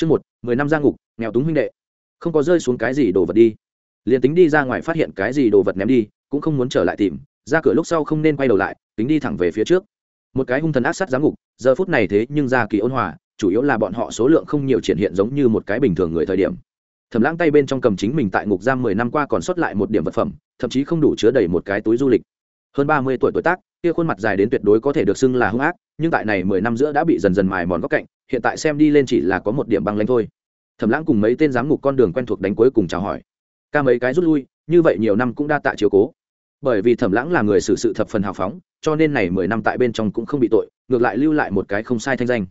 Chương một, mười năm gia ngục, nghèo túng huynh đệ. Không có rơi xuống cái gì đồ vật đi. Liền tính đi ra ngoài phát hiện cái gì đồ vật ném đi, cũng không muốn trở lại tìm, ra cửa lúc sau không nên quay đầu lại, tính đi thẳng về phía trước. Một cái hung thần ác sát giám ngục, giờ phút này thế nhưng ra kỳ ôn hòa, chủ yếu là bọn họ số lượng không nhiều triển hiện giống như một cái bình thường người thời điểm. Thẩm Lãng tay bên trong cầm chính mình tại ngục giam mười năm qua còn sót lại một điểm vật phẩm, thậm chí không đủ chứa đầy một cái túi du lịch. Hơn ba mươi tuổi tuổi tác, kia khuôn mặt dài đến tuyệt đối có thể được xưng là hung ác, nhưng tại này mười năm giữa đã bị dần dần mài mòn góc cạnh, hiện tại xem đi lên chỉ là có một điểm băng lãnh thôi. Thẩm lãng cùng mấy tên giám ngục con đường quen thuộc đánh cuối cùng chào hỏi. Ca mấy cái rút lui như vậy nhiều năm cũng đa tạ chiếu cố. Bởi vì thẩm lãng là người xử sự thập phần hào phóng cho nên này mười năm tại bên trong cũng không bị tội ngược lại lưu lại một cái không sai thanh danh.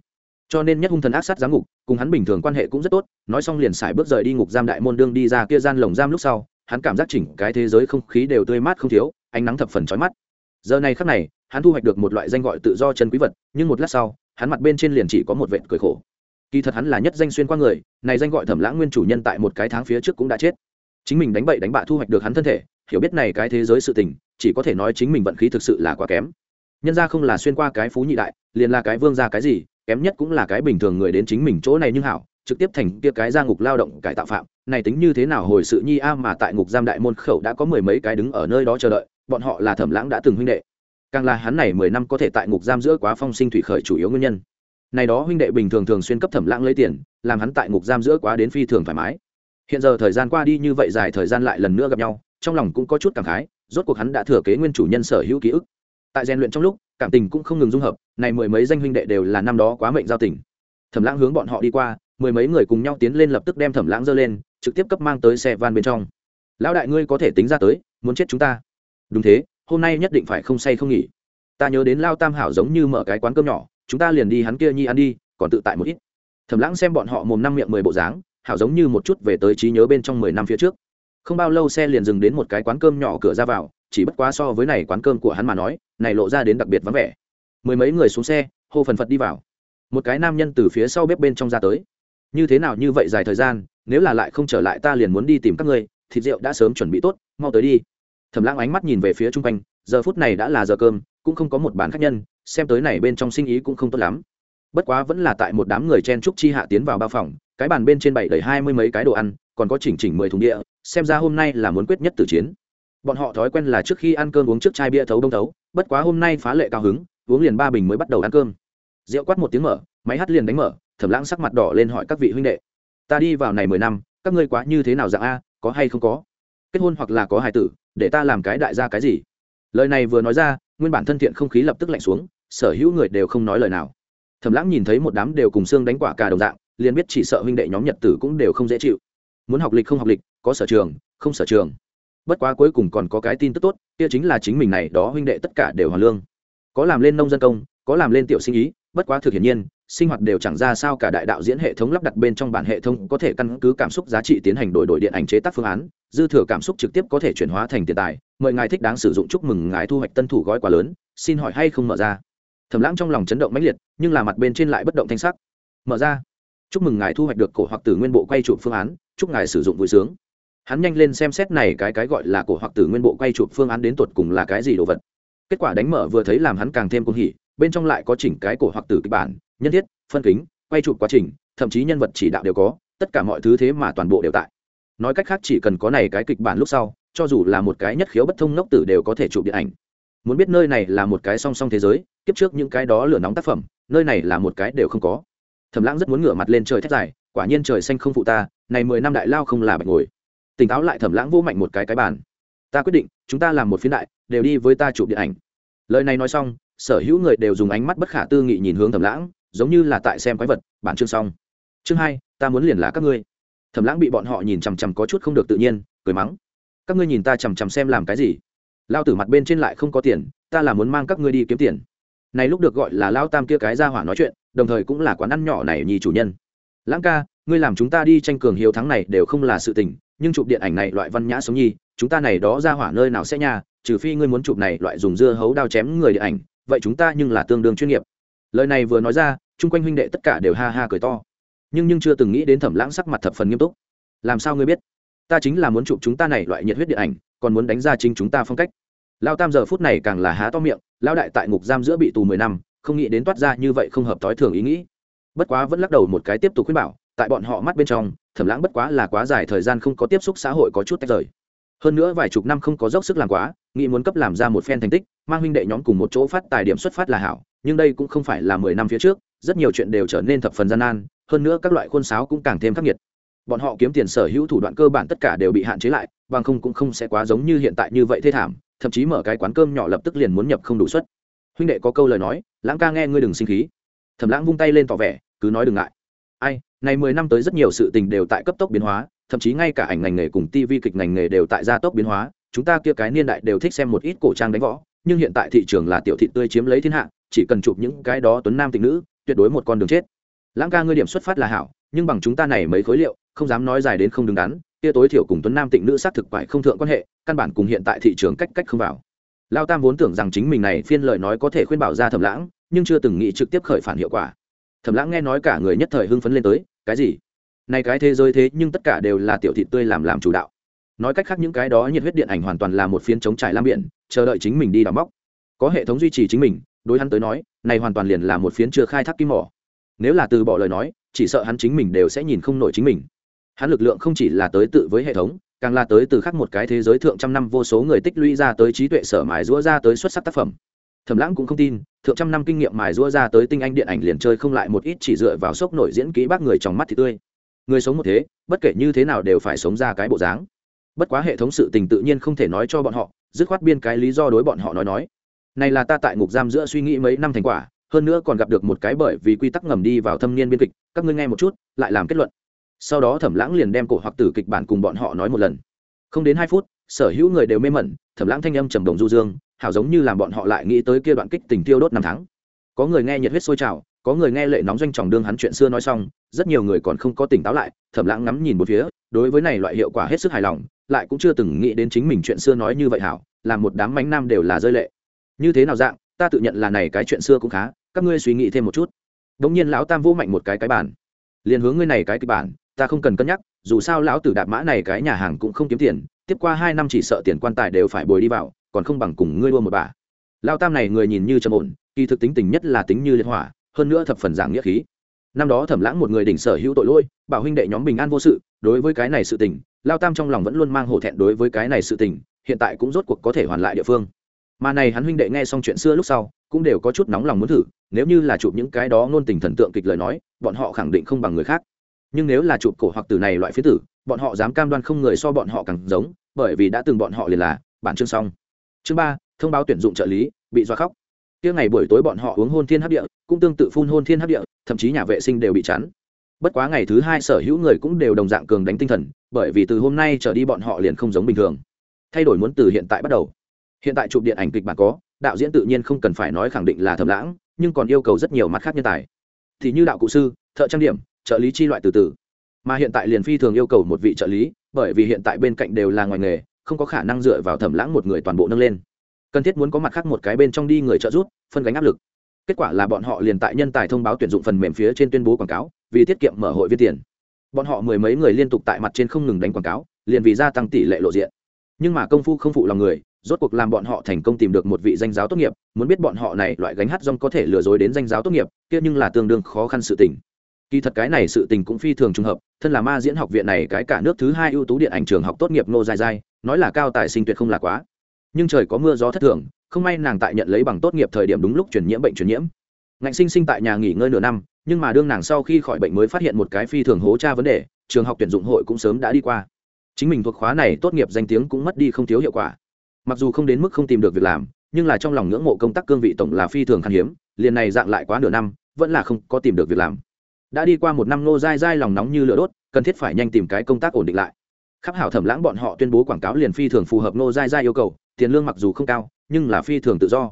Cho nên nhất hung thần ác sát giám ngục cùng hắn bình thường quan hệ cũng rất tốt nói xong liền xài bước rời đi ngục giam đại môn đương đi ra kia gian lồng giam lúc sau hắn cảm giác chỉnh cái thế giới không khí đều tươi mát không thiếu ánh nắng thập phần chói mắt giờ này khắc này, hắn thu hoạch được một loại danh gọi tự do chân quý vật, nhưng một lát sau, hắn mặt bên trên liền chỉ có một vệt cười khổ. Kỳ thật hắn là nhất danh xuyên qua người, này danh gọi thẩm lãng nguyên chủ nhân tại một cái tháng phía trước cũng đã chết. Chính mình đánh bậy đánh bạ thu hoạch được hắn thân thể, hiểu biết này cái thế giới sự tình, chỉ có thể nói chính mình vận khí thực sự là quá kém. Nhân ra không là xuyên qua cái phú nhị đại, liền là cái vương ra cái gì, kém nhất cũng là cái bình thường người đến chính mình chỗ này nhưng hảo, trực tiếp thành kia cái ra ngục lao động cải tạo phạm. Này tính như thế nào hồi sự nhi a mà tại ngục giam đại môn khẩu đã có mười mấy cái đứng ở nơi đó chờ đợi bọn họ là thẩm lãng đã từng huynh đệ. Càng là hắn này mười năm có thể tại ngục giam giữa quá phong sinh thủy khởi chủ yếu nguyên nhân. Này đó huynh đệ bình thường thường xuyên cấp thẩm lãng lấy tiền, làm hắn tại ngục giam giữa quá đến phi thường thoải mái. Hiện giờ thời gian qua đi như vậy dài thời gian lại lần nữa gặp nhau, trong lòng cũng có chút cảm khái, rốt cuộc hắn đã thừa kế nguyên chủ nhân sở hữu ký ức. Tại rèn luyện trong lúc, cảm tình cũng không ngừng dung hợp, này mười mấy danh huynh đệ đều là năm đó quá mệnh giao tình. Thẩm lãng hướng bọn họ đi qua, mười mấy người cùng nhau tiến lên lập tức đem thẩm lãng dơ lên, trực tiếp cấp mang tới xe van bên trong. Lão đại ngươi có thể tính ra tới, muốn chết chúng ta đúng thế, hôm nay nhất định phải không say không nghỉ. Ta nhớ đến lao tam hảo giống như mở cái quán cơm nhỏ, chúng ta liền đi hắn kia nhi ăn đi, còn tự tại một ít. Thầm lãng xem bọn họ mồm năm miệng mười bộ dáng, hảo giống như một chút về tới trí nhớ bên trong mười năm phía trước. Không bao lâu xe liền dừng đến một cái quán cơm nhỏ cửa ra vào, chỉ bất quá so với này quán cơm của hắn mà nói, này lộ ra đến đặc biệt vắng vẻ. Mười mấy người xuống xe, hô phần phật đi vào. Một cái nam nhân từ phía sau bếp bên trong ra tới. Như thế nào như vậy dài thời gian, nếu là lại không trở lại ta liền muốn đi tìm các ngươi, thịt rượu đã sớm chuẩn bị tốt, mau tới đi thẩm lãng ánh mắt nhìn về phía chung quanh, giờ phút này đã là giờ cơm, cũng không có một bàn khách nhân, xem tới này bên trong sinh ý cũng không tốt lắm. Bất quá vẫn là tại một đám người chen trúc chi hạ tiến vào bao phòng, cái bàn bên trên bảy đầy hai mươi mấy cái đồ ăn, còn có chỉnh chỉnh mười thùng địa, xem ra hôm nay là muốn quyết nhất tử chiến. Bọn họ thói quen là trước khi ăn cơm uống trước chai bia thấu đông thấu, bất quá hôm nay phá lệ cao hứng, uống liền ba bình mới bắt đầu ăn cơm. Rượu quát một tiếng mở, máy hắt liền đánh mở, thẩm lãng sắc mặt đỏ lên hỏi các vị huynh đệ. Ta đi vào này mười năm, các ngươi quá như thế nào dạng a, có hay không có? Kết hôn hoặc là có hài tử để ta làm cái đại gia cái gì? Lời này vừa nói ra, nguyên bản thân thiện không khí lập tức lạnh xuống, sở hữu người đều không nói lời nào. Thầm lãng nhìn thấy một đám đều cùng xương đánh quả cả đồng dạng, liền biết chỉ sợ huynh đệ nhóm nhật tử cũng đều không dễ chịu. Muốn học lịch không học lịch, có sở trường, không sở trường. Bất quá cuối cùng còn có cái tin tức tốt, kia chính là chính mình này, đó huynh đệ tất cả đều hoàn lương. Có làm lên nông dân công, có làm lên tiểu sinh ý, bất quá thực hiển nhiên sinh hoạt đều chẳng ra sao cả đại đạo diễn hệ thống lắp đặt bên trong bản hệ thống có thể căn cứ cảm xúc giá trị tiến hành đổi đổi điện ảnh chế tác phương án, dư thừa cảm xúc trực tiếp có thể chuyển hóa thành tiền tài, mời ngài thích đáng sử dụng chúc mừng ngài thu hoạch tân thủ gói quà lớn, xin hỏi hay không mở ra. Thầm lãng trong lòng chấn động mãnh liệt, nhưng là mặt bên trên lại bất động thanh sắc. Mở ra. Chúc mừng ngài thu hoạch được cổ hoặc tử nguyên bộ quay chụp phương án, chúc ngài sử dụng vui sướng. Hắn nhanh lên xem xét này cái cái gọi là cổ hoặc tử nguyên bộ quay chụp phương án đến tột cùng là cái gì đồ vật. Kết quả đánh mở vừa thấy làm hắn càng thêm cung hỉ, bên trong lại có chỉnh cái cổ hoặc tử kịch bản nhân thiết, phân kính, quay chụp quá trình, thậm chí nhân vật chỉ đạo đều có, tất cả mọi thứ thế mà toàn bộ đều tại. Nói cách khác chỉ cần có này cái kịch bản lúc sau, cho dù là một cái nhất khiếu bất thông ngốc tử đều có thể chụp điện ảnh. Muốn biết nơi này là một cái song song thế giới, kiếp trước những cái đó lửa nóng tác phẩm, nơi này là một cái đều không có. Thẩm lãng rất muốn ngửa mặt lên trời thét dài, quả nhiên trời xanh không phụ ta, này mười năm đại lao không là bạch ngồi. Tỉnh táo lại thẩm lãng vô mạnh một cái cái bàn. Ta quyết định, chúng ta làm một phiến đại, đều đi với ta chụp điện ảnh. Lời này nói xong, sở hữu người đều dùng ánh mắt bất khả tư nghị nhìn hướng thẩm lãng giống như là tại xem quái vật, bản chương xong. Chương hai, ta muốn liền là các ngươi. Thẩm lãng bị bọn họ nhìn chằm chằm có chút không được tự nhiên, cười mắng. Các ngươi nhìn ta chằm chằm xem làm cái gì? Lao tử mặt bên trên lại không có tiền, ta là muốn mang các ngươi đi kiếm tiền. Này lúc được gọi là lao tam kia cái ra hỏa nói chuyện, đồng thời cũng là quán ăn nhỏ này nhì chủ nhân. Lãng ca, ngươi làm chúng ta đi tranh cường hiếu thắng này đều không là sự tình, nhưng chụp điện ảnh này loại văn nhã sống nhi, chúng ta này đó ra hỏa nơi nào sẽ nha, trừ phi ngươi muốn chụp này loại dùng dưa hấu đao chém người điện ảnh, vậy chúng ta nhưng là tương đương chuyên nghiệp lời này vừa nói ra, chung quanh huynh đệ tất cả đều ha ha cười to. Nhưng nhưng chưa từng nghĩ đến thẩm lãng sắc mặt thập phần nghiêm túc. Làm sao ngươi biết? Ta chính là muốn chụp chúng ta này loại nhiệt huyết điện ảnh, còn muốn đánh ra chính chúng ta phong cách. Lao tam giờ phút này càng là há to miệng lao đại tại ngục giam giữa bị tù mười năm, không nghĩ đến toát ra như vậy không hợp thói thường ý nghĩ. Bất quá vẫn lắc đầu một cái tiếp tục khuyên bảo, tại bọn họ mắt bên trong, thẩm lãng bất quá là quá dài thời gian không có tiếp xúc xã hội có chút tách rời. Hơn nữa vài chục năm không có dốc sức làm quá, nghĩ muốn cấp làm ra một phen thành tích, mang huynh đệ nhóm cùng một chỗ phát tài điểm xuất phát là hảo nhưng đây cũng không phải là mười năm phía trước, rất nhiều chuyện đều trở nên thập phần gian nan, hơn nữa các loại khuôn sáo cũng càng thêm khắc nghiệt. Bọn họ kiếm tiền sở hữu thủ đoạn cơ bản tất cả đều bị hạn chế lại, bằng không cũng không sẽ quá giống như hiện tại như vậy thê thảm, thậm chí mở cái quán cơm nhỏ lập tức liền muốn nhập không đủ suất. Huynh đệ có câu lời nói, lãng ca nghe ngươi đừng sinh khí. Thẩm lãng vung tay lên tỏ vẻ, cứ nói đừng ngại. Ai, này mười năm tới rất nhiều sự tình đều tại cấp tốc biến hóa, thậm chí ngay cả ảnh ngành nghề cùng tv kịch ngành nghề đều tại gia tốc biến hóa, chúng ta kia cái niên đại đều thích xem một ít cổ trang đánh võ, nhưng hiện tại thị trường là tiểu thị tươi chiếm lấy thiên hạ chỉ cần chụp những cái đó tuấn nam tịnh nữ, tuyệt đối một con đường chết. Lãng ca ngươi điểm xuất phát là hảo, nhưng bằng chúng ta này mấy khối liệu, không dám nói dài đến không đứng đắn, kia tối thiểu cùng tuấn nam tịnh nữ xác thực phải không thượng quan hệ, căn bản cùng hiện tại thị trường cách cách không vào. Lao tam vốn tưởng rằng chính mình này phiên lời nói có thể khuyên bảo ra thẩm lãng, nhưng chưa từng nghĩ trực tiếp khởi phản hiệu quả. Thẩm lãng nghe nói cả người nhất thời hưng phấn lên tới, cái gì? Này cái thế giới thế nhưng tất cả đều là tiểu thị tươi làm làm chủ đạo. Nói cách khác những cái đó nhiệt huyết điện ảnh hoàn toàn là một phiên chống trải lam biển, chờ đợi chính mình đi đào móc. Có hệ thống duy trì chính mình đối hắn tới nói, này hoàn toàn liền là một phiến chưa khai thác kim mỏ. Nếu là từ bỏ lời nói, chỉ sợ hắn chính mình đều sẽ nhìn không nổi chính mình. Hắn lực lượng không chỉ là tới tự với hệ thống, càng là tới từ khắc một cái thế giới thượng trăm năm vô số người tích lũy ra tới trí tuệ sở mài rũa ra tới xuất sắc tác phẩm. Thẩm lãng cũng không tin, thượng trăm năm kinh nghiệm mài rũa ra tới tinh anh điện ảnh liền chơi không lại một ít chỉ dựa vào sốc nổi diễn kỹ bác người trong mắt thì tươi. Người sống một thế, bất kể như thế nào đều phải sống ra cái bộ dáng. Bất quá hệ thống sự tình tự nhiên không thể nói cho bọn họ, dứt khoát biên cái lý do đối bọn họ nói nói này là ta tại ngục giam giữa suy nghĩ mấy năm thành quả, hơn nữa còn gặp được một cái bởi vì quy tắc ngầm đi vào thâm niên biên kịch, các ngươi nghe một chút, lại làm kết luận. Sau đó thẩm lãng liền đem cổ hoặc tử kịch bản cùng bọn họ nói một lần. Không đến hai phút, sở hữu người đều mê mẩn, thẩm lãng thanh âm trầm đồng du dương, hảo giống như làm bọn họ lại nghĩ tới kia đoạn kích tình tiêu đốt năm tháng. Có người nghe nhiệt huyết sôi trào, có người nghe lệ nóng doanh tròng đương hắn chuyện xưa nói xong, rất nhiều người còn không có tỉnh táo lại, thẩm lãng ngắm nhìn một phía, đối với này loại hiệu quả hết sức hài lòng, lại cũng chưa từng nghĩ đến chính mình chuyện xưa nói như vậy hảo, làm một đám mánh nam đều là rơi lệ như thế nào dạng, ta tự nhận là này cái chuyện xưa cũng khá, các ngươi suy nghĩ thêm một chút. Đ ỗ n g nhiên lão tam vô mạnh một cái cái bản liền hướng ngươi này cái kịch bản, ta không cần cân nhắc, dù sao lão tử đạp mã này cái nhà hàng cũng không kiếm tiền, tiếp qua hai năm chỉ sợ tiền quan tài đều phải bồi đi vào, còn không bằng cùng ngươi đua một bà. Lão tam này người nhìn như trầm ổn, kỳ thực tính tình nhất là tính như liên hỏa, hơn nữa thập phần giảng nghĩa khí. Năm đó thẩm lãng một người đỉnh sở hữu tội lỗi, bảo huynh đệ nhóm bình an vô sự, đối với cái này sự tình lao tam trong lòng vẫn luôn mang hổ thẹn đối với cái này sự tình, hiện tại cũng rốt cuộc có thể hoàn lại địa phương mà này hắn huynh đệ nghe xong chuyện xưa lúc sau, cũng đều có chút nóng lòng muốn thử, nếu như là chụp những cái đó ngôn tình thần tượng kịch lời nói, bọn họ khẳng định không bằng người khác. Nhưng nếu là chụp cổ hoặc từ này loại phía tử, bọn họ dám cam đoan không người so bọn họ càng giống, bởi vì đã từng bọn họ liền là, bản chương xong. Chương ba, thông báo tuyển dụng trợ lý, bị doa khóc. Kia ngày buổi tối bọn họ uống hôn thiên hấp địa, cũng tương tự phun hôn thiên hấp địa, thậm chí nhà vệ sinh đều bị chắn. Bất quá ngày thứ hai sở hữu người cũng đều đồng dạng cường đánh tinh thần, bởi vì từ hôm nay trở đi bọn họ liền không giống bình thường. Thay đổi muốn từ hiện tại bắt đầu hiện tại chụp điện ảnh kịch bản có, đạo diễn tự nhiên không cần phải nói khẳng định là thầm lãng, nhưng còn yêu cầu rất nhiều mặt khác nhân tài. Thì như đạo cụ sư, thợ trang điểm, trợ lý chi loại từ từ. Mà hiện tại liền phi thường yêu cầu một vị trợ lý, bởi vì hiện tại bên cạnh đều là ngoài nghề, không có khả năng dựa vào thẩm lãng một người toàn bộ nâng lên. Cần thiết muốn có mặt khác một cái bên trong đi người trợ giúp, phân gánh áp lực. Kết quả là bọn họ liền tại nhân tài thông báo tuyển dụng phần mềm phía trên tuyên bố quảng cáo, vì tiết kiệm mở hội viên tiền. Bọn họ mười mấy người liên tục tại mặt trên không ngừng đánh quảng cáo, liền vì gia tăng tỷ lệ lộ diện. Nhưng mà công phu không phụ lòng người rốt cuộc làm bọn họ thành công tìm được một vị danh giáo tốt nghiệp, muốn biết bọn họ này loại gánh hát rong có thể lừa dối đến danh giáo tốt nghiệp, kia nhưng là tương đương khó khăn sự tình. Kỳ thật cái này sự tình cũng phi thường trùng hợp, thân là ma diễn học viện này cái cả nước thứ hai ưu tú điện ảnh trường học tốt nghiệp nô dài dài, nói là cao tài sinh tuyệt không là quá. Nhưng trời có mưa gió thất thường, không may nàng tại nhận lấy bằng tốt nghiệp thời điểm đúng lúc chuyển nhiễm bệnh chuyển nhiễm. Ngạnh sinh sinh tại nhà nghỉ ngơi nửa năm, nhưng mà đương nàng sau khi khỏi bệnh mới phát hiện một cái phi thường hố tra vấn đề, trường học tuyển dụng hội cũng sớm đã đi qua. Chính mình thuộc khóa này tốt nghiệp danh tiếng cũng mất đi không thiếu hiệu quả mặc dù không đến mức không tìm được việc làm, nhưng là trong lòng ngưỡng mộ công tác cương vị tổng là phi thường khan hiếm, liền này dạng lại quá nửa năm, vẫn là không có tìm được việc làm. Đã đi qua một năm nô dai dai lòng nóng như lửa đốt, cần thiết phải nhanh tìm cái công tác ổn định lại. Khắp hảo thẩm lãng bọn họ tuyên bố quảng cáo liền phi thường phù hợp nô dai dai yêu cầu, tiền lương mặc dù không cao, nhưng là phi thường tự do.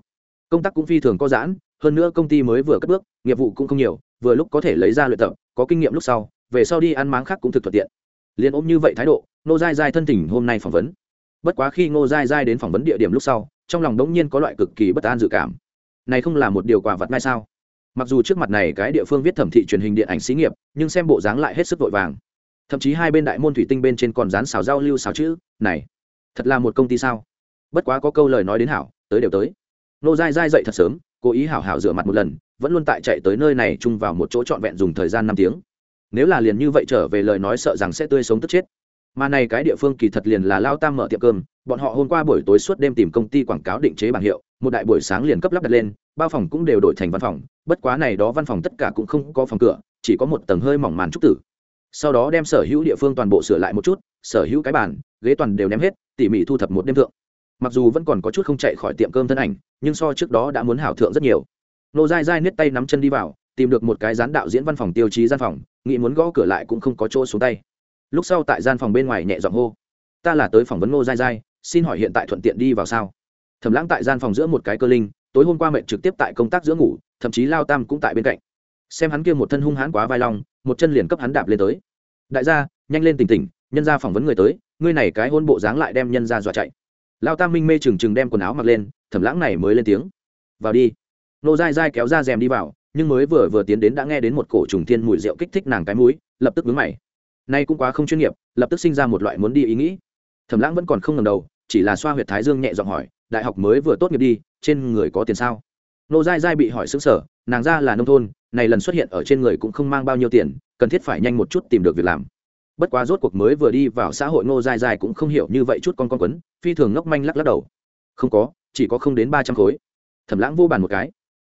Công tác cũng phi thường có giãn, hơn nữa công ty mới vừa cất bước, nghiệp vụ cũng không nhiều, vừa lúc có thể lấy ra luyện tập, có kinh nghiệm lúc sau, về sau đi ăn máng khác cũng thực thuận tiện. Liền ôm như vậy thái độ nô dai dai thân tình hôm nay phỏng vấn bất quá khi ngô dai dai đến phỏng vấn địa điểm lúc sau, trong lòng đống nhiên có loại cực kỳ bất an dự cảm. Này không là một điều quả vật ngay sao? Mặc dù trước mặt này cái địa phương viết thẩm thị truyền hình điện ảnh xí nghiệp, nhưng xem bộ dáng lại hết sức vội vàng. Thậm chí hai bên đại môn thủy tinh bên trên còn dán xào giao lưu xào chữ, này, thật là một công ty sao? Bất quá có câu lời nói đến hảo, tới đều tới. Nô dai dai dậy thật sớm, cố ý hảo hảo rửa mặt một lần, vẫn luôn tại chạy tới nơi này chung vào một chỗ trọn vẹn dùng thời gian năm tiếng. Nếu là liền như vậy trở về lời nói sợ rằng sẽ tươi sống tức chết mà này cái địa phương kỳ thật liền là lao tam mở tiệm cơm, bọn họ hôm qua buổi tối suốt đêm tìm công ty quảng cáo định chế bảng hiệu, một đại buổi sáng liền cấp lắp đặt lên, bao phòng cũng đều đổi thành văn phòng, bất quá này đó văn phòng tất cả cũng không có phòng cửa, chỉ có một tầng hơi mỏng màn trúc tử. Sau đó đem sở hữu địa phương toàn bộ sửa lại một chút, sở hữu cái bàn, ghế toàn đều ném hết, tỉ mỉ thu thập một đêm thượng. Mặc dù vẫn còn có chút không chạy khỏi tiệm cơm thân ảnh, nhưng so trước đó đã muốn hảo thượng rất nhiều. Nô dai dai nết tay nắm chân đi vào, tìm được một cái gián đạo diễn văn phòng tiêu chí gian phòng, nghĩ muốn gõ cửa lại cũng không có chỗ xuống tay lúc sau tại gian phòng bên ngoài nhẹ giọng hô, ta là tới phỏng vấn ngô dai dai xin hỏi hiện tại thuận tiện đi vào sao? Thẩm lãng tại gian phòng giữa một cái cơ linh, tối hôm qua mệnh trực tiếp tại công tác giữa ngủ, thậm chí lao tam cũng tại bên cạnh. Xem hắn kia một thân hung hãn quá vai long, một chân liền cấp hắn đạp lên tới. Đại gia, nhanh lên tỉnh tỉnh, nhân ra phỏng vấn người tới, ngươi này cái hôn bộ dáng lại đem nhân ra dọa chạy. Lao tam minh mê trừng trừng đem quần áo mặc lên, thẩm lãng này mới lên tiếng. Vào đi. Nô dai dai kéo ra rèm đi vào, nhưng mới vừa vừa tiến đến đã nghe đến một cổ trùng thiên mùi rượu kích thích nàng cái mũi, lập tức vướng mày nay cũng quá không chuyên nghiệp, lập tức sinh ra một loại muốn đi ý nghĩ. Thẩm lãng vẫn còn không ngầm đầu, chỉ là xoa huyệt thái dương nhẹ giọng hỏi, đại học mới vừa tốt nghiệp đi, trên người có tiền sao? Nô dai dai bị hỏi xứng sở nàng ra là nông thôn, này lần xuất hiện ở trên người cũng không mang bao nhiêu tiền, cần thiết phải nhanh một chút tìm được việc làm. Bất quá rốt cuộc mới vừa đi vào xã hội nô dai dai cũng không hiểu như vậy chút con con quấn, phi thường ngốc manh lắc lắc đầu. Không có, chỉ có không đến ba trăm khối. Thẩm lãng vô bàn một cái.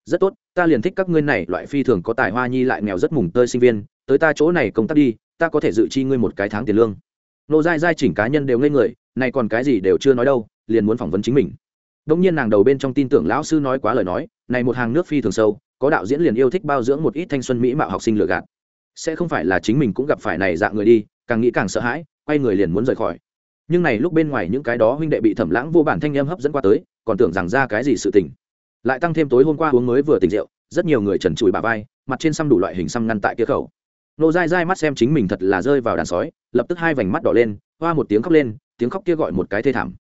Rất tốt, ta liền thích các ngươi này, loại phi thường có tài hoa nhi lại nghèo rất mùng tơi sinh viên, tới ta chỗ này công tác đi ta có thể dự chi ngươi một cái tháng tiền lương. Nô dai dai chỉnh cá nhân đều ngây người, này còn cái gì đều chưa nói đâu, liền muốn phỏng vấn chính mình. Đông nhiên nàng đầu bên trong tin tưởng lão sư nói quá lời nói, này một hàng nước phi thường sâu, có đạo diễn liền yêu thích bao dưỡng một ít thanh xuân mỹ mạo học sinh lừa gạt. Sẽ không phải là chính mình cũng gặp phải này dạng người đi, càng nghĩ càng sợ hãi, quay người liền muốn rời khỏi. Nhưng này lúc bên ngoài những cái đó huynh đệ bị thẩm lãng vô bản thanh em hấp dẫn qua tới, còn tưởng rằng ra cái gì sự tình. Lại tăng thêm tối hôm qua uống mới vừa tỉnh rượu, rất nhiều người trần trụi bà vai, mặt trên xăm đủ loại hình xăm ngăn tại kia khẩu nô dai dai mắt xem chính mình thật là rơi vào đàn sói, lập tức hai vành mắt đỏ lên, hoa một tiếng khóc lên, tiếng khóc kia gọi một cái thê thảm.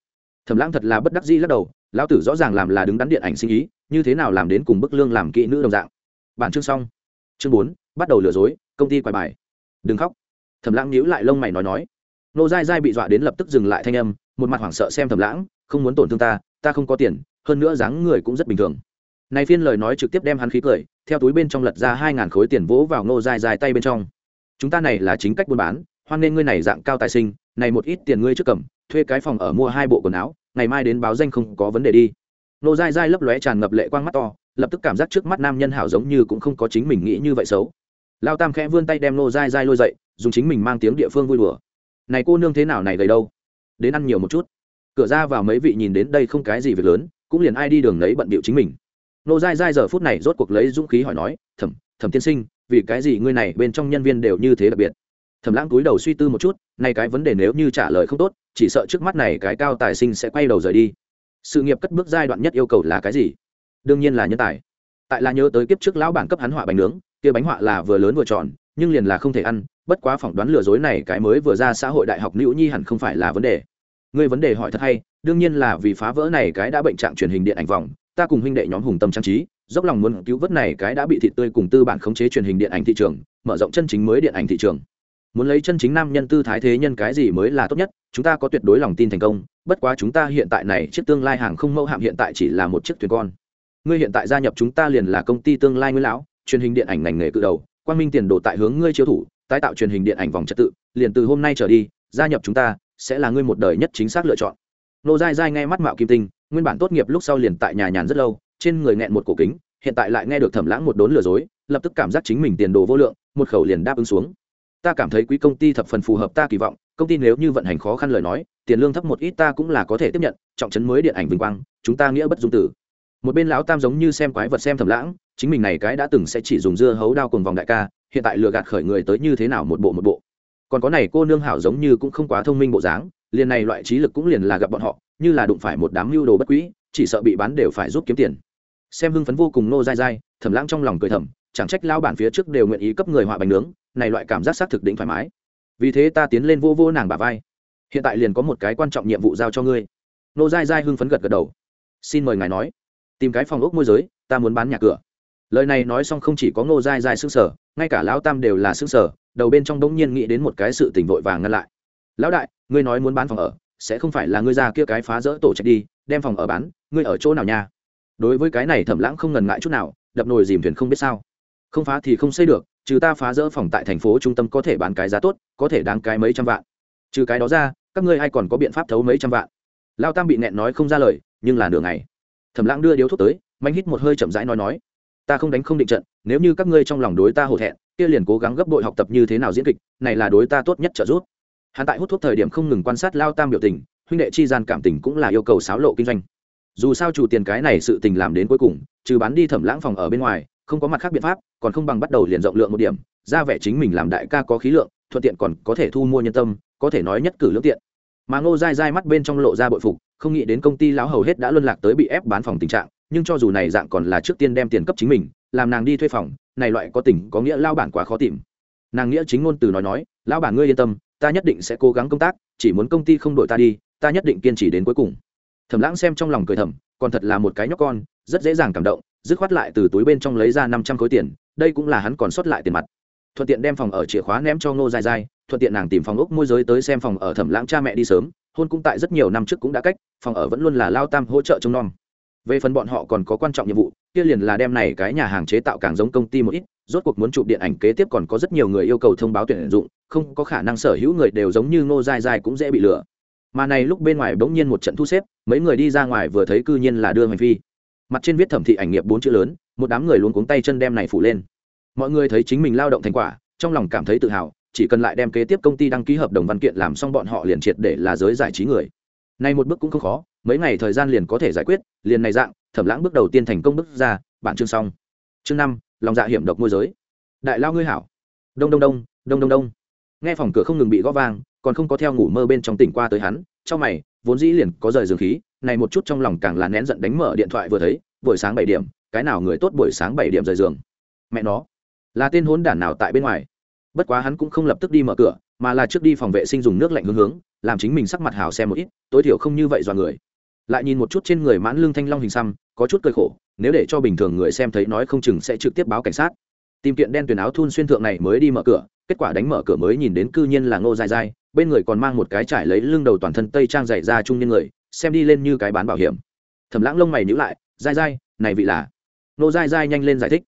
Thẩm lãng thật là bất đắc dĩ lắc đầu, lão tử rõ ràng làm là đứng đắn điện ảnh sinh ý, như thế nào làm đến cùng bức lương làm kỹ nữ đồng dạng. Bản chương xong. Chương bốn, bắt đầu lừa dối, công ty quài bài. Đừng khóc. Thẩm lãng nhíu lại lông mày nói nói. Nô dai dai bị dọa đến lập tức dừng lại thanh âm, một mặt hoảng sợ xem thẩm lãng, không muốn tổn thương ta ta không có tiền, hơn nữa dáng người cũng rất bình thường này phiên lời nói trực tiếp đem hắn khí cười, theo túi bên trong lật ra hai ngàn khối tiền vỗ vào nô dài dài tay bên trong. Chúng ta này là chính cách buôn bán, hoan nên ngươi này dạng cao tài sinh, này một ít tiền ngươi trước cầm, thuê cái phòng ở mua hai bộ quần áo, ngày mai đến báo danh không có vấn đề đi. Nô dai dai lấp lóe tràn ngập lệ quang mắt to, lập tức cảm giác trước mắt nam nhân hảo giống như cũng không có chính mình nghĩ như vậy xấu. Lao tam khẽ vươn tay đem nô dai dai lôi dậy, dùng chính mình mang tiếng địa phương vui đùa. Này cô nương thế nào này gầy đâu? Đến ăn nhiều một chút. Cửa ra vào mấy vị nhìn đến đây không cái gì việc lớn, cũng liền ai đi đường lấy bận bịu chính mình nô dai dai giờ phút này rốt cuộc lấy dũng khí hỏi nói, thẩm thẩm tiên sinh, vì cái gì ngươi này bên trong nhân viên đều như thế đặc biệt? Thẩm lãng túi đầu suy tư một chút nay cái vấn đề nếu như trả lời không tốt, chỉ sợ trước mắt này cái cao tài sinh sẽ quay đầu rời đi. Sự nghiệp cất bước giai đoạn nhất yêu cầu là cái gì? Đương nhiên là nhân tài. Tại là nhớ tới kiếp trước lão bản cấp hắn họa bánh nướng, kia bánh họa là vừa lớn vừa tròn, nhưng liền là không thể ăn, bất quá phỏng đoán lừa dối này cái mới vừa ra xã hội đại học nữ nhi hẳn không phải là vấn đề. Ngươi vấn đề hỏi thật hay, đương nhiên là vì phá vỡ này cái đã bệnh trạng truyền hình điện ảnh vòng ta cùng huynh đệ nhóm hùng tâm trang trí, dốc lòng muốn cứu vớt này cái đã bị thịt tươi cùng tư bản khống chế truyền hình điện ảnh thị trường, mở rộng chân chính mới điện ảnh thị trường. Muốn lấy chân chính nam nhân tư thái thế nhân cái gì mới là tốt nhất, chúng ta có tuyệt đối lòng tin thành công, bất quá chúng ta hiện tại này chiếc tương lai hàng không mẫu hạm hiện tại chỉ là một chiếc thuyền con. Ngươi hiện tại gia nhập chúng ta liền là công ty tương lai nguyên lão, truyền hình điện ảnh ngành nghề cự đầu, quang minh tiền đồ tại hướng ngươi chiếu thủ, tái tạo truyền hình điện ảnh vòng trật tự, liền từ hôm nay trở đi, gia nhập chúng ta sẽ là ngươi một đời nhất chính xác lựa chọn. Nô dai dai nghe mắt mạo kim tinh nguyên bản tốt nghiệp lúc sau liền tại nhà nhàn rất lâu, trên người nghẹn một cổ kính, hiện tại lại nghe được thẩm lãng một đốn lừa dối, lập tức cảm giác chính mình tiền đồ vô lượng, một khẩu liền đáp ứng xuống. Ta cảm thấy quý công ty thập phần phù hợp ta kỳ vọng, công ty nếu như vận hành khó khăn lời nói, tiền lương thấp một ít ta cũng là có thể tiếp nhận, trọng trấn mới điện ảnh vinh quang, chúng ta nghĩa bất dung tử. Một bên lão tam giống như xem quái vật xem thầm lãng, chính mình này cái đã từng sẽ chỉ dùng dưa hấu đao cùng vòng đại ca, hiện tại lừa gạt khởi người tới như thế nào một bộ một bộ. Còn có này cô nương hảo giống như cũng không quá thông minh bộ dáng, liền này loại trí lực cũng liền là gặp bọn họ như là đụng phải một đám mưu đồ bất quỹ chỉ sợ bị bán đều phải giúp kiếm tiền. Xem hưng phấn vô cùng nô dai dai, thầm lãng trong lòng cười thầm, chẳng trách lao bản phía trước đều nguyện ý cấp người họa bánh nướng, này loại cảm giác xác thực định thoải mái. Vì thế ta tiến lên vô vô nàng bà vai. Hiện tại liền có một cái quan trọng nhiệm vụ giao cho ngươi. Nô dai dai hưng phấn gật gật đầu. Xin mời ngài nói. Tìm cái phòng ốc môi giới, ta muốn bán nhà cửa. Lời này nói xong không chỉ có ngô dai dai xương sở ngay cả lão tam đều là xương sở đầu bên trong đống nhiên nghĩ đến một cái sự tình vội vàng ngăn lại. Lão đại, ngươi nói muốn bán phòng ở sẽ không phải là ngươi ra kia cái phá rỡ tổ trạch đi, đem phòng ở bán, ngươi ở chỗ nào nha? Đối với cái này thẩm lãng không ngần ngại chút nào, đập nồi dìm thuyền không biết sao. Không phá thì không xây được, trừ ta phá rỡ phòng tại thành phố trung tâm có thể bán cái giá tốt, có thể đáng cái mấy trăm vạn. Trừ cái đó ra, các ngươi ai còn có biện pháp thấu mấy trăm vạn? Lao tam bị nẹn nói không ra lời, nhưng là nửa ngày. Thẩm lãng đưa điếu thuốc tới mạnh hít một hơi chậm rãi nói nói, ta không đánh không định trận, nếu như các ngươi trong lòng đối ta hổ thẹn, kia liền cố gắng gấp đội học tập như thế nào diễn kịch, này là đối ta tốt nhất trợ giúp hắn tại hút thuốc thời điểm không ngừng quan sát lao tam biểu tình, huynh đệ chi gian cảm tình cũng là yêu cầu xáo lộ kinh doanh. Dù sao chủ tiền cái này sự tình làm đến cuối cùng, trừ bán đi thẩm lãng phòng ở bên ngoài, không có mặt khác biện pháp, còn không bằng bắt đầu liền rộng lượng một điểm, ra vẻ chính mình làm đại ca có khí lượng, thuận tiện còn có thể thu mua nhân tâm, có thể nói nhất cử lưỡng tiện. Mà ngô dai dai mắt bên trong lộ ra bội phục, không nghĩ đến công ty lão hầu hết đã luân lạc tới bị ép bán phòng tình trạng, nhưng cho dù này dạng còn là trước tiên đem tiền cấp chính mình, làm nàng đi thuê phòng, này loại có tình có nghĩa lao bản quá khó tìm. Nàng nghĩa chính ngôn từ nói nói, lão bản ngươi yên tâm ta nhất định sẽ cố gắng công tác, chỉ muốn công ty không đổi ta đi, ta nhất định kiên trì đến cuối cùng. Thẩm lãng xem trong lòng cười thầm, còn thật là một cái nhóc con, rất dễ dàng cảm động, dứt khoát lại từ túi bên trong lấy ra năm trăm khối tiền, đây cũng là hắn còn sót lại tiền mặt. Thuận tiện đem phòng ở chìa khóa ném cho ngô dài dài thuận tiện nàng tìm phòng ốc môi giới tới xem phòng ở thẩm lãng cha mẹ đi sớm, hôn cũng tại rất nhiều năm trước cũng đã cách, phòng ở vẫn luôn là lao tam hỗ trợ trông nom. Về phần bọn họ còn có quan trọng nhiệm vụ, kia liền là đem này cái nhà hàng chế tạo càng giống công ty một ít rốt cuộc muốn chụp điện ảnh kế tiếp còn có rất nhiều người yêu cầu thông báo tuyển dụng, không có khả năng sở hữu người đều giống như ngô dai dai cũng dễ bị lừa. Mà này lúc bên ngoài bỗng nhiên một trận thu xếp, mấy người đi ra ngoài vừa thấy cư nhiên là đưa hành phi. Mặt trên viết thẩm thị ảnh nghiệp bốn chữ lớn, một đám người luôn cuống tay chân đem này phủ lên. Mọi người thấy chính mình lao động thành quả, trong lòng cảm thấy tự hào, chỉ cần lại đem kế tiếp công ty đăng ký hợp đồng văn kiện làm xong bọn họ liền triệt để là giới giải trí người. Nay một bước cũng không khó, mấy ngày thời gian liền có thể giải quyết, liền này dạng, thẩm lãng bước đầu tiên thành công bước ra bản chương xong. Chương năm lòng dạ hiểm độc môi giới. Đại lao ngươi hảo. Đông đông đông đông đông đông. Nghe phòng cửa không ngừng bị gõ vang, còn không có theo ngủ mơ bên trong tỉnh qua tới hắn, trong mày, vốn dĩ liền có rời giường khí, này một chút trong lòng càng là nén giận đánh mở điện thoại vừa thấy, buổi sáng bảy điểm, cái nào người tốt buổi sáng bảy điểm rời giường. Mẹ nó, là tên hốn đản nào tại bên ngoài? Bất quá hắn cũng không lập tức đi mở cửa, mà là trước đi phòng vệ sinh dùng nước lạnh hướng hướng, làm chính mình sắc mặt hào xem một ít, tối thiểu không như vậy dọa người. Lại nhìn một chút trên người mãn lương thanh long hình xăm, có chút cơi khổ nếu để cho bình thường người xem thấy nói không chừng sẽ trực tiếp báo cảnh sát. Tìm kiện đen tuyển áo thun xuyên thượng này mới đi mở cửa, kết quả đánh mở cửa mới nhìn đến cư nhiên là ngô dài dài bên người còn mang một cái trải lấy lưng đầu toàn thân tây trang dày ra trung niên người, xem đi lên như cái bán bảo hiểm. Thẩm lãng lông mày nhữ lại, dai dai, này vị là? Nô dai dai nhanh lên giải thích,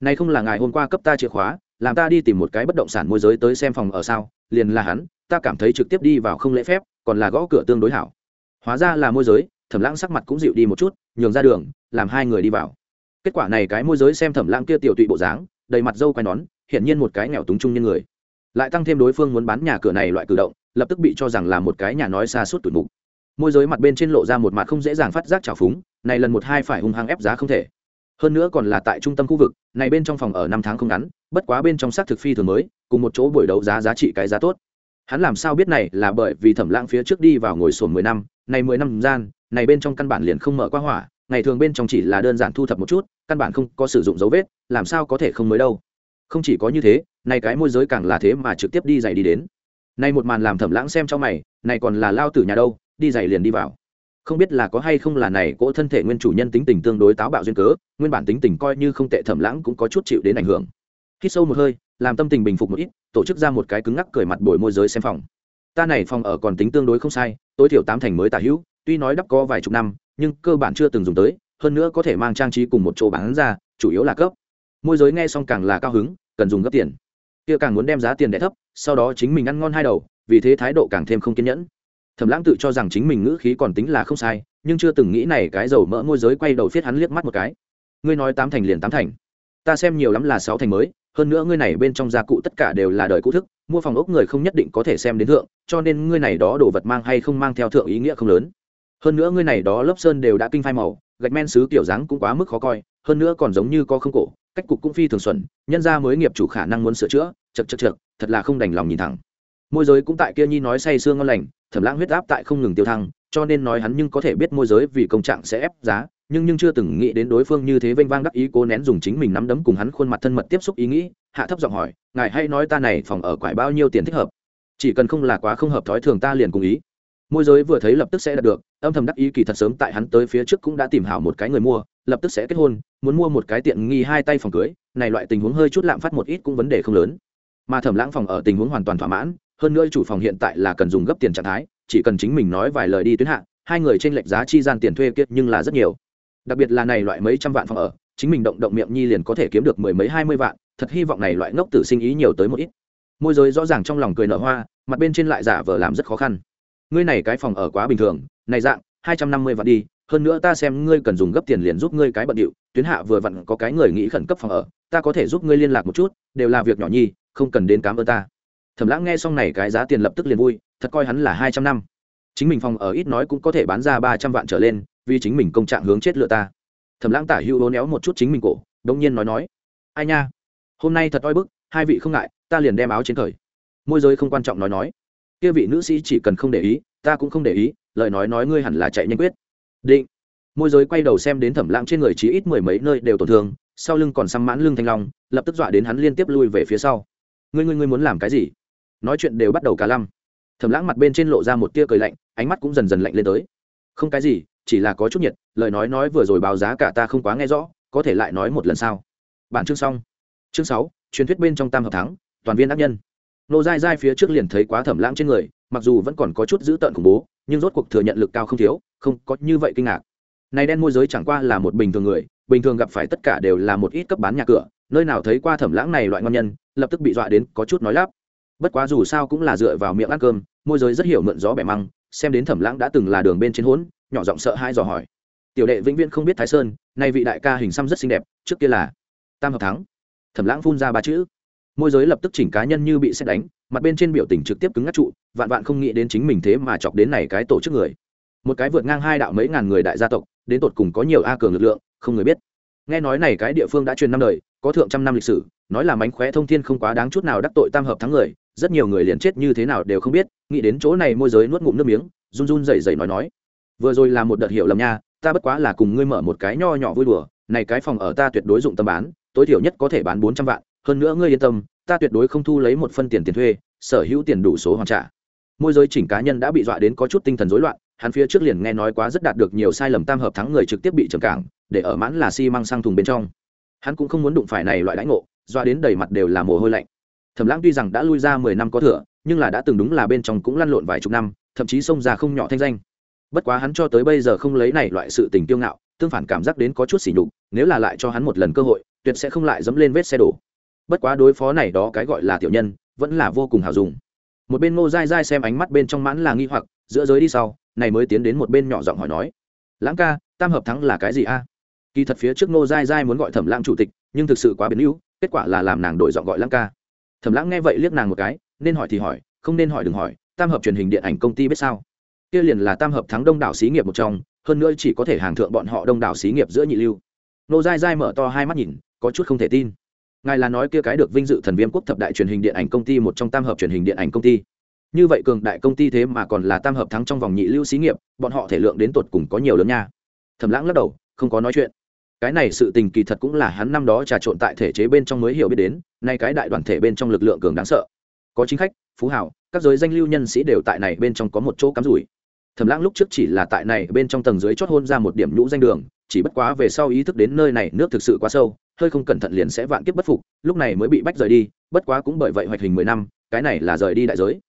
này không là ngài hôm qua cấp ta chìa khóa, làm ta đi tìm một cái bất động sản môi giới tới xem phòng ở sao, liền là hắn, ta cảm thấy trực tiếp đi vào không lễ phép, còn là gõ cửa tương đối hảo. Hóa ra là môi giới thẩm lãng sắc mặt cũng dịu đi một chút, nhường ra đường, làm hai người đi vào. Kết quả này cái môi giới xem thẩm lãng kia tiểu tụy bộ dáng, đầy mặt dâu quai nón, hiển nhiên một cái nghèo túng chung như người. Lại tăng thêm đối phương muốn bán nhà cửa này loại cử động, lập tức bị cho rằng là một cái nhà nói xa suốt tủi mục. Môi giới mặt bên trên lộ ra một mặt không dễ dàng phát giác trào phúng, này lần một hai phải hung hăng ép giá không thể. Hơn nữa còn là tại trung tâm khu vực, này bên trong phòng ở năm tháng không ngắn, bất quá bên trong xác thực phi thường mới, cùng một chỗ buổi đấu giá giá trị cái giá tốt. Hắn làm sao biết này là bởi vì thẩm lãng phía trước đi vào ngồi sổn mười năm, này mười năm gian này bên trong căn bản liền không mở qua hỏa, ngày thường bên trong chỉ là đơn giản thu thập một chút, căn bản không có sử dụng dấu vết, làm sao có thể không mới đâu. Không chỉ có như thế, này cái môi giới càng là thế mà trực tiếp đi dày đi đến. Này một màn làm thẩm lãng xem cho mày, này còn là lao tử nhà đâu, đi dày liền đi vào. Không biết là có hay không là này cỗ thân thể nguyên chủ nhân tính tình tương đối táo bạo duyên cớ, nguyên bản tính tình coi như không tệ thẩm lãng cũng có chút chịu đến ảnh hưởng. Hít sâu một hơi, làm tâm tình bình phục một ít, tổ chức ra một cái cứng ngắc cười mặt bồi môi giới xem phòng. Ta này phòng ở còn tính tương đối không sai, tối thiểu tám thành mới tả hữu tuy nói đắp có vài chục năm, nhưng cơ bản chưa từng dùng tới, hơn nữa có thể mang trang trí cùng một chỗ bán ra, chủ yếu là cấp. Môi giới nghe xong càng là cao hứng, cần dùng gấp tiền. Kia càng muốn đem giá tiền đẻ thấp, sau đó chính mình ăn ngon hai đầu, vì thế thái độ càng thêm không kiên nhẫn. Thẩm lãng tự cho rằng chính mình ngữ khí còn tính là không sai, nhưng chưa từng nghĩ này cái dầu mỡ môi giới quay đầu phiết hắn liếc mắt một cái. Ngươi nói tám thành liền tám thành. Ta xem nhiều lắm là sáu thành mới, hơn nữa ngươi này bên trong gia cụ tất cả đều là đời cũ thức, mua phòng ốc người không nhất định có thể xem đến thượng, cho nên ngươi này đó đồ vật mang hay không mang theo thượng ý nghĩa không lớn hơn nữa ngươi này đó lớp sơn đều đã kinh phai màu, gạch men xứ kiểu dáng cũng quá mức khó coi, hơn nữa còn giống như có không cổ, cách cục cũng phi thường xuẩn, nhân ra mới nghiệp chủ khả năng muốn sửa chữa chật chật chật thật là không đành lòng nhìn thẳng. Môi giới cũng tại kia nhi nói say sương ngon lành, thẩm lãng huyết áp tại không ngừng tiêu thăng, cho nên nói hắn nhưng có thể biết môi giới vì công trạng sẽ ép giá, nhưng nhưng chưa từng nghĩ đến đối phương như thế vênh vang đắc ý cố nén dùng chính mình nắm đấm cùng hắn khuôn mặt thân mật tiếp xúc ý nghĩ, hạ thấp giọng hỏi, ngài hay nói ta này phòng ở quải bao nhiêu tiền thích hợp? Chỉ cần không là quá không hợp thói thường ta liền cùng ý môi giới vừa thấy lập tức sẽ đạt được, âm thầm đắc ý kỳ thật sớm tại hắn tới phía trước cũng đã tìm hảo một cái người mua, lập tức sẽ kết hôn, muốn mua một cái tiện nghi hai tay phòng cưới, này loại tình huống hơi chút lạm phát một ít cũng vấn đề không lớn. Mà thẩm lãng phòng ở tình huống hoàn toàn thỏa mãn, hơn nữa chủ phòng hiện tại là cần dùng gấp tiền trạng thái, chỉ cần chính mình nói vài lời đi tuyến hạ, hai người trên lệch giá chi gian tiền thuê kiệt nhưng là rất nhiều. Đặc biệt là này loại mấy trăm vạn phòng ở, chính mình động động miệng nhi liền có thể kiếm được mười mấy hai mươi vạn, thật hy vọng này loại ngốc tử sinh ý nhiều tới một ít. Môi giới rõ ràng trong lòng cười nở hoa, mặt bên trên lại giả vờ làm rất khó khăn ngươi này cái phòng ở quá bình thường, này dạng, hai trăm năm mươi vạn đi, hơn nữa ta xem ngươi cần dùng gấp tiền liền giúp ngươi cái bận điệu, tuyến hạ vừa vặn có cái người nghĩ khẩn cấp phòng ở, ta có thể giúp ngươi liên lạc một chút, đều là việc nhỏ nhi, không cần đến cám ơn ta. Thẩm lãng nghe xong này cái giá tiền lập tức liền vui, thật coi hắn là hai trăm năm. Chính mình phòng ở ít nói cũng có thể bán ra ba trăm vạn trở lên, vì chính mình công trạng hướng chết lựa ta. Thẩm lãng tả hữu hố néo một chút chính mình cổ đông nhiên nói nói, ai nha, hôm nay thật oi bức, hai vị không ngại, ta liền đem áo trên thời môi giới không quan trọng nói nói kia vị nữ sĩ chỉ cần không để ý, ta cũng không để ý, lời nói nói ngươi hẳn là chạy nhanh quyết. Định. Môi giới quay đầu xem đến thẩm lãng trên người chỉ ít mười mấy nơi đều tổn thương, sau lưng còn xăm mãn lưng thanh long, lập tức dọa đến hắn liên tiếp lui về phía sau. Ngươi ngươi ngươi muốn làm cái gì? Nói chuyện đều bắt đầu cả lăm. Thẩm lãng mặt bên trên lộ ra một tia cười lạnh, ánh mắt cũng dần dần lạnh lên tới. Không cái gì, chỉ là có chút nhiệt, lời nói nói vừa rồi báo giá cả ta không quá nghe rõ, có thể lại nói một lần sao bản chương xong. Chương sáu, truyền thuyết bên trong tam hợp thắng, toàn viên ác nhân nô dai dai phía trước liền thấy quá thẩm lãng trên người, mặc dù vẫn còn có chút dữ tợn khủng bố, nhưng rốt cuộc thừa nhận lực cao không thiếu, không có như vậy kinh ngạc. Này đen môi giới chẳng qua là một bình thường người, bình thường gặp phải tất cả đều là một ít cấp bán nhà cửa, nơi nào thấy qua thẩm lãng này loại ngon nhân, lập tức bị dọa đến có chút nói lắp. Bất quá dù sao cũng là dựa vào miệng ăn cơm, môi giới rất hiểu mượn gió bẻ măng, xem đến thẩm lãng đã từng là đường bên trên hốn, nhỏ giọng sợ hai dò hỏi. Tiểu đệ vĩnh viễn không biết thái sơn, nay vị đại ca hình xăm rất xinh đẹp, trước kia là tam hợp thắng. Thẩm lãng phun ra ba chữ môi giới lập tức chỉnh cá nhân như bị xét đánh, mặt bên trên biểu tình trực tiếp cứng ngắt trụ, vạn vạn không nghĩ đến chính mình thế mà chọc đến này cái tổ chức người. Một cái vượt ngang hai đạo mấy ngàn người đại gia tộc, đến tột cùng có nhiều a cường lực lượng, không người biết. Nghe nói này cái địa phương đã truyền năm đời, có thượng trăm năm lịch sử, nói là mánh khóe thông thiên không quá đáng chút nào đắc tội tam hợp thắng người, rất nhiều người liền chết như thế nào đều không biết, nghĩ đến chỗ này môi giới nuốt ngụm nước miếng, run run rẩy rẩy nói nói. Vừa rồi là một đợt hiểu lầm nha, ta bất quá là cùng ngươi mở một cái nho nhỏ vui đùa, này cái phòng ở ta tuyệt đối dụng tâm bán, tối thiểu nhất có thể bán bốn trăm vạn hơn nữa ngươi yên tâm, ta tuyệt đối không thu lấy một phân tiền tiền thuê, sở hữu tiền đủ số hoàn trả. Môi giới chỉnh cá nhân đã bị dọa đến có chút tinh thần rối loạn, hắn phía trước liền nghe nói quá rất đạt được nhiều sai lầm tam hợp thắng người trực tiếp bị trầm cảng, để ở mãn là xi、si、măng sang thùng bên trong. Hắn cũng không muốn đụng phải này loại đãi ngộ, dọa đến đầy mặt đều là mồ hôi lạnh. Thẩm lãng tuy rằng đã lui ra mười năm có thừa, nhưng là đã từng đúng là bên trong cũng lăn lộn vài chục năm, thậm chí xông ra không nhỏ thanh danh. Bất quá hắn cho tới bây giờ không lấy này loại sự tình kiêu ngạo, tương phản cảm giác đến có chút sỉ nhục, nếu là lại cho hắn một lần cơ hội, tuyệt sẽ không lại dẫm lên vết xe đổ bất quá đối phó này đó cái gọi là tiểu nhân, vẫn là vô cùng hào dùng. Một bên ngô dai dai xem ánh mắt bên trong mãn là nghi hoặc, giữa giới đi sau, này mới tiến đến một bên nhỏ giọng hỏi nói. Lãng ca, tam hợp thắng là cái gì a? Kỳ thật phía trước ngô dai dai muốn gọi thẩm lãng chủ tịch, nhưng thực sự quá biến hữu, kết quả là làm nàng đổi giọng gọi lãng ca. Thẩm lãng nghe vậy liếc nàng một cái, nên hỏi thì hỏi, không nên hỏi đừng hỏi, tam hợp truyền hình điện ảnh công ty biết sao? Kia liền là tam hợp thắng đông đảo xí nghiệp một trong, hơn nữa chỉ có thể hàng thượng bọn họ đông đảo xí nghiệp giữa nhị lưu. Nô dai dai mở to hai mắt nhìn, có chút không thể tin ngài là nói kia cái được vinh dự thần viêm quốc thập đại truyền hình điện ảnh công ty một trong tam hợp truyền hình điện ảnh công ty. Như vậy cường đại công ty thế mà còn là tam hợp thắng trong vòng nhị lưu xí nghiệp, bọn họ thể lượng đến tột cùng có nhiều lớn nha. Thầm lãng lắc đầu, không có nói chuyện. Cái này sự tình kỳ thật cũng là hắn năm đó trà trộn tại thể chế bên trong mới hiểu biết đến, nay cái đại đoàn thể bên trong lực lượng cường đáng sợ. Có chính khách, phú hảo các giới danh lưu nhân sĩ đều tại này bên trong có một chỗ cắm rủi. Thầm lãng lúc trước chỉ là tại này bên trong tầng dưới chót hôn ra một điểm nhũ danh đường, chỉ bất quá về sau ý thức đến nơi này nước thực sự quá sâu hơi không cẩn thận liền sẽ vạn kiếp bất phục, lúc này mới bị bách rời đi, bất quá cũng bởi vậy hoạch hình mười năm, cái này là rời đi đại giới.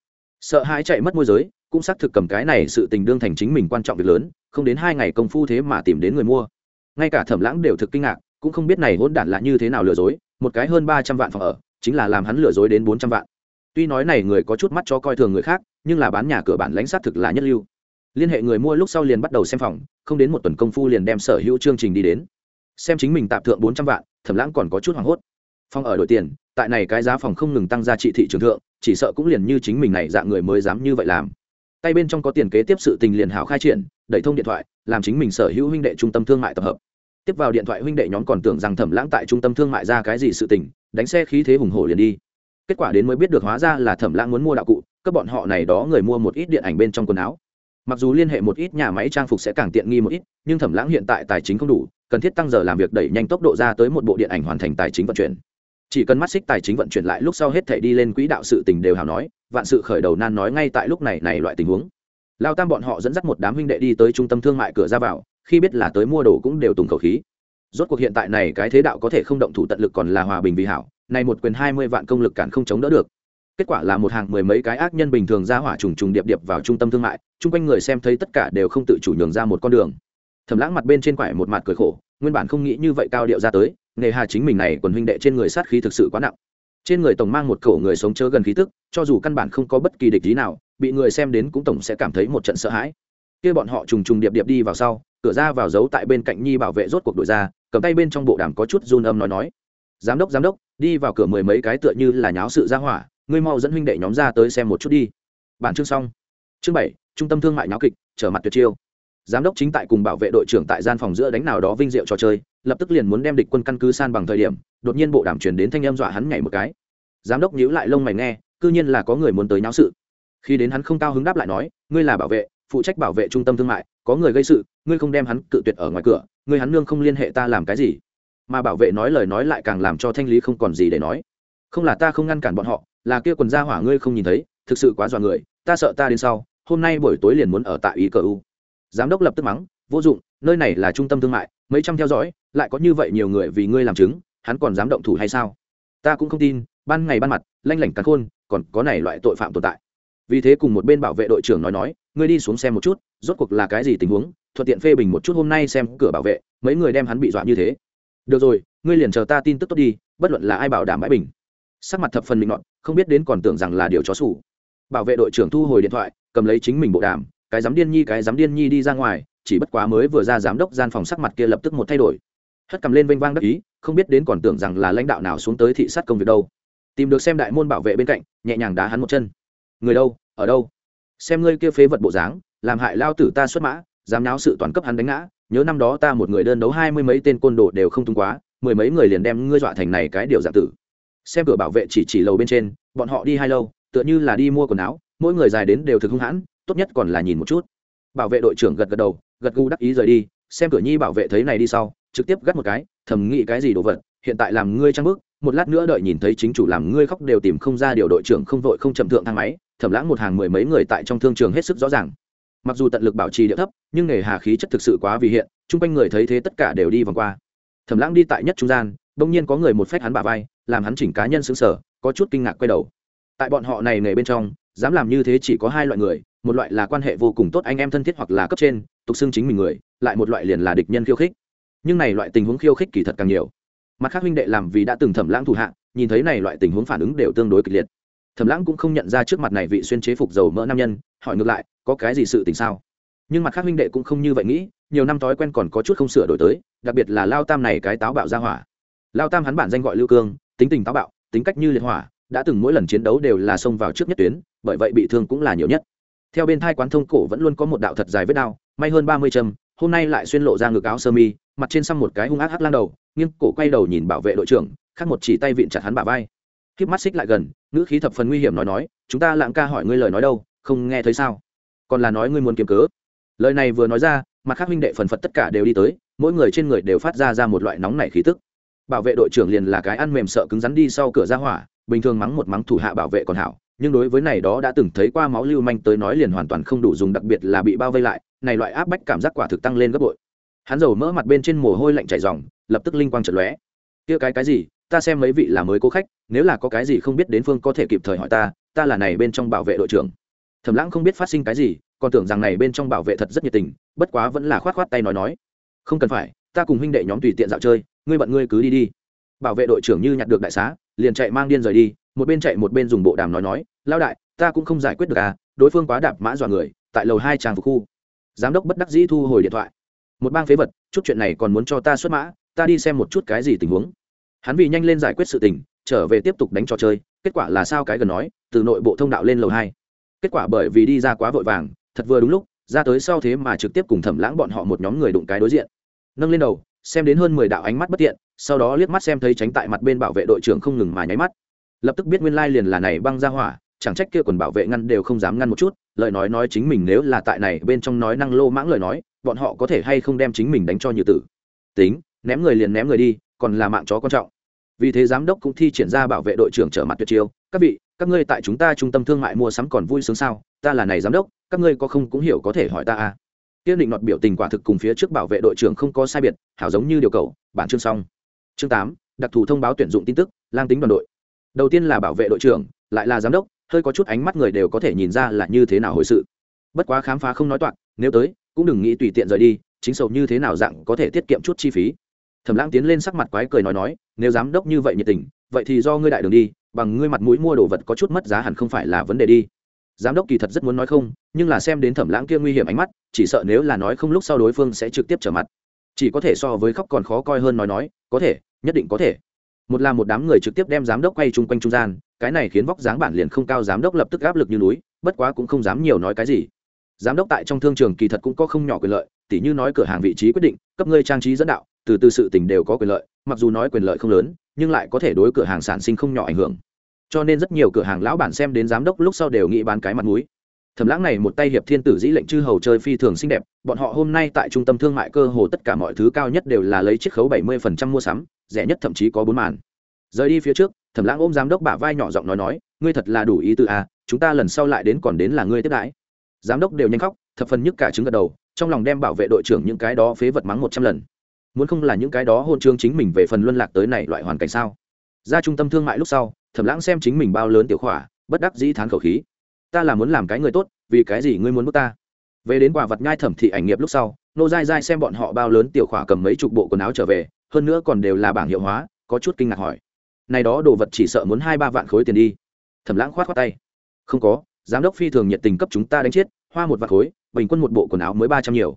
Sợ hãi chạy mất môi giới, cũng xác thực cầm cái này sự tình đương thành chính mình quan trọng việc lớn, không đến hai ngày công phu thế mà tìm đến người mua. Ngay cả thẩm lãng đều thực kinh ngạc, cũng không biết này hỗn đản là như thế nào lừa dối, một cái hơn ba trăm vạn phòng ở, chính là làm hắn lừa dối đến bốn trăm vạn. Tuy nói này người có chút mắt cho coi thường người khác, nhưng là bán nhà cửa bản lãnh sát thực là nhất lưu. Liên hệ người mua lúc sau liền bắt đầu xem phòng, không đến một tuần công phu liền đem sở hữu chương trình đi đến. Xem chính mình tạm thượng bốn trăm vạn thẩm lãng còn có chút hoảng hốt. Phòng ở đổi tiền, tại này cái giá phòng không ngừng tăng giá trị thị trường thượng, chỉ sợ cũng liền như chính mình này dạng người mới dám như vậy làm. Tay bên trong có tiền kế tiếp sự tình liền hảo khai triển, đẩy thông điện thoại, làm chính mình sở hữu huynh đệ trung tâm thương mại tập hợp. Tiếp vào điện thoại huynh đệ nhóm còn tưởng rằng thẩm lãng tại trung tâm thương mại ra cái gì sự tình, đánh xe khí thế hùng hổ liền đi. Kết quả đến mới biết được hóa ra là thẩm lãng muốn mua đạo cụ các bọn họ này đó người mua một ít điện ảnh bên trong quần áo. Mặc dù liên hệ một ít nhà máy trang phục sẽ càng tiện nghi một ít, nhưng thẩm lãng hiện tại tài chính không đủ cần thiết tăng giờ làm việc đẩy nhanh tốc độ ra tới một bộ điện ảnh hoàn thành tài chính vận chuyển. Chỉ cần mắt xích tài chính vận chuyển lại lúc sau hết thể đi lên quỹ đạo sự tình đều hào nói, vạn sự khởi đầu nan nói ngay tại lúc này này loại tình huống. Lao tam bọn họ dẫn dắt một đám huynh đệ đi tới trung tâm thương mại cửa ra vào, khi biết là tới mua đồ cũng đều tùng khẩu khí. Rốt cuộc hiện tại này cái thế đạo có thể không động thủ tận lực còn là hòa bình vì hảo, này một quyền hai mươi vạn công lực cản không chống đỡ được. Kết quả là một hàng mười mấy cái ác nhân bình thường ra hỏa trùng trùng điệp điệp vào trung tâm thương mại, chung quanh người xem thấy tất cả đều không tự chủ nhường ra một con đường thầm lãng mặt bên trên quải một mặt cười khổ, nguyên bản không nghĩ như vậy cao điệu ra tới, nghề hà chính mình này còn huynh đệ trên người sát khí thực sự quá nặng. Trên người tổng mang một cổ người sống chớ gần khí tức, cho dù căn bản không có bất kỳ địch lý nào, bị người xem đến cũng tổng sẽ cảm thấy một trận sợ hãi. Kia bọn họ trùng trùng điệp điệp đi vào sau, cửa ra vào giấu tại bên cạnh nhi bảo vệ rốt cuộc đội ra, cầm tay bên trong bộ đàm có chút run âm nói nói. Giám đốc giám đốc, đi vào cửa mười mấy cái tựa như là nháo sự ra hỏa, ngươi mau dẫn huynh đệ nhóm ra tới xem một chút đi. Bản chương xong. Chương bảy, trung tâm thương mại nháo kịch, trở mặt tuyệt chiêu giám đốc chính tại cùng bảo vệ đội trưởng tại gian phòng giữa đánh nào đó vinh diệu trò chơi, lập tức liền muốn đem địch quân căn cứ san bằng thời điểm, đột nhiên bộ đàm truyền đến thanh em dọa hắn nhảy một cái. Giám đốc nhíu lại lông mày nghe, cư nhiên là có người muốn tới nháo sự. Khi đến hắn không cao hứng đáp lại nói, ngươi là bảo vệ, phụ trách bảo vệ trung tâm thương mại, có người gây sự, ngươi không đem hắn cự tuyệt ở ngoài cửa, ngươi hắn nương không liên hệ ta làm cái gì? Mà bảo vệ nói lời nói lại càng làm cho thanh lý không còn gì để nói. Không là ta không ngăn cản bọn họ, là kia quần gia hỏa ngươi không nhìn thấy, thực sự quá dọa người, ta sợ ta đến sau, hôm nay buổi tối liền muốn ở tại ý cờ u giám đốc lập tức mắng vô dụng nơi này là trung tâm thương mại mấy trăm theo dõi lại có như vậy nhiều người vì ngươi làm chứng hắn còn dám động thủ hay sao? Ta cũng không tin ban ngày ban mặt lanh lảnh cắn khôn còn có này loại tội phạm tồn tại. Vì thế cùng một bên bảo vệ đội trưởng nói nói ngươi đi xuống xem một chút rốt cuộc là cái gì tình huống thuận tiện phê bình một chút hôm nay xem cửa bảo vệ mấy người đem hắn bị dọa như thế. Được rồi ngươi liền chờ ta tin tức tốt đi bất luận là ai bảo đảm bãi bình. Sắc mặt thập phần bình luận, không biết đến còn tưởng rằng là điều chó sủ. Bảo vệ đội trưởng thu hồi điện thoại cầm lấy chính mình bộ đàm cái giám điên nhi, cái giám điên nhi đi ra ngoài, chỉ bất quá mới vừa ra giám đốc gian phòng sắc mặt kia lập tức một thay đổi. Hất cầm lên vênh vang đắc ý, không biết đến còn tưởng rằng là lãnh đạo nào xuống tới thị sát công việc đâu. Tìm được xem đại môn bảo vệ bên cạnh, nhẹ nhàng đá hắn một chân. Người đâu, ở đâu? Xem ngươi kia phế vật bộ dáng, làm hại lao tử ta xuất mã, dám náo sự toàn cấp hắn đánh ngã, nhớ năm đó ta một người đơn đấu hai mươi mấy tên côn đồ đều không tung quá, mười mấy người liền đem ngươi dọa thành này cái điều dạng tử. Xem cửa bảo vệ chỉ chỉ lầu bên trên, bọn họ đi hai lâu, tựa như là đi mua quần áo, mỗi người dài đến đều thực hung hãn tốt nhất còn là nhìn một chút. Bảo vệ đội trưởng gật gật đầu, gật gù đắc ý rời đi, xem cửa nhi bảo vệ thấy này đi sau, trực tiếp gắt một cái, thầm nghĩ cái gì đồ vật, hiện tại làm ngươi trang bức một lát nữa đợi nhìn thấy chính chủ làm ngươi khóc đều tìm không ra điều đội trưởng không vội không chậm thượng thang máy thẩm lãng một hàng mười mấy người tại trong thương trường hết sức rõ ràng. Mặc dù tận lực bảo trì địa thấp, nhưng nghề hà khí chất thực sự quá vì hiện, chung quanh người thấy thế tất cả đều đi vòng qua. Thẩm lãng đi tại nhất trung gian, bỗng nhiên có người một phép hắn bả vai, làm hắn chỉnh cá nhân xứng sở có chút kinh ngạc quay đầu. Tại bọn họ này nghề bên trong dám làm như thế chỉ có hai loại người, một loại là quan hệ vô cùng tốt anh em thân thiết hoặc là cấp trên, tục xưng chính mình người, lại một loại liền là địch nhân khiêu khích. Nhưng này loại tình huống khiêu khích kỳ thật càng nhiều. Mặt khác huynh đệ làm vì đã từng thẩm lãng thủ hạ, nhìn thấy này loại tình huống phản ứng đều tương đối kịch liệt. Thẩm lãng cũng không nhận ra trước mặt này vị xuyên chế phục dầu mỡ nam nhân, hỏi ngược lại, có cái gì sự tình sao? Nhưng mặt khác huynh đệ cũng không như vậy nghĩ, nhiều năm thói quen còn có chút không sửa đổi tới, đặc biệt là lao tam này cái táo bạo ra hỏa. Lao tam hắn bản danh gọi lưu cương, tính tình táo bạo, tính cách như liệt hỏa, đã từng mỗi lần chiến đấu đều là xông vào trước nhất tuyến bởi vậy bị thương cũng là nhiều nhất. Theo bên thai quán thông cổ vẫn luôn có một đạo thật dài vết đao, may hơn ba mươi châm, hôm nay lại xuyên lộ ra ngực áo sơ mi, mặt trên xăm một cái hung ác hắc lan đầu, nghiêng cổ quay đầu nhìn bảo vệ đội trưởng, khác một chỉ tay vịn chặt hắn bả vai. Khiếp mắt xích lại gần, ngữ khí thập phần nguy hiểm nói nói, chúng ta lạng ca hỏi ngươi lời nói đâu, không nghe thấy sao? Còn là nói ngươi muốn kiếm cớ. Lời này vừa nói ra, mặt khác huynh đệ phần phật tất cả đều đi tới, mỗi người trên người đều phát ra ra một loại nóng nảy khí tức. Bảo vệ đội trưởng liền là cái ăn mềm sợ cứng rắn đi sau cửa ra hỏa, bình thường mắng một mắng thủ hạ bảo vệ còn hảo nhưng đối với này đó đã từng thấy qua máu lưu manh tới nói liền hoàn toàn không đủ dùng, đặc biệt là bị bao vây lại, này loại áp bách cảm giác quả thực tăng lên gấp bội. Hắn dầu mỡ mặt bên trên mồ hôi lạnh chảy ròng, lập tức linh quang chật lóe. Kia cái cái gì? Ta xem mấy vị là mới cố khách, nếu là có cái gì không biết đến phương có thể kịp thời hỏi ta ta là này bên trong bảo vệ đội trưởng. Thẩm lãng không biết phát sinh cái gì, còn tưởng rằng này bên trong bảo vệ thật rất nhiệt tình, bất quá vẫn là khoát khoát tay nói nói. Không cần phải, ta cùng huynh đệ nhóm tùy tiện dạo chơi, ngươi bận ngươi cứ đi đi. Bảo vệ đội trưởng như nhặt được đại xá, liền chạy mang điên rời đi một bên chạy một bên dùng bộ đàm nói nói lao đại, ta cũng không giải quyết được à đối phương quá đạp mã dọa người, tại lầu hai tràng phục khu. Giám đốc bất đắc dĩ thu hồi điện thoại. Một bang phế vật, chút chuyện này còn muốn cho ta xuất mã, ta đi xem một chút cái gì tình huống. Hắn vì nhanh lên giải quyết sự tình, trở về tiếp tục đánh trò chơi, kết quả là sao cái gần nói, từ nội bộ thông đạo lên lầu hai. Kết quả bởi vì đi ra quá vội vàng, thật vừa đúng lúc, ra tới sau thế mà trực tiếp cùng thẩm lãng bọn họ một nhóm người đụng cái đối diện. Nâng lên đầu, xem đến hơn mười đạo ánh mắt bất tiện, sau đó liếc mắt xem thấy tránh tại mặt bên bảo vệ đội trưởng không ngừng mà nháy mắt lập tức biết nguyên lai liền là này băng ra hỏa, chẳng trách kia quần bảo vệ ngăn đều không dám ngăn một chút, lời nói nói chính mình nếu là tại này bên trong nói năng lô mãng lời nói, bọn họ có thể hay không đem chính mình đánh cho như tử. Tính, ném người liền ném người đi, còn là mạng chó quan trọng. Vì thế giám đốc cũng thi triển ra bảo vệ đội trưởng trở mặt tuyệt chiêu, các vị, các ngươi tại chúng ta trung tâm thương mại mua sắm còn vui sướng sao? Ta là này giám đốc, các ngươi có không cũng hiểu có thể hỏi ta à? Kiên định nọt biểu tình quả thực cùng phía trước bảo vệ đội trưởng không có sai biệt, hảo giống như điều cầu, bản chương xong. Chương tám, đặc thù thông báo tuyển dụng tin tức, lang tính đoàn đội đầu tiên là bảo vệ đội trưởng, lại là giám đốc, hơi có chút ánh mắt người đều có thể nhìn ra là như thế nào hồi sự. Bất quá khám phá không nói toạc, nếu tới, cũng đừng nghĩ tùy tiện rời đi, chính sầu như thế nào dạng có thể tiết kiệm chút chi phí. Thẩm lãng tiến lên sắc mặt quái cười nói nói, nếu giám đốc như vậy nhiệt tình, vậy thì do ngươi đại đường đi, bằng ngươi mặt mũi mua đồ vật có chút mất giá hẳn không phải là vấn đề đi. Giám đốc kỳ thật rất muốn nói không, nhưng là xem đến thẩm lãng kia nguy hiểm ánh mắt, chỉ sợ nếu là nói không lúc sau đối phương sẽ trực tiếp trở mặt. Chỉ có thể so với khóc còn khó coi hơn nói nói, có thể, nhất định có thể một là một đám người trực tiếp đem giám đốc quay chung quanh trung gian, cái này khiến vóc dáng bản liền không cao, giám đốc lập tức áp lực như núi, bất quá cũng không dám nhiều nói cái gì. Giám đốc tại trong thương trường kỳ thật cũng có không nhỏ quyền lợi, tỉ như nói cửa hàng vị trí quyết định, cấp ngươi trang trí dẫn đạo, từ từ sự tình đều có quyền lợi, mặc dù nói quyền lợi không lớn, nhưng lại có thể đối cửa hàng sản sinh không nhỏ ảnh hưởng. Cho nên rất nhiều cửa hàng lão bản xem đến giám đốc lúc sau đều nghĩ bán cái mặt mũi thẩm lãng này một tay hiệp thiên tử dĩ lệnh chư hầu chơi phi thường xinh đẹp, bọn họ hôm nay tại trung tâm thương mại cơ hồ tất cả mọi thứ cao nhất đều là lấy chiết khấu bảy mươi phần trăm mua sắm, rẻ nhất thậm chí có bốn màn. Rời đi phía trước, thẩm lãng ôm giám đốc bả vai nhỏ giọng nói nói, ngươi thật là đủ ý tự à chúng ta lần sau lại đến còn đến là ngươi tiếp đãi. Giám đốc đều nhanh khóc, thập phần nhức cả trứng gật đầu, trong lòng đem bảo vệ đội trưởng những cái đó phế vật mắng một trăm lần. Muốn không là những cái đó hôn chương chính mình về phần luân lạc tới này loại hoàn cảnh sao? Ra trung tâm thương mại lúc sau, thẩm lãng xem chính mình bao lớn tiểu khỏa, bất đắc dĩ thán khẩu khí ta là muốn làm cái người tốt, vì cái gì ngươi muốn bước ta? Về đến quả vật nhai thẩm thị ảnh nghiệp lúc sau, nô dai dai xem bọn họ bao lớn tiểu khỏa cầm mấy chục bộ quần áo trở về, hơn nữa còn đều là bảng hiệu hóa, có chút kinh ngạc hỏi. Này đó đồ vật chỉ sợ muốn hai ba vạn khối tiền đi. Thẩm lãng khoát khoát tay. Không có, giám đốc phi thường nhiệt tình cấp chúng ta đánh chết, hoa một vạn khối, bình quân một bộ quần áo mới ba trăm nhiều.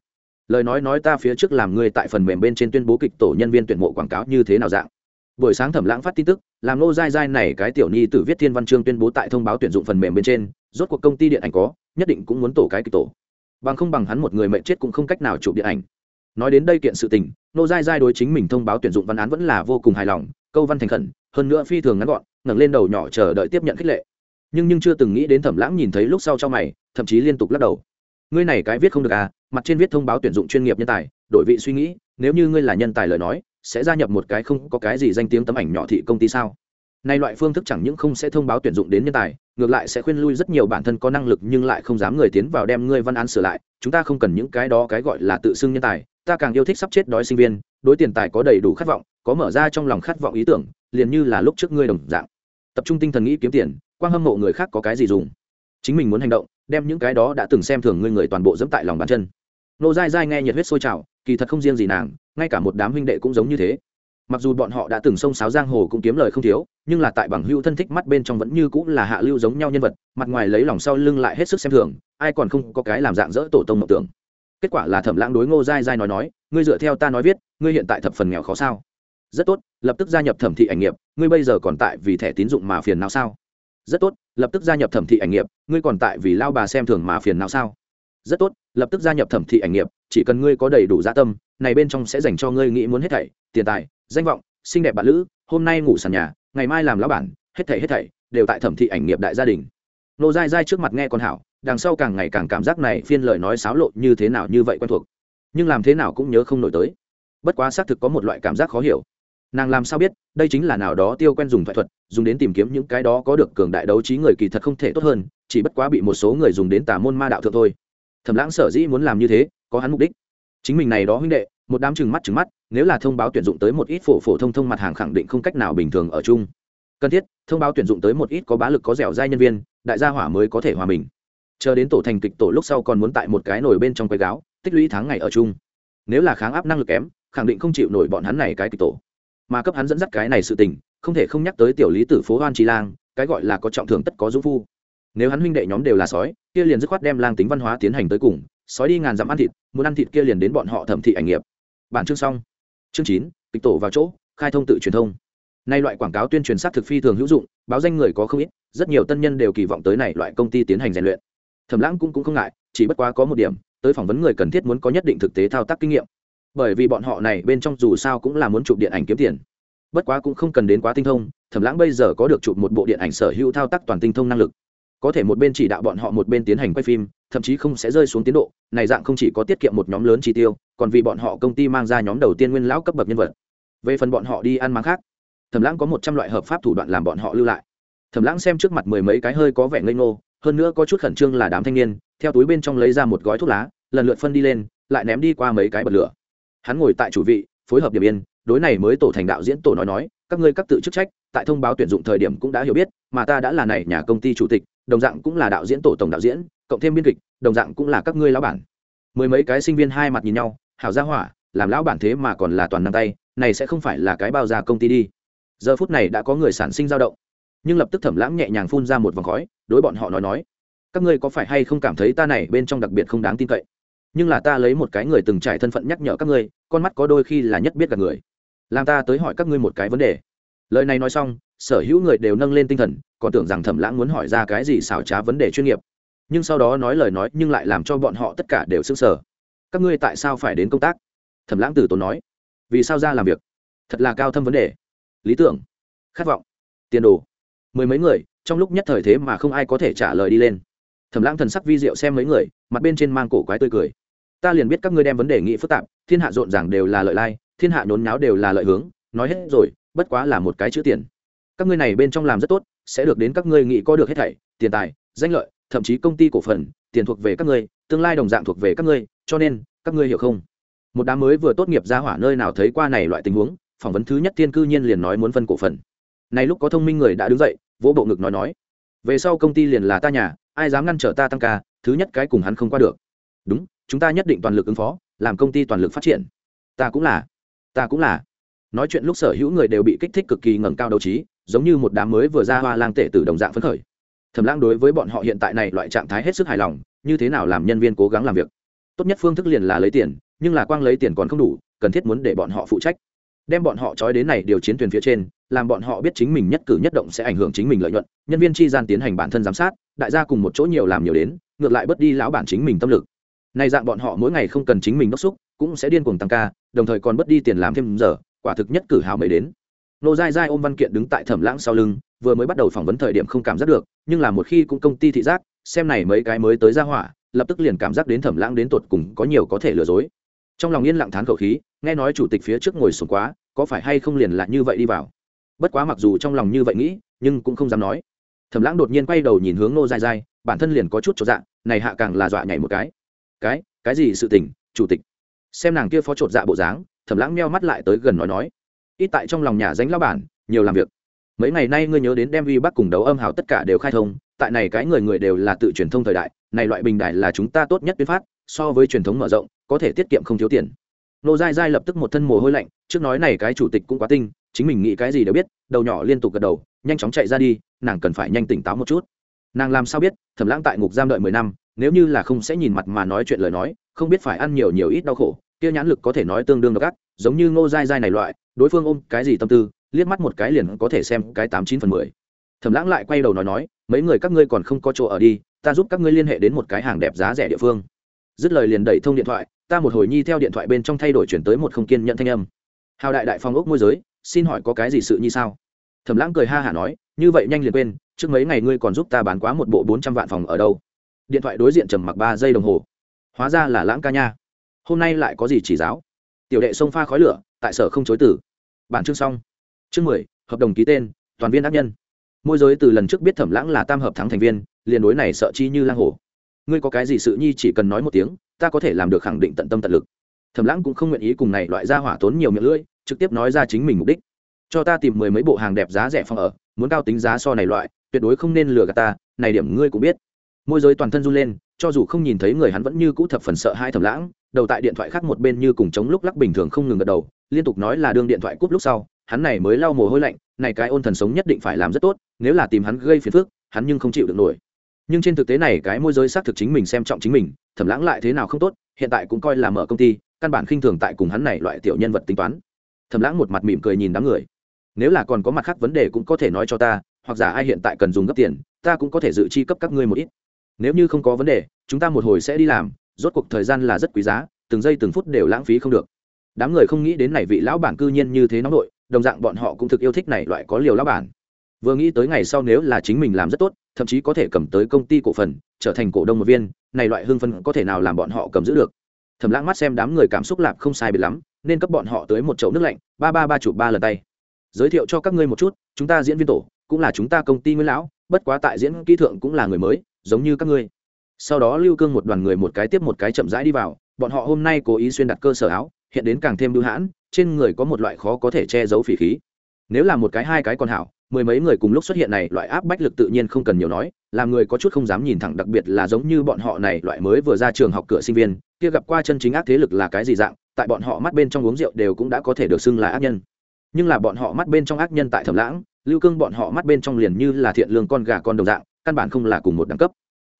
Lời nói nói ta phía trước làm người tại phần mềm bên trên tuyên bố kịch tổ nhân viên tuyển mộ quảng cáo như thế nào dạng. Buổi sáng thẩm lãng phát tin tức, làm nô dai dai này cái tiểu nhi tử viết thiên văn chương tuyên bố tại thông báo tuyển dụng phần mềm bên trên rốt cuộc công ty điện ảnh có, nhất định cũng muốn tổ cái kịch tổ. Bằng không bằng hắn một người mệnh chết cũng không cách nào chụp điện ảnh. Nói đến đây kiện sự tình, nô Gai Gai đối chính mình thông báo tuyển dụng văn án vẫn là vô cùng hài lòng, câu văn thành khẩn, hơn nữa phi thường ngắn gọn, ngẩng lên đầu nhỏ chờ đợi tiếp nhận khích lệ. Nhưng nhưng chưa từng nghĩ đến thẩm lãng nhìn thấy lúc sau cho mày, thậm chí liên tục lắc đầu. Ngươi này cái viết không được à mặt trên viết thông báo tuyển dụng chuyên nghiệp nhân tài, đổi vị suy nghĩ, nếu như ngươi là nhân tài lời nói, sẽ gia nhập một cái không có cái gì danh tiếng tấm ảnh nhỏ thị công ty sao? Nay loại phương thức chẳng những không sẽ thông báo tuyển dụng đến nhân tài, ngược lại sẽ khuyên lui rất nhiều bản thân có năng lực nhưng lại không dám người tiến vào đem ngươi văn án sửa lại. Chúng ta không cần những cái đó cái gọi là tự xưng nhân tài, ta càng yêu thích sắp chết đói sinh viên, đối tiền tài có đầy đủ khát vọng, có mở ra trong lòng khát vọng ý tưởng, liền như là lúc trước ngươi đồng dạng. Tập trung tinh thần nghĩ kiếm tiền, quang hâm mộ người khác có cái gì dùng. Chính mình muốn hành động, đem những cái đó đã từng xem thường ngươi người toàn bộ dẫm tại lòng bàn chân. Nô dai dai nghe nhiệt huyết sôi trào, kỳ thật không riêng gì nàng, ngay cả một đám huynh đệ cũng giống như thế mặc dù bọn họ đã từng xông sáo giang hồ cũng kiếm lời không thiếu, nhưng là tại bằng hưu thân thích mắt bên trong vẫn như cũng là hạ lưu giống nhau nhân vật, mặt ngoài lấy lòng sau lưng lại hết sức xem thường, ai còn không có cái làm dạng dỡ tổ tông mộng tưởng. Kết quả là thẩm lãng đối ngô dai dai nói nói, ngươi dựa theo ta nói viết, ngươi hiện tại thập phần nghèo khó sao? Rất tốt, lập tức gia nhập thẩm thị ảnh nghiệp, ngươi bây giờ còn tại vì thẻ tín dụng mà phiền não sao? Rất tốt, lập tức gia nhập thẩm thị ảnh nghiệp, ngươi còn tại vì lao bà xem thường mà phiền não sao? Rất tốt, lập tức gia nhập thẩm thị ảnh nghiệp, chỉ cần ngươi có đầy đủ gia tâm, này bên trong sẽ dành cho ngươi nghĩ muốn hết thảy, tiền tài danh vọng, xinh đẹp bạn lữ, hôm nay ngủ sàn nhà, ngày mai làm lão bản, hết thảy hết thảy, đều tại thẩm thị ảnh nghiệp đại gia đình. Nô dai dai trước mặt nghe con hảo, đằng sau càng ngày càng cảm giác này phiên lời nói xáo lộ như thế nào như vậy quen thuộc. Nhưng làm thế nào cũng nhớ không nổi tới. Bất quá xác thực có một loại cảm giác khó hiểu. Nàng làm sao biết, đây chính là nào đó tiêu quen dùng thoại thuật, dùng đến tìm kiếm những cái đó có được cường đại đấu trí người kỳ thật không thể tốt hơn, chỉ bất quá bị một số người dùng đến tà môn ma đạo thượng thôi. Thẩm lãng sở dĩ muốn làm như thế, có hắn mục đích. Chính mình này đó huynh đệ, một đám chừng mắt chừng mắt nếu là thông báo tuyển dụng tới một ít phổ phổ thông thông mặt hàng khẳng định không cách nào bình thường ở chung. Cần thiết, thông báo tuyển dụng tới một ít có bá lực có dẻo dai nhân viên, đại gia hỏa mới có thể hòa mình. Chờ đến tổ thành kịch tổ lúc sau còn muốn tại một cái nồi bên trong quầy gáo, tích lũy tháng ngày ở chung. Nếu là kháng áp năng lực kém, khẳng định không chịu nổi bọn hắn này cái kịch tổ. Mà cấp hắn dẫn dắt cái này sự tình, không thể không nhắc tới tiểu lý tử phố hoan trí lang, cái gọi là có trọng thưởng tất có dũng phu. Nếu hắn huynh đệ nhóm đều là sói, kia liền dứt khoát đem lang tính văn hóa tiến hành tới cùng, sói đi ngàn dặm ăn thịt, muốn ăn thịt kia liền đến bọn họ thẩm thị ảnh nghiệp. Bản chương xong chương chín, kịch tổ vào chỗ, khai thông tự truyền thông. Nay loại quảng cáo tuyên truyền sát thực phi thường hữu dụng, báo danh người có không ít, rất nhiều tân nhân đều kỳ vọng tới này loại công ty tiến hành rèn luyện. Thẩm lãng cũng cũng không ngại, chỉ bất quá có một điểm, tới phỏng vấn người cần thiết muốn có nhất định thực tế thao tác kinh nghiệm. Bởi vì bọn họ này bên trong dù sao cũng là muốn chụp điện ảnh kiếm tiền. Bất quá cũng không cần đến quá tinh thông, thẩm lãng bây giờ có được chụp một bộ điện ảnh sở hữu thao tác toàn tinh thông năng lực có thể một bên chỉ đạo bọn họ một bên tiến hành quay phim, thậm chí không sẽ rơi xuống tiến độ, này dạng không chỉ có tiết kiệm một nhóm lớn chi tiêu, còn vì bọn họ công ty mang ra nhóm đầu tiên nguyên lão cấp bậc nhân vật. Về phần bọn họ đi ăn máng khác, thẩm lãng có một trăm loại hợp pháp thủ đoạn làm bọn họ lưu lại. Thẩm lãng xem trước mặt mười mấy cái hơi có vẻ ngây ngô, hơn nữa có chút khẩn trương là đám thanh niên, theo túi bên trong lấy ra một gói thuốc lá, lần lượt phân đi lên, lại ném đi qua mấy cái bật lửa. Hắn ngồi tại chủ vị, phối hợp điểm yên, đối này mới tổ thành đạo diễn tổ nói nói, các ngươi các tự chức trách, tại thông báo tuyển dụng thời điểm cũng đã hiểu biết, mà ta đã là này nhà công ty chủ tịch đồng dạng cũng là đạo diễn tổ tổng đạo diễn, cộng thêm biên kịch, đồng dạng cũng là các ngươi lão bản. Mười mấy cái sinh viên hai mặt nhìn nhau, hảo gia hỏa, làm lão bản thế mà còn là toàn năng tay, này sẽ không phải là cái bao ra công ty đi. Giờ phút này đã có người sản sinh dao động. Nhưng lập tức thẩm lãng nhẹ nhàng phun ra một vòng khói, đối bọn họ nói nói, các ngươi có phải hay không cảm thấy ta này bên trong đặc biệt không đáng tin cậy? Nhưng là ta lấy một cái người từng trải thân phận nhắc nhở các ngươi, con mắt có đôi khi là nhất biết cả người. Làm ta tới hỏi các ngươi một cái vấn đề. Lời này nói xong sở hữu người đều nâng lên tinh thần, còn tưởng rằng thẩm lãng muốn hỏi ra cái gì xảo trá vấn đề chuyên nghiệp. Nhưng sau đó nói lời nói nhưng lại làm cho bọn họ tất cả đều s ư n g sở các ngươi tại sao phải đến công tác? Thẩm lãng từ tốn nói. Vì sao ra làm việc? Thật là cao thâm vấn đề. Lý tưởng. Khát vọng. Tiền đồ. Mười mấy người, trong lúc nhất thời thế mà không ai có thể trả lời đi lên. Thẩm lãng thần sắc vi diệu xem mấy người, mặt bên trên mang cổ quái tươi cười. Ta liền biết các ngươi đem vấn đề nghị phức tạp, thiên hạ rộn ràng đều là lợi lai, thiên hạ nhốn nháo đều là lợi hướng, nói hết rồi, bất quá là một cái chữ tiền các ngươi này bên trong làm rất tốt, sẽ được đến các ngươi nghĩ có được hết thảy, tiền tài, danh lợi, thậm chí công ty cổ phần, tiền thuộc về các ngươi, tương lai đồng dạng thuộc về các ngươi, cho nên, các ngươi hiểu không? Một đám mới vừa tốt nghiệp ra hỏa nơi nào thấy qua này loại tình huống, phỏng vấn thứ nhất tiên cư nhiên liền nói muốn phân cổ phần. Này lúc có thông minh người đã đứng dậy, vỗ bộ ngực nói nói, về sau công ty liền là ta nhà, ai dám ngăn trở ta tăng ca, thứ nhất cái cùng hắn không qua được. Đúng, chúng ta nhất định toàn lực ứng phó, làm công ty toàn lực phát triển. Ta cũng là, ta cũng là. Nói chuyện lúc sở hữu người đều bị kích thích cực kỳ ngẩng cao đấu trí giống như một đám mới vừa ra hoa lang tể từ đồng dạng phấn khởi. Thẩm lãng đối với bọn họ hiện tại này loại trạng thái hết sức hài lòng, như thế nào làm nhân viên cố gắng làm việc? Tốt nhất phương thức liền là lấy tiền, nhưng là quang lấy tiền còn không đủ, cần thiết muốn để bọn họ phụ trách. Đem bọn họ trói đến này điều chiến thuyền phía trên, làm bọn họ biết chính mình nhất cử nhất động sẽ ảnh hưởng chính mình lợi nhuận, nhân viên chi gian tiến hành bản thân giám sát, đại gia cùng một chỗ nhiều làm nhiều đến, ngược lại bớt đi lão bản chính mình tâm lực. Này dạng bọn họ mỗi ngày không cần chính mình đốc xúc, cũng sẽ điên cuồng tăng ca, đồng thời còn bớt đi tiền làm thêm giờ, quả thực nhất cử hào mới đến nô dai dai ôm văn kiện đứng tại thẩm lãng sau lưng, vừa mới bắt đầu phỏng vấn thời điểm không cảm giác được, nhưng là một khi cũng công ty thị giác, xem này mấy cái mới tới ra hỏa, lập tức liền cảm giác đến thẩm lãng đến tột cùng có nhiều có thể lừa dối. Trong lòng yên lặng thán khẩu khí, nghe nói chủ tịch phía trước ngồi sùng quá, có phải hay không liền lại như vậy đi vào? Bất quá mặc dù trong lòng như vậy nghĩ, nhưng cũng không dám nói. Thẩm lãng đột nhiên quay đầu nhìn hướng nô dai dai, bản thân liền có chút cho dạng này hạ càng là dọa nhảy một cái. Cái cái gì sự tình, chủ tịch? Xem nàng kia phó chột dạ bộ dáng, thẩm lãng meo mắt lại tới gần nói nói ít tại trong lòng nhà danh lao bản, nhiều làm việc. Mấy ngày nay ngươi nhớ đến đem vi bắc cùng đấu âm hào tất cả đều khai thông, tại này cái người người đều là tự truyền thông thời đại, này loại bình đại là chúng ta tốt nhất biến phát so với truyền thống mở rộng, có thể tiết kiệm không thiếu tiền. Nô dai dai lập tức một thân mồ hôi lạnh, trước nói này cái chủ tịch cũng quá tinh, chính mình nghĩ cái gì đều biết, đầu nhỏ liên tục gật đầu, nhanh chóng chạy ra đi, nàng cần phải nhanh tỉnh táo một chút. Nàng làm sao biết, thẩm lãng tại ngục giam đợi mười năm, nếu như là không sẽ nhìn mặt mà nói chuyện lời nói, không biết phải ăn nhiều nhiều ít đau khổ kia nhãn lực có thể nói tương đương độc ác, giống như ngô dai dai này loại, đối phương ôm cái gì tâm tư, liếc mắt một cái liền có thể xem cái tám chín phần mười. Thẩm lãng lại quay đầu nói nói, mấy người các ngươi còn không có chỗ ở đi, ta giúp các ngươi liên hệ đến một cái hàng đẹp giá rẻ địa phương. Dứt lời liền đẩy thông điện thoại, ta một hồi nhi theo điện thoại bên trong thay đổi chuyển tới một không kiên nhận thanh âm. Hào đại đại phong ốc môi giới, xin hỏi có cái gì sự như sao? Thẩm lãng cười ha hả nói, như vậy nhanh liền quên, trước mấy ngày ngươi còn giúp ta bán quá một bộ bốn trăm vạn phòng ở đâu? Điện thoại đối diện trầm mặc ba giây đồng hồ. Hóa ra là lãng ca nha hôm nay lại có gì chỉ giáo? Tiểu đệ sông pha khói lửa, tại sở không chối tử bản chương xong. Chương mười, hợp đồng ký tên, toàn viên đắc nhân. Môi giới từ lần trước biết thẩm lãng là tam hợp thắng thành viên, liền đối này sợ chi như lang hồ ngươi có cái gì sự nhi chỉ cần nói một tiếng, ta có thể làm được khẳng định tận tâm tận lực. Thẩm lãng cũng không nguyện ý cùng này loại ra hỏa tốn nhiều miệng lưỡi, trực tiếp nói ra chính mình mục đích. Cho ta tìm mười mấy bộ hàng đẹp giá rẻ phòng ở, muốn cao tính giá so này loại, tuyệt đối không nên lừa gạt ta, này điểm ngươi cũng biết. Môi giới toàn thân run lên cho dù không nhìn thấy người hắn vẫn như cũ thập phần sợ hai thẩm lãng, đầu tại điện thoại khác một bên như cùng chống lúc lắc bình thường không ngừng gật đầu, liên tục nói là đương điện thoại cúp lúc sau, hắn này mới lau mồ hôi lạnh, này cái ôn thần sống nhất định phải làm rất tốt, nếu là tìm hắn gây phiền phức, hắn nhưng không chịu được nổi. Nhưng trên thực tế này cái môi giới xác thực chính mình xem trọng chính mình thẩm lãng lại thế nào không tốt, hiện tại cũng coi là mở công ty, căn bản khinh thường tại cùng hắn này loại tiểu nhân vật tính toán. Thẩm lãng một mặt mỉm cười nhìn đám người. Nếu là còn có mặt khác vấn đề cũng có thể nói cho ta, hoặc giả ai hiện tại cần dùng gấp tiền, ta cũng có thể dự chi cấp các ngươi một ít nếu như không có vấn đề, chúng ta một hồi sẽ đi làm, rốt cuộc thời gian là rất quý giá, từng giây từng phút đều lãng phí không được. Đám người không nghĩ đến này vị lão bản cư nhiên như thế nóng nội, đồng dạng bọn họ cũng thực yêu thích này loại có liều lão bản. Vừa nghĩ tới ngày sau nếu là chính mình làm rất tốt, thậm chí có thể cầm tới công ty cổ phần, trở thành cổ đông một viên, này loại hương phân có thể nào làm bọn họ cầm giữ được? Thầm lãng mắt xem đám người cảm xúc lạp không sai biệt lắm, nên cấp bọn họ tới một chậu nước lạnh, ba ba ba chụp ba lần tay. Giới thiệu cho các ngươi một chút, chúng ta diễn viên tổ, cũng là chúng ta công ty nguyên lão, bất quá tại diễn kỹ thượng cũng là người mới giống như các ngươi. Sau đó lưu cương một đoàn người một cái tiếp một cái chậm rãi đi vào, bọn họ hôm nay cố ý xuyên đặt cơ sở áo, hiện đến càng thêm bưu hãn, trên người có một loại khó có thể che giấu phỉ khí. Nếu là một cái hai cái còn hảo, mười mấy người cùng lúc xuất hiện này, loại áp bách lực tự nhiên không cần nhiều nói, làm người có chút không dám nhìn thẳng, đặc biệt là giống như bọn họ này, loại mới vừa ra trường học cửa sinh viên, kia gặp qua chân chính ác thế lực là cái gì dạng, tại bọn họ mắt bên trong uống rượu đều cũng đã có thể được xưng là ác nhân. Nhưng là bọn họ mắt bên trong ác nhân tại thẩm lãng, lưu cương bọn họ mắt bên trong liền như là thiện lương con gà con đồng dạng căn bản không là cùng một đẳng cấp.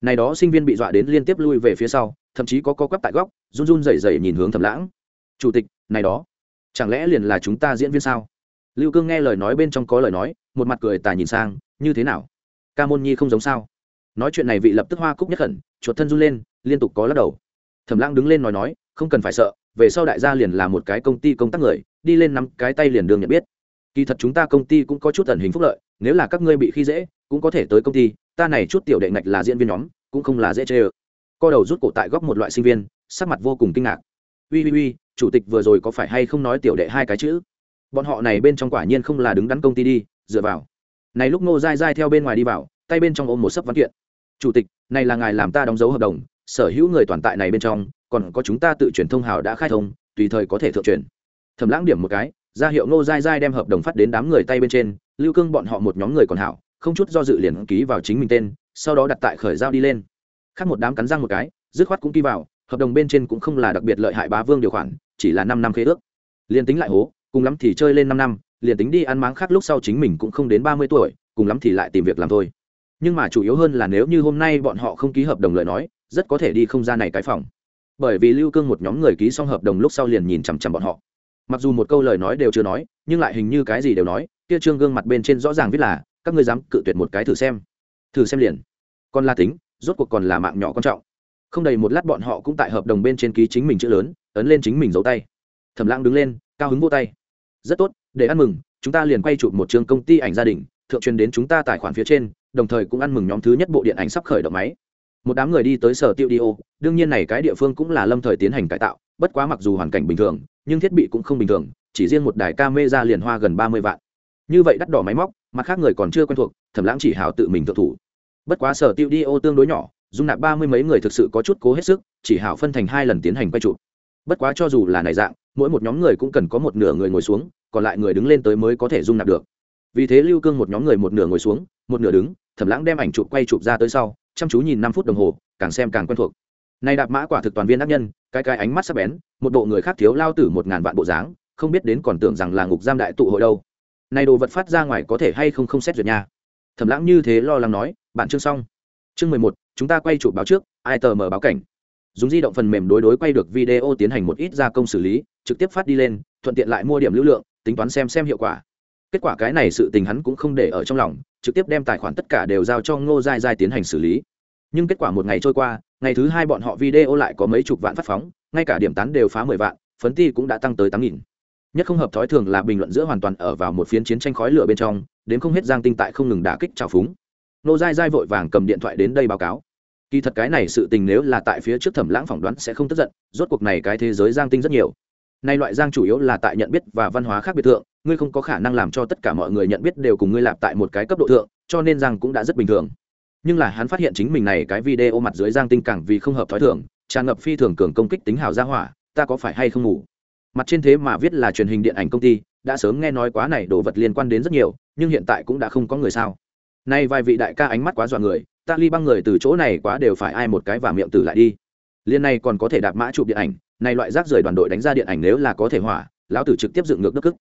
Này đó sinh viên bị dọa đến liên tiếp lui về phía sau, thậm chí có co quắp tại góc, run run rẩy rẩy nhìn hướng thẩm lãng. Chủ tịch, này đó, chẳng lẽ liền là chúng ta diễn viên sao? Lưu cương nghe lời nói bên trong có lời nói, một mặt cười tà nhìn sang, như thế nào? Ca môn nhi không giống sao? Nói chuyện này vị lập tức hoa cúc nhất khẩn, chuột thân run lên, liên tục có lắc đầu. Thẩm lãng đứng lên nói nói, không cần phải sợ, về sau đại gia liền là một cái công ty công tác người, đi lên nắm cái tay liền đường nhận biết. Kỳ thật chúng ta công ty cũng có chút ẩn hình phúc lợi, nếu là các ngươi bị khi dễ, cũng có thể tới công ty ta này chút tiểu đệ ngạch là diễn viên nhóm, cũng không là dễ chê ơ. Co đầu rút cổ tại góc một loại sinh viên, sắc mặt vô cùng kinh ngạc. Ui ui ui, chủ tịch vừa rồi có phải hay không nói tiểu đệ hai cái chữ? Bọn họ này bên trong quả nhiên không là đứng đắn công ty đi, dựa vào. Này lúc ngô dai dai theo bên ngoài đi vào, tay bên trong ôm một sấp văn kiện. Chủ tịch, này là ngài làm ta đóng dấu hợp đồng, sở hữu người toàn tại này bên trong, còn có chúng ta tự truyền thông hào đã khai thông, tùy thời có thể thượng truyền. Thầm lãng điểm một cái, ra hiệu ngô dai dai đem hợp đồng phát đến đám người tay bên trên, lưu cương bọn họ một nhóm người còn hảo không chút do dự liền ký vào chính mình tên, sau đó đặt tại khởi giao đi lên. Khác một đám cắn răng một cái, dứt khoát cũng ký vào, hợp đồng bên trên cũng không là đặc biệt lợi hại bá vương điều khoản, chỉ là năm năm khế ước. Liền tính lại hố, cùng lắm thì chơi lên năm năm, liền tính đi ăn máng khác lúc sau chính mình cũng không đến ba mươi tuổi, cùng lắm thì lại tìm việc làm thôi. Nhưng mà chủ yếu hơn là nếu như hôm nay bọn họ không ký hợp đồng lời nói, rất có thể đi không ra này cái phòng. Bởi vì lưu cương một nhóm người ký xong hợp đồng lúc sau liền nhìn chằm chằm bọn họ. Mặc dù một câu lời nói đều chưa nói, nhưng lại hình như cái gì đều nói, kia trương gương mặt bên trên rõ ràng viết là các ngươi dám cự tuyệt một cái thử xem. Thử xem liền. Còn la tính, rốt cuộc còn là mạng nhỏ quan trọng. Không đầy một lát bọn họ cũng tại hợp đồng bên trên ký chính mình chữ lớn, ấn lên chính mình dấu tay. Thẩm lãng đứng lên, cao hứng vô tay. Rất tốt, để ăn mừng, chúng ta liền quay chụp một trường công ty ảnh gia đình, thượng truyền đến chúng ta tài khoản phía trên, đồng thời cũng ăn mừng nhóm thứ nhất bộ điện ảnh sắp khởi động máy. Một đám người đi tới sở tiêu đi ô, đương nhiên này cái địa phương cũng là lâm thời tiến hành cải tạo, bất quá mặc dù hoàn cảnh bình thường, nhưng thiết bị cũng không bình thường, chỉ riêng một đài ca mê ra liền hoa gần ba mươi vạn như vậy đắt đỏ máy móc, mặt khác người còn chưa quen thuộc, thẩm lãng chỉ hào tự mình tự thủ. Bất quá sở tiêu đi ô tương đối nhỏ, dung nạp ba mươi mấy người thực sự có chút cố hết sức, chỉ hào phân thành hai lần tiến hành quay trụ. Bất quá cho dù là này dạng, mỗi một nhóm người cũng cần có một nửa người ngồi xuống, còn lại người đứng lên tới mới có thể dung nạp được. Vì thế lưu cương một nhóm người một nửa ngồi xuống, một nửa đứng, thẩm lãng đem ảnh chụp quay chụp ra tới sau, chăm chú nhìn năm phút đồng hồ, càng xem càng quen thuộc. Này đạp mã quả thực toàn viên ác nhân, cái cái ánh mắt sắc bén, một bộ người khác thiếu lao tử một ngàn vạn bộ dáng, không biết đến còn tưởng rằng là ngục giam đại tụ hội đâu này đồ vật phát ra ngoài có thể hay không không xét duyệt nhà. thẩm lãng như thế lo lắng nói, bạn chương xong. Chương mười một, chúng ta quay chụp báo trước, ai tờ mở báo cảnh. Dùng di động phần mềm đối đối quay được video tiến hành một ít gia công xử lý, trực tiếp phát đi lên, thuận tiện lại mua điểm lưu lượng, tính toán xem xem hiệu quả. Kết quả cái này sự tình hắn cũng không để ở trong lòng, trực tiếp đem tài khoản tất cả đều giao cho ngô dai dai tiến hành xử lý. Nhưng kết quả một ngày trôi qua, ngày thứ hai bọn họ video lại có mấy chục vạn phát phóng, ngay cả điểm tán đều phá mười vạn, phấn ti cũng đã tăng tới tám nghìn nhất không hợp thói thường là bình luận giữa hoàn toàn ở vào một phiến chiến tranh khói lửa bên trong, đến không hết giang tinh tại không ngừng đả kích trào phúng. Nô dai dai vội vàng cầm điện thoại đến đây báo cáo. Kỳ thật cái này sự tình nếu là tại phía trước thẩm lãng phỏng đoán sẽ không tức giận, rốt cuộc này cái thế giới giang tinh rất nhiều. Nay loại giang chủ yếu là tại nhận biết và văn hóa khác biệt thượng, ngươi không có khả năng làm cho tất cả mọi người nhận biết đều cùng ngươi lạp tại một cái cấp độ thượng, cho nên giang cũng đã rất bình thường. Nhưng là hắn phát hiện chính mình này cái video mặt dưới giang tinh càng vì không hợp thói thường, tràn ngập phi thường cường công kích tính hào gia hỏa, ta có phải hay không ngủ? Mặt trên thế mà viết là truyền hình điện ảnh công ty, đã sớm nghe nói quá này đồ vật liên quan đến rất nhiều, nhưng hiện tại cũng đã không có người sao. Nay vài vị đại ca ánh mắt quá dọa người, ta ly băng người từ chỗ này quá đều phải ai một cái và miệng tử lại đi. Liên này còn có thể đạp mã chụp điện ảnh, này loại rác rời đoàn đội đánh ra điện ảnh nếu là có thể hỏa, lão tử trực tiếp dựng ngược đất cức.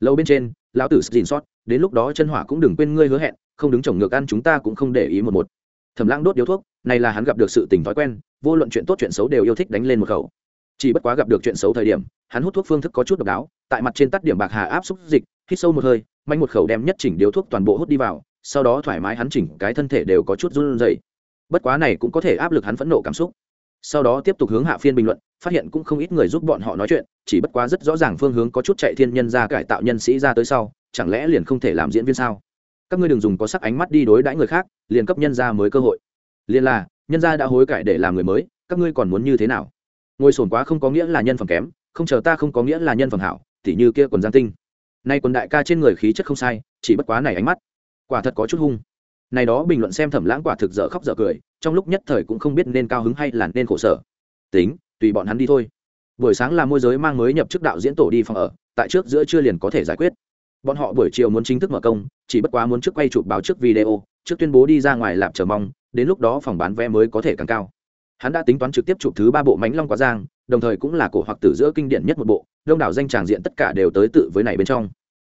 Lâu bên trên, lão tử xin sót đến lúc đó chân hỏa cũng đừng quên ngươi hứa hẹn, không đứng chồng ngược ăn chúng ta cũng không để ý một một. Thẩm lãng đốt điếu thuốc, này là hắn gặp được sự tình thói quen, vô luận chuyện tốt chuyện xấu đều yêu thích đánh lên một khẩu. Chỉ bất quá gặp được chuyện xấu thời điểm hắn hút thuốc phương thức có chút độc đáo, tại mặt trên tắt điểm bạc hà áp xúc dịch, hít sâu một hơi, manh một khẩu đem nhất chỉnh điếu thuốc toàn bộ hút đi vào, sau đó thoải mái hắn chỉnh cái thân thể đều có chút run rẩy. Bất quá này cũng có thể áp lực hắn phẫn nộ cảm xúc. Sau đó tiếp tục hướng hạ phiên bình luận, phát hiện cũng không ít người giúp bọn họ nói chuyện, chỉ bất quá rất rõ ràng phương hướng có chút chạy thiên nhân ra cải tạo nhân sĩ ra tới sau, chẳng lẽ liền không thể làm diễn viên sao? Các ngươi đừng dùng có sắc ánh mắt đi đối đãi người khác, liền cấp nhân ra mới cơ hội. Liền là, nhân gia đã hối cải để làm người mới, các ngươi còn muốn như thế nào? Ngồi sồn quá không có nghĩa là nhân phẩm kém không chờ ta không có nghĩa là nhân phẩm hảo, tỉ như kia quần giang tinh. Nay quần đại ca trên người khí chất không sai, chỉ bất quá này ánh mắt, quả thật có chút hung. Này đó bình luận xem thẩm lãng quả thực dở khóc dở cười, trong lúc nhất thời cũng không biết nên cao hứng hay là nên khổ sở. Tính, tùy bọn hắn đi thôi. Buổi sáng là môi giới mang mới nhập chức đạo diễn tổ đi phòng ở, tại trước giữa trưa liền có thể giải quyết. Bọn họ buổi chiều muốn chính thức mở công, chỉ bất quá muốn trước quay chụp báo trước video, trước tuyên bố đi ra ngoài lạp chờ mong, đến lúc đó phòng bán vé mới có thể càng cao. Hắn đã tính toán trực tiếp chụp thứ ba bộ mánh long quá giang đồng thời cũng là cổ hoặc tử giữa kinh điển nhất một bộ, đông đảo danh tràng diện tất cả đều tới tự với này bên trong.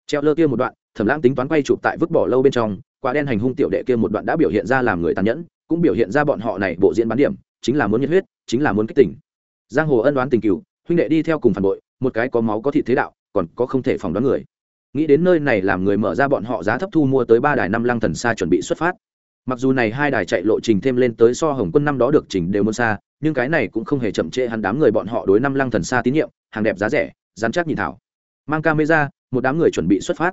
Treo lơ kia một đoạn, thẩm lãng tính toán quay chụp tại vứt bỏ lâu bên trong, quả đen hành hung tiểu đệ kia một đoạn đã biểu hiện ra làm người tàn nhẫn, cũng biểu hiện ra bọn họ này bộ diễn bán điểm, chính là muốn nhiệt huyết, chính là muốn kích tỉnh giang hồ ân đoán tình cựu huynh đệ đi theo cùng phản bội, một cái có máu có thịt thế đạo, còn có không thể phòng đoán người. Nghĩ đến nơi này làm người mở ra bọn họ giá thấp thu mua tới ba đài năm lăng thần xa chuẩn bị xuất phát mặc dù này hai đài chạy lộ trình thêm lên tới so hồng quân năm đó được trình đều muốn xa, nhưng cái này cũng không hề chậm trễ hắn đám người bọn họ đối năm lăng thần xa tín nhiệm, hàng đẹp giá rẻ, dán chắc nhìn thảo. Mang camera, một đám người chuẩn bị xuất phát.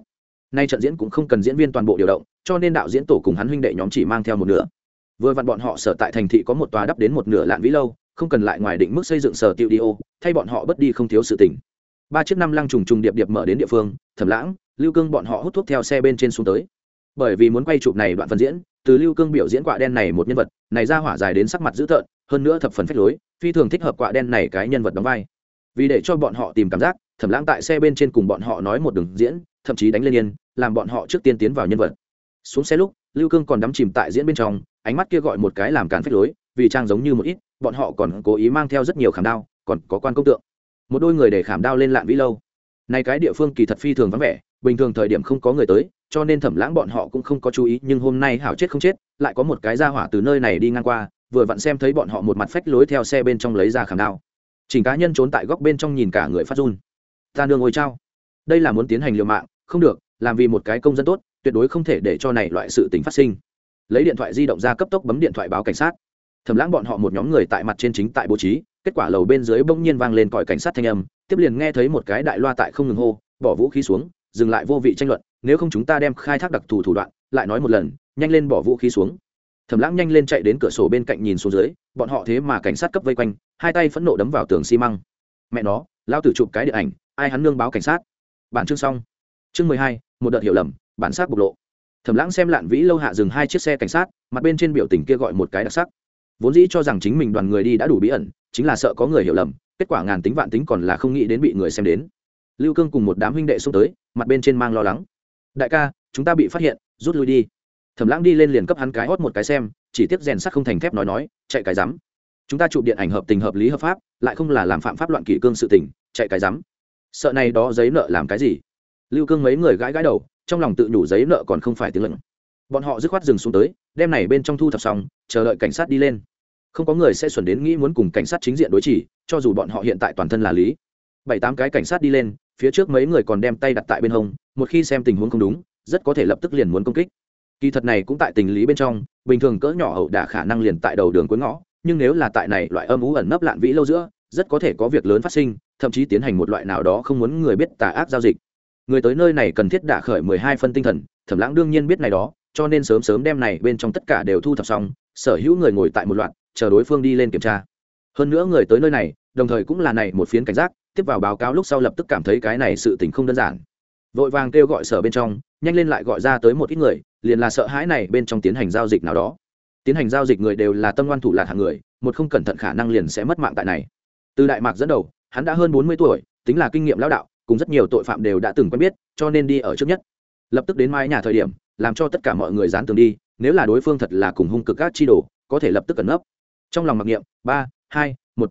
Nay trận diễn cũng không cần diễn viên toàn bộ điều động, cho nên đạo diễn tổ cùng hắn huynh đệ nhóm chỉ mang theo một nửa. Vừa vặn bọn họ sở tại thành thị có một tòa đắp đến một nửa lạn vĩ lâu, không cần lại ngoài định mức xây dựng sở tiêu đi ô, thay bọn họ bất đi không thiếu sự tình. Ba chiếc năm lăng trùng trùng điệp điệp mở đến địa phương, thẩm lãng, lưu cương bọn họ hút thuốc theo xe bên trên xuống tới. Bởi vì muốn quay chụp này đoạn phần diễn từ lưu cương biểu diễn quạ đen này một nhân vật, này ra hỏa dài đến sắc mặt dữ tợn, hơn nữa thập phần phách lối, phi thường thích hợp quạ đen này cái nhân vật đóng vai. Vì để cho bọn họ tìm cảm giác, thẩm lãng tại xe bên trên cùng bọn họ nói một đường diễn, thậm chí đánh lên yên, làm bọn họ trước tiên tiến vào nhân vật. Xuống xe lúc, lưu cương còn đắm chìm tại diễn bên trong, ánh mắt kia gọi một cái làm càn phách lối, vì trang giống như một ít, bọn họ còn cố ý mang theo rất nhiều khảm đao, còn có quan công tượng. Một đôi người để khảm đao lên lạn vĩ lâu. Này cái địa phương kỳ thật phi thường vắng vẻ, bình thường thời điểm không có người tới cho nên thẩm lãng bọn họ cũng không có chú ý, nhưng hôm nay hảo chết không chết, lại có một cái ra hỏa từ nơi này đi ngang qua, vừa vặn xem thấy bọn họ một mặt phách lối theo xe bên trong lấy ra khảm đao. Chỉnh cá nhân trốn tại góc bên trong nhìn cả người phát run. Ta nương ngồi trao đây là muốn tiến hành liều mạng, không được, làm vì một cái công dân tốt, tuyệt đối không thể để cho này loại sự tình phát sinh. Lấy điện thoại di động ra cấp tốc bấm điện thoại báo cảnh sát. Thầm lãng bọn họ một nhóm người tại mặt trên chính tại bố trí, kết quả lầu bên dưới bỗng nhiên vang lên còi cảnh sát thanh âm, tiếp liền nghe thấy một cái đại loa tại không ngừng hô, bỏ vũ khí xuống, dừng lại vô vị tranh luận nếu không chúng ta đem khai thác đặc thù thủ đoạn, lại nói một lần, nhanh lên bỏ vũ khí xuống. Thẩm lãng nhanh lên chạy đến cửa sổ bên cạnh nhìn xuống dưới, bọn họ thế mà cảnh sát cấp vây quanh, hai tay phẫn nộ đấm vào tường xi măng. Mẹ nó lao tử chụp cái điện ảnh, ai hắn nương báo cảnh sát? Bản chương xong. Chương mười hai, một đợt hiểu lầm, bản xác bộc lộ. Thẩm lãng xem lạn vĩ lâu hạ dừng hai chiếc xe cảnh sát, mặt bên trên biểu tình kia gọi một cái đặc sắc. Vốn dĩ cho rằng chính mình đoàn người đi đã đủ bí ẩn, chính là sợ có người hiểu lầm, kết quả ngàn tính vạn tính còn là không nghĩ đến bị người xem đến. Lưu cương cùng một đám huynh đệ xông tới, mặt bên trên mang lo lắng đại ca, chúng ta bị phát hiện, rút lui đi. Thẩm lãng đi lên liền cấp hắn cái hót một cái xem, chỉ tiếp rèn sắt không thành thép nói nói, chạy cái rắm. Chúng ta chụp điện ảnh hợp tình hợp lý hợp pháp, lại không là làm phạm pháp loạn kỷ cương sự tình, chạy cái rắm. Sợ này đó giấy nợ làm cái gì? Lưu cương mấy người gãi gãi đầu, trong lòng tự nhủ giấy nợ còn không phải tiếng lệnh bọn họ dứt khoát dừng xuống tới đem này bên trong thu thập xong, chờ đợi cảnh sát đi lên. Không có người sẽ xuẩn đến nghĩ muốn cùng cảnh sát chính diện đối chỉ cho dù bọn họ hiện tại toàn thân là lý. Bảy tám cái cảnh sát đi lên, phía trước mấy người còn đem tay đặt tại bên hông một khi xem tình huống không đúng, rất có thể lập tức liền muốn công kích. Kỳ thật này cũng tại tình lý bên trong, bình thường cỡ nhỏ hậu đả khả năng liền tại đầu đường cuối ngõ, nhưng nếu là tại này loại âm ú ẩn nấp lạn vĩ lâu giữa, rất có thể có việc lớn phát sinh, thậm chí tiến hành một loại nào đó không muốn người biết tà ác giao dịch. Người tới nơi này cần thiết đả khởi mười hai phân tinh thần, thẩm lãng đương nhiên biết này đó, cho nên sớm sớm đem này bên trong tất cả đều thu thập xong, sở hữu người ngồi tại một loạt, chờ đối phương đi lên kiểm tra. Hơn nữa người tới nơi này, đồng thời cũng là này một phiến cảnh giác, tiếp vào báo cáo lúc sau lập tức cảm thấy cái này sự tình không đơn giản vội vàng kêu gọi sở bên trong, nhanh lên lại gọi ra tới một ít người, liền là sợ hãi này bên trong tiến hành giao dịch nào đó. Tiến hành giao dịch người đều là tâm ngoan thủ lạc hạng người, một không cẩn thận khả năng liền sẽ mất mạng tại này. Từ đại mạc dẫn đầu, hắn đã hơn bốn mươi tuổi, tính là kinh nghiệm lão đạo, cùng rất nhiều tội phạm đều đã từng quen biết, cho nên đi ở trước nhất. Lập tức đến mái nhà thời điểm, làm cho tất cả mọi người dán tường đi, nếu là đối phương thật là cùng hung cực các chi đồ, có thể lập tức cẩn nấp. Trong lòng mặc niệm, ba, hai, một.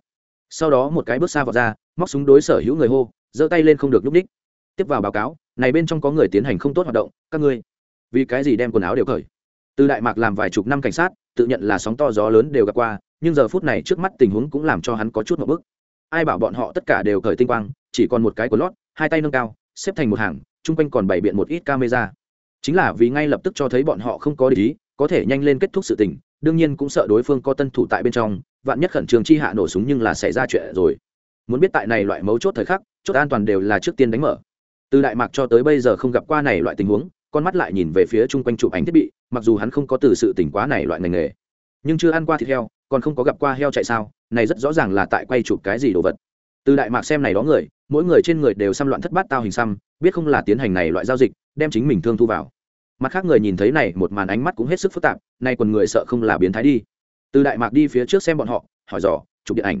Sau đó một cái bước xa vào ra, móc súng đối sở hữu người hô, giơ tay lên không được núp ních tiếp vào báo cáo, này bên trong có người tiến hành không tốt hoạt động, các ngươi, vì cái gì đem quần áo đều cởi? Từ đại mạc làm vài chục năm cảnh sát, tự nhận là sóng to gió lớn đều gặp qua, nhưng giờ phút này trước mắt tình huống cũng làm cho hắn có chút một bức. Ai bảo bọn họ tất cả đều cởi tinh quang, chỉ còn một cái của lót, hai tay nâng cao, xếp thành một hàng, chung quanh còn bày biện một ít camera. Chính là vì ngay lập tức cho thấy bọn họ không có lý có thể nhanh lên kết thúc sự tình, đương nhiên cũng sợ đối phương có tân thủ tại bên trong, vạn nhất khẩn trương chi hạ nổ súng nhưng là xảy ra chuyện rồi. Muốn biết tại này loại mấu chốt thời khắc, chốt an toàn đều là trước tiên đánh mở từ đại mạc cho tới bây giờ không gặp qua này loại tình huống, con mắt lại nhìn về phía chung quanh chụp ảnh thiết bị, mặc dù hắn không có từ sự tỉnh quá này loại ngành nghề, nhưng chưa ăn qua thịt heo, còn không có gặp qua heo chạy sao, này rất rõ ràng là tại quay chụp cái gì đồ vật. Từ đại mạc xem này đó người, mỗi người trên người đều xăm loạn thất bát tao hình xăm, biết không là tiến hành này loại giao dịch, đem chính mình thương thu vào. Mặt khác người nhìn thấy này, một màn ánh mắt cũng hết sức phức tạp, nay còn người sợ không là biến thái đi. Từ đại mạc đi phía trước xem bọn họ, hỏi dò, chụp điện ảnh?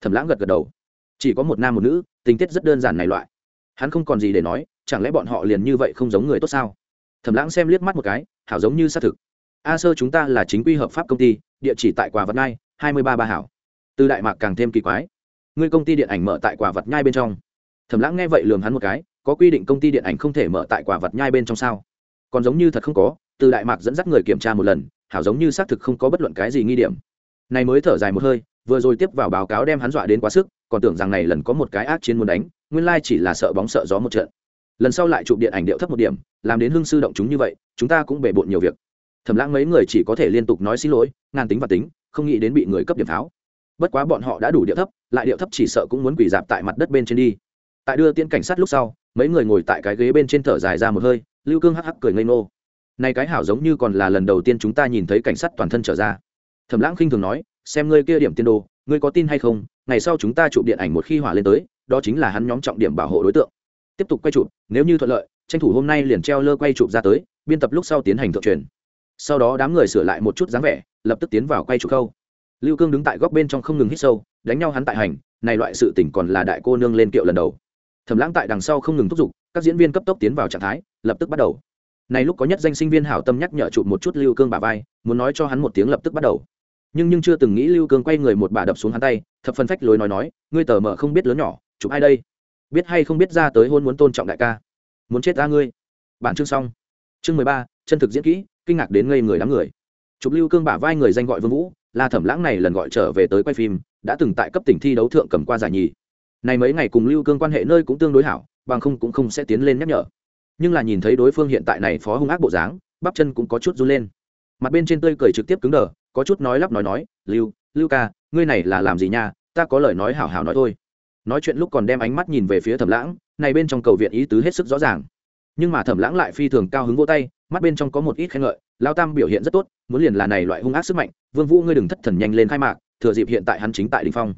Thẩm lãng gật gật đầu. Chỉ có một nam một nữ, tình tiết rất đơn giản này loại hắn không còn gì để nói, chẳng lẽ bọn họ liền như vậy không giống người tốt sao? Thẩm lãng xem liếc mắt một cái, hảo giống như xác thực. A sơ chúng ta là chính quy hợp pháp công ty, địa chỉ tại quà vật nai hai mươi ba ba hảo. Từ đại mạc càng thêm kỳ quái. Ngươi công ty điện ảnh mở tại quả vật nhai bên trong. Thẩm lãng nghe vậy lường hắn một cái, có quy định công ty điện ảnh không thể mở tại quả vật nhai bên trong sao? Còn giống như thật không có, từ đại mạc dẫn dắt người kiểm tra một lần, hảo giống như xác thực không có bất luận cái gì nghi điểm. Này mới thở dài một hơi, vừa rồi tiếp vào báo cáo đem hắn dọa đến quá sức còn tưởng rằng này lần có một cái ác chiến muốn đánh, nguyên lai chỉ là sợ bóng sợ gió một trận. Lần sau lại chụp điện ảnh điệu thấp một điểm, làm đến hương sư động chúng như vậy, chúng ta cũng bể bộn nhiều việc. Thẩm lãng mấy người chỉ có thể liên tục nói xin lỗi, ngàn tính và tính, không nghĩ đến bị người cấp điểm tháo. bất quá bọn họ đã đủ điệu thấp, lại điệu thấp chỉ sợ cũng muốn quỳ dạp tại mặt đất bên trên đi. Tại đưa tiễn cảnh sát lúc sau, mấy người ngồi tại cái ghế bên trên thở dài ra một hơi, lưu cương hắc hắc cười ngây ngô. Này cái hảo giống như còn là lần đầu tiên chúng ta nhìn thấy cảnh sát toàn thân trở ra. Thẩm lãng khinh thường nói, xem ngươi kia điểm tiên đồ, ngươi có tin hay không? Ngày sau chúng ta chụp điện ảnh một khi hỏa lên tới, đó chính là hắn nhóm trọng điểm bảo hộ đối tượng. Tiếp tục quay chụp, nếu như thuận lợi, tranh thủ hôm nay liền treo lơ quay chụp ra tới, biên tập lúc sau tiến hành thượng truyền. Sau đó đám người sửa lại một chút dáng vẻ, lập tức tiến vào quay chụp khâu. Lưu cương đứng tại góc bên trong không ngừng hít sâu, đánh nhau hắn tại hành, này loại sự tỉnh còn là đại cô nương lên kiệu lần đầu. Thẩm lãng tại đằng sau không ngừng thúc giục, các diễn viên cấp tốc tiến vào trạng thái, lập tức bắt đầu. Này lúc có nhất danh sinh viên hảo tâm nhắc nhở chụp một chút lưu cương bà vai, muốn nói cho hắn một tiếng lập tức bắt đầu nhưng nhưng chưa từng nghĩ lưu cương quay người một bà đập xuống hắn tay, thập phân phách lối nói nói, ngươi tờ mờ không biết lớn nhỏ, chụp ai đây? Biết hay không biết ra tới hôn muốn tôn trọng đại ca? Muốn chết ra ngươi? Bản chương xong. Chương mười ba, chân thực diễn kỹ, kinh ngạc đến ngây người đám người. Chụp lưu cương bả vai người danh gọi vương vũ là thẩm lãng này lần gọi trở về tới quay phim, đã từng tại cấp tỉnh thi đấu thượng cầm qua giải nhì. Này mấy ngày cùng lưu cương quan hệ nơi cũng tương đối hảo, bằng không cũng không sẽ tiến lên nhắc nhở. Nhưng là nhìn thấy đối phương hiện tại này phó hung ác bộ dáng, bắp chân cũng có chút run lên. Mặt bên trên tươi cười trực tiếp cứng đờ có chút nói lắp nói nói, lưu lưu ca, ngươi này là làm gì nha? Ta có lời nói hảo hảo nói thôi. Nói chuyện lúc còn đem ánh mắt nhìn về phía thẩm lãng, này bên trong cầu viện ý tứ hết sức rõ ràng. Nhưng mà thẩm lãng lại phi thường cao hứng vỗ tay, mắt bên trong có một ít khen ngợi lao tam biểu hiện rất tốt, muốn liền là này loại hung ác sức mạnh, vương vũ ngươi đừng thất thần nhanh lên khai mạc, thừa dịp hiện tại hắn chính tại đình phong.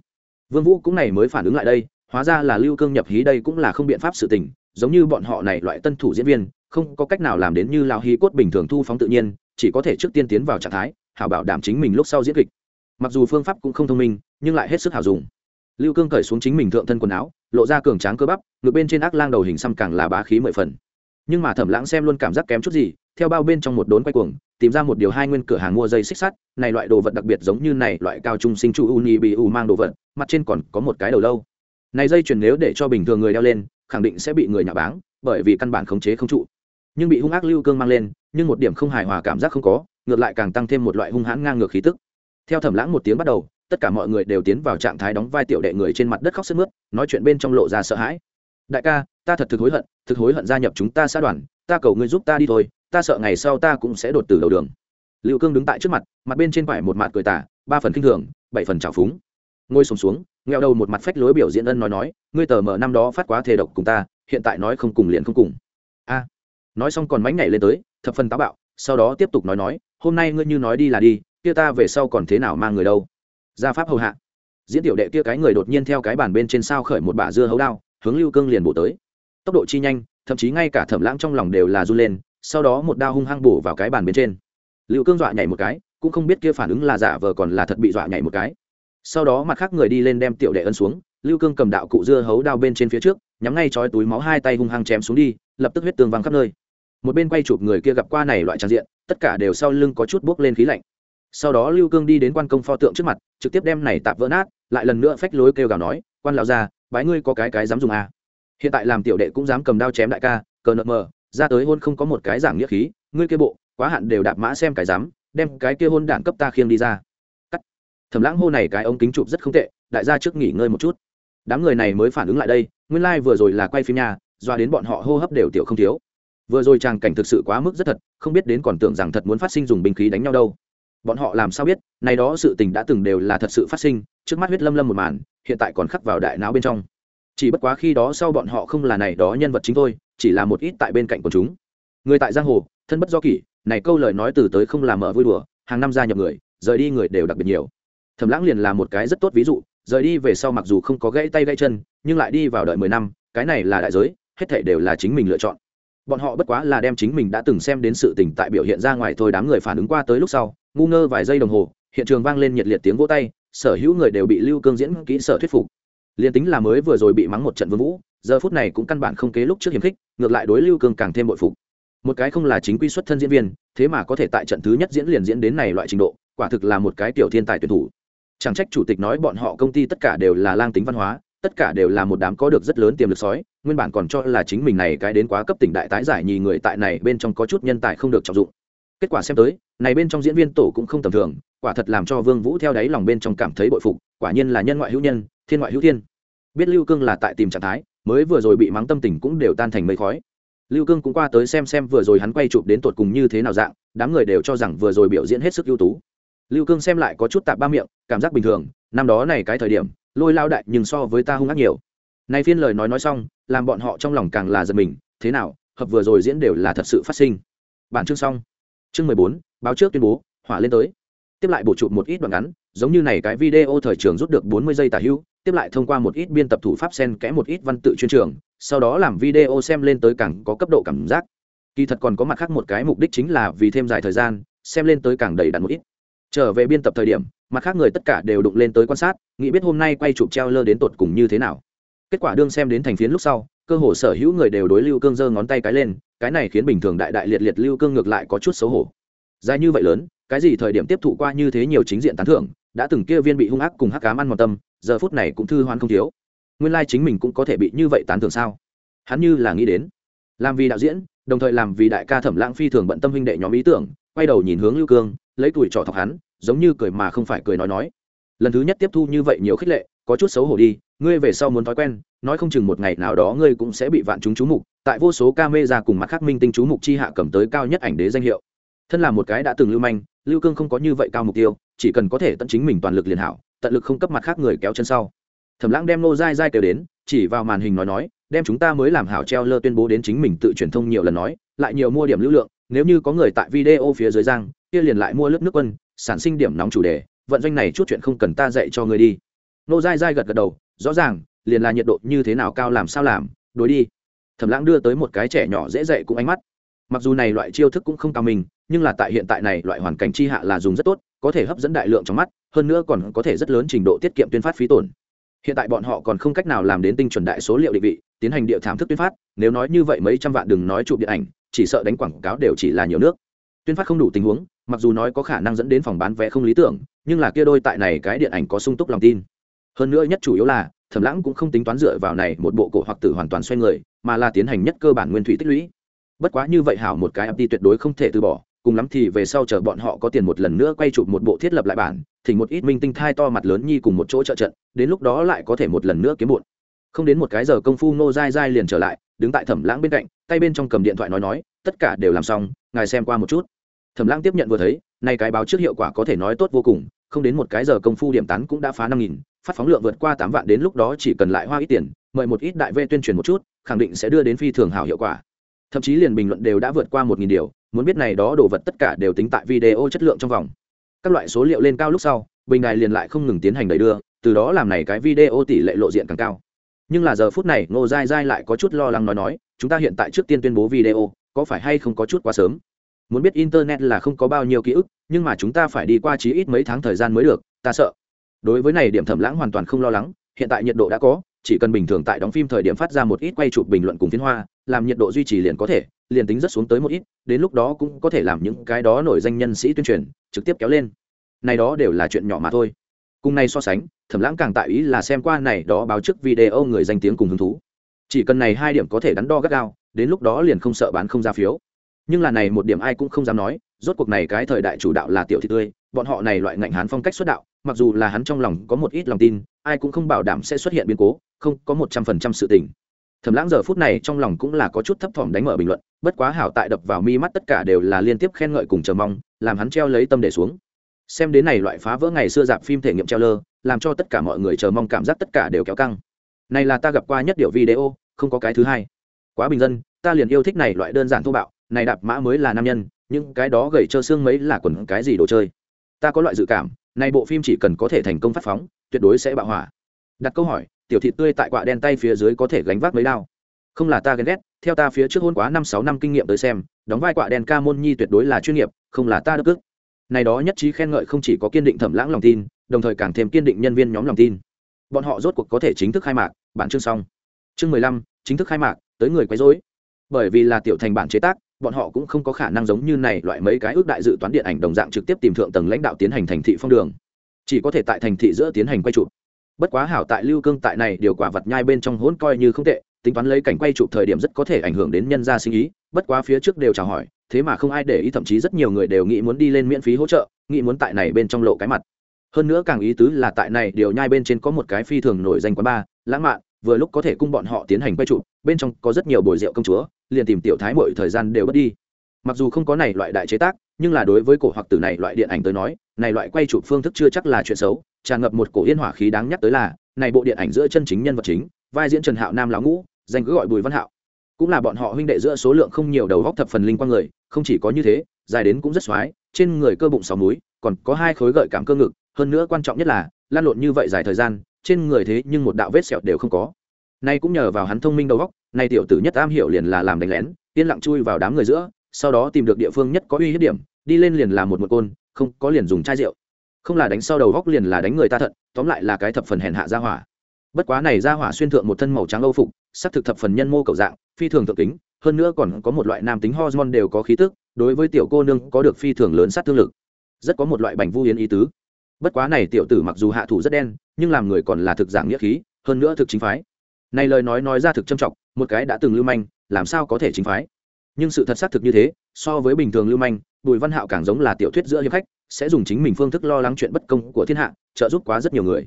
Vương vũ cũng này mới phản ứng lại đây, hóa ra là lưu cương nhập hí đây cũng là không biện pháp sự tình, giống như bọn họ này loại tân thủ diễn viên, không có cách nào làm đến như lao hí cốt bình thường thu phóng tự nhiên, chỉ có thể trước tiên tiến vào trạng thái hảo bảo đảm chính mình lúc sau diễn kịch. Mặc dù phương pháp cũng không thông minh, nhưng lại hết sức hảo dùng. Lưu cương cởi xuống chính mình thượng thân quần áo, lộ ra cường tráng cơ bắp ngược bên trên ác lang đầu hình xăm càng là bá khí mười phần. Nhưng mà thẩm lãng xem luôn cảm giác kém chút gì, theo bao bên trong một đốn quay cuồng, tìm ra một điều hai nguyên cửa hàng mua dây xích sắt, này loại đồ vật đặc biệt giống như này loại cao trung sinh chu uni bị u mang đồ vật, mặt trên còn có một cái đầu lâu. Này dây chuyền nếu để cho bình thường người đeo lên, khẳng định sẽ bị người nhà báng, bởi vì căn bản khống chế không trụ. Nhưng bị hung ác lưu cương mang lên, nhưng một điểm không hài hòa cảm giác không có ngược lại càng tăng thêm một loại hung hãn ngang ngược khí tức. Theo thẩm lãng một tiếng bắt đầu tất cả mọi người đều tiến vào trạng thái đóng vai tiểu đệ người trên mặt đất khóc sức mướt nói chuyện bên trong lộ ra sợ hãi. Đại ca ta thật thực hối hận thực hối hận gia nhập chúng ta xã đoàn ta cầu ngươi giúp ta đi thôi ta sợ ngày sau ta cũng sẽ đột từ đầu đường. Liệu cương đứng tại trước mặt mặt bên trên phải một mặt cười tả ba phần kinh thường bảy phần trào phúng. Ngồi sùng xuống, xuống ngẹo đầu một mặt phách lối biểu diễn ân nói nói ngươi tờ mở năm đó phát quá thề độc cùng ta hiện tại nói không cùng liền không cùng. A. Nói xong còn mánh nhảy lên tới thập phần táo bạo sau đó tiếp tục nói nói, hôm nay ngươi như nói đi là đi, kia ta về sau còn thế nào mang người đâu? Gia pháp hầu hạ. Diễn tiểu đệ kia cái người đột nhiên theo cái bàn bên trên sao khởi một bả dưa hấu đao, hướng lưu cương liền bổ tới. Tốc độ chi nhanh, thậm chí ngay cả thẩm lãng trong lòng đều là run lên, sau đó một đao hung hăng bổ vào cái bàn bên trên. Lưu cương dọa nhảy một cái, cũng không biết kia phản ứng là giả vờ còn là thật bị dọa nhảy một cái. Sau đó mặt khác người đi lên đem tiểu đệ ân xuống, lưu cương cầm đạo cụ dưa hấu đao bên trên phía trước, nhắm ngay chói túi máu hai tay hung hăng chém xuống đi, lập tức huyết tường văng khắp nơi một bên quay chụp người kia gặp qua này loại trang diện, tất cả đều sau lưng có chút bốc lên khí lạnh. Sau đó lưu cương đi đến quan công pho tượng trước mặt, trực tiếp đem này tạp vỡ nát, lại lần nữa phách lối kêu gào nói, quan lão ra bái ngươi có cái cái dám dùng à. hiện tại làm tiểu đệ cũng dám cầm đao chém đại ca, cờ nợ mờ, ra tới hôn không có một cái giảng nghĩa khí, ngươi kia bộ, quá hạn đều đạp mã xem cái dám, đem cái kia hôn đảng cấp ta khiêng đi ra. Cắt. Thầm lãng hô này cái ống kính chụp rất không tệ, đại gia trước nghỉ ngơi một chút. Đám người này mới phản ứng lại đây, nguyên lai vừa rồi là quay phim nhà, doa đến bọn họ hô hấp đều tiểu không thiếu vừa rồi tràng cảnh thực sự quá mức rất thật, không biết đến còn tưởng rằng thật muốn phát sinh dùng binh khí đánh nhau đâu. Bọn họ làm sao biết, này đó sự tình đã từng đều là thật sự phát sinh, trước mắt huyết lâm lâm một màn, hiện tại còn khắc vào đại não bên trong. Chỉ bất quá khi đó sau bọn họ không là này đó nhân vật chính thôi, chỉ là một ít tại bên cạnh của chúng. Người tại giang hồ, thân bất do kỷ, này câu lời nói từ tới không làm mở vui đùa, hàng năm gia nhập người, rời đi người đều đặc biệt nhiều. Thẩm lãng liền là một cái rất tốt ví dụ, rời đi về sau mặc dù không có gãy tay gãy chân, nhưng lại đi vào đợi mười năm, cái này là đại giới, hết thể đều là chính mình lựa chọn bọn họ bất quá là đem chính mình đã từng xem đến sự tình tại biểu hiện ra ngoài thôi, đám người phản ứng qua tới lúc sau, ngu ngơ vài giây đồng hồ, hiện trường vang lên nhiệt liệt tiếng vỗ tay, sở hữu người đều bị lưu cương diễn kỹ sở thuyết phục. Liền tính là mới vừa rồi bị mắng một trận vương vũ, giờ phút này cũng căn bản không kế lúc trước hiểm khích, ngược lại đối lưu cương càng thêm bội phục. Một cái không là chính quy xuất thân diễn viên, thế mà có thể tại trận thứ nhất diễn liền diễn đến này loại trình độ, quả thực là một cái tiểu thiên tài tuyển thủ. Chẳng trách chủ tịch nói bọn họ công ty tất cả đều là lang tính văn hóa tất cả đều là một đám có được rất lớn tiềm lực sói, nguyên bản còn cho là chính mình này cái đến quá cấp tỉnh đại tái giải nhì người tại này bên trong có chút nhân tài không được trọng dụng. Kết quả xem tới, này bên trong diễn viên tổ cũng không tầm thường, quả thật làm cho vương vũ theo đáy lòng bên trong cảm thấy bội phục, quả nhiên là nhân ngoại hữu nhân, thiên ngoại hữu thiên. Biết lưu cương là tại tìm trạng thái, mới vừa rồi bị mắng tâm tình cũng đều tan thành mây khói. Lưu cương cũng qua tới xem xem vừa rồi hắn quay chụp đến tột cùng như thế nào dạng, đám người đều cho rằng vừa rồi biểu diễn hết sức ưu tú. Lưu cương xem lại có chút tạp ba miệng, cảm giác bình thường, năm đó này cái thời điểm lôi lao đại nhưng so với ta hung ác nhiều. Nay phiên lời nói nói xong, làm bọn họ trong lòng càng là giật mình, thế nào, hợp vừa rồi diễn đều là thật sự phát sinh. Bản chương xong. Chương mười bốn, báo trước tuyên bố, hỏa lên tới. Tiếp lại bổ chụp một ít đoạn ngắn, giống như này cái video thời trường rút được bốn mươi giây tả hữu, tiếp lại thông qua một ít biên tập thủ pháp sen kẽ một ít văn tự chuyên trường, sau đó làm video xem lên tới càng có cấp độ cảm giác. Kỳ thật còn có mặt khác một cái mục đích chính là vì thêm dài thời gian, xem lên tới càng đầy đặn một ít trở về biên tập thời điểm, mặt khác người tất cả đều đụng lên tới quan sát, nghĩ biết hôm nay quay chụp treo lơ đến tột cùng như thế nào. Kết quả đương xem đến thành phiến lúc sau, cơ hồ sở hữu người đều đối lưu cương giơ ngón tay cái lên, cái này khiến bình thường đại đại liệt liệt lưu cương ngược lại có chút xấu hổ. Dài như vậy lớn, cái gì thời điểm tiếp thụ qua như thế nhiều chính diện tán thưởng, đã từng kia viên bị hung ác cùng hắc cám ăn mòn tâm, giờ phút này cũng thư hoan không thiếu. Nguyên lai chính mình cũng có thể bị như vậy tán thưởng sao? Hắn như là nghĩ đến. Làm vì đạo diễn, đồng thời làm vì đại ca thẩm lãng phi thường bận tâm huynh đệ nhóm ý tưởng, quay đầu nhìn hướng lưu cương lấy tuổi trỏ thọc hắn, giống như cười mà không phải cười nói nói. Lần thứ nhất tiếp thu như vậy nhiều khích lệ, có chút xấu hổ đi, ngươi về sau muốn thói quen, nói không chừng một ngày nào đó ngươi cũng sẽ bị vạn chúng chú mục, tại vô số ca mê ra cùng mặt khác minh tinh chú mục chi hạ cầm tới cao nhất ảnh đế danh hiệu. Thân là một cái đã từng lưu manh, lưu cương không có như vậy cao mục tiêu, chỉ cần có thể tận chính mình toàn lực liền hảo, tận lực không cấp mặt khác người kéo chân sau. Thẩm lãng đem nô dai dai kêu đến, chỉ vào màn hình nói nói, đem chúng ta mới làm hảo treo lơ tuyên bố đến chính mình tự truyền thông nhiều lần nói, lại nhiều mua điểm lưu lượng nếu như có người tại video phía dưới giang, kia liền lại mua lớp nước quân, sản sinh điểm nóng chủ đề, vận doanh này chút chuyện không cần ta dạy cho người đi. Nô dai dai gật gật đầu, rõ ràng, liền là nhiệt độ như thế nào cao làm sao làm, đối đi. Thẩm lãng đưa tới một cái trẻ nhỏ dễ dạy cũng ánh mắt. Mặc dù này loại chiêu thức cũng không cao mình, nhưng là tại hiện tại này loại hoàn cảnh chi hạ là dùng rất tốt, có thể hấp dẫn đại lượng trong mắt, hơn nữa còn có thể rất lớn trình độ tiết kiệm tuyên phát phí tổn hiện tại bọn họ còn không cách nào làm đến tinh chuẩn đại số liệu định vị, tiến hành địa thảm thức tuyên phát, nếu nói như vậy mấy trăm vạn đừng nói chụp điện ảnh, chỉ sợ đánh quảng cáo đều chỉ là nhiều nước. Tuyên phát không đủ tình huống, mặc dù nói có khả năng dẫn đến phòng bán vé không lý tưởng, nhưng là kia đôi tại này cái điện ảnh có sung túc lòng tin. Hơn nữa nhất chủ yếu là, thẩm lãng cũng không tính toán dựa vào này một bộ cổ hoặc tử hoàn toàn xoay người, mà là tiến hành nhất cơ bản nguyên thủy tích lũy. Bất quá như vậy hảo một cái đi tuyệt đối không thể từ bỏ, cùng lắm thì về sau chờ bọn họ có tiền một lần nữa quay chụp một bộ thiết lập lại bản thỉnh một ít minh tinh thai to mặt lớn nhi cùng một chỗ trợ trận, đến lúc đó lại có thể một lần nữa kiếm bụn. Không đến một cái giờ công phu nô dai dai liền trở lại, đứng tại thẩm lãng bên cạnh, tay bên trong cầm điện thoại nói nói, tất cả đều làm xong, ngài xem qua một chút. Thẩm lãng tiếp nhận vừa thấy, nay cái báo trước hiệu quả có thể nói tốt vô cùng, không đến một cái giờ công phu điểm tán cũng đã phá năm nghìn, phát phóng lượng vượt qua tám vạn đến lúc đó chỉ cần lại hoa ít tiền, mời một ít đại vê tuyên truyền một chút, khẳng định sẽ đưa đến phi thường hảo hiệu quả. Thậm chí liền bình luận đều đã vượt qua một nghìn điều, muốn biết này đó đồ vật tất cả đều tính tại video chất lượng trong vòng các loại số liệu lên cao lúc sau, bình đài liền lại không ngừng tiến hành đẩy đưa, từ đó làm này cái video tỷ lệ lộ diện càng cao. Nhưng là giờ phút này, ngô dai dai lại có chút lo lắng nói nói, chúng ta hiện tại trước tiên tuyên bố video, có phải hay không có chút quá sớm? Muốn biết internet là không có bao nhiêu ký ức, nhưng mà chúng ta phải đi qua chí ít mấy tháng thời gian mới được, ta sợ. Đối với này điểm thẩm lãng hoàn toàn không lo lắng, hiện tại nhiệt độ đã có, chỉ cần bình thường tại đóng phim thời điểm phát ra một ít quay chụp bình luận cùng phiến hoa, làm nhiệt độ duy trì liền có thể, liền tính rất xuống tới một ít, đến lúc đó cũng có thể làm những cái đó nổi danh nhân sĩ tuyên truyền trực tiếp kéo lên. Này đó đều là chuyện nhỏ mà thôi. Cùng này so sánh, thẩm lãng càng tại ý là xem qua này đó báo trước video người danh tiếng cùng hứng thú. Chỉ cần này hai điểm có thể đắn đo gắt gao, đến lúc đó liền không sợ bán không ra phiếu. Nhưng là này một điểm ai cũng không dám nói, rốt cuộc này cái thời đại chủ đạo là tiểu thị tươi, bọn họ này loại ngạnh hán phong cách xuất đạo, mặc dù là hắn trong lòng có một ít lòng tin, ai cũng không bảo đảm sẽ xuất hiện biến cố, không có một trăm phần trăm sự tình thầm lãng giờ phút này trong lòng cũng là có chút thấp thỏm đánh mở bình luận, bất quá hảo tại đập vào mi mắt tất cả đều là liên tiếp khen ngợi cùng chờ mong, làm hắn treo lấy tâm để xuống. Xem đến này loại phá vỡ ngày xưa dạp phim thể nghiệm treo lơ, làm cho tất cả mọi người chờ mong cảm giác tất cả đều kéo căng. Này là ta gặp qua nhất điều video, không có cái thứ hai. Quá bình dân, ta liền yêu thích này loại đơn giản thô bạo, này đạp mã mới là nam nhân nhưng cái đó gầy trơ xương mấy là quần cái gì đồ chơi. Ta có loại dự cảm, này bộ phim chỉ cần có thể thành công phát phóng, tuyệt đối sẽ bạo hỏa. Đặt câu hỏi tiểu thị tươi tại quạ đen tay phía dưới có thể gánh vác mấy đao. Không là ta ghen ghét, theo ta phía trước hôn quá năm sáu năm kinh nghiệm tới xem, đóng vai quạ đen ca môn nhi tuyệt đối là chuyên nghiệp, không là ta đức ức này đó nhất trí khen ngợi không chỉ có kiên định thẩm lãng lòng tin, đồng thời càng thêm kiên định nhân viên nhóm lòng tin. Bọn họ rốt cuộc có thể chính thức khai mạc, bản chương xong. Chương mười lăm, chính thức khai mạc, tới người quấy rối. Bởi vì là tiểu thành bản chế tác, bọn họ cũng không có khả năng giống như này loại mấy cái ước đại dự toán điện ảnh đồng dạng trực tiếp tìm thượng tầng lãnh đạo tiến hành thành thị phong đường. Chỉ có thể tại thành thị giữa tiến hành quay chụp bất quá hảo tại lưu cương tại này điều quả vật nhai bên trong hỗn coi như không tệ, tính toán lấy cảnh quay chụp thời điểm rất có thể ảnh hưởng đến nhân gia sinh ý, bất quá phía trước đều chào hỏi, thế mà không ai để ý, thậm chí rất nhiều người đều nghĩ muốn đi lên miễn phí hỗ trợ, nghĩ muốn tại này bên trong lộ cái mặt. Hơn nữa càng ý tứ là tại này điều nhai bên trên có một cái phi thường nổi danh quán ba lãng mạn, vừa lúc có thể cung bọn họ tiến hành quay chụp, bên trong có rất nhiều bồi rượu công chúa, liền tìm tiểu thái mọi thời gian đều bất đi. Mặc dù không có này loại đại chế tác, nhưng là đối với cổ hoặc tử này loại điện ảnh tới nói, này loại quay chụp phương thức chưa chắc là chuyện xấu tràn ngập một cổ yên hỏa khí đáng nhắc tới là, này bộ điện ảnh giữa chân chính nhân vật chính, vai diễn trần hạo nam lão ngũ, danh cứ gọi bùi văn hạo. Cũng là bọn họ huynh đệ giữa số lượng không nhiều đầu góc thập phần linh quang người, không chỉ có như thế, dài đến cũng rất xoái, trên người cơ bụng sáu múi, còn có hai khối gợi cảm cơ ngực, hơn nữa quan trọng nhất là, lan lộn như vậy dài thời gian, trên người thế nhưng một đạo vết sẹo đều không có. Nay cũng nhờ vào hắn thông minh đầu góc, nay tiểu tử nhất am hiểu liền là làm đánh lén, yên lặng chui vào đám người giữa, sau đó tìm được địa phương nhất có uy hiếp điểm, đi lên liền làm một một côn, không có liền dùng chai rượu không là đánh sau đầu góc liền là đánh người ta thận tóm lại là cái thập phần hèn hạ ra hỏa. Bất quá này ra hỏa xuyên thượng một thân màu trắng âu phục sắc thực thập phần nhân mô cầu dạng phi thường thượng tính, hơn nữa còn có một loại nam tính hormone đều có khí tức đối với tiểu cô nương có được phi thường lớn sát thương lực. Rất có một loại bành vu yến ý tứ. Bất quá này tiểu tử mặc dù hạ thủ rất đen nhưng làm người còn là thực dạng nghĩa khí hơn nữa thực chính phái. Này lời nói nói ra thực trâm trọng một cái đã từng lưu manh làm sao có thể chính phái? Nhưng sự thật xác thực như thế so với bình thường lưu manh bùi văn hạo càng giống là tiểu thuyết giữa hiệp khách sẽ dùng chính mình phương thức lo lắng chuyện bất công của thiên hạ, trợ giúp quá rất nhiều người.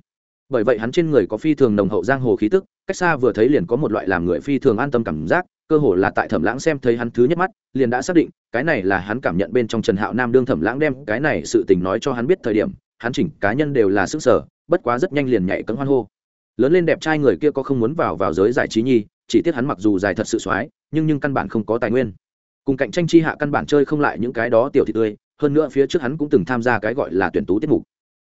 Bởi vậy hắn trên người có phi thường nồng hậu giang hồ khí tức, cách xa vừa thấy liền có một loại làm người phi thường an tâm cảm giác, cơ hồ là tại thẩm lãng xem thấy hắn thứ nhất mắt, liền đã xác định, cái này là hắn cảm nhận bên trong trần hạo nam đương thẩm lãng đem cái này sự tình nói cho hắn biết thời điểm, hắn chỉnh cá nhân đều là sức sở, bất quá rất nhanh liền nhảy cấm hoan hô. Lớn lên đẹp trai người kia có không muốn vào vào giới giải trí nhi, chỉ tiếc hắn mặc dù dài thật sự soái, nhưng nhưng căn bản không có tài nguyên. Cùng cạnh tranh chi hạ căn bản chơi không lại những cái đó tiểu thị tươi hơn nữa phía trước hắn cũng từng tham gia cái gọi là tuyển tú tiết mục.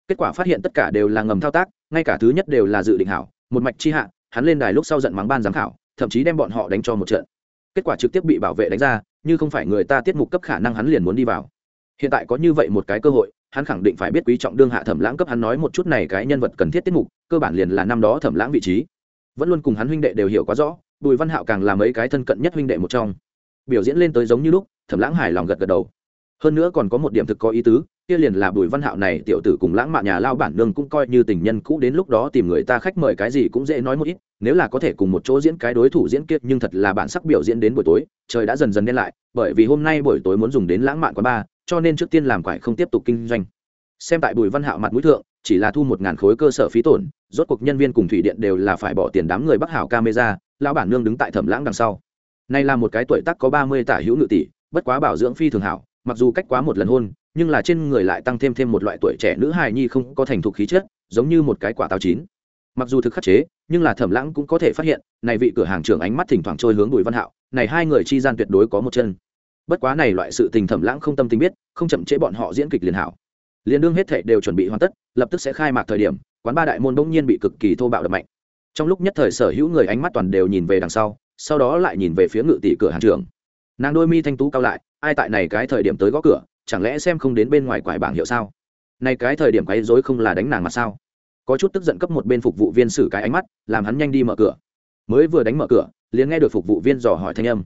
Kết quả phát hiện tất cả đều là ngầm thao tác, ngay cả thứ nhất đều là dự định hảo, một mạch chi hạ, hắn lên đài lúc sau giận mắng ban giám khảo, thậm chí đem bọn họ đánh cho một trận. Kết quả trực tiếp bị bảo vệ đánh ra, như không phải người ta tiết mục cấp khả năng hắn liền muốn đi vào. Hiện tại có như vậy một cái cơ hội, hắn khẳng định phải biết quý trọng đương hạ thẩm lãng cấp hắn nói một chút này cái nhân vật cần thiết tiết mục, cơ bản liền là năm đó thẩm lãng vị trí. Vẫn luôn cùng hắn huynh đệ đều hiểu quá rõ, bùi văn hạo càng là mấy cái thân cận nhất huynh đệ một trong. Biểu diễn lên tới giống như lúc, thẩm lãng hài lòng gật gật đầu hơn nữa còn có một điểm thực có ý tứ, kia liền là bùi văn hạo này tiểu tử cùng lãng mạn nhà lao bản nương cũng coi như tình nhân cũ đến lúc đó tìm người ta khách mời cái gì cũng dễ nói một ít, nếu là có thể cùng một chỗ diễn cái đối thủ diễn kiệt nhưng thật là bản sắc biểu diễn đến buổi tối, trời đã dần dần đen lại, bởi vì hôm nay buổi tối muốn dùng đến lãng mạn quán ba cho nên trước tiên làm quải không tiếp tục kinh doanh. Xem tại bùi văn hạo mặt mũi thượng, chỉ là thu một ngàn khối cơ sở phí tổn, rốt cuộc nhân viên cùng thủy điện đều là phải bỏ tiền đám người bắc hảo camera, lão bản nương đứng tại thẩm lãng đằng sau. Nay là một cái tuổi tác có ba mươi tả hữu ngự tỷ, bất quá bảo dưỡng phi thường hảo mặc dù cách quá một lần hôn, nhưng là trên người lại tăng thêm thêm một loại tuổi trẻ nữ hài nhi không có thành thục khí chất, giống như một cái quả táo chín. Mặc dù thực khắc chế, nhưng là thẩm lãng cũng có thể phát hiện, này vị cửa hàng trưởng ánh mắt thỉnh thoảng trôi hướng bùi văn hạo, này hai người chi gian tuyệt đối có một chân. Bất quá này loại sự tình thẩm lãng không tâm tình biết, không chậm trễ bọn họ diễn kịch liền hảo. Liền đương hết thệ đều chuẩn bị hoàn tất, lập tức sẽ khai mạc thời điểm, quán ba đại môn bỗng nhiên bị cực kỳ thô bạo đập mạnh. Trong lúc nhất thời sở hữu người ánh mắt toàn đều nhìn về đằng sau sau đó lại nhìn về phía ngự tỷ cửa hàng trưởng. Nàng đôi mi thanh tú cao lại ai tại này cái thời điểm tới gõ cửa, chẳng lẽ xem không đến bên ngoài quải bảng hiệu sao? Này cái thời điểm quấy rối không là đánh nàng mà sao? Có chút tức giận cấp một bên phục vụ viên xử cái ánh mắt, làm hắn nhanh đi mở cửa. Mới vừa đánh mở cửa, liền nghe được phục vụ viên dò hỏi thanh âm.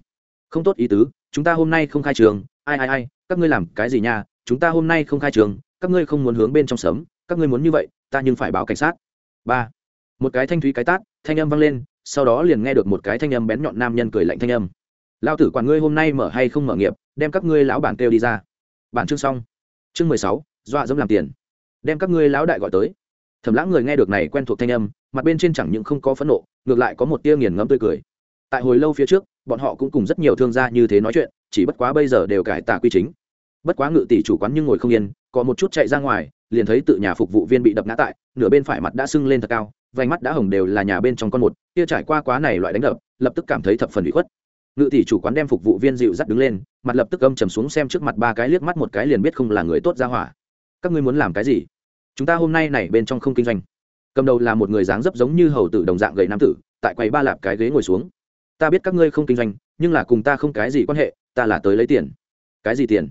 Không tốt ý tứ, chúng ta hôm nay không khai trường. Ai ai ai, các ngươi làm cái gì nha? Chúng ta hôm nay không khai trường, các ngươi không muốn hướng bên trong sớm, các ngươi muốn như vậy, ta nhưng phải báo cảnh sát. Ba. Một cái thanh thúy cái tát, thanh âm vang lên, sau đó liền nghe được một cái thanh âm bén nhọn nam nhân cười lạnh thanh âm lao tử quản ngươi hôm nay mở hay không mở nghiệp, đem các ngươi lão bản kêu đi ra. Bản chương xong. Chương mười sáu, dọa dẫm làm tiền. Đem các ngươi lão đại gọi tới. Thầm lãng người nghe được này quen thuộc thanh âm, mặt bên trên chẳng những không có phẫn nộ, ngược lại có một tia nghiền ngẫm tươi cười. Tại hồi lâu phía trước, bọn họ cũng cùng rất nhiều thương gia như thế nói chuyện, chỉ bất quá bây giờ đều cải tả quy chính. Bất quá ngự tỷ chủ quán nhưng ngồi không yên, có một chút chạy ra ngoài, liền thấy tự nhà phục vụ viên bị đập ngã tại, nửa bên phải mặt đã sưng lên thật cao, vành mắt đã hồng đều là nhà bên trong con một, kia trải qua quá này loại đánh đập, lập tức cảm thấy thập phần bị khuất ngự tỷ chủ quán đem phục vụ viên dịu dắt đứng lên, mặt lập tức âm trầm xuống xem trước mặt ba cái liếc mắt một cái liền biết không là người tốt ra hỏa. Các ngươi muốn làm cái gì? Chúng ta hôm nay này bên trong không kinh doanh. Cầm đầu là một người dáng dấp giống như hầu tử đồng dạng gầy nam tử, tại quầy ba lạp cái ghế ngồi xuống. Ta biết các ngươi không kinh doanh, nhưng là cùng ta không cái gì quan hệ, ta là tới lấy tiền. Cái gì tiền?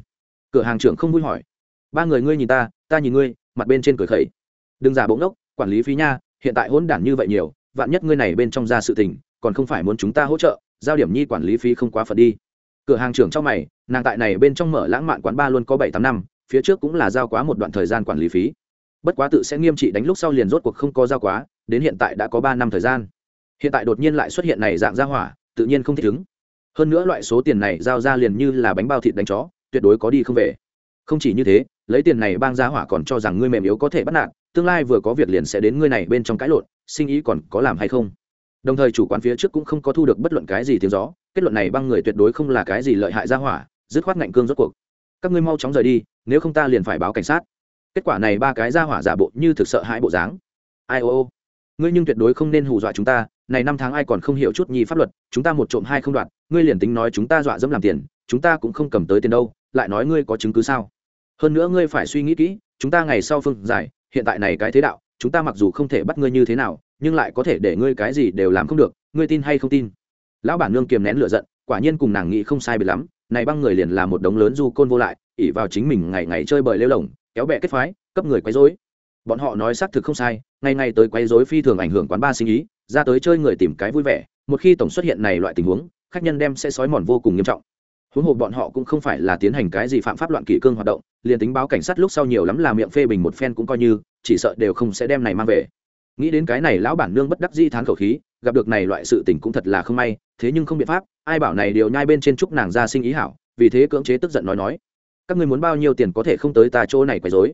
Cửa hàng trưởng không vui hỏi. Ba người ngươi nhìn ta ta nhìn ngươi, mặt bên trên cười khẩy. Đừng giả bỗng đốc quản lý phí nha, hiện tại hỗn đản như vậy nhiều, vạn nhất ngươi này bên trong ra sự tình, còn không phải muốn chúng ta hỗ trợ giao điểm nhi quản lý phí không quá phật đi. Cửa hàng trưởng trong mày, nàng tại này bên trong mở lãng mạn quán ba luôn có bảy tám năm, phía trước cũng là giao quá một đoạn thời gian quản lý phí. Bất quá tự sẽ nghiêm trị đánh lúc sau liền rốt cuộc không có giao quá, đến hiện tại đã có ba năm thời gian. Hiện tại đột nhiên lại xuất hiện này dạng ra hỏa, tự nhiên không thích ứng. Hơn nữa loại số tiền này giao ra liền như là bánh bao thịt đánh chó, tuyệt đối có đi không về. Không chỉ như thế, lấy tiền này bang ra hỏa còn cho rằng ngươi mềm yếu có thể bắt nạt, tương lai vừa có việc liền sẽ đến ngươi này bên trong cãi lộn, sinh ý còn có làm hay không? Đồng thời chủ quán phía trước cũng không có thu được bất luận cái gì tiếng gió, kết luận này băng người tuyệt đối không là cái gì lợi hại ra hỏa, dứt khoát ngạnh cương rốt cuộc. Các ngươi mau chóng rời đi, nếu không ta liền phải báo cảnh sát. Kết quả này ba cái ra hỏa giả bộ như thực sợ hãi bộ dáng. Ai ô ô, ngươi nhưng tuyệt đối không nên hù dọa chúng ta, này năm tháng ai còn không hiểu chút nhi pháp luật, chúng ta một trộm hai không đoạt, ngươi liền tính nói chúng ta dọa dẫm làm tiền, chúng ta cũng không cầm tới tiền đâu, lại nói ngươi có chứng cứ sao? Hơn nữa ngươi phải suy nghĩ kỹ, chúng ta ngày sau phương giải, hiện tại này cái thế đạo, chúng ta mặc dù không thể bắt ngươi như thế nào nhưng lại có thể để ngươi cái gì đều làm không được, ngươi tin hay không tin? Lão bản nương kiềm nén lửa giận, quả nhiên cùng nàng nghĩ không sai biệt lắm, này băng người liền là một đống lớn du côn vô lại ỉ vào chính mình ngày ngày chơi bời lêu lồng, kéo bẹ kết phái, cấp người quấy rối. Bọn họ nói xác thực không sai, ngày ngày tới quấy rối phi thường ảnh hưởng quán ba sinh ý, ra tới chơi người tìm cái vui vẻ, một khi tổng xuất hiện này loại tình huống, khách nhân đem sẽ sói mòn vô cùng nghiêm trọng. Huống hồ bọn họ cũng không phải là tiến hành cái gì phạm pháp loạn kỷ cương hoạt động, liền tính báo cảnh sát lúc sau nhiều lắm là miệng phê bình một phen cũng coi như, chỉ sợ đều không sẽ đem này mang về nghĩ đến cái này lão bản nương bất đắc di thán khẩu khí, gặp được này loại sự tình cũng thật là không may, thế nhưng không biện pháp, ai bảo này điều nhai bên trên trúc nàng ra sinh ý hảo, vì thế cưỡng chế tức giận nói nói. Các người muốn bao nhiêu tiền có thể không tới ta chỗ này quấy rối?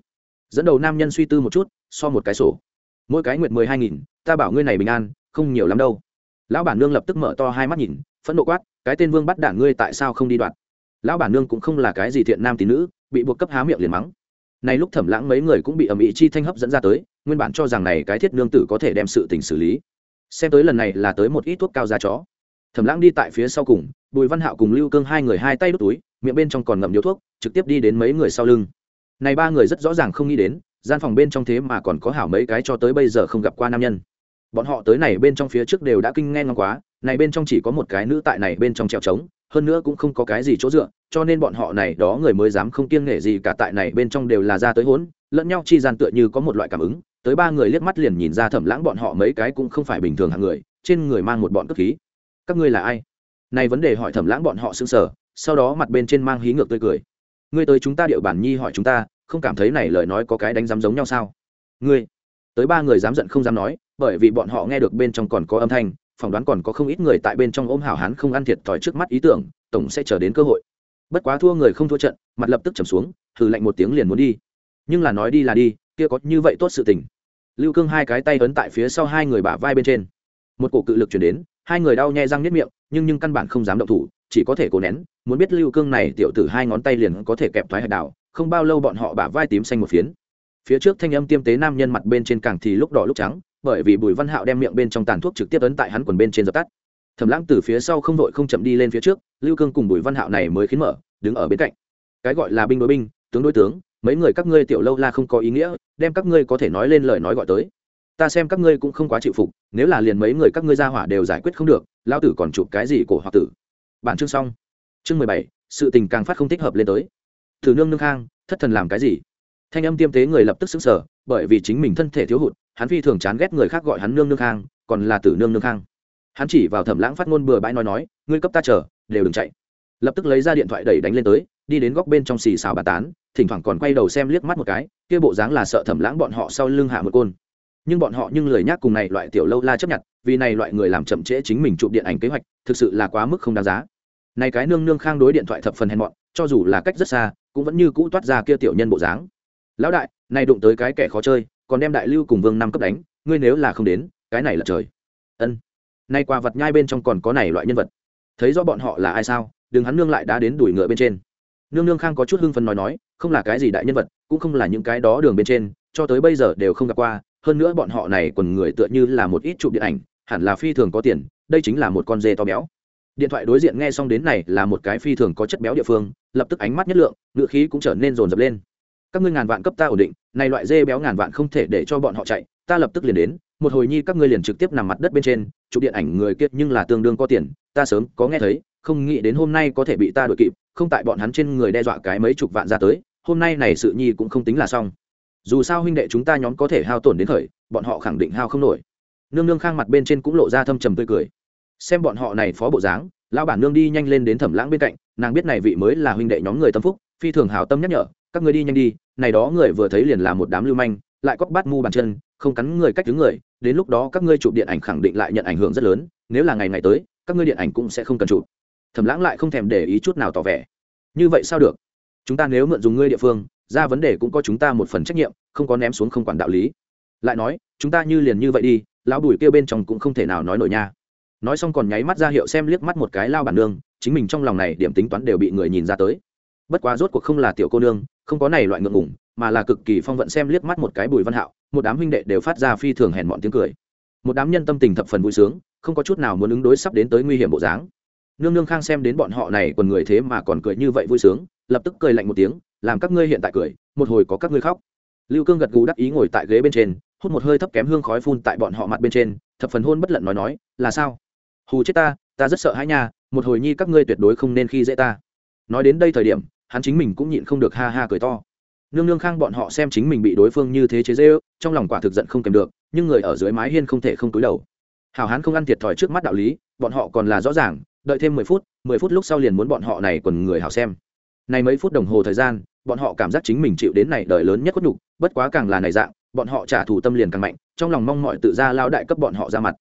Dẫn đầu nam nhân suy tư một chút, so một cái sổ. Mỗi cái nguyệt mười hai nghìn, ta bảo ngươi này bình an, không nhiều lắm đâu. Lão bản nương lập tức mở to hai mắt nhìn, phẫn nộ quát, cái tên vương bắt đảng ngươi tại sao không đi đoạt lão bản nương cũng không là cái gì thiện nam tín nữ, bị buộc cấp há miệng liền mắng. Này lúc thẩm lãng mấy người cũng bị ầm ĩ chi thanh hấp dẫn ra tới nguyên bản cho rằng này cái thiết nương tử có thể đem sự tình xử lý. Xem tới lần này là tới một ít thuốc cao ra chó. Thẩm lãng đi tại phía sau cùng, bùi văn hạo cùng lưu cương hai người hai tay đút túi, miệng bên trong còn ngậm điếu thuốc, trực tiếp đi đến mấy người sau lưng. Này ba người rất rõ ràng không nghĩ đến, gian phòng bên trong thế mà còn có hảo mấy cái cho tới bây giờ không gặp qua nam nhân. Bọn họ tới này bên trong phía trước đều đã kinh nghe ngon quá, này bên trong chỉ có một cái nữ tại này bên trong trèo trống, hơn nữa cũng không có cái gì chỗ dựa, cho nên bọn họ này đó người mới dám không kiêng nể gì cả tại này bên trong đều là ra tới hỗn lẫn nhau chi gian tựa như có một loại cảm ứng tới ba người liếc mắt liền nhìn ra thẩm lãng bọn họ mấy cái cũng không phải bình thường hạng người, trên người mang một bọn cất khí. Các ngươi là ai? Này vấn đề hỏi thẩm lãng bọn họ sững sờ, sau đó mặt bên trên mang hí ngược tươi cười. Ngươi tới chúng ta điệu bản nhi hỏi chúng ta, không cảm thấy này lời nói có cái đánh giám giống nhau sao? Ngươi. Tới ba người dám giận không dám nói, bởi vì bọn họ nghe được bên trong còn có âm thanh, phỏng đoán còn có không ít người tại bên trong ôm hảo hán không ăn thiệt thòi trước mắt ý tưởng, tổng sẽ chờ đến cơ hội. Bất quá thua người không thua trận, mặt lập tức trầm xuống thử lạnh một tiếng liền muốn đi. Nhưng là nói đi là đi kia có như vậy tốt sự tình. Lưu cương hai cái tay ấn tại phía sau hai người bả vai bên trên. Một cổ cự lực chuyển đến, hai người đau nhẹ răng nếp miệng, nhưng nhưng căn bản không dám động thủ, chỉ có thể cố nén, muốn biết lưu cương này tiểu tử hai ngón tay liền có thể kẹp thoái hạch đảo, không bao lâu bọn họ bả vai tím xanh một phiến. Phía trước thanh âm tiêm tế nam nhân mặt bên trên càng thì lúc đỏ lúc trắng, bởi vì bùi văn hạo đem miệng bên trong tàn thuốc trực tiếp ấn tại hắn quần bên trên dập tắt. Thẩm lãng từ phía sau không đội không chậm đi lên phía trước, lưu cương cùng bùi văn hạo này mới khiến mở, đứng ở bên cạnh. Cái gọi là binh đối binh, tướng đối tướng, mấy người các ngươi tiểu lâu la không có ý nghĩa đem các ngươi có thể nói lên lời nói gọi tới. Ta xem các ngươi cũng không quá chịu phục, nếu là liền mấy người các ngươi ra hỏa đều giải quyết không được lao tử còn chụp cái gì cổ hoặc tử. Bản chương xong. Chương mười bảy, sự tình càng phát không thích hợp lên tới. Thử nương nương khang, thất thần làm cái gì? Thanh âm tiêm tế người lập tức xứng sở bởi vì chính mình thân thể thiếu hụt, hắn phi thường chán ghét người khác gọi hắn nương nương khang, còn là tử nương nương khang. Hắn chỉ vào thẩm lãng phát ngôn bừa bãi nói nói, ngươi cấp ta chờ, đều đừng chạy. Lập tức lấy ra điện thoại đẩy đánh lên tới, đi đến góc bên trong xì xào bà tán thỉnh thoảng còn quay đầu xem liếc mắt một cái, kia bộ dáng là sợ thẩm lãng bọn họ sau lưng hạ một côn. Nhưng bọn họ nhưng lời nhắc cùng này loại tiểu lâu la chấp nhận, vì này loại người làm chậm trễ chính mình chụp điện ảnh kế hoạch, thực sự là quá mức không đáng giá. Này cái nương nương khang đối điện thoại thập phần hèn mọn, cho dù là cách rất xa, cũng vẫn như cũ toát ra kia tiểu nhân bộ dáng. Lão đại, này đụng tới cái kẻ khó chơi, còn đem đại lưu cùng vương năm cấp đánh, ngươi nếu là không đến, cái này là trời. Ân. Nay qua vật nhai bên trong còn có này loại nhân vật. Thấy rõ bọn họ là ai sao đừng hắn nương lại đã đến đuổi ngựa bên trên. Nương nương khang có chút hưng phấn nói nói không là cái gì đại nhân vật, cũng không là những cái đó đường bên trên, cho tới bây giờ đều không gặp qua, hơn nữa bọn họ này quần người tựa như là một ít chụp điện ảnh, hẳn là phi thường có tiền, đây chính là một con dê to béo. Điện thoại đối diện nghe xong đến này là một cái phi thường có chất béo địa phương, lập tức ánh mắt nhất lượng, ngựa khí cũng trở nên rồn rập lên. Các ngươi ngàn vạn cấp ta ổn định, này loại dê béo ngàn vạn không thể để cho bọn họ chạy, ta lập tức liền đến, một hồi nhi các ngươi liền trực tiếp nằm mặt đất bên trên, chụp điện ảnh người kia nhưng là tương đương có tiền, ta sớm có nghe thấy, không nghĩ đến hôm nay có thể bị ta đuổi kịp, không tại bọn hắn trên người đe dọa cái mấy chục vạn ra tới hôm nay này sự nhi cũng không tính là xong. Dù sao huynh đệ chúng ta nhóm có thể hao tổn đến thời, bọn họ khẳng định hao không nổi. Nương nương khang mặt bên trên cũng lộ ra thâm trầm tươi cười. Xem bọn họ này phó bộ dáng, lão bản nương đi nhanh lên đến thẩm lãng bên cạnh, nàng biết này vị mới là huynh đệ nhóm người tâm phúc, phi thường hào tâm nhắc nhở, các người đi nhanh đi, này đó người vừa thấy liền là một đám lưu manh, lại cóc bát mu bàn chân, không cắn người cách thứ người, đến lúc đó các ngươi chụp điện ảnh khẳng định lại nhận ảnh hưởng rất lớn, nếu là ngày ngày tới, các ngươi điện ảnh cũng sẽ không cần chụp. Thẩm lãng lại không thèm để ý chút nào tỏ vẻ. Như vậy sao được? Chúng ta nếu mượn dùng ngươi địa phương, ra vấn đề cũng có chúng ta một phần trách nhiệm, không có ném xuống không quản đạo lý. Lại nói, chúng ta như liền như vậy đi, lão bùi kêu bên trong cũng không thể nào nói nổi nha. Nói xong còn nháy mắt ra hiệu xem liếc mắt một cái lao bản nương, chính mình trong lòng này điểm tính toán đều bị người nhìn ra tới. Bất quá rốt cuộc không là tiểu cô nương, không có này loại ngượng ngủng mà là cực kỳ phong vận xem liếc mắt một cái bùi văn hạo, một đám huynh đệ đều phát ra phi thường hèn mọn tiếng cười. Một đám nhân tâm tình thập phần vui sướng, không có chút nào muốn ứng đối sắp đến tới nguy hiểm bộ dáng. Nương nương khang xem đến bọn họ này còn người thế mà còn cười như vậy vui sướng lập tức cười lạnh một tiếng, làm các ngươi hiện tại cười, một hồi có các ngươi khóc. Lưu cương gật gù đắc ý ngồi tại ghế bên trên, hút một hơi thấp kém hương khói phun tại bọn họ mặt bên trên, thập phần hôn bất lận nói nói, là sao? Hù chết ta ta rất sợ hãi nha, một hồi nhi các ngươi tuyệt đối không nên khi dễ ta. Nói đến đây thời điểm, hắn chính mình cũng nhịn không được ha ha cười to. Nương nương khang bọn họ xem chính mình bị đối phương như thế chế dễ trong lòng quả thực giận không kèm được, nhưng người ở dưới mái hiên không thể không túi đầu. Hào hán không ăn thiệt thòi trước mắt đạo lý, bọn họ còn là rõ ràng, đợi thêm mười phút mười phút lúc sau liền muốn bọn họ này quần người hào xem này mấy phút đồng hồ thời gian, bọn họ cảm giác chính mình chịu đến này đời lớn nhất có nhục, bất quá càng là này dạng, bọn họ trả thù tâm liền càng mạnh, trong lòng mong mọi tự ra lao đại cấp bọn họ ra mặt.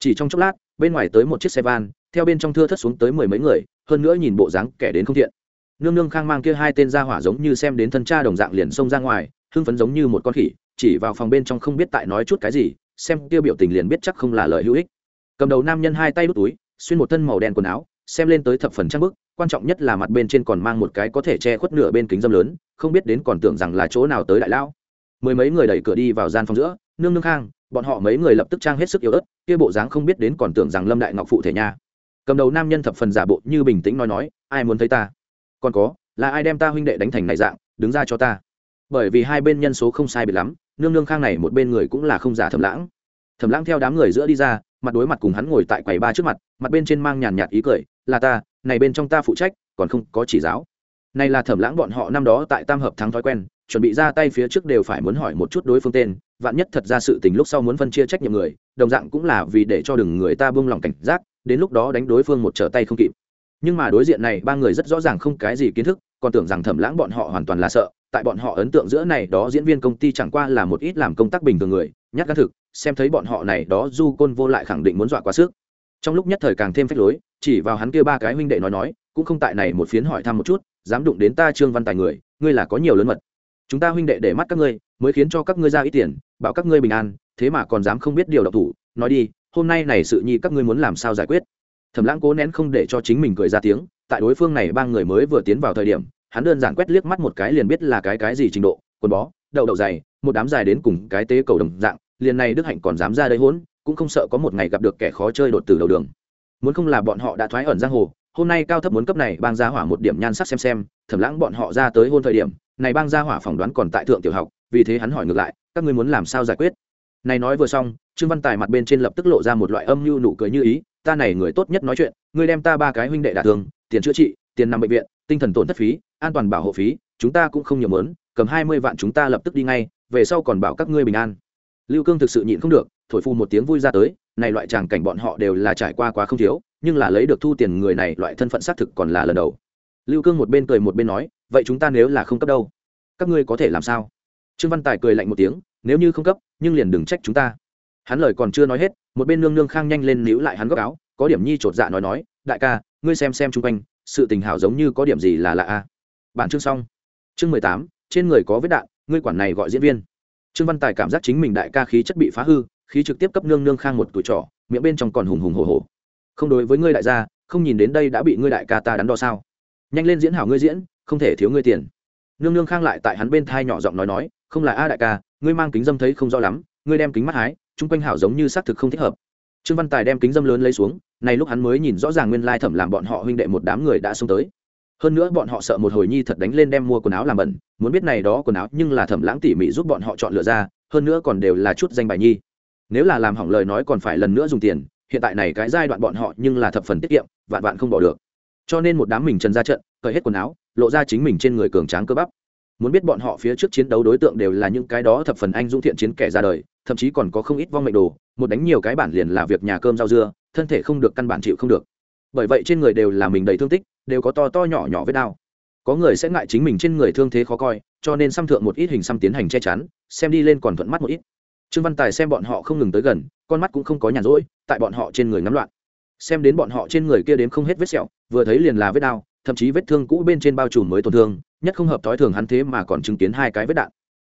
Chỉ trong chốc lát, bên ngoài tới một chiếc xe van, theo bên trong thưa thất xuống tới mười mấy người, hơn nữa nhìn bộ dáng kẻ đến không thiện. Nương nương khang mang kia hai tên ra hỏa giống như xem đến thân cha đồng dạng liền xông ra ngoài, hưng phấn giống như một con khỉ, chỉ vào phòng bên trong không biết tại nói chút cái gì, xem kia biểu tình liền biết chắc không là lời hữu ích. Cầm đầu nam nhân hai tay đút túi, xuyên một thân màu đen quần áo, xem lên tới thập phần trang bức quan trọng nhất là mặt bên trên còn mang một cái có thể che khuất nửa bên kính dâm lớn, không biết đến còn tưởng rằng là chỗ nào tới đại lão. Mười mấy người đẩy cửa đi vào gian phòng giữa, nương nương khang, bọn họ mấy người lập tức trang hết sức yếu ớt, kia bộ dáng không biết đến còn tưởng rằng lâm đại ngọc phụ thể nha. Cầm đầu nam nhân thập phần giả bộ như bình tĩnh nói nói, ai muốn thấy ta? Còn có, là ai đem ta huynh đệ đánh thành này dạng, đứng ra cho ta? Bởi vì hai bên nhân số không sai biệt lắm, nương nương khang này một bên người cũng là không giả thầm lãng. Thầm lãng theo đám người giữa đi ra, mặt đối mặt cùng hắn ngồi tại quầy ba trước mặt mặt bên trên mang nhàn nhạt ý cười, là ta này bên trong ta phụ trách, còn không có chỉ giáo. Này là thẩm lãng bọn họ năm đó tại tam hợp thắng thói quen, chuẩn bị ra tay phía trước đều phải muốn hỏi một chút đối phương tên, vạn nhất thật ra sự tình lúc sau muốn phân chia trách nhiệm người, đồng dạng cũng là vì để cho đừng người ta buông lòng cảnh giác, đến lúc đó đánh đối phương một trở tay không kịp. Nhưng mà đối diện này, ba người rất rõ ràng không cái gì kiến thức, còn tưởng rằng thẩm lãng bọn họ hoàn toàn là sợ, tại bọn họ ấn tượng giữa này đó diễn viên công ty chẳng qua là một ít làm công tác bình thường người nhắc gan thực, xem thấy bọn họ này đó du côn vô lại khẳng định muốn dọa quá sức trong lúc nhất thời càng thêm phách lối, chỉ vào hắn kia ba cái huynh đệ nói nói, cũng không tại này một phiến hỏi thăm một chút, dám đụng đến ta trương văn tài người, ngươi là có nhiều lớn mật. Chúng ta huynh đệ để mắt các ngươi, mới khiến cho các ngươi ra ít tiền, bảo các ngươi bình an, thế mà còn dám không biết điều độc thủ, nói đi, hôm nay này sự nhi các ngươi muốn làm sao giải quyết? Thẩm lãng cố nén không để cho chính mình cười ra tiếng, tại đối phương này ba người mới vừa tiến vào thời điểm, hắn đơn giản quét liếc mắt một cái liền biết là cái cái gì trình độ, quần bó, đậu đậu dày, một đám dài đến cùng cái tế cầu đồng dạng, liền này đức hạnh còn dám ra đây hỗn cũng không sợ có một ngày gặp được kẻ khó chơi đột từ đầu đường. Muốn không là bọn họ đã thoái ẩn giang hồ, hôm nay cao thấp muốn cấp này bang gia hỏa một điểm nhan sắc xem xem thẩm lãng bọn họ ra tới hôn thời điểm, này bang gia hỏa phỏng đoán còn tại thượng tiểu học, vì thế hắn hỏi ngược lại, các ngươi muốn làm sao giải quyết? Này nói vừa xong, trương văn tài mặt bên trên lập tức lộ ra một loại âm mưu nụ cười như ý, ta này người tốt nhất nói chuyện, ngươi đem ta ba cái huynh đệ đả thương, tiền chữa trị, tiền nằm bệnh viện, tinh thần tổn thất phí, an toàn bảo hộ phí, chúng ta cũng không nhiều mớn cầm hai mươi vạn chúng ta lập tức đi ngay, về sau còn bảo các ngươi bình an lưu cương thực sự nhịn không được, thổi phu một tiếng vui ra tới, này loại tràng cảnh bọn họ đều là trải qua quá không thiếu, nhưng là lấy được thu tiền người này loại thân phận xác thực còn là lần đầu. Lưu cương một bên cười một bên nói, vậy chúng ta nếu là không cấp đâu, các ngươi có thể làm sao? Trương văn tài cười lạnh một tiếng, nếu như không cấp, nhưng liền đừng trách chúng ta. Hắn lời còn chưa nói hết, một bên nương nương khang nhanh lên níu lại hắn góc áo, có điểm nhi chột dạ nói nói, đại ca, ngươi xem xem chung quanh, sự tình hảo giống như có điểm gì là lạ a. Bản chương xong. Chương mười tám, trên người có vết đạn, ngươi quản này gọi diễn viên trương văn tài cảm giác chính mình đại ca khí chất bị phá hư, khí trực tiếp cấp nương nương khang một tuổi trỏ miệng bên trong còn hùng hùng hồ hồ không đối với ngươi đại gia, không nhìn đến đây đã bị ngươi đại ca ta đắn đo sao? Nhanh lên diễn hảo ngươi diễn, không thể thiếu ngươi tiền. Nương nương khang lại tại hắn bên thai nhỏ giọng nói nói, không là a đại ca, ngươi mang kính dâm thấy không rõ lắm, ngươi đem kính mắt hái, chung quanh hảo giống như xác thực không thích hợp. Trương văn tài đem kính dâm lớn lấy xuống, này lúc hắn mới nhìn rõ ràng nguyên lai thẩm làm bọn họ huynh đệ một đám người đã xông tới hơn nữa bọn họ sợ một hồi nhi thật đánh lên đem mua quần áo làm bẩn, muốn biết này đó quần áo nhưng là thẩm lãng tỉ mỉ giúp bọn họ chọn lựa ra, hơn nữa còn đều là chút danh bài nhi. Nếu là làm hỏng lời nói còn phải lần nữa dùng tiền, hiện tại này cái giai đoạn bọn họ nhưng là thập phần tiết kiệm, vạn vạn không bỏ được. Cho nên một đám mình trần ra trận, cởi hết quần áo, lộ ra chính mình trên người cường tráng cơ bắp. Muốn biết bọn họ phía trước chiến đấu đối tượng đều là những cái đó thập phần anh dũng thiện chiến kẻ ra đời, thậm chí còn có không ít vong mệnh đồ, một đánh nhiều cái bản liền là việc nhà cơm rau dưa, thân thể không được, căn bản chịu không được. Bởi vậy trên người đều là mình đầy thương tích đều có to to nhỏ nhỏ vết đao có người sẽ ngại chính mình trên người thương thế khó coi, cho nên xăm thượng một ít hình xăm tiến hành che chắn, xem đi lên còn thuận mắt một ít. Trương văn tài xem bọn họ không ngừng tới gần, con mắt cũng không có nhàn rỗi, tại bọn họ trên người ngắm loạn. Xem đến bọn họ trên người kia đến không hết vết sẹo, vừa thấy liền là vết đao thậm chí vết thương cũ bên trên bao trùm mới tổn thương, nhất không hợp thói thường hắn thế mà còn chứng kiến hai cái vết đạn.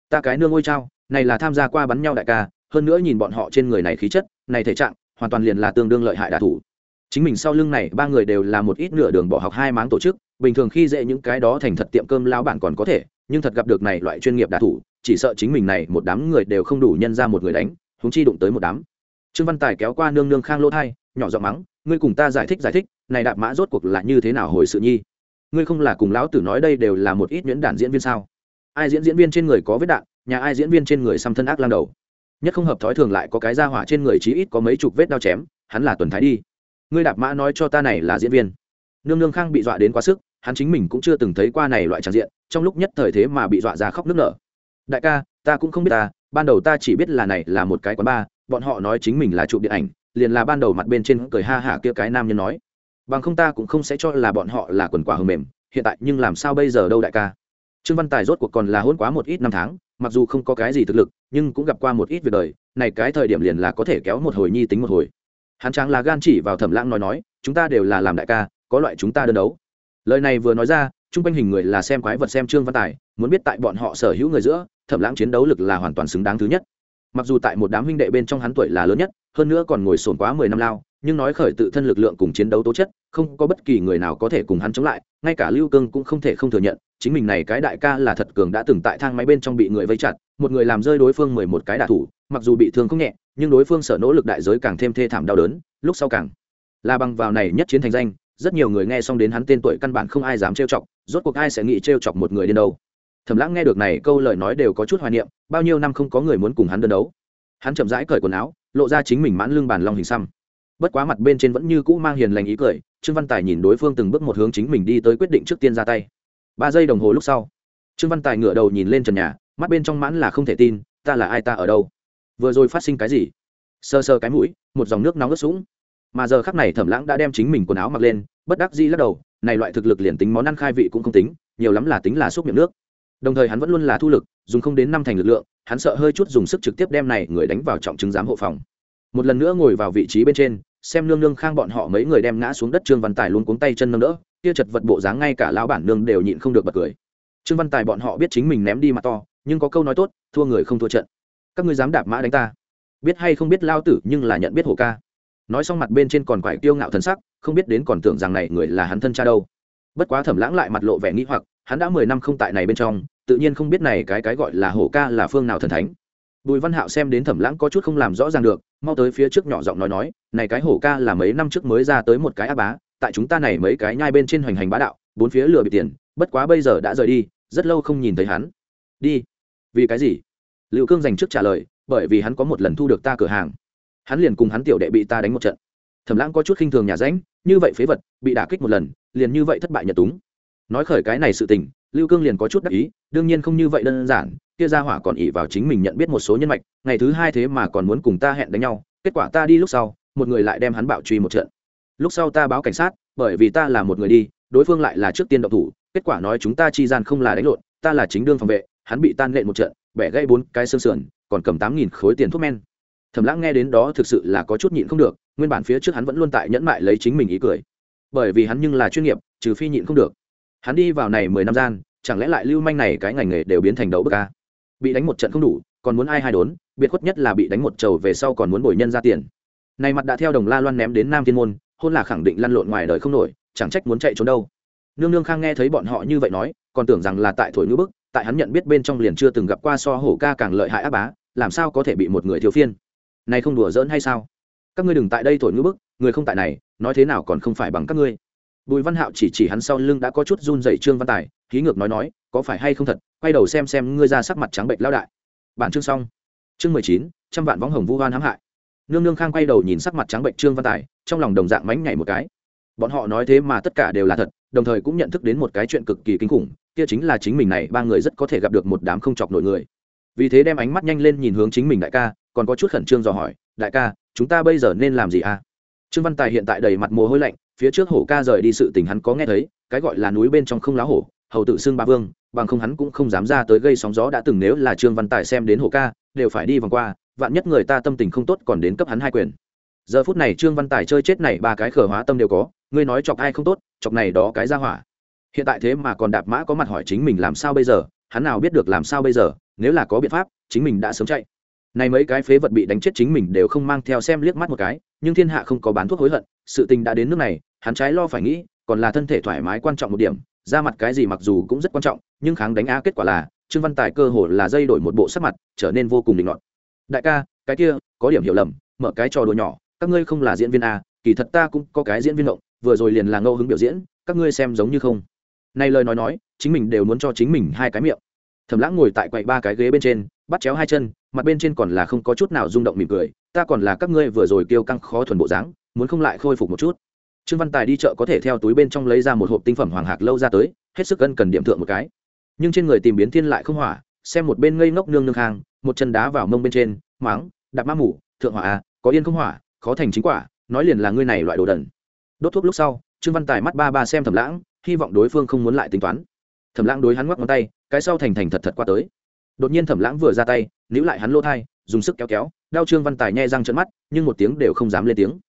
Ta cái nương ngôi trao này là tham gia qua bắn nhau đại ca, hơn nữa nhìn bọn họ trên người này khí chất, này thể trạng, hoàn toàn liền là tương đương lợi hại đả thủ chính mình sau lưng này, ba người đều là một ít nửa đường bỏ học hai máng tổ chức, bình thường khi dễ những cái đó thành thật tiệm cơm lao bản còn có thể, nhưng thật gặp được này loại chuyên nghiệp đả thủ, chỉ sợ chính mình này một đám người đều không đủ nhân ra một người đánh húng chi đụng tới một đám. Trương văn tài kéo qua nương nương khang lỗ thai, nhỏ giọng mắng, ngươi cùng ta giải thích giải thích, này đạp mã rốt cuộc là như thế nào hồi sự nhi? Ngươi không là cùng lão tử nói đây đều là một ít nhuyễn đản diễn viên sao? Ai diễn diễn viên trên người có vết đạn, nhà ai diễn viên trên người xăm thân ác lan đầu? Nhất không hợp thói thường lại có cái ra hỏa trên người chí ít có mấy chục vết đao chém, hắn là tuần thái đi ngươi đạp mã nói cho ta này là diễn viên. Nương nương khang bị dọa đến quá sức, hắn chính mình cũng chưa từng thấy qua này loại tràng diện, trong lúc nhất thời thế mà bị dọa ra khóc nước nở. Đại ca, ta cũng không biết ta, ban đầu ta chỉ biết là này là một cái quán bar, bọn họ nói chính mình là chụp điện ảnh, liền là ban đầu mặt bên trên cười ha hả kia cái nam nhân nói. Bằng không ta cũng không sẽ cho là bọn họ là quần quả hầm mềm, hiện tại nhưng làm sao bây giờ đâu đại ca. Trương văn tài rốt cuộc còn là hôn quá một ít năm tháng, mặc dù không có cái gì thực lực, nhưng cũng gặp qua một ít việc đời, này cái thời điểm liền là có thể kéo một hồi nhi tính một hồi hắn tráng là gan chỉ vào thẩm lãng nói nói, chúng ta đều là làm đại ca, có loại chúng ta đơn đấu. Lời này vừa nói ra, chung quanh hình người là xem quái vật xem trương văn tài, muốn biết tại bọn họ sở hữu người giữa, thẩm lãng chiến đấu lực là hoàn toàn xứng đáng thứ nhất. Mặc dù tại một đám huynh đệ bên trong hắn tuổi là lớn nhất, hơn nữa còn ngồi sồn quá mười năm lao, nhưng nói khởi tự thân lực lượng cùng chiến đấu tố chất, không có bất kỳ người nào có thể cùng hắn chống lại, ngay cả lưu cương cũng không thể không thừa nhận, chính mình này cái đại ca là thật cường đã từng tại thang máy bên trong bị người vây chặt, một người làm rơi đối phương mười một cái đả thủ mặc dù bị thương không nhẹ, nhưng đối phương sợ nỗ lực đại giới càng thêm thê thảm đau đớn, lúc sau càng là bằng vào này nhất chiến thành danh, rất nhiều người nghe xong đến hắn tên tuổi căn bản không ai dám trêu chọc, rốt cuộc ai sẽ nghĩ trêu chọc một người đến đâu. Thẩm lãng nghe được này câu lời nói đều có chút hoài niệm, bao nhiêu năm không có người muốn cùng hắn đơn đấu. Hắn chậm rãi cởi quần áo, lộ ra chính mình mãn lưng bàn long hình xăm. Bất quá mặt bên trên vẫn như cũ mang hiền lành ý cười, trương văn tài nhìn đối phương từng bước một hướng chính mình đi tới quyết định trước tiên ra tay. Ba giây đồng hồ lúc sau, trương văn tài ngửa đầu nhìn lên trần nhà, mắt bên trong mãn là không thể tin, ta là ai ta ở đâu? Vừa rồi phát sinh cái gì? Sơ sơ cái mũi, một dòng nước nóng ướt sũng. Mà giờ khắc này thẩm lãng đã đem chính mình quần áo mặc lên, bất đắc dĩ lắc đầu, này loại thực lực liền tính món ăn khai vị cũng không tính, nhiều lắm là tính là xúc miệng nước. Đồng thời hắn vẫn luôn là thu lực, dùng không đến năm thành lực lượng, hắn sợ hơi chút dùng sức trực tiếp đem này người đánh vào trọng chứng giám hộ phòng. Một lần nữa ngồi vào vị trí bên trên, xem nương nương khang bọn họ mấy người đem ngã xuống đất trương văn tài luôn cuống tay chân nâng đỡ, kia chật vật bộ dáng ngay cả lão bản nương đều nhịn không được bật cười. Trương văn tài bọn họ biết chính mình ném đi mặt to, nhưng có câu nói tốt, thua người không thua trận các ngươi dám đạp mã đánh ta. Biết hay không biết lao tử, nhưng là nhận biết hổ ca. Nói xong mặt bên trên còn quải tiêu ngạo thần sắc, không biết đến còn tưởng rằng này người là hắn thân cha đâu. Bất quá thẩm lãng lại mặt lộ vẻ nghĩ hoặc, hắn đã mười năm không tại này bên trong, tự nhiên không biết này cái cái gọi là hổ ca là phương nào thần thánh. Bùi văn hạo xem đến thẩm lãng có chút không làm rõ ràng được, mau tới phía trước nhỏ giọng nói nói, này cái hổ ca là mấy năm trước mới ra tới một cái á bá, tại chúng ta này mấy cái nhai bên trên hoành hành bá đạo, bốn phía lừa bị tiền, bất quá bây giờ đã rời đi, rất lâu không nhìn thấy hắn. Đi. Vì cái gì? Lưu cương dành trước trả lời, bởi vì hắn có một lần thu được ta cửa hàng. Hắn liền cùng hắn tiểu đệ bị ta đánh một trận. Thẩm lãng có chút khinh thường nhà ránh, như vậy phế vật, bị đả kích một lần, liền như vậy thất bại nhật túng. Nói khởi cái này sự tình, lưu cương liền có chút đắc ý, đương nhiên không như vậy đơn giản, kia ra hỏa còn ỉ vào chính mình nhận biết một số nhân mạch, ngày thứ hai thế mà còn muốn cùng ta hẹn đánh nhau, kết quả ta đi lúc sau, một người lại đem hắn bạo truy một trận. Lúc sau ta báo cảnh sát, bởi vì ta là một người đi, đối phương lại là trước tiên động thủ, kết quả nói chúng ta chi gian không là đánh lộn, ta là chính đương phòng vệ, hắn bị tan lện một trận bẻ gãy bốn cái xương sườn, còn cầm tám nghìn khối tiền thuốc men. Thẩm lãng nghe đến đó thực sự là có chút nhịn không được, nguyên bản phía trước hắn vẫn luôn tại nhẫn mại lấy chính mình ý cười. Bởi vì hắn nhưng là chuyên nghiệp, trừ phi nhịn không được. Hắn đi vào này mười năm gian, chẳng lẽ lại lưu manh này cái ngành nghề đều biến thành đấu bức ca bị đánh một trận không đủ, còn muốn ai hai đốn, biệt khuất nhất là bị đánh một trầu về sau còn muốn bồi nhân ra tiền. Này mặt đã theo đồng la loan ném đến nam thiên môn, hôn là khẳng định lăn lộn ngoài đời không nổi, chẳng trách muốn chạy trốn đâu. Nương nương khang nghe thấy bọn họ như vậy nói, còn tưởng rằng là tại thổi ngữ bức tại hắn nhận biết bên trong liền chưa từng gặp qua so hổ ca càng lợi hại áp bá, làm sao có thể bị một người thiếu phiên? Này không đùa giỡn hay sao? Các ngươi đừng tại đây thổi ngữ bức, người không tại này, nói thế nào còn không phải bằng các ngươi. Bùi văn hạo chỉ chỉ hắn sau lưng đã có chút run dậy trương văn tài ký ngược nói nói, có phải hay không thật, quay đầu xem xem ngươi ra sắc mặt trắng bệnh lao đại. Bản chương xong. Chương mười chín, trăm vạn võng hồng vu hoan hãm hại. Nương nương khang quay đầu nhìn sắc mặt trắng bệnh trương văn tài, trong lòng đồng dạng mánh nhảy một cái. Bọn họ nói thế mà tất cả đều là thật, đồng thời cũng nhận thức đến một cái chuyện cực kỳ kinh khủng kia chính là chính mình này, ba người rất có thể gặp được một đám không chọc nổi người. Vì thế đem ánh mắt nhanh lên nhìn hướng chính mình đại ca, còn có chút khẩn trương dò hỏi, đại ca, chúng ta bây giờ nên làm gì à? Trương văn tài hiện tại đầy mặt mồ hôi lạnh, phía trước hổ ca rời đi sự tình hắn có nghe thấy, cái gọi là núi bên trong không lá hổ, hầu tự xưng ba vương, bằng không hắn cũng không dám ra tới gây sóng gió đã từng nếu là trương văn tài xem đến hồ ca, đều phải đi vòng qua, vạn nhất người ta tâm tình không tốt còn đến cấp hắn hai quyền. Giờ phút này trương văn tài chơi chết này ba cái khở hóa tâm đều có, ngươi nói chọc ai không tốt, chọc này đó cái ra hỏa hiện tại thế mà còn đạp mã có mặt hỏi chính mình làm sao bây giờ, hắn nào biết được làm sao bây giờ, nếu là có biện pháp, chính mình đã sớm chạy. Này mấy cái phế vật bị đánh chết chính mình đều không mang theo xem liếc mắt một cái, nhưng thiên hạ không có bán thuốc hối hận, sự tình đã đến nước này, hắn trái lo phải nghĩ, còn là thân thể thoải mái quan trọng một điểm, ra mặt cái gì mặc dù cũng rất quan trọng, nhưng kháng đánh á kết quả là, trương văn tài cơ hồ là dây đổi một bộ sắc mặt, trở nên vô cùng định luận đại ca, cái kia, có điểm hiểu lầm, mở cái trò đùa nhỏ, các ngươi không là diễn viên a, kỳ thật ta cũng có cái diễn viên động, vừa rồi liền là ngẫu hứng biểu diễn, các ngươi xem giống như không này lời nói nói, chính mình đều muốn cho chính mình hai cái miệng. Thẩm lãng ngồi tại quầy ba cái ghế bên trên, bắt chéo hai chân, mặt bên trên còn là không có chút nào rung động mỉm cười, ta còn là các ngươi vừa rồi kêu căng khó thuần bộ dáng, muốn không lại khôi phục một chút. Trương văn tài đi chợ có thể theo túi bên trong lấy ra một hộp tinh phẩm hoàng hạc lâu ra tới, hết sức cân cần điểm thượng một cái. Nhưng trên người tìm biến thiên lại không hỏa, xem một bên ngây ngốc nương nương hàng, một chân đá vào mông bên trên, máng, đạp ma mủ, thượng hỏa a có yên không hỏa, khó thành chính quả, nói liền là ngươi này loại đồ đần. Đốt thuốc lúc sau, trương văn tài mắt ba ba xem thẩm lãng hy vọng đối phương không muốn lại tính toán. Thẩm lãng đối hắn ngoắc ngón tay, cái sau thành thành thật thật qua tới. Đột nhiên thẩm lãng vừa ra tay, níu lại hắn lỗ thai, dùng sức kéo kéo đao trương văn tài nhẹ răng trận mắt, nhưng một tiếng đều không dám lên tiếng.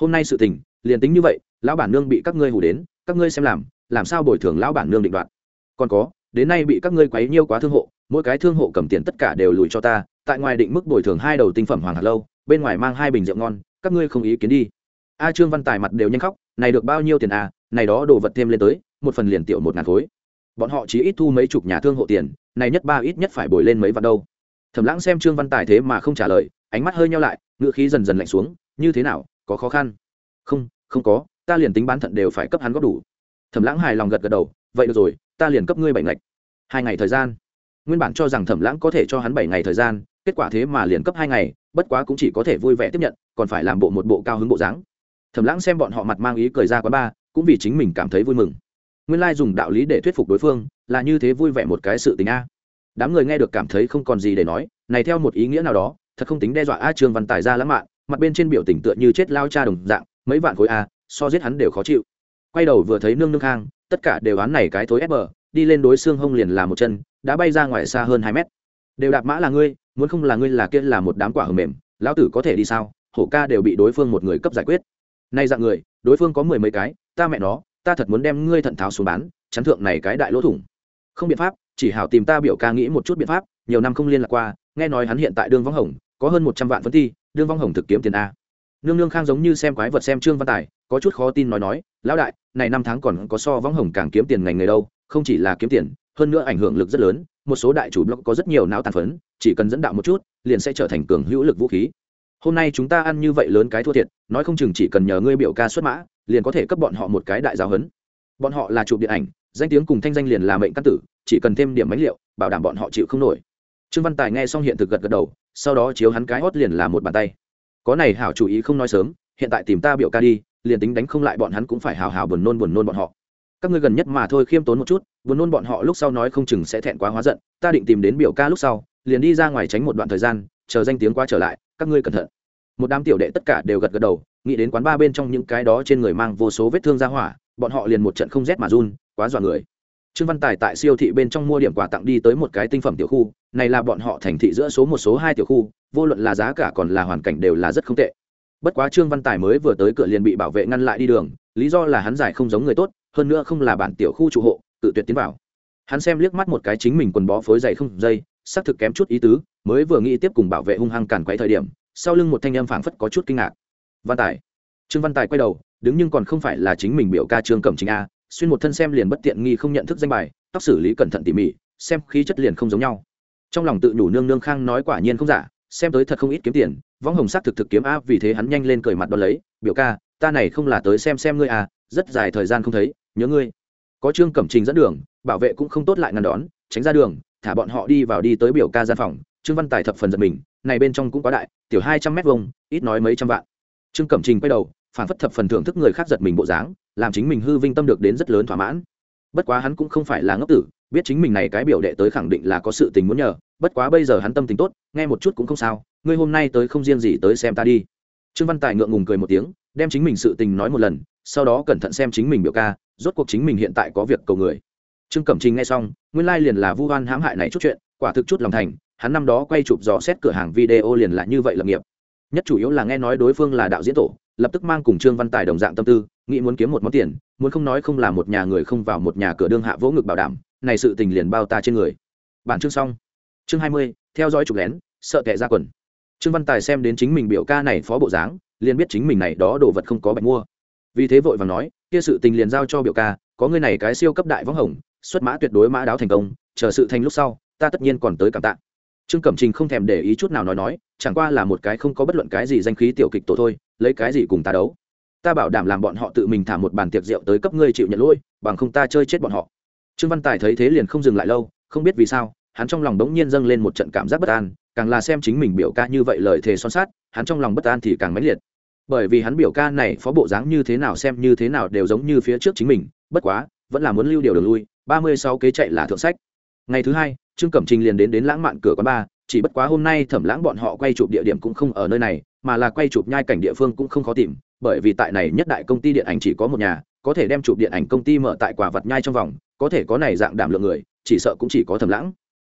Hôm nay sự tình, liền tính như vậy, lão bản nương bị các ngươi hù đến, các ngươi xem làm làm sao bồi thường lão bản nương định đoạt. Còn có, đến nay bị các ngươi quấy nhiêu quá thương hộ, mỗi cái thương hộ cầm tiền tất cả đều lùi cho ta, tại ngoài định mức bồi thường hai đầu tinh phẩm hoàng hạt lâu, bên ngoài mang hai bình rượu ngon, các ngươi không ý kiến đi. A trương văn tài mặt đều nhanh khóc, này được bao nhiêu tiền à này đó đồ vật thêm lên tới, một phần liền tiểu một ngàn khối. Bọn họ chỉ ít thu mấy chục nhà thương hộ tiền, này nhất ba ít nhất phải bồi lên mấy vạn đâu. Thẩm lãng xem trương văn tài thế mà không trả lời, ánh mắt hơi nhau lại ngựa khí dần dần lạnh xuống, như thế nào, có khó khăn? Không không có, ta liền tính bán thận đều phải cấp hắn góp đủ. Thẩm lãng hài lòng gật gật đầu, vậy được rồi, ta liền cấp ngươi bảy ngày hai ngày thời gian? Nguyên bản cho rằng thẩm lãng có thể cho hắn bảy ngày thời gian, kết quả thế mà liền cấp hai ngày, bất quá cũng chỉ có thể vui vẻ tiếp nhận, còn phải làm bộ một bộ cao hứng bộ dáng. Thẩm lãng xem bọn họ mặt mang ý cười ra quá ba cũng vì chính mình cảm thấy vui mừng. Nguyên lai dùng đạo lý để thuyết phục đối phương là như thế vui vẻ một cái sự tình a. Đám người nghe được cảm thấy không còn gì để nói, này theo một ý nghĩa nào đó, thật không tính đe dọa a trương văn tài ra lãng mạn, mặt bên trên biểu tình tựa như chết lao cha đồng dạng, mấy vạn khối a, so giết hắn đều khó chịu. Quay đầu vừa thấy nương nương khang, tất cả đều án này cái thối ép bờ, đi lên đối xương hông liền là một chân, đã bay ra ngoài xa hơn hai mét. Đều đạp mã là ngươi, muốn không là ngươi là kia là một đám quả hầm mềm, lão tử có thể đi sao? Hổ ca đều bị đối phương một người cấp giải quyết. Nay dạng người, đối phương có mười mấy cái ta mẹ nó, ta thật muốn đem ngươi thận tháo xuống bán, chắn thượng này cái đại lỗ thủng. Không biện pháp, chỉ hảo tìm ta biểu ca nghĩ một chút biện pháp, nhiều năm không liên lạc qua, nghe nói hắn hiện tại đương vong hồng, có hơn một trăm vạn phân thi đương vong hồng thực kiếm tiền a. Nương nương khang giống như xem quái vật xem trương văn tài, có chút khó tin nói nói, lão đại, này năm tháng còn có so vong hồng càng kiếm tiền ngành nghề đâu, không chỉ là kiếm tiền, hơn nữa ảnh hưởng lực rất lớn, một số đại chủ blog có rất nhiều não tàn phấn, chỉ cần dẫn đạo một chút, liền sẽ trở thành cường hữu lực vũ khí. Hôm nay chúng ta ăn như vậy lớn cái thua thiệt, nói không chừng chỉ cần nhờ ngươi biểu ca xuất mã liền có thể cấp bọn họ một cái đại giáo hấn bọn họ là chụp điện ảnh, danh tiếng cùng thanh danh liền là mệnh căn tử, chỉ cần thêm điểm bánh liệu bảo đảm bọn họ chịu không nổi. Trương văn tài nghe xong hiện thực gật gật đầu, sau đó chiếu hắn cái hót liền là một bàn tay. Có này hảo chủ ý không nói sớm, hiện tại tìm ta biểu ca đi, liền tính đánh không lại bọn hắn cũng phải hào hào buồn nôn buồn nôn bọn họ. Các ngươi gần nhất mà thôi khiêm tốn một chút, buồn nôn bọn họ lúc sau nói không chừng sẽ thẹn quá hóa giận, ta định tìm đến biểu ca lúc sau, liền đi ra ngoài tránh một đoạn thời gian, chờ danh tiếng qua trở lại, các ngươi cẩn thận. Một đám tiểu đệ tất cả đều gật gật đầu nghĩ đến quán ba bên trong những cái đó trên người mang vô số vết thương ra hỏa, bọn họ liền một trận không rét mà run, quá dọa người. Trương văn tài tại siêu thị bên trong mua điểm quà tặng đi tới một cái tinh phẩm tiểu khu, này là bọn họ thành thị giữa số một số hai tiểu khu, vô luận là giá cả còn là hoàn cảnh đều là rất không tệ. Bất quá trương văn tài mới vừa tới cửa liền bị bảo vệ ngăn lại đi đường, lý do là hắn giải không giống người tốt, hơn nữa không là bản tiểu khu trụ hộ, tự tuyệt tiến vào. Hắn xem liếc mắt một cái chính mình quần bó phối dày không dây, xác thực kém chút ý tứ, mới vừa nghĩ tiếp cùng bảo vệ hung hăng cản quấy thời điểm, sau lưng một thanh em phảng phất có chút kinh ngạc văn tài. Trương văn tài quay đầu, đứng nhưng còn không phải là chính mình biểu ca trương cẩm chính a, xuyên một thân xem liền bất tiện nghi không nhận thức danh bài, tóc xử lý cẩn thận tỉ mỉ, xem khí chất liền không giống nhau. Trong lòng tự nhủ nương nương khang nói quả nhiên không giả, xem tới thật không ít kiếm tiền, võng hồng sắc thực thực kiếm a, vì thế hắn nhanh lên cười mặt đ lấy, biểu ca, ta này không là tới xem xem ngươi à rất dài thời gian không thấy, nhớ ngươi. Có trương cẩm trình dẫn đường, bảo vệ cũng không tốt lại ngăn đón, tránh ra đường, thả bọn họ đi vào đi tới biểu ca gian phòng, trương văn tài thập phần giật mình, này bên trong cũng quá đại, tiểu hai trăm mét vông ít nói mấy trăm vạn trương cẩm trình quay đầu, phản phất thập phần thưởng thức người khác giật mình bộ dáng, làm chính mình hư vinh tâm được đến rất lớn thỏa mãn. Bất quá hắn cũng không phải là ngốc tử, biết chính mình này cái biểu đệ tới khẳng định là có sự tình muốn nhờ, bất quá bây giờ hắn tâm tình tốt, nghe một chút cũng không sao, ngươi hôm nay tới không riêng gì tới xem ta đi. Trương văn tài ngượng ngùng cười một tiếng, đem chính mình sự tình nói một lần, sau đó cẩn thận xem chính mình biểu ca, rốt cuộc chính mình hiện tại có việc cầu người. Trương cẩm trình nghe xong, nguyên lai liền là vu oan hãm hại này chút chuyện, quả thực chút lòng thành, hắn năm đó quay chụp dò xét cửa hàng video liền là như vậy lập nghiệp nhất chủ yếu là nghe nói đối phương là đạo diễn tổ, lập tức mang cùng trương văn tài đồng dạng tâm tư, nghĩ muốn kiếm một món tiền, muốn không nói không là một nhà người không vào một nhà cửa đương hạ vỗ ngực bảo đảm, này sự tình liền bao ta trên người. Bản chương xong. Chương hai mươi, theo dõi chụp lén, sợ kẻ ra quần. Trương văn tài xem đến chính mình biểu ca này phó bộ dáng, liền biết chính mình này đó đồ vật không có bạch mua. Vì thế vội vàng nói, kia sự tình liền giao cho biểu ca, có người này cái siêu cấp đại võng hồng, xuất mã tuyệt đối mã đáo thành công, chờ sự thành lúc sau, ta tất nhiên còn tới cảm tạ trương cẩm trình không thèm để ý chút nào nói nói, chẳng qua là một cái không có bất luận cái gì danh khí tiểu kịch tổ thôi, lấy cái gì cùng ta đấu? Ta bảo đảm làm bọn họ tự mình thả một bàn tiệc rượu tới cấp ngươi chịu nhận lỗi, bằng không ta chơi chết bọn họ. Trương văn tài thấy thế liền không dừng lại lâu, không biết vì sao, hắn trong lòng đống nhiên dâng lên một trận cảm giác bất an, càng là xem chính mình biểu ca như vậy lời thề son sát hắn trong lòng bất an thì càng mãnh liệt. Bởi vì hắn biểu ca này phó bộ dáng như thế nào xem như thế nào đều giống như phía trước chính mình, bất quá, vẫn là muốn lưu điều đường lui, ba mươi sáu kế chạy là thượng sách. Ngày thứ hai trương cẩm trình liền đến đến lãng mạn cửa quán ba chỉ bất quá hôm nay thẩm lãng bọn họ quay chụp địa điểm cũng không ở nơi này, mà là quay chụp nhai cảnh địa phương cũng không khó tìm, bởi vì tại này nhất đại công ty điện ảnh chỉ có một nhà, có thể đem chụp điện ảnh công ty mở tại quả vật nhai trong vòng, có thể có này dạng đảm lượng người, chỉ sợ cũng chỉ có thẩm lãng.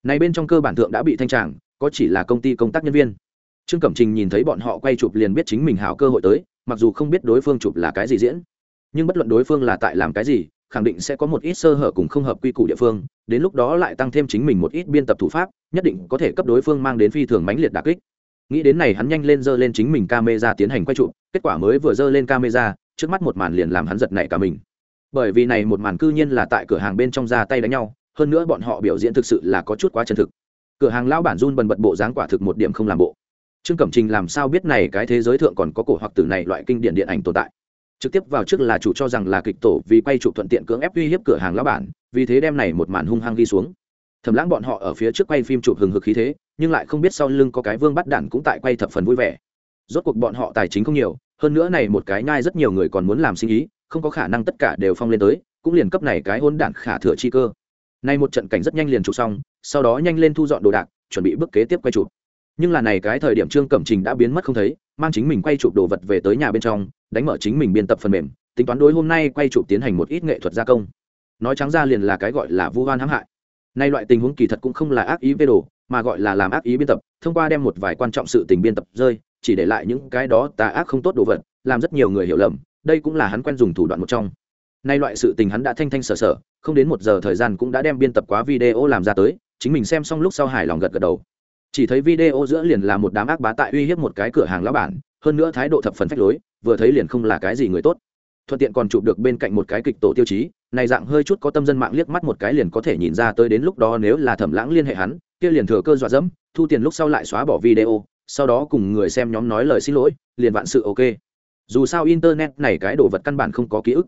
Này bên trong cơ bản thượng đã bị thanh tràng, có chỉ là công ty công tác nhân viên. Trương cẩm trình nhìn thấy bọn họ quay chụp liền biết chính mình hảo cơ hội tới, mặc dù không biết đối phương chụp là cái gì diễn, nhưng bất luận đối phương là tại làm cái gì khẳng định sẽ có một ít sơ hở cùng không hợp quy củ địa phương, đến lúc đó lại tăng thêm chính mình một ít biên tập thủ pháp, nhất định có thể cấp đối phương mang đến phi thường mãnh liệt đặc kích. Nghĩ đến này hắn nhanh lên dơ lên chính mình camera tiến hành quay trụ, kết quả mới vừa dơ lên camera, trước mắt một màn liền làm hắn giật nảy cả mình. Bởi vì này một màn cư nhiên là tại cửa hàng bên trong ra tay đánh nhau, hơn nữa bọn họ biểu diễn thực sự là có chút quá chân thực. Cửa hàng lão bản run bần bật bộ dáng quả thực một điểm không làm bộ. Trương cẩm trình làm sao biết này cái thế giới thượng còn có cổ hoặc tử này loại kinh điển điện ảnh tồn tại? Trực tiếp vào trước là chủ cho rằng là kịch tổ vì quay chụp thuận tiện cưỡng ép uy hiếp cửa hàng lão bản, vì thế đem này một màn hung hăng ghi xuống. Thầm lãng bọn họ ở phía trước quay phim chụp hừng hực khí thế, nhưng lại không biết sau lưng có cái vương bắt đản cũng tại quay thập phần vui vẻ. Rốt cuộc bọn họ tài chính không nhiều, hơn nữa này một cái nhai rất nhiều người còn muốn làm sinh ý, không có khả năng tất cả đều phong lên tới, cũng liền cấp này cái hôn đản khả thừa chi cơ. Nay một trận cảnh rất nhanh liền chụp xong, sau đó nhanh lên thu dọn đồ đạc, chuẩn bị bước kế tiếp quay chụp. Nhưng là này cái thời điểm trương cẩm trình đã biến mất không thấy, mang chính mình quay chụp đồ vật về tới nhà bên trong đánh mở chính mình biên tập phần mềm, tính toán đối hôm nay quay chụp tiến hành một ít nghệ thuật gia công. Nói trắng ra liền là cái gọi là vu hoan hãm hại. Nay loại tình huống kỳ thật cũng không là ác ý vê đồ, mà gọi là làm ác ý biên tập, thông qua đem một vài quan trọng sự tình biên tập rơi, chỉ để lại những cái đó tà ác không tốt đồ vật, làm rất nhiều người hiểu lầm, đây cũng là hắn quen dùng thủ đoạn một trong. Nay loại sự tình hắn đã thanh thanh sở sở, không đến một giờ thời gian cũng đã đem biên tập quá video làm ra tới, chính mình xem xong lúc sau hài lòng gật gật đầu. Chỉ thấy video giữa liền là một đám ác bá tại uy hiếp một cái cửa hàng lão bản, hơn nữa thái độ thập phần phách lối vừa thấy liền không là cái gì người tốt. Thuận tiện còn chụp được bên cạnh một cái kịch tổ tiêu chí, này dạng hơi chút có tâm dân mạng liếc mắt một cái liền có thể nhìn ra tới đến lúc đó nếu là thẩm lãng liên hệ hắn, kia liền thừa cơ dọa dẫm, thu tiền lúc sau lại xóa bỏ video, sau đó cùng người xem nhóm nói lời xin lỗi, liền vạn sự ok. Dù sao internet này cái đồ vật căn bản không có ký ức.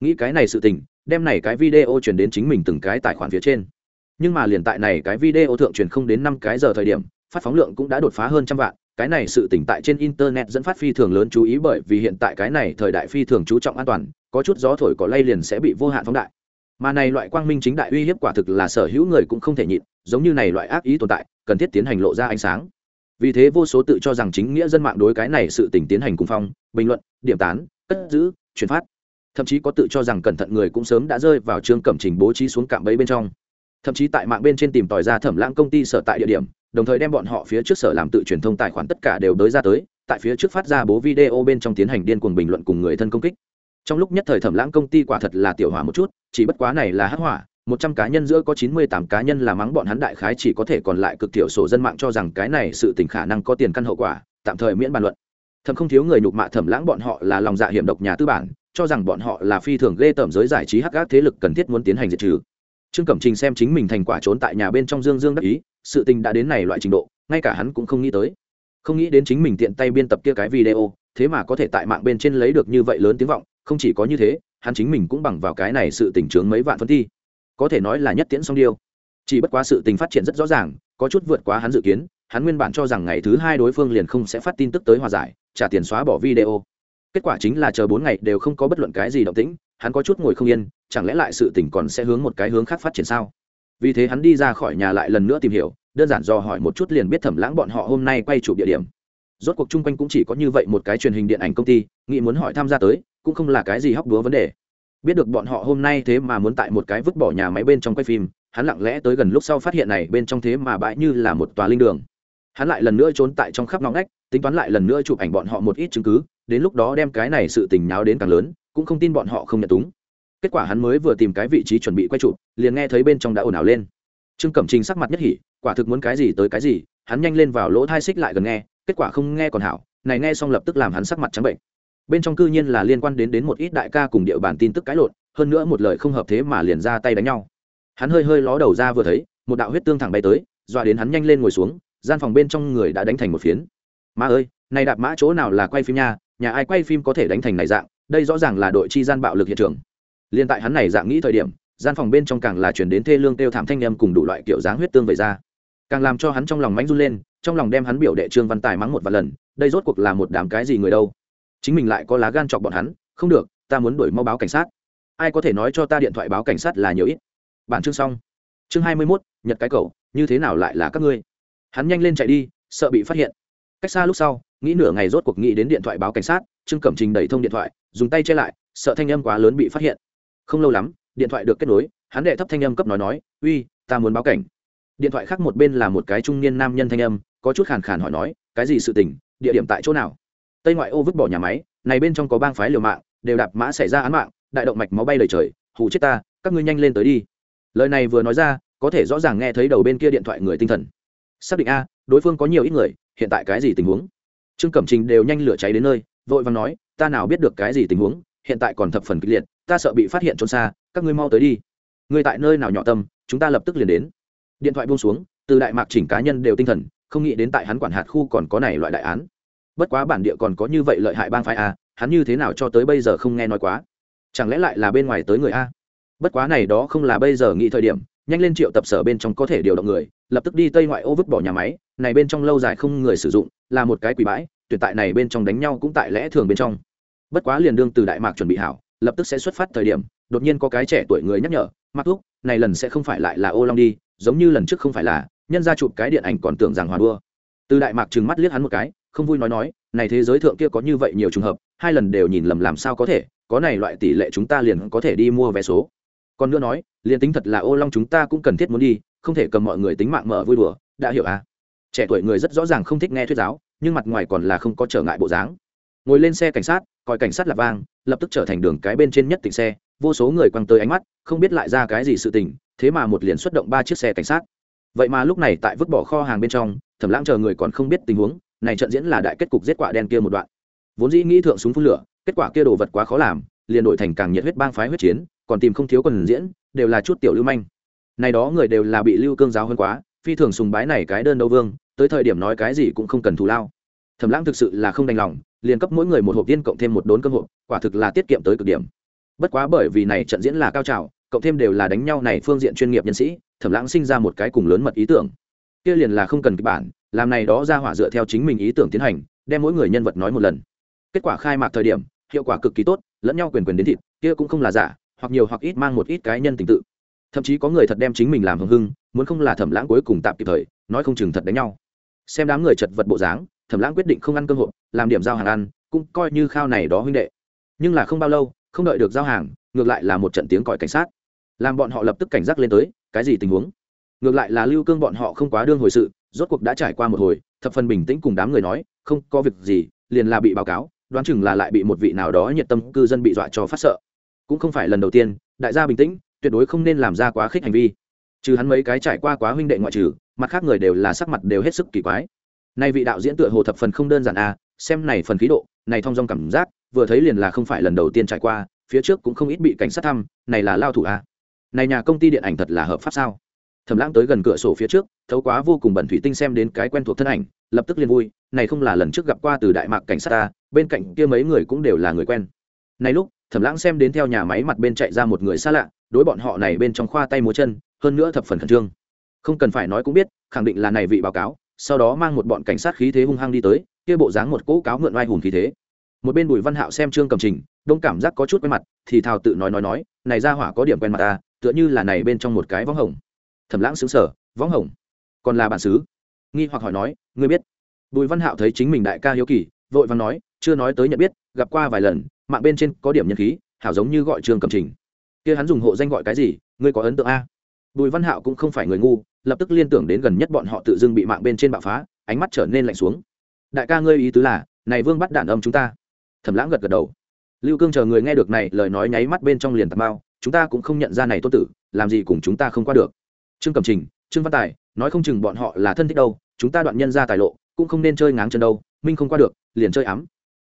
Nghĩ cái này sự tình, đem này cái video chuyển đến chính mình từng cái tài khoản phía trên. Nhưng mà liền tại này cái video thượng truyền không đến năm cái giờ thời điểm, phát phóng lượng cũng đã đột phá hơn trăm vạn cái này sự tỉnh tại trên internet dẫn phát phi thường lớn chú ý bởi vì hiện tại cái này thời đại phi thường chú trọng an toàn, có chút gió thổi có lay liền sẽ bị vô hạn phóng đại. Mà này loại quang minh chính đại uy hiếp quả thực là sở hữu người cũng không thể nhịn, giống như này loại ác ý tồn tại, cần thiết tiến hành lộ ra ánh sáng. Vì thế vô số tự cho rằng chính nghĩa dân mạng đối cái này sự tỉnh tiến hành cùng phong, bình luận, điểm tán, cất giữ chuyển phát. Thậm chí có tự cho rằng cẩn thận người cũng sớm đã rơi vào chương cẩm trình bố trí xuống cạm bẫy bên trong thậm chí tại mạng bên trên tìm tòi ra thẩm lãng công ty sở tại địa điểm, đồng thời đem bọn họ phía trước sở làm tự truyền thông tài khoản tất cả đều đới ra tới, tại phía trước phát ra bố video bên trong tiến hành điên cuồng bình luận cùng người thân công kích. Trong lúc nhất thời thẩm lãng công ty quả thật là tiểu hỏa một chút, chỉ bất quá này là hắc hỏa, một trăm cá nhân giữa có chín mươi tám cá nhân là mắng bọn hắn đại khái chỉ có thể còn lại cực thiểu số dân mạng cho rằng cái này sự tình khả năng có tiền căn hậu quả, tạm thời miễn bàn luận. Thầm không thiếu người nhục mạ thẩm lãng bọn họ là lòng dạ hiểm độc nhà tư bản, cho rằng bọn họ là phi thường ghê tởm giới giải trí hắc gác thế lực cần thiết muốn tiến hành diệt trừ trương cẩm trình xem chính mình thành quả trốn tại nhà bên trong dương dương đắc ý, sự tình đã đến này loại trình độ, ngay cả hắn cũng không nghĩ tới. Không nghĩ đến chính mình tiện tay biên tập kia cái video, thế mà có thể tại mạng bên trên lấy được như vậy lớn tiếng vọng, không chỉ có như thế, hắn chính mình cũng bằng vào cái này sự tình trướng mấy vạn phân thi. Có thể nói là nhất tiễn song điêu. Chỉ bất quá sự tình phát triển rất rõ ràng, có chút vượt quá hắn dự kiến, hắn nguyên bản cho rằng ngày thứ hai đối phương liền không sẽ phát tin tức tới hòa giải, trả tiền xóa bỏ video. Kết quả chính là chờ bốn ngày đều không có bất luận cái gì động tĩnh hắn có chút ngồi không yên, chẳng lẽ lại sự tình còn sẽ hướng một cái hướng khác phát triển sao? Vì thế hắn đi ra khỏi nhà lại lần nữa tìm hiểu, đơn giản do hỏi một chút liền biết thẩm lãng bọn họ hôm nay quay chụp địa điểm. Rốt cuộc chung quanh cũng chỉ có như vậy một cái truyền hình điện ảnh công ty, nghĩ muốn hỏi tham gia tới, cũng không là cái gì hóc đúa vấn đề. Biết được bọn họ hôm nay thế mà muốn tại một cái vứt bỏ nhà máy bên trong quay phim, hắn lặng lẽ tới gần lúc sau phát hiện này bên trong thế mà bãi như là một tòa linh đường. Hắn lại lần nữa trốn tại trong khắp ngõ ngách, tính toán lại lần nữa chụp ảnh bọn họ một ít chứng cứ, đến lúc đó đem cái này sự tình nháo đến càng lớn cũng không tin bọn họ không nhận túng. Kết quả hắn mới vừa tìm cái vị trí chuẩn bị quay chụp, liền nghe thấy bên trong đã ồn ào lên. Trương cẩm trình sắc mặt nhất hỉ, quả thực muốn cái gì tới cái gì, hắn nhanh lên vào lỗ thai xích lại gần nghe, kết quả không nghe còn hảo, này nghe xong lập tức làm hắn sắc mặt trắng bệnh. Bên trong cư nhiên là liên quan đến đến một ít đại ca cùng địa bàn tin tức cãi lộn, hơn nữa một lời không hợp thế mà liền ra tay đánh nhau. Hắn hơi hơi ló đầu ra vừa thấy, một đạo huyết tương thẳng bay tới, dọa đến hắn nhanh lên ngồi xuống, gian phòng bên trong người đã đánh thành một phiến. Ma ơi, này đạp mã chỗ nào là quay phim nha, nhà ai quay phim có thể đánh thành này dạng đây rõ ràng là đội chi gian bạo lực hiện trường. Liên tại hắn này dạng nghĩ thời điểm, gian phòng bên trong càng là chuyển đến thê lương tiêu thảm thanh em cùng đủ loại kiểu dáng huyết tương về ra. Càng làm cho hắn trong lòng mánh run lên, trong lòng đem hắn biểu đệ trương văn tài mắng một vài lần, đây rốt cuộc là một đám cái gì người đâu? Chính mình lại có lá gan chọc bọn hắn, không được, ta muốn đuổi mau báo cảnh sát. Ai có thể nói cho ta điện thoại báo cảnh sát là nhiều ít? Bản chương xong. Chương hai mươi mốt, nhật cái cầu như thế nào lại là các ngươi? Hắn nhanh lên chạy đi, sợ bị phát hiện. Cách xa lúc sau, nghĩ nửa ngày rốt cuộc nghĩ đến điện thoại báo cảnh sát trương cẩm trình đẩy thông điện thoại, dùng tay che lại, sợ thanh âm quá lớn bị phát hiện. Không lâu lắm, điện thoại được kết nối, hắn đệ thấp thanh âm cấp nói nói, uy, ta muốn báo cảnh. Điện thoại khác một bên là một cái trung niên nam nhân thanh âm, có chút khàn khàn hỏi nói, cái gì sự tình, địa điểm tại chỗ nào? Tây ngoại ô vứt bỏ nhà máy, này bên trong có bang phái liều mạng, đều đạp mã xảy ra án mạng, đại động mạch máu bay đầy trời, hù chết ta, các ngươi nhanh lên tới đi. Lời này vừa nói ra, có thể rõ ràng nghe thấy đầu bên kia điện thoại người tinh thần. Xác định a, đối phương có nhiều ít người, hiện tại cái gì tình huống? Trương cẩm trình đều nhanh lửa cháy đến nơi vội vàng nói, ta nào biết được cái gì tình huống, hiện tại còn thập phần kịch liệt, ta sợ bị phát hiện trốn xa, các ngươi mau tới đi. Người tại nơi nào nhỏ tâm, chúng ta lập tức liền đến. Điện thoại buông xuống, từ đại mạc chỉnh cá nhân đều tinh thần, không nghĩ đến tại hắn quản hạt khu còn có này loại đại án. Bất quá bản địa còn có như vậy lợi hại bang phái a, hắn như thế nào cho tới bây giờ không nghe nói quá? Chẳng lẽ lại là bên ngoài tới người a? Bất quá này đó không là bây giờ nghĩ thời điểm, nhanh lên triệu tập sở bên trong có thể điều động người, lập tức đi tây ngoại ô vứt bỏ nhà máy, này bên trong lâu dài không người sử dụng, là một cái quỷ bãi tuyển tại này bên trong đánh nhau cũng tại lẽ thường bên trong. Bất quá liền đương từ đại mạc chuẩn bị hảo, lập tức sẽ xuất phát thời điểm, đột nhiên có cái trẻ tuổi người nhắc nhở mặc thuốc này lần sẽ không phải lại là ô long đi, giống như lần trước không phải là, nhân ra chụp cái điện ảnh còn tưởng rằng hòa đua. Từ đại mạc trừng mắt liếc hắn một cái, không vui nói nói, này thế giới thượng kia có như vậy nhiều trường hợp, hai lần đều nhìn lầm làm sao có thể, có này loại tỷ lệ chúng ta liền có thể đi mua vé số. Còn nữa nói, liền tính thật là ô long chúng ta cũng cần thiết muốn đi, không thể cầm mọi người tính mạng mở vui đùa, đã hiểu à? Trẻ tuổi người rất rõ ràng không thích nghe thuyết giáo nhưng mặt ngoài còn là không có trở ngại bộ dáng. Ngồi lên xe cảnh sát, coi cảnh sát là vang, lập tức trở thành đường cái bên trên nhất tỉnh xe, vô số người quăng tới ánh mắt, không biết lại ra cái gì sự tình, thế mà một liền xuất động ba chiếc xe cảnh sát. Vậy mà lúc này tại vứt bỏ kho hàng bên trong, thẩm lãng chờ người còn không biết tình huống, này trận diễn là đại kết cục giết quả đen kia một đoạn. Vốn dĩ nghĩ thượng súng phun lửa, kết quả kia đồ vật quá khó làm, liền đổi thành càng nhiệt huyết bang phái huyết chiến, còn tìm không thiếu quần diễn, đều là chút tiểu lưu manh. Này đó người đều là bị lưu cương giáo hơn quá, phi thường sùng bái này cái đơn đấu vương tới thời điểm nói cái gì cũng không cần thù lao. Thẩm lãng thực sự là không đành lòng, liền cấp mỗi người một hộp viên cộng thêm một đốn cơm hộp, quả thực là tiết kiệm tới cực điểm. Bất quá bởi vì này trận diễn là cao trào, cộng thêm đều là đánh nhau này phương diện chuyên nghiệp nhân sĩ, thẩm lãng sinh ra một cái cùng lớn mật ý tưởng. Kia liền là không cần kịch bản, làm này đó ra hỏa dựa theo chính mình ý tưởng tiến hành, đem mỗi người nhân vật nói một lần. Kết quả khai mạc thời điểm, hiệu quả cực kỳ tốt, lẫn nhau quyền quyền đến thịt, kia cũng không là giả, hoặc nhiều hoặc ít mang một ít cái nhân tình tự. Thậm chí có người thật đem chính mình làm hưng hưng, muốn không là thẩm lãng cuối cùng tạm kịp thời, nói không chừng thật đánh nhau xem đám người chật vật bộ dáng, thẩm lãng quyết định không ăn cơm hộp, làm điểm giao hàng ăn, cũng coi như khao này đó huynh đệ. Nhưng là không bao lâu, không đợi được giao hàng, ngược lại là một trận tiếng còi cảnh sát. Làm bọn họ lập tức cảnh giác lên tới, cái gì tình huống? Ngược lại là lưu cương bọn họ không quá đương hồi sự, rốt cuộc đã trải qua một hồi, thập phần bình tĩnh cùng đám người nói, không có việc gì, liền là bị báo cáo, đoán chừng là lại bị một vị nào đó nhiệt tâm cư dân bị dọa cho phát sợ. Cũng không phải lần đầu tiên, đại gia bình tĩnh, tuyệt đối không nên làm ra quá khích hành vi. Trừ hắn mấy cái trải qua quá huynh đệ ngoại trừ mặt khác người đều là sắc mặt đều hết sức kỳ quái. Nay vị đạo diễn tựa hồ thập phần không đơn giản à xem này phần khí độ, này thong dong cảm giác, vừa thấy liền là không phải lần đầu tiên trải qua, phía trước cũng không ít bị cảnh sát thăm, này là lao thủ à. Này nhà công ty điện ảnh thật là hợp pháp sao? Thẩm lãng tới gần cửa sổ phía trước, thấu quá vô cùng bẩn thủy tinh xem đến cái quen thuộc thân ảnh, lập tức liền vui, này không là lần trước gặp qua từ đại mạc cảnh sát ta, bên cạnh kia mấy người cũng đều là người quen. Này lúc, thẩm lãng xem đến theo nhà máy mặt bên chạy ra một người xa lạ, đối bọn họ này bên trong khoa tay múa chân, hơn nữa thập phần khẩn trương không cần phải nói cũng biết, khẳng định là này vị báo cáo, sau đó mang một bọn cảnh sát khí thế hung hăng đi tới, kia bộ dáng một cỗ cáo mượn oai hùng khí thế. Một bên bùi văn hạo xem trương cầm trình, đông cảm giác có chút quen mặt, thì thào tự nói nói nói, này ra hỏa có điểm quen mặt ta, tựa như là này bên trong một cái võng hồng. Thẩm lãng xứng sở võng hồng? Còn là bản xứ? Nghi hoặc hỏi nói, ngươi biết? Bùi văn hạo thấy chính mình đại ca hiếu kỳ, vội văn nói, chưa nói tới nhận biết, gặp qua vài lần, mạng bên trên có điểm nhân khí, hảo giống như gọi trương cầm trình. Kia hắn dùng hộ danh gọi cái gì, ngươi có ấn tượng a? Bùi văn hạo cũng không phải người ngu lập tức liên tưởng đến gần nhất bọn họ tự dưng bị mạng bên trên bạo phá, ánh mắt trở nên lạnh xuống. Đại ca ngươi ý tứ là, này vương bắt đạn âm chúng ta. Thẩm lãng gật gật đầu. Lưu cương chờ người nghe được này lời nói nháy mắt bên trong liền tạt bao, chúng ta cũng không nhận ra này tôn tử, làm gì cùng chúng ta không qua được. Trương cẩm trình, trương văn tài, nói không chừng bọn họ là thân thích đâu, chúng ta đoạn nhân ra tài lộ, cũng không nên chơi ngáng chân đâu, minh không qua được, liền chơi ám.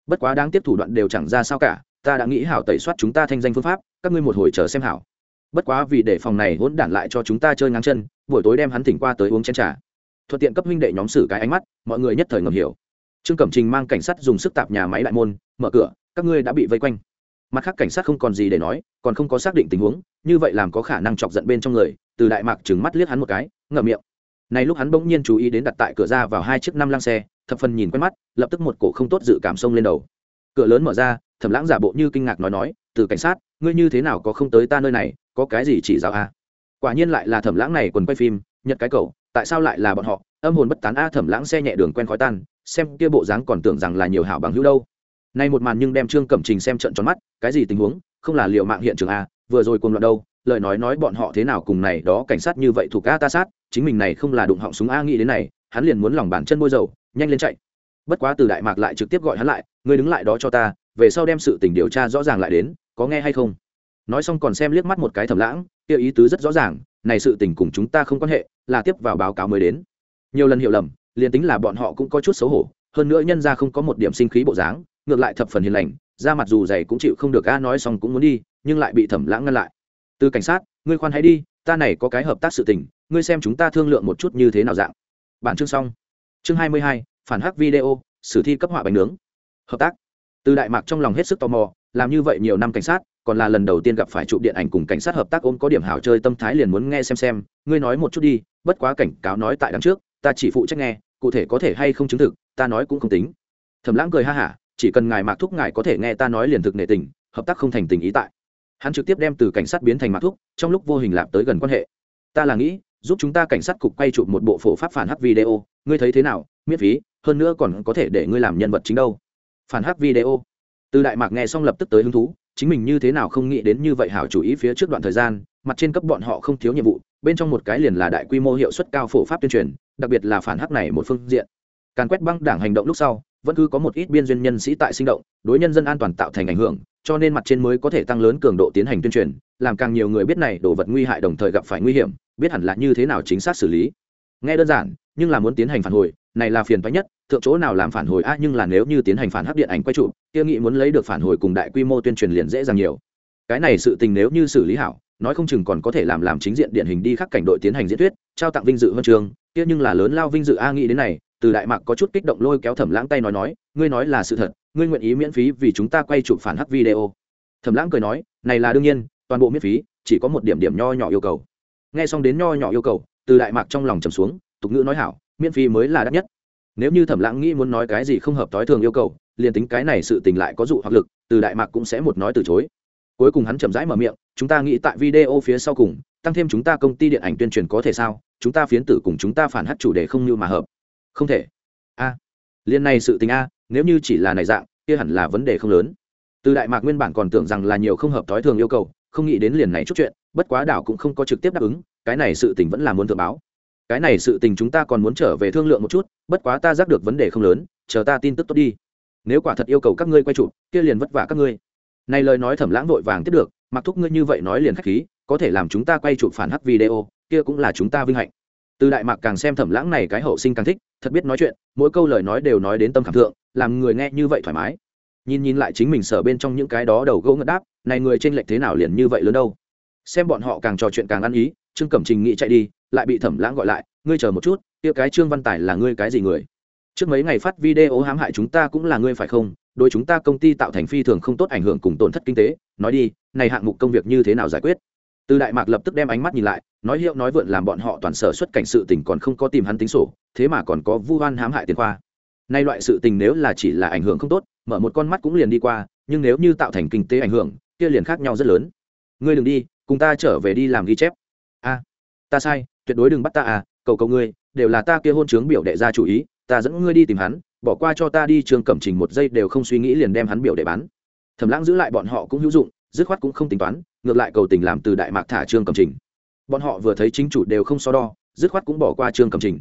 Bất quá đáng tiếp thủ đoạn đều chẳng ra sao cả, ta đã nghĩ hảo tẩy soát chúng ta thanh danh phương pháp, các ngươi một hồi chờ xem hảo bất quá vì để phòng này hỗn đản lại cho chúng ta chơi ngang chân, buổi tối đem hắn thỉnh qua tới uống chén trà. Thuận tiện cấp huynh đệ nhóm xử cái ánh mắt, mọi người nhất thời ngầm hiểu. Trương cẩm trình mang cảnh sát dùng sức tạp nhà máy đại môn, mở cửa, các ngươi đã bị vây quanh. Mặt khác cảnh sát không còn gì để nói, còn không có xác định tình huống, như vậy làm có khả năng chọc giận bên trong người, từ đại mạc trừng mắt liếc hắn một cái, ngậm miệng. Này lúc hắn bỗng nhiên chú ý đến đặt tại cửa ra vào hai chiếc năm lăng xe, thập phần nhìn quen mắt, lập tức một cổ không tốt dự cảm sông lên đầu. Cửa lớn mở ra, thẩm lãng giả bộ như kinh ngạc nói nói, từ cảnh sát, ngươi như thế nào có không tới ta nơi này có cái gì chỉ giáo a? Quả nhiên lại là thẩm lãng này quần quay phim, nhật cái cầu tại sao lại là bọn họ? Âm hồn bất tán a, thẩm lãng xe nhẹ đường quen khói tan, xem kia bộ dáng còn tưởng rằng là nhiều hảo bằng hữu đâu. Nay một màn nhưng đem trương cẩm trình xem trận tròn mắt, cái gì tình huống? Không là liệu mạng hiện trường a, vừa rồi cùng loạn đâu? Lời nói nói bọn họ thế nào cùng này đó cảnh sát như vậy thuộc a ta sát, chính mình này không là đụng họng súng a nghĩ đến này, hắn liền muốn lòng bàn chân bôi dầu, nhanh lên chạy. Bất quá từ đại mạc lại trực tiếp gọi hắn lại, ngươi đứng lại đó cho ta, về sau đem sự tình điều tra rõ ràng lại đến, có nghe hay không? Nói xong còn xem liếc mắt một cái thầm lãng, kia ý tứ rất rõ ràng, này sự tình cùng chúng ta không quan hệ, là tiếp vào báo cáo mới đến. Nhiều lần hiểu lầm, liền tính là bọn họ cũng có chút xấu hổ, hơn nữa nhân ra không có một điểm sinh khí bộ dáng, ngược lại thập phần hiền lành, ra mặt dù dày cũng chịu không được, a, nói xong cũng muốn đi, nhưng lại bị thẩm lãng ngăn lại. Từ cảnh sát, ngươi khoan hãy đi, ta này có cái hợp tác sự tình, ngươi xem chúng ta thương lượng một chút như thế nào dạng. Bản chương xong. Chương hai mươi hai, phản hắc video, sử thi cấp họa bánh nướng. Hợp tác. Từ đại mạc trong lòng hết sức tò mò, làm như vậy nhiều năm cảnh sát còn là lần đầu tiên gặp phải trụ điện ảnh cùng cảnh sát hợp tác ôm có điểm hảo chơi tâm thái liền muốn nghe xem xem. Ngươi nói một chút đi, bất quá cảnh cáo nói tại đằng trước, ta chỉ phụ trách nghe, cụ thể có thể hay không chứng thực, ta nói cũng không tính. Thẩm lãng cười ha hả, chỉ cần ngài mạc thúc ngài có thể nghe ta nói liền thực nệ tình, hợp tác không thành tình ý tại. Hắn trực tiếp đem từ cảnh sát biến thành mạc thúc, trong lúc vô hình lạp tới gần quan hệ. Ta là nghĩ, giúp chúng ta cảnh sát cục quay chụp một bộ phổ pháp phản hắc video, ngươi thấy thế nào, miễn phí, hơn nữa còn có thể để ngươi làm nhân vật chính đâu. Phản hắc video. Từ đại mạc nghe xong lập tức tới hứng thú chính mình như thế nào không nghĩ đến như vậy hảo chủ ý phía trước đoạn thời gian, mặt trên cấp bọn họ không thiếu nhiệm vụ, bên trong một cái liền là đại quy mô hiệu suất cao phổ pháp tuyên truyền, đặc biệt là phản hắc này một phương diện. Càn quét băng đảng hành động lúc sau, vẫn cứ có một ít biên duyên nhân sĩ tại sinh động, đối nhân dân an toàn tạo thành ảnh hưởng, cho nên mặt trên mới có thể tăng lớn cường độ tiến hành tuyên truyền, làm càng nhiều người biết này đồ vật nguy hại đồng thời gặp phải nguy hiểm, biết hẳn là như thế nào chính xác xử lý. Nghe đơn giản, nhưng là muốn tiến hành phản hồi này là phiền phái nhất, thượng chỗ nào làm phản hồi a, nhưng là nếu như tiến hành phản hấp điện ảnh quay trụ kia nghị muốn lấy được phản hồi cùng đại quy mô tuyên truyền liền dễ dàng nhiều. Cái này sự tình nếu như xử lý hảo, nói không chừng còn có thể làm làm chính diện điện hình đi khắc cảnh đội tiến hành diễn thuyết, trao tặng vinh dự huân trường, kia nhưng là lớn lao vinh dự a, nghĩ đến này, từ đại mạc có chút kích động lôi kéo thẩm lãng tay nói nói, ngươi nói là sự thật, ngươi nguyện ý miễn phí vì chúng ta quay chụp phản hắc video. Thẩm lãng cười nói, này là đương nhiên, toàn bộ miễn phí, chỉ có một điểm điểm nho nhỏ yêu cầu. Nghe xong đến nho nhỏ yêu cầu, từ đại mạc trong lòng trầm xuống, tục ngữ nói hảo miễn phí mới là đắt nhất. Nếu như thẩm lãng nghĩ muốn nói cái gì không hợp thói thường yêu cầu, liền tính cái này sự tình lại có dụ hoặc lực, từ đại mạc cũng sẽ một nói từ chối. Cuối cùng hắn chậm rãi mở miệng, chúng ta nghĩ tại video phía sau cùng, tăng thêm chúng ta công ty điện ảnh tuyên truyền có thể sao? Chúng ta phiến tử cùng chúng ta phản hát chủ đề không như mà hợp. Không thể. A liên này sự tình a, nếu như chỉ là này dạng, kia hẳn là vấn đề không lớn. Từ đại mạc nguyên bản còn tưởng rằng là nhiều không hợp thói thường yêu cầu, không nghĩ đến liền này chút chuyện, bất quá đảo cũng không có trực tiếp đáp ứng, cái này sự tình vẫn là muốn tự báo cái này sự tình chúng ta còn muốn trở về thương lượng một chút, bất quá ta giác được vấn đề không lớn, chờ ta tin tức tốt đi. Nếu quả thật yêu cầu các ngươi quay chụp, kia liền vất vả các ngươi. Này lời nói thẩm lãng vội vàng tiếp được, mặc thúc ngươi như vậy nói liền khách khí, có thể làm chúng ta quay chụp phản hắc video, kia cũng là chúng ta vinh hạnh. Từ đại mạc càng xem thẩm lãng này cái hậu sinh càng thích, thật biết nói chuyện, mỗi câu lời nói đều nói đến tâm cảm thượng, làm người nghe như vậy thoải mái. Nhìn nhìn lại chính mình sở bên trong những cái đó đầu gỗ ngất đáp, này người trên lệch thế nào liền như vậy lớn đâu. Xem bọn họ càng trò chuyện càng ăn ý, trương cẩm trình nghĩ chạy đi lại bị thẩm lãng gọi lại, ngươi chờ một chút, kia cái trương văn tài là ngươi cái gì người? Trước mấy ngày phát video hãm hại chúng ta cũng là ngươi phải không? Đôi chúng ta công ty tạo thành phi thường không tốt ảnh hưởng cùng tổn thất kinh tế. Nói đi, này hạng mục công việc như thế nào giải quyết? Từ đại mạc lập tức đem ánh mắt nhìn lại, nói hiệu nói vượn làm bọn họ toàn sở xuất cảnh sự tình còn không có tìm hắn tính sổ, thế mà còn có vu oan hãm hại tiền khoa. Nay loại sự tình nếu là chỉ là ảnh hưởng không tốt, mở một con mắt cũng liền đi qua, nhưng nếu như tạo thành kinh tế ảnh hưởng, kia liền khác nhau rất lớn. Ngươi đừng đi, cùng ta trở về đi làm ghi chép. A, ta sai tuyệt đối đừng bắt ta à cầu cầu ngươi, đều là ta kia hôn chướng biểu đệ ra chủ ý, ta dẫn ngươi đi tìm hắn, bỏ qua cho ta đi trường cẩm trình một giây đều không suy nghĩ liền đem hắn biểu đệ bán. Thẩm lãng giữ lại bọn họ cũng hữu dụng, dứt khoát cũng không tính toán, ngược lại cầu tình làm từ đại mạc thả trương cẩm trình. Bọn họ vừa thấy chính chủ đều không so đo, dứt khoát cũng bỏ qua trương cẩm trình.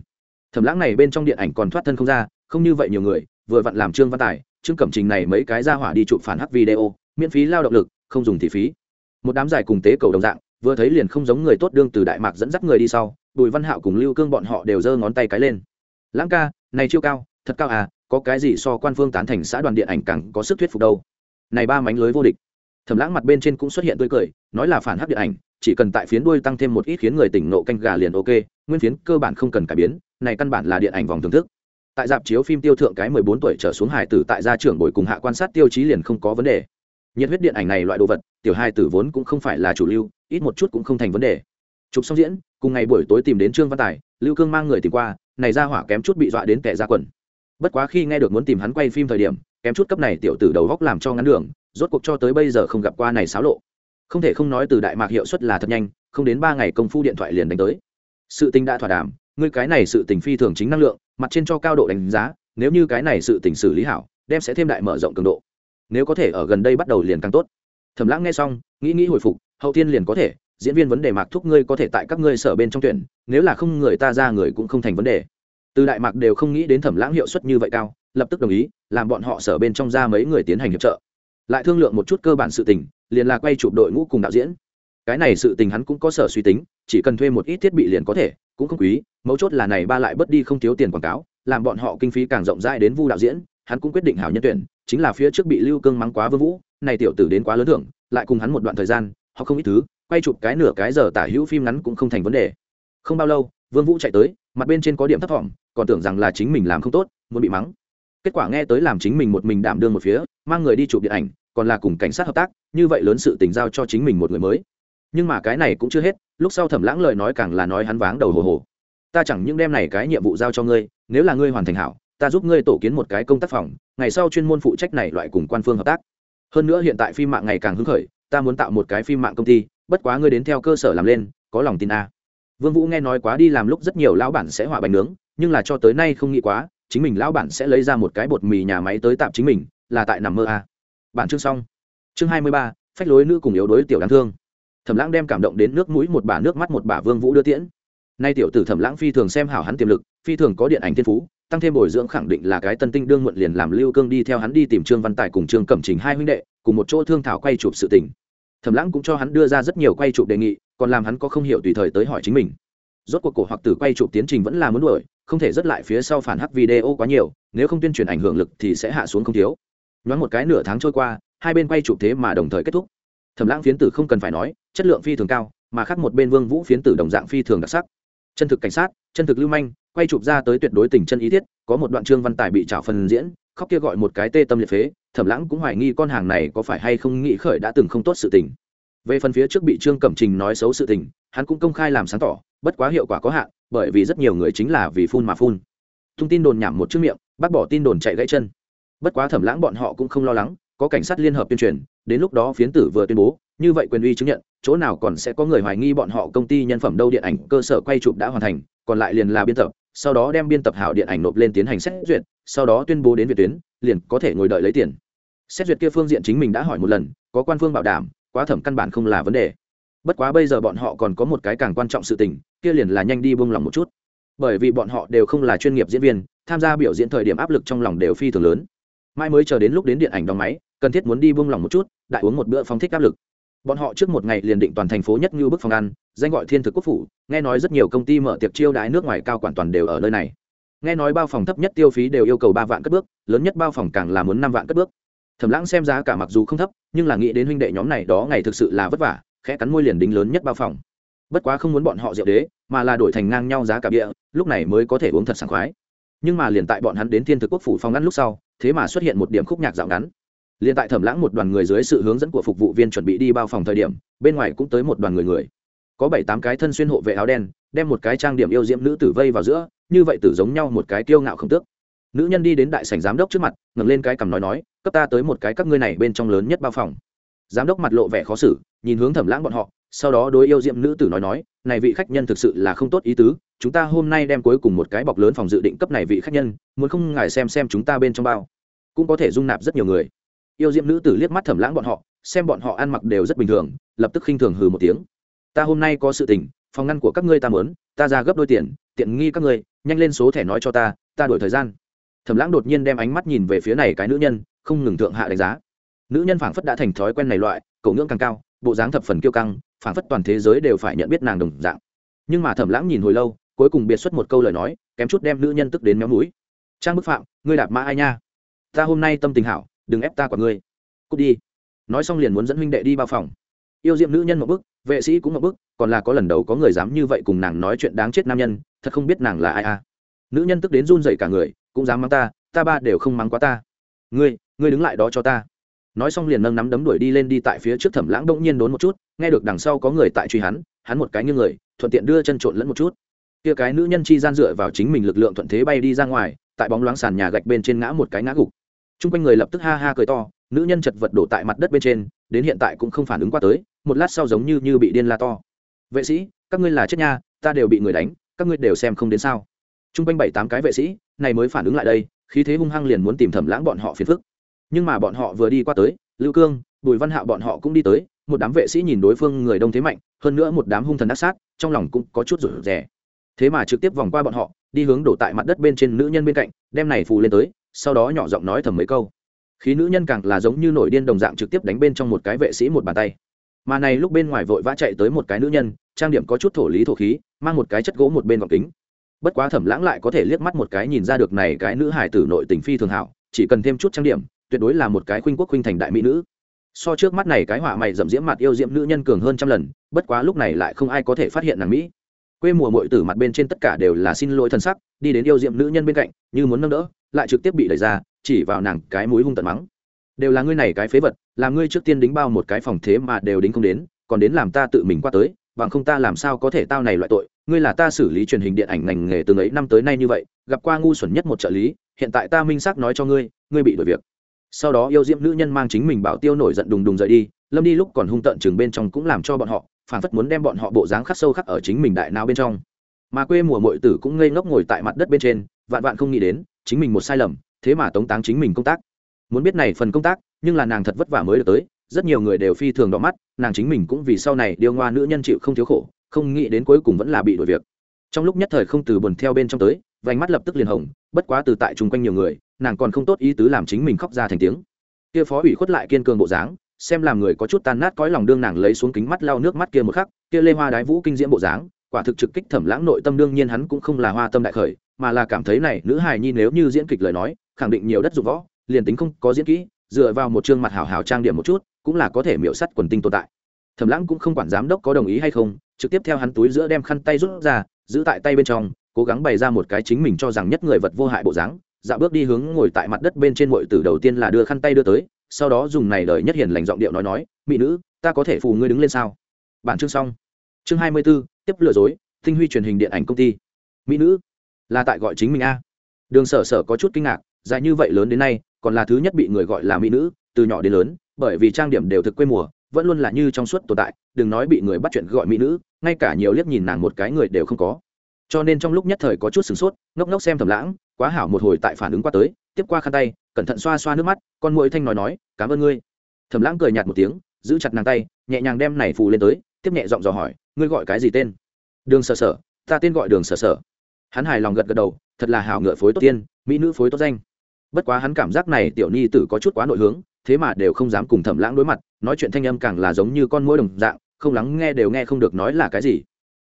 Thẩm lãng này bên trong điện ảnh còn thoát thân không ra, không như vậy nhiều người, vừa vặn làm trương văn tài, trương cẩm trình này mấy cái ra hỏa đi chụp phản hắc video, miễn phí lao động lực, không dùng thì phí. Một đám giải cùng tế cầu đồng dạng vừa thấy liền không giống người tốt đương từ đại mạc dẫn dắt người đi sau, bùi văn hạo cùng lưu cương bọn họ đều giơ ngón tay cái lên. Lãng ca, này chiêu cao, thật cao à có cái gì so quan phương tán thành xã đoàn điện ảnh càng có sức thuyết phục đâu? Này ba mánh lưới vô địch. Thẩm lãng mặt bên trên cũng xuất hiện tươi cười, nói là phản hắc điện ảnh, chỉ cần tại phiến đuôi tăng thêm một ít khiến người tỉnh nộ canh gà liền ok, nguyên phiến cơ bản không cần cải biến, này căn bản là điện ảnh vòng thưởng thức. Tại dạp chiếu phim tiêu thượng cái mười bốn tuổi trở xuống hài tử tại gia trưởng bồi cùng hạ quan sát tiêu chí liền không có vấn đề. Nhiệt huyết điện ảnh này loại đồ vật, tiểu hài tử vốn cũng không phải là chủ lưu ít một chút cũng không thành vấn đề. Chụp xong diễn, cùng ngày buổi tối tìm đến trương văn tài, lưu cương mang người tìm qua, này ra hỏa kém chút bị dọa đến kẻ ra quần. Bất quá khi nghe được muốn tìm hắn quay phim thời điểm, kém chút cấp này tiểu tử đầu góc làm cho ngắn đường, rốt cuộc cho tới bây giờ không gặp qua này xáo lộ. Không thể không nói từ đại mạc hiệu suất là thật nhanh, không đến ba ngày công phu điện thoại liền đánh tới. Sự tình đã thỏa đàm, ngươi cái này sự tình phi thường chính năng lượng, mặt trên cho cao độ đánh giá, nếu như cái này sự tình xử lý hảo, đem sẽ thêm đại mở rộng cường độ. Nếu có thể ở gần đây bắt đầu liền càng tốt thẩm lãng nghe xong, nghĩ nghĩ hồi phục, hậu tiên liền có thể, diễn viên vấn đề mạc thúc ngươi có thể tại các ngươi sở bên trong tuyển, nếu là không người ta ra người cũng không thành vấn đề. Từ đại mạc đều không nghĩ đến thẩm lãng hiệu suất như vậy cao, lập tức đồng ý, làm bọn họ sở bên trong ra mấy người tiến hành hiệp trợ. Lại thương lượng một chút cơ bản sự tình, liền là quay chụp đội ngũ cùng đạo diễn. Cái này sự tình hắn cũng có sở suy tính, chỉ cần thuê một ít thiết bị liền có thể, cũng không quý, mấu chốt là này ba lại bớt đi không thiếu tiền quảng cáo, làm bọn họ kinh phí càng rộng rãi đến vu đạo diễn, hắn cũng quyết định hảo nhân tuyển, chính là phía trước bị lưu cương mắng quá vương vũ này tiểu tử đến quá lớn thưởng, lại cùng hắn một đoạn thời gian, họ không ít thứ, quay chụp cái nửa cái giờ tả hữu phim ngắn cũng không thành vấn đề. Không bao lâu, vương vũ chạy tới, mặt bên trên có điểm thấp thỏm, còn tưởng rằng là chính mình làm không tốt, muốn bị mắng. Kết quả nghe tới làm chính mình một mình đảm đương một phía, mang người đi chụp điện ảnh, còn là cùng cảnh sát hợp tác, như vậy lớn sự tình giao cho chính mình một người mới. Nhưng mà cái này cũng chưa hết, lúc sau thẩm lãng lời nói càng là nói hắn váng đầu hồ hồ. Ta chẳng những đem này cái nhiệm vụ giao cho ngươi, nếu là ngươi hoàn thành hảo, ta giúp ngươi tổ kiến một cái công tác phòng, ngày sau chuyên môn phụ trách này loại cùng quan phương hợp tác hơn nữa hiện tại phim mạng ngày càng hứng khởi, ta muốn tạo một cái phim mạng công ty, bất quá ngươi đến theo cơ sở làm lên, có lòng tin a vương vũ nghe nói quá đi làm lúc rất nhiều lão bản sẽ hỏa bánh nướng, nhưng là cho tới nay không nghĩ quá, chính mình lão bản sẽ lấy ra một cái bột mì nhà máy tới tạm chính mình, là tại nằm mơ à. a bản chương xong. Chương hai mươi ba, phách lối nữ cùng yếu đối tiểu đáng thương. Thẩm lãng đem cảm động đến nước mũi một bà nước mắt một bà vương vũ đưa tiễn. Nay tiểu tử thẩm lãng phi thường xem hảo hắn tiềm lực, phi thường có điện ảnh thiên phú tăng thêm bồi dưỡng khẳng định là cái tân tinh đương muộn liền làm lưu cương đi theo hắn đi tìm trương văn tài cùng trương cẩm trình hai huynh đệ, cùng một chỗ thương thảo quay chụp sự tình. Thẩm lãng cũng cho hắn đưa ra rất nhiều quay chụp đề nghị, còn làm hắn có không hiểu tùy thời tới hỏi chính mình. Rốt cuộc cổ hoặc tử quay chụp tiến trình vẫn là muốn đuổi, không thể rất lại phía sau phản hắc video quá nhiều, nếu không tuyên truyền ảnh hưởng lực thì sẽ hạ xuống không thiếu. Nhoáng một cái nửa tháng trôi qua, hai bên quay chụp thế mà đồng thời kết thúc. Thẩm lãng phiến tử không cần phải nói, chất lượng phi thường cao, mà khác một bên vương vũ phiến tử đồng dạng phi thường đặc sắc. Chân thực cảnh sát, chân thực lưu manh quay chụp ra tới tuyệt đối tình chân ý thiết, có một đoạn trương văn tài bị trào phần diễn, khóc kia gọi một cái tê tâm liệt phế, thẩm lãng cũng hoài nghi con hàng này có phải hay không nghĩ khởi đã từng không tốt sự tình. Về phần phía trước bị trương cẩm trình nói xấu sự tình, hắn cũng công khai làm sáng tỏ, bất quá hiệu quả có hạn, bởi vì rất nhiều người chính là vì phun mà phun. Thông tin đồn nhảm một chữ miệng, bác bỏ tin đồn chạy gãy chân. Bất quá thẩm lãng bọn họ cũng không lo lắng, có cảnh sát liên hợp tuyên truyền đến lúc đó phiến tử vừa tuyên bố, như vậy quyền uy chứng nhận, chỗ nào còn sẽ có người hoài nghi bọn họ công ty nhân phẩm đâu điện ảnh cơ sở quay chụp đã hoàn thành, còn lại liền là biên tập, sau đó đem biên tập hảo điện ảnh nộp lên tiến hành xét duyệt, sau đó tuyên bố đến việt tuyến, liền có thể ngồi đợi lấy tiền. Xét duyệt kia phương diện chính mình đã hỏi một lần, có quan phương bảo đảm, quá thẩm căn bản không là vấn đề. Bất quá bây giờ bọn họ còn có một cái càng quan trọng sự tình, kia liền là nhanh đi buông lòng một chút. Bởi vì bọn họ đều không là chuyên nghiệp diễn viên, tham gia biểu diễn thời điểm áp lực trong lòng đều phi thường lớn. Mai mới chờ đến lúc đến điện ảnh đóng máy cần thiết muốn đi buông lòng một chút, đại uống một bữa phong thích áp lực. Bọn họ trước một ngày liền định toàn thành phố nhất như bức phòng ăn, danh gọi thiên thực quốc phủ, nghe nói rất nhiều công ty mở tiệc chiêu đãi nước ngoài cao quản toàn đều ở nơi này. Nghe nói bao phòng thấp nhất tiêu phí đều yêu cầu ba vạn cất bước, lớn nhất bao phòng càng là muốn năm vạn cất bước. Thẩm lãng xem giá cả mặc dù không thấp, nhưng là nghĩ đến huynh đệ nhóm này đó ngày thực sự là vất vả, khẽ cắn môi liền đính lớn nhất bao phòng. Bất quá không muốn bọn họ diệu đế, mà là đổi thành ngang nhau giá cả bịa. lúc này mới có thể uống thật sảng khoái. Nhưng mà liền tại bọn hắn đến thiên thực quốc phủ phòng ngắn lúc sau, thế mà xuất hiện một điểm khúc nhạc dạo ngắn liền tại thẩm lãng một đoàn người dưới sự hướng dẫn của phục vụ viên chuẩn bị đi bao phòng thời điểm, bên ngoài cũng tới một đoàn người người. Có bảy tám cái thân xuyên hộ vệ áo đen, đem một cái trang điểm yêu diễm nữ tử vây vào giữa, như vậy tử giống nhau một cái kiêu ngạo không tước. Nữ nhân đi đến đại sảnh giám đốc trước mặt, ngẩng lên cái cằm nói nói, cấp ta tới một cái các ngươi này bên trong lớn nhất bao phòng. Giám đốc mặt lộ vẻ khó xử, nhìn hướng thẩm lãng bọn họ, sau đó đối yêu diệm nữ tử nói nói, này vị khách nhân thực sự là không tốt ý tứ, chúng ta hôm nay đem cuối cùng một cái bọc lớn phòng dự định cấp này vị khách nhân, muốn không ngài xem xem chúng ta bên trong bao. Cũng có thể dung nạp rất nhiều người yêu diệm nữ tử liếc mắt thẩm lãng bọn họ, xem bọn họ ăn mặc đều rất bình thường, lập tức khinh thường hừ một tiếng. Ta hôm nay có sự tình, phòng ngăn của các ngươi ta mớn ta ra gấp đôi tiền, tiện nghi các ngươi, nhanh lên số thẻ nói cho ta ta đổi thời gian. Thẩm lãng đột nhiên đem ánh mắt nhìn về phía này cái nữ nhân, không ngừng thượng hạ đánh giá. Nữ nhân phảng phất đã thành thói quen này loại cầu ngưỡng càng cao, bộ dáng thập phần kiêu căng, phảng phất toàn thế giới đều phải nhận biết nàng đồng dạng. Nhưng mà thẩm lãng nhìn hồi lâu, cuối cùng biệt xuất một câu lời nói, kém chút đem nữ nhân tức đến méo mũi. Trang bức phạm, ngươi đạp mã ai nha? Ta hôm nay tâm tình hảo đừng ép ta quả ngươi. Cút đi. Nói xong liền muốn dẫn huynh đệ đi bao phòng. Yêu diệm nữ nhân một bức vệ sĩ cũng một bức còn là có lần đầu có người dám như vậy cùng nàng nói chuyện đáng chết nam nhân, thật không biết nàng là ai à nữ nhân tức đến run dậy cả người, cũng dám mắng ta ta ba đều không mắng quá ta. Ngươi ngươi đứng lại đó cho ta. Nói xong liền nâng nắm đấm đuổi đi lên đi tại phía trước thẩm lãng đông nhiên đốn một chút, nghe được đằng sau có người tại truy hắn hắn một cái như người, thuận tiện đưa chân trộn lẫn một chút. Kia cái nữ nhân chi gian dựa vào chính mình lực lượng thuận thế bay đi ra ngoài, tại bóng loáng sàn nhà gạch bên trên ngã một cái ngã gục t r u n g quanh người lập tức ha ha cười to, nữ nhân chật vật đổ tại mặt đất bên trên, đến hiện tại cũng không phản ứng qua tới, một lát sau giống như như bị điên la to. Vệ sĩ, các ngươi là chết nha, ta đều bị người đánh, các ngươi đều xem không đến sao. T r u n g quanh bảy tám cái vệ sĩ, này mới phản ứng lại đây, khí thế hung hăng liền muốn tìm thẩm lãng bọn họ phiền phức. Nhưng mà bọn họ vừa đi qua tới, lưu cương, bùi văn hạo bọn họ cũng đi tới, một đám vệ sĩ nhìn đối phương người đông thế mạnh, hơn nữa một đám hung thần đắc sát, trong lòng cũng có chút rủ rẻ thế mà trực tiếp vòng qua bọn họ, đi hướng đổ tại mặt đất bên trên nữ nhân bên cạnh, đem này phù lên tới sau đó nhỏ giọng nói thầm mấy câu. Khí nữ nhân càng là giống như nổi điên đồng dạng trực tiếp đánh bên trong một cái vệ sĩ một bàn tay. Mà này lúc bên ngoài vội vã chạy tới một cái nữ nhân, trang điểm có chút thổ lý thổ khí, mang một cái chất gỗ một bên gọc kính. Bất quá thẩm lãng lại có thể liếc mắt một cái nhìn ra được này cái nữ hải tử nội tình phi thường hảo, chỉ cần thêm chút trang điểm, tuyệt đối là một cái khuynh quốc khuynh thành đại mỹ nữ. So trước mắt này cái họa mày dậm diễm mặt yêu diễm nữ nhân cường hơn trăm lần, bất quá lúc này lại không ai có thể phát hiện nàng mỹ. Quê mùa mội tử mặt bên trên tất cả đều là xin lỗi thân sắc, đi đến yêu diệm nữ nhân bên cạnh, như muốn nâng đỡ lại trực tiếp bị đẩy ra, chỉ vào nàng cái mũi hung tận mắng. Đều là ngươi này cái phế vật, làm ngươi trước tiên đính bao một cái phòng thế mà đều đính không đến, còn đến làm ta tự mình qua tới, bằng không ta làm sao có thể tao này loại tội. Ngươi là ta xử lý truyền hình điện ảnh ngành nghề từ ấy năm tới nay như vậy, gặp qua ngu xuẩn nhất một trợ lý, hiện tại ta minh xác nói cho ngươi ngươi bị đuổi việc. Sau đó yêu diệm nữ nhân mang chính mình bảo tiêu nổi giận đùng đùng rời đi, lâm đi lúc còn hung tận chừng bên trong cũng làm cho bọn họ, phản phất muốn đem bọn họ bộ dáng khắc sâu khắc ở chính mình đại não bên trong. Mà quê mùa mội tử cũng ngây ngốc ngồi tại mặt đất bên trên, vạn vạn không nghĩ đến chính mình một sai lầm, thế mà tống táng chính mình công tác. Muốn biết này phần công tác, nhưng là nàng thật vất vả mới được tới, rất nhiều người đều phi thường đỏ mắt, nàng chính mình cũng vì sau này điêu ngoa nữ nhân chịu không thiếu khổ, không nghĩ đến cuối cùng vẫn là bị đuổi việc. Trong lúc nhất thời không từ buồn theo bên trong tới, vành mắt lập tức liền hồng, bất quá từ tại chung quanh nhiều người, nàng còn không tốt ý tứ làm chính mình khóc ra thành tiếng. Kia phó ủy khuất lại kiên cường bộ dáng, xem làm người có chút tan nát cõi lòng đương nàng lấy xuống kính mắt lau nước mắt kia một khắc, kia lê hoa đái vũ kinh diễm bộ dáng, quả thực trực kích thẩm lãng nội tâm đương nhiên hắn cũng không là hoa tâm đại khởi mà là cảm thấy này nữ hài nhi nếu như diễn kịch lời nói khẳng định nhiều đất dụng võ liền tính không có diễn kỹ dựa vào một chương mặt hào hào trang điểm một chút cũng là có thể miễu sắt quần tinh tồn tại. Thẩm lãng cũng không quản giám đốc có đồng ý hay không trực tiếp theo hắn túi giữa đem khăn tay rút ra giữ tại tay bên trong cố gắng bày ra một cái chính mình cho rằng nhất người vật vô hại bộ dáng dạo bước đi hướng ngồi tại mặt đất bên trên muội tử đầu tiên là đưa khăn tay đưa tới sau đó dùng này lời nhất hiền lành giọng điệu nói nói mỹ nữ ta có thể phù ngươi đứng lên sao? Bản chương xong. Chương hai mươi 24, tiếp lừa dối tinh huy truyền hình điện ảnh công ty. Mỹ nữ là tại gọi chính mình a. Đường sở sở có chút kinh ngạc, dài như vậy lớn đến nay, còn là thứ nhất bị người gọi là mỹ nữ, từ nhỏ đến lớn, bởi vì trang điểm đều thực quê mùa, vẫn luôn là như trong suốt tồn tại, đừng nói bị người bắt chuyện gọi mỹ nữ, ngay cả nhiều liếc nhìn nàng một cái người đều không có. Cho nên trong lúc nhất thời có chút sửng sốt, ngốc ngốc xem thầm lãng, quá hảo một hồi tại phản ứng qua tới, tiếp qua khăn tay, cẩn thận xoa xoa nước mắt, con mũi thanh nói nói, cảm ơn ngươi. Thẩm lãng cười nhạt một tiếng, giữ chặt nàng tay, nhẹ nhàng đem này phù lên tới, tiếp nhẹ giọng dò hỏi, ngươi gọi cái gì tên? Đường sở sở, ta tên gọi đường sở sở hắn hài lòng gật gật đầu, thật là hảo ngựa phối tốt tiên, mỹ nữ phối tốt danh. Bất quá hắn cảm giác này tiểu nhi tử có chút quá nội hướng, thế mà đều không dám cùng thẩm lãng đối mặt, nói chuyện thanh âm càng là giống như con mũi đồng dạng, không lắng nghe đều nghe không được nói là cái gì.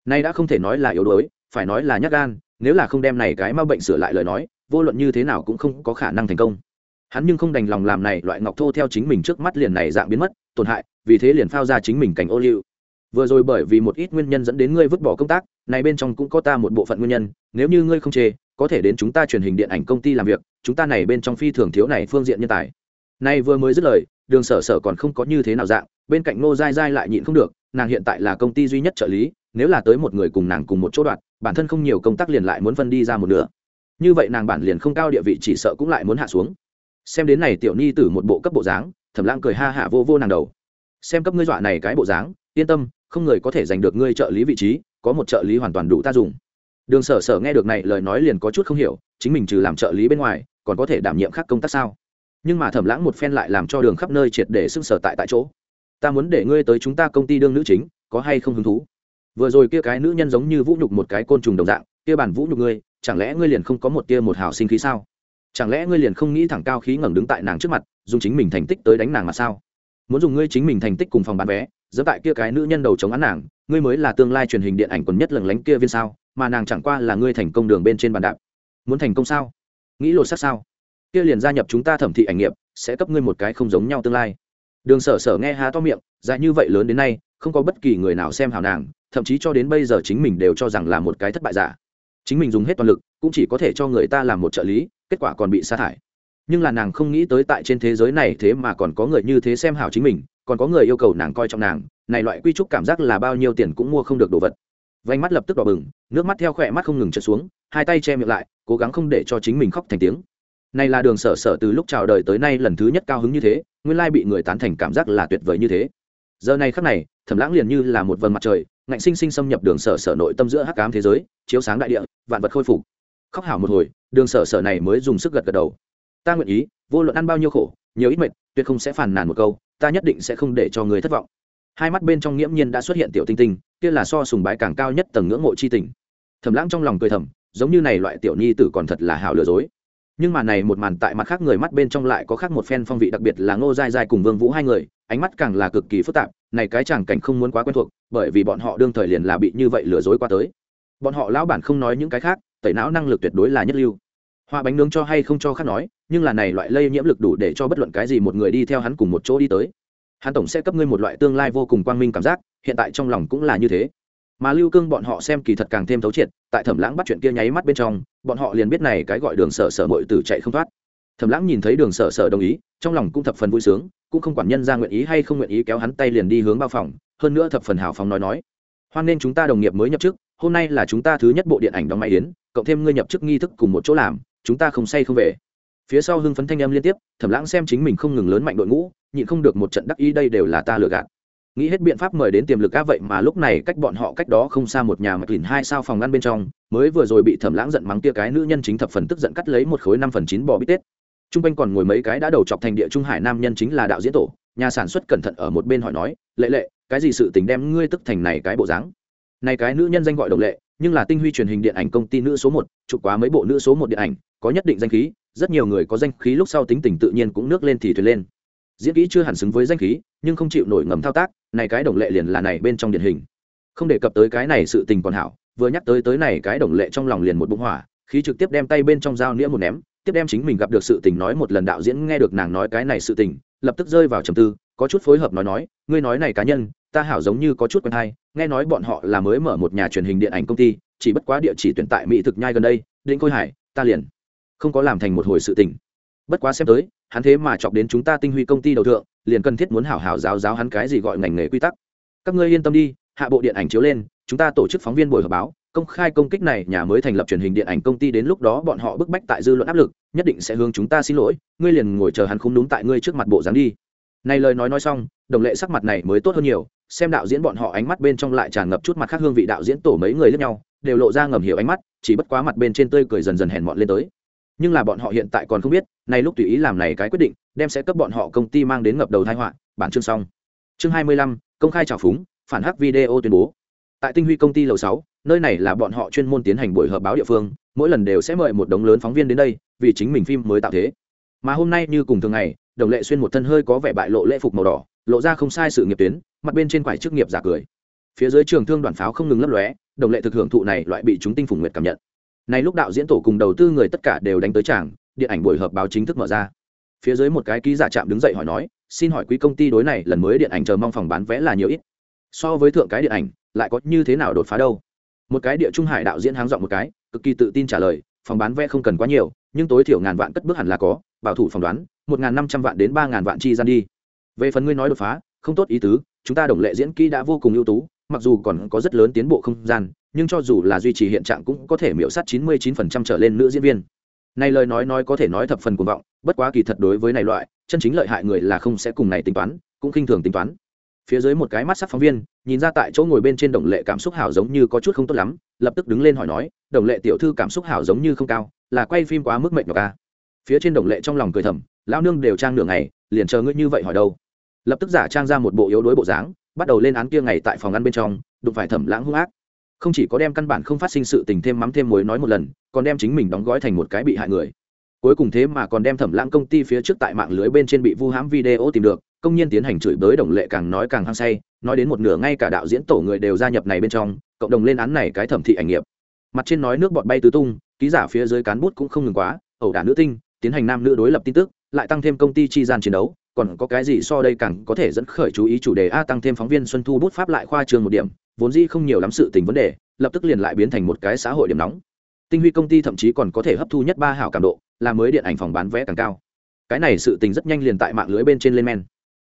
Nay đã không thể nói là yếu đuối, phải nói là nhát gan, nếu là không đem này cái ma bệnh sửa lại lời nói, vô luận như thế nào cũng không có khả năng thành công. Hắn nhưng không đành lòng làm này loại ngọc thô theo chính mình trước mắt liền này dạng biến mất, tổn hại, vì thế liền phao ra chính mình cảnh ô liu vừa rồi bởi vì một ít nguyên nhân dẫn đến ngươi vứt bỏ công tác, này bên trong cũng có ta một bộ phận nguyên nhân, nếu như ngươi không chê, có thể đến chúng ta truyền hình điện ảnh công ty làm việc, chúng ta này bên trong phi thường thiếu này phương diện nhân tài. Nay vừa mới dứt lời, đường sở sở còn không có như thế nào dạng, bên cạnh ngô dai dai lại nhịn không được, nàng hiện tại là công ty duy nhất trợ lý, nếu là tới một người cùng nàng cùng một chỗ đoạn, bản thân không nhiều công tác liền lại muốn phân đi ra một nửa. Như vậy nàng bản liền không cao địa vị chỉ sợ cũng lại muốn hạ xuống. Xem đến này tiểu nhi tử một bộ cấp bộ dáng, thẩm lãng cười ha hạ vô vô nàng đầu. Xem cấp ngươi dọa này cái bộ dáng, yên tâm không người có thể giành được ngươi trợ lý vị trí, có một trợ lý hoàn toàn đủ ta dùng. Đường sở sở nghe được này lời nói liền có chút không hiểu, chính mình trừ làm trợ lý bên ngoài, còn có thể đảm nhiệm khác công tác sao? Nhưng mà thẩm lãng một phen lại làm cho đường khắp nơi triệt để sưng sở tại tại chỗ. Ta muốn để ngươi tới chúng ta công ty đương nữ chính, có hay không hứng thú? Vừa rồi kia cái nữ nhân giống như vũ nhục một cái côn trùng đồng dạng, kia bản vũ nhục ngươi, chẳng lẽ ngươi liền không có một tia một hào sinh khí sao? Chẳng lẽ ngươi liền không nghĩ thẳng cao khí ngẩng đứng tại nàng trước mặt, dùng chính mình thành tích tới đánh nàng mà sao? Muốn dùng ngươi chính mình thành tích cùng phòng bán vé dẫm tại kia cái nữ nhân đầu chống án nàng, ngươi mới là tương lai truyền hình điện ảnh quần nhất lừng lánh kia viên sao, mà nàng chẳng qua là ngươi thành công đường bên trên bàn đạp. Muốn thành công sao? Nghĩ lột xác sao? Kia liền gia nhập chúng ta thẩm thị ảnh nghiệp, sẽ cấp ngươi một cái không giống nhau tương lai. Đường sở sở nghe há to miệng, dài như vậy lớn đến nay, không có bất kỳ người nào xem hào nàng, thậm chí cho đến bây giờ chính mình đều cho rằng là một cái thất bại giả. Chính mình dùng hết toàn lực, cũng chỉ có thể cho người ta làm một trợ lý, kết quả còn bị sa thải. Nhưng là nàng không nghĩ tới tại trên thế giới này thế mà còn có người như thế xem hảo chính mình còn có người yêu cầu nàng coi trọng nàng, này loại quy trúc cảm giác là bao nhiêu tiền cũng mua không được đồ vật. Vánh mắt lập tức đỏ bừng, nước mắt theo khỏe mắt không ngừng trượt xuống, hai tay che miệng lại, cố gắng không để cho chính mình khóc thành tiếng. Này là đường sở sở từ lúc chào đời tới nay lần thứ nhất cao hứng như thế, nguyên lai bị người tán thành cảm giác là tuyệt vời như thế. Giờ này khắc này thẩm lãng liền như là một vần mặt trời, ngạnh sinh sinh xâm nhập đường sở sở nội tâm giữa hắc ám thế giới, chiếu sáng đại địa, vạn vật khôi phục. Khóc hảo một hồi, đường sở sở này mới dùng sức gật gật đầu. Ta nguyện ý, vô luận ăn bao nhiêu khổ, nhiều ít mệt tuyệt không sẽ phản nàn một câu, ta nhất định sẽ không để cho người thất vọng. Hai mắt bên trong nghiễm nhiên đã xuất hiện tiểu tinh tinh, kia là so sùng bái càng cao nhất tầng ngưỡng mộ chi tình. Thầm lãng trong lòng cười thầm, giống như này loại tiểu nhi tử còn thật là hảo lừa dối. Nhưng mà này một màn tại mặt khác người mắt bên trong lại có khác một phen phong vị, đặc biệt là ngô dai dai cùng vương vũ hai người, ánh mắt càng là cực kỳ phức tạp, này cái chàng cảnh không muốn quá quen thuộc, bởi vì bọn họ đương thời liền là bị như vậy lừa dối qua tới. Bọn họ lão bản không nói những cái khác, tẩy não năng lực tuyệt đối là nhất lưu hoa bánh nướng cho hay không cho khác nói, nhưng là này loại lây nhiễm lực đủ để cho bất luận cái gì một người đi theo hắn cùng một chỗ đi tới. Hắn tổng sẽ cấp ngươi một loại tương lai vô cùng quang minh cảm giác, hiện tại trong lòng cũng là như thế. Mà lưu cương bọn họ xem kỳ thật càng thêm thấu triệt, tại thẩm lãng bắt chuyện kia nháy mắt bên trong, bọn họ liền biết này cái gọi đường sở sở mội tử chạy không thoát. Thẩm lãng nhìn thấy đường sở sở đồng ý, trong lòng cũng thập phần vui sướng, cũng không quản nhân ra nguyện ý hay không nguyện ý kéo hắn tay liền đi hướng bao phòng, hơn nữa thập phần hào phóng nói nói. Hoan nên chúng ta đồng nghiệp mới nhập chức, hôm nay là chúng ta thứ nhất bộ điện ảnh đóng máy yến, cộng thêm ngươi nhập chức nghi thức cùng một chỗ làm chúng ta không say không về. Phía sau hưng phấn thanh em liên tiếp, thẩm lãng xem chính mình không ngừng lớn mạnh đội ngũ, nhịn không được một trận đắc ý đây đều là ta lừa gạt. Nghĩ hết biện pháp mời đến tiềm lực cá vậy mà lúc này cách bọn họ cách đó không xa một nhà mặt lìn hai sao phòng ngăn bên trong, mới vừa rồi bị thẩm lãng giận mắng tia cái nữ nhân chính thập phần tức giận cắt lấy một khối năm phần chín bò bít tết. T r u n g quanh còn ngồi mấy cái đã đầu chọc thành địa trung hải nam nhân chính là đạo diễn tổ, nhà sản xuất cẩn thận ở một bên hỏi nói, lệ lệ, cái gì sự tình đem ngươi tức thành này cái bộ dáng? Này cái nữ nhân danh gọi đồng lệ nhưng là tinh huy truyền hình điện ảnh công ty nữ số một, chụp quá mấy bộ nữ số một điện ảnh, có nhất định danh khí, rất nhiều người có danh khí lúc sau tính tình tự nhiên cũng nước lên thì thuyền lên. Diễn kỹ chưa hẳn xứng với danh khí, nhưng không chịu nổi ngầm thao tác, này cái đồng lệ liền là này bên trong điển hình. Không đề cập tới cái này sự tình còn hảo, vừa nhắc tới tới này cái đồng lệ trong lòng liền một bụng hỏa, khí trực tiếp đem tay bên trong dao nĩa một ném, tiếp đem chính mình gặp được sự tình nói một lần đạo diễn nghe được nàng nói cái này sự tình lập tức rơi vào trầm tư, có chút phối hợp nói nói, ngươi nói này cá nhân, ta hảo giống như có chút quen hay, nghe nói bọn họ là mới mở một nhà truyền hình điện ảnh công ty, chỉ bất quá địa chỉ tuyển tại mỹ thực nhai gần đây, định khôi hải, ta liền không có làm thành một hồi sự tình. Bất quá xem tới, hắn thế mà chọc đến chúng ta tinh huy công ty đầu thượng, liền cần thiết muốn hảo hảo giáo giáo hắn cái gì gọi ngành nghề quy tắc. Các ngươi yên tâm đi, hạ bộ điện ảnh chiếu lên, chúng ta tổ chức phóng viên buổi họp báo công khai công kích này nhà mới thành lập truyền hình điện ảnh công ty đến lúc đó bọn họ bức bách tại dư luận áp lực, nhất định sẽ hướng chúng ta xin lỗi, ngươi liền ngồi chờ hắn không đúng tại ngươi trước mặt bộ dáng đi. Này lời nói nói xong, đồng lệ sắc mặt này mới tốt hơn nhiều, xem đạo diễn bọn họ ánh mắt bên trong lại tràn ngập chút mặt khác hương vị đạo diễn tổ mấy người lẫn nhau, đều lộ ra ngầm hiểu ánh mắt, chỉ bất quá mặt bên trên tươi cười dần dần hèn mọn lên tới. Nhưng là bọn họ hiện tại còn không biết nay lúc tùy ý làm này cái quyết định, đem sẽ cấp bọn họ công ty mang đến ngập đầu thái họa. Bản chương xong. Chương hai mươi lăm, công khai trào phúng, phản hắc video tuyên bố tại tinh huy công ty lầu sáu, nơi này là bọn họ chuyên môn tiến hành buổi họp báo địa phương, mỗi lần đều sẽ mời một đống lớn phóng viên đến đây, vì chính mình phim mới tạo thế. Mà hôm nay như cùng thường ngày, đồng lệ xuyên một thân hơi có vẻ bại lộ lễ phục màu đỏ, lộ ra không sai sự nghiệp tuyến, mặt bên trên quải chức nghiệp giả cười. Phía dưới trường thương đoàn pháo không ngừng lấp lóe, đồng lệ thực hưởng thụ này loại bị chúng tinh phùng nguyệt cảm nhận. Này lúc đạo diễn tổ cùng đầu tư người tất cả đều đánh tới tràng, điện ảnh buổi họp báo chính thức mở ra. Phía dưới một cái ký giả trạm đứng dậy hỏi nói, xin hỏi quý công ty đối này lần mới điện ảnh chờ mong phòng bán vé là nhiều ít? So với thượng cái điện ảnh lại có như thế nào đột phá đâu. Một cái địa trung hải đạo diễn háng dọn một cái, cực kỳ tự tin trả lời, phòng bán vé không cần quá nhiều, nhưng tối thiểu ngàn vạn cất bước hẳn là có, bảo thủ phỏng đoán, một ngàn năm trăm vạn đến ba ngàn vạn chi gian đi. Về phần ngươi nói đột phá, không tốt ý tứ, chúng ta đồng lệ diễn kỹ đã vô cùng ưu tú, mặc dù còn có rất lớn tiến bộ không gian, nhưng cho dù là duy trì hiện trạng cũng có thể miễu sát chín mươi 99% trở lên nữ diễn viên. Này lời nói nói có thể nói thập phần cuồng vọng, bất quá kỳ thật đối với này loại, chân chính lợi hại người là không sẽ cùng này tính toán, cũng khinh thường tính toán phía dưới một cái mắt sắc phóng viên, nhìn ra tại chỗ ngồi bên trên đồng lệ cảm xúc hảo giống như có chút không tốt lắm, lập tức đứng lên hỏi nói, đồng lệ tiểu thư cảm xúc hảo giống như không cao, là quay phim quá mức mệnh ngọc ca à? phía trên đồng lệ trong lòng cười thầm, lão nương đều trang nửa ngày, liền chờ ngươi như vậy hỏi đâu? Lập tức giả trang ra một bộ yếu đuối bộ dáng, bắt đầu lên án kia ngày tại phòng ăn bên trong, đụng phải thẩm lãng hung ác. Không chỉ có đem căn bản không phát sinh sự tình thêm mắm thêm muối nói một lần, còn đem chính mình đóng gói thành một cái bị hại người. Cuối cùng thế mà còn đem thẩm lãng công ty phía trước tại mạng lưới bên trên bị vu hãm video tìm được công nhân tiến hành chửi bới đồng lệ càng nói càng hăng say, nói đến một nửa ngay cả đạo diễn tổ người đều gia nhập này bên trong, cộng đồng lên án này cái thẩm thị ảnh nghiệp. Mặt trên nói nước bọt bay tứ tung, ký giả phía dưới cán bút cũng không ngừng quá, ẩu đả nữ tinh, tiến hành nam nữ đối lập tin tức, lại tăng thêm công ty chi gian chiến đấu, còn có cái gì so đây càng có thể dẫn khởi chú ý chủ đề a tăng thêm phóng viên xuân thu bút pháp lại khoa trường một điểm, vốn dĩ không nhiều lắm sự tình vấn đề, lập tức liền lại biến thành một cái xã hội điểm nóng. Tinh huy công ty thậm chí còn có thể hấp thu nhất ba hảo cảm độ, là mới điện ảnh phòng bán vé càng cao. Cái này sự tình rất nhanh liền tại mạng lưới bên trên lên men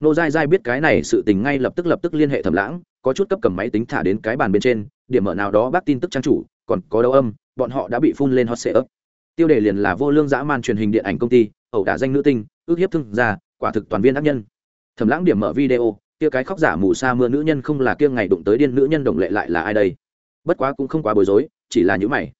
nô dai dai biết cái này sự tình ngay lập tức lập tức liên hệ thẩm lãng, có chút cấp cầm máy tính thả đến cái bàn bên trên, điểm mở nào đó bác tin tức trang chủ, còn có đấu âm, bọn họ đã bị phun lên hot sệ ấp tiêu đề liền là vô lương dã man truyền hình điện ảnh công ty, ẩu đả danh nữ tinh, ước hiếp thương gia, quả thực toàn viên ác nhân. Thẩm lãng điểm mở video, kia cái khóc giả mù sa mưa nữ nhân không là kia ngày đụng tới điên nữ nhân đồng lệ lại là ai đây? Bất quá cũng không quá bối rối, chỉ là những mày.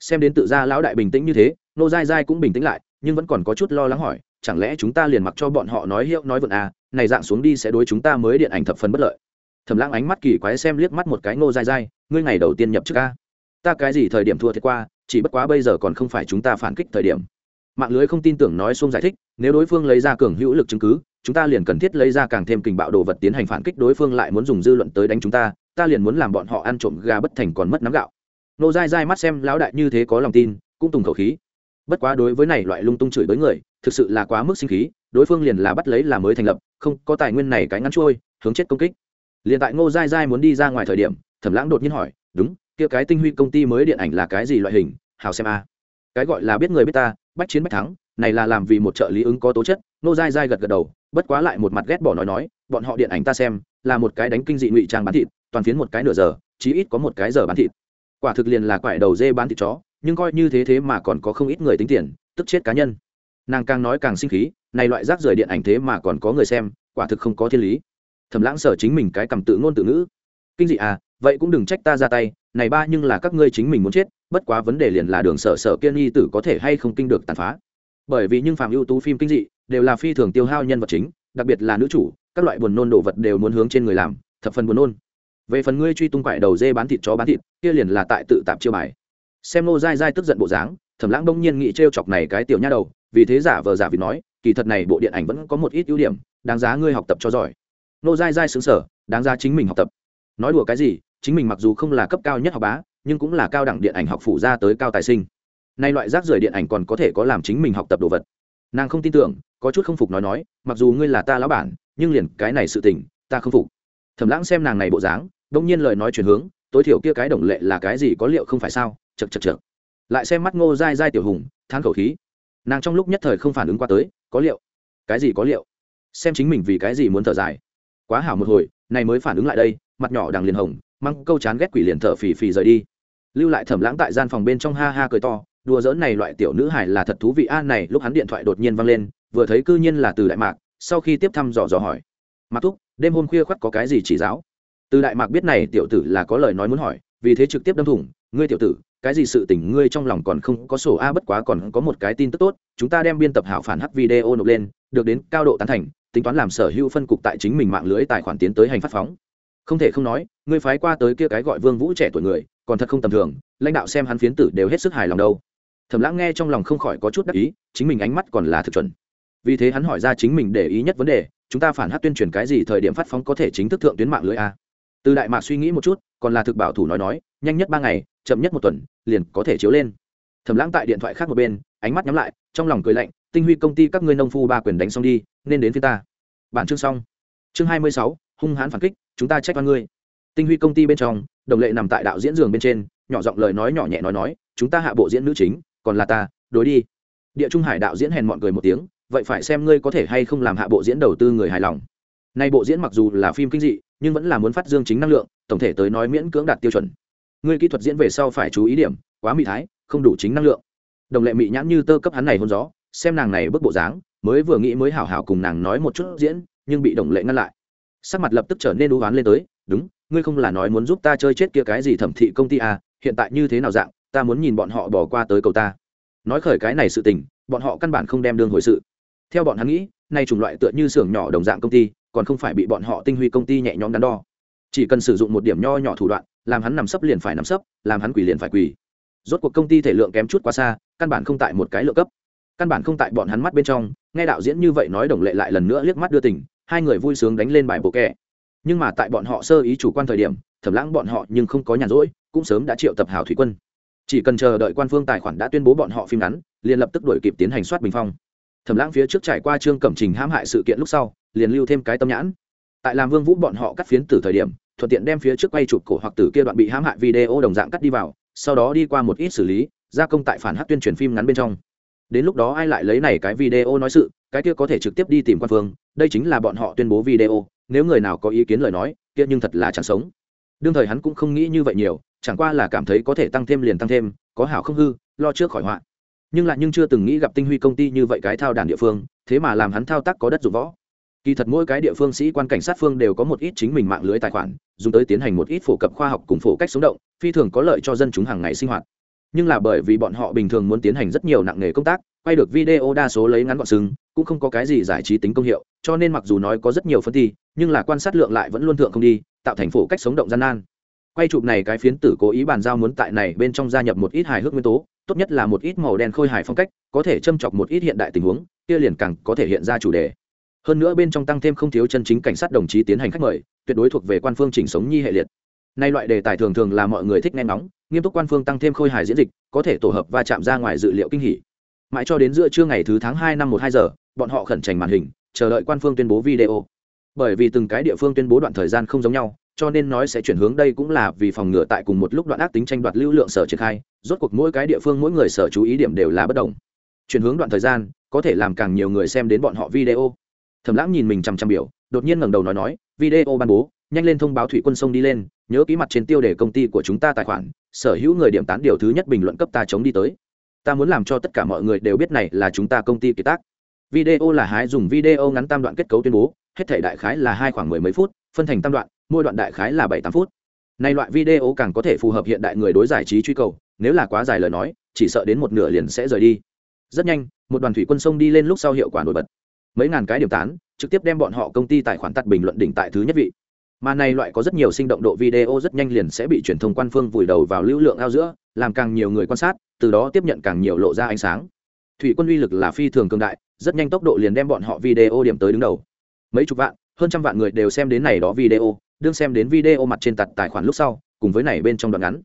Xem đến tự gia lão đại bình tĩnh như thế nô dai dai cũng bình tĩnh lại, nhưng vẫn còn có chút lo lắng hỏi, chẳng lẽ chúng ta liền mặc cho bọn họ nói hiệu nói vượn à này dạng xuống đi sẽ đối chúng ta mới điện ảnh thập phần bất lợi. Thẩm lãng ánh mắt kỳ quái xem liếc mắt một cái nô dai dai ngươi ngày đầu tiên nhập chức a? Ta cái gì thời điểm thua thiệt qua, chỉ bất quá bây giờ còn không phải chúng ta phản kích thời điểm. Mạng lưới không tin tưởng nói xuông giải thích, nếu đối phương lấy ra cường hữu lực chứng cứ, chúng ta liền cần thiết lấy ra càng thêm kình bạo đồ vật tiến hành phản kích đối phương lại muốn dùng dư luận tới đánh chúng ta ta liền muốn làm bọn họ ăn trộm gà bất thành còn mất nắm gạo. Nô dai dai mắt xem lão đại như thế có lòng tin, cũng tùng khẩu khí. Bất quá đối với này loại lung tung chửi bới người, thực sự là quá mức sinh khí đối phương liền là bắt lấy là mới thành lập, không, có tài nguyên này cái ngắn trôi, hướng chết công kích. Liền tại ngô dai dai muốn đi ra ngoài thời điểm, thẩm lãng đột nhiên hỏi, đúng, kia cái tinh huy công ty mới điện ảnh là cái gì loại hình? Hào xem a. Cái gọi là biết người biết ta, bách chiến bách thắng, này là làm vì một trợ lý ứng có tố chất. Ngô dai dai gật gật đầu, bất quá lại một mặt ghét bỏ nói nói, bọn họ điện ảnh ta xem, là một cái đánh kinh dị ngụy trang bán thịt, toàn phiến một cái nửa giờ, chí ít có một cái giờ bán thịt. Quả thực liền là quải đầu dê bán thịt chó, nhưng coi như thế thế mà còn có không ít người tính tiền, tức chết cá nhân nàng càng nói càng sinh khí, này loại rác rưởi điện ảnh thế mà còn có người xem, quả thực không có thiên lý. Thầm lãng sở chính mình cái cầm tự ngôn tự ngữ. Kinh dị à vậy cũng đừng trách ta ra tay, này ba nhưng là các ngươi chính mình muốn chết, bất quá vấn đề liền là đường sở sở kiên y tử có thể hay không kinh được tàn phá. Bởi vì những phàm ưu tú phim kinh dị, đều là phi thường tiêu hao nhân vật chính, đặc biệt là nữ chủ, các loại buồn nôn đồ vật đều muốn hướng trên người làm, thập phần buồn nôn. Về phần ngươi truy tung quại đầu dê bán thịt chó bán thịt, kia liền là tại tự tạp chiêu bài. Xem nô dai dai tức giận bộ dáng, thẩm lãng đông nhiên nghĩ t chọc này cái tiểu nha đầu vì thế giả vờ giả vịt nói, kỳ thật này bộ điện ảnh vẫn có một ít ưu điểm, đáng giá ngươi học tập cho giỏi. Nô dai dai xứng sở đáng giá chính mình học tập. Nói đùa cái gì, chính mình mặc dù không là cấp cao nhất học bá, nhưng cũng là cao đẳng điện ảnh học phủ ra tới cao tài sinh. Nay loại rác rưởi điện ảnh còn có thể có làm chính mình học tập đồ vật. Nàng không tin tưởng, có chút không phục nói nói, mặc dù ngươi là ta lão bản, nhưng liền cái này sự tình, ta không phục. Thẩm lãng xem nàng này bộ dáng đông nhiên lời nói chuyển hướng, tối thiểu kia cái đồng lệ là cái gì có liệu không phải sao? Chật chật chật lại xem mắt ngô dai dai tiểu hùng than khẩu khí nàng trong lúc nhất thời không phản ứng qua tới, có liệu? Cái gì có liệu? Xem chính mình vì cái gì muốn thở dài. Quá hảo một hồi, này mới phản ứng lại đây, mặt nhỏ đằng liền hồng măng câu chán ghét quỷ liền thở phì phì rời đi. Lưu lại thẩm lãng tại gian phòng bên trong ha ha cười to, đùa dỡn này loại tiểu nữ hải là thật thú vị. A, này, lúc hắn điện thoại đột nhiên văng lên, vừa thấy cư nhiên là từ đại mạc, sau khi tiếp thăm dò dò hỏi. Mặc thúc, đêm hôm khuya khoắt có cái gì chỉ giáo? Từ đại mạc biết này tiểu tử là có lời nói muốn hỏi, vì thế trực tiếp đâm thủng, ngươi tiểu tử cái gì sự tình ngươi trong lòng còn không có sổ a, bất quá còn có một cái tin tức tốt, chúng ta đem biên tập hảo phản hắc video nộp lên, được đến cao độ tán thành, tính toán làm sở hữu phân cục tại chính mình mạng lưới tài khoản tiến tới hành phát phóng. Không thể không nói, ngươi phái qua tới kia cái gọi vương vũ trẻ tuổi người, còn thật không tầm thường, lãnh đạo xem hắn phiến tử đều hết sức hài lòng đâu. Thẩm lãng nghe trong lòng không khỏi có chút đắc ý, chính mình ánh mắt còn là thực chuẩn. Vì thế hắn hỏi ra chính mình để ý nhất vấn đề, chúng ta phản hát tuyên truyền cái gì thời điểm phát phóng có thể chính thức thượng tuyến mạng lưới a? Từ đại mạc suy nghĩ một chút, còn là thực bảo thủ nói nói, nhanh nhất ba ngày chậm nhất một tuần, liền có thể chiếu lên. Thẩm lãng tại điện thoại khác một bên, ánh mắt nhắm lại, trong lòng cười lạnh, tinh huy công ty các ngươi nông phu ba quyền đánh xong đi, nên đến phía ta. Bản chương xong. Chương hai mươi sáu, hung hãn phản kích, chúng ta trách oan ngươi. Tinh huy công ty bên trong, đồng lệ nằm tại đạo diễn giường bên trên, nhỏ giọng lời nói nhỏ nhẹ nói nói, chúng ta hạ bộ diễn nữ chính, còn là ta, đối đi. Địa trung hải đạo diễn hèn mọn cười một tiếng, vậy phải xem ngươi có thể hay không làm hạ bộ diễn đầu tư người hài lòng. Nay bộ diễn mặc dù là phim kinh dị, nhưng vẫn là muốn phát dương chính năng lượng, tổng thể tới nói miễn cưỡng đạt tiêu chuẩn ngươi kỹ thuật diễn về sau phải chú ý điểm, quá mị thái, không đủ chính năng lượng. Đồng lệ mị nhãn như tơ cấp hắn này hôn gió, xem nàng này bức bộ dáng, mới vừa nghĩ mới hảo hảo cùng nàng nói một chút diễn, nhưng bị đồng lệ ngăn lại. Sắc mặt lập tức trở nên đú oán lên tới, đúng, ngươi không là nói muốn giúp ta chơi chết kia cái gì thẩm thị công ty à hiện tại như thế nào dạng, ta muốn nhìn bọn họ bỏ qua tới cầu ta. Nói khởi cái này sự tình, bọn họ căn bản không đem đương hồi sự. Theo bọn hắn nghĩ, nay chủng loại tựa như xưởng nhỏ đồng dạng công ty, còn không phải bị bọn họ tinh huy công ty nhẹ nhõm đắn đo. Chỉ cần sử dụng một điểm nho nhỏ thủ đoạn làm hắn nằm sấp liền phải nằm sấp, làm hắn quỳ liền phải quỳ. Rốt cuộc công ty thể lượng kém chút quá xa, căn bản không tại một cái lượng cấp. Căn bản không tại bọn hắn mắt bên trong, nghe đạo diễn như vậy nói đồng lệ lại lần nữa liếc mắt đưa tình, hai người vui sướng đánh lên bài bộ kẻ nhưng mà tại bọn họ sơ ý chủ quan thời điểm thẩm lãng bọn họ nhưng không có nhàn rỗi, cũng sớm đã triệu tập hào thủy quân. Chỉ cần chờ đợi quan phương tài khoản đã tuyên bố bọn họ phim ngắn, liền lập tức đổi kịp tiến hành soát bình phong. Thẩm lãng phía trước trải qua trương cẩm trình hãm hại sự kiện lúc sau, liền lưu thêm cái tâm nhãn. Tại làm vương vũ bọn họ cắt phiến từ thời điểm thuận tiện đem phía trước quay chụp cổ hoặc tử kia đoạn bị hãm hại video đồng dạng cắt đi vào, sau đó đi qua một ít xử lý, gia công tại phản hát tuyên truyền phim ngắn bên trong. Đến lúc đó ai lại lấy này cái video nói sự, cái kia có thể trực tiếp đi tìm quan phương, đây chính là bọn họ tuyên bố video, nếu người nào có ý kiến lời nói, kia nhưng thật là chẳng sống. Đương thời hắn cũng không nghĩ như vậy nhiều, chẳng qua là cảm thấy có thể tăng thêm liền tăng thêm, có hảo không hư, lo trước khỏi họa. Nhưng lại nhưng chưa từng nghĩ gặp tinh huy công ty như vậy cái thao đàn địa phương, thế mà làm hắn thao tác có đất dụng võ kỳ thật mỗi cái địa phương sĩ quan cảnh sát phương đều có một ít chính mình mạng lưới tài khoản, dùng tới tiến hành một ít phổ cập khoa học cùng phổ cách sống động, phi thường có lợi cho dân chúng hàng ngày sinh hoạt. Nhưng là bởi vì bọn họ bình thường muốn tiến hành rất nhiều nặng nghề công tác, quay được video đa số lấy ngắn gọn sừng cũng không có cái gì giải trí tính công hiệu, cho nên mặc dù nói có rất nhiều phân thi nhưng là quan sát lượng lại vẫn luôn thượng không đi, tạo thành phổ cách sống động gian nan. Quay chụp này cái phiến tử cố ý bàn giao muốn tại này bên trong gia nhập một ít hài hước nguyên tố, tốt nhất là một ít màu đen khôi hài phong cách, có thể châm chọc một ít hiện đại tình huống, kia liền càng có thể hiện ra chủ đề hơn nữa bên trong tăng thêm không thiếu chân chính cảnh sát đồng chí tiến hành khách mời, tuyệt đối thuộc về quan phương chỉnh sống nhi hệ liệt. Nay loại đề tài thường thường là mọi người thích nghe nóng nghiêm túc quan phương tăng thêm khôi hài diễn dịch, có thể tổ hợp và chạm ra ngoài dự liệu kinh hỉ. Mãi cho đến giữa trưa ngày thứ tháng hai năm một hai giờ, bọn họ khẩn trành màn hình, chờ đợi quan phương tuyên bố video. Bởi vì từng cái địa phương tuyên bố đoạn thời gian không giống nhau, cho nên nói sẽ chuyển hướng đây cũng là vì phòng ngừa tại cùng một lúc đoạn ác tính tranh đoạt lưu lượng sở triển khai, rốt cuộc mỗi cái địa phương mỗi người sở chú ý điểm đều là bất đồng. Chuyển hướng đoạn thời gian, có thể làm càng nhiều người xem đến bọn họ video thẩm lãng nhìn mình chằm chằm biểu, đột nhiên ngẩng đầu nói nói, video ban bố, nhanh lên thông báo thủy quân sông đi lên, nhớ ký mặt trên tiêu đề công ty của chúng ta tài khoản, sở hữu người điểm tán điều thứ nhất bình luận cấp ta chống đi tới. Ta muốn làm cho tất cả mọi người đều biết này là chúng ta công ty kiệt tác video là hái dùng video ngắn tam đoạn kết cấu tuyên bố, hết thể đại khái là hai khoảng mười mấy phút, phân thành tam đoạn, mỗi đoạn đại khái là bảy tám phút. Nay loại video càng có thể phù hợp hiện đại người đối giải trí truy cầu, nếu là quá dài lời nói, chỉ sợ đến một nửa liền sẽ rời đi. Rất nhanh, một đoàn thủy quân sông đi lên lúc sau hiệu quả nổi bật mấy ngàn cái điểm tán, trực tiếp đem bọn họ công ty tài khoản tắt bình luận đỉnh tại thứ nhất vị. Mà này loại có rất nhiều sinh động độ video rất nhanh liền sẽ bị truyền thông quan phương vùi đầu vào lưu lượng ao giữa, làm càng nhiều người quan sát, từ đó tiếp nhận càng nhiều lộ ra ánh sáng. Thủy quân uy lực là phi thường cường đại, rất nhanh tốc độ liền đem bọn họ video điểm tới đứng đầu. Mấy chục vạn, hơn trăm vạn người đều xem đến này đó video, đương xem đến video mặt trên tặt tài khoản lúc sau, cùng với này bên trong đoạn ngắn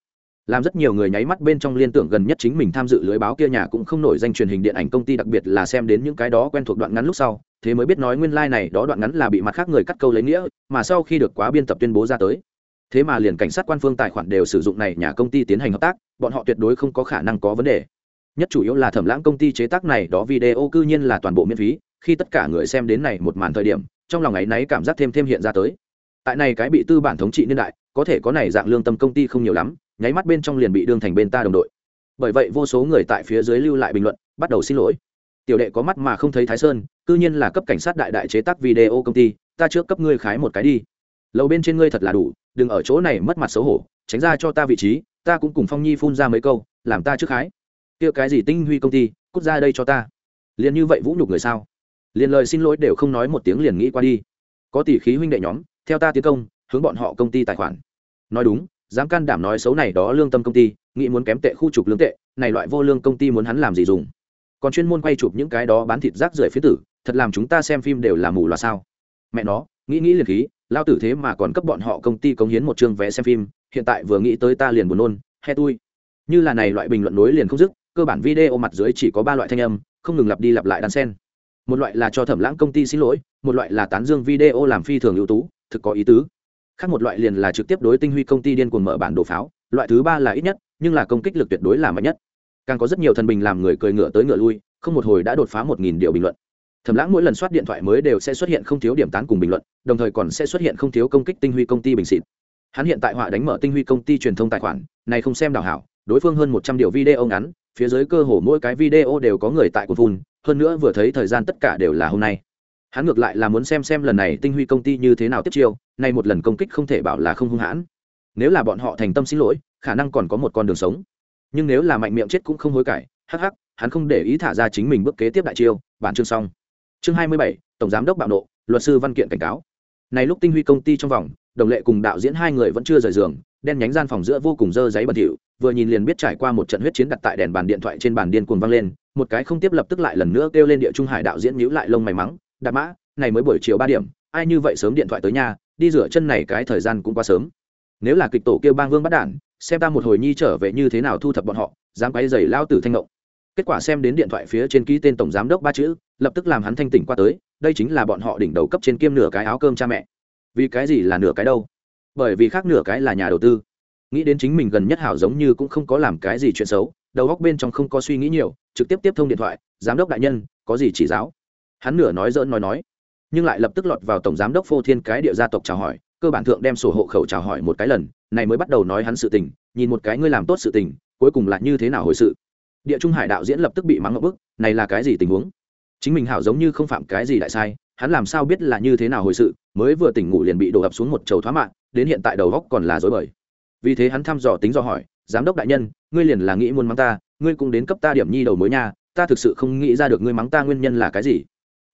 làm rất nhiều người nháy mắt bên trong liên tưởng gần nhất chính mình tham dự lưới báo kia nhà cũng không nổi danh truyền hình điện ảnh công ty đặc biệt là xem đến những cái đó quen thuộc đoạn ngắn lúc sau, thế mới biết nói nguyên lai、like、này đó đoạn ngắn là bị mặt khác người cắt câu lấy nghĩa, mà sau khi được quá biên tập tuyên bố ra tới. Thế mà liền cảnh sát quan phương tài khoản đều sử dụng này nhà công ty tiến hành hợp tác, bọn họ tuyệt đối không có khả năng có vấn đề. Nhất chủ yếu là thẩm lãng công ty chế tác này đó video cư nhiên là toàn bộ miễn phí, khi tất cả người xem đến này một màn thời điểm, trong lòng ấy náy cảm giác thêm thêm hiện ra tới. Tại này cái bị tư bản thống trị niên đại, có thể có này dạng lương tâm công ty không nhiều lắm nháy mắt bên trong liền bị đương thành bên ta đồng đội. Bởi vậy vô số người tại phía dưới lưu lại bình luận, bắt đầu xin lỗi. Tiểu đệ có mắt mà không thấy thái sơn, cư nhiên là cấp cảnh sát đại đại chế tác video công ty, ta trước cấp ngươi khái một cái đi. Lầu bên trên ngươi thật là đủ, đừng ở chỗ này mất mặt xấu hổ, tránh ra cho ta vị trí, ta cũng cùng phong nhi phun ra mấy câu, làm ta trước khái. Kia cái gì tinh huy công ty, cút ra đây cho ta. Liền như vậy vũ nhục người sao? Liền lời xin lỗi đều không nói một tiếng liền nghĩ qua đi. Có tỷ khí huynh đệ nhóm, theo ta tiến công, hướng bọn họ công ty tài khoản. Nói đúng dám can đảm nói xấu này đó lương tâm công ty, nghĩ muốn kém tệ khu trục lương tệ, này loại vô lương công ty muốn hắn làm gì dùng? Còn chuyên môn quay chụp những cái đó bán thịt rác rưởi phía tử, thật làm chúng ta xem phim đều là mù là sao? Mẹ nó, nghĩ nghĩ liền khí, lao tử thế mà còn cấp bọn họ công ty cống hiến một chương vé xem phim, hiện tại vừa nghĩ tới ta liền buồn nôn, he tui. Như là này loại bình luận nối liền không dứt, cơ bản video mặt dưới chỉ có ba loại thanh âm, không ngừng lặp đi lặp lại đan sen một loại là cho thẩm lãng công ty xin lỗi, một loại là tán dương video làm phi thường ưu tú, thực có ý tứ khác một loại liền là trực tiếp đối tinh huy công ty điên cuồng mở bản đồ pháo, loại thứ ba là ít nhất, nhưng là công kích lực tuyệt đối là mạnh nhất. Càng có rất nhiều thần bình làm người cười ngựa tới ngựa lui, không một hồi đã đột phá một nghìn điều bình luận. Thẩm lãng mỗi lần soát điện thoại mới đều sẽ xuất hiện không thiếu điểm tán cùng bình luận, đồng thời còn sẽ xuất hiện không thiếu công kích tinh huy công ty bình xịt. Hắn hiện tại họa đánh mở tinh huy công ty truyền thông tài khoản, này không xem đào hảo, đối phương hơn một trăm điều video ngắn, phía dưới cơ hồ mỗi cái video đều có người tại cột vun. hơn nữa vừa thấy thời gian tất cả đều là hôm nay hắn ngược lại là muốn xem xem lần này tinh huy công ty như thế nào tiếp chiêu, nay một lần công kích không thể bảo là không hung hãn. Nếu là bọn họ thành tâm xin lỗi, khả năng còn có một con đường sống. Nhưng nếu là mạnh miệng chết cũng không hối cải, hắc hắc, hắn không để ý thả ra chính mình bước kế tiếp đại chiêu, bản chương xong. Chương hai mươi bảy, tổng giám đốc bạo nộ, luật sư văn kiện cảnh cáo. Này lúc tinh huy công ty trong vòng, đồng lệ cùng đạo diễn hai người vẫn chưa rời giường, đen nhánh gian phòng giữa vô cùng dơ giấy bẩn thỉu, vừa nhìn liền biết trải qua một trận huyết chiến đặt tại đèn bàn điện thoại trên bàn điên cuồng vang lên, một cái không tiếp lập tức lại lần nữa kêu lên địa trung hải đạo diễn nhíu lại lông mày mắng đạp mã, này mới buổi chiều ba điểm, ai như vậy sớm điện thoại tới nhà, đi rửa chân này cái thời gian cũng quá sớm. Nếu là kịch tổ kêu bang vương bắt đản, xem ta một hồi nhi trở về như thế nào thu thập bọn họ, dám quay giày lao tử thanh ngộng. Kết quả xem đến điện thoại phía trên ký tên tổng giám đốc ba chữ, lập tức làm hắn thanh tỉnh qua tới, đây chính là bọn họ đỉnh đầu cấp trên kiêm nửa cái áo cơm cha mẹ. Vì cái gì là nửa cái đâu? Bởi vì khác nửa cái là nhà đầu tư. Nghĩ đến chính mình gần nhất hảo giống như cũng không có làm cái gì chuyện xấu, đầu góc bên trong không có suy nghĩ nhiều, trực tiếp tiếp thông điện thoại, giám đốc đại nhân, có gì chỉ giáo? Hắn nửa nói dỡn nói nói, nhưng lại lập tức lọt vào tổng giám đốc phô thiên cái địa gia tộc chào hỏi, cơ bản thượng đem sổ hộ khẩu chào hỏi một cái lần, này mới bắt đầu nói hắn sự tình, nhìn một cái ngươi làm tốt sự tình, cuối cùng là như thế nào hồi sự. Địa trung hải đạo diễn lập tức bị mắng ngậm bức, này là cái gì tình huống? Chính mình hảo giống như không phạm cái gì đại sai, hắn làm sao biết là như thế nào hồi sự, mới vừa tỉnh ngủ liền bị đổ ập xuống một chầu thoá mạng, đến hiện tại đầu góc còn là dối bời. Vì thế hắn thăm dò tính do hỏi, giám đốc đại nhân, ngươi liền là nghĩ muốn mắng ta, ngươi cũng đến cấp ta điểm nhi đầu mới nha, ta thực sự không nghĩ ra được ngươi mắng ta nguyên nhân là cái gì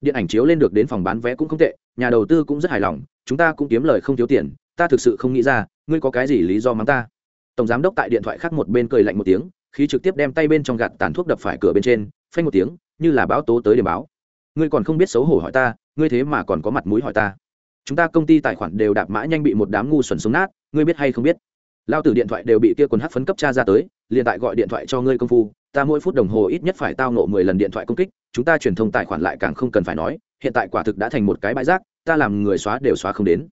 điện ảnh chiếu lên được đến phòng bán vé cũng không tệ, nhà đầu tư cũng rất hài lòng, chúng ta cũng kiếm lời không thiếu tiền, ta thực sự không nghĩ ra, ngươi có cái gì lý do mắng ta. Tổng giám đốc tại điện thoại khác một bên cười lạnh một tiếng khi trực tiếp đem tay bên trong gạt tàn thuốc đập phải cửa bên trên, phanh một tiếng, như là báo tố tới điểm báo. Ngươi còn không biết xấu hổ hỏi ta, ngươi thế mà còn có mặt mũi hỏi ta. Chúng ta công ty tài khoản đều đạp mã nhanh bị một đám ngu xuẩn xuống nát, ngươi biết hay không biết? Lao tử điện thoại đều bị kia quần hát phấn cấp cha ra tới, liền tại gọi điện thoại cho ngươi công phu, ta mỗi phút đồng hồ ít nhất phải tao nộ mười lần điện thoại công kích chúng ta truyền thông tài khoản lại càng không cần phải nói, hiện tại quả thực đã thành một cái bãi rác, ta làm người xóa đều xóa không đến.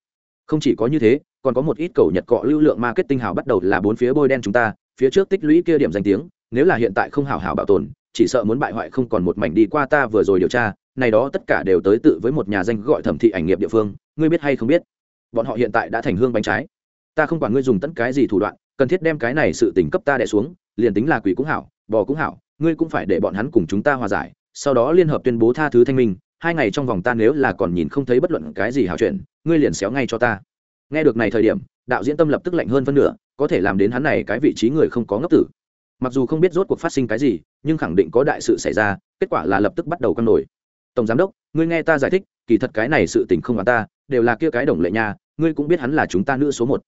Không chỉ có như thế, còn có một ít cầu nhật cọ lưu lượng marketing hào bắt đầu là bốn phía bôi đen chúng ta, phía trước tích lũy kia điểm danh tiếng, nếu là hiện tại không hào hào bảo tồn, chỉ sợ muốn bại hoại không còn một mảnh đi qua ta vừa rồi điều tra, này đó tất cả đều tới tự với một nhà danh gọi thẩm thị ảnh nghiệp địa phương, ngươi biết hay không biết? Bọn họ hiện tại đã thành hương bánh trái. Ta không quản ngươi dùng tất cái gì thủ đoạn, cần thiết đem cái này sự tình cấp ta đẻ xuống, liền tính là quỷ cũng hảo, bò cũng hảo, ngươi cũng phải để bọn hắn cùng chúng ta hòa giải sau đó liên hợp tuyên bố tha thứ thanh minh, hai ngày trong vòng ta nếu là còn nhìn không thấy bất luận cái gì hảo chuyện, ngươi liền xéo ngay cho ta. Nghe được này thời điểm, đạo diễn tâm lập tức lạnh hơn phân nửa, có thể làm đến hắn này cái vị trí người không có ngốc tử. Mặc dù không biết rốt cuộc phát sinh cái gì, nhưng khẳng định có đại sự xảy ra, kết quả là lập tức bắt đầu căng nổi. Tổng giám đốc, ngươi nghe ta giải thích, kỳ thật cái này sự tình không hoàn ta, đều là kia cái đồng lệ nha, ngươi cũng biết hắn là chúng ta nữ số một.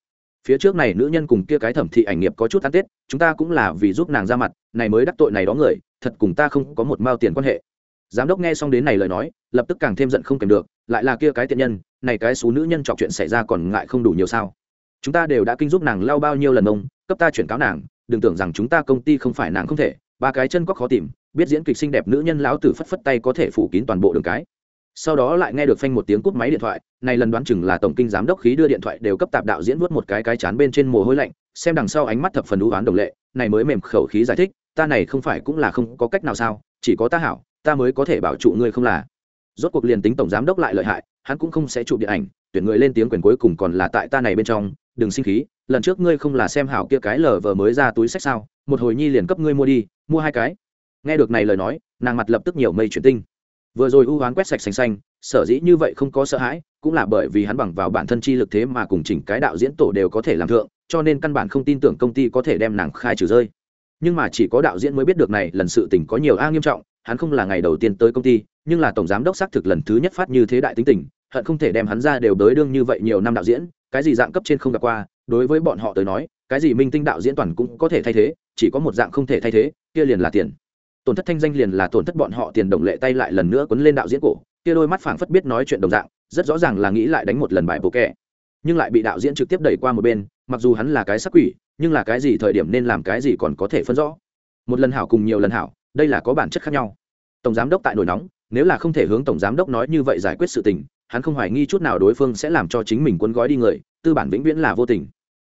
Phía trước này nữ nhân cùng kia cái thẩm thị ảnh nghiệp có chút ăn tết, chúng ta cũng là vì giúp nàng ra mặt, này mới đắc tội này đó người thật cùng ta không có một mao tiền quan hệ. Giám đốc nghe xong đến này lời nói, lập tức càng thêm giận không kèm được, lại là kia cái tiện nhân, này cái số nữ nhân trọc chuyện xảy ra còn ngại không đủ nhiều sao? Chúng ta đều đã kinh giúp nàng lao bao nhiêu lần ông, cấp ta chuyển cáo nàng, đừng tưởng rằng chúng ta công ty không phải nàng không thể, ba cái chân có khó tìm, biết diễn kịch xinh đẹp nữ nhân lão tử phất phất tay có thể phủ kín toàn bộ đường cái. Sau đó lại nghe được phanh một tiếng cúp máy điện thoại, này lần đoán chừng là tổng kinh giám đốc khí đưa điện thoại đều cấp tạp đạo diễn vuốt một cái cái chán bên trên mồ hôi lạnh, xem đằng sau ánh mắt thập phần đũ oán đồng lệ, này mới mềm khẩu khí giải thích ta này không phải cũng là không có cách nào sao, chỉ có ta hảo, ta mới có thể bảo trụ ngươi không là. Rốt cuộc liền tính tổng giám đốc lại lợi hại, hắn cũng không sẽ chụp điện ảnh, tuyển người lên tiếng quyền cuối cùng còn là tại ta này bên trong, đừng sinh khí, lần trước ngươi không là xem hảo kia cái lờ vờ mới ra túi sách sao, một hồi nhi liền cấp ngươi mua đi, mua hai cái. Nghe được này lời nói, nàng mặt lập tức nhiều mây chuyển tinh. Vừa rồi ưu hoán quét sạch xanh xanh, sở dĩ như vậy không có sợ hãi, cũng là bởi vì hắn bằng vào bản thân chi lực thế mà cùng chỉnh cái đạo diễn tổ đều có thể làm thượng, cho nên căn bản không tin tưởng công ty có thể đem nàng khai trừ rơi nhưng mà chỉ có đạo diễn mới biết được này, lần sự tình có nhiều a nghiêm trọng, hắn không là ngày đầu tiên tới công ty, nhưng là tổng giám đốc xác thực lần thứ nhất phát như thế đại tính tình, hận không thể đem hắn ra đều đới đương như vậy nhiều năm đạo diễn, cái gì dạng cấp trên không gặp qua, đối với bọn họ tới nói, cái gì minh tinh đạo diễn toàn cũng có thể thay thế, chỉ có một dạng không thể thay thế, kia liền là tiền. Tổn thất thanh danh liền là tổn thất bọn họ tiền đồng lệ tay lại lần nữa quấn lên đạo diễn cổ, kia đôi mắt phảng phất biết nói chuyện đồng dạng, rất rõ ràng là nghĩ lại đánh một lần bài bộ kẻ nhưng lại bị đạo diễn trực tiếp đẩy qua một bên, mặc dù hắn là cái sắc quỷ nhưng là cái gì thời điểm nên làm cái gì còn có thể phân rõ. Một lần hảo cùng nhiều lần hảo, đây là có bản chất khác nhau. Tổng giám đốc tại nổi nóng, nếu là không thể hướng tổng giám đốc nói như vậy giải quyết sự tình, hắn không hoài nghi chút nào đối phương sẽ làm cho chính mình cuốn gói đi người, tư bản vĩnh viễn là vô tình.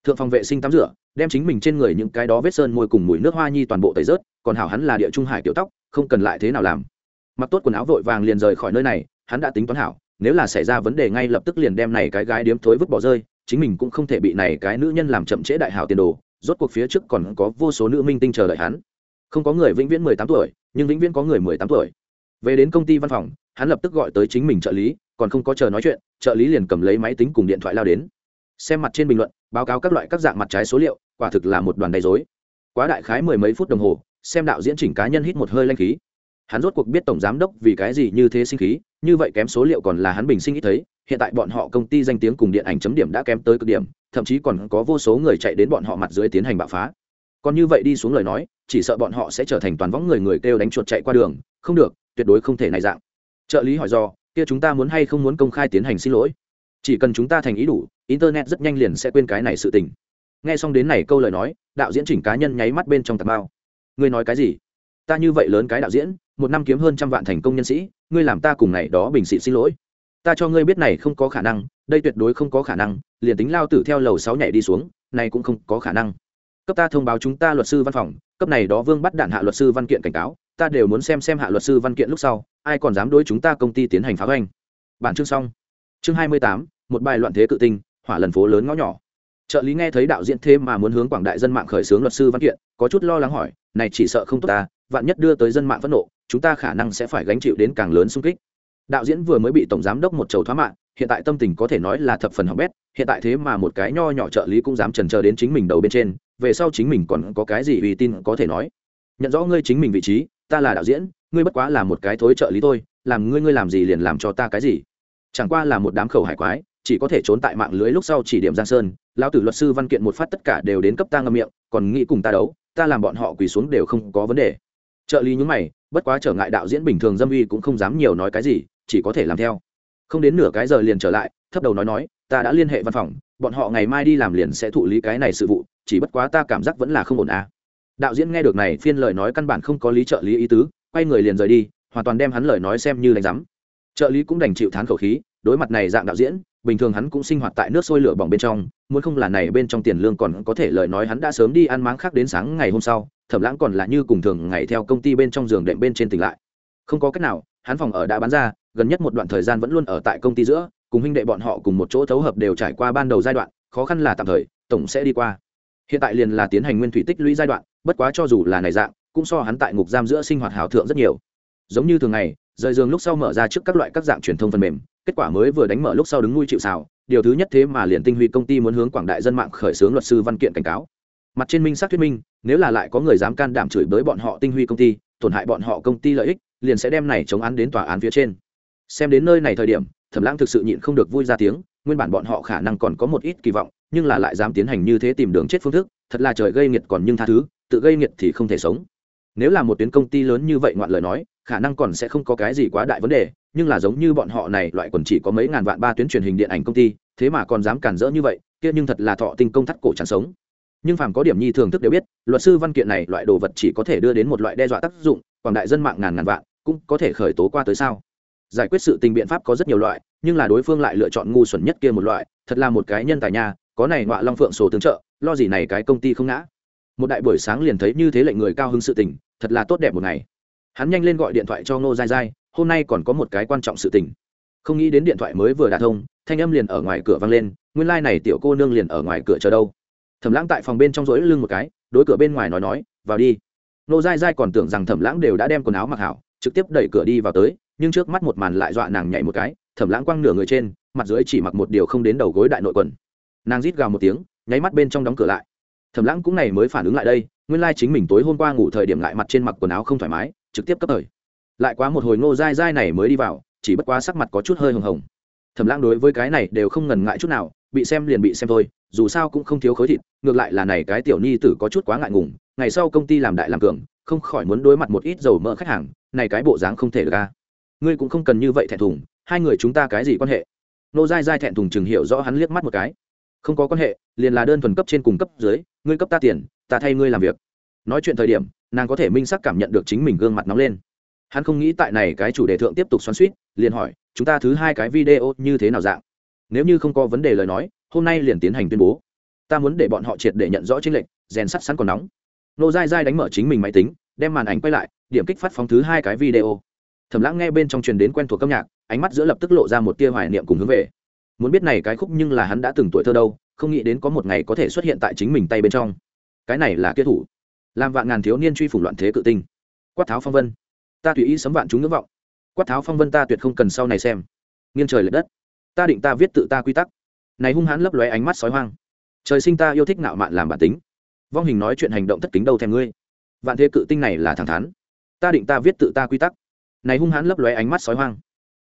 Thượng phòng vệ sinh tắm rửa, đem chính mình trên người những cái đó vết sơn môi cùng mùi nước hoa nhi toàn bộ tẩy rớt, còn hảo hắn là địa trung hải kiểu tóc, không cần lại thế nào làm. Mặc tốt quần áo vội vàng liền rời khỏi nơi này, hắn đã tính toán hảo, nếu là xảy ra vấn đề ngay lập tức liền đem này cái gái điếm thối vứt bỏ rơi chính mình cũng không thể bị này cái nữ nhân làm chậm trễ đại hảo tiền đồ, rốt cuộc phía trước còn có vô số nữ minh tinh chờ đợi hắn. Không có người vĩnh viễn mười tám tuổi, nhưng vĩnh viễn có người mười tám tuổi. Về đến công ty văn phòng, hắn lập tức gọi tới chính mình trợ lý, còn không có chờ nói chuyện, trợ lý liền cầm lấy máy tính cùng điện thoại lao đến. Xem mặt trên bình luận, báo cáo các loại các dạng mặt trái số liệu, quả thực là một đoàn đầy dối quá đại khái mười mấy phút đồng hồ, xem đạo diễn chỉnh cá nhân hít một hơi lanh khí. Hắn rốt cuộc biết tổng giám đốc vì cái gì như thế sinh khí như vậy kém số liệu còn là hắn bình sinh ít thấy, hiện tại bọn họ công ty danh tiếng cùng điện ảnh chấm điểm đã kém tới cực điểm, thậm chí còn có vô số người chạy đến bọn họ mặt dưới tiến hành bạo phá. Còn như vậy đi xuống lời nói, chỉ sợ bọn họ sẽ trở thành toàn võng người người kêu đánh chuột chạy qua đường, không được, tuyệt đối không thể này dạng. Trợ lý hỏi do, kia chúng ta muốn hay không muốn công khai tiến hành xin lỗi? Chỉ cần chúng ta thành ý đủ, internet rất nhanh liền sẽ quên cái này sự tình. Nghe xong đến này câu lời nói, đạo diễn chỉnh cá nhân nháy mắt bên trong tạp bao ngươi nói cái gì? Ta như vậy lớn cái đạo diễn, một năm kiếm hơn trăm vạn thành công nhân sĩ ngươi làm ta cùng này đó bình xịt xin lỗi. Ta cho ngươi biết này không có khả năng, đây tuyệt đối không có khả năng, liền tính lao tử theo lầu sáu nhảy đi xuống, này cũng không có khả năng. Cấp ta thông báo chúng ta luật sư văn phòng, cấp này đó vương bắt đạn hạ luật sư văn kiện cảnh cáo, ta đều muốn xem xem hạ luật sư văn kiện lúc sau, ai còn dám đối chúng ta công ty tiến hành phá hoành. Bản chương xong. Chương hai mươi tám, một bài loạn thế cự tinh, hỏa lần phố lớn ngõ nhỏ. Trợ lý nghe thấy đạo diễn thêm mà muốn hướng quảng đại dân mạng khởi xướng luật sư văn kiện, có chút lo lắng hỏi, này chỉ sợ không tốt ta vạn nhất đưa tới dân mạng phẫn nộ, chúng ta khả năng sẽ phải gánh chịu đến càng lớn xung kích. Đạo diễn vừa mới bị tổng giám đốc một chầu thoá mạng hiện tại tâm tình có thể nói là thập phần hỏng bét, hiện tại thế mà một cái nho nhỏ trợ lý cũng dám trần chờ đến chính mình đầu bên trên, về sau chính mình còn có cái gì uy tin có thể nói. Nhận rõ ngươi chính mình vị trí, ta là đạo diễn, ngươi bất quá là một cái thối trợ lý thôi, làm ngươi ngươi làm gì liền làm cho ta cái gì? Chẳng qua là một đám khẩu hải quái, chỉ có thể trốn tại mạng lưới lúc sau chỉ điểm giang sơn, lão tử luật sư văn kiện một phát tất cả đều đến cấp ta ngâm miệng, còn nghĩ cùng ta đấu, ta làm bọn họ quỳ xuống đều không có vấn đề trợ lý nhúng mày, bất quá trở ngại đạo diễn bình thường dâm uy cũng không dám nhiều nói cái gì, chỉ có thể làm theo không đến nửa cái giờ liền trở lại, thấp đầu nói nói, ta đã liên hệ văn phòng, bọn họ ngày mai đi làm liền sẽ thụ lý cái này sự vụ, chỉ bất quá ta cảm giác vẫn là không ổn à. đạo diễn nghe được này phiên lời nói căn bản không có lý trợ lý ý tứ, quay người liền rời đi, hoàn toàn đem hắn lời nói xem như đánh giám trợ lý cũng đành chịu thán khẩu khí, đối mặt này dạng đạo diễn, bình thường hắn cũng sinh hoạt tại nước sôi lửa bỏng bên trong, muốn không là này bên trong tiền lương còn có thể lời nói hắn đã sớm đi ăn máng khác đến sáng ngày hôm sau thẩm lãng còn là như cùng thường ngày theo công ty bên trong giường đệm bên trên tỉnh lại. Không có cách nào, hắn phòng ở đã bán ra, gần nhất một đoạn thời gian vẫn luôn ở tại công ty giữa, cùng huynh đệ bọn họ cùng một chỗ thấu hợp đều trải qua ban đầu giai đoạn, khó khăn là tạm thời, tổng sẽ đi qua. Hiện tại liền là tiến hành nguyên thủy tích lũy giai đoạn, bất quá cho dù là này dạng, cũng so hắn tại ngục giam giữa sinh hoạt hảo thượng rất nhiều. Giống như thường ngày, rời giường lúc sau mở ra trước các loại các dạng truyền thông phần mềm, kết quả mới vừa đánh mở lúc sau đứng nuôi chịu xào điều thứ nhất thế mà liền tinh huy công ty muốn hướng quảng đại dân mạng khởi xướng luật sư văn kiện cảnh cáo mặt trên minh xác thuyết minh, nếu là lại có người dám can đảm chửi bới bọn họ tinh huy công ty, tổn hại bọn họ công ty lợi ích, liền sẽ đem này chống án đến tòa án phía trên. Xem đến nơi này thời điểm, thẩm lãng thực sự nhịn không được vui ra tiếng, nguyên bản bọn họ khả năng còn có một ít kỳ vọng, nhưng là lại dám tiến hành như thế tìm đường chết phương thức, thật là trời gây nghiệt còn nhưng tha thứ, tự gây nghiệt thì không thể sống. Nếu là một tuyến công ty lớn như vậy ngoạn lời nói, khả năng còn sẽ không có cái gì quá đại vấn đề, nhưng là giống như bọn họ này, loại còn chỉ có mấy ngàn vạn ba tuyến truyền hình điện ảnh công ty, thế mà còn dám cản rỡ như vậy, kia nhưng thật là thọ tinh công thắt cổ chẳng sống nhưng phàm có điểm nhi thường thức đều biết, luật sư văn kiện này loại đồ vật chỉ có thể đưa đến một loại đe dọa tác dụng, quảng đại dân mạng ngàn ngàn vạn, cũng có thể khởi tố qua tới sao? Giải quyết sự tình biện pháp có rất nhiều loại, nhưng là đối phương lại lựa chọn ngu xuẩn nhất kia một loại, thật là một cái nhân tài nha, có này ngoại long phượng sổ tướng trợ, lo gì này cái công ty không ngã. Một đại buổi sáng liền thấy như thế lệnh người cao hứng sự tình, thật là tốt đẹp một ngày. Hắn nhanh lên gọi điện thoại cho ngô dai dai hôm nay còn có một cái quan trọng sự tình. Không nghĩ đến điện thoại mới vừa đả thông, thanh âm liền ở ngoài cửa vang lên, nguyên lai、like、này tiểu cô nương liền ở ngoài cửa chờ đâu thẩm lãng tại phòng bên trong rỗi lưng một cái, đối cửa bên ngoài nói nói, vào đi. Nô dai dai còn tưởng rằng thẩm lãng đều đã đem quần áo mặc hảo, trực tiếp đẩy cửa đi vào tới, nhưng trước mắt một màn lại dọa nàng nhảy một cái, thẩm lãng quăng nửa người trên, mặt dưới chỉ mặc một điều không đến đầu gối đại nội quần. Nàng rít gào một tiếng, nháy mắt bên trong đóng cửa lại. Thẩm lãng cũng này mới phản ứng lại đây, nguyên lai chính mình tối hôm qua ngủ thời điểm lại mặt trên mặc quần áo không thoải mái, trực tiếp cấp thời. Lại quá một hồi ngô dai dai này mới đi vào, chỉ bất quá sắc mặt có chút hơi hồng hồng. Thẩm lãng đối với cái này đều không ngần ngại chút nào, bị xem liền bị xem thôi dù sao cũng không thiếu khối thịt, ngược lại là này cái tiểu nhi tử có chút quá ngại ngùng, ngày sau công ty làm đại làm cường, không khỏi muốn đối mặt một ít dầu mỡ khách hàng, này cái bộ dáng không thể được ca ngươi cũng không cần như vậy thẹn thùng, hai người chúng ta cái gì quan hệ? Nô dai dai thẹn thùng chừng hiểu rõ hắn liếc mắt một cái. Không có quan hệ, liền là đơn thuần cấp trên cùng cấp dưới, ngươi cấp ta tiền, ta thay ngươi làm việc. Nói chuyện thời điểm, nàng có thể minh sắc cảm nhận được chính mình gương mặt nóng lên. Hắn không nghĩ tại này cái chủ đề thượng tiếp tục xoắn suýt, liền hỏi, chúng ta thứ hai cái video như thế nào dạng? Nếu như không có vấn đề lời nói hôm nay liền tiến hành tuyên bố. Ta muốn để bọn họ triệt để nhận rõ chính lệnh rèn sắt sẵn còn nóng. Nô dai dai đánh mở chính mình máy tính, đem màn ảnh quay lại, điểm kích phát phóng thứ hai cái video. Thầm lãng nghe bên trong truyền đến quen thuộc âm nhạc, ánh mắt giữa lập tức lộ ra một tia hoài niệm cùng hướng về. Muốn biết này cái khúc nhưng là hắn đã từng tuổi thơ đâu, không nghĩ đến có một ngày có thể xuất hiện tại chính mình tay bên trong. Cái này là kia thủ. Làm vạn ngàn thiếu niên truy phủng loạn thế cự tinh. Quát tháo phong vân. Ta tùy ý sấm vạn chúng ngưỡng vọng. Quát tháo phong vân ta tuyệt không cần sau này xem. Nghiêng trời l ệ đất. Ta định ta viết tự ta quy tắc này hung hãn lấp lóe ánh mắt sói hoang. Trời sinh ta yêu thích nạo mạn làm bản tính. Vong hình nói chuyện hành động thất kính đâu thèm ngươi. Vạn thế cự tinh này là thẳng thắn. Ta định ta viết tự ta quy tắc. Này hung hãn lấp lóe ánh mắt sói hoang.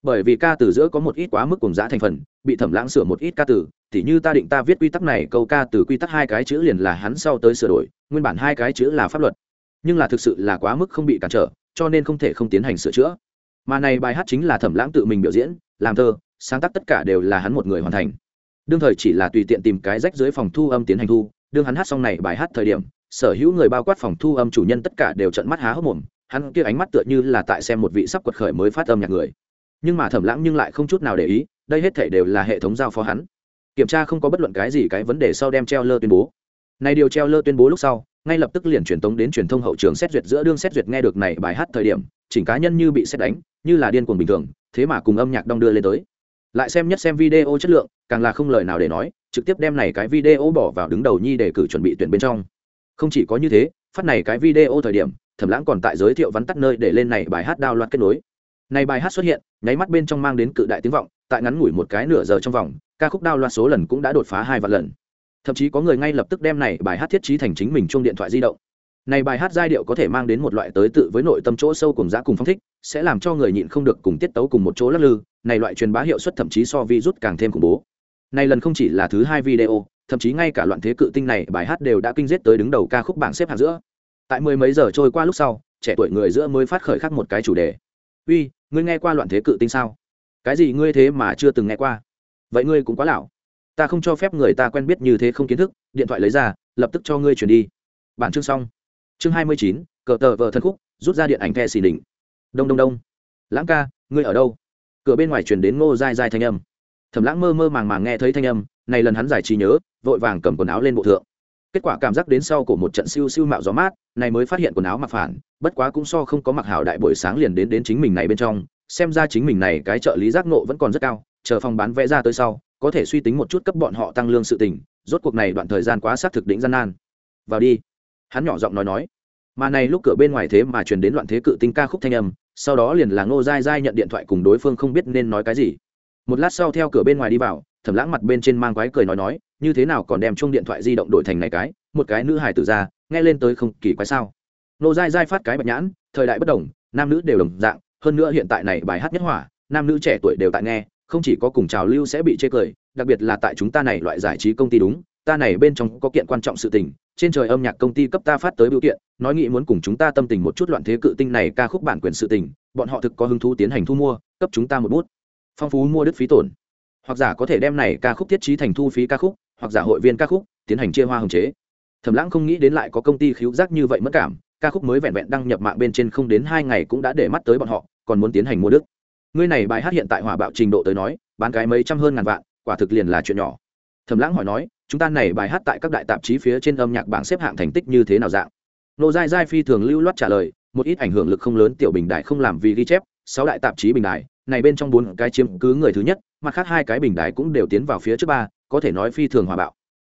Bởi vì ca từ giữa có một ít quá mức cùng giá thành phần, bị thẩm lãng sửa một ít ca từ, thì như ta định ta viết quy tắc này, câu ca từ quy tắc hai cái chữ liền là hắn sau tới sửa đổi, nguyên bản hai cái chữ là pháp luật. Nhưng là thực sự là quá mức không bị cản trở, cho nên không thể không tiến hành sửa chữa. Mà này bài hát chính là thẩm lãng tự mình biểu diễn, làm thơ, sáng tác tất cả đều là hắn một người hoàn thành đương thời chỉ là tùy tiện tìm cái rách dưới phòng thu âm tiến hành thu, đương hắn hát xong này bài hát thời điểm, sở hữu người bao quát phòng thu âm chủ nhân tất cả đều trận mắt há hốc mồm, hắn kia ánh mắt tựa như là tại xem một vị sắp quật khởi mới phát âm nhạc người. Nhưng mà thẩm lãng nhưng lại không chút nào để ý, đây hết thể đều là hệ thống giao phó hắn. Kiểm tra không có bất luận cái gì cái vấn đề sau đem treo lơ tuyên bố. Này điều treo lơ tuyên bố lúc sau, ngay lập tức liền truyền tống đến truyền thông hậu trường xét duyệt giữa đương xét duyệt nghe được này bài hát thời điểm, chỉnh cá nhân như bị xét đánh, như là điên cuồng bình thường, thế mà cùng âm nhạc đong đưa lên tới lại xem nhất xem video chất lượng, càng là không lời nào để nói, trực tiếp đem này cái video bỏ vào đứng đầu nhi để cử chuẩn bị tuyển bên trong. Không chỉ có như thế, phát này cái video thời điểm, thẩm lãng còn tại giới thiệu vắn tắt nơi để lên này bài hát đao loạt kết nối. Này bài hát xuất hiện, nháy mắt bên trong mang đến cự đại tiếng vọng, tại ngắn ngủi một cái nửa giờ trong vòng, ca khúc đao loạt số lần cũng đã đột phá hai vạn lần. Thậm chí có người ngay lập tức đem này bài hát thiết trí thành chính mình chuông điện thoại di động này bài hát giai điệu có thể mang đến một loại tới tự với nội tâm chỗ sâu cùng giá cùng phong thích, sẽ làm cho người nhịn không được cùng tiết tấu cùng một chỗ lắc lư, này loại truyền bá hiệu suất thậm chí so vi rút càng thêm khủng bố. Này lần không chỉ là thứ hai video, thậm chí ngay cả loạn thế cự tinh này bài hát đều đã kinh giết tới đứng đầu ca khúc bảng xếp hạng giữa. Tại mười mấy giờ trôi qua lúc sau, trẻ tuổi người giữa mới phát khởi khắc một cái chủ đề. Uy, ngươi nghe qua loạn thế cự tinh sao? Cái gì ngươi thế mà chưa từng nghe qua? Vậy ngươi cũng quá lão. Ta không cho phép người ta quen biết như thế không kiến thức, điện thoại lấy ra, lập tức cho ngươi chuyển đi. Bản chương xong chương hai mươi chín, cờ tờ vợ thân khúc, rút ra điện ảnh the xì đỉnh đông đông đông. Lãng ca, ngươi ở đâu? Cửa bên ngoài chuyển đến ngô dai dai thanh âm. Thẩm lãng mơ mơ màng màng nghe thấy thanh âm, này lần hắn giải trí nhớ, vội vàng cầm quần áo lên bộ thượng. Kết quả cảm giác đến sau của một trận siêu siêu mạo gió mát, này mới phát hiện quần áo mặc phản, bất quá cũng so không có mặc hảo đại buổi sáng liền đến đến chính mình này bên trong. Xem ra chính mình này cái trợ lý giác nộ vẫn còn rất cao, chờ phòng bán vẽ ra tới sau, có thể suy tính một chút cấp bọn họ tăng lương sự tình, rốt cuộc này đoạn thời gian quá sát thực đỉnh gian nan. Vào đi hắn nhỏ giọng nói nói, mà này lúc cửa bên ngoài thế mà truyền đến loạn thế cự tinh ca khúc thanh âm, sau đó liền là ngô dai dai nhận điện thoại cùng đối phương không biết nên nói cái gì. Một lát sau theo cửa bên ngoài đi vào, thẩm lãng mặt bên trên mang quái cười nói nói, như thế nào còn đem chung điện thoại di động đổi thành này cái, một cái nữ hài tử ra, nghe lên tới không kỳ quái sao. Nô dai dai phát cái bạch nhãn, thời đại bất đồng, nam nữ đều đồng dạng, hơn nữa hiện tại này bài hát nhất hỏa, nam nữ trẻ tuổi đều tại nghe, không chỉ có cùng trào lưu sẽ bị chê cười, đặc biệt là tại chúng ta này loại giải trí công ty đúng, ta này bên trong có kiện quan trọng sự tình trên trời âm nhạc công ty cấp ta phát tới biểu kiện, nói nghĩ muốn cùng chúng ta tâm tình một chút loạn thế cự tinh này ca khúc bản quyền sự tình, bọn họ thực có hứng thú tiến hành thu mua, cấp chúng ta một bút. Phong phú mua đứt phí tổn. Hoặc giả có thể đem này ca khúc thiết trí thành thu phí ca khúc, hoặc giả hội viên ca khúc, tiến hành chia hoa hồng chế. Thẩm lãng không nghĩ đến lại có công ty khiếu giác như vậy mất cảm, ca khúc mới vẹn vẹn đăng nhập mạng bên trên không đến hai ngày cũng đã để mắt tới bọn họ, còn muốn tiến hành mua đức ngươi này bài hát hiện tại hòa bạo trình độ tới nói, bán cái mấy trăm hơn ngàn vạn, quả thực liền là chuyện nhỏ thẩm lãng hỏi nói, chúng ta này bài hát tại các đại tạp chí phía trên âm nhạc bảng xếp hạng thành tích như thế nào dạng? Nô giai giai phi thường lưu loát trả lời, một ít ảnh hưởng lực không lớn tiểu bình đại không làm vì ghi chép, sáu đại tạp chí bình đại này bên trong bốn cái chiếm cứ người thứ nhất, mặt khác hai cái bình đại cũng đều tiến vào phía trước ba, có thể nói phi thường hòa bạo.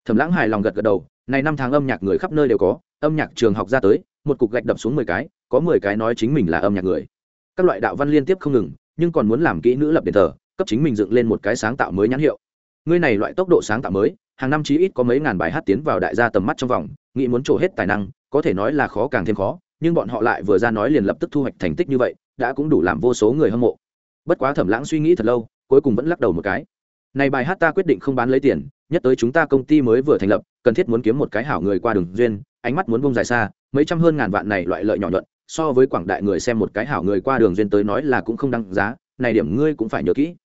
Thẩm lãng hài lòng gật gật đầu, này năm tháng âm nhạc người khắp nơi đều có, âm nhạc trường học ra tới, một cục gạch đập xuống mười cái, có mười cái nói chính mình là âm nhạc người. Các loại đạo văn liên tiếp không ngừng, nhưng còn muốn làm kỹ nữ lập đền thờ, cấp chính mình dựng lên một cái sáng tạo mới nhãn hiệu ngươi này loại tốc độ sáng tạo mới, hàng năm chí ít có mấy ngàn bài hát tiến vào đại gia tầm mắt trong vòng, nghĩ muốn trổ hết tài năng, có thể nói là khó càng thêm khó, nhưng bọn họ lại vừa ra nói liền lập tức thu hoạch thành tích như vậy, đã cũng đủ làm vô số người hâm mộ. Bất quá thẩm lãng suy nghĩ thật lâu, cuối cùng vẫn lắc đầu một cái. Này bài hát ta quyết định không bán lấy tiền, nhất tới chúng ta công ty mới vừa thành lập, cần thiết muốn kiếm một cái hảo người qua đường duyên, ánh mắt muốn bông dài xa, mấy trăm hơn ngàn vạn này loại lợi nhỏ nhuận, so với quảng đại người xem một cái hảo người qua đường duyên tới nói là cũng không đăng giá, này điểm ngươi cũng phải nhớ kỹ.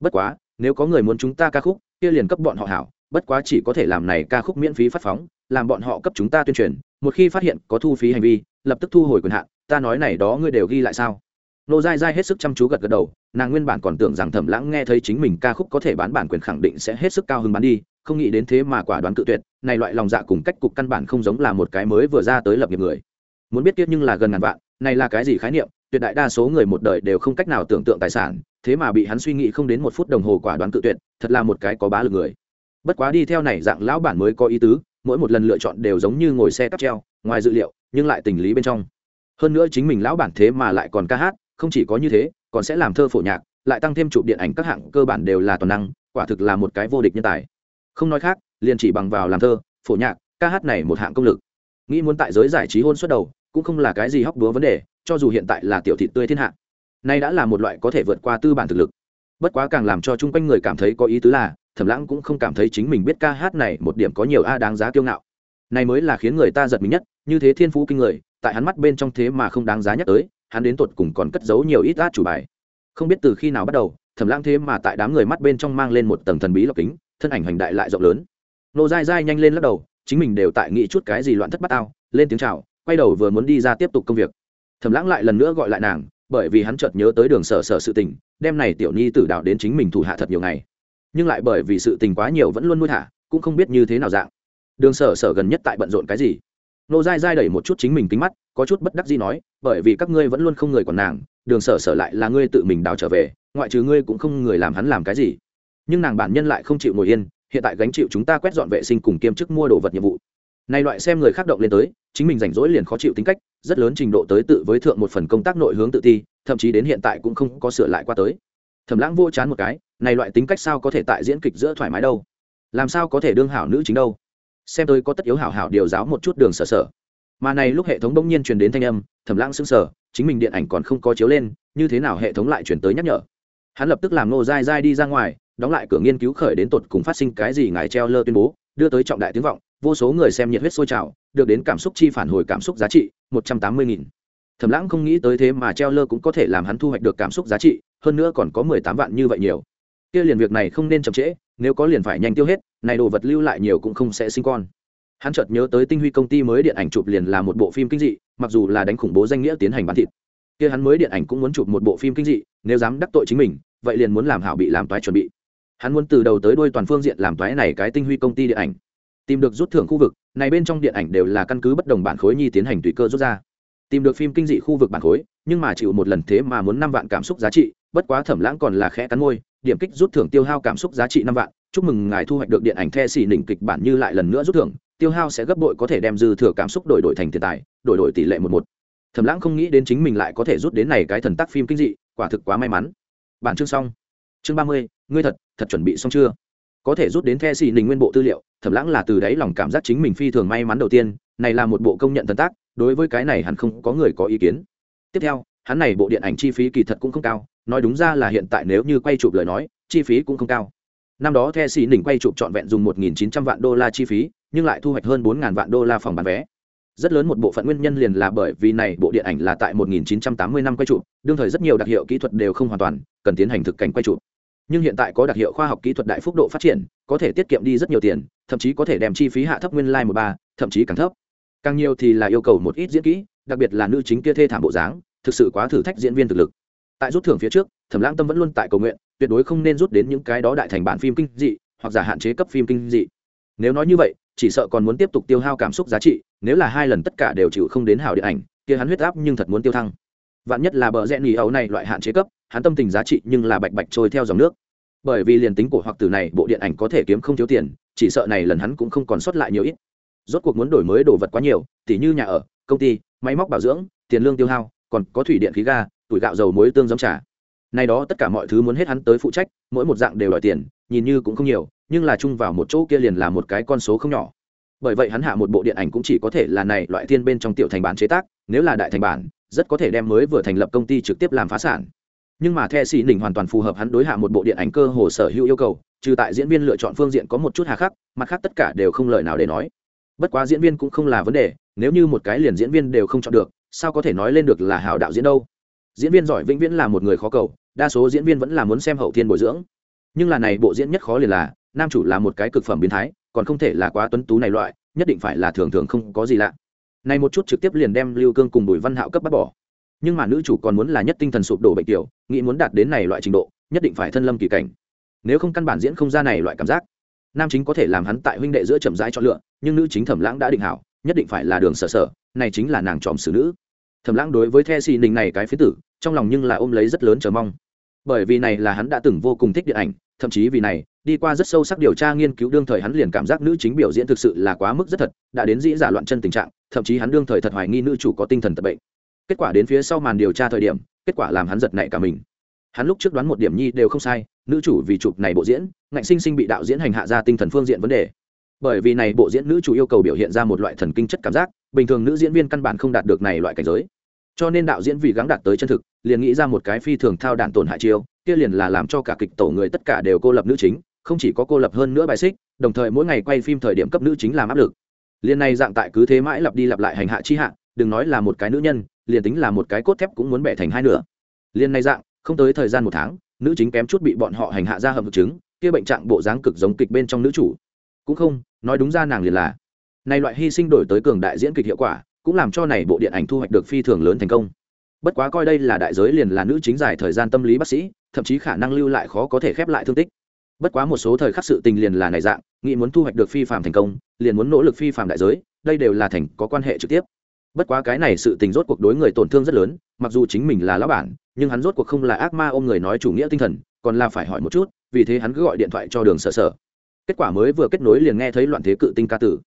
Bất quá, nếu có người muốn chúng ta ca khúc kia liền cấp bọn họ hảo, bất quá chỉ có thể làm này ca khúc miễn phí phát phóng, làm bọn họ cấp chúng ta tuyên truyền, một khi phát hiện có thu phí hành vi, lập tức thu hồi quyền hạn, ta nói này đó ngươi đều ghi lại sao? Nô dai dai hết sức chăm chú gật gật đầu, nàng nguyên bản còn tưởng rằng thẩm lãng nghe thấy chính mình ca khúc có thể bán bản quyền khẳng định sẽ hết sức cao hứng bán đi, không nghĩ đến thế mà quả đoán cự tuyệt, này loại lòng dạ cùng cách cục căn bản không giống là một cái mới vừa ra tới lập nghiệp người. Muốn biết tiếp nhưng là gần ngàn vạn, này là cái gì khái niệm tuyệt đại đa số người một đời đều không cách nào tưởng tượng tài sản, thế mà bị hắn suy nghĩ không đến một phút đồng hồ quả đoán cự tuyệt, thật là một cái có bá lực người. Bất quá đi theo này dạng lão bản mới có ý tứ, mỗi một lần lựa chọn đều giống như ngồi xe cắp treo, ngoài dự liệu, nhưng lại tình lý bên trong. Hơn nữa chính mình lão bản thế mà lại còn ca hát, không chỉ có như thế, còn sẽ làm thơ phổ nhạc, lại tăng thêm chụp điện ảnh các hạng cơ bản đều là toàn năng, quả thực là một cái vô địch nhân tài. Không nói khác, liền chỉ bằng vào làm thơ, phổ nhạc, ca hát này một hạng công lực. Nghĩ muốn tại giới giải trí hôn suất đầu, cũng không là cái gì hóc búa vấn đề cho dù hiện tại là tiểu thị tươi thiên hạ, nay đã là một loại có thể vượt qua tư bản thực lực. Bất quá càng làm cho chung quanh người cảm thấy có ý tứ là, thẩm lãng cũng không cảm thấy chính mình biết ca hát này một điểm có nhiều a đáng giá kiêu ngạo. Này mới là khiến người ta giật mình nhất, như thế thiên phú kinh người, tại hắn mắt bên trong thế mà không đáng giá nhắc tới, hắn đến tột cùng còn cất giấu nhiều ít át chủ bài. Không biết từ khi nào bắt đầu, thẩm lãng thế mà tại đám người mắt bên trong mang lên một tầng thần bí lọc kính, thân ảnh hoành đại lại rộng lớn. Nô dai dai nhanh lên lắc đầu, chính mình đều tại nghĩ chút cái gì loạn thất bát ao lên tiếng chào, quay đầu vừa muốn đi ra tiếp tục công việc thẩm lãng lại lần nữa gọi lại nàng, bởi vì hắn chợt nhớ tới đường sở sở sự tình đem này tiểu nhi tử đạo đến chính mình thủ hạ thật nhiều ngày. Nhưng lại bởi vì sự tình quá nhiều vẫn luôn nuôi thả, cũng không biết như thế nào dạng. Đường sở sở gần nhất tại bận rộn cái gì? Nô dai dai đẩy một chút chính mình kính mắt, có chút bất đắc gì nói, bởi vì các ngươi vẫn luôn không người còn nàng, đường sở sở lại là ngươi tự mình đào trở về, ngoại trừ ngươi cũng không người làm hắn làm cái gì. Nhưng nàng bản nhân lại không chịu ngồi yên, hiện tại gánh chịu chúng ta quét dọn vệ sinh cùng kiêm chức mua đồ vật nhiệm vụ. Này loại xem người khác động lên tới chính mình rảnh rỗi liền khó chịu tính cách, rất lớn trình độ tới tự với thượng một phần công tác nội hướng tự ti, thậm chí đến hiện tại cũng không có sửa lại qua tới. Thẩm lãng vô chán một cái, này loại tính cách sao có thể tại diễn kịch giữa thoải mái đâu? Làm sao có thể đương hảo nữ chính đâu? Xem tôi có tất yếu hảo hảo điều giáo một chút đường sở sở. Mà này lúc hệ thống bỗng nhiên truyền đến thanh âm, thẩm lãng sững sờ, chính mình điện ảnh còn không có chiếu lên, như thế nào hệ thống lại chuyển tới nhắc nhở? Hắn lập tức làm nô dai dai đi ra ngoài, đóng lại cửa nghiên cứu khởi đến tột cùng phát sinh cái gì ngài treo lơ tuyên bố, đưa tới trọng đại tiếng vọng vô số người xem nhiệt huyết sôi trào, được đến cảm xúc chi phản hồi cảm xúc giá trị, một trăm tám mươi nghìn. Thẩm lãng không nghĩ tới thế mà treo lơ cũng có thể làm hắn thu hoạch được cảm xúc giá trị, hơn nữa còn có mười tám vạn như vậy nhiều. Kia liền việc này không nên chậm trễ, nếu có liền phải nhanh tiêu hết, này đồ vật lưu lại nhiều cũng không sẽ sinh con. Hắn chợt nhớ tới tinh huy công ty mới điện ảnh chụp liền là một bộ phim kinh dị, mặc dù là đánh khủng bố danh nghĩa tiến hành bán thịt. Kia hắn mới điện ảnh cũng muốn chụp một bộ phim kinh dị, nếu dám đắc tội chính mình, vậy liền muốn làm hảo bị làm toái chuẩn bị. Hắn muốn từ đầu tới đuôi toàn phương diện làm toái này cái tinh huy công ty điện ảnh tìm được rút thưởng khu vực, này bên trong điện ảnh đều là căn cứ bất đồng bản khối nhi tiến hành tùy cơ rút ra. Tìm được phim kinh dị khu vực bản khối, nhưng mà chịu một lần thế mà muốn năm vạn cảm xúc giá trị, bất quá thẩm lãng còn là khẽ cắn môi, điểm kích rút thưởng tiêu hao cảm xúc giá trị năm vạn, chúc mừng ngài thu hoạch được điện ảnh the xì đỉnh kịch bản như lại lần nữa rút thưởng, tiêu hao sẽ gấp bội có thể đem dư thừa cảm xúc đổi đổi thành tiền tài, đổi đổi tỷ lệ một một. Thẩm lãng không nghĩ đến chính mình lại có thể rút đến này cái thần tác phim kinh dị, quả thực quá may mắn. Bản chương xong. Chương ba mươi, ngươi thật thật chuẩn bị xong chưa? Có thể rút đến the xì nình nguyên bộ tư liệu thẩm lãng là từ đấy lòng cảm giác chính mình phi thường may mắn đầu tiên này là một bộ công nhận thần tác đối với cái này hẳn không có người có ý kiến. Tiếp theo hắn này bộ điện ảnh chi phí kỳ thật cũng không cao nói đúng ra là hiện tại nếu như quay chụp lời nói chi phí cũng không cao. Năm đó the xì nình quay chụp trọn vẹn dùng một nghìn chín trăm vạn đô la chi phí nhưng lại thu hoạch hơn bốn ngàn vạn đô la phòng bán vé. Rất lớn một bộ phận nguyên nhân liền là bởi vì này bộ điện ảnh là tại 1980 năm quay chụp, đương thời rất nhiều đặc hiệu kỹ thuật đều không hoàn toàn, cần tiến hành thực cảnh quay chụp. Nhưng hiện tại có đặc hiệu khoa học kỹ thuật đại phúc độ phát triển, có thể tiết kiệm đi rất nhiều tiền, thậm chí có thể đem chi phí hạ thấp nguyên lai một ba, thậm chí càng thấp. Càng nhiều thì là yêu cầu một ít diễn kỹ, đặc biệt là nữ chính kia thê thảm bộ dáng, thực sự quá thử thách diễn viên thực lực. Tại rút thưởng phía trước, Thẩm Lãng Tâm vẫn luôn tại cầu nguyện, tuyệt đối không nên rút đến những cái đó đại thành bản phim kinh dị, hoặc giả hạn chế cấp phim kinh dị. Nếu nói như vậy, chỉ sợ còn muốn tiếp tục tiêu hao cảm xúc giá trị nếu là hai lần tất cả đều chịu không đến hảo điện ảnh kia hắn huyết áp nhưng thật muốn tiêu thăng vạn nhất là bờ rẽ nghỉ ấu này loại hạn chế cấp hắn tâm tình giá trị nhưng là bạch bạch trôi theo dòng nước. Bởi vì liền tính của hoặc từ này, bộ điện ảnh có thể kiếm không thiếu tiền, chỉ sợ này lần hắn cũng không còn sót lại nhiều ít. Rốt cuộc muốn đổi mới đồ vật quá nhiều, tỉ như nhà ở, công ty, máy móc bảo dưỡng, tiền lương tiêu hao, còn có thủy điện khí ga, tuổi gạo dầu muối tương giống trà. Này đó tất cả mọi thứ muốn hết hắn tới phụ trách, mỗi một dạng đều đòi tiền, nhìn như cũng không nhiều, nhưng là chung vào một chỗ kia liền là một cái con số không nhỏ. Bởi vậy hắn hạ một bộ điện ảnh cũng chỉ có thể là này loại thiên bên trong tiểu thành bản chế tác, nếu là đại thành bản, rất có thể đem mới vừa thành lập công ty trực tiếp làm phá sản nhưng mà the xì nỉnh hoàn toàn phù hợp hắn đối hạ một bộ điện ảnh cơ hồ sở hữu yêu cầu, trừ tại diễn viên lựa chọn phương diện có một chút hà khắc, mặt khác tất cả đều không lời nào để nói. Bất quá diễn viên cũng không là vấn đề, nếu như một cái liền diễn viên đều không chọn được, sao có thể nói lên được là hảo đạo diễn đâu? Diễn viên giỏi vĩnh viễn là một người khó cầu, đa số diễn viên vẫn là muốn xem hậu thiên bồi dưỡng. Nhưng là này bộ diễn nhất khó liền là, nam chủ là một cái cực phẩm biến thái, còn không thể là quá tuấn tú này loại, nhất định phải là thường thường không có gì lạ. Này một chút trực tiếp liền đem lưu cương cùng bùi văn hạo cấp bắt bỏ nhưng mà nữ chủ còn muốn là nhất tinh thần sụp đổ bệnh tiểu, nghĩ muốn đạt đến này loại trình độ, nhất định phải thân lâm kỳ cảnh. Nếu không căn bản diễn không ra này loại cảm giác. Nam chính có thể làm hắn tại huynh đệ giữa chậm rãi chọn lựa, nhưng nữ chính thẩm lãng đã định hảo, nhất định phải là đường sở sở, này chính là nàng tròm xử nữ. Thẩm lãng đối với the xì ninh này cái phía tử, trong lòng nhưng là ôm lấy rất lớn chờ mong. Bởi vì này là hắn đã từng vô cùng thích điện ảnh, thậm chí vì này, đi qua rất sâu sắc điều tra nghiên cứu đương thời hắn liền cảm giác nữ chính biểu diễn thực sự là quá mức rất thật, đã đến dĩ giả loạn chân tình trạng, thậm chí hắn đương thời thật hoài nghi nữ chủ có tinh thần tật bệnh kết quả đến phía sau màn điều tra thời điểm, kết quả làm hắn giật nảy cả mình. Hắn lúc trước đoán một điểm nhi đều không sai, nữ chủ vì chụp này bộ diễn, ngạnh sinh sinh bị đạo diễn hành hạ ra tinh thần phương diện vấn đề. Bởi vì này bộ diễn nữ chủ yêu cầu biểu hiện ra một loại thần kinh chất cảm giác, bình thường nữ diễn viên căn bản không đạt được này loại cảnh giới. Cho nên đạo diễn vì gắng đạt tới chân thực, liền nghĩ ra một cái phi thường thao đạn tổn hại chiêu, kia liền là làm cho cả kịch tổ người tất cả đều cô lập nữ chính, không chỉ có cô lập hơn nữa bài xích, đồng thời mỗi ngày quay phim thời điểm cấp nữ chính làm áp lực. Liền này dạng tại cứ thế mãi lặp đi lặp lại hành hạ chi hạ, đừng nói là một cái nữ nhân liền tính là một cái cốt thép cũng muốn bẻ thành hai nửa. Liền này dạng, không tới thời gian một tháng, nữ chính kém chút bị bọn họ hành hạ ra hầm thực chứng, kia bệnh trạng bộ dáng cực giống kịch bên trong nữ chủ. Cũng không, nói đúng ra nàng liền là. Này loại hy sinh đổi tới cường đại diễn kịch hiệu quả, cũng làm cho này bộ điện ảnh thu hoạch được phi thường lớn thành công. Bất quá coi đây là đại giới liền là nữ chính dài thời gian tâm lý bác sĩ, thậm chí khả năng lưu lại khó có thể khép lại thương tích. Bất quá một số thời khắc sự tình liền là này dạng, nghĩ muốn thu hoạch được phi phạm thành công, liền muốn nỗ lực phi phạm đại giới, đây đều là thành có quan hệ trực tiếp bất quá cái này sự tình rốt cuộc đối người tổn thương rất lớn, mặc dù chính mình là lão bản, nhưng hắn rốt cuộc không là ác ma ôm người nói chủ nghĩa tinh thần, còn là phải hỏi một chút, vì thế hắn cứ gọi điện thoại cho đường sở sở. Kết quả mới vừa kết nối liền nghe thấy loạn thế cự tinh ca tử.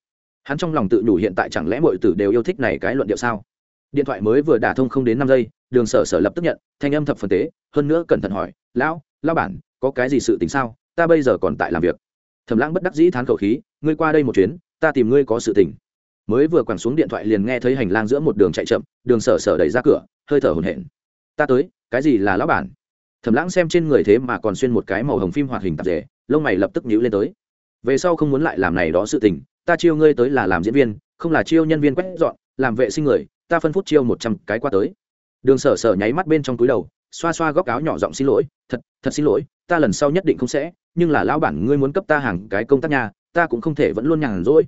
Hắn trong lòng tự nhủ hiện tại chẳng lẽ mọi tử đều yêu thích này cái luận điệu sao? Điện thoại mới vừa đả thông không đến năm giây, đường sở sở lập tức nhận, thanh âm thập phần tế, hơn nữa cẩn thận hỏi, lão lão bản, có cái gì sự tình sao? Ta bây giờ còn tại làm việc. Thầm lãng bất đắc dĩ thán khẩu khí, ngươi qua đây một chuyến, ta tìm ngươi có sự tình mới vừa quẳng xuống điện thoại liền nghe thấy hành lang giữa một đường chạy chậm, đường sở sở đẩy ra cửa, hơi thở hồn hển. Ta tới, cái gì là lão bản? Thầm lãng xem trên người thế mà còn xuyên một cái màu hồng phim hoạt hình tạp rể lông mày lập tức nhíu lên tới. Về sau không muốn lại làm này đó sự tình, ta chiêu ngươi tới là làm diễn viên, không là chiêu nhân viên quét dọn, làm vệ sinh người, ta phân phút chiêu một trăm cái qua tới. Đường sở sở nháy mắt bên trong túi đầu, xoa xoa góc áo nhỏ giọng xin lỗi, thật thật xin lỗi, ta lần sau nhất định không sẽ, nhưng là lão bản ngươi muốn cấp ta hàng cái công tác nhà, ta cũng không thể vẫn luôn nhàn rỗi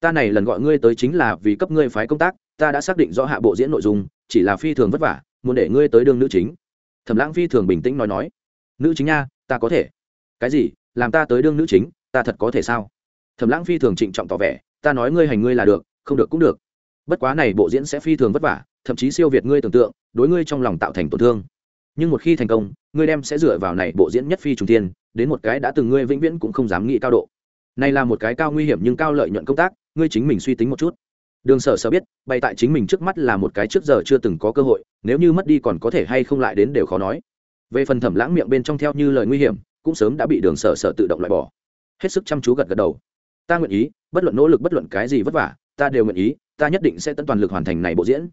ta này lần gọi ngươi tới chính là vì cấp ngươi phái công tác, ta đã xác định rõ hạ bộ diễn nội dung, chỉ là phi thường vất vả, muốn để ngươi tới đương nữ chính. Thẩm lãng phi thường bình tĩnh nói nói. Nữ chính nha, ta có thể. Cái gì? Làm ta tới đương nữ chính, ta thật có thể sao? Thẩm lãng phi thường trịnh trọng tỏ vẻ. Ta nói ngươi hành ngươi là được, không được cũng được. Bất quá này bộ diễn sẽ phi thường vất vả, thậm chí siêu việt ngươi tưởng tượng, đối ngươi trong lòng tạo thành tổn thương. Nhưng một khi thành công, ngươi đem sẽ dựa vào này bộ diễn nhất phi trùng tiên đến một cái đã từng ngươi vĩnh viễn cũng không dám nghĩ cao độ này là một cái cao nguy hiểm nhưng cao lợi nhuận công tác, ngươi chính mình suy tính một chút. Đường sở sở biết, bày tại chính mình trước mắt là một cái trước giờ chưa từng có cơ hội, nếu như mất đi còn có thể hay không lại đến đều khó nói. Về phần thẩm lãng miệng bên trong theo như lời nguy hiểm, cũng sớm đã bị đường sở sở tự động loại bỏ. Hết sức chăm chú gật gật đầu. Ta nguyện ý, bất luận nỗ lực bất luận cái gì vất vả, ta đều nguyện ý, ta nhất định sẽ tận toàn lực hoàn thành này bộ diễn.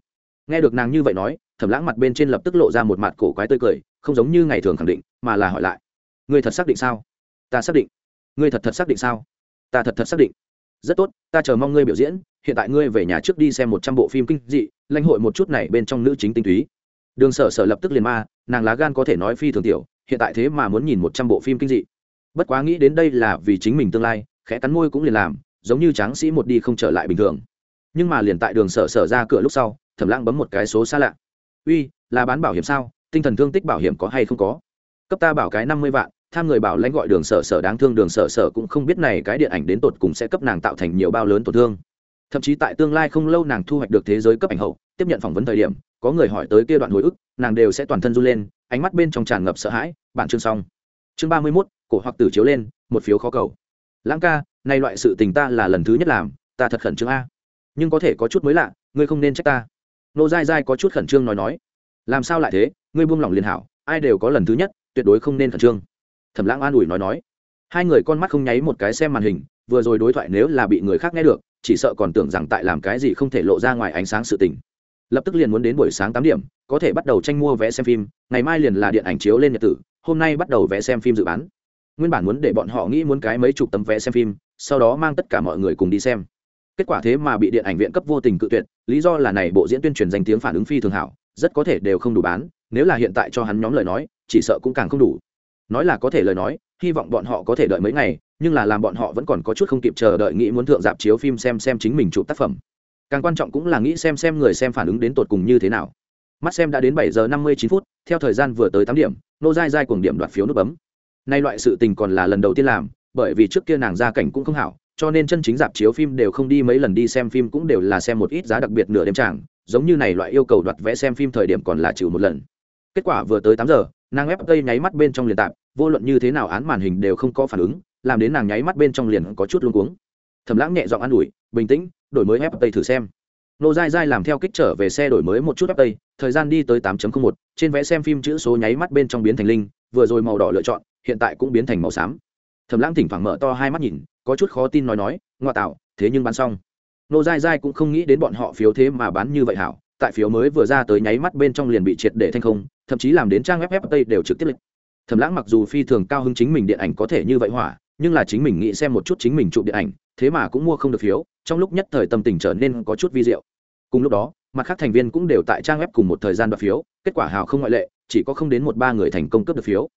Nghe được nàng như vậy nói, thẩm lãng mặt bên trên lập tức lộ ra một mặt cổ quái tươi cười, không giống như ngày thường khẳng định, mà là hỏi lại. Ngươi thật xác định sao? Ta xác định. Ngươi thật thật xác định sao? Ta thật thật xác định. Rất tốt, ta chờ mong ngươi biểu diễn, hiện tại ngươi về nhà trước đi xem một trăm bộ phim kinh dị, lãnh hội một chút này bên trong nữ chính tinh túy. Đường sở sở lập tức liền ma, nàng lá gan có thể nói phi thường tiểu, hiện tại thế mà muốn nhìn một trăm bộ phim kinh dị. Bất quá nghĩ đến đây là vì chính mình tương lai, khẽ cắn môi cũng liền làm, giống như tráng sĩ một đi không trở lại bình thường. Nhưng mà liền tại đường sở sở ra cửa lúc sau thẩm lãng bấm một cái số xa lạ. Uy, là bán bảo hiểm sao? Tinh thần thương tích bảo hiểm có hay không có? Cấp ta bảo cái năm mươi vạn tham người bảo lãnh gọi đường sở sở đáng thương, đường sở sở cũng không biết này cái điện ảnh đến tột cùng sẽ cấp nàng tạo thành nhiều bao lớn tổn thương. Thậm chí tại tương lai không lâu nàng thu hoạch được thế giới cấp ảnh hậu, tiếp nhận phỏng vấn thời điểm, có người hỏi tới kia đoạn hồi ức, nàng đều sẽ toàn thân run lên, ánh mắt bên trong tràn ngập sợ hãi bản chương xong. Chương ba mươi mốt, cổ hoặc tử chiếu lên, một phiếu khó cầu. Lãng ca nay loại sự tình ta là lần thứ nhất làm, ta thật khẩn trương a. Nhưng có thể có chút mới lạ, ngươi không nên trách ta. Nô dai dai có chút khẩn trương nói nói. Làm sao lại thế, ngươi buông lỏng liền hảo, ai đều có lần thứ nhất, tuyệt đối không nên khẩn trương thẩm lãng an ủi nói nói, hai người con mắt không nháy một cái xem màn hình, vừa rồi đối thoại nếu là bị người khác nghe được, chỉ sợ còn tưởng rằng tại làm cái gì không thể lộ ra ngoài ánh sáng sự tình. Lập tức liền muốn đến buổi sáng tám điểm, có thể bắt đầu tranh mua vé xem phim, ngày mai liền là điện ảnh chiếu lên nhật tử, hôm nay bắt đầu vé xem phim dự bán. Nguyên bản muốn để bọn họ nghĩ muốn cái mấy chục tấm vé xem phim, sau đó mang tất cả mọi người cùng đi xem. Kết quả thế mà bị điện ảnh viện cấp vô tình cự tuyệt, lý do là này bộ diễn tuyên truyền danh tiếng phản ứng phi thường hảo, rất có thể đều không đủ bán, nếu là hiện tại cho hắn nhóm lời nói, chỉ sợ cũng càng không đủ nói là có thể lời nói, hy vọng bọn họ có thể đợi mấy ngày, nhưng là làm bọn họ vẫn còn có chút không kịp chờ đợi nghĩ muốn thượng dạp chiếu phim xem xem chính mình chụp tác phẩm. Càng quan trọng cũng là nghĩ xem xem người xem phản ứng đến tột cùng như thế nào. Mắt xem đã đến bảy giờ năm mươi chín phút, theo thời gian vừa tới tám điểm nô dai dai cùng điểm đoạt phiếu nút bấm. Nay loại sự tình còn là lần đầu tiên làm, bởi vì trước kia nàng gia cảnh cũng không hảo, cho nên chân chính dạp chiếu phim đều không đi mấy lần đi xem phim cũng đều là xem một ít giá đặc biệt nửa đêm tràng, giống như này loại yêu cầu đoạt vẽ xem phim thời điểm còn là trừ một lần. Kết quả vừa tới tám giờ nàng ép cây nháy mắt bên trong liền tạm, vô luận như thế nào án màn hình đều không có phản ứng, làm đến nàng nháy mắt bên trong liền có chút luống cuống. Thầm lãng nhẹ giọng an ủi, bình tĩnh, đổi mới ép tây thử xem. Nô dai dai làm theo kích trở về xe đổi mới một chút ép tây, thời gian đi tới 8 một, trên vé xem phim chữ số nháy mắt bên trong biến thành linh, vừa rồi màu đỏ lựa chọn, hiện tại cũng biến thành màu xám. Thầm lãng thỉnh thoảng mở to hai mắt nhìn, có chút khó tin nói nói, ngoa tạo, thế nhưng bán xong. Nô dai dai cũng không nghĩ đến bọn họ phiếu thế mà bán như vậy hảo, tại phiếu mới vừa ra tới nháy mắt bên trong liền bị triệt để thanh không thậm chí làm đến trang web web đều trực tiếp lịch. Thẩm lãng mặc dù phi thường cao hứng chính mình điện ảnh có thể như vậy hỏa, nhưng là chính mình nghĩ xem một chút chính mình chụp điện ảnh, thế mà cũng mua không được phiếu, trong lúc nhất thời tâm tình trở nên có chút vi diệu. Cùng lúc đó, mặt khác thành viên cũng đều tại trang web cùng một thời gian đoạt phiếu, kết quả hào không ngoại lệ, chỉ có không đến một ba người thành công cấp được phiếu.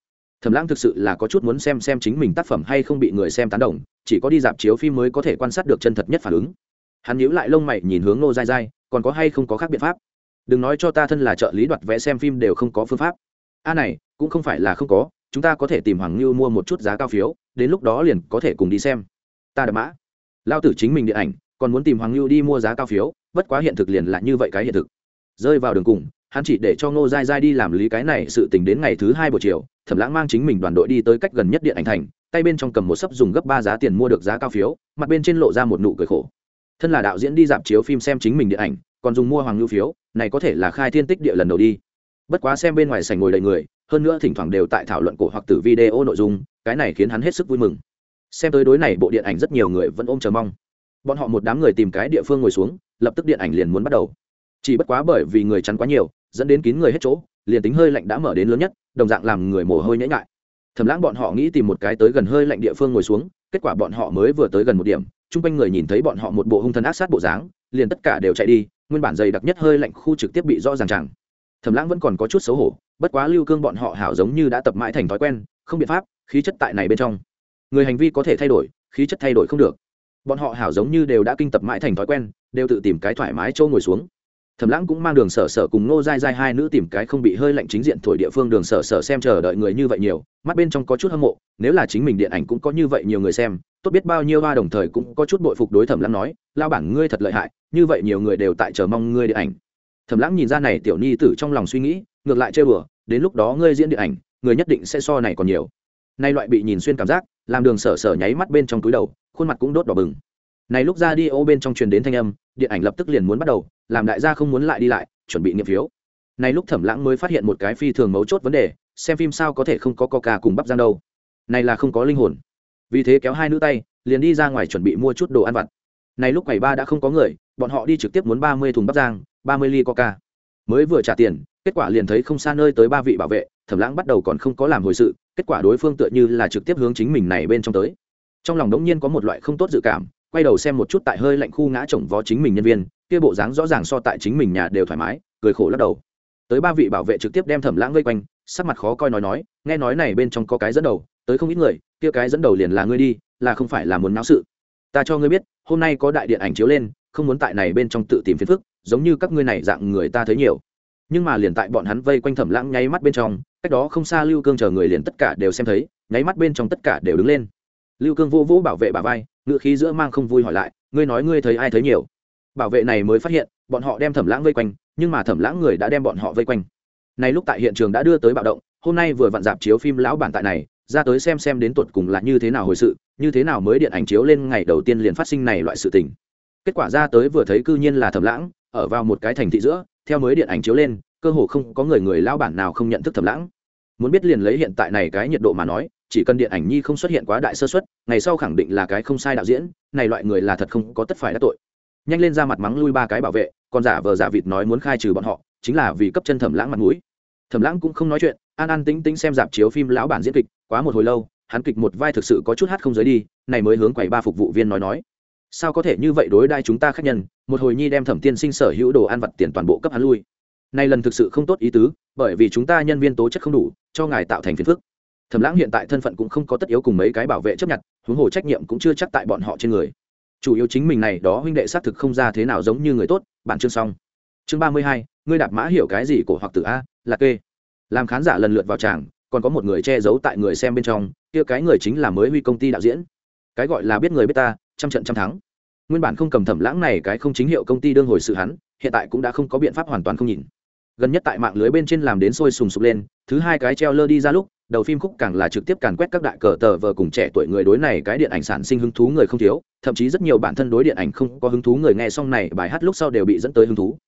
Thẩm lãng thực sự là có chút muốn xem xem chính mình tác phẩm hay không bị người xem tán đồng, chỉ có đi dạp chiếu phim mới có thể quan sát được chân thật nhất phản ứng. Hắn nhíu lại lông mày nhìn hướng nô dai dai còn có hay không có khác biện pháp? Đừng nói cho ta thân là trợ lý đoạt vé xem phim đều không có phương pháp. A này, cũng không phải là không có, chúng ta có thể tìm hoàng ngưu mua một chút giá cao phiếu, đến lúc đó liền có thể cùng đi xem. Ta đã mã. Lao tử chính mình điện ảnh, còn muốn tìm hoàng ngưu đi mua giá cao phiếu, bất quá hiện thực liền là như vậy cái hiện thực. Rơi vào đường cùng, hắn chỉ để cho ngô dai dai đi làm lý cái này sự tình đến ngày thứ hai buổi chiều, thẩm lãng mang chính mình đoàn đội đi tới cách gần nhất điện ảnh thành, tay bên trong cầm một sấp dùng gấp ba giá tiền mua được giá cao phiếu, mặt bên trên lộ ra một nụ cười khổ. Thân là đạo diễn đi dạp chiếu phim xem chính mình điện ảnh còn dùng mua hoàng lưu phiếu, này có thể là khai thiên tích địa lần đầu đi. Bất quá xem bên ngoài sảnh ngồi đầy người, hơn nữa thỉnh thoảng đều tại thảo luận cổ hoặc từ video nội dung, cái này khiến hắn hết sức vui mừng. Xem tới đối này, bộ điện ảnh rất nhiều người vẫn ôm chờ mong. Bọn họ một đám người tìm cái địa phương ngồi xuống, lập tức điện ảnh liền muốn bắt đầu. Chỉ bất quá bởi vì người chắn quá nhiều, dẫn đến kín người hết chỗ, liền tính hơi lạnh đã mở đến lớn nhất, đồng dạng làm người mồ hôi nhễ ngại thầm lãng bọn họ nghĩ tìm một cái tới gần hơi lạnh địa phương ngồi xuống, kết quả bọn họ mới vừa tới gần một điểm, chung quanh người nhìn thấy bọn họ một bộ hung thần ác sát bộ dáng liền tất cả đều chạy đi, nguyên bản dày đặc nhất hơi lạnh khu trực tiếp bị rõ ràng chẳng. Thẩm lãng vẫn còn có chút xấu hổ, bất quá lưu cương bọn họ hảo giống như đã tập mãi thành thói quen, không biện pháp, khí chất tại này bên trong. Người hành vi có thể thay đổi, khí chất thay đổi không được. Bọn họ hảo giống như đều đã kinh tập mãi thành thói quen, đều tự tìm cái thoải mái chỗ ngồi xuống. Thẩm lãng cũng mang đường sở sở cùng nô dai dai hai nữ tìm cái không bị hơi lạnh chính diện thổi địa phương đường sở sở xem chờ đợi người như vậy nhiều, mắt bên trong có chút hâm mộ, nếu là chính mình điện ảnh cũng có như vậy nhiều người xem, tốt biết bao nhiêu ba đồng thời cũng có chút bội phục đối thẩm lãng nói lao bản ngươi thật lợi hại, như vậy nhiều người đều tại chờ mong ngươi điện ảnh. Thầm lãng nhìn ra này tiểu ni tử trong lòng suy nghĩ, ngược lại chơi bừa đến lúc đó ngươi diễn điện ảnh, người nhất định sẽ so này còn nhiều. Nay loại bị nhìn xuyên cảm giác, làm đường sở sở nháy mắt bên trong túi đầu, khuôn mặt cũng đốt đỏ bừng. Này lúc ra đi ô bên trong truyền đến thanh âm, điện ảnh lập tức liền muốn bắt đầu, làm đại gia không muốn lại đi lại, chuẩn bị nghiệm phiếu. Này lúc thẩm lãng mới phát hiện một cái phi thường mấu chốt vấn đề, xem phim sao có thể không có coca cùng bắp giang đâu. Này là không có linh hồn. Vì thế kéo hai nữ tay, liền đi ra ngoài chuẩn bị mua chút đồ ăn vặt này lúc quầy ba đã không có người, bọn họ đi trực tiếp muốn ba mươi thùng bắp giang ba mươi ly coca. Mới vừa trả tiền, kết quả liền thấy không xa nơi tới ba vị bảo vệ, thẩm lãng bắt đầu còn không có làm hồi sự, kết quả đối phương tựa như là trực tiếp hướng chính mình này bên trong tới. Trong lòng đống nhiên có một loại không tốt dự cảm, quay đầu xem một chút tại hơi lạnh khu ngã chồng vó chính mình nhân viên, kia bộ dáng rõ ràng so tại chính mình nhà đều thoải mái, cười khổ lắc đầu. Tới ba vị bảo vệ trực tiếp đem thẩm lãng vây quanh, sắc mặt khó coi nói nói, nghe nói này bên trong có cái dẫn đầu, tới không ít người, kia cái dẫn đầu liền là ngươi đi, là không phải là muốn náo sự ta cho ngươi biết, hôm nay có đại điện ảnh chiếu lên, không muốn tại này bên trong tự tìm phiền phức, giống như các ngươi này dạng người ta thấy nhiều. Nhưng mà liền tại bọn hắn vây quanh thẩm lãng nháy mắt bên trong, cách đó không xa lưu cương chờ người liền tất cả đều xem thấy, nháy mắt bên trong tất cả đều đứng lên. Lưu cương vô vũ bảo vệ bà vai ngự khí giữa mang không vui hỏi lại, ngươi nói ngươi thấy ai thấy nhiều? Bảo vệ này mới phát hiện, bọn họ đem thẩm lãng vây quanh, nhưng mà thẩm lãng người đã đem bọn họ vây quanh. Này lúc tại hiện trường đã đưa tới bạo động, hôm nay vừa vặn dạp chiếu phim lão bản tại này, ra tới xem xem đến tuột cùng là như thế nào hồi sự như thế nào mới điện ảnh chiếu lên ngày đầu tiên liền phát sinh này loại sự tình? Kết quả ra tới vừa thấy cư nhiên là thẩm lãng, ở vào một cái thành thị giữa, theo mới điện ảnh chiếu lên, cơ hồ không có người người lão bản nào không nhận thức thẩm lãng. Muốn biết liền lấy hiện tại này cái nhiệt độ mà nói, chỉ cần điện ảnh nhi không xuất hiện quá đại sơ suất, ngày sau khẳng định là cái không sai đạo diễn, này loại người là thật không có tất phải đắc tội. Nhanh lên ra mặt mắng lui ba cái bảo vệ còn giả vờ giả vịt nói muốn khai trừ bọn họ, chính là vì cấp chân thẩm lãng mặt mũi. Thẩm lãng cũng không nói chuyện, an an tính tính xem dạp chiếu phim lão bản diễn kịch, quá một hồi lâu hắn kịch một vai thực sự có chút hát không giới đi, này mới hướng quầy ba phục vụ viên nói nói. Sao có thể như vậy đối đai chúng ta khác nhân, một hồi nhi đem thẩm tiên sinh sở hữu đồ ăn vặt tiền toàn bộ cấp hắn lui. Này lần thực sự không tốt ý tứ, bởi vì chúng ta nhân viên tố chất không đủ, cho ngài tạo thành phiền phức. Thẩm lãng hiện tại thân phận cũng không có tất yếu cùng mấy cái bảo vệ chấp nhận, huống hồ trách nhiệm cũng chưa chắc tại bọn họ trên người. Chủ yếu chính mình này, đó huynh đệ xác thực không ra thế nào giống như người tốt, bản chương xong. Chương ba mươi hai, ngươi đạp mã hiểu cái gì của hoặc tử a, là kê. Làm khán giả lần lượt vào tràng còn có một người che giấu tại người xem bên trong, kia cái người chính là mới huy công ty đạo diễn. Cái gọi là biết người biết ta, trăm trận trăm thắng. Nguyên bản không cầm thẩm lãng này cái không chính hiệu công ty đương hồi sự hắn, hiện tại cũng đã không có biện pháp hoàn toàn không nhìn. Gần nhất tại mạng lưới bên trên làm đến sôi sùng sục lên, thứ hai cái treo lơ đi ra lúc, đầu phim khúc càng là trực tiếp càn quét các đại cờ tờ vờ cùng trẻ tuổi người đối này cái điện ảnh sản sinh hứng thú người không thiếu, thậm chí rất nhiều bản thân đối điện ảnh không có hứng thú người nghe xong này bài hát lúc sau đều bị dẫn tới hứng thú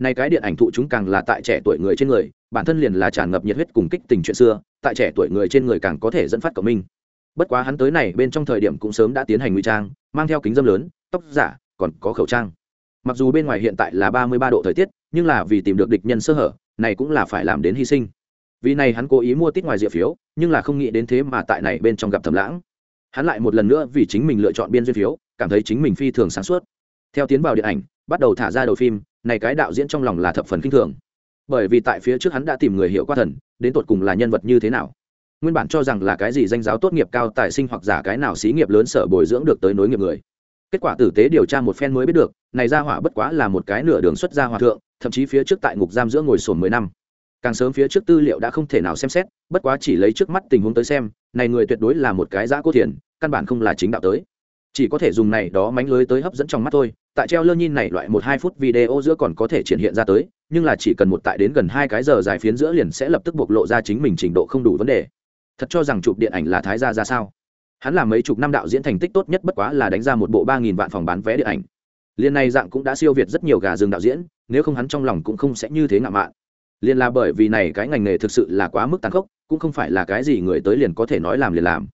này cái điện ảnh thụ chúng càng là tại trẻ tuổi người trên người, bản thân liền là tràn ngập nhiệt huyết cùng kích tình chuyện xưa, tại trẻ tuổi người trên người càng có thể dẫn phát cộng minh. Bất quá hắn tới này bên trong thời điểm cũng sớm đã tiến hành nguy trang, mang theo kính dâm lớn, tóc giả, còn có khẩu trang. Mặc dù bên ngoài hiện tại là ba mươi ba độ thời tiết, nhưng là vì tìm được địch nhân sơ hở, này cũng là phải làm đến hy sinh. Vì này hắn cố ý mua tít ngoài diệp phiếu, nhưng là không nghĩ đến thế mà tại này bên trong gặp thầm lãng. Hắn lại một lần nữa vì chính mình lựa chọn biên duyên phiếu, cảm thấy chính mình phi thường sáng suốt. Theo tiến vào điện ảnh bắt đầu thả ra đầu phim, này cái đạo diễn trong lòng là thập phần kinh thường. Bởi vì tại phía trước hắn đã tìm người hiểu qua thần, đến tột cùng là nhân vật như thế nào. Nguyên bản cho rằng là cái gì danh giáo tốt nghiệp cao tài sinh hoặc giả cái nào xí nghiệp lớn sở bồi dưỡng được tới nối nghiệp người. Kết quả tử tế điều tra một phen mới biết được, này ra hỏa bất quá là một cái nửa đường xuất ra hòa thượng, thậm chí phía trước tại ngục giam giữa ngồi sồn mười năm. Càng sớm phía trước tư liệu đã không thể nào xem xét, bất quá chỉ lấy trước mắt tình huống tới xem, này người tuyệt đối là một cái giã cốt thiền, căn bản không là chính đạo tới chỉ có thể dùng này đó mánh lưới tới hấp dẫn trong mắt thôi, tại treo lơ nhìn này loại một hai phút video giữa còn có thể triển hiện ra tới, nhưng là chỉ cần một tại đến gần hai cái giờ dài phiến giữa liền sẽ lập tức bộc lộ ra chính mình trình độ không đủ vấn đề. Thật cho rằng chụp điện ảnh là thái gia ra sao? Hắn là mấy chục năm đạo diễn thành tích tốt nhất bất quá là đánh ra một bộ ba nghìn vạn phòng bán vé điện ảnh. Liên này dạng cũng đã siêu việt rất nhiều gà rừng đạo diễn, nếu không hắn trong lòng cũng không sẽ như thế ngạo mạn. Liên là bởi vì này cái ngành nghề thực sự là quá mức tàn khốc, cũng không phải là cái gì người tới liền có thể nói làm liền làm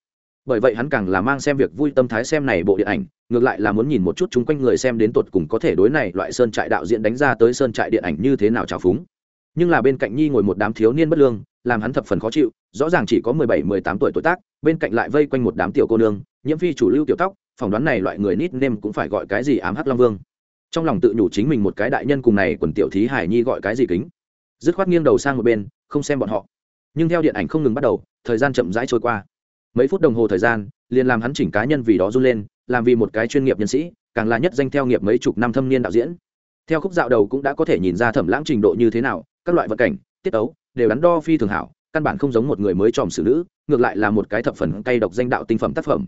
bởi vậy hắn càng là mang xem việc vui tâm thái xem này bộ điện ảnh, ngược lại là muốn nhìn một chút chung quanh người xem đến tột cùng có thể đối này loại sơn trại đạo diễn đánh ra tới sơn trại điện ảnh như thế nào trào phúng. Nhưng là bên cạnh nhi ngồi một đám thiếu niên bất lương, làm hắn thập phần khó chịu, rõ ràng chỉ có mười bảy, mười tám tuổi tuổi tác, bên cạnh lại vây quanh một đám tiểu cô nương, nhiễm phi chủ lưu tiểu tóc, phỏng đoán này loại người nít nêm cũng phải gọi cái gì ám hắc long vương. Trong lòng tự nhủ chính mình một cái đại nhân cùng này quần tiểu thí hải nhi gọi cái gì kính. Dứt khoát nghiêng đầu sang một bên, không xem bọn họ. Nhưng theo điện ảnh không ngừng bắt đầu, thời gian chậm rãi trôi qua mấy phút đồng hồ thời gian, liền làm hắn chỉnh cá nhân vì đó run lên, làm vì một cái chuyên nghiệp nhân sĩ, càng là nhất danh theo nghiệp mấy chục năm thâm niên đạo diễn. Theo khúc dạo đầu cũng đã có thể nhìn ra thẩm lãng trình độ như thế nào, các loại vận cảnh, tiết tấu, đều đắn đo phi thường hảo, căn bản không giống một người mới tròm xử nữ, ngược lại là một cái thập phần cay độc danh đạo tinh phẩm tác phẩm.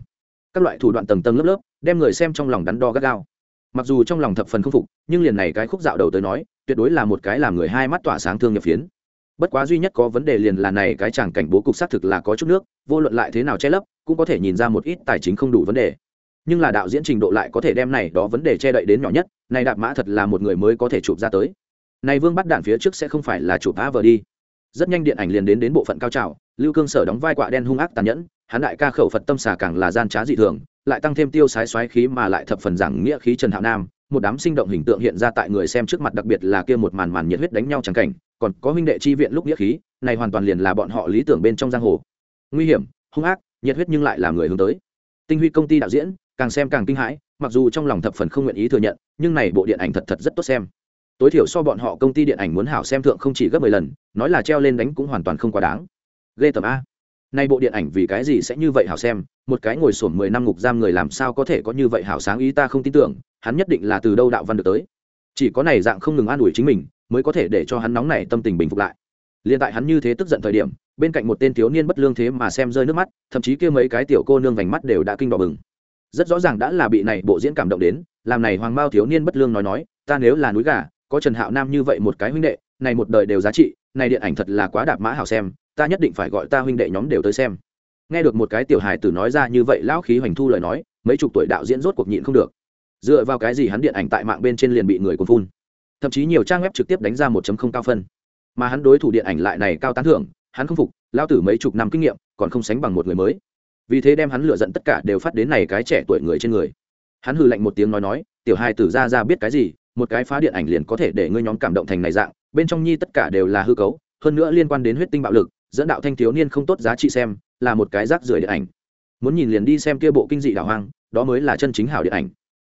Các loại thủ đoạn tầng tầng lớp lớp, đem người xem trong lòng đắn đo gắt gao. Mặc dù trong lòng thập phần không phục, nhưng liền này cái khúc dạo đầu tới nói, tuyệt đối là một cái làm người hai mắt tỏa sáng thương nhập phiến bất quá duy nhất có vấn đề liền là này cái chàng cảnh bố cục xác thực là có chút nước, vô luận lại thế nào che lấp, cũng có thể nhìn ra một ít tài chính không đủ vấn đề. Nhưng là đạo diễn trình độ lại có thể đem này đó vấn đề che đậy đến nhỏ nhất, này đạp mã thật là một người mới có thể chụp ra tới. Này vương bắt đạn phía trước sẽ không phải là chụp a vờ đi. Rất nhanh điện ảnh liền đến đến bộ phận cao trào, lưu cương sở đóng vai quạ đen hung ác tàn nhẫn, hắn đại ca khẩu phật tâm xà càng là gian trá dị thường, lại tăng thêm tiêu sái xoáy khí mà lại thập phần giảng nghĩa khí trần hạo nam, một đám sinh động hình tượng hiện ra tại người xem trước mặt, đặc biệt là kia một màn màn nhiệt huyết đánh nhau chẳng cảnh còn có huynh đệ chi viện lúc nghĩa khí, này hoàn toàn liền là bọn họ lý tưởng bên trong giang hồ. Nguy hiểm, hung ác, nhiệt huyết nhưng lại là người hướng tới. Tinh huy công ty đạo diễn, càng xem càng kinh hãi, mặc dù trong lòng thập phần không nguyện ý thừa nhận, nhưng này bộ điện ảnh thật thật rất tốt xem. Tối thiểu so bọn họ công ty điện ảnh muốn hảo xem thượng không chỉ gấp mười lần, nói là treo lên đánh cũng hoàn toàn không quá đáng. Ghê tầm a. Nay bộ điện ảnh vì cái gì sẽ như vậy hảo xem, một cái ngồi sổm mười năm ngục giam người làm sao có thể có như vậy hảo sáng ý ta không tin tưởng, hắn nhất định là từ đâu đạo văn được tới. Chỉ có này dạng không ngừng an ủi chính mình mới có thể để cho hắn nóng này tâm tình bình phục lại. Liền tại hắn như thế tức giận thời điểm, bên cạnh một tên thiếu niên bất lương thế mà xem rơi nước mắt, thậm chí kia mấy cái tiểu cô nương vành mắt đều đã kinh đỏ bừng. Rất rõ ràng đã là bị này bộ diễn cảm động đến, làm này hoàng bao thiếu niên bất lương nói nói, ta nếu là núi gà, có trần hạo nam như vậy một cái huynh đệ, này một đời đều giá trị, này điện ảnh thật là quá đạp mã hảo xem, ta nhất định phải gọi ta huynh đệ nhóm đều tới xem. Nghe được một cái tiểu hài tử nói ra như vậy lão khí hoành thu lời nói, mấy chục tuổi đạo diễn rốt cuộc nhịn không được. Dựa vào cái gì hắn điện ảnh tại mạng bên trên liền bị người cuốn phun? Thậm chí nhiều trang web trực tiếp đánh ra một cao phân. Mà hắn đối thủ điện ảnh lại này cao tán thưởng, hắn không phục, lao tử mấy chục năm kinh nghiệm, còn không sánh bằng một người mới. Vì thế đem hắn lựa giận tất cả đều phát đến này cái trẻ tuổi người trên người. Hắn hừ lạnh một tiếng nói nói, tiểu hai tử ra ra biết cái gì, một cái phá điện ảnh liền có thể để ngươi nhóm cảm động thành này dạng, bên trong nhi tất cả đều là hư cấu, hơn nữa liên quan đến huyết tinh bạo lực, dẫn đạo thanh thiếu niên không tốt giá trị xem, là một cái rác rưởi điện ảnh. Muốn nhìn liền đi xem kia bộ kinh dị đảo hoang, đó mới là chân chính hảo điện ảnh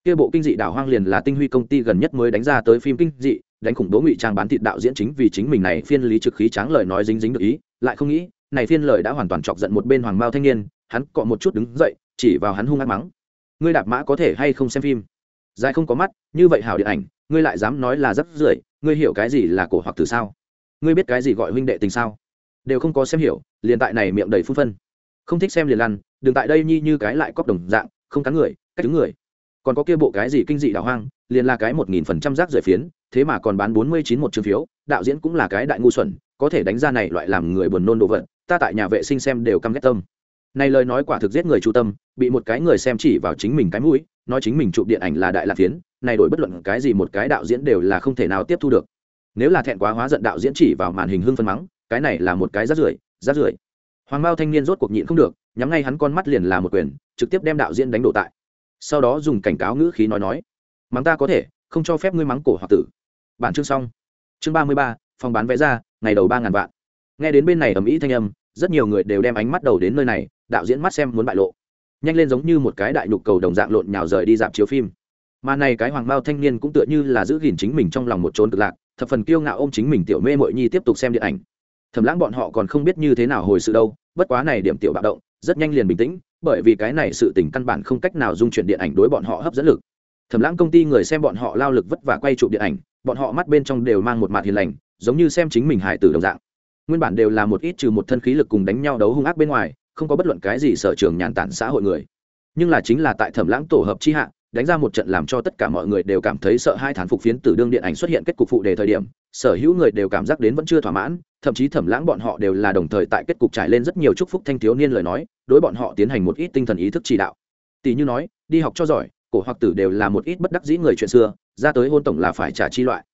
kia bộ kinh dị đảo hoang liền là tinh huy công ty gần nhất mới đánh ra tới phim kinh dị, đánh khủng bố ngụy trang bán thịt đạo diễn chính vì chính mình này phiên lý trực khí tráng lời nói dính dính được ý, lại không nghĩ, này phiên lời đã hoàn toàn chọc giận một bên hoàng mao thanh niên, hắn cọ một chút đứng dậy, chỉ vào hắn hung ác mắng. Ngươi đạp mã có thể hay không xem phim? Dài không có mắt, như vậy hảo điện ảnh, ngươi lại dám nói là rất rưởi, ngươi hiểu cái gì là cổ hoặc từ sao? Ngươi biết cái gì gọi huynh đệ tình sao? Đều không có xem hiểu, liền tại này miệng đầy phun phân. Không thích xem liền lăn, đừng tại đây nhi như cái lại cóp đồng dạng, không cắn người, cách đứng người còn có kia bộ cái gì kinh dị đảo hoang, liền là cái một nghìn phần trăm rác rưởi phiến, thế mà còn bán bốn mươi chín một chương phiếu, đạo diễn cũng là cái đại ngu xuẩn, có thể đánh ra này loại làm người buồn nôn đồ vật, ta tại nhà vệ sinh xem đều căm ghét tâm. Này lời nói quả thực giết người chu tâm, bị một cái người xem chỉ vào chính mình cái mũi, nói chính mình chụp điện ảnh là đại lạc phiến, này đổi bất luận cái gì một cái đạo diễn đều là không thể nào tiếp thu được. Nếu là thẹn quá hóa giận đạo diễn chỉ vào màn hình hưng phân mắng, cái này là một cái rát rưởi rát rưởi. Hoàng bao thanh niên rốt cuộc nhịn không được, nhắm ngay hắn con mắt liền là một quyền, trực tiếp đem đạo diễn đánh đổ tại sau đó dùng cảnh cáo ngữ khí nói nói, mắng ta có thể, không cho phép ngươi mắng cổ hoặc tử. Bản chương xong. Chương ba mươi ba, phòng bán vé ra, ngày đầu ba ngàn vạn. Nghe đến bên này ầm ĩ thanh âm, rất nhiều người đều đem ánh mắt đầu đến nơi này, đạo diễn mắt xem muốn bại lộ. Nhanh lên giống như một cái đại nhục cầu đồng dạng lộn nhào rời đi dạp chiếu phim. Mà này cái hoàng bao thanh niên cũng tựa như là giữ gìn chính mình trong lòng một trốn cực lạc, thập phần kiêu ngạo ôm chính mình tiểu mê mội nhi tiếp tục xem điện ảnh. Thầm lãng bọn họ còn không biết như thế nào hồi sự đâu, bất quá này điểm tiểu bạo động, rất nhanh liền bình tĩnh bởi vì cái này sự tình căn bản không cách nào dung chuyển điện ảnh đối bọn họ hấp dẫn lực. Thẩm lãng công ty người xem bọn họ lao lực vất vả quay chụp điện ảnh, bọn họ mắt bên trong đều mang một mặt hiền lành, giống như xem chính mình hải tử đồng dạng. Nguyên bản đều là một ít trừ một thân khí lực cùng đánh nhau đấu hung ác bên ngoài, không có bất luận cái gì sở trường nhàn tản xã hội người. Nhưng là chính là tại thẩm lãng tổ hợp chi hạ đánh ra một trận làm cho tất cả mọi người đều cảm thấy sợ hai thán phục phiến tử đương điện ảnh xuất hiện kết cục phụ đề thời điểm, sở hữu người đều cảm giác đến vẫn chưa thỏa mãn, thậm chí thẩm lãng bọn họ đều là đồng thời tại kết cục trải lên rất nhiều chúc phúc thanh thiếu niên lời nói, đối bọn họ tiến hành một ít tinh thần ý thức chỉ đạo. Tỷ như nói, đi học cho giỏi, cổ hoặc tử đều là một ít bất đắc dĩ người chuyện xưa, ra tới hôn tổng là phải trả chi loại.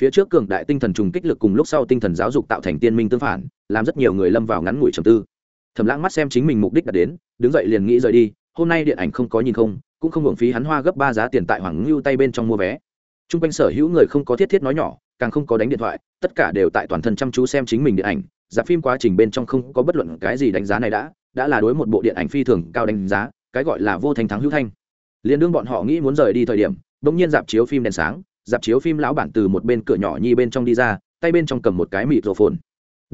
Phía trước cường đại tinh thần trùng kích lực cùng lúc sau tinh thần giáo dục tạo thành tiên minh tương phản, làm rất nhiều người lâm vào ngắn ngủi trầm tư. Thẩm lãng mắt xem chính mình mục đích đã đến, đứng dậy liền nghĩ rời đi, hôm nay điện ảnh không có nhìn không cũng không hưởng phí hắn hoa gấp ba giá tiền tại hoàng ngưu tay bên trong mua vé. T r u n g quanh sở hữu người không có thiết thiết nói nhỏ, càng không có đánh điện thoại, tất cả đều tại toàn thân chăm chú xem chính mình điện ảnh. Dạp phim quá trình bên trong không có bất luận cái gì đánh giá này đã đã là đối một bộ điện ảnh phi thường cao đánh giá, cái gọi là vô thành thắng hữu thanh. Liền đương bọn họ nghĩ muốn rời đi thời điểm đ ỗ n g nhiên dạp chiếu phim đèn sáng, dạp chiếu phim lão bản từ một bên cửa nhỏ nhi bên trong đi ra, tay bên trong cầm một cái mịt rổ phồn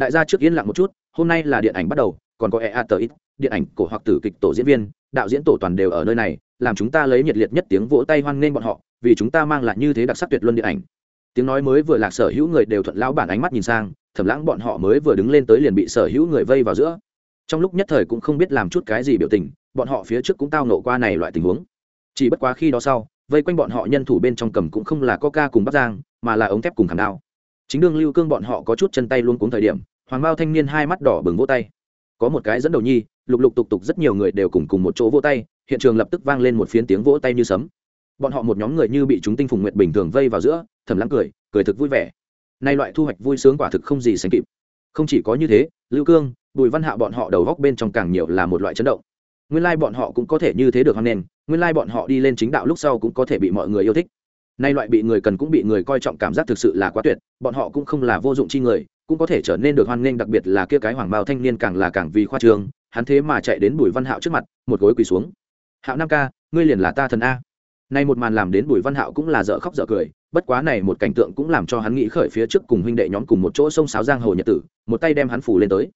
đại gia trước yên lặng một chút, hôm nay là điện ảnh bắt đầu, còn có e a tờ ít điện ảnh cổ hoặc tử kịch tổ diễn viên, đạo diễn tổ toàn đều ở nơi này làm chúng ta lấy nhiệt liệt nhất tiếng vỗ tay hoan nghênh bọn họ, vì chúng ta mang lại như thế đặc sắc tuyệt luân điện ảnh. Tiếng nói mới vừa lạc sở hữu người đều thuận lão bản ánh mắt nhìn sang thẩm lãng bọn họ mới vừa đứng lên tới liền bị sở hữu người vây vào giữa. Trong lúc nhất thời cũng không biết làm chút cái gì biểu tình, bọn họ phía trước cũng tao nộ qua này loại tình huống. Chỉ bất quá khi đó sau, vây quanh bọn họ nhân thủ bên trong cầm cũng không là coca cùng bắc giang, mà là ống thép cùng khảm đao. Chính đương lưu cương bọn họ có chút chân tay luôn cuống thời điểm, hoàng bao thanh niên hai mắt đỏ bừng vỗ tay. Có một cái dẫn đầu nhi, lục lục tục tục rất nhiều người đều cùng cùng một chỗ vỗ tay hiện trường lập tức vang lên một phiến tiếng vỗ tay như sấm. Bọn họ một nhóm người như bị chúng tinh phùng nguyệt bình thường vây vào giữa thầm lắng cười cười thực vui vẻ. Nay loại thu hoạch vui sướng quả thực không gì sánh kịp. Không chỉ có như thế lưu cương bùi văn hạ bọn họ đầu góc bên trong càng nhiều là một loại chấn động. Nguyên lai bọn họ cũng có thể như thế được hoan nghênh nguyên lai bọn họ đi lên chính đạo lúc sau cũng có thể bị mọi người yêu thích. Nay loại bị người cần cũng bị người coi trọng cảm giác thực sự là quá tuyệt bọn họ cũng không là vô dụng chi người cũng có thể trở nên được hoan nghênh đặc biệt là kia cái hoàng bào thanh niên càng là càng vì khoa trường, hắn thế mà chạy đến bùi văn hạo trước mặt một gối quỳ xuống hạo nam ca, ngươi liền là ta thần a. Nay một màn làm đến bùi văn hạo cũng là dở khóc dở cười, bất quá này một cảnh tượng cũng làm cho hắn nghĩ khởi phía trước cùng huynh đệ nhóm cùng một chỗ sông sáo giang hồ nhật tử, một tay đem hắn phủ lên tới.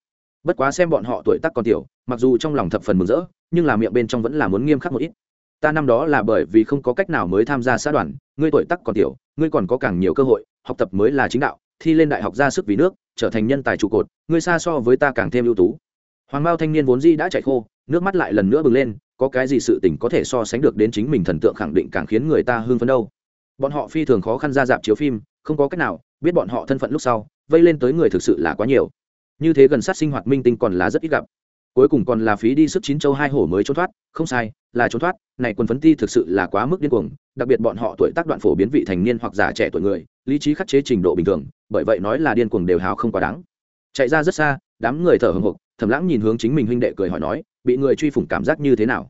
Bất quá xem bọn họ tuổi tác còn tiểu, mặc dù trong lòng thập phần mừng rỡ, nhưng là miệng bên trong vẫn là muốn nghiêm khắc một ít. Ta năm đó là bởi vì không có cách nào mới tham gia xã đoàn, ngươi tuổi tác còn tiểu, ngươi còn có càng nhiều cơ hội, học tập mới là chính đạo, thi lên đại học ra sức vì nước, trở thành nhân tài trụ cột, ngươi xa so với ta càng thêm ưu tú. Hoàng bao thanh niên vốn di đã chạy khô, nước mắt lại lần nữa bừng lên có cái gì sự tình có thể so sánh được đến chính mình thần tượng khẳng định càng khiến người ta hưng phấn đâu. Bọn họ phi thường khó khăn ra dạp chiếu phim, không có cách nào, biết bọn họ thân phận lúc sau, vây lên tới người thực sự là quá nhiều. Như thế gần sát sinh hoạt minh tinh còn là rất ít gặp. Cuối cùng còn là phí đi sức chín châu hai hổ mới trốn thoát, không sai, là trốn thoát, này quần phấn ti thực sự là quá mức điên cuồng, đặc biệt bọn họ tuổi tác đoạn phổ biến vị thành niên hoặc già trẻ tuổi người, lý trí khắc chế trình độ bình thường, bởi vậy nói là điên cuồng đều hào không quá đáng. Chạy ra rất xa, đám người thở hồng hộc, thầm lãng nhìn hướng chính mình huynh đệ cười hỏi nói, bị người truy phủng cảm giác như thế nào?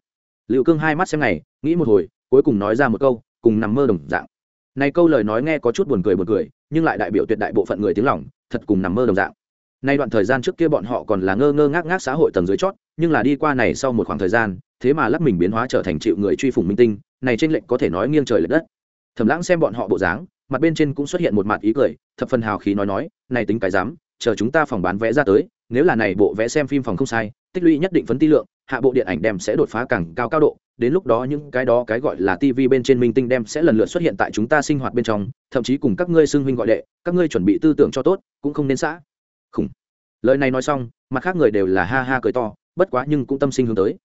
Liệu cương hai mắt xem này nghĩ một hồi, cuối cùng nói ra một câu, cùng nằm mơ đồng dạng. Này câu lời nói nghe có chút buồn cười buồn cười, nhưng lại đại biểu tuyệt đại bộ phận người tiếng lòng, thật cùng nằm mơ đồng dạng. Nay đoạn thời gian trước kia bọn họ còn là ngơ ngơ ngác ngác xã hội tầng dưới chót, nhưng là đi qua này sau một khoảng thời gian, thế mà lắc mình biến hóa trở thành chịu người truy phủng minh tinh, này trên lệnh có thể nói nghiêng trời lệch đất. Thẩm lãng xem bọn họ bộ dáng, mặt bên trên cũng xuất hiện một mặt ý cười, thập phần hào khí nói nói, này tính cái dám chờ chúng ta phòng bán vé ra tới nếu là này bộ vẽ xem phim phòng không sai, tích lũy nhất định phấn ti lượng, hạ bộ điện ảnh đem sẽ đột phá càng cao cao độ, đến lúc đó những cái đó cái gọi là tv bên trên minh tinh đem sẽ lần lượt xuất hiện tại chúng ta sinh hoạt bên trong, thậm chí cùng các ngươi xưng huynh gọi đệ, các ngươi chuẩn bị tư tưởng cho tốt, cũng không nên xã. Khủng. Lời này nói xong, mặt khác người đều là ha ha cười to, bất quá nhưng cũng tâm sinh hướng tới.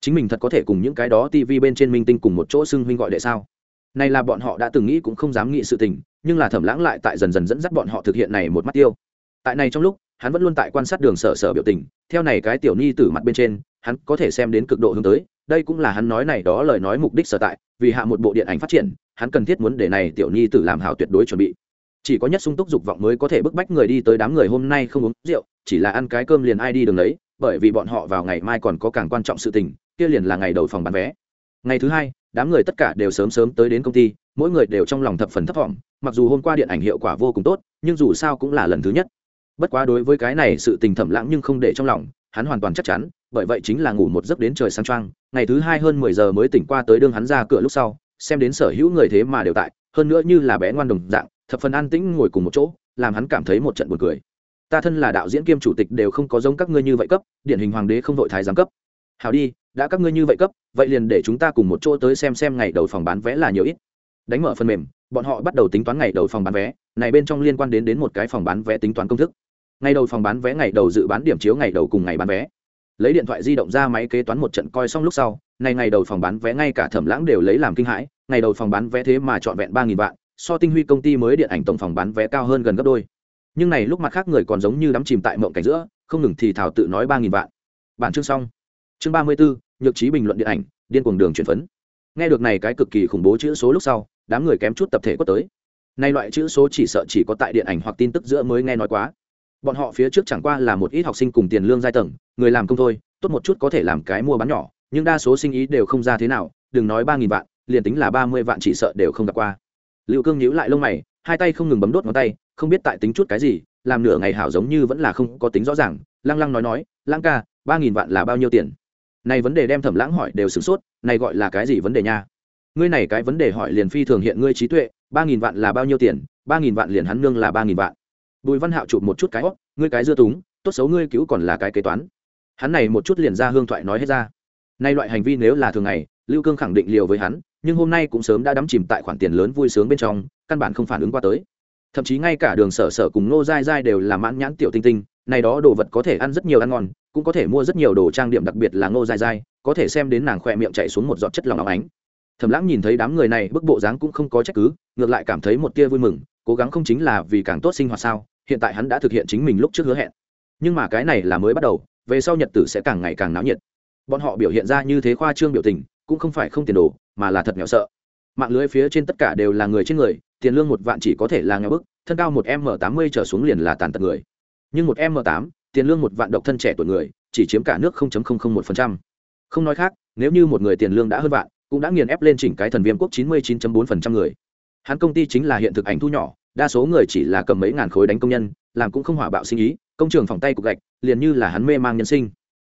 Chính mình thật có thể cùng những cái đó tv bên trên minh tinh cùng một chỗ xưng huynh gọi đệ sao? Này là bọn họ đã từng nghĩ cũng không dám nghĩ sự tình, nhưng là thẩm lãng lại tại dần dần dẫn dắt bọn họ thực hiện này một mắt tiêu. Tại này trong lúc hắn vẫn luôn tại quan sát đường sở sở biểu tình, theo này cái tiểu ni tử mặt bên trên, hắn có thể xem đến cực độ hướng tới, đây cũng là hắn nói này đó lời nói mục đích sở tại, vì hạ một bộ điện ảnh phát triển, hắn cần thiết muốn để này tiểu ni tử làm hảo tuyệt đối chuẩn bị. Chỉ có nhất sung túc dục vọng mới có thể bức bách người đi tới đám người hôm nay không uống rượu, chỉ là ăn cái cơm liền ai đi đường đấy, bởi vì bọn họ vào ngày mai còn có càng quan trọng sự tình, kia liền là ngày đầu phòng bán vé. Ngày thứ hai, đám người tất cả đều sớm sớm tới đến công ty, mỗi người đều trong lòng thập phần thấp thỏm mặc dù hôm qua điện ảnh hiệu quả vô cùng tốt, nhưng dù sao cũng là lần thứ nhất bất quá đối với cái này sự tình thẩm lãng nhưng không để trong lòng, hắn hoàn toàn chắc chắn, bởi vậy chính là ngủ một giấc đến trời sáng trăng ngày thứ hai hơn mười giờ mới tỉnh qua tới đương hắn ra cửa lúc sau, xem đến sở hữu người thế mà đều tại, hơn nữa như là bé ngoan đồng dạng, thập phần an tĩnh ngồi cùng một chỗ, làm hắn cảm thấy một trận buồn cười. Ta thân là đạo diễn kiêm chủ tịch đều không có giống các ngươi như vậy cấp, điển hình hoàng đế không vội thái giám cấp. Hào đi, đã các ngươi như vậy cấp, vậy liền để chúng ta cùng một chỗ tới xem xem ngày đầu phòng bán vé là nhiều ít. Đánh mở phần mềm, bọn họ bắt đầu tính toán ngày đầu phòng bán vé, này bên trong liên quan đến đến một cái phòng bán vé tính toán công thức ngày đầu phòng bán vé, ngày đầu dự bán điểm chiếu, ngày đầu cùng ngày bán vé. Lấy điện thoại di động ra máy kế toán một trận coi xong lúc sau, này ngày đầu phòng bán vé, ngay cả thẩm lãng đều lấy làm kinh hãi, ngày đầu phòng bán vé thế mà trọn vẹn ba nghìn vạn, so tinh huy công ty mới điện ảnh tổng phòng bán vé cao hơn gần gấp đôi. Nhưng này lúc mặt khác người còn giống như đắm chìm tại mộng cảnh giữa, không ngừng thì thảo tự nói ba nghìn vạn. Bản chương xong. Chương ba mươi bốn nhược trí bình luận điện ảnh, điên cuồng đường chuyển phấn. Nghe được này cái cực kỳ khủng bố chữ số lúc sau, đám người kém chút tập thể quất tới. Nay loại chữ số chỉ sợ chỉ có tại điện ảnh hoặc tin tức giữa mới nghe nói quá bọn họ phía trước chẳng qua là một ít học sinh cùng tiền lương giai tầng, người làm công thôi, tốt một chút có thể làm cái mua bán nhỏ, nhưng đa số sinh ý đều không ra thế nào, đừng nói ba nghìn vạn, liền tính là ba mươi vạn chỉ sợ đều không gặp qua. Liệu cương nhíu lại lông mày, hai tay không ngừng bấm đốt ngón tay, không biết tại tính chút cái gì, làm nửa ngày hảo giống như vẫn là không có tính rõ ràng, lăng lăng nói nói, lăng ca, ba nghìn vạn là bao nhiêu tiền? Này vấn đề đem thẩm lãng hỏi đều sửng sốt, này gọi là cái gì vấn đề nha? Ngươi này cái vấn đề hỏi liền phi thường hiện ngươi trí tuệ, ba nghìn vạn là bao nhiêu tiền? Ba nghìn vạn liền hắn nương là ba nghìn vạn bùi văn hạo chụp một chút cái hót ngươi cái dưa túng, tốt xấu ngươi cứu còn là cái kế toán. Hắn này một chút liền ra hương thoại nói hết ra. Nay loại hành vi nếu là thường ngày, lưu cương khẳng định liều với hắn, nhưng hôm nay cũng sớm đã đắm chìm tại khoản tiền lớn vui sướng bên trong, căn bản không phản ứng qua tới. Thậm chí ngay cả đường sở sở cùng nô dai dai đều là mãn nhãn tiểu tinh tinh, này đó đồ vật có thể ăn rất nhiều ăn ngon, cũng có thể mua rất nhiều đồ trang điểm đặc biệt là ngô dai dai, có thể xem đến nàng khỏe miệng chạy xuống một giọt chất lòng óng ánh. Thầm lãng nhìn thấy đám người này, bức bộ dáng cũng không có trách cứ, ngược lại cảm thấy một tia vui mừng, cố gắng không chính là vì càng tốt sinh hoạt sao hiện tại hắn đã thực hiện chính mình lúc trước hứa hẹn. Nhưng mà cái này là mới bắt đầu, về sau nhật tử sẽ càng ngày càng náo nhiệt. Bọn họ biểu hiện ra như thế khoa trương biểu tình, cũng không phải không tiền đồ, mà là thật nghèo sợ. Mạng lưới phía trên tất cả đều là người trên người, tiền lương một vạn chỉ có thể là nghèo bức, thân cao một m tám mươi trở xuống liền là tàn tật người. Nhưng một m tám, tiền lương một vạn độc thân trẻ tuổi người, chỉ chiếm cả nước một không nói khác, nếu như một người tiền lương đã hơn vạn, cũng đã nghiền ép lên chỉnh cái thần viêm quốc chín mươi 99.4% người. Hắn công ty chính là hiện thực ảnh thu nhỏ đa số người chỉ là cầm mấy ngàn khối đánh công nhân, làm cũng không hỏa bạo sinh ý, công trường phòng tay cục gạch, liền như là hắn mê mang nhân sinh.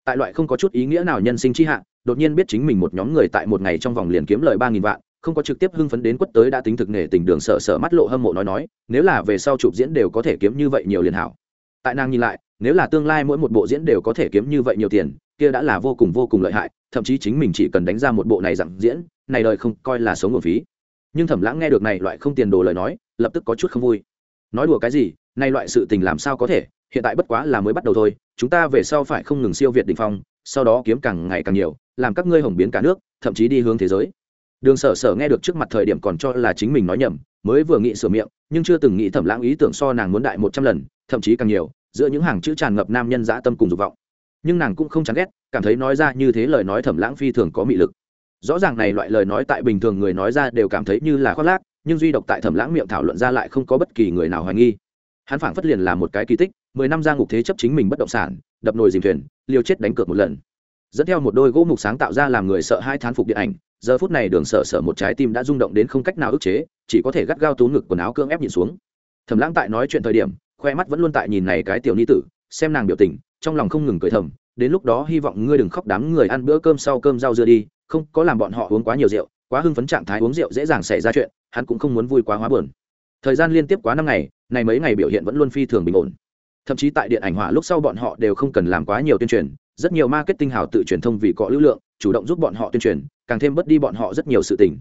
Tại loại không có chút ý nghĩa nào nhân sinh chi hạ, đột nhiên biết chính mình một nhóm người tại một ngày trong vòng liền kiếm lời ba nghìn vạn, không có trực tiếp hưng phấn đến quất tới đã tính thực nghề tình đường sợ sợ mắt lộ hâm mộ nói nói, nếu là về sau chụp diễn đều có thể kiếm như vậy nhiều liền hảo. Tại nàng nhìn lại, nếu là tương lai mỗi một bộ diễn đều có thể kiếm như vậy nhiều tiền, kia đã là vô cùng vô cùng lợi hại, thậm chí chính mình chỉ cần đánh ra một bộ này dặn diễn, này đời không coi là sống nguồn phí nhưng thẩm lãng nghe được này loại không tiền đồ lời nói, lập tức có chút không vui. Nói đùa cái gì nay loại sự tình làm sao có thể, hiện tại bất quá là mới bắt đầu thôi, chúng ta về sau phải không ngừng siêu việt đ ỉ n h phong, sau đó kiếm càng ngày càng nhiều, làm các ngươi hồng biến cả nước, thậm chí đi hướng thế giới. Đường sở sở nghe được trước mặt thời điểm còn cho là chính mình nói nhầm, mới vừa nghĩ sửa miệng, nhưng chưa từng nghĩ thẩm lãng ý tưởng so nàng muốn đại một trăm lần, thậm chí càng nhiều, giữa những hàng chữ tràn ngập nam nhân dã tâm cùng dục vọng. Nhưng nàng cũng không chán ghét, cảm thấy nói ra như thế lời nói thẩm lãng phi thường có mị lực rõ ràng này loại lời nói tại bình thường người nói ra đều cảm thấy như là khoác lác, nhưng duy độc tại thẩm lãng miệng thảo luận ra lại không có bất kỳ người nào hoài nghi. Hắn phảng phất liền là một cái kỳ tích, mười năm ra ngục thế chấp chính mình bất động sản, đập nồi dìm thuyền, liều chết đánh cược một lần. Dẫn theo một đôi gỗ mục sáng tạo ra làm người sợ hai thán phục điện ảnh, giờ phút này đường sợ sợ một trái tim đã rung động đến không cách nào ức chế, chỉ có thể gắt gao tú ngực quần áo cương ép nhìn xuống. Thẩm lãng tại nói chuyện thời điểm, khoe mắt vẫn luôn tại nhìn này cái tiểu ni tử, xem nàng biểu tình, trong lòng không ngừng cười thầm, đến lúc đó hy vọng ngươi đừng khóc đám người ăn bữa cơm sau cơm rau dưa đi không có làm bọn họ uống quá nhiều rượu, quá hưng phấn trạng thái uống rượu dễ dàng xảy ra chuyện, hắn cũng không muốn vui quá hóa buồn. Thời gian liên tiếp quá năm ngày, này mấy ngày biểu hiện vẫn luôn phi thường bình ổn. Thậm chí tại điện ảnh hỏa lúc sau bọn họ đều không cần làm quá nhiều tuyên truyền, rất nhiều marketing hào tự truyền thông vì có lưu lượng, chủ động giúp bọn họ tuyên truyền, càng thêm bớt đi bọn họ rất nhiều sự tình.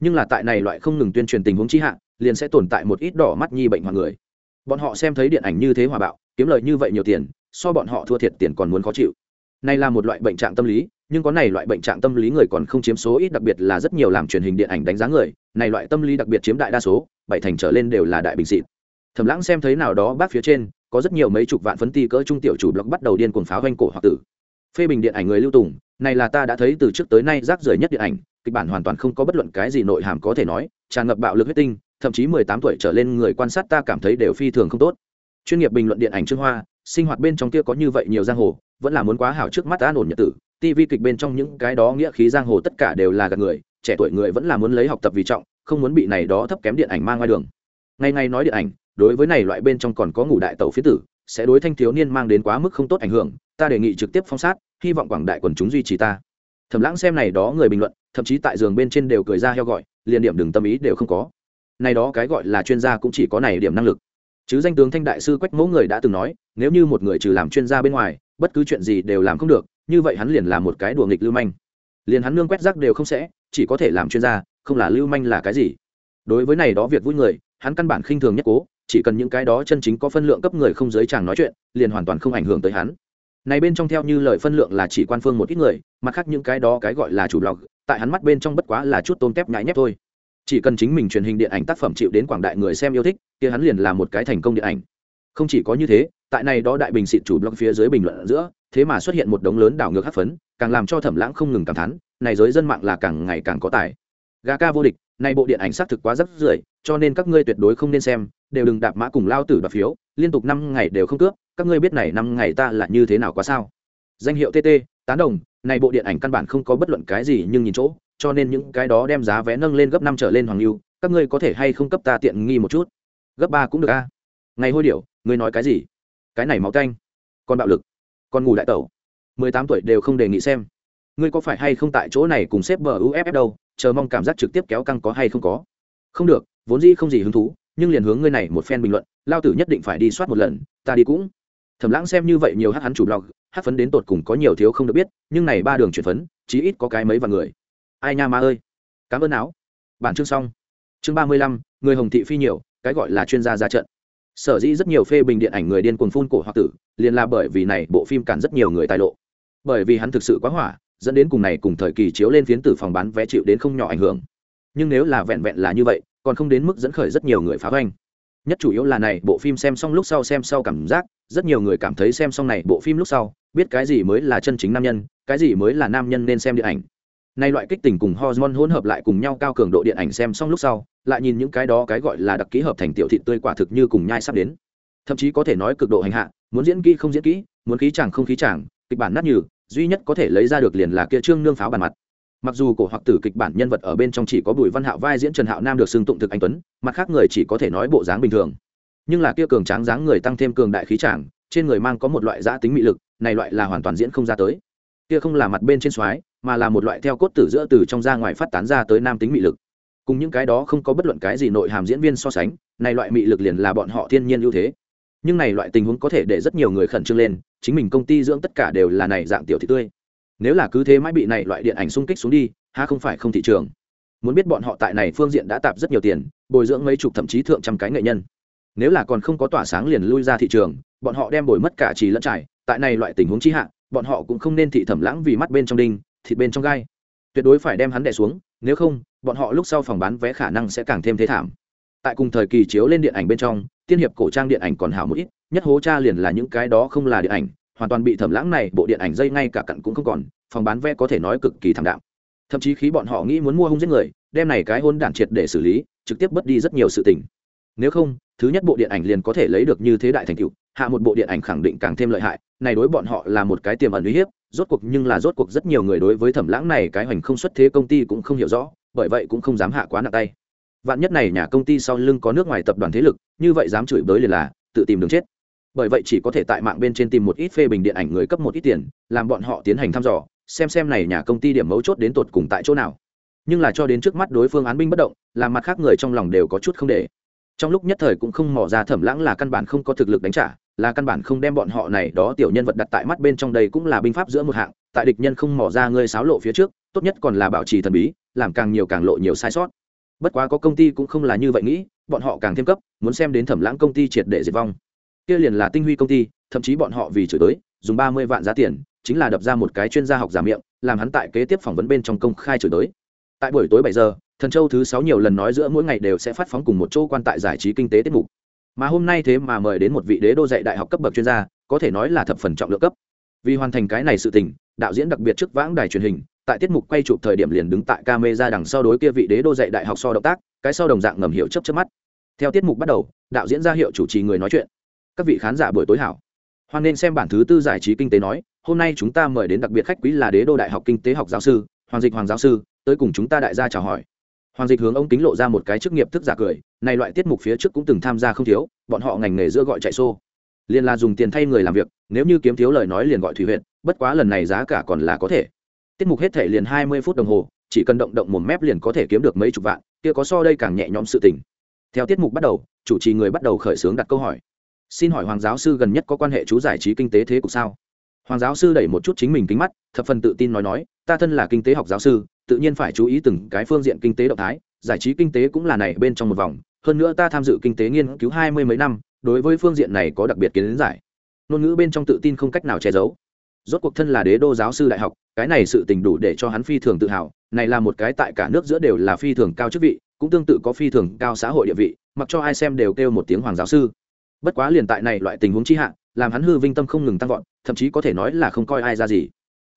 Nhưng là tại này loại không ngừng tuyên truyền tình huống chi hạ, liền sẽ tồn tại một ít đỏ mắt nhi bệnh hoặc người. Bọn họ xem thấy điện ảnh như thế hòa bạo, kiếm lời như vậy nhiều tiền, so bọn họ thua thiệt tiền còn muốn khó chịu. Nay là một loại bệnh trạng tâm lý nhưng có này loại bệnh trạng tâm lý người còn không chiếm số ít, đặc biệt là rất nhiều làm truyền hình điện ảnh đánh giá người, này loại tâm lý đặc biệt chiếm đại đa số, bảy thành trở lên đều là đại bình xịt. Thầm lãng xem thấy nào đó bác phía trên, có rất nhiều mấy chục vạn phấn ti cỡ trung tiểu chủ blog bắt đầu điên cuồng pháo hoanh cổ hoặc tử. Phê bình điện ảnh người lưu tùng, này là ta đã thấy từ trước tới nay rác rưởi nhất điện ảnh, kịch bản hoàn toàn không có bất luận cái gì nội hàm có thể nói, tràn ngập bạo lực huyết tinh, thậm chí mười tám tuổi trở lên người quan sát ta cảm thấy đều phi thường không tốt chuyên nghiệp bình luận điện ảnh trương hoa sinh hoạt bên trong kia có như vậy nhiều giang hồ vẫn là muốn quá hảo trước mắt an ổn nhật tử. TV kịch bên trong những cái đó nghĩa khí giang hồ tất cả đều là gạt người, trẻ tuổi người vẫn là muốn lấy học tập vì trọng, không muốn bị này đó thấp kém điện ảnh mang ngoài đường. Ngày ngày nói điện ảnh đối với này loại bên trong còn có ngủ đại tàu phía tử sẽ đối thanh thiếu niên mang đến quá mức không tốt ảnh hưởng ta đề nghị trực tiếp phong sát hy vọng quảng đại quần chúng duy trì ta. Thẩm lãng xem này đó người bình luận thậm chí tại giường bên trên đều cười ra heo gọi liền điểm đừng tâm ý đều không có. Này đó cái gọi là chuyên gia cũng chỉ có này điểm năng lực chứ danh tướng thanh đại sư quách mẫu người đã từng nói, nếu như một người trừ làm chuyên gia bên ngoài, bất cứ chuyện gì đều làm không được, như vậy hắn liền là một cái đùa nghịch lưu manh. Liền hắn nương quét rác đều không sẽ, chỉ có thể làm chuyên gia, không là lưu manh là cái gì. Đối với này đó việc vui người, hắn căn bản khinh thường nhất cố, chỉ cần những cái đó chân chính có phân lượng cấp người không giới chàng nói chuyện, liền hoàn toàn không ảnh hưởng tới hắn. Này bên trong theo như lời phân lượng là chỉ quan phương một ít người, mặt khác những cái đó cái gọi là chủ lọc tại hắn mắt bên trong bất quá là chút tôm tép nhãi nhép thôi chỉ cần chính mình truyền hình điện ảnh tác phẩm chịu đến quảng đại người xem yêu thích, kia hắn liền là một cái thành công điện ảnh. Không chỉ có như thế, tại này đó đại bình xịt chủ blog phía dưới bình luận ở giữa, thế mà xuất hiện một đống lớn đảo ngược hát phấn, càng làm cho thẩm lãng không ngừng cảm thán, này giới dân mạng là càng ngày càng có tài. Gà ca vô địch, này bộ điện ảnh xác thực quá rất rưởi, cho nên các ngươi tuyệt đối không nên xem, đều đừng đạp mã cùng lao tử đoạt phiếu, liên tục năm ngày đều không cướp, các ngươi biết này năm ngày ta là như thế nào quá sao? Danh hiệu tt tán đồng, này bộ điện ảnh căn bản không có bất luận cái gì nhưng nhìn chỗ cho nên những cái đó đem giá vé nâng lên gấp năm trở lên hoàng lưu, các ngươi có thể hay không cấp ta tiện nghi một chút? Gấp ba cũng được a. Ngày hôi điệu ngươi nói cái gì? Cái này máu canh, còn bạo lực, còn ngủ đại tẩu. Mười tám tuổi đều không đề nghị xem. Ngươi có phải hay không tại chỗ này cùng xếp bờ uff đâu, chờ mong cảm giác trực tiếp kéo căng có hay không có? Không được, vốn dĩ không gì hứng thú, nhưng liền hướng ngươi này một phen bình luận, lao tử nhất định phải đi soát một lần, ta đi cũng. Thẩm lãng xem như vậy nhiều hát hắn chủ blog, hát phấn đến tột cùng có nhiều thiếu không được biết, nhưng này ba đường chuyển phấn, chí ít có cái mấy vạn người ai nha ma ơi. Cảm ơn áo. Bản chương xong. Chương ba mươi lăm, người hồng thị phi nhiều, cái gọi là chuyên gia ra trận. Sở dĩ rất nhiều phê bình điện ảnh người điên cuồng phun cổ hoặc tử, liền là bởi vì này bộ phim cản rất nhiều người tài lộ. Bởi vì hắn thực sự quá hỏa, dẫn đến cùng này cùng thời kỳ chiếu lên phiến tử phòng bán vé chịu đến không nhỏ ảnh hưởng. Nhưng nếu là vẹn vẹn là như vậy, còn không đến mức dẫn khởi rất nhiều người phá hoành. Nhất chủ yếu là này bộ phim xem xong lúc sau xem sau cảm giác, rất nhiều người cảm thấy xem xong này bộ phim lúc sau, biết cái gì mới là chân chính nam nhân, cái gì mới là nam nhân nên xem điện ảnh nay loại kích tình cùng hormone hỗn hợp lại cùng nhau cao cường độ điện ảnh xem xong lúc sau, lại nhìn những cái đó cái gọi là đặc ký hợp thành tiểu thị tươi quả thực như cùng nhai sắp đến. Thậm chí có thể nói cực độ hành hạ, muốn diễn kỹ không diễn kỹ, muốn khí chàng không khí chàng, kịch bản nát như duy nhất có thể lấy ra được liền là kia trương nương pháo bàn mặt. Mặc dù cổ hoặc tử kịch bản nhân vật ở bên trong chỉ có bùi văn hạo vai diễn trần hạo nam được xưng tụng thực anh tuấn, mặt khác người chỉ có thể nói bộ dáng bình thường. Nhưng là kia cường tráng dáng người tăng thêm cường đại khí chàng, trên người mang có một loại giã tính mị lực, này loại là hoàn toàn diễn không ra tới kia không là mặt bên trên xoái, mà là một loại theo cốt tử giữa từ trong ra ngoài phát tán ra tới nam tính mị lực. Cùng những cái đó không có bất luận cái gì nội hàm diễn viên so sánh, này loại mị lực liền là bọn họ thiên nhiên ưu thế. Nhưng này loại tình huống có thể để rất nhiều người khẩn trương lên, chính mình công ty dưỡng tất cả đều là này dạng tiểu thị tươi. Nếu là cứ thế mãi bị này loại điện ảnh xung kích xuống đi ha không phải không thị trường? Muốn biết bọn họ tại này phương diện đã tạp rất nhiều tiền, bồi dưỡng mấy chục thậm chí thượng trăm cái nghệ nhân. Nếu là còn không có tỏa sáng liền lui ra thị trường, bọn họ đem bồi mất cả trì lẫn trải, tại này loại tình huống chi hạ bọn họ cũng không nên thị thẩm lãng vì mắt bên trong đinh, thịt bên trong gai. Tuyệt đối phải đem hắn đẻ xuống, nếu không, bọn họ lúc sau phòng bán vé khả năng sẽ càng thêm thế thảm. Tại cùng thời kỳ chiếu lên điện ảnh bên trong, tiên hiệp cổ trang điện ảnh còn hảo một ít, nhất hố cha liền là những cái đó không là điện ảnh, hoàn toàn bị thẩm lãng này bộ điện ảnh dây ngay cả cặn cũng không còn, phòng bán vé có thể nói cực kỳ thảm đạm. Thậm chí khi bọn họ nghĩ muốn mua hung giết người, đem này cái hôn đản triệt để xử lý, trực tiếp mất đi rất nhiều sự tình. Nếu không, thứ nhất bộ điện ảnh liền có thể lấy được như thế đại thành tựu hạ một bộ điện ảnh khẳng định càng thêm lợi hại, này đối bọn họ là một cái tiềm ẩn uy hiếp, rốt cuộc nhưng là rốt cuộc rất nhiều người đối với thẩm lãng này cái hoành không xuất thế công ty cũng không hiểu rõ, bởi vậy cũng không dám hạ quá nặng tay. Vạn nhất này nhà công ty sau lưng có nước ngoài tập đoàn thế lực, như vậy dám chửi bới liền là tự tìm đường chết. Bởi vậy chỉ có thể tại mạng bên trên tìm một ít phê bình điện ảnh người cấp một ít tiền, làm bọn họ tiến hành thăm dò, xem xem này nhà công ty điểm mấu chốt đến tột cùng tại chỗ nào. Nhưng là cho đến trước mắt đối phương án binh bất động, làm mặt khác người trong lòng đều có chút không để. Trong lúc nhất thời cũng không mò ra thẩm lãng là căn bản không có thực lực đánh trả là căn bản không đem bọn họ này đó tiểu nhân vật đặt tại mắt bên trong đây cũng là binh pháp giữa một hạng, tại địch nhân không mò ra ngươi sáo lộ phía trước, tốt nhất còn là bảo trì thần bí, làm càng nhiều càng lộ nhiều sai sót. Bất quá có công ty cũng không là như vậy nghĩ, bọn họ càng thêm cấp, muốn xem đến thẩm lãng công ty triệt để diệt vong. Kia liền là tinh huy công ty, thậm chí bọn họ vì chửi tới dùng ba mươi vạn giá tiền, chính là đập ra một cái chuyên gia học giả miệng, làm hắn tại kế tiếp phỏng vấn bên trong công khai chửi tới tại buổi tối bảy giờ, thần châu thứ sáu nhiều lần nói giữa mỗi ngày đều sẽ phát phóng cùng một chỗ quan tại giải trí kinh tế tiết mục mà hôm nay thế mà mời đến một vị đế đô dạy đại học cấp bậc chuyên gia, có thể nói là thập phần trọng lượng cấp. Vì hoàn thành cái này sự tình, đạo diễn đặc biệt trước vãng đài truyền hình, tại tiết mục quay chụp thời điểm liền đứng tại camera đằng sau đối kia vị đế đô dạy đại học so động tác, cái sau đồng dạng ngầm hiệu chấp chấp mắt. Theo tiết mục bắt đầu, đạo diễn ra hiệu chủ trì người nói chuyện. Các vị khán giả buổi tối hảo. Hoan nên xem bản thứ tư giải trí kinh tế nói, hôm nay chúng ta mời đến đặc biệt khách quý là đế đô đại học kinh tế học giáo sư, hoàng dịch hoàng giáo sư, tới cùng chúng ta đại gia chào hỏi hoàng dịch hướng ông kính lộ ra một cái chức nghiệp thức giả cười, này loại tiết mục phía trước cũng từng tham gia không thiếu, bọn họ ngành nghề giữa gọi chạy xô. Liền là dùng tiền thay người làm việc, nếu như kiếm thiếu lời nói liền gọi thủy huyện bất quá lần này giá cả còn là có thể. Tiết mục hết thể liền hai mươi phút đồng hồ, chỉ cần động động một mép liền có thể kiếm được mấy chục vạn, kia có so đây càng nhẹ nhõm sự tình. Theo tiết mục bắt đầu, chủ trì người bắt đầu khởi xướng đặt câu hỏi. Xin hỏi hoàng giáo sư gần nhất có quan hệ chú giải trí kinh tế thế cục sao? Hoàng giáo sư đẩy một chút chính mình kính mắt, thập phần tự tin nói nói, ta thân là kinh tế học giáo sư, tự nhiên phải chú ý từng cái phương diện kinh tế động thái, giải trí kinh tế cũng là này bên trong một vòng, hơn nữa ta tham dự kinh tế nghiên cứu hai mươi mấy năm, đối với phương diện này có đặc biệt kiến giải. Ngôn ngữ bên trong tự tin không cách nào che giấu. Rốt cuộc thân là đế đô giáo sư đại học, cái này sự tình đủ để cho hắn phi thường tự hào, này là một cái tại cả nước giữa đều là phi thường cao chức vị, cũng tương tự có phi thường cao xã hội địa vị, mặc cho ai xem đều kêu một tiếng hoàng giáo sư. Bất quá liền tại này loại tình huống chi hạ, làm hắn hư vinh tâm không ngừng tăng vọt thậm chí có thể nói là không coi ai ra gì.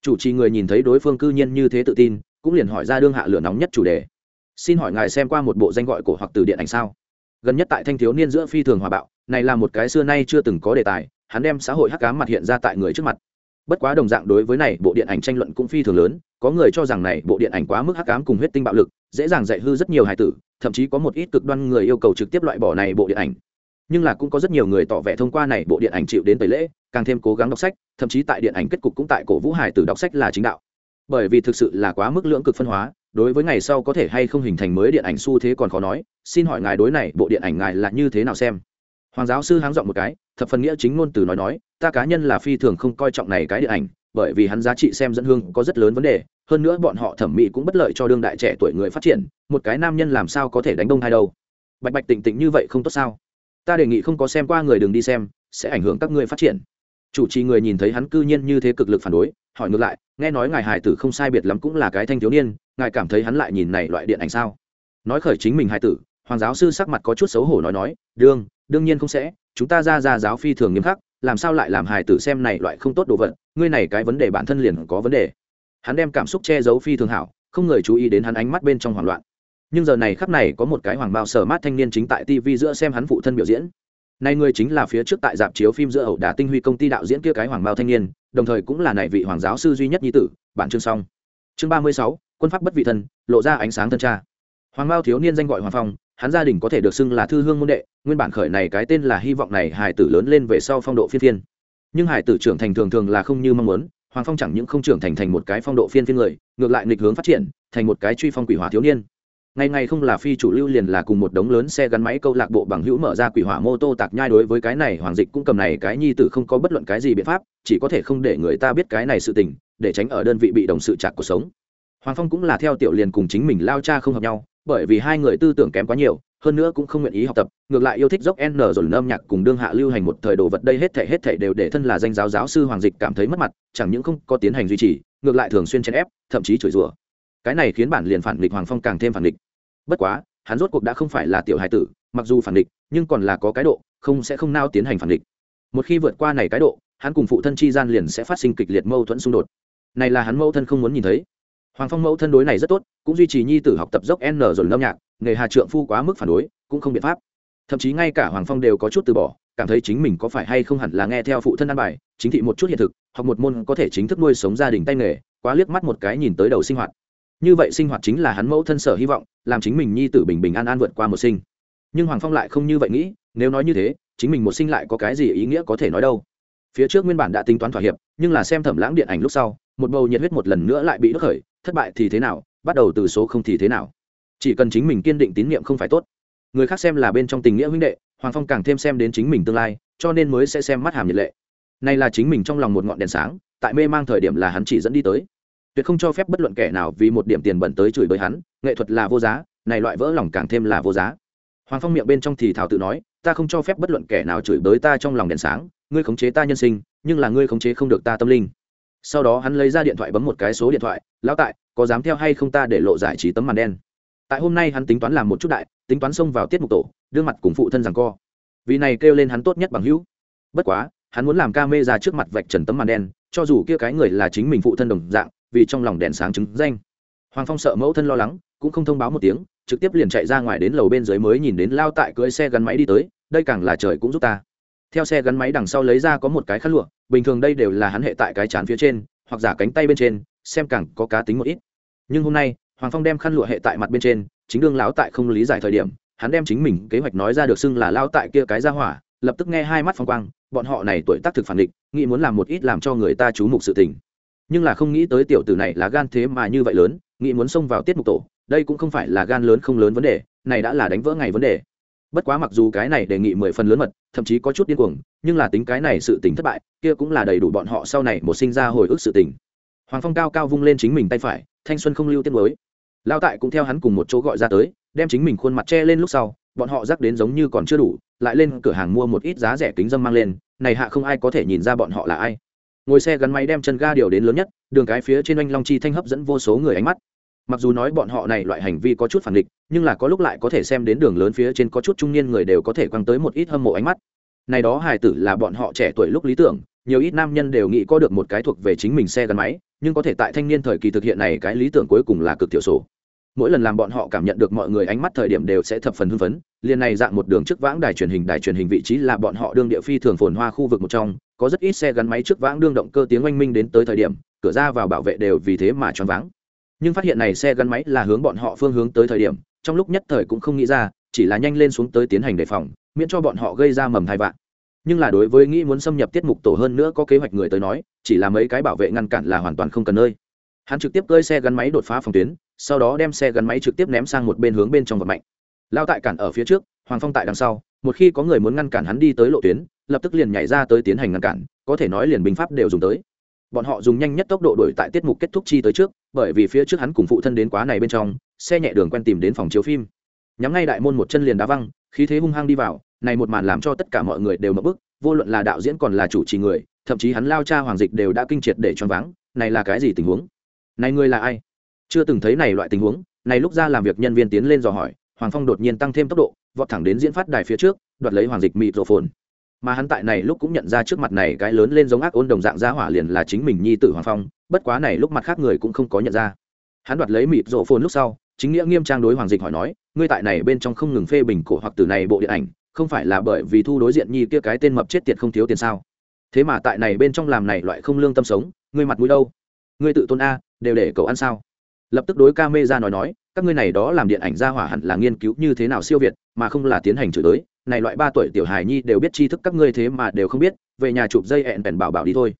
Chủ trì người nhìn thấy đối phương cư nhiên như thế tự tin, cũng liền hỏi ra đương hạ lửa nóng nhất chủ đề. Xin hỏi ngài xem qua một bộ danh gọi của hoặc từ điện ảnh sao? Gần nhất tại thanh thiếu niên giữa phi thường hòa bạo, này là một cái xưa nay chưa từng có đề tài, hắn đem xã hội hắc cám mặt hiện ra tại người trước mặt. Bất quá đồng dạng đối với này, bộ điện ảnh tranh luận cũng phi thường lớn, có người cho rằng này, bộ điện ảnh quá mức hắc cám cùng huyết tinh bạo lực, dễ dàng dạy hư rất nhiều hài tử, thậm chí có một ít cực đoan người yêu cầu trực tiếp loại bỏ này bộ điện ảnh nhưng là cũng có rất nhiều người tỏ vẻ thông qua này bộ điện ảnh chịu đến tẩy lễ, càng thêm cố gắng đọc sách, thậm chí tại điện ảnh kết cục cũng tại cổ vũ hải tử đọc sách là chính đạo. Bởi vì thực sự là quá mức lưỡng cực phân hóa, đối với ngày sau có thể hay không hình thành mới điện ảnh xu thế còn khó nói, xin hỏi ngài đối này bộ điện ảnh ngài là như thế nào xem? Hoàng giáo sư háng giọng một cái, thập phần nghĩa chính ngôn từ nói nói, ta cá nhân là phi thường không coi trọng này cái điện ảnh, bởi vì hắn giá trị xem dẫn hương có rất lớn vấn đề, hơn nữa bọn họ thẩm mỹ cũng bất lợi cho đương đại trẻ tuổi người phát triển, một cái nam nhân làm sao có thể đánh đông hai đâu? Bạch bạch tịnh tịnh như vậy không tốt sao? Ta đề nghị không có xem qua người đừng đi xem, sẽ ảnh hưởng các ngươi phát triển. Chủ trì người nhìn thấy hắn cư nhiên như thế cực lực phản đối, hỏi ngược lại, nghe nói ngài hải tử không sai biệt lắm cũng là cái thanh thiếu niên, ngài cảm thấy hắn lại nhìn này loại điện ảnh sao? Nói khởi chính mình hải tử, hoàng giáo sư sắc mặt có chút xấu hổ nói nói, đương đương nhiên không sẽ, chúng ta ra ra giáo phi thường nghiêm khắc, làm sao lại làm hài tử xem này loại không tốt đồ vật, ngươi này cái vấn đề bản thân liền có vấn đề. Hắn đem cảm xúc che giấu phi thường hảo, không người chú ý đến hắn ánh mắt bên trong hoảng loạn nhưng giờ này khắp này có một cái hoàng bao sở mát thanh niên chính tại tv giữa xem hắn phụ thân biểu diễn. Này người chính là phía trước tại dạp chiếu phim giữa ẩu đả tinh huy công ty đạo diễn kia cái hoàng bao thanh niên, đồng thời cũng là này vị hoàng giáo sư duy nhất nhi tử, bản chương xong. Chương ba mươi sáu, quân pháp bất vị thân lộ ra ánh sáng thân cha. Hoàng bao thiếu niên danh gọi hoàng phong, hắn gia đình có thể được xưng là thư hương môn đệ, nguyên bản khởi này cái tên là hy vọng này hải tử lớn lên về sau phong độ phiên phiên. Nhưng hải tử trưởng thành thường thường là không như mong muốn, hoàng phong chẳng những không trưởng thành thành một cái phong độ phiên phiên người, ngược lại nghịch hướng phát triển, thành một cái truy phong quỷ hỏa thiếu niên ngày ngày không là phi chủ lưu liền là cùng một đống lớn xe gắn máy câu lạc bộ bằng hữu mở ra quỷ hỏa mô tô tạc nhai đối với cái này hoàng dịch cũng cầm này cái nhi tử không có bất luận cái gì biện pháp, chỉ có thể không để người ta biết cái này sự tình, để tránh ở đơn vị bị đồng sự chặt cuộc sống. Hoàng phong cũng là theo tiểu liền cùng chính mình lao cha không hợp nhau, bởi vì hai người tư tưởng kém quá nhiều, hơn nữa cũng không nguyện ý học tập, ngược lại yêu thích dốc n rồi âm nhạc cùng đương hạ lưu hành một thời đồ vật đây hết thể hết thể đều để thân là danh giáo giáo sư hoàng dịch cảm thấy mất mặt, chẳng những không có tiến hành duy trì, ngược lại thường xuyên chèn ép, thậm chí chửi rủa cái này khiến bản liền phản nghịch hoàng phong càng thêm phản nghịch. Bất quá, hắn rốt cuộc đã không phải là tiểu hài tử, mặc dù phản nghịch, nhưng còn là có cái độ, không sẽ không nao tiến hành phản nghịch. Một khi vượt qua này cái độ, hắn cùng phụ thân chi gian liền sẽ phát sinh kịch liệt mâu thuẫn xung đột. Này là hắn mâu thân không muốn nhìn thấy. Hoàng phong mẫu thân đối này rất tốt, cũng duy trì nhi tử học tập dốc n rồi lâm nhạc, nghề hà trượng phu quá mức phản đối, cũng không biện pháp. Thậm chí ngay cả hoàng phong đều có chút từ bỏ, cảm thấy chính mình có phải hay không hẳn là nghe theo phụ thân ăn bài, chính thị một chút hiện thực hoặc một môn có thể chính thức nuôi sống gia đình tay nghề, quá liếc mắt một cái nhìn tới đầu sinh hoạt như vậy sinh hoạt chính là hắn mẫu thân sở hy vọng, làm chính mình nhi tử bình bình an an vượt qua một sinh. Nhưng hoàng phong lại không như vậy nghĩ, nếu nói như thế, chính mình một sinh lại có cái gì ý nghĩa có thể nói đâu. Phía trước nguyên bản đã tính toán thỏa hiệp, nhưng là xem thẩm lãng điện ảnh lúc sau, một bầu nhiệt huyết một lần nữa lại bị đứt khởi, thất bại thì thế nào, bắt đầu từ số không thì thế nào. Chỉ cần chính mình kiên định tín nhiệm không phải tốt. Người khác xem là bên trong tình nghĩa huynh đệ, hoàng phong càng thêm xem đến chính mình tương lai, cho nên mới sẽ xem mắt hàm nhiệt lệ. Này là chính mình trong lòng một ngọn đèn sáng, tại mê mang thời điểm là hắn chỉ dẫn đi tới tuyệt không cho phép bất luận kẻ nào vì một điểm tiền bẩn tới chửi bới hắn, nghệ thuật là vô giá, này loại vỡ lòng càng thêm là vô giá. Hoàng phong miệng bên trong thì thảo tự nói, ta không cho phép bất luận kẻ nào chửi bới ta trong lòng đèn sáng, ngươi khống chế ta nhân sinh, nhưng là ngươi khống chế không được ta tâm linh. Sau đó hắn lấy ra điện thoại bấm một cái số điện thoại, lão tại, có dám theo hay không ta để lộ giải trí tấm màn đen? Tại hôm nay hắn tính toán làm một chút đại, tính toán xông vào tiết mục tổ, đưa mặt cùng phụ thân rằng co. Vì này kêu lên hắn tốt nhất bằng hữu. Bất quá, hắn muốn làm ca mê ra trước mặt vạch trần tấm màn đen, cho dù kia cái người là chính mình phụ thân đồng dạng vì trong lòng đèn sáng chứng danh. Hoàng phong sợ mẫu thân lo lắng, cũng không thông báo một tiếng, trực tiếp liền chạy ra ngoài đến lầu bên dưới mới nhìn đến lao tại cưới xe gắn máy đi tới, đây càng là trời cũng giúp ta. Theo xe gắn máy đằng sau lấy ra có một cái khăn lụa, bình thường đây đều là hắn hệ tại cái chán phía trên, hoặc giả cánh tay bên trên, xem càng có cá tính một ít. Nhưng hôm nay, hoàng phong đem khăn lụa hệ tại mặt bên trên, chính đương lão tại không lý giải thời điểm, hắn đem chính mình kế hoạch nói ra được xưng là lao tại kia cái ra hỏa, lập tức nghe hai mắt phong quang, bọn họ này tuổi tác thực phản địch, nghĩ muốn làm một ít làm cho người ta chú mục sự tình nhưng là không nghĩ tới tiểu tử này là gan thế mà như vậy lớn, nghĩ muốn xông vào tiết mục tổ, đây cũng không phải là gan lớn không lớn vấn đề, này đã là đánh vỡ ngày vấn đề. Bất quá mặc dù cái này đề nghị mười phần lớn mật, thậm chí có chút điên cuồng, nhưng là tính cái này sự tình thất bại, kia cũng là đầy đủ bọn họ sau này một sinh ra hồi ức sự tình. Hoàng phong cao cao vung lên chính mình tay phải, thanh xuân không lưu tiết mới. Lao tại cũng theo hắn cùng một chỗ gọi ra tới, đem chính mình khuôn mặt che lên lúc sau, bọn họ rắc đến giống như còn chưa đủ, lại lên cửa hàng mua một ít giá rẻ kính dâm mang lên, này hạ không ai có thể nhìn ra bọn họ là ai ngồi xe gắn máy đem chân ga điều đến lớn nhất, đường cái phía trên oanh long chi thanh hấp dẫn vô số người ánh mắt. Mặc dù nói bọn họ này loại hành vi có chút phản địch nhưng là có lúc lại có thể xem đến đường lớn phía trên có chút trung niên người đều có thể quăng tới một ít hâm mộ ánh mắt. Này đó hài tử là bọn họ trẻ tuổi lúc lý tưởng, nhiều ít nam nhân đều nghĩ có được một cái thuộc về chính mình xe gắn máy, nhưng có thể tại thanh niên thời kỳ thực hiện này cái lý tưởng cuối cùng là cực thiểu số mỗi lần làm bọn họ cảm nhận được mọi người ánh mắt thời điểm đều sẽ thập phần hưng phấn. Liền này dạng một đường trước vãng đài truyền hình, đài truyền hình vị trí là bọn họ đương địa phi thường phồn hoa khu vực một trong, có rất ít xe gắn máy trước vãng đương động cơ tiếng oanh minh đến tới thời điểm, cửa ra vào bảo vệ đều vì thế mà choáng váng. Nhưng phát hiện này xe gắn máy là hướng bọn họ phương hướng tới thời điểm, trong lúc nhất thời cũng không nghĩ ra, chỉ là nhanh lên xuống tới tiến hành đề phòng, miễn cho bọn họ gây ra mầm thai vạn. Nhưng là đối với nghĩ muốn xâm nhập tiết mục tổ hơn nữa có kế hoạch người tới nói, chỉ là mấy cái bảo vệ ngăn cản là hoàn toàn không cần nơi. Hắn trực tiếp cơi xe gắn máy đột phá phòng tuyến sau đó đem xe gắn máy trực tiếp ném sang một bên hướng bên trong vật mạnh. Lao tại cản ở phía trước, hoàng phong tại đằng sau, một khi có người muốn ngăn cản hắn đi tới lộ tuyến, lập tức liền nhảy ra tới tiến hành ngăn cản, có thể nói liền binh pháp đều dùng tới. Bọn họ dùng nhanh nhất tốc độ đổi tại tiết mục kết thúc chi tới trước, bởi vì phía trước hắn cùng phụ thân đến quá này bên trong, xe nhẹ đường quen tìm đến phòng chiếu phim. Nhắm ngay đại môn một chân liền đá văng, khí thế hung hăng đi vào, này một màn làm cho tất cả mọi người đều mất bức, vô luận là đạo diễn còn là chủ trì người, thậm chí hắn lao cha hoàng dịch đều đã kinh triệt để choáng váng, này là cái gì tình huống? Này người là ai? Chưa từng thấy này loại tình huống, này lúc ra làm việc nhân viên tiến lên dò hỏi, hoàng phong đột nhiên tăng thêm tốc độ, vọt thẳng đến diễn phát đài phía trước, đoạt lấy hoàng dịch mịt rộ phồn. Mà hắn tại này lúc cũng nhận ra trước mặt này cái lớn lên giống ác ôn đồng dạng ra hỏa liền là chính mình nhi tử hoàng phong, bất quá này lúc mặt khác người cũng không có nhận ra. Hắn đoạt lấy mịt rộ phồn lúc sau, chính nghĩa nghiêm trang đối hoàng dịch hỏi nói, ngươi tại này bên trong không ngừng phê bình cổ hoặc từ này bộ điện ảnh, không phải là bởi vì thu đối diện nhi kia cái tên mập chết tiệt không thiếu tiền sao? Thế mà tại này bên trong làm này loại không lương tâm sống, ngươi mặt mũi đâu? Ngươi tự tôn a, đều để cậu ăn sao? Lập tức đối ca mê ra nói nói, các ngươi này đó làm điện ảnh ra hỏa hẳn là nghiên cứu như thế nào siêu việt, mà không là tiến hành chửi tới này loại ba tuổi tiểu hài nhi đều biết tri thức các ngươi thế mà đều không biết, về nhà chụp dây hẹn bèn bảo bảo đi thôi.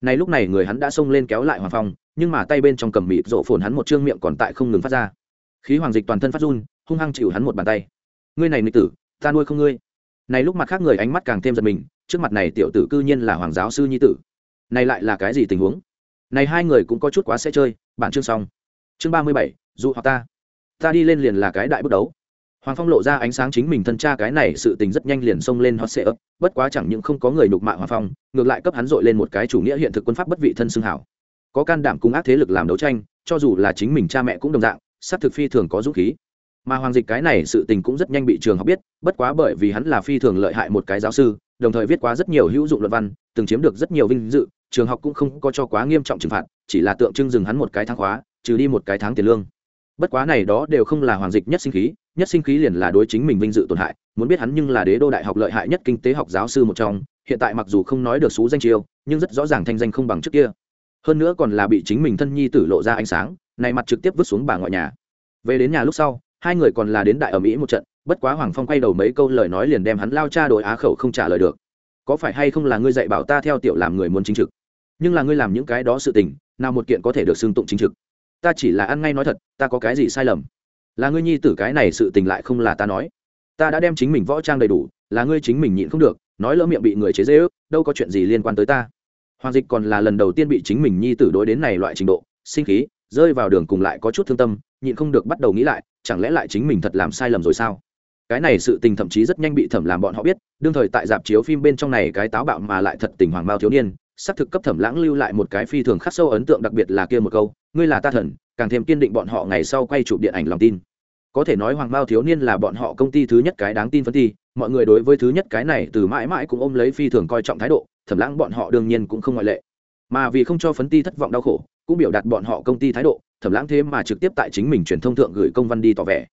Này lúc này người hắn đã xông lên kéo lại hoàng phong, nhưng mà tay bên trong cầm mịt rộ phồn hắn một trương miệng còn tại không ngừng phát ra. Khí hoàng dịch toàn thân phát run, hung hăng chịu hắn một bàn tay. Ngươi này nịch tử, ta nuôi không ngươi. Này lúc mặt khác người ánh mắt càng thêm giật mình, trước mặt này tiểu tử cư nhiên là hoàng giáo sư nhi tử. Này lại là cái gì tình huống? Này hai người cũng có chút quá sẽ chơi, bản chương xong chương ba mươi bảy dụ hoặc ta. Ta đi lên liền là cái đại bước đấu. Hoàng phong lộ ra ánh sáng chính mình thân cha cái này sự tình rất nhanh liền xông lên hot sệ ấp bất quá chẳng những không có người nhục mạ hoàng phong, ngược lại cấp hắn dội lên một cái chủ nghĩa hiện thực quân pháp bất vị thân xưng hảo. Có can đảm cùng ác thế lực làm đấu tranh, cho dù là chính mình cha mẹ cũng đồng dạng, sát thực phi thường có dũng khí. Mà hoàng dịch cái này sự tình cũng rất nhanh bị trường học biết, bất quá bởi vì hắn là phi thường lợi hại một cái giáo sư, đồng thời viết quá rất nhiều hữu dụng luận văn, từng chiếm được rất nhiều vinh dự trường học cũng không có cho quá nghiêm trọng trừng phạt, chỉ là tượng trưng dừng hắn một cái tháng khóa, trừ đi một cái tháng tiền lương. Bất quá này đó đều không là hoàng dịch nhất sinh khí, nhất sinh khí liền là đối chính mình vinh dự tổn hại, muốn biết hắn nhưng là đế đô đại học lợi hại nhất kinh tế học giáo sư một trong, hiện tại mặc dù không nói được xú danh chiêu, nhưng rất rõ ràng thanh danh không bằng trước kia. Hơn nữa còn là bị chính mình thân nhi tử lộ ra ánh sáng, này mặt trực tiếp vứt xuống bà ngoại nhà. Về đến nhà lúc sau, hai người còn là đến đại ở mỹ một trận, bất quá hoàng phong quay đầu mấy câu lời nói liền đem hắn lao cha đổi á khẩu không trả lời được. Có phải hay không là ngươi dạy bảo ta theo tiểu làm người muốn chính trực? Nhưng là ngươi làm những cái đó sự tình, nào một kiện có thể được xưng tụng chính trực. Ta chỉ là ăn ngay nói thật, ta có cái gì sai lầm? Là ngươi nhi tử cái này sự tình lại không là ta nói. Ta đã đem chính mình võ trang đầy đủ, là ngươi chính mình nhịn không được, nói lỡ miệng bị người chế dễ ước, đâu có chuyện gì liên quan tới ta. Hoàng dịch còn là lần đầu tiên bị chính mình nhi tử đối đến này loại trình độ, sinh khí, rơi vào đường cùng lại có chút thương tâm, nhịn không được bắt đầu nghĩ lại, chẳng lẽ lại chính mình thật làm sai lầm rồi sao? Cái này sự tình thậm chí rất nhanh bị thẩm làm bọn họ biết, đương thời tại dạp chiếu phim bên trong này cái táo bạo mà lại thật tình hoàng bao thiếu niên xác thực cấp thẩm lãng lưu lại một cái phi thường khắc sâu ấn tượng đặc biệt là kia một câu, ngươi là ta thần, càng thêm kiên định bọn họ ngày sau quay chụp điện ảnh lòng tin. Có thể nói hoàng bao thiếu niên là bọn họ công ty thứ nhất cái đáng tin phân thi mọi người đối với thứ nhất cái này từ mãi mãi cũng ôm lấy phi thường coi trọng thái độ, thẩm lãng bọn họ đương nhiên cũng không ngoại lệ. Mà vì không cho phấn ti thất vọng đau khổ, cũng biểu đạt bọn họ công ty thái độ, thẩm lãng thế mà trực tiếp tại chính mình truyền thông thượng gửi công văn đi tỏ vẻ.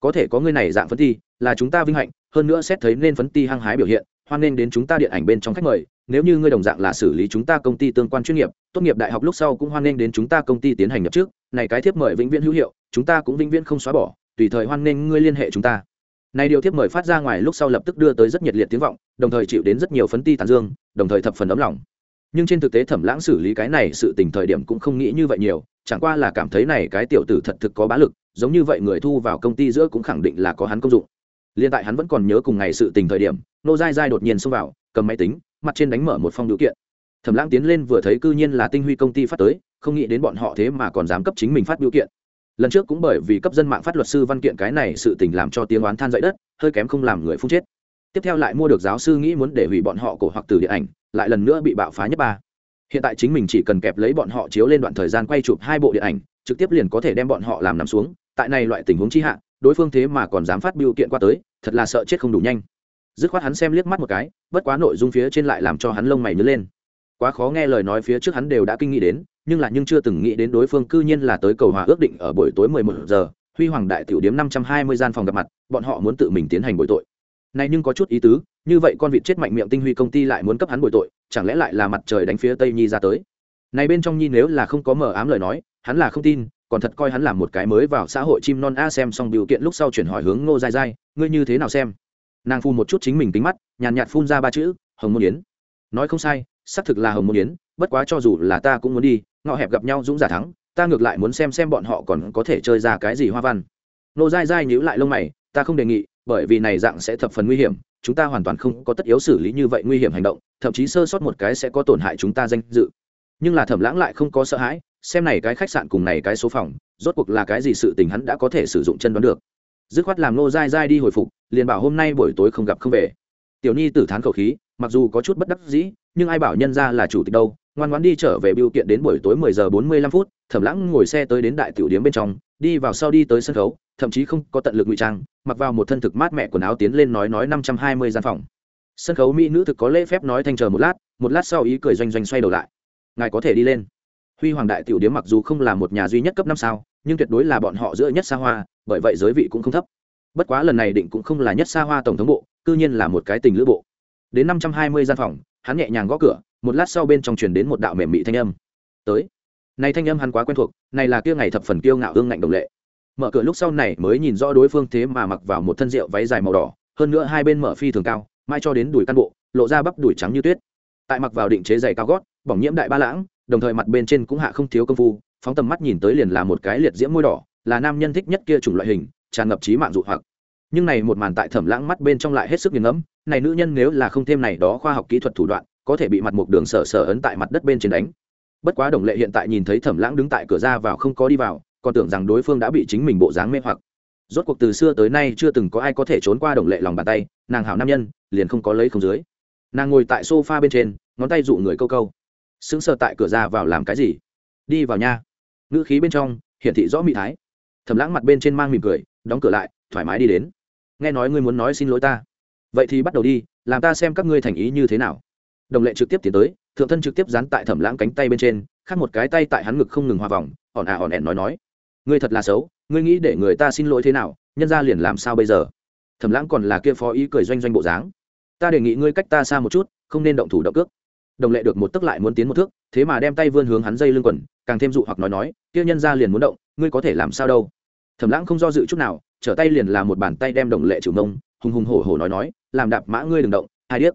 Có thể có người này dạng phấn ti, là chúng ta vinh hạnh, hơn nữa xét thấy nên phấn ti hăng hái biểu hiện, hoan nên đến chúng ta điện ảnh bên trong khách mời nếu như ngươi đồng dạng là xử lý chúng ta công ty tương quan chuyên nghiệp, tốt nghiệp đại học lúc sau cũng hoan nghênh đến chúng ta công ty tiến hành nhập trước. Này cái thiếp mời vĩnh viễn hữu hiệu, chúng ta cũng vĩnh viễn không xóa bỏ, tùy thời hoan nghênh ngươi liên hệ chúng ta. Này điều tiếp mời phát ra ngoài lúc sau lập tức đưa tới rất nhiệt liệt tiếng vọng, đồng thời chịu đến rất nhiều phấn ti tàn dương, đồng thời thập phần ấm lòng. Nhưng trên thực tế thẩm lãng xử lý cái này sự tình thời điểm cũng không nghĩ như vậy nhiều, chẳng qua là cảm thấy này cái tiểu tử thật thực có bá lực, giống như vậy người thu vào công ty giữa cũng khẳng định là có hắn công dụng. Liên tại hắn vẫn còn nhớ cùng ngày sự tình thời điểm, nô dai dai đột nhiên xông vào, cầm máy tính mặt trên đánh mở một phong điều kiện. Thẩm lãng tiến lên vừa thấy cư nhiên là tinh huy công ty phát tới, không nghĩ đến bọn họ thế mà còn dám cấp chính mình phát biểu kiện. Lần trước cũng bởi vì cấp dân mạng phát luật sư văn kiện cái này sự tình làm cho tiếng oán than dậy đất, hơi kém không làm người phun chết. Tiếp theo lại mua được giáo sư nghĩ muốn để hủy bọn họ cổ hoặc từ điện ảnh, lại lần nữa bị bạo phá nhất ba. Hiện tại chính mình chỉ cần kẹp lấy bọn họ chiếu lên đoạn thời gian quay chụp hai bộ điện ảnh, trực tiếp liền có thể đem bọn họ làm nằm xuống. Tại này loại tình huống chi hạ, đối phương thế mà còn dám phát biểu kiện qua tới, thật là sợ chết không đủ nhanh dứt khoát hắn xem liếc mắt một cái, bất quá nội dung phía trên lại làm cho hắn lông mày nhớ lên. Quá khó nghe lời nói phía trước hắn đều đã kinh nghĩ đến, nhưng là nhưng chưa từng nghĩ đến đối phương cư nhiên là tới cầu hòa ước định ở buổi tối 11 giờ, huy hoàng đại tiểu điếm 520 gian phòng gặp mặt, bọn họ muốn tự mình tiến hành bồi tội. Này nhưng có chút ý tứ, như vậy con vịt chết mạnh miệng tinh huy công ty lại muốn cấp hắn bồi tội, chẳng lẽ lại là mặt trời đánh phía tây nhi ra tới? Này bên trong nhi nếu là không có mờ ám lời nói, hắn là không tin, còn thật coi hắn làm một cái mới vào xã hội chim non a xem xong biểu kiện lúc sau chuyển hỏi hướng ngô dai dai ngươi như thế nào xem? Nàng phun một chút chính mình tính mắt, nhàn nhạt phun ra ba chữ, hồng môn yến. Nói không sai, xác thực là hồng môn yến, bất quá cho dù là ta cũng muốn đi, ngọ hẹp gặp nhau dũng giả thắng, ta ngược lại muốn xem xem bọn họ còn có thể chơi ra cái gì hoa văn. Nô dai dai nhíu lại lông mày, ta không đề nghị, bởi vì này dạng sẽ thập phần nguy hiểm, chúng ta hoàn toàn không có tất yếu xử lý như vậy nguy hiểm hành động, thậm chí sơ sót một cái sẽ có tổn hại chúng ta danh dự. Nhưng là thẩm lãng lại không có sợ hãi, xem này cái khách sạn cùng này cái số phòng, rốt cuộc là cái gì sự tình hắn đã có thể sử dụng chân đoán được dứt khoát làm nô dai dai đi hồi phục liền bảo hôm nay buổi tối không gặp không về tiểu nhi tử thán khẩu khí mặc dù có chút bất đắc dĩ nhưng ai bảo nhân ra là chủ tịch đâu ngoan ngoãn đi trở về biểu kiện đến buổi tối 10 giờ 45 phút, Thẩm Lãng ngồi xe tới đến đại tiểu điếm bên trong, đi vào sau đi tới sân khấu, thậm chí không có tận lực ngụy trang, mặc vào một thân thực mát mẹ quần áo tiến lên nói nói 520 gian phòng. Sân khấu mỹ nữ thực có lễ phép nói thanh chờ một lát, một lát sau ý cười doanh doanh xoay đầu lại. Ngài có thể đi lên. Huy Hoàng đại tiểu điếm mặc dù không là một nhà duy nhất cấp năm sao, nhưng tuyệt đối là bọn họ giữa nhất xa hoa, bởi vậy giới vị cũng không thấp. Bất quá lần này định cũng không là nhất xa hoa tổng thống bộ, cư nhiên là một cái tình lữ bộ. Đến 520 gian phòng, hắn nhẹ nhàng gõ cửa, một lát sau bên trong truyền đến một đạo mềm mị thanh âm tới này thanh âm hắn quá quen thuộc này là kia ngày thập phần kiêu ngạo ương ngạnh đồng lệ mở cửa lúc sau này mới nhìn rõ đối phương thế mà mặc vào một thân rượu váy dài màu đỏ hơn nữa hai bên mở phi thường cao mai cho đến đùi căn bộ lộ ra bắp đùi trắng như tuyết tại mặc vào định chế giày cao gót bỏng nhiễm đại ba lãng đồng thời mặt bên trên cũng hạ không thiếu công phu phóng tầm mắt nhìn tới liền là một cái liệt diễm môi đỏ là nam nhân thích nhất kia chủng loại hình, tràn ngập trí mạng dụ hoặc. Nhưng này một màn tại thẩm lãng mắt bên trong lại hết sức nghiền ngẫm, này nữ nhân nếu là không thêm này đó khoa học kỹ thuật thủ đoạn, có thể bị mặt một đường sở sở ấn tại mặt đất bên trên đánh. Bất quá đồng lệ hiện tại nhìn thấy thẩm lãng đứng tại cửa ra vào không có đi vào, còn tưởng rằng đối phương đã bị chính mình bộ dáng mê hoặc. Rốt cuộc từ xưa tới nay chưa từng có ai có thể trốn qua đồng lệ lòng bàn tay, nàng hảo nam nhân, liền không có lấy không dưới. Nàng ngồi tại sofa bên trên, ngón tay dụ người câu câu. Sững sờ tại cửa ra vào làm cái gì? Đi vào nha. Ngữ khí bên trong, hiển thị rõ mị thái thẩm lãng mặt bên trên mang mỉm cười, đóng cửa lại, thoải mái đi đến. Nghe nói ngươi muốn nói xin lỗi ta. Vậy thì bắt đầu đi, làm ta xem các ngươi thành ý như thế nào. Đồng lệ trực tiếp tiến tới, thượng thân trực tiếp dán tại thẩm lãng cánh tay bên trên khác một cái tay tại hắn ngực không ngừng hòa vòng ỏn à ỏn ẹn nói nói. Ngươi thật là xấu, ngươi nghĩ để người ta xin lỗi thế nào, nhân ra liền làm sao bây giờ? Thẩm lãng còn là kia phó ý cười doanh doanh bộ dáng. Ta đề nghị ngươi cách ta xa một chút, không nên động thủ động cước. Đồng lệ được một tức lại muốn tiến một thước, thế mà đem tay vươn hướng hắn dây lưng quần, càng thêm dụ hoặc nói nói, kia nhân ra liền muốn động ngươi có thể làm sao đâu? Thẩm lãng không do dự chút nào, trở tay liền là một bàn tay đem đồng lệ chủ mông, hùng hùng hổ hổ nói nói, làm đạp mã ngươi đừng động hai điếc?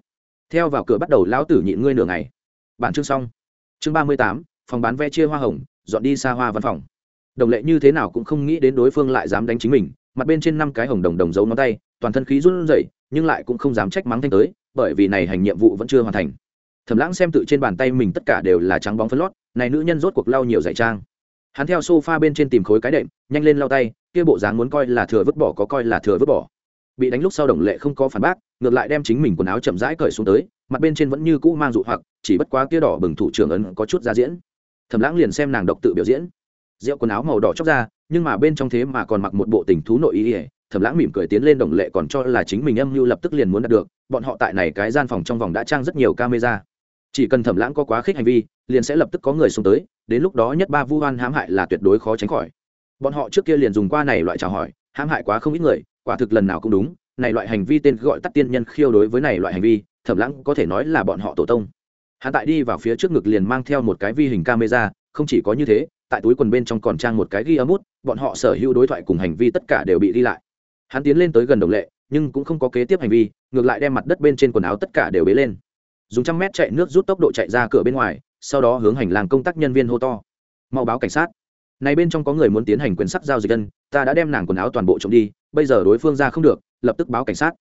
Theo vào cửa bắt đầu lão tử nhịn ngươi nửa ngày. Bản chương xong. Chương ba mươi tám, phòng bán ve chia hoa hồng, dọn đi xa hoa văn phòng. Đồng lệ như thế nào cũng không nghĩ đến đối phương lại dám đánh chính mình, mặt bên trên năm cái hồng đồng đồng giấu ngón tay, toàn thân khí run rẩy, nhưng lại cũng không dám trách mắng thanh tới, bởi vì này hành nhiệm vụ vẫn chưa hoàn thành. Thẩm lãng xem tự trên bàn tay mình tất cả đều là trắng bóng phân lót, này nữ nhân rốt cuộc lau nhiều giải trang hắn theo sofa bên trên tìm khối cái đệm, nhanh lên lau tay, kia bộ dáng muốn coi là thừa vứt bỏ có coi là thừa vứt bỏ. Bị đánh lúc sau đồng lệ không có phản bác, ngược lại đem chính mình quần áo chậm rãi cởi xuống tới, mặt bên trên vẫn như cũ mang dụ hoặc, chỉ bất quá kia đỏ bừng thủ trưởng ấn có chút ra diễn. Thầm lãng liền xem nàng độc tự biểu diễn. Rượu quần áo màu đỏ chóc ra, nhưng mà bên trong thế mà còn mặc một bộ tình thú nội ý ỉa thầm lãng mỉm cười tiến lên đồng lệ còn cho là chính mình âm mưu lập tức liền muốn đạt được, bọn họ tại này cái gian phòng trong vòng đã trang rất nhiều camera chỉ cần thẩm lãng có quá khích hành vi, liền sẽ lập tức có người xuống tới, đến lúc đó nhất ba vu hoan hãm hại là tuyệt đối khó tránh khỏi. Bọn họ trước kia liền dùng qua này loại chào hỏi, hãm hại quá không ít người, quả thực lần nào cũng đúng, này loại hành vi tên gọi tắt tiên nhân khiêu đối với này loại hành vi, thẩm lãng có thể nói là bọn họ tổ tông. Hắn tại đi vào phía trước ngực liền mang theo một cái vi hình camera, không chỉ có như thế, tại túi quần bên trong còn trang một cái ghi âm út, bọn họ sở hữu đối thoại cùng hành vi tất cả đều bị ghi lại. Hắn tiến lên tới gần đồng lệ, nhưng cũng không có kế tiếp hành vi, ngược lại đem mặt đất bên trên quần áo tất cả đều bế lên dùng trăm mét chạy nước rút tốc độ chạy ra cửa bên ngoài, sau đó hướng hành lang công tác nhân viên hô to. Mau báo cảnh sát. Này bên trong có người muốn tiến hành quyền sắc giao dịch dân, ta đã đem nàng quần áo toàn bộ trộm đi, bây giờ đối phương ra không được, lập tức báo cảnh sát.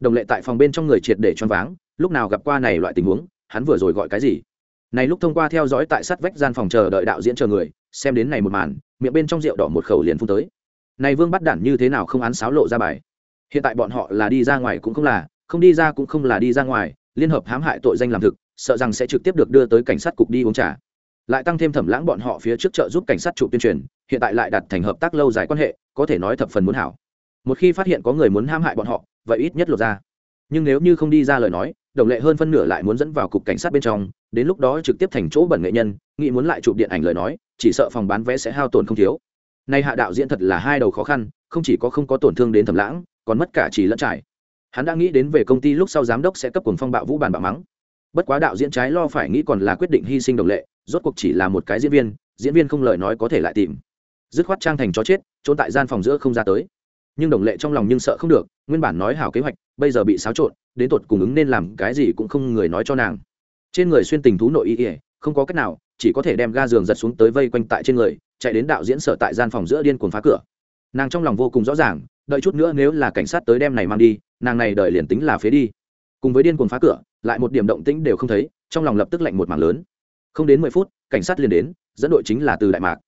Đồng lệ tại phòng bên trong người triệt để choáng váng, lúc nào gặp qua này loại tình huống, hắn vừa rồi gọi cái gì? Này lúc thông qua theo dõi tại sát vách gian phòng chờ đợi đạo diễn chờ người, xem đến này một màn, miệng bên trong rượu đỏ một khẩu liền phun tới. Này vương bắt đản như thế nào không án sáo lộ ra bài. Hiện tại bọn họ là đi ra ngoài cũng không là, không đi ra cũng không là đi ra ngoài liên hợp hãm hại tội danh làm thực, sợ rằng sẽ trực tiếp được đưa tới cảnh sát cục đi uống trà. Lại tăng thêm thẩm lãng bọn họ phía trước trợ giúp cảnh sát trụ tuyên truyền, hiện tại lại đặt thành hợp tác lâu dài quan hệ, có thể nói thập phần muốn hảo. Một khi phát hiện có người muốn hãm hại bọn họ, vậy ít nhất lột ra. Nhưng nếu như không đi ra lời nói, đồng lệ hơn phân nửa lại muốn dẫn vào cục cảnh sát bên trong, đến lúc đó trực tiếp thành chỗ bẩn nghệ nhân, nghĩ muốn lại chụp điện ảnh lời nói, chỉ sợ phòng bán vé sẽ hao tổn không thiếu. Nay hạ đạo diễn thật là hai đầu khó khăn, không chỉ có không có tổn thương đến thẩm lãng, còn mất cả chỉ lẫn trải hắn đã nghĩ đến về công ty lúc sau giám đốc sẽ cấp cùng phong bạo vũ bàn bạo mắng. Bất quá đạo diễn trái lo phải nghĩ còn là quyết định hy sinh đồng lệ, rốt cuộc chỉ là một cái diễn viên diễn viên không lời nói có thể lại tìm. Dứt khoát trang thành chó chết, trốn tại gian phòng giữa không ra tới. Nhưng đồng lệ trong lòng nhưng sợ không được, nguyên bản nói hảo kế hoạch, bây giờ bị xáo trộn, đến tột cùng ứng nên làm cái gì cũng không người nói cho nàng. Trên người xuyên tình thú nội y ỉa không có cách nào, chỉ có thể đem ga giường giật xuống tới vây quanh tại trên người, chạy đến đạo diễn sở tại gian phòng giữa điên cuồng phá cửa. Nàng trong lòng vô cùng rõ ràng đợi chút nữa nếu là cảnh sát tới đem này mang đi, nàng này đợi liền tính là phế đi. Cùng với điên cuồng phá cửa, lại một điểm động tĩnh đều không thấy, trong lòng lập tức lạnh một mảng lớn. Không đến mười phút, cảnh sát liền đến, dẫn đội chính là từ đại mạc.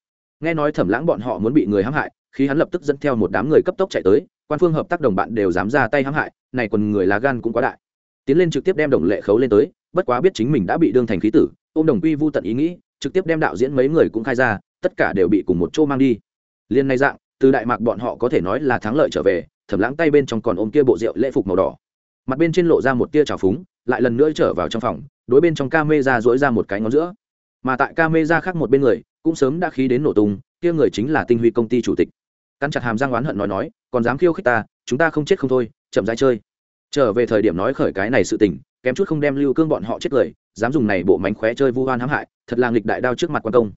Nghe nói thẩm lãng bọn họ muốn bị người hãm hại, khi hắn lập tức dẫn theo một đám người cấp tốc chạy tới, quan phương hợp tác đồng bạn đều dám ra tay hãm hại, này còn người lá gan cũng quá đại. Tiến lên trực tiếp đem đồng lệ khấu lên tới, bất quá biết chính mình đã bị đương thành khí tử, ôm đồng quy vu tận ý nghĩ, trực tiếp đem đạo diễn mấy người cũng khai ra, tất cả đều bị cùng một chỗ mang đi. Liên nay dạng từ đại mạc bọn họ có thể nói là thắng lợi trở về, thẩm lãng tay bên trong còn ôm kia bộ rượu lễ phục màu đỏ. Mặt bên trên lộ ra một tia trào phúng, lại lần nữa trở vào trong phòng, đối bên trong ca mê ra dỗi ra một cái ngón giữa. Mà tại ca mê ra khác một bên người, cũng sớm đã khí đến nổ tung, kia người chính là tinh huy công ty chủ tịch. Cắn chặt hàm giang oán hận nói nói, còn dám khiêu khích ta, chúng ta không chết không thôi, chậm rãi chơi. Trở về thời điểm nói khởi cái này sự tình, kém chút không đem lưu cương bọn họ chết cười, dám dùng này bộ mánh khóe chơi vu hoan hãm hại, thật là nghịch đại đao trước mặt quan công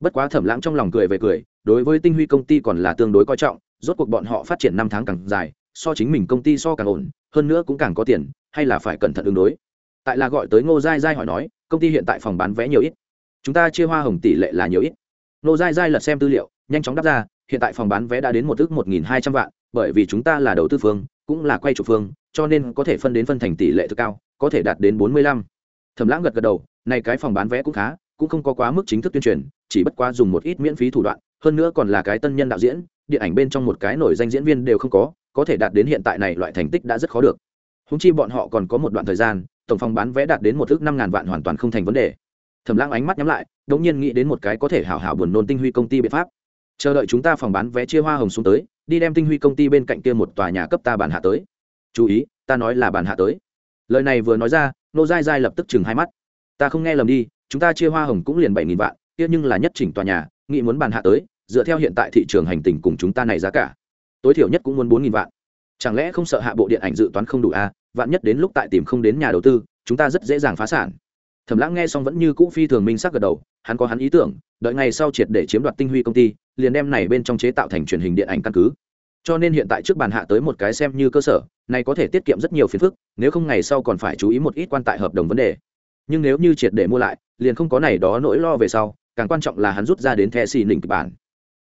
bất quá thẩm lãng trong lòng cười về cười, đối với tinh huy công ty còn là tương đối coi trọng, rốt cuộc bọn họ phát triển năm tháng càng dài, so chính mình công ty so càng ổn, hơn nữa cũng càng có tiền, hay là phải cẩn thận ứng đối. Tại là gọi tới ngô giai giai hỏi nói, công ty hiện tại phòng bán vé nhiều ít? Chúng ta chia hoa hồng tỷ lệ là nhiều ít. Ngô giai giai lật xem tư liệu, nhanh chóng đáp ra, hiện tại phòng bán vé đã đến một ước một nghìn hai trăm vạn, bởi vì chúng ta là đầu tư phương, cũng là quay chủ phương, cho nên có thể phân đến phân thành tỷ lệ thực cao, có thể đạt đến bốn mươi lăm. Thẩm lãng gật gật đầu, này cái phòng bán vé cũng khá, cũng không có quá mức chính thức tuyên truyền chỉ bất quá dùng một ít miễn phí thủ đoạn, hơn nữa còn là cái tân nhân đạo diễn, điện ảnh bên trong một cái nổi danh diễn viên đều không có có thể đạt đến hiện tại này loại thành tích đã rất khó được. Húng chi bọn họ còn có một đoạn thời gian, tổng phòng bán vé đạt đến một ước năm ngàn vạn hoàn toàn không thành vấn đề. Thẩm lãng ánh mắt nhắm lại đ ỗ n g nhiên nghĩ đến một cái có thể hảo hảo buồn nôn tinh huy công ty biện pháp. Chờ đợi chúng ta phòng bán vé chia hoa hồng xuống tới, đi đem tinh huy công ty bên cạnh kia một tòa nhà cấp ta bàn hạ tới. Chú ý, ta nói là bàn hạ tới. Lời này vừa nói ra, nô dai dai lập tức chừng hai mắt. Ta không nghe lầm đi, chúng ta chia hoa hồng cũng liền bảy nghìn vạn kia nhưng là nhất chỉnh tòa nhà, nghĩ muốn bàn hạ tới, dựa theo hiện tại thị trường hành tình cùng chúng ta này giá cả. Tối thiểu nhất cũng muốn bốn nghìn vạn. Chẳng lẽ không sợ hạ bộ điện ảnh dự toán không đủ à? Vạn nhất đến lúc tại tìm không đến nhà đầu tư, chúng ta rất dễ dàng phá sản. Thẩm lãng nghe xong vẫn như cũ phi thường minh sắc gật đầu, hắn có hắn ý tưởng, đợi ngày sau triệt để chiếm đoạt tinh huy công ty, liền đem này bên trong chế tạo thành truyền hình điện ảnh căn cứ. Cho nên hiện tại trước bàn hạ tới một cái xem như cơ sở, này có thể tiết kiệm rất nhiều phiền phức, nếu không ngày sau còn phải chú ý một ít quan tại hợp đồng vấn đề. Nhưng nếu như triệt để mua lại, liền không có này đó nỗi lo về sau càng quan trọng là hắn rút ra đến thẻ xì nỉnh kịch bản.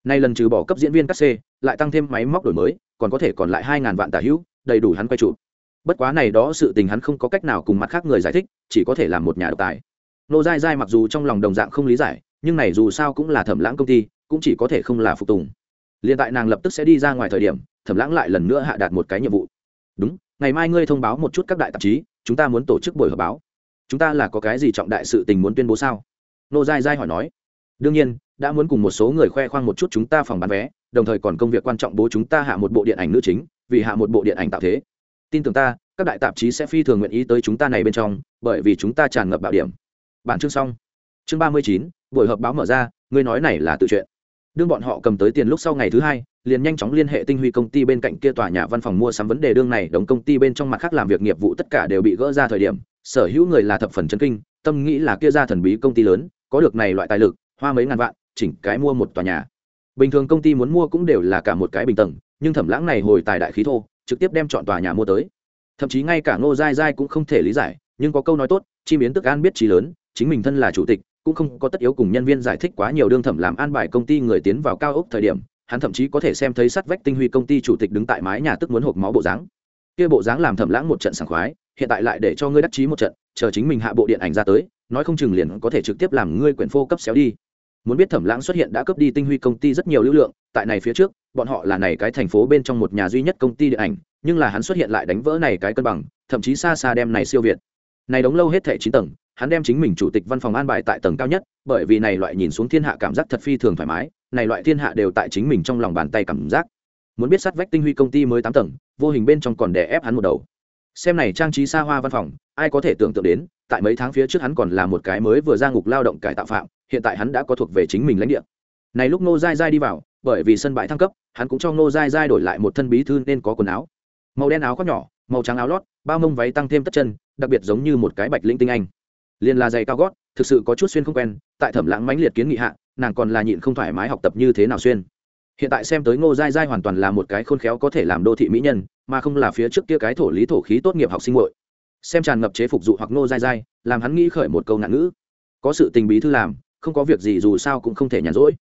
Nay lần trừ bỏ cấp diễn viên các c, lại tăng thêm máy móc đổi mới, còn có thể còn lại hai ngàn vạn tả hữu, đầy đủ hắn quay chụp. Bất quá này đó sự tình hắn không có cách nào cùng mặt khác người giải thích, chỉ có thể làm một nhà độc tài. Nô dai dai mặc dù trong lòng đồng dạng không lý giải, nhưng này dù sao cũng là thẩm lãng công ty, cũng chỉ có thể không là phục tùng. Liền tại nàng lập tức sẽ đi ra ngoài thời điểm, thẩm lãng lại lần nữa hạ đạt một cái nhiệm vụ. Đúng, ngày mai ngươi thông báo một chút các đại tạp chí, chúng ta muốn tổ chức buổi họp báo. Chúng ta là có cái gì trọng đại sự tình muốn tuyên bố sao? Nô dai dai hỏi nói đương nhiên, đã muốn cùng một số người khoe khoang một chút chúng ta phòng bán vé, đồng thời còn công việc quan trọng bố chúng ta hạ một bộ điện ảnh nữ chính, vì hạ một bộ điện ảnh tạo thế. Tin tưởng ta, các đại tạp chí sẽ phi thường nguyện ý tới chúng ta này bên trong, bởi vì chúng ta tràn ngập bạo điểm. Bản chương xong. Chương ba mươi chín, buổi họp báo mở ra, ngươi nói này là tự chuyện. Đương bọn họ cầm tới tiền lúc sau ngày thứ hai, liền nhanh chóng liên hệ tinh huy công ty bên cạnh kia tòa nhà văn phòng mua sắm vấn đề đương này đóng công ty bên trong mặt khác làm việc nghiệp vụ tất cả đều bị gỡ ra thời điểm, sở hữu người là thập phần chân kinh, tâm nghĩ là kia ra thần bí công ty lớn, có được này loại tài lực hoa mấy ngàn vạn, chỉnh cái mua một tòa nhà. Bình thường công ty muốn mua cũng đều là cả một cái bình tầng, nhưng thẩm lãng này hồi tài đại khí thô, trực tiếp đem chọn tòa nhà mua tới. Thậm chí ngay cả ngô dai dai cũng không thể lý giải, nhưng có câu nói tốt chi biến tức an biết trí lớn, chính mình thân là chủ tịch, cũng không có tất yếu cùng nhân viên giải thích quá nhiều đương thẩm làm an bài công ty người tiến vào cao ốc thời điểm, hắn thậm chí có thể xem thấy sắt vách tinh huy công ty chủ tịch đứng tại mái nhà tức muốn hộp máu bộ dáng. Kia bộ dáng làm thẩm lãng một trận sảng khoái, hiện tại lại để cho ngươi đắc chí một trận, chờ chính mình hạ bộ điện ảnh ra tới, nói không chừng liền có thể trực tiếp làm ngươi quyển phô cấp xéo đi muốn biết thẩm lãng xuất hiện đã cướp đi tinh huy công ty rất nhiều lưu lượng, tại này phía trước, bọn họ là này cái thành phố bên trong một nhà duy nhất công ty điện ảnh, nhưng là hắn xuất hiện lại đánh vỡ này cái cân bằng, thậm chí xa xa đem này siêu việt. Này đóng lâu hết thệ chín tầng, hắn đem chính mình chủ tịch văn phòng an bài tại tầng cao nhất, bởi vì này loại nhìn xuống thiên hạ cảm giác thật phi thường thoải mái, này loại thiên hạ đều tại chính mình trong lòng bàn tay cảm giác. Muốn biết sát vách tinh huy công ty mới tám tầng, vô hình bên trong còn đè ép hắn một đầu. Xem này trang trí xa hoa văn phòng, ai có thể tưởng tượng đến, tại mấy tháng phía trước hắn còn là một cái mới vừa ra ngục lao động cải tạo phạm hiện tại hắn đã có thuộc về chính mình lãnh địa. Này lúc ngô dai dai đi vào, bởi vì sân bãi thăng cấp, hắn cũng cho ngô dai dai đổi lại một thân bí thư nên có quần áo. Màu đen áo khoác nhỏ, màu trắng áo lót, bao mông váy tăng thêm tất chân, đặc biệt giống như một cái bạch linh tinh anh. Liền là giày cao gót, thực sự có chút xuyên không quen, tại thẩm lãng mãnh liệt kiến nghị hạ, nàng còn là nhịn không thoải mái học tập như thế nào xuyên. Hiện tại xem tới ngô dai dai hoàn toàn là một cái khôn khéo có thể làm đô thị mỹ nhân, mà không là phía trước kia cái thổ lý thổ khí tốt nghiệp học sinh hội xem tràn ngập chế phục dụ hoặc ngô dai dai làm hắn nghĩ khởi một câu nạn ngữ. Có sự tình bí thư làm không có việc gì dù sao cũng không thể nhàn rỗi.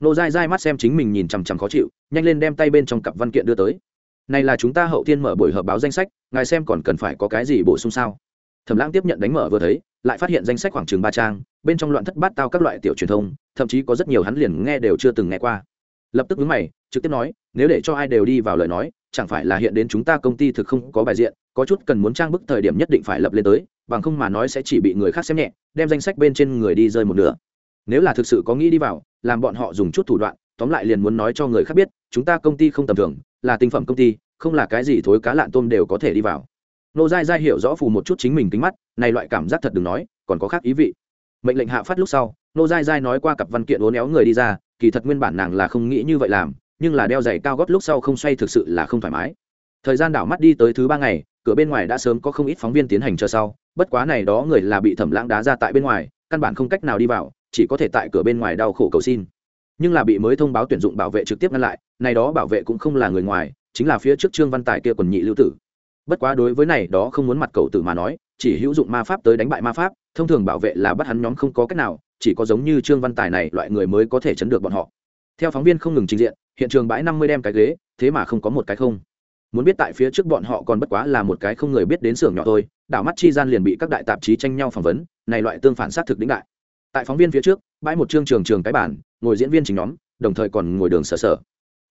Nô dai dai mắt xem chính mình nhìn chằm chằm khó chịu, nhanh lên đem tay bên trong cặp văn kiện đưa tới. Này là chúng ta hậu tiên mở buổi họp báo danh sách, ngài xem còn cần phải có cái gì bổ sung sao? Thẩm lãng tiếp nhận đánh mở vừa thấy, lại phát hiện danh sách khoảng chừng ba trang, bên trong loạn thất bát tao các loại tiểu truyền thông, thậm chí có rất nhiều hắn liền nghe đều chưa từng nghe qua. Lập tức vướng mày, trực tiếp nói, nếu để cho ai đều đi vào lời nói, chẳng phải là hiện đến chúng ta công ty thực không có bài diện, có chút cần muốn trang bức thời điểm nhất định phải lập lên tới, bằng không mà nói sẽ chỉ bị người khác xem nhẹ, đem danh sách bên trên người đi rơi một nửa nếu là thực sự có nghĩ đi vào, làm bọn họ dùng chút thủ đoạn, tóm lại liền muốn nói cho người khác biết, chúng ta công ty không tầm thường, là tinh phẩm công ty, không là cái gì thối cá lạn tôm đều có thể đi vào. Nô dai dai hiểu rõ phù một chút chính mình tính mắt, này loại cảm giác thật đừng nói, còn có khác ý vị. Mệnh lệnh hạ phát lúc sau, nô dai dai nói qua cặp văn kiện uốn éo người đi ra, kỳ thật nguyên bản nàng là không nghĩ như vậy làm, nhưng là đeo giày cao gót lúc sau không xoay thực sự là không thoải mái. Thời gian đảo mắt đi tới thứ ba ngày, cửa bên ngoài đã sớm có không ít phóng viên tiến hành chờ sau, bất quá này đó người là bị thẩm lãng đá ra tại bên ngoài, căn bản không cách nào đi vào chỉ có thể tại cửa bên ngoài đau khổ cầu xin. Nhưng là bị mới thông báo tuyển dụng bảo vệ trực tiếp ngăn lại, này đó bảo vệ cũng không là người ngoài, chính là phía trước trương văn tài kia quần nhị lưu tử. Bất quá đối với này đó không muốn mặt cầu tử mà nói, chỉ hữu dụng ma pháp tới đánh bại ma pháp, thông thường bảo vệ là bắt hắn nhóm không có cách nào, chỉ có giống như trương văn tài này loại người mới có thể chấn được bọn họ. Theo phóng viên không ngừng trình diện, hiện trường bãi năm mươi đem cái ghế, thế mà không có một cái không. Muốn biết tại phía trước bọn họ còn bất quá là một cái không người biết đến xưởng nhỏ thôi, đảo mắt chi gian liền bị các đại tạp chí tranh nhau phỏng vấn, này loại tương phản sát thực đĩnh đại tại phóng viên phía trước, bãi một chương trường trường cái bản ngồi diễn viên chính nhóm, đồng thời còn ngồi đường sở sở.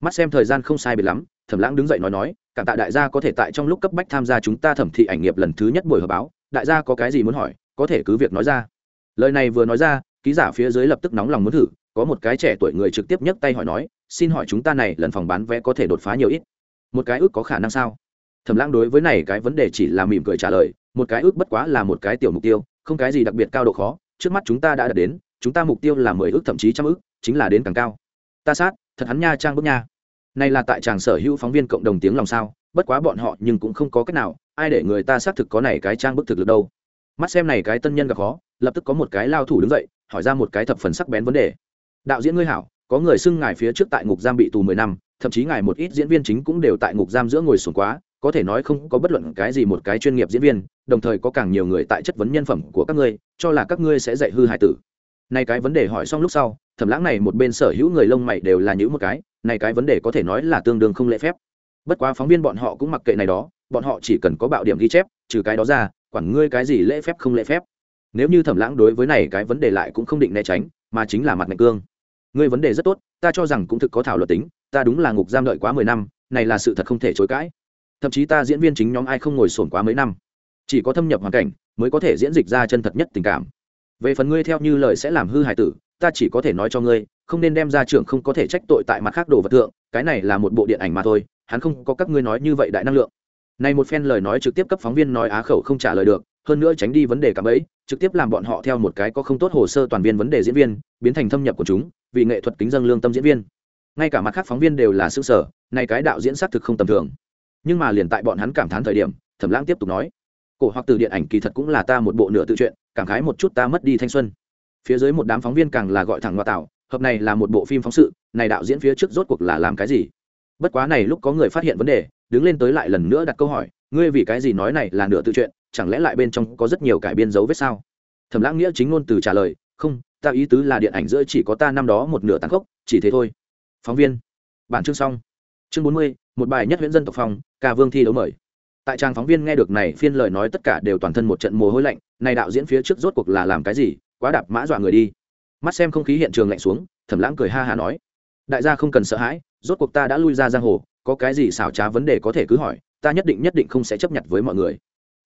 Mắt xem thời gian không sai biệt lắm, thẩm lãng đứng dậy nói nói, cảm tạ đại gia có thể tại trong lúc cấp bách tham gia chúng ta thẩm thị ảnh nghiệp lần thứ nhất buổi họp báo, đại gia có cái gì muốn hỏi, có thể cứ việc nói ra. Lời này vừa nói ra, ký giả phía dưới lập tức nóng lòng muốn thử, có một cái trẻ tuổi người trực tiếp nhấc tay hỏi nói, xin hỏi chúng ta này lần phòng bán vé có thể đột phá nhiều ít? Một cái ước có khả năng sao? Thẩm lãng đối với này cái vấn đề chỉ là mỉm cười trả lời, một cái ước bất quá là một cái tiểu mục tiêu, không cái gì đặc biệt cao độ khó trước mắt chúng ta đã đạt đến, chúng ta mục tiêu là mười ước, thậm chí trăm ước, chính là đến càng cao. Ta sát, thật hắn nha, trang bước nha. Này là tại tràng sở hữu phóng viên cộng đồng tiếng lòng sao, bất quá bọn họ nhưng cũng không có cách nào, ai để người ta xác thực có này cái trang bức thực lực đâu. Mắt xem này cái tân nhân gặp khó, lập tức có một cái lao thủ đứng dậy, hỏi ra một cái thập phần sắc bén vấn đề. Đạo diễn ngươi hảo, có người xưng ngài phía trước tại ngục giam bị tù mười năm, thậm chí ngài một ít diễn viên chính cũng đều tại ngục giam giữa ngồi xuống quá có thể nói không có bất luận cái gì một cái chuyên nghiệp diễn viên, đồng thời có càng nhiều người tại chất vấn nhân phẩm của các ngươi, cho là các ngươi sẽ dạy hư hải tử. Nay cái vấn đề hỏi xong lúc sau, thẩm lãng này một bên sở hữu người lông mày đều là những một cái, này cái vấn đề có thể nói là tương đương không lễ phép. Bất quá phóng viên bọn họ cũng mặc kệ này đó, bọn họ chỉ cần có bạo điểm ghi chép, trừ cái đó ra, quản ngươi cái gì lễ phép không lễ phép. Nếu như thẩm lãng đối với này cái vấn đề lại cũng không định né tránh, mà chính là mặt ngạch cương. Ngươi vấn đề rất tốt, ta cho rằng cũng thực có thảo luật tính, ta đúng là ngục giam đợi quá mười năm, này là sự thật không thể chối cãi thậm chí ta diễn viên chính nhóm ai không ngồi sổn quá mấy năm, chỉ có thâm nhập hoàn cảnh mới có thể diễn dịch ra chân thật nhất tình cảm. Về phần ngươi theo như lời sẽ làm hư hài tử, ta chỉ có thể nói cho ngươi, không nên đem ra trưởng không có thể trách tội tại mặt khác đồ vật thượng, cái này là một bộ điện ảnh mà thôi, hắn không có các ngươi nói như vậy đại năng lượng. Này một phen lời nói trực tiếp cấp phóng viên nói á khẩu không trả lời được, hơn nữa tránh đi vấn đề cảm ấy, trực tiếp làm bọn họ theo một cái có không tốt hồ sơ toàn viên vấn đề diễn viên, biến thành thâm nhập của chúng, vì nghệ thuật kính dân lương tâm diễn viên. Ngay cả mặt khác phóng viên đều là xứ sở này cái đạo diễn xác thực không tầm thường nhưng mà liền tại bọn hắn cảm thán thời điểm thẩm lãng tiếp tục nói cổ hoặc từ điện ảnh kỳ thật cũng là ta một bộ nửa tự truyện cảm khái một chút ta mất đi thanh xuân. Phía dưới một đám phóng viên càng là gọi thẳng ngoại tạo hợp này là một bộ phim phóng sự này đạo diễn phía trước rốt cuộc là làm cái gì? Bất quá này lúc có người phát hiện vấn đề đứng lên tới lại lần nữa đặt câu hỏi ngươi vì cái gì nói này là nửa tự truyện, chẳng lẽ lại bên trong có rất nhiều cải biên dấu vết sao? Thẩm lãng nghĩa chính ngôn từ trả lời không ta ý tứ là điện ảnh giữa chỉ có ta năm đó một nửa tàn khốc chỉ thế thôi. Phóng viên bản chương xong chương bốn mươi, một bài nhất huyện dân tộc phong, ca vương thi đấu mời. Tại trang phóng viên nghe được này phiên lời nói tất cả đều toàn thân một trận mồ hôi lạnh, này đạo diễn phía trước rốt cuộc là làm cái gì, quá đạp mã dọa người đi. Mắt xem không khí hiện trường lạnh xuống, thẩm lãng cười ha ha nói, đại gia không cần sợ hãi, rốt cuộc ta đã lui ra giang hồ, có cái gì xảo trá vấn đề có thể cứ hỏi, ta nhất định nhất định không sẽ chấp nhận với mọi người.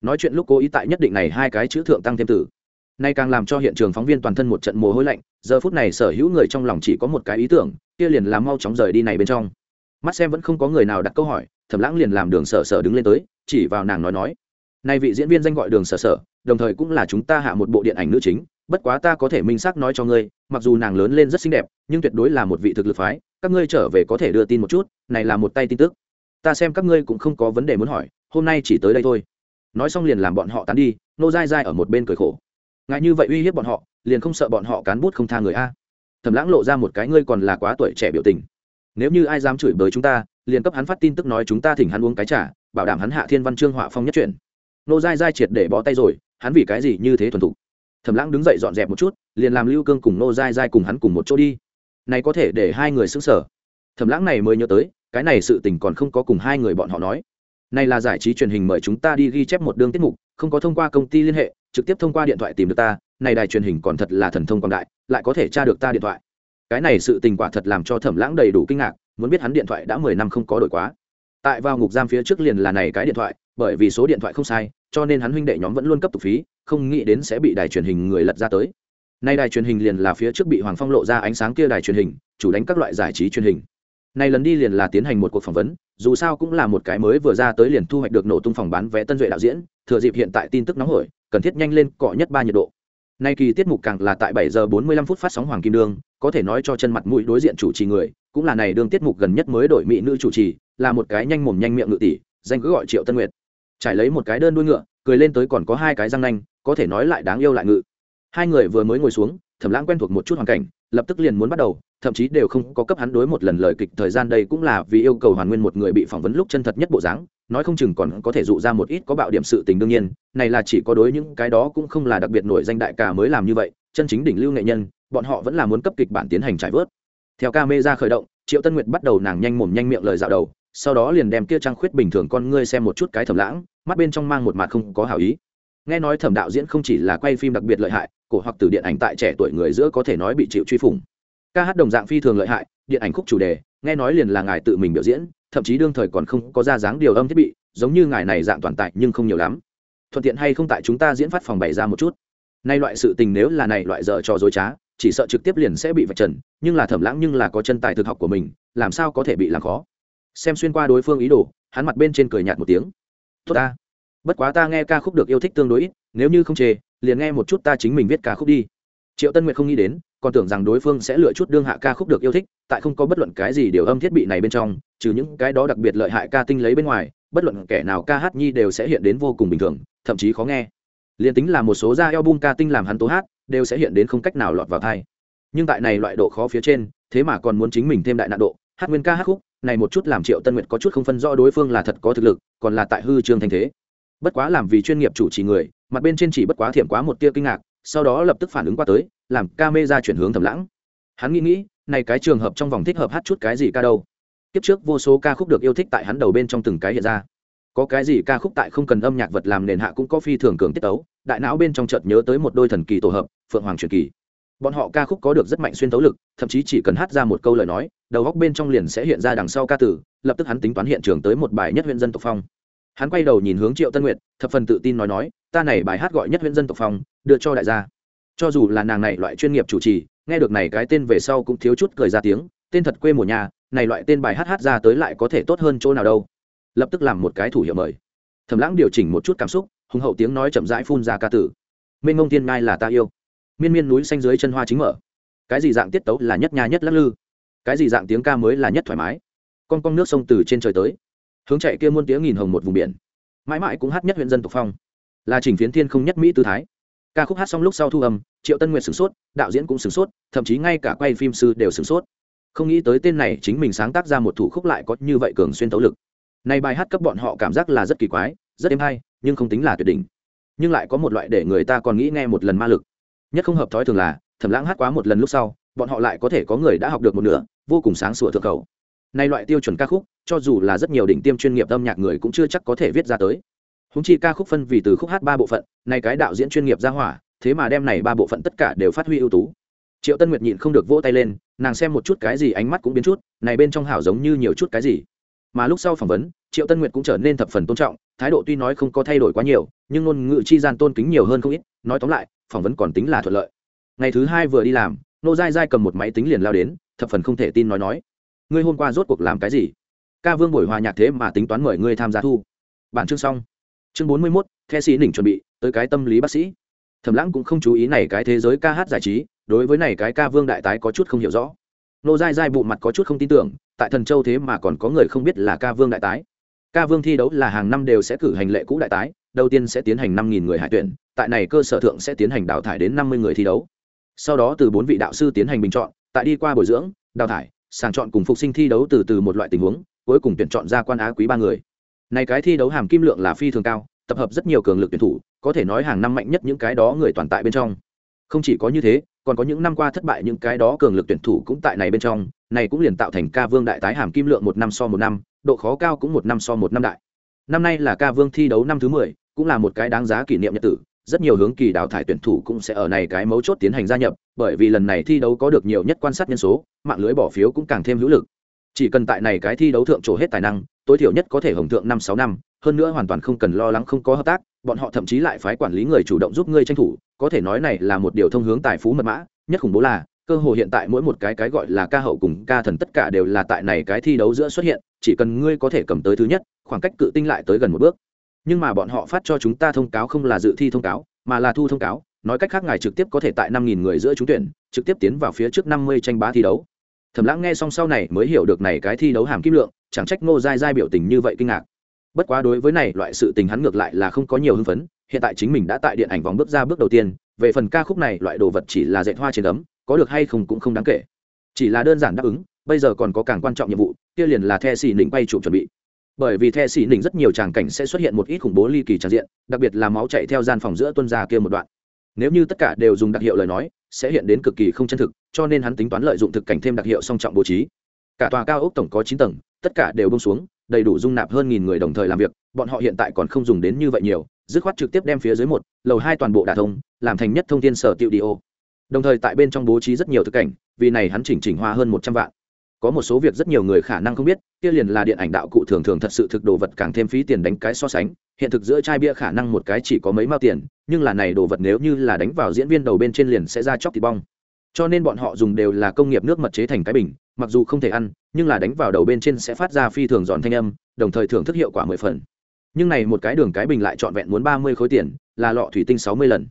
Nói chuyện lúc cố ý tại nhất định này hai cái chữ thượng tăng thêm từ. Nay càng làm cho hiện trường phóng viên toàn thân một trận mồ hôi lạnh, giờ phút này sở hữu người trong lòng chỉ có một cái ý tưởng, kia liền làm mau chóng rời đi này bên trong mắt xem vẫn không có người nào đặt câu hỏi, thẩm lãng liền làm đường sở sở đứng lên tới, chỉ vào nàng nói nói. Nay vị diễn viên danh gọi đường sở sở, đồng thời cũng là chúng ta hạ một bộ điện ảnh nữ chính, bất quá ta có thể minh xác nói cho ngươi, mặc dù nàng lớn lên rất xinh đẹp, nhưng tuyệt đối là một vị thực lực phái, các ngươi trở về có thể đưa tin một chút, này là một tay tin tức. Ta xem các ngươi cũng không có vấn đề muốn hỏi, hôm nay chỉ tới đây thôi. Nói xong liền làm bọn họ tán đi, nô dai dai ở một bên cười khổ. Ngại như vậy uy hiếp bọn họ, liền không sợ bọn họ cán bút không tha người a. Thẩm lãng lộ ra một cái ngươi còn là quá tuổi trẻ biểu tình nếu như ai dám chửi bới chúng ta, liền cấp hắn phát tin tức nói chúng ta thỉnh hắn uống cái trả bảo đảm hắn hạ thiên văn chương họa phong nhất chuyển nô dai dai triệt để bó tay rồi, hắn vì cái gì như thế thuần thục? Thẩm lãng đứng dậy dọn dẹp một chút, liền làm lưu cương cùng nô dai dai cùng hắn cùng một chỗ đi. Này có thể để hai người xứng sở thẩm lãng này mới nhớ tới, cái này sự tình còn không có cùng hai người bọn họ nói. Này là giải trí truyền hình mời chúng ta đi ghi chép một đương tiết mục, không có thông qua công ty liên hệ, trực tiếp thông qua điện thoại tìm được ta, này đài truyền hình còn thật là thần thông quảng đại, lại có thể tra được ta điện thoại cái này sự tình quả thật làm cho thẩm lãng đầy đủ kinh ngạc, muốn biết hắn điện thoại đã mười năm không có đổi quá. Tại vào ngục giam phía trước liền là này cái điện thoại, bởi vì số điện thoại không sai, cho nên hắn huynh đệ nhóm vẫn luôn cấp tục phí, không nghĩ đến sẽ bị đài truyền hình người lật ra tới. Nay đài truyền hình liền là phía trước bị hoàng phong lộ ra ánh sáng kia đài truyền hình, chủ đánh các loại giải trí truyền hình. Nay lần đi liền là tiến hành một cuộc phỏng vấn, dù sao cũng là một cái mới vừa ra tới liền thu hoạch được nổ tung phòng bán vé tân duệ đạo diễn, thừa dịp hiện tại tin tức nóng hổi, cần thiết nhanh lên cọ nhất ba nhiệt độ nay kỳ tiết mục càng là tại bảy giờ bốn mươi lăm phút phát sóng hoàng kim đương, có thể nói cho chân mặt mũi đối diện chủ trì người, cũng là này đương tiết mục gần nhất mới đổi mỹ nữ chủ trì, là một cái nhanh mồm nhanh miệng ngự tỷ, danh cứ gọi triệu tân nguyệt. Trải lấy một cái đơn đuôi ngựa, cười lên tới còn có hai cái răng nanh, có thể nói lại đáng yêu lại ngự. Hai người vừa mới ngồi xuống thẩm lãng quen thuộc một chút hoàn cảnh, lập tức liền muốn bắt đầu, thậm chí đều không có cấp hắn đối một lần lời kịch thời gian đây cũng là vì yêu cầu hoàn nguyên một người bị phỏng vấn lúc chân thật nhất bộ dáng nói không chừng còn có thể dụ ra một ít có bạo điểm sự tình đương nhiên, này là chỉ có đối những cái đó cũng không là đặc biệt nổi danh đại ca mới làm như vậy, chân chính đỉnh lưu nghệ nhân, bọn họ vẫn là muốn cấp kịch bản tiến hành trải vớt. Theo ca mê ra khởi động, triệu tân nguyệt bắt đầu nàng nhanh mồm nhanh miệng lời dạo đầu, sau đó liền đem kia trang khuyết bình thường con ngươi xem một chút cái thầm lãng, mắt bên trong mang một mặt không có hảo ý. Nghe nói thẩm đạo diễn không chỉ là quay phim đặc biệt lợi hại, cổ hoặc từ điện ảnh tại trẻ tuổi người giữa có thể nói bị chịu truy phủng. Ca hát đồng dạng phi thường lợi hại, điện ảnh khúc chủ đề, nghe nói liền là ngài tự mình biểu diễn thậm chí đương thời còn không có ra dáng điều âm thiết bị, giống như ngài này dạng toàn tại nhưng không nhiều lắm. Thuận tiện hay không tại chúng ta diễn phát phòng bày ra một chút. Nay loại sự tình nếu là này loại dở trò dối trá, chỉ sợ trực tiếp liền sẽ bị vạch trần, nhưng là thẩm lãng nhưng là có chân tài thực học của mình, làm sao có thể bị làm khó? Xem xuyên qua đối phương ý đồ, hắn mặt bên trên cười nhạt một tiếng. Tốt ta. Bất quá ta nghe ca khúc được yêu thích tương đối ít, nếu như không chê, liền nghe một chút ta chính mình viết ca khúc đi. Triệu tân nguyệt không nghĩ đến còn tưởng rằng đối phương sẽ lựa chút đương hạ ca khúc được yêu thích, tại không có bất luận cái gì điều âm thiết bị này bên trong, trừ những cái đó đặc biệt lợi hại ca tinh lấy bên ngoài, bất luận kẻ nào ca hát nhi đều sẽ hiện đến vô cùng bình thường, thậm chí khó nghe. Liền tính là một số da eo bung ca tinh làm hắn tố hát, đều sẽ hiện đến không cách nào lọt vào thai nhưng tại này loại độ khó phía trên, thế mà còn muốn chính mình thêm đại nạn độ, hát nguyên ca hát khúc, này một chút làm triệu tân nguyệt có chút không phân rõ đối phương là thật có thực lực, còn là tại hư trương thanh thế. Bất quá làm vì chuyên nghiệp chủ trì người, mặt bên trên chỉ bất quá thiểm quá một tia kinh ngạc sau đó lập tức phản ứng qua tới, làm ca mê ra chuyển hướng thầm lãng. Hắn nghĩ nghĩ, này cái trường hợp trong vòng thích hợp hát chút cái gì ca đâu. Kiếp trước vô số ca khúc được yêu thích tại hắn đầu bên trong từng cái hiện ra. Có cái gì ca khúc tại không cần âm nhạc vật làm nền hạ cũng có phi thường cường tiết tấu, đại não bên trong chợt nhớ tới một đôi thần kỳ tổ hợp, phượng hoàng truyền kỳ. Bọn họ ca khúc có được rất mạnh xuyên tấu lực, thậm chí chỉ cần hát ra một câu lời nói, đầu góc bên trong liền sẽ hiện ra đằng sau ca tử lập tức hắn tính toán hiện trường tới một bài nhất huyện dân tộc phong hắn quay đầu nhìn hướng triệu tân nguyệt, thập phần tự tin nói nói, ta này bài hát gọi nhất huyện dân tộc phong, đưa cho đại gia. Cho dù là nàng này loại chuyên nghiệp chủ trì, nghe được này cái tên về sau cũng thiếu chút cười ra tiếng, tên thật quê mùa nhà, này loại tên bài hát hát ra tới lại có thể tốt hơn chỗ nào đâu. Lập tức làm một cái thủ hiệu mời. Thầm lãng điều chỉnh một chút cảm xúc, hùng hậu tiếng nói chậm rãi phun ra ca tử. Mênh ngông tiên ngai là ta yêu. Miên miên núi xanh dưới chân hoa chính mở. Cái gì dạng tiết tấu là nhất nhà nhất lắc lư. Cái gì dạng tiếng ca mới là nhất thoải mái. Con con nước sông từ trên trời tới hướng chạy kia muôn tiếng nghìn hồng một vùng biển. Mãi mãi cũng hát nhất huyện dân tộc phong. Là trình phiến thiên không nhất mỹ tư thái. Ca khúc hát xong lúc sau thu âm, triệu tân nguyệt sửng sốt, đạo diễn cũng sửng sốt, thậm chí ngay cả quay phim sư đều sửng sốt. Không nghĩ tới tên này chính mình sáng tác ra một thủ khúc lại có như vậy cường xuyên tấu lực. Nay bài hát cấp bọn họ cảm giác là rất kỳ quái, rất êm hay, nhưng không tính là tuyệt đỉnh. Nhưng lại có một loại để người ta còn nghĩ nghe một lần ma lực. Nhất không hợp thói thường là thẩm lãng hát quá một lần lúc sau, bọn họ lại có thể có người đã học được một nửa, vô cùng sáng sủa thượng cầu nay loại tiêu chuẩn ca khúc, cho dù là rất nhiều đỉnh tiêm chuyên nghiệp âm nhạc người cũng chưa chắc có thể viết ra tới. Húng chi ca khúc phân vì từ khúc hát ba bộ phận, nay cái đạo diễn chuyên nghiệp ra hỏa, thế mà đem này ba bộ phận tất cả đều phát huy ưu tú. Triệu tân nguyệt nhịn không được vỗ tay lên, nàng xem một chút cái gì ánh mắt cũng biến chút, này bên trong hảo giống như nhiều chút cái gì. Mà lúc sau phỏng vấn, triệu tân nguyệt cũng trở nên thập phần tôn trọng, thái độ tuy nói không có thay đổi quá nhiều, nhưng ngôn ngữ chi gian tôn kính nhiều hơn không ít, nói tóm lại, phỏng vấn còn tính là thuận lợi. Ngày thứ hai vừa đi làm, nô dai dai cầm một máy tính liền lao đến, thập phần không thể tin nói nói ngươi hôm qua rốt cuộc làm cái gì? Ca vương buổi hòa nhạc thế mà tính toán mời ngươi tham gia thu. Bản chương xong. Chương bốn mươi mốt, the sĩ nỉnh chuẩn bị, tới cái tâm lý bác sĩ. Thẩm lãng cũng không chú ý này cái thế giới ca hát giải trí, đối với này cái ca vương đại tái có chút không hiểu rõ. Nô dai dai bụng mặt có chút không tin tưởng, tại thần châu thế mà còn có người không biết là ca vương đại tái. Ca vương thi đấu là hàng năm đều sẽ cử hành lệ cũ đại tái, đầu tiên sẽ tiến hành năm nghìn người hải tuyển, tại này cơ sở thượng sẽ tiến hành đào thải đến năm mươi người thi đấu. Sau đó từ bốn vị đạo sư tiến hành bình chọn, tại đi qua bồi dưỡng, đào thải sàng chọn cùng phục sinh thi đấu từ từ một loại tình huống, cuối cùng tuyển chọn ra quan á quý ba người. Này cái thi đấu hàm kim lượng là phi thường cao, tập hợp rất nhiều cường lực tuyển thủ, có thể nói hàng năm mạnh nhất những cái đó người toàn tại bên trong. Không chỉ có như thế, còn có những năm qua thất bại những cái đó cường lực tuyển thủ cũng tại này bên trong, này cũng liền tạo thành ca vương đại tái hàm kim lượng một năm so một năm, độ khó cao cũng một năm so một năm đại. Năm nay là ca vương thi đấu năm thứ mười, cũng là một cái đáng giá kỷ niệm nhật tử rất nhiều hướng kỳ đào thải tuyển thủ cũng sẽ ở này cái mấu chốt tiến hành gia nhập, bởi vì lần này thi đấu có được nhiều nhất quan sát nhân số, mạng lưới bỏ phiếu cũng càng thêm hữu lực. Chỉ cần tại này cái thi đấu thượng trổ hết tài năng, tối thiểu nhất có thể hồng thượng năm sáu năm, hơn nữa hoàn toàn không cần lo lắng không có hợp tác, bọn họ thậm chí lại phái quản lý người chủ động giúp ngươi tranh thủ, có thể nói này là một điều thông hướng tài phú mật mã, nhất khủng bố là, cơ hồ hiện tại mỗi một cái cái gọi là ca hậu cùng ca thần tất cả đều là tại này cái thi đấu giữa xuất hiện, chỉ cần ngươi có thể cầm tới thứ nhất, khoảng cách cự tinh lại tới gần một bước nhưng mà bọn họ phát cho chúng ta thông cáo không là dự thi thông cáo, mà là thu thông cáo, nói cách khác ngài trực tiếp có thể tại năm nghìn người giữa trúng tuyển, trực tiếp tiến vào phía trước năm mươi tranh bá thi đấu. Thẩm lãng nghe xong sau này mới hiểu được này cái thi đấu hàm kim lượng, chẳng trách ngô dai dai biểu tình như vậy kinh ngạc. Bất quá đối với này loại sự tình hắn ngược lại là không có nhiều hưng phấn, hiện tại chính mình đã tại điện ảnh vòng bước ra bước đầu tiên, về phần ca khúc này loại đồ vật chỉ là dạy hoa trên ấm có được hay không cũng không đáng kể. Chỉ là đơn giản đáp ứng, bây giờ còn có càng quan trọng nhiệm vụ, kia liền là the xì nịnh bay chụp chuẩn bị bởi vì the xì nỉnh rất nhiều tràng cảnh sẽ xuất hiện một ít khủng bố ly kỳ tràn diện, đặc biệt là máu chạy theo gian phòng giữa tuân gia kia một đoạn. Nếu như tất cả đều dùng đặc hiệu lời nói, sẽ hiện đến cực kỳ không chân thực, cho nên hắn tính toán lợi dụng thực cảnh thêm đặc hiệu song trọng bố trí. Cả tòa cao ốc tổng có chín tầng, tất cả đều bông xuống, đầy đủ dung nạp hơn nghìn người đồng thời làm việc, bọn họ hiện tại còn không dùng đến như vậy nhiều, dứt khoát trực tiếp đem phía dưới một, lầu hai toàn bộ đà thông, làm thành nhất thông tin sở tiệu đi ô. Đồng thời tại bên trong bố trí rất nhiều thực cảnh, vì này hắn chỉnh chỉnh hoa hơn một trăm vạn có một số việc rất nhiều người khả năng không biết, kia liền là điện ảnh đạo cụ thường thường thật sự thực đồ vật càng thêm phí tiền đánh cái so sánh, hiện thực giữa chai bia khả năng một cái chỉ có mấy mao tiền, nhưng là này đồ vật nếu như là đánh vào diễn viên đầu bên trên liền sẽ ra chóc thịt bong. Cho nên bọn họ dùng đều là công nghiệp nước mật chế thành cái bình, mặc dù không thể ăn, nhưng là đánh vào đầu bên trên sẽ phát ra phi thường giòn thanh âm, đồng thời thưởng thức hiệu quả mười phần. Nhưng này một cái đường cái bình lại trọn vẹn muốn ba mươi khối tiền, là lọ thủy tinh sáu mươi lần.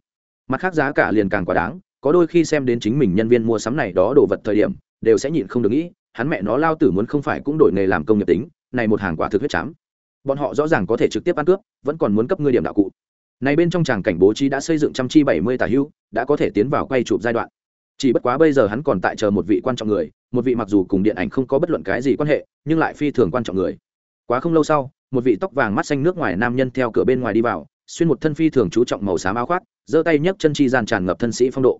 Mặt khác giá cả liền càng quá đáng, có đôi khi xem đến chính mình nhân viên mua sắm này đó đồ vật thời điểm, đều sẽ nhịn không được nghĩ hắn mẹ nó lao tử muốn không phải cũng đổi nghề làm công nghiệp tính, này một hàng quả thực huyết chám. Bọn họ rõ ràng có thể trực tiếp ăn cướp, vẫn còn muốn cấp ngươi điểm đạo cụ. Này bên trong tràng cảnh bố trí đã xây dựng trăm chi bảy mươi tả hưu, đã có thể tiến vào quay chụp giai đoạn. Chỉ bất quá bây giờ hắn còn tại chờ một vị quan trọng người, một vị mặc dù cùng điện ảnh không có bất luận cái gì quan hệ, nhưng lại phi thường quan trọng người. Quá không lâu sau, một vị tóc vàng mắt xanh nước ngoài nam nhân theo cửa bên ngoài đi vào, xuyên một thân phi thường chú trọng màu xám áo khoác, giơ tay nhấc chân chi gian tràn ngập thân sĩ phong độ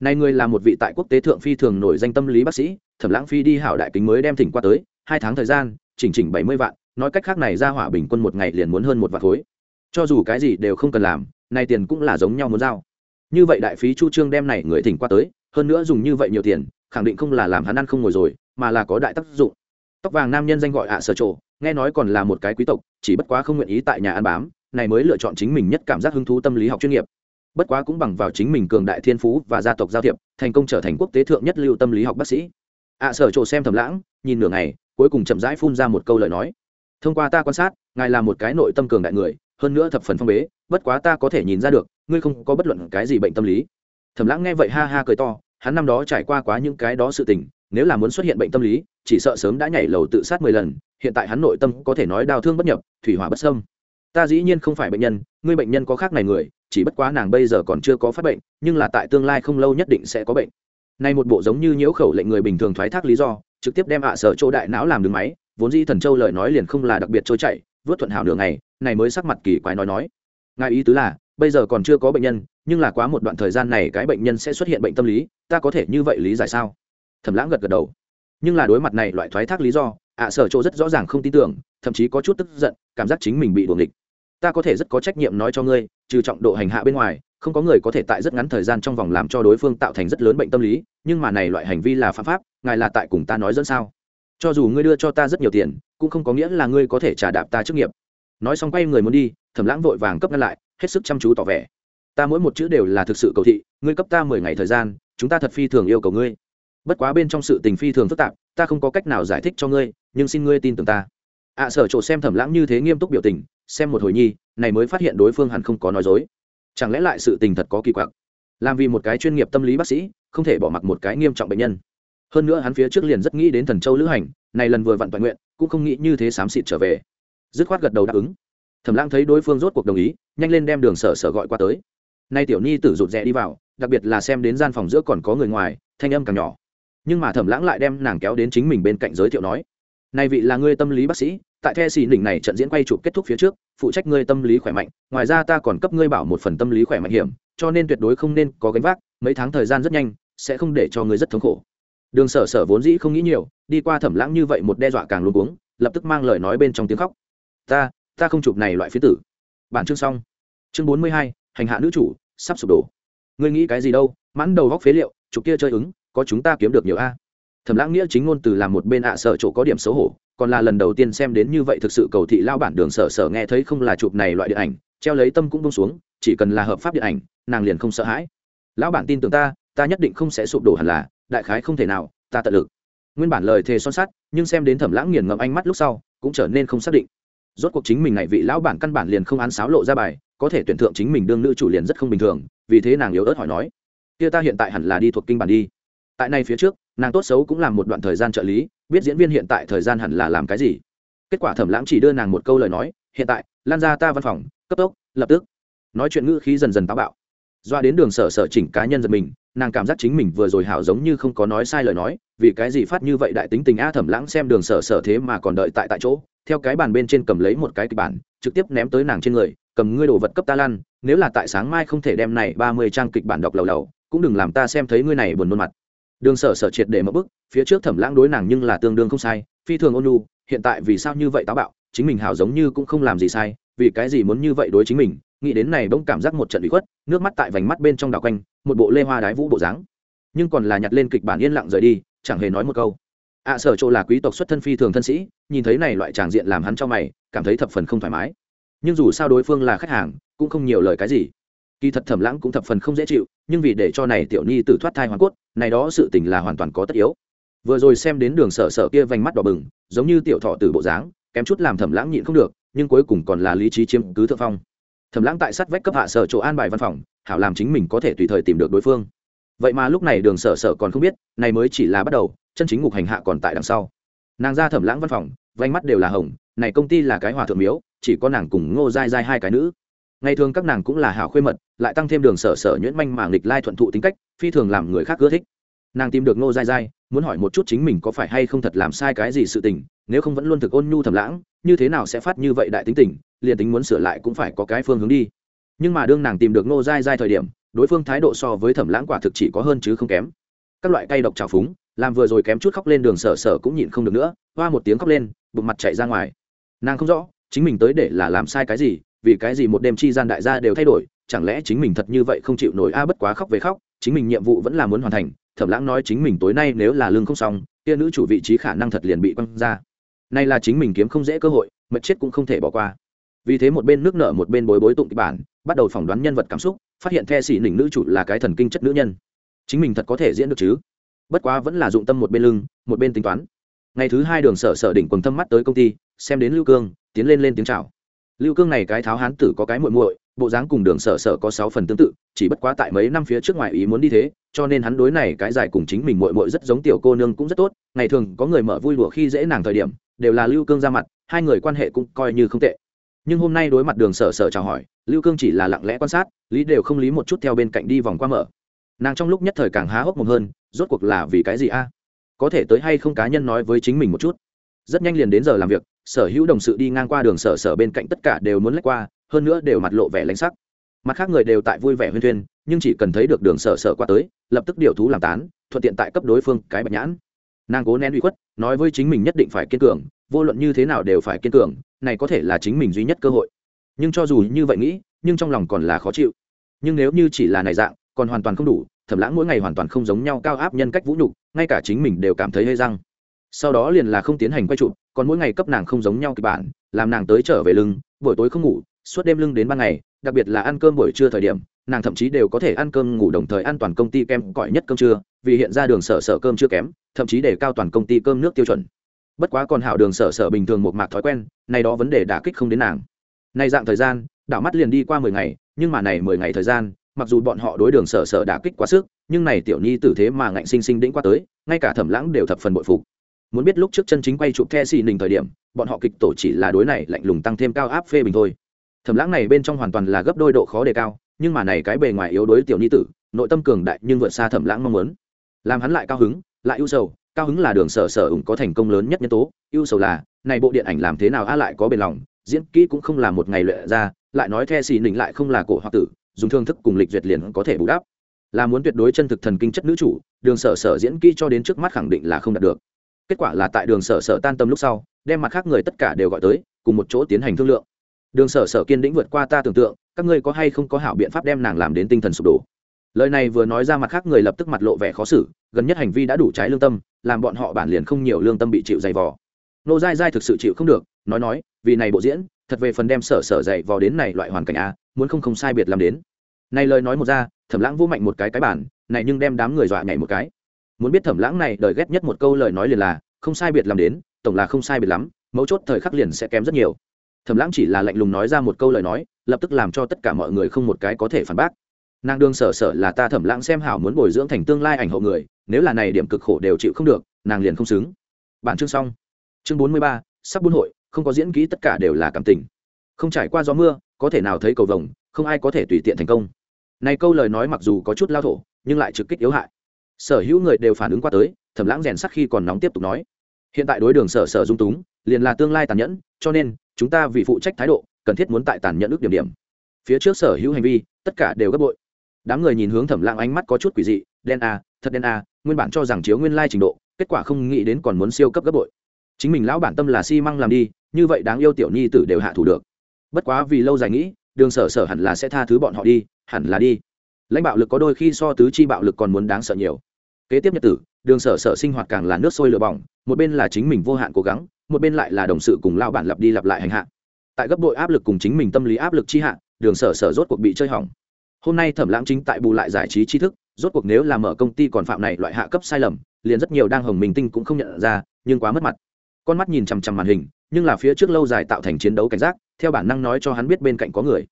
này người là một vị tại quốc tế thượng phi thường nổi danh tâm lý bác sĩ, thẩm lãng phi đi hảo đại kính mới đem thỉnh qua tới, hai tháng thời gian, chỉnh chỉnh bảy mươi vạn, nói cách khác này ra hỏa bình quân một ngày liền muốn hơn một vạn khối. Cho dù cái gì đều không cần làm, này tiền cũng là giống nhau muốn giao. Như vậy đại phí chu trương đem này người thỉnh qua tới, hơn nữa dùng như vậy nhiều tiền, khẳng định không là làm hắn ăn không ngồi rồi, mà là có đại tác dụng. Tóc vàng nam nhân danh gọi ạ à sở trộ nghe nói còn là một cái quý tộc, chỉ bất quá không nguyện ý tại nhà ăn bám, này mới lựa chọn chính mình nhất cảm giác hứng thú tâm lý học chuyên nghiệp bất quá cũng bằng vào chính mình cường đại thiên phú và gia tộc giao thiệp thành công trở thành quốc tế thượng nhất lưu tâm lý học bác sĩ. Ạ à, sở trộ xem thầm lãng nhìn nửa ngày cuối cùng chậm rãi phun ra một câu lời nói. Thông qua ta quan sát ngài là một cái nội tâm cường đại người hơn nữa thập phần phong bế bất quá ta có thể nhìn ra được ngươi không có bất luận cái gì bệnh tâm lý. Thầm lãng nghe vậy ha ha cười to hắn năm đó trải qua quá những cái đó sự tình nếu là muốn xuất hiện bệnh tâm lý chỉ sợ sớm đã nhảy lầu tự sát mười lần hiện tại hắn nội tâm có thể nói đau thương bất nhập thủy hỏa bất sâm ta dĩ nhiên không phải bệnh nhân ngươi bệnh nhân có khác này người chỉ bất quá nàng bây giờ còn chưa có phát bệnh, nhưng là tại tương lai không lâu nhất định sẽ có bệnh. Nay một bộ giống như nhiễu khẩu lệnh người bình thường thoái thác lý do, trực tiếp đem ạ sở chỗ đại não làm đứng máy, vốn di thần châu lời nói liền không là đặc biệt trôi chảy, vớt thuận hảo đường này này mới sắc mặt kỳ quái nói nói. Ngài ý tứ là, bây giờ còn chưa có bệnh nhân, nhưng là quá một đoạn thời gian này cái bệnh nhân sẽ xuất hiện bệnh tâm lý, ta có thể như vậy lý giải sao? Thẩm lãng gật gật đầu. Nhưng là đối mặt này loại thoái thác lý do, ạ sở chỗ rất rõ ràng không tin tưởng, thậm chí có chút tức giận, cảm giác chính mình bị đuồng địch ta có thể rất có trách nhiệm nói cho ngươi trừ trọng độ hành hạ bên ngoài không có người có thể tại rất ngắn thời gian trong vòng làm cho đối phương tạo thành rất lớn bệnh tâm lý nhưng mà này loại hành vi là phạm pháp ngài là tại cùng ta nói dẫn sao? Cho dù ngươi đưa cho ta rất nhiều tiền cũng không có nghĩa là ngươi có thể trả đạp ta chức nghiệp. Nói xong quay người muốn đi thẩm lãng vội vàng cấp ngăn lại hết sức chăm chú tỏ vẻ. Ta mỗi một chữ đều là thực sự cầu thị ngươi cấp ta mười ngày thời gian chúng ta thật phi thường yêu cầu ngươi. Bất quá bên trong sự tình phi thường phức tạp ta không có cách nào giải thích cho ngươi nhưng xin ngươi tin tưởng ta. Ạ à, sở chỗ xem thẩm lãng như thế nghiêm túc biểu tình xem một hồi nhi, này mới phát hiện đối phương hẳn không có nói dối. Chẳng lẽ lại sự tình thật có kỳ quặc? Làm vì một cái chuyên nghiệp tâm lý bác sĩ, không thể bỏ mặc một cái nghiêm trọng bệnh nhân. Hơn nữa hắn phía trước liền rất nghĩ đến thần châu lữ hành, này lần vừa vặn toàn nguyện, cũng không nghĩ như thế xám xịt trở về. Dứt khoát gật đầu đáp ứng. Thẩm lãng thấy đối phương rốt cuộc đồng ý, nhanh lên đem đường sở sở gọi qua tới. Nay tiểu nhi tử rụt rè đi vào, đặc biệt là xem đến gian phòng giữa còn có người ngoài, thanh âm càng nhỏ. Nhưng mà thẩm lãng lại đem nàng kéo đến chính mình bên cạnh giới thiệu nói này vị là ngươi tâm lý bác sĩ tại the xì đỉnh này trận diễn quay chụp kết thúc phía trước, phụ trách ngươi tâm lý khỏe mạnh, ngoài ra ta còn cấp ngươi bảo một phần tâm lý khỏe mạnh hiểm, cho nên tuyệt đối không nên có gánh vác, mấy tháng thời gian rất nhanh, sẽ không để cho ngươi rất thống khổ. Đường sở sở vốn dĩ không nghĩ nhiều, đi qua thẩm lãng như vậy một đe dọa càng luôn uống lập tức mang lời nói bên trong tiếng khóc. Ta ta không chụp này loại phía tử. Bản chương xong. Chương bốn mươi hai, hành hạ nữ chủ, sắp sụp đổ. Ngươi nghĩ cái gì đâu, mãn đầu góc phế liệu, chụp kia chơi ứng, có chúng ta kiếm được nhiều a? Thẩm lãng nghĩa chính ngôn từ làm một bên ạ sở chỗ có điểm xấu hổ, còn là lần đầu tiên xem đến như vậy thực sự cầu thị lao bản đường sở sở nghe thấy không là chụp này loại điện ảnh, treo lấy tâm cũng bông xuống, chỉ cần là hợp pháp điện ảnh, nàng liền không sợ hãi. Lão bản tin tưởng ta ta nhất định không sẽ sụp đổ hẳn là, đại khái không thể nào, ta tận lực. Nguyên bản lời thề son sắt, nhưng xem đến thẩm lãng nghiền ngậm ánh mắt lúc sau, cũng trở nên không xác định. Rốt cuộc chính mình này vị lão bản căn bản liền không án sáo lộ ra bài, có thể tuyển thượng chính mình đương nữ chủ liền rất không bình thường, vì thế nàng yếu ớt hỏi nói, kia ta hiện tại hẳn là đi thuộc kinh bản đi. Tại này phía trước nàng tốt xấu cũng làm một đoạn thời gian trợ lý, biết diễn viên hiện tại thời gian hẳn là làm cái gì. Kết quả thẩm lãng chỉ đưa nàng một câu lời nói, hiện tại, lan ra ta văn phòng, cấp tốc, lập tức. Nói chuyện ngữ khí dần dần táo bạo. Doa đến đường sở sở chỉnh cá nhân giật mình, nàng cảm giác chính mình vừa rồi hảo giống như không có nói sai lời nói, vì cái gì phát như vậy đại tính tình a thẩm lãng xem đường sở sở thế mà còn đợi tại tại chỗ, theo cái bàn bên trên cầm lấy một cái kịch bản, trực tiếp ném tới nàng trên người, cầm ngươi đồ vật cấp ta lan, nếu là tại sáng mai không thể đem này ba mươi trang kịch bản đọc lầu lầu, cũng đừng làm ta xem thấy ngươi này buồn nôn mặt đường sở sở triệt để mất bức phía trước thẩm lãng đối nàng nhưng là tương đương không sai phi thường ôn nhu hiện tại vì sao như vậy táo bạo chính mình hảo giống như cũng không làm gì sai vì cái gì muốn như vậy đối chính mình nghĩ đến này bỗng cảm giác một trận bị khuất nước mắt tại vành mắt bên trong đảo quanh một bộ lê hoa đái vũ bộ dáng. Nhưng còn là nhặt lên kịch bản yên lặng rời đi chẳng hề nói một câu. Ạ à, sở chỗ là quý tộc xuất thân phi thường thân sĩ nhìn thấy này loại tràng diện làm hắn cho mày cảm thấy thập phần không thoải mái. Nhưng dù sao đối phương là khách hàng cũng không nhiều lời cái gì. Kỳ thật thẩm lãng cũng thập phần không dễ chịu nhưng vì để cho này tiểu nhi tử thoát thai hoàn cốt này đó sự tình là hoàn toàn có tất yếu. Vừa rồi xem đến đường sở sở kia vành mắt đỏ bừng, giống như tiểu thọ từ bộ dáng, kém chút làm thẩm lãng nhịn không được, nhưng cuối cùng còn là lý trí chiếm cứ thượng phong. Thẩm lãng tại sát vách cấp hạ sở chỗ an bài văn phòng, hảo làm chính mình có thể tùy thời tìm được đối phương. Vậy mà lúc này đường sở sở còn không biết, này mới chỉ là bắt đầu, chân chính ngục hành hạ còn tại đằng sau. Nàng ra thẩm lãng văn phòng, vành mắt đều là hồng, này công ty là cái hòa thượng miếu, chỉ có nàng cùng ngô dai dai hai cái nữ. Ngày thường các nàng cũng là hảo khuê mật lại tăng thêm đường sở sở nhuyễn manh mà nghịch lai thuận thụ tính cách, phi thường làm người khác ưa thích. Nàng tìm được ngô dai dai, muốn hỏi một chút chính mình có phải hay không thật làm sai cái gì sự tình, nếu không vẫn luôn thực ôn nhu thầm lãng, như thế nào sẽ phát như vậy đại tính tình, liền tính muốn sửa lại cũng phải có cái phương hướng đi. Nhưng mà đương nàng tìm được ngô dai dai thời điểm, đối phương thái độ so với thẩm lãng quả thực chỉ có hơn chứ không kém. Các loại cây độc trào phúng, làm vừa rồi kém chút khóc lên đường sở sở cũng nhịn không được nữa, hoa một tiếng khóc lên, bụng mặt chạy ra ngoài. Nàng không rõ, chính mình tới để là làm sai cái gì vì cái gì một đêm chi gian đại gia đều thay đổi, chẳng lẽ chính mình thật như vậy không chịu nổi a, bất quá khóc về khóc, chính mình nhiệm vụ vẫn là muốn hoàn thành, thẩm lãng nói chính mình tối nay nếu là lương không xong, kia nữ chủ vị trí khả năng thật liền bị quăng ra. Nay là chính mình kiếm không dễ cơ hội mật chết cũng không thể bỏ qua. Vì thế một bên nước nợ một bên bối bối tụng kịch bản, bắt đầu phỏng đoán nhân vật cảm xúc, phát hiện the xỉ nỉnh nữ chủ là cái thần kinh chất nữ nhân. Chính mình thật có thể diễn được chứ? Bất quá vẫn là dụng tâm một bên lưng, một bên tính toán. Ngày thứ hai đường sở sở đỉnh quần thâm mắt tới công ty, xem đến lưu cương, tiến lên lên tiếng chào lưu cương này cái tháo hán tử có cái muội muội, bộ dáng cùng đường sở sở có sáu phần tương tự, chỉ bất quá tại mấy năm phía trước ngoài ý muốn đi thế, cho nên hắn đối này cái dài cùng chính mình muội muội rất giống tiểu cô nương cũng rất tốt, ngày thường có người mở vui đùa khi dễ nàng thời điểm, đều là lưu cương ra mặt, hai người quan hệ cũng coi như không tệ. Nhưng hôm nay đối mặt đường sở sở chào hỏi, lưu cương chỉ là lặng lẽ quan sát, lý đều không lý một chút theo bên cạnh đi vòng qua mở. Nàng trong lúc nhất thời càng há hốc mồm hơn, rốt cuộc là vì cái gì a? Có thể tới hay không cá nhân nói với chính mình một chút rất nhanh liền đến giờ làm việc, sở hữu đồng sự đi ngang qua đường sở sở bên cạnh tất cả đều muốn lách qua, hơn nữa đều mặt lộ vẻ lánh sắc. Mặt khác người đều tại vui vẻ huyên thuyên, nhưng chỉ cần thấy được đường sở sở qua tới, lập tức điều thú làm tán, thuận tiện tại cấp đối phương cái bạch nhãn. Nàng cố nén uy khuất, nói với chính mình nhất định phải kiên cường, vô luận như thế nào đều phải kiên cường, này có thể là chính mình duy nhất cơ hội. Nhưng cho dù như vậy nghĩ, nhưng trong lòng còn là khó chịu. Nhưng nếu như chỉ là này dạng, còn hoàn toàn không đủ thẩm lãng mỗi ngày hoàn toàn không giống nhau, cao áp nhân cách vũ nhục, ngay cả chính mình đều cảm thấy hơi răng sau đó liền là không tiến hành quay trụ còn mỗi ngày cấp nàng không giống nhau kịch bản, làm nàng tới trở về lưng, buổi tối không ngủ, suốt đêm lưng đến ban ngày, đặc biệt là ăn cơm buổi trưa thời điểm, nàng thậm chí đều có thể ăn cơm ngủ đồng thời an toàn công ty kem cỏi nhất cơm trưa, vì hiện ra đường sở sở cơm chưa kém, thậm chí để cao toàn công ty cơm nước tiêu chuẩn. Bất quá còn hảo đường sở sở bình thường một mạc thói quen, này đó vấn đề đả kích không đến nàng. Nay dạng thời gian, đảo mắt liền đi qua mười ngày, nhưng mà này mười ngày thời gian, mặc dù bọn họ đối đường sở sở đả kích quá sức, nhưng này tiểu nhi tử thế mà ngạnh sinh sinh đĩnh qua tới, ngay cả thẩm lãng đều thập phần bội phục muốn biết lúc trước chân chính quay chụp the xì nình thời điểm, bọn họ kịch tổ chỉ là đối này lạnh lùng tăng thêm cao áp phê bình thôi. Thẩm lãng này bên trong hoàn toàn là gấp đôi độ khó đề cao, nhưng mà này cái bề ngoài yếu đối tiểu ni tử, nội tâm cường đại nhưng vượt xa thẩm lãng mong muốn. Làm hắn lại cao hứng, lại ưu sầu, cao hứng là đường sở sở ủng có thành công lớn nhất nhân tố, ưu sầu là, này bộ điện ảnh làm thế nào a lại có bền lòng, diễn kỹ cũng không là một ngày luyện ra, lại nói the xì nình lại không là cổ hoặc tử, dùng thương thức cùng lịch duyệt liền có thể bù đắp. Là muốn tuyệt đối chân thực thần kinh chất nữ chủ, đường sở sở diễn kỹ cho đến trước mắt khẳng định là không đạt được kết quả là tại đường sở sở tan tâm lúc sau, đem mặt khác người tất cả đều gọi tới, cùng một chỗ tiến hành thương lượng. Đường sở sở kiên đĩnh vượt qua ta tưởng tượng, các ngươi có hay không có hảo biện pháp đem nàng làm đến tinh thần sụp đổ. Lời này vừa nói ra mặt khác người lập tức mặt lộ vẻ khó xử, gần nhất hành vi đã đủ trái lương tâm, làm bọn họ bản liền không nhiều lương tâm bị chịu dày vò. Nô dai dai thực sự chịu không được, nói nói, vì này bộ diễn, thật về phần đem sở sở dày vò đến này loại hoàn cảnh a, muốn không không sai biệt làm đến. Này lời nói một ra, thẩm lãng vô mạnh một cái cái bản này nhưng đem đám người dọa nhảy một cái muốn biết thẩm lãng này đời ghét nhất một câu lời nói liền là, không sai biệt làm đến, tổng là không sai biệt lắm, mấu chốt thời khắc liền sẽ kém rất nhiều. Thẩm lãng chỉ là lạnh lùng nói ra một câu lời nói, lập tức làm cho tất cả mọi người không một cái có thể phản bác. Nàng đương sở sở là ta thẩm lãng xem hảo muốn bồi dưỡng thành tương lai ảnh hậu người, nếu là này điểm cực khổ đều chịu không được, nàng liền không xứng. Bản chương xong. Chương bốn mươi ba, sắp buôn hội, không có diễn kỹ tất cả đều là cảm tình. Không trải qua gió mưa, có thể nào thấy cầu vồng, không ai có thể tùy tiện thành công. Này câu lời nói mặc dù có chút lao thổ, nhưng lại trực kích yếu hại sở hữu người đều phản ứng qua tới, thẩm lãng rèn sắc khi còn nóng tiếp tục nói. Hiện tại đối đường sở sở dung túng, liền là tương lai tàn nhẫn, cho nên, chúng ta vì phụ trách thái độ, cần thiết muốn tại tàn nhẫn ước điểm điểm. Phía trước sở hữu hành vi, tất cả đều gấp bội. Đám người nhìn hướng thẩm lãng ánh mắt có chút quỷ dị, đen a thật đen a nguyên bản cho rằng chiếu nguyên lai trình độ, kết quả không nghĩ đến còn muốn siêu cấp gấp bội. Chính mình lão bản tâm là xi măng làm đi, như vậy đáng yêu tiểu nhi tử đều hạ thủ được. Bất quá vì lâu dài nghĩ, đường sở sở hẳn là sẽ tha thứ bọn họ đi, hẳn là đi. Lãnh bạo lực có đôi khi so tứ chi bạo lực còn muốn đáng sợ nhiều kế tiếp nhật tử, đường sở sở sinh hoạt càng là nước sôi lửa bỏng, một bên là chính mình vô hạn cố gắng, một bên lại là đồng sự cùng lao bản lặp đi lặp lại hành hạ. Tại gấp đội áp lực cùng chính mình tâm lý áp lực chi hạ, đường sở sở rốt cuộc bị chơi hỏng. Hôm nay thẩm lãng chính tại bù lại giải trí tri thức, rốt cuộc nếu làm ở công ty còn phạm này loại hạ cấp sai lầm, liền rất nhiều đang hồng mình tinh cũng không nhận ra, nhưng quá mất mặt. Con mắt nhìn chằm chằm màn hình, nhưng là phía trước lâu dài tạo thành chiến đấu cảnh giác, theo bản năng nói cho hắn biết bên cạnh có người.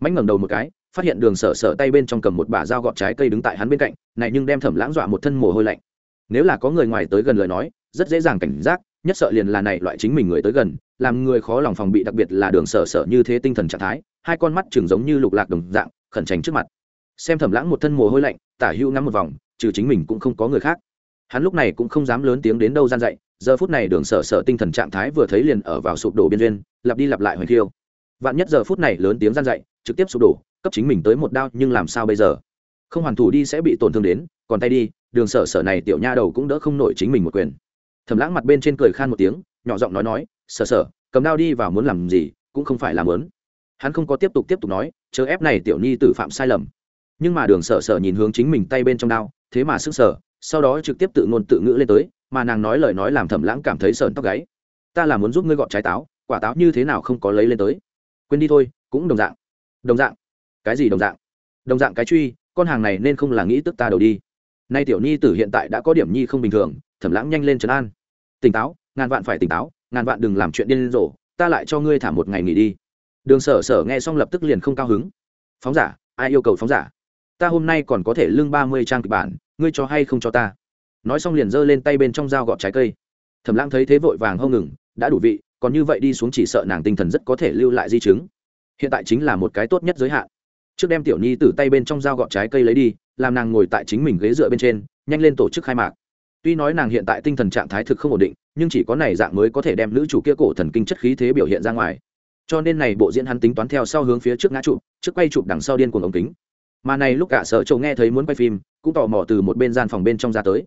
Mánh ngẩng đầu một cái phát hiện đường sở sở tay bên trong cầm một bả dao gọt trái cây đứng tại hắn bên cạnh, này nhưng đem thẩm lãng dọa một thân mồ hôi lạnh. Nếu là có người ngoài tới gần lời nói, rất dễ dàng cảnh giác, nhất sợ liền là này loại chính mình người tới gần, làm người khó lòng phòng bị, đặc biệt là đường sở sở như thế tinh thần trạng thái, hai con mắt chừng giống như lục lạc đồng dạng, khẩn tránh trước mặt. Xem thẩm lãng một thân mồ hôi lạnh, tả hữu ngắm một vòng, trừ chính mình cũng không có người khác. Hắn lúc này cũng không dám lớn tiếng đến đâu gian dậy giờ phút này đường sở sở tinh thần trạng thái vừa thấy liền ở vào sụp đổ biên duyên, lặp đi lặp lại hoành thiêu. Vạn nhất giờ phút này lớn tiếng gian dậy trực tiếp sụp đổ cấp chính mình tới một đao nhưng làm sao bây giờ? Không hoàn thủ đi sẽ bị tổn thương đến, còn tay đi, đường sở sở này tiểu nha đầu cũng đỡ không nổi chính mình một quyền. Thầm lãng mặt bên trên cười khan một tiếng, nhỏ giọng nói nói, sở sở, cầm đao đi vào muốn làm gì, cũng không phải làm lớn hắn không có tiếp tục tiếp tục nói, chớ ép này tiểu nhi tử phạm sai lầm. Nhưng mà đường sở sở nhìn hướng chính mình tay bên trong đao, thế mà sức sở sau đó trực tiếp tự ngôn tự ngữ lên tới, mà nàng nói lời nói làm thẩm lãng cảm thấy sờn tóc gáy. Ta là muốn giúp ngươi gọt trái táo, quả táo như thế nào không có lấy lên tới? Quên đi thôi, cũng đồng dạng. Đồng dạng? Cái gì đồng dạng? Đồng dạng cái truy, con hàng này nên không là nghĩ tức ta đầu đi. Nay tiểu nhi tử hiện tại đã có điểm nhi không bình thường, thẩm lãng nhanh lên trấn an. Tỉnh táo, ngàn vạn phải tỉnh táo, ngàn vạn đừng làm chuyện điên rồ, ta lại cho ngươi thả một ngày nghỉ đi. Đường sở sở nghe xong lập tức liền không cao hứng. Phóng giả, ai yêu cầu phóng giả? Ta hôm nay còn có thể lương ba mươi trang kịch bản, ngươi cho hay không cho ta? Nói xong liền giơ lên tay bên trong dao gọt trái cây. Thẩm lãng thấy thế vội vàng hông ngừng, đã đủ vị, còn như vậy đi xuống chỉ sợ nàng tinh thần rất có thể lưu lại di chứng. Hiện tại chính là một cái tốt nhất giới hạn trước đem tiểu nhi từ tay bên trong dao gọt trái cây lấy đi, làm nàng ngồi tại chính mình ghế dựa bên trên, nhanh lên tổ chức khai mạc. Tuy nói nàng hiện tại tinh thần trạng thái thực không ổn định, nhưng chỉ có này dạng mới có thể đem nữ chủ kia cổ thần kinh chất khí thế biểu hiện ra ngoài. Cho nên này bộ diễn hắn tính toán theo sau hướng phía trước ngã chụp, trước quay chụp đằng sau điên cuồng ống kính. Mà này lúc cả sở châu nghe thấy muốn quay phim, cũng tò mò từ một bên gian phòng bên trong ra tới.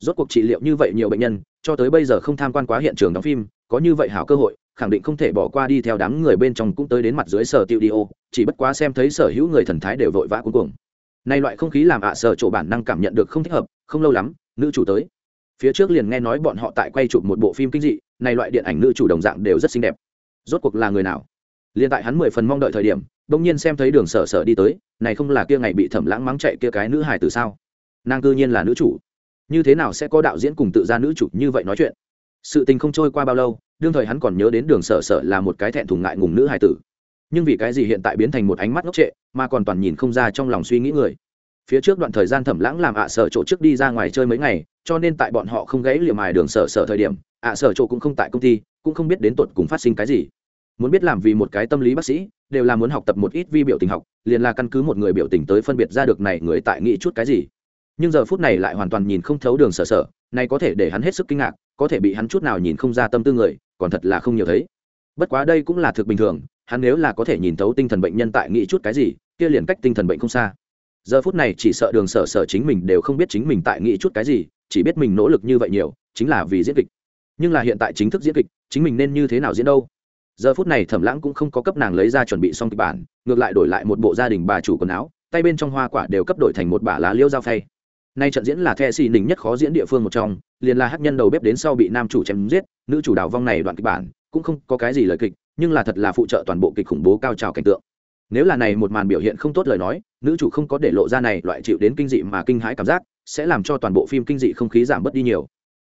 Rốt cuộc trị liệu như vậy nhiều bệnh nhân, cho tới bây giờ không tham quan quá hiện trường đóng phim, có như vậy hảo cơ hội khẳng định không thể bỏ qua đi theo đám người bên trong cũng tới đến mặt dưới sở tiêu đi ô, chỉ bất quá xem thấy sở hữu người thần thái đều vội vã cuối cùng nay loại không khí làm ạ sở chỗ bản năng cảm nhận được không thích hợp, không lâu lắm, nữ chủ tới. Phía trước liền nghe nói bọn họ tại quay chụp một bộ phim kinh dị này loại điện ảnh nữ chủ đồng dạng đều rất xinh đẹp. Rốt cuộc là người nào? Liền tại hắn mười phần mong đợi thời điểm, bỗng nhiên xem thấy đường sở sở đi tới, này không là kia ngày bị thẩm lãng mắng chạy kia cái nữ hài từ sao? Nàng cư nhiên là nữ chủ. Như thế nào sẽ có đạo diễn cùng tự ra nữ chủ như vậy nói chuyện? Sự tình không trôi qua bao lâu đương thời hắn còn nhớ đến đường sở sở là một cái thẹn thùng ngại ngùng nữ hài tử. Nhưng vì cái gì hiện tại biến thành một ánh mắt ngốc trệ, mà còn toàn nhìn không ra trong lòng suy nghĩ người. Phía trước đoạn thời gian thẩm lãng làm ạ sở chỗ trước đi ra ngoài chơi mấy ngày, cho nên tại bọn họ không gãy liệm mài đường sở sở thời điểm, ạ sở chỗ cũng không tại công ty, cũng không biết đến tột cùng phát sinh cái gì. Muốn biết làm vì một cái tâm lý bác sĩ, đều là muốn học tập một ít vi biểu tình học, liền là căn cứ một người biểu tình tới phân biệt ra được này người tại nghĩ chút cái gì. Nhưng giờ phút này lại hoàn toàn nhìn không thấu đường sở sở, này có thể để hắn hết sức kinh ngạc, có thể bị hắn chút nào nhìn không ra tâm tư người còn thật là không nhiều thấy. Bất quá đây cũng là thực bình thường, hắn nếu là có thể nhìn thấu tinh thần bệnh nhân tại nghĩ chút cái gì, kia liền cách tinh thần bệnh không xa. Giờ phút này chỉ sợ đường sở sở chính mình đều không biết chính mình tại nghĩ chút cái gì, chỉ biết mình nỗ lực như vậy nhiều, chính là vì diễn kịch. Nhưng là hiện tại chính thức diễn kịch, chính mình nên như thế nào diễn đâu? Giờ phút này thẩm lãng cũng không có cấp nàng lấy ra chuẩn bị xong kịch bản, ngược lại đổi lại một bộ gia đình bà chủ quần áo, tay bên trong hoa quả đều cấp đổi thành một bả lá liêu dao phay nay trận diễn là the xì nình nhất khó diễn địa phương một trong, liền là hát nhân đầu bếp đến sau bị nam chủ chém giết, nữ chủ đào vong này đoạn kịch bản, cũng không có cái gì lời kịch, nhưng là thật là phụ trợ toàn bộ kịch khủng bố cao trào cảnh tượng. Nếu là này một màn biểu hiện không tốt lời nói, nữ chủ không có để lộ ra này loại chịu đến kinh dị mà kinh hãi cảm giác, sẽ làm cho toàn bộ phim kinh dị không khí giảm bớt đi nhiều.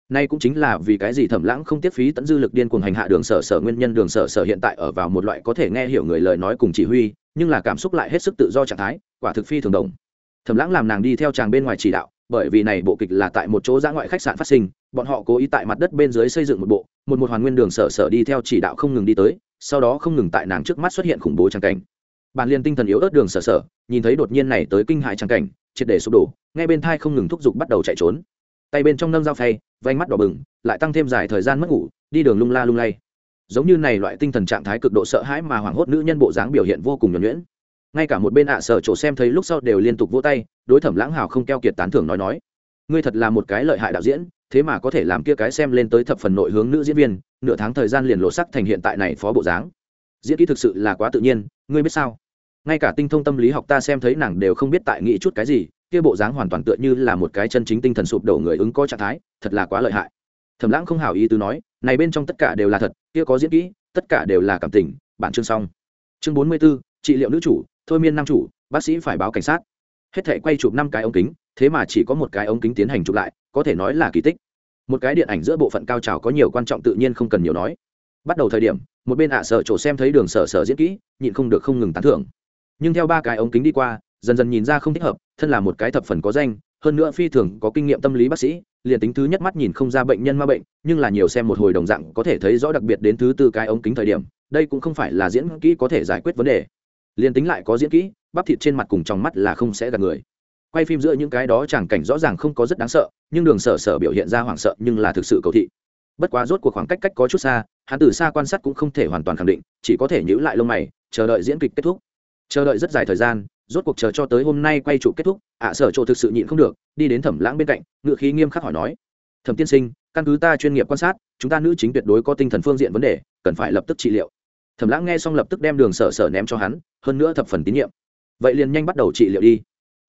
Nay cũng chính là vì cái gì thẩm lãng không tiết phí tận dư lực điên cuồng hành hạ đường sở sở nguyên nhân đường sở sở hiện tại ở vào một loại có thể nghe hiểu người lời nói cùng chỉ huy, nhưng là cảm xúc lại hết sức tự do trạng thái, quả thực phi thường đồng. Thẩm lãng làm nàng đi theo chàng bên ngoài chỉ đạo bởi vì này bộ kịch là tại một chỗ giã ngoại khách sạn phát sinh, bọn họ cố ý tại mặt đất bên dưới xây dựng một bộ, một một hoàn nguyên đường sở sở đi theo chỉ đạo không ngừng đi tới, sau đó không ngừng tại nàng trước mắt xuất hiện khủng bố trang cảnh. Bản liên tinh thần yếu ớt đường sở sở, nhìn thấy đột nhiên này tới kinh hại trang cảnh, triệt để sụp đổ, ngay bên thai không ngừng thúc giục bắt đầu chạy trốn. Tay bên trong nâng dao phay vánh mắt đỏ bừng, lại tăng thêm dài thời gian mất ngủ, đi đường lung la lung lay. Giống như này loại tinh thần trạng thái cực độ sợ hãi mà hoảng hốt nữ nhân bộ dáng biểu hiện vô cùng nhuẩn nhuyễn ngay cả một bên ạ sở chỗ xem thấy lúc sau đều liên tục vỗ tay đối thẩm lãng hào không keo kiệt tán thưởng nói nói ngươi thật là một cái lợi hại đạo diễn thế mà có thể làm kia cái xem lên tới thập phần nội hướng nữ diễn viên nửa tháng thời gian liền lộ sắc thành hiện tại này phó bộ dáng. Diễn kỹ thực sự là quá tự nhiên ngươi biết sao? Ngay cả tinh thông tâm lý học ta xem thấy nàng đều không biết tại nghĩ chút cái gì kia bộ dáng hoàn toàn tựa như là một cái chân chính tinh thần sụp đổ người ứng có trạng thái thật là quá lợi hại. Thẩm lãng không hảo ý tứ nói này bên trong tất cả đều là thật kia có diễn kỹ tất cả đều là cảm tình. Bản chương xong. Chương bốn mươi 44, trị liệu nữ chủ thôi miên nam chủ, bác sĩ phải báo cảnh sát. Hết thể quay chụp năm cái ống kính, thế mà chỉ có một cái ống kính tiến hành chụp lại, có thể nói là kỳ tích. Một cái điện ảnh giữa bộ phận cao trào có nhiều quan trọng tự nhiên không cần nhiều nói. Bắt đầu thời điểm, một bên ạ à sợ chỗ xem thấy đường sở sở diễn kỹ, nhịn không được không ngừng tán thưởng. Nhưng theo ba cái ống kính đi qua, dần dần nhìn ra không thích hợp, thân là một cái thập phần có danh, hơn nữa phi thường có kinh nghiệm tâm lý bác sĩ, liền tính thứ nhất mắt nhìn không ra bệnh nhân ma bệnh, nhưng là nhiều xem một hồi đồng dạng có thể thấy rõ đặc biệt đến thứ tư cái ống kính thời điểm, đây cũng không phải là diễn kỹ có thể giải quyết vấn đề liền tính lại có diễn kỹ, bắp thịt trên mặt cùng trong mắt là không sẽ gạt người. Quay phim giữa những cái đó chẳng cảnh rõ ràng không có rất đáng sợ, nhưng đường sở sở biểu hiện ra hoảng sợ nhưng là thực sự cầu thị. Bất quá rốt cuộc khoảng cách cách có chút xa, hắn từ xa quan sát cũng không thể hoàn toàn khẳng định, chỉ có thể nhữ lại lông mày, chờ đợi diễn kịch kết thúc. Chờ đợi rất dài thời gian, rốt cuộc chờ cho tới hôm nay quay trụ kết thúc, ạ sở chỗ thực sự nhịn không được, đi đến thẩm lãng bên cạnh, ngựa khí nghiêm khắc hỏi nói, thẩm tiên sinh, căn cứ ta chuyên nghiệp quan sát, chúng ta nữ chính tuyệt đối có tinh thần phương diện vấn đề, cần phải lập tức trị liệu thẩm lãng nghe xong lập tức đem đường sở sở ném cho hắn, hơn nữa thập phần tín nhiệm. Vậy liền nhanh bắt đầu trị liệu đi.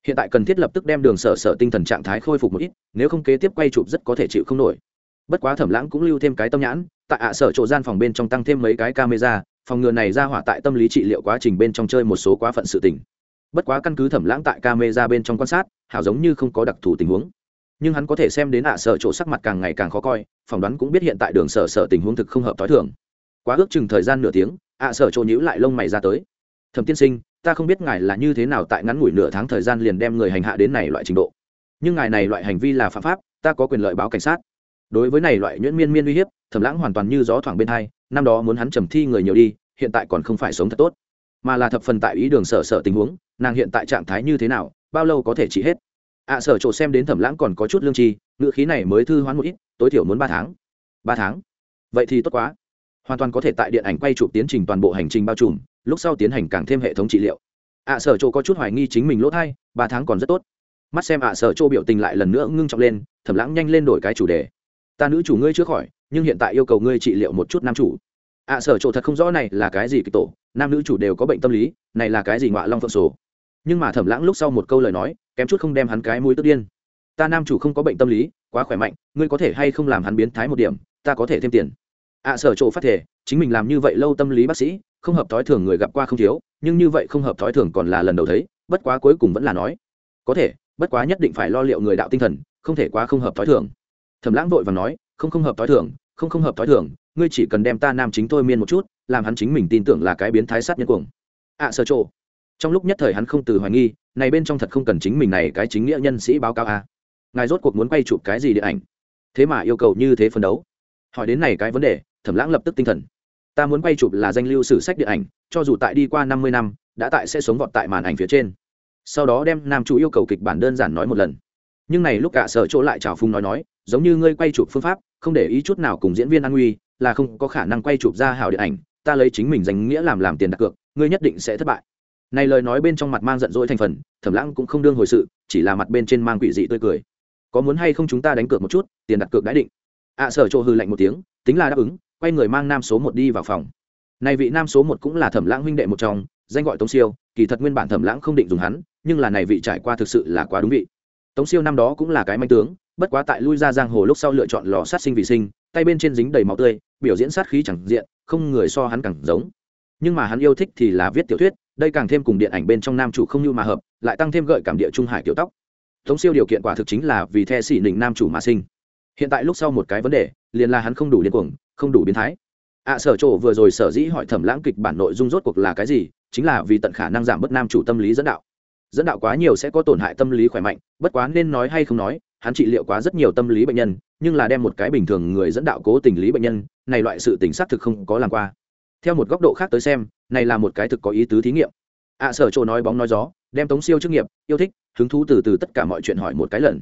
Hiện tại cần thiết lập tức đem đường sở sở tinh thần trạng thái khôi phục một ít, nếu không kế tiếp quay chụp rất có thể chịu không nổi. Bất quá thẩm lãng cũng lưu thêm cái tâm nhãn, tại ạ sở chỗ gian phòng bên trong tăng thêm mấy cái camera, phòng ngừa này ra hỏa tại tâm lý trị liệu quá trình bên trong chơi một số quá phận sự tình. Bất quá căn cứ thẩm lãng tại camera bên trong quan sát, hảo giống như không có đặc thù tình huống. Nhưng hắn có thể xem đến ạ sở chỗ sắc mặt càng ngày càng khó coi, phỏng đoán cũng biết hiện tại đường sở sở tình huống thực không hợp t h i thường quá ước chừng thời gian nửa tiếng, ạ sở chỗ nhữ lại lông mày ra tới. Thẩm tiên sinh, ta không biết ngài là như thế nào tại ngắn ngủi nửa tháng thời gian liền đem người hành hạ đến này loại trình độ. Nhưng ngài này loại hành vi là phạm pháp, ta có quyền lợi báo cảnh sát. Đối với này loại nhuyễn miên miên uy hiếp, thẩm lãng hoàn toàn như gió thoảng bên hai, năm đó muốn hắn trầm thi người nhiều đi, hiện tại còn không phải sống thật tốt. Mà là thập phần tại ý đường sở sở tình huống, nàng hiện tại trạng thái như thế nào, bao lâu có thể trị hết? Ạ sở chỗ xem đến thẩm lãng còn có chút lương tri, ngữ khí này mới thư hoán một ít, tối thiểu muốn ba tháng. Ba tháng? Vậy thì tốt quá hoàn toàn có thể tại điện ảnh quay chụp tiến trình toàn bộ hành trình bao trùm, lúc sau tiến hành càng thêm hệ thống trị liệu. Ạ sở chỗ có chút hoài nghi chính mình lỗ thai, ba tháng còn rất tốt. Mắt xem ạ sở chỗ biểu tình lại lần nữa ngưng trọng lên thẩm lãng nhanh lên đổi cái chủ đề. Ta nữ chủ ngươi chưa khỏi, nhưng hiện tại yêu cầu ngươi trị liệu một chút nam chủ. Ạ sở chỗ thật không rõ này là cái gì kịch tổ, nam nữ chủ đều có bệnh tâm lý, này là cái gì ngoại long phượng sổ. Nhưng mà thẩm lãng lúc sau một câu lời nói, kém chút không đem hắn cái mũi tức điên. Ta nam chủ không có bệnh tâm lý, quá khỏe mạnh, ngươi có thể hay không làm hắn biến thái một điểm, ta có thể thêm tiền ạ sở chỗ phát thể, chính mình làm như vậy lâu tâm lý bác sĩ, không hợp thói thường người gặp qua không thiếu, nhưng như vậy không hợp thói thường còn là lần đầu thấy, bất quá cuối cùng vẫn là nói. Có thể, bất quá nhất định phải lo liệu người đạo tinh thần, không thể quá không hợp thói thường. Thẩm lãng vội và nói, không không hợp thói thường, không không hợp thói thường, ngươi chỉ cần đem ta nam chính thôi miên một chút, làm hắn chính mình tin tưởng là cái biến thái sát nhân cuồng. Ạ sở chỗ. Trong lúc nhất thời hắn không từ hoài nghi, này bên trong thật không cần chính mình này cái chính nghĩa nhân sĩ báo cáo a à. ngài rốt cuộc muốn quay chụp cái gì điện ảnh? Thế mà yêu cầu như thế phân đấu. Hỏi đến này cái vấn đề thẩm lãng lập tức tinh thần. Ta muốn quay chụp là danh lưu sử sách điện ảnh cho dù tại đi qua năm mươi năm đã tại sẽ sống vọt tại màn ảnh phía trên. Sau đó đem nam chủ yêu cầu kịch bản đơn giản nói một lần. Nhưng này lúc cả sở chỗ lại trào phung nói nói giống như ngươi quay chụp phương pháp không để ý chút nào cùng diễn viên an nguy là không có khả năng quay chụp ra hảo điện ảnh ta lấy chính mình danh nghĩa làm làm tiền đặt cược ngươi nhất định sẽ thất bại. Này lời nói bên trong mặt mang giận dỗi thành phần thẩm lãng cũng không đương hồi sự chỉ là mặt bên trên mang quỷ dị tươi cười. Có muốn hay không chúng ta đánh cược một chút tiền đặt cược đã định. Ạ à, sở chỗ hư lạnh một tiếng tính là đáp ứng quay người mang nam số một đi vào phòng. Này vị nam số một cũng là thẩm lãng huynh đệ một trong, danh gọi tống siêu, kỳ thật nguyên bản thẩm lãng không định dùng hắn, nhưng là này vị trải qua thực sự là quá đúng vị. Tống siêu năm đó cũng là cái manh tướng, bất quá tại lui ra giang hồ lúc sau lựa chọn lò sát sinh vì sinh, tay bên trên dính đầy máu tươi, biểu diễn sát khí chẳng diện, không người so hắn càng giống. Nhưng mà hắn yêu thích thì là viết tiểu thuyết, đây càng thêm cùng điện ảnh bên trong nam chủ không như mà hợp, lại tăng thêm gợi cảm địa trung hải kiểu tóc. Tống siêu điều kiện quả thực chính là vì the xỉ nịnh nam chủ mà sinh. Hiện tại lúc sau một cái vấn đề, liền là hắn không đủ điên cuồng không đủ biến thái. Ạ à, sở trộ vừa rồi sở dĩ hỏi thẩm lãng kịch bản nội dung rốt cuộc là cái gì chính là vì tận khả năng giảm bớt nam chủ tâm lý dẫn đạo. Dẫn đạo quá nhiều sẽ có tổn hại tâm lý khỏe mạnh bất quá nên nói hay không nói hắn trị liệu quá rất nhiều tâm lý bệnh nhân nhưng là đem một cái bình thường người dẫn đạo cố tình lý bệnh nhân này loại sự tình xác thực không có làm qua. Theo một góc độ khác tới xem này là một cái thực có ý tứ thí nghiệm. Ạ à, sở chỗ nói bóng nói gió đem tống siêu chức nghiệp yêu thích hứng thú từ từ tất cả mọi chuyện hỏi một cái lần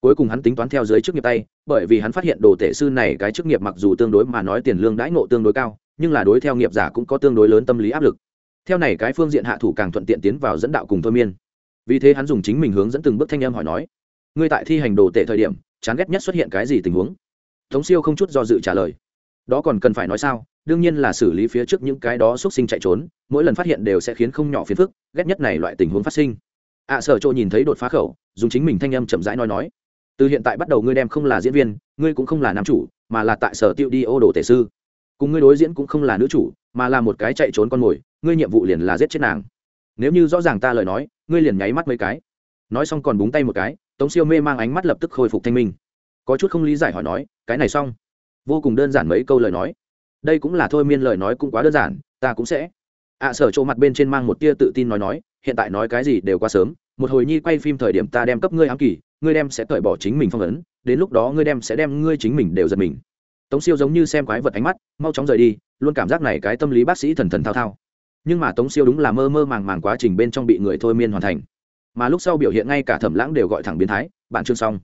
cuối cùng hắn tính toán theo dưới chức nghiệp tay bởi vì hắn phát hiện đồ tể sư này cái chức nghiệp mặc dù tương đối mà nói tiền lương đãi ngộ tương đối cao nhưng là đối theo nghiệp giả cũng có tương đối lớn tâm lý áp lực. Theo này cái phương diện hạ thủ càng thuận tiện tiến vào dẫn đạo cùng thôi miên. Vì thế hắn dùng chính mình hướng dẫn từng bước thanh em hỏi nói ngươi tại thi hành đồ tể thời điểm chán ghét nhất xuất hiện cái gì tình huống? Tống siêu không chút do dự trả lời đó còn cần phải nói sao? Đương nhiên là xử lý phía trước những cái đó x sinh chạy trốn mỗi lần phát hiện đều sẽ khiến không nhỏ phiền phức ghét nhất này loại tình huống phát sinh. Ạ à, sở chỗ nhìn thấy đột phá khẩu dùng chính mình thanh âm chậm rãi nói nói từ hiện tại bắt đầu ngươi đem không là diễn viên ngươi cũng không là nam chủ mà là tại sở tiêu đi ô đồ tể sư. Cùng ngươi đối diễn cũng không là nữ chủ mà là một cái chạy trốn con mồi ngươi nhiệm vụ liền là giết chết nàng. Nếu như rõ ràng ta lời nói ngươi liền nháy mắt mấy cái. Nói xong còn búng tay một cái tống siêu mê mang ánh mắt lập tức khôi phục thanh minh. Có chút không lý giải hỏi nói cái này xong. Vô cùng đơn giản mấy câu lời nói. Đây cũng là thôi miên lời nói cũng quá đơn giản ta cũng sẽ. Ạ à, sở chỗ mặt bên trên mang một tia tự tin nói nói hiện tại nói cái gì đều quá sớm một hồi nhi quay phim thời điểm ta đem cấp ngươi ám kỳ ngươi đem sẽ cởi bỏ chính mình phong ấn, đến lúc đó ngươi đem sẽ đem ngươi chính mình đều giật mình. Tống siêu giống như xem quái vật ánh mắt, mau chóng rời đi, luôn cảm giác này cái tâm lý bác sĩ thần thần thao thao. Nhưng mà tống siêu đúng là mơ mơ màng màng quá trình bên trong bị người thôi miên hoàn thành. Mà lúc sau biểu hiện ngay cả thẩm lãng đều gọi thẳng biến thái, bạn chương xong.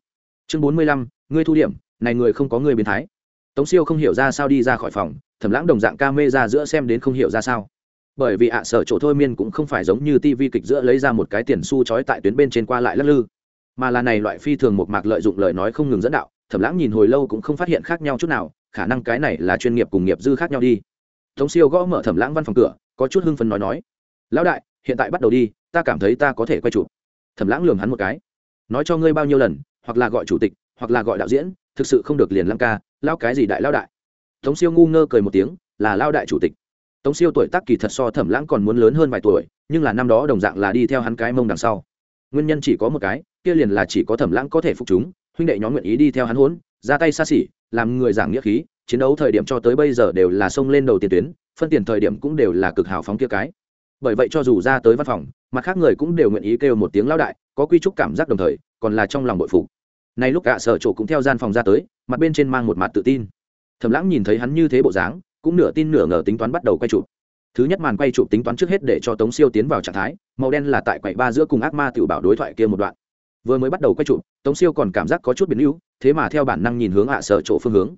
Chương bốn mươi lăm, ngươi thu điểm, này người không có người biến thái. Tống siêu không hiểu ra sao đi ra khỏi phòng, thẩm lãng đồng dạng ca mê ra giữa xem đến không hiểu ra sao. Bởi vì ạ, sở chỗ thôi miên cũng không phải giống như tivi kịch giữa lấy ra một cái tiền xu trói tại tuyến bên trên qua lại lắc lư mà là này loại phi thường một mạc lợi dụng lời nói không ngừng dẫn đạo, thẩm lãng nhìn hồi lâu cũng không phát hiện khác nhau chút nào, khả năng cái này là chuyên nghiệp cùng nghiệp dư khác nhau đi. Tống siêu gõ mở thẩm lãng văn phòng cửa, có chút hưng phấn nói nói, lão đại, hiện tại bắt đầu đi, ta cảm thấy ta có thể quay chụp. Thẩm lãng lường hắn một cái, nói cho ngươi bao nhiêu lần, hoặc là gọi chủ tịch, hoặc là gọi đạo diễn, thực sự không được liền lăng ca lao cái gì đại lao đại? Tống siêu ngu ngơ cười một tiếng, là lao đại chủ tịch. Tống siêu tuổi tác kỳ thật so thẩm lãng còn muốn lớn hơn vài tuổi, nhưng là năm đó đồng dạng là đi theo hắn cái mông đằng sau. Nguyên nhân chỉ có một cái kia liền là chỉ có thẩm lãng có thể phục chúng huynh đệ nhóm nguyện ý đi theo hắn huấn, ra tay xa xỉ làm người giảng nghĩa khí chiến đấu thời điểm cho tới bây giờ đều là xông lên đầu tiền tuyến phân tiền thời điểm cũng đều là cực hào phóng kia cái. Bởi vậy cho dù ra tới văn phòng mặt khác người cũng đều nguyện ý kêu một tiếng lão đại có quy trúc cảm giác đồng thời còn là trong lòng bội phục. Nay lúc cả sở chỗ cũng theo gian phòng ra tới mặt bên trên mang một mặt tự tin. Thẩm lãng nhìn thấy hắn như thế bộ dáng cũng nửa tin nửa ngờ tính toán bắt đầu quay chụp. Thứ nhất màn quay chụp tính toán trước hết để cho tống siêu tiến vào trạng thái màu đen là tại quậy ba giữa cùng ác ma tiểu bảo đối thoại kia một đoạn vừa mới bắt đầu quay trụ tống siêu còn cảm giác có chút biến yếu, thế mà theo bản năng nhìn hướng ạ à sở chỗ phương hướng.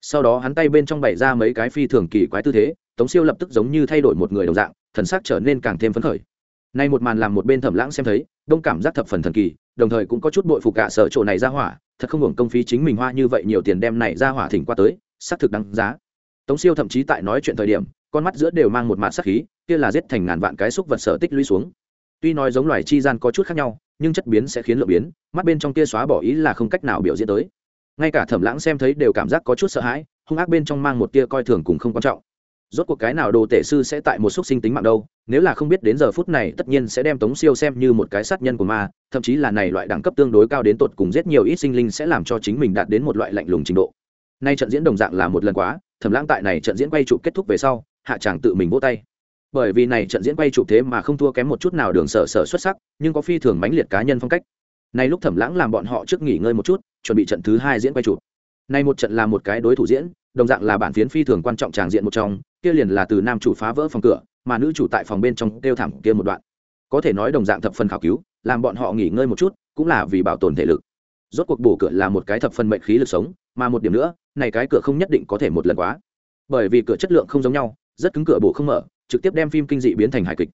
Sau đó hắn tay bên trong bày ra mấy cái phi thường kỳ quái tư thế, tống siêu lập tức giống như thay đổi một người đồng dạng, thần sắc trở nên càng thêm phấn khởi. Nay một màn làm một bên thẩm lãng xem thấy, đông cảm giác thập phần thần kỳ, đồng thời cũng có chút bội phục cả sở chỗ này ra hỏa, thật không hưởng công phí chính mình hoa như vậy nhiều tiền đem này ra hỏa thỉnh qua tới, xác thực đáng giá. Tống siêu thậm chí tại nói chuyện thời điểm, con mắt giữa đều mang một mạt sắc khí, kia là giết thành ngàn vạn cái xúc vật sở tích lũy xuống tuy nói giống loài chi gian có chút khác nhau, nhưng chất biến sẽ khiến lượng biến, mắt bên trong kia xóa bỏ ý là không cách nào biểu diễn tới. Ngay cả thẩm lãng xem thấy đều cảm giác có chút sợ hãi, hung ác bên trong mang một tia coi thường cùng không quan trọng. Rốt cuộc cái nào đồ tể sư sẽ tại một xúc sinh tính mạng đâu, nếu là không biết đến giờ phút này, tất nhiên sẽ đem tống siêu xem như một cái sát nhân của ma, thậm chí là này loại đẳng cấp tương đối cao đến tột cùng giết nhiều ít sinh linh sẽ làm cho chính mình đạt đến một loại lạnh lùng trình độ. Nay trận diễn đồng dạng là một lần quá, thẩm lãng tại này trận diễn quay chụp kết thúc về sau, hạ chàng tự mình vỗ tay bởi vì này trận diễn quay chụp thế mà không thua kém một chút nào đường sở sở xuất sắc, nhưng có phi thường mãnh liệt cá nhân phong cách. Nay lúc thẩm lãng làm bọn họ trước nghỉ ngơi một chút, chuẩn bị trận thứ hai diễn quay chụp. Nay một trận là một cái đối thủ diễn, đồng dạng là bản phiến phi thường quan trọng tràng diện một trong, kia liền là từ nam chủ phá vỡ phòng cửa, mà nữ chủ tại phòng bên trong kêu thảm kia một đoạn. Có thể nói đồng dạng thập phần khảo cứu, làm bọn họ nghỉ ngơi một chút, cũng là vì bảo tồn thể lực. Rốt cuộc bổ cửa là một cái thập phần mệnh khí lực sống, mà một điểm nữa, này cái cửa không nhất định có thể một lần quá. Bởi vì cửa chất lượng không giống nhau, rất cứng cửa bổ không mở trực tiếp đem phim kinh dị biến thành hài kịch.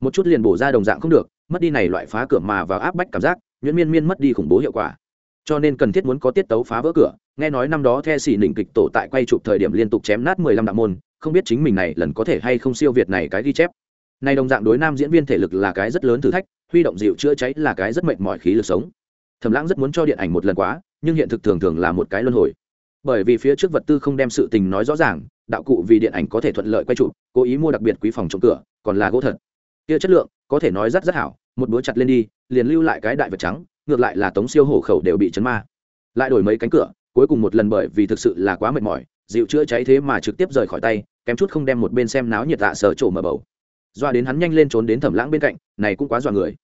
Một chút liền bổ ra đồng dạng không được, mất đi này loại phá cửa mà vào áp bách cảm giác, nhuyễn miên miên mất đi khủng bố hiệu quả. Cho nên cần thiết muốn có tiết tấu phá vỡ cửa, nghe nói năm đó the xỉ nỉnh kịch tổ tại quay chụp thời điểm liên tục chém nát mười lăm đạo môn, không biết chính mình này lần có thể hay không siêu việt này cái ghi chép. Này đồng dạng đối nam diễn viên thể lực là cái rất lớn thử thách, huy động dịu chữa cháy là cái rất mệt mỏi khí lực sống. Thầm lãng rất muốn cho điện ảnh một lần quá, nhưng hiện thực thường thường là một cái luân hồi bởi vì phía trước vật tư không đem sự tình nói rõ ràng, đạo cụ vì điện ảnh có thể thuận lợi quay trụ cố ý mua đặc biệt quý phòng trộm cửa, còn là gỗ thật. Kia chất lượng, có thể nói rất rất hảo, một búa chặt lên đi, liền lưu lại cái đại vật trắng, ngược lại là tống siêu hổ khẩu đều bị chấn ma. Lại đổi mấy cánh cửa, cuối cùng một lần bởi vì thực sự là quá mệt mỏi, dịu chữa cháy thế mà trực tiếp rời khỏi tay, kém chút không đem một bên xem náo nhiệt tạ sở trổ mở bầu. Doa đến hắn nhanh lên trốn đến thẩm lãng bên cạnh, này cũng quá dọa người.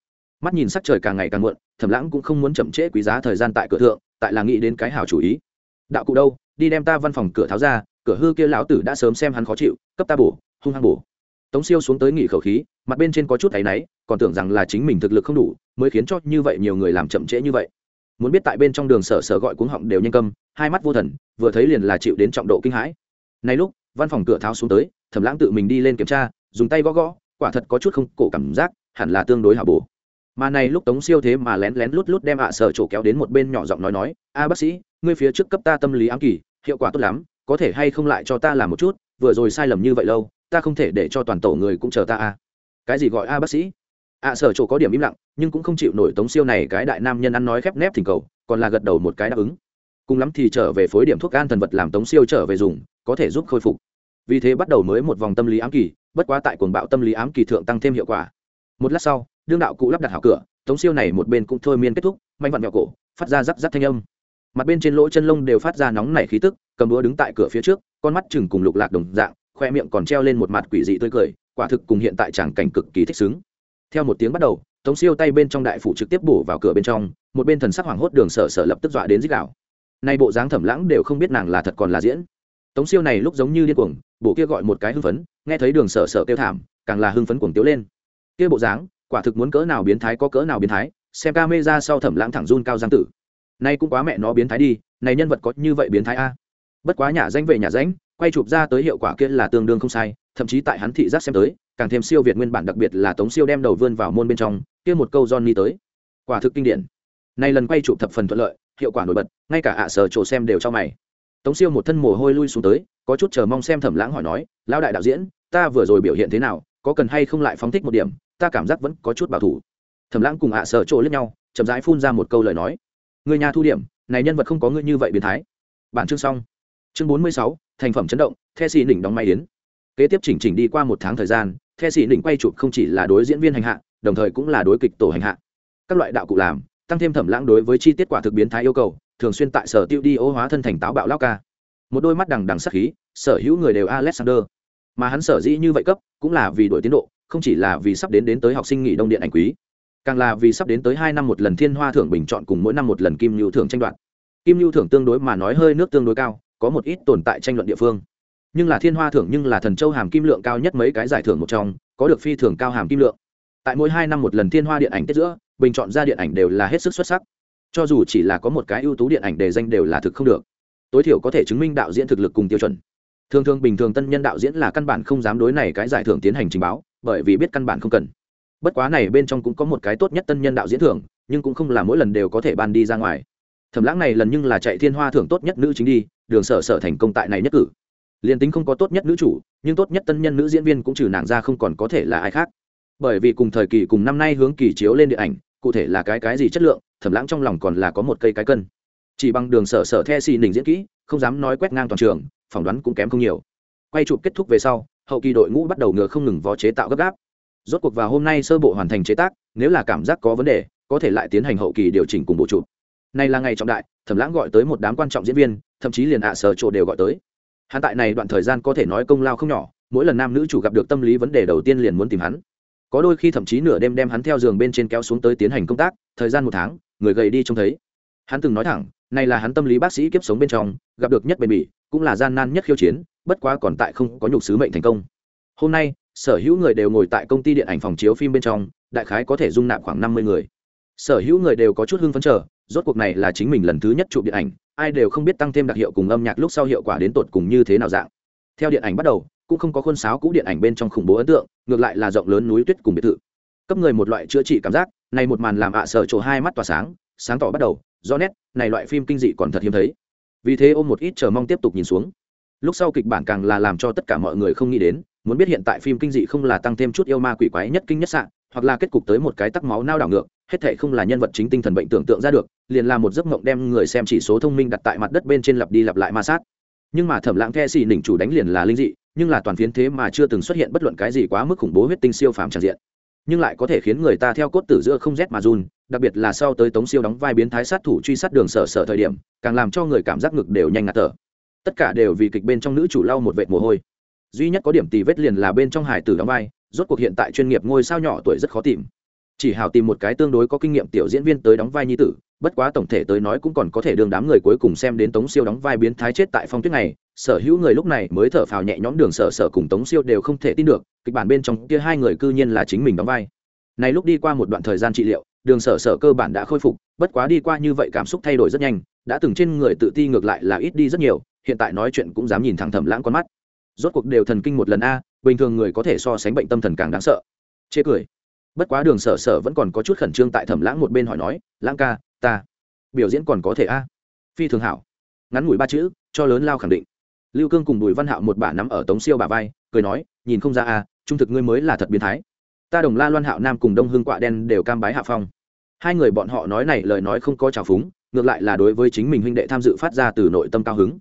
Mắt nhìn sắc trời càng ngày càng muộn, thẩm lãng cũng không muốn chậm trễ quý giá thời gian tại cửa thượng, tại là nghĩ đến cái hảo chủ ý đạo cụ đâu? Đi đem ta văn phòng cửa tháo ra, cửa hư kia lão tử đã sớm xem hắn khó chịu, cấp ta bổ, hung hăng bổ. Tống siêu xuống tới nghỉ khẩu khí, mặt bên trên có chút áy náy, còn tưởng rằng là chính mình thực lực không đủ, mới khiến cho như vậy nhiều người làm chậm trễ như vậy. Muốn biết tại bên trong đường sở sở gọi cuống họng đều nhanh câm, hai mắt vô thần, vừa thấy liền là chịu đến trọng độ kinh hãi. Nay lúc, văn phòng cửa tháo xuống tới, thẩm lãng tự mình đi lên kiểm tra, dùng tay gõ gõ, quả thật có chút không cổ cảm giác, hẳn là tương đối hảo bổ. Mà này lúc tống siêu thế mà lén lén lút lút đem ạ sở chỗ kéo đến một bên nhỏ giọng nói nói, a bác sĩ ngươi phía trước cấp ta tâm lý ám kỳ, hiệu quả tốt lắm, có thể hay không lại cho ta làm một chút, vừa rồi sai lầm như vậy lâu, ta không thể để cho toàn tổ người cũng chờ ta a cái gì gọi a, bác sĩ? Ạ sở chỗ có điểm im lặng, nhưng cũng không chịu nổi tống siêu này cái đại nam nhân ăn nói khép nép thỉnh cầu, còn là gật đầu một cái đáp ứng. Cùng lắm thì trở về phối điểm thuốc gan thần vật làm tống siêu trở về dùng, có thể giúp khôi phục. Vì thế bắt đầu mới một vòng tâm lý ám kỳ, bất quá tại cuồng bạo tâm lý ám kỳ thượng tăng thêm hiệu quả. Một lát sau, đương đạo cụ lắp đặt hảo cửa, tống siêu này một bên cũng thôi miên kết thúc manh vặn mẹo cổ, phát ra rắc rắc thanh âm mặt bên trên lỗ chân lông đều phát ra nóng nảy khí tức, cầm đũa đứng tại cửa phía trước, con mắt chừng cùng lục lạc đồng dạng, khoe miệng còn treo lên một mặt quỷ dị tươi cười, quả thực cùng hiện tại tràng cảnh cực kỳ thích xứng. Theo một tiếng bắt đầu, tống siêu tay bên trong đại phủ trực tiếp bổ vào cửa bên trong, một bên thần sắc hoảng hốt đường sở sở lập tức dọa đến dích đạo nay bộ dáng thẩm lãng đều không biết nàng là thật còn là diễn. Tống siêu này lúc giống như điên cuồng, bộ kia gọi một cái hưng phấn, nghe thấy đường sở sở kêu thảm, càng là hưng phấn cuồng tiếu lên. Kia bộ dáng, quả thực muốn cỡ nào biến thái có cỡ nào biến thái, xem ca mê ra sau thẩm lãng thẳng run cao giang tử nay cũng quá mẹ nó biến thái đi, này nhân vật có như vậy biến thái a? Bất quá nhà danh về nhà danh, quay chụp ra tới hiệu quả kia là tương đương không sai, thậm chí tại hắn thị giác xem tới, càng thêm siêu việt nguyên bản đặc biệt là tống siêu đem đầu vươn vào môn bên trong, kia một câu johnny tới. Quả thực kinh điển. Nay lần quay chụp thập phần thuận lợi, hiệu quả nổi bật, ngay cả ạ sở chỗ xem đều cho mày. Tống siêu một thân mồ hôi lui xuống tới, có chút chờ mong xem thẩm lãng hỏi nói, lão đại đạo diễn, ta vừa rồi biểu hiện thế nào, có cần hay không lại phóng thích một điểm, ta cảm giác vẫn có chút bảo thủ. Thẩm lãng cùng ạ sở chỗ lẫn nhau, chậm rãi phun ra một câu lời nói người nhà thu điểm, này nhân vật không có ngươi như vậy biến thái. Bản chương xong. Chương bốn mươi sáu, thành phẩm chấn động, the xì đỉnh đóng may yến. kế tiếp chỉnh chỉnh đi qua một tháng thời gian, the xì đỉnh quay chụp không chỉ là đối diễn viên hành hạ, đồng thời cũng là đối kịch tổ hành hạ. Các loại đạo cụ làm, tăng thêm thẩm lãng đối với chi tiết quả thực biến thái yêu cầu, thường xuyên tại sở tiêu đi ô hóa thân thành táo bạo lao ca. Một đôi mắt đằng đằng sắc khí, sở hữu người đều alexander. Mà hắn sở dĩ như vậy cấp, cũng là vì đổi tiến độ, không chỉ là vì sắp đến đến tới học sinh nghỉ đông điện ảnh quý càng là vì sắp đến tới hai năm một lần thiên hoa thưởng bình chọn cùng mỗi năm một lần kim lưu thưởng tranh đoạt. Kim lưu thưởng tương đối mà nói hơi nước tương đối cao, có một ít tồn tại tranh luận địa phương. Nhưng là thiên hoa thưởng nhưng là thần châu hàm kim lượng cao nhất mấy cái giải thưởng một trong, có được phi thưởng cao hàm kim lượng. Tại mỗi hai năm một lần thiên hoa điện ảnh tết giữa, bình chọn ra điện ảnh đều là hết sức xuất sắc. Cho dù chỉ là có một cái ưu tú điện ảnh đề danh đều là thực không được. Tối thiểu có thể chứng minh đạo diễn thực lực cùng tiêu chuẩn. Thường thường bình thường tân nhân đạo diễn là căn bản không dám đối này cái giải thưởng tiến hành trình báo, bởi vì biết căn bản không cần bất quá này bên trong cũng có một cái tốt nhất tân nhân đạo diễn thưởng, nhưng cũng không là mỗi lần đều có thể ban đi ra ngoài. Thẩm lãng này lần nhưng là chạy thiên hoa thưởng tốt nhất nữ chính đi, đường sở sở thành công tại này nhất cử. Liền tính không có tốt nhất nữ chủ, nhưng tốt nhất tân nhân nữ diễn viên cũng trừ nàng ra không còn có thể là ai khác. Bởi vì cùng thời kỳ cùng năm nay hướng kỳ chiếu lên điện ảnh, cụ thể là cái cái gì chất lượng, thẩm lãng trong lòng còn là có một cây cái cân. Chỉ bằng đường sở sở the xì nình diễn kỹ, không dám nói quét ngang toàn trường, phỏng đoán cũng kém không nhiều. Quay chụp kết thúc về sau, hậu kỳ đội ngũ bắt đầu ngựa không ngừng vó chế tạo gấp gáp rốt cuộc vào hôm nay sơ bộ hoàn thành chế tác, nếu là cảm giác có vấn đề, có thể lại tiến hành hậu kỳ điều chỉnh cùng bộ chụp này là ngày trọng đại, thẩm lãng gọi tới một đám quan trọng diễn viên, thậm chí liền ạ sở chỗ đều gọi tới. Hắn tại này đoạn thời gian có thể nói công lao không nhỏ, mỗi lần nam nữ chủ gặp được tâm lý vấn đề đầu tiên liền muốn tìm hắn. Có đôi khi thậm chí nửa đêm đem hắn theo giường bên trên kéo xuống tới tiến hành công tác, thời gian một tháng, người gầy đi trông thấy. Hắn từng nói thẳng, này là hắn tâm lý bác sĩ kiếp sống bên trong, gặp được nhất bền bỉ, cũng là gian nan nhất khiêu chiến, bất quá còn tại không có nhục sứ mệnh thành công. Hôm nay sở hữu người đều ngồi tại công ty điện ảnh phòng chiếu phim bên trong, đại khái có thể dung nạp khoảng năm mươi người. Sở hữu người đều có chút hưng phấn trở rốt cuộc này là chính mình lần thứ nhất chụp điện ảnh, ai đều không biết tăng thêm đặc hiệu cùng âm nhạc lúc sau hiệu quả đến tột cùng như thế nào dạng. Theo điện ảnh bắt đầu, cũng không có khuôn sáo cũ điện ảnh bên trong khủng bố ấn tượng, ngược lại là rộng lớn núi tuyết cùng biệt thự. Cấp người một loại chữa trị cảm giác, này một màn làm ạ sở chỗ hai mắt tỏa sáng sáng tỏ bắt đầu do nét, này loại phim kinh dị còn thật hiếm thấy. Vì thế ôm một ít chờ mong tiếp tục nhìn xuống. Lúc sau kịch bản càng là làm cho tất cả mọi người không nghĩ đến muốn biết hiện tại phim kinh dị không là tăng thêm chút yêu ma quỷ quái nhất kinh nhất sạn hoặc là kết cục tới một cái tắc máu nao đảo ngược, hết thể không là nhân vật chính tinh thần bệnh tưởng tượng ra được, liền là một giấc mộng đem người xem chỉ số thông minh đặt tại mặt đất bên trên lặp đi lặp lại ma sát. Nhưng mà thẩm lãng the xì đỉnh chủ đánh liền là linh dị, nhưng là toàn phiến thế mà chưa từng xuất hiện bất luận cái gì quá mức khủng bố huyết tinh siêu phàm tràn diện. Nhưng lại có thể khiến người ta theo cốt tử giữa không rét mà run, đặc biệt là sau tới tống siêu đóng vai biến thái sát thủ truy sát đường sở sở thời điểm, càng làm cho người cảm giác ngực đều nhanh ngạt thở. Tất cả đều vì kịch bên trong nữ chủ lau một vệt mồ hôi duy nhất có điểm tì vết liền là bên trong hải tử đóng vai, rốt cuộc hiện tại chuyên nghiệp ngôi sao nhỏ tuổi rất khó tìm. Chỉ hào tìm một cái tương đối có kinh nghiệm tiểu diễn viên tới đóng vai nhi tử, bất quá tổng thể tới nói cũng còn có thể đường đám người cuối cùng xem đến tống siêu đóng vai biến thái chết tại phong tuyết này. Sở hữu người lúc này mới thở phào nhẹ nhõm đường sở sở cùng tống siêu đều không thể tin được, kịch bản bên trong kia hai người cư nhiên là chính mình đóng vai. Này lúc đi qua một đoạn thời gian trị liệu, đường sở sở cơ bản đã khôi phục, bất quá đi qua như vậy cảm xúc thay đổi rất nhanh, đã từng trên người tự ti ngược lại là ít đi rất nhiều, hiện tại nói chuyện cũng dám nhìn thẳng thầm lãng con mắt rốt cuộc đều thần kinh một lần a, bình thường người có thể so sánh bệnh tâm thần càng đáng sợ. Chê cười. Bất quá đường sở sở vẫn còn có chút khẩn trương tại thẩm lãng một bên hỏi nói, lãng ca, ta biểu diễn còn có thể a? Phi thường hảo. Ngắn ngủi ba chữ, cho lớn lao khẳng định. Lưu cương cùng bùi văn hạo một bà nắm ở tống siêu bà vai, cười nói, nhìn không ra a, trung thực ngươi mới là thật biến thái. Ta đồng la loan hạo nam cùng đông hương quạ đen đều cam bái hạ phong. Hai người bọn họ nói này lời nói không có trào phúng, ngược lại là đối với chính mình huynh đệ tham dự phát ra từ nội tâm cao hứng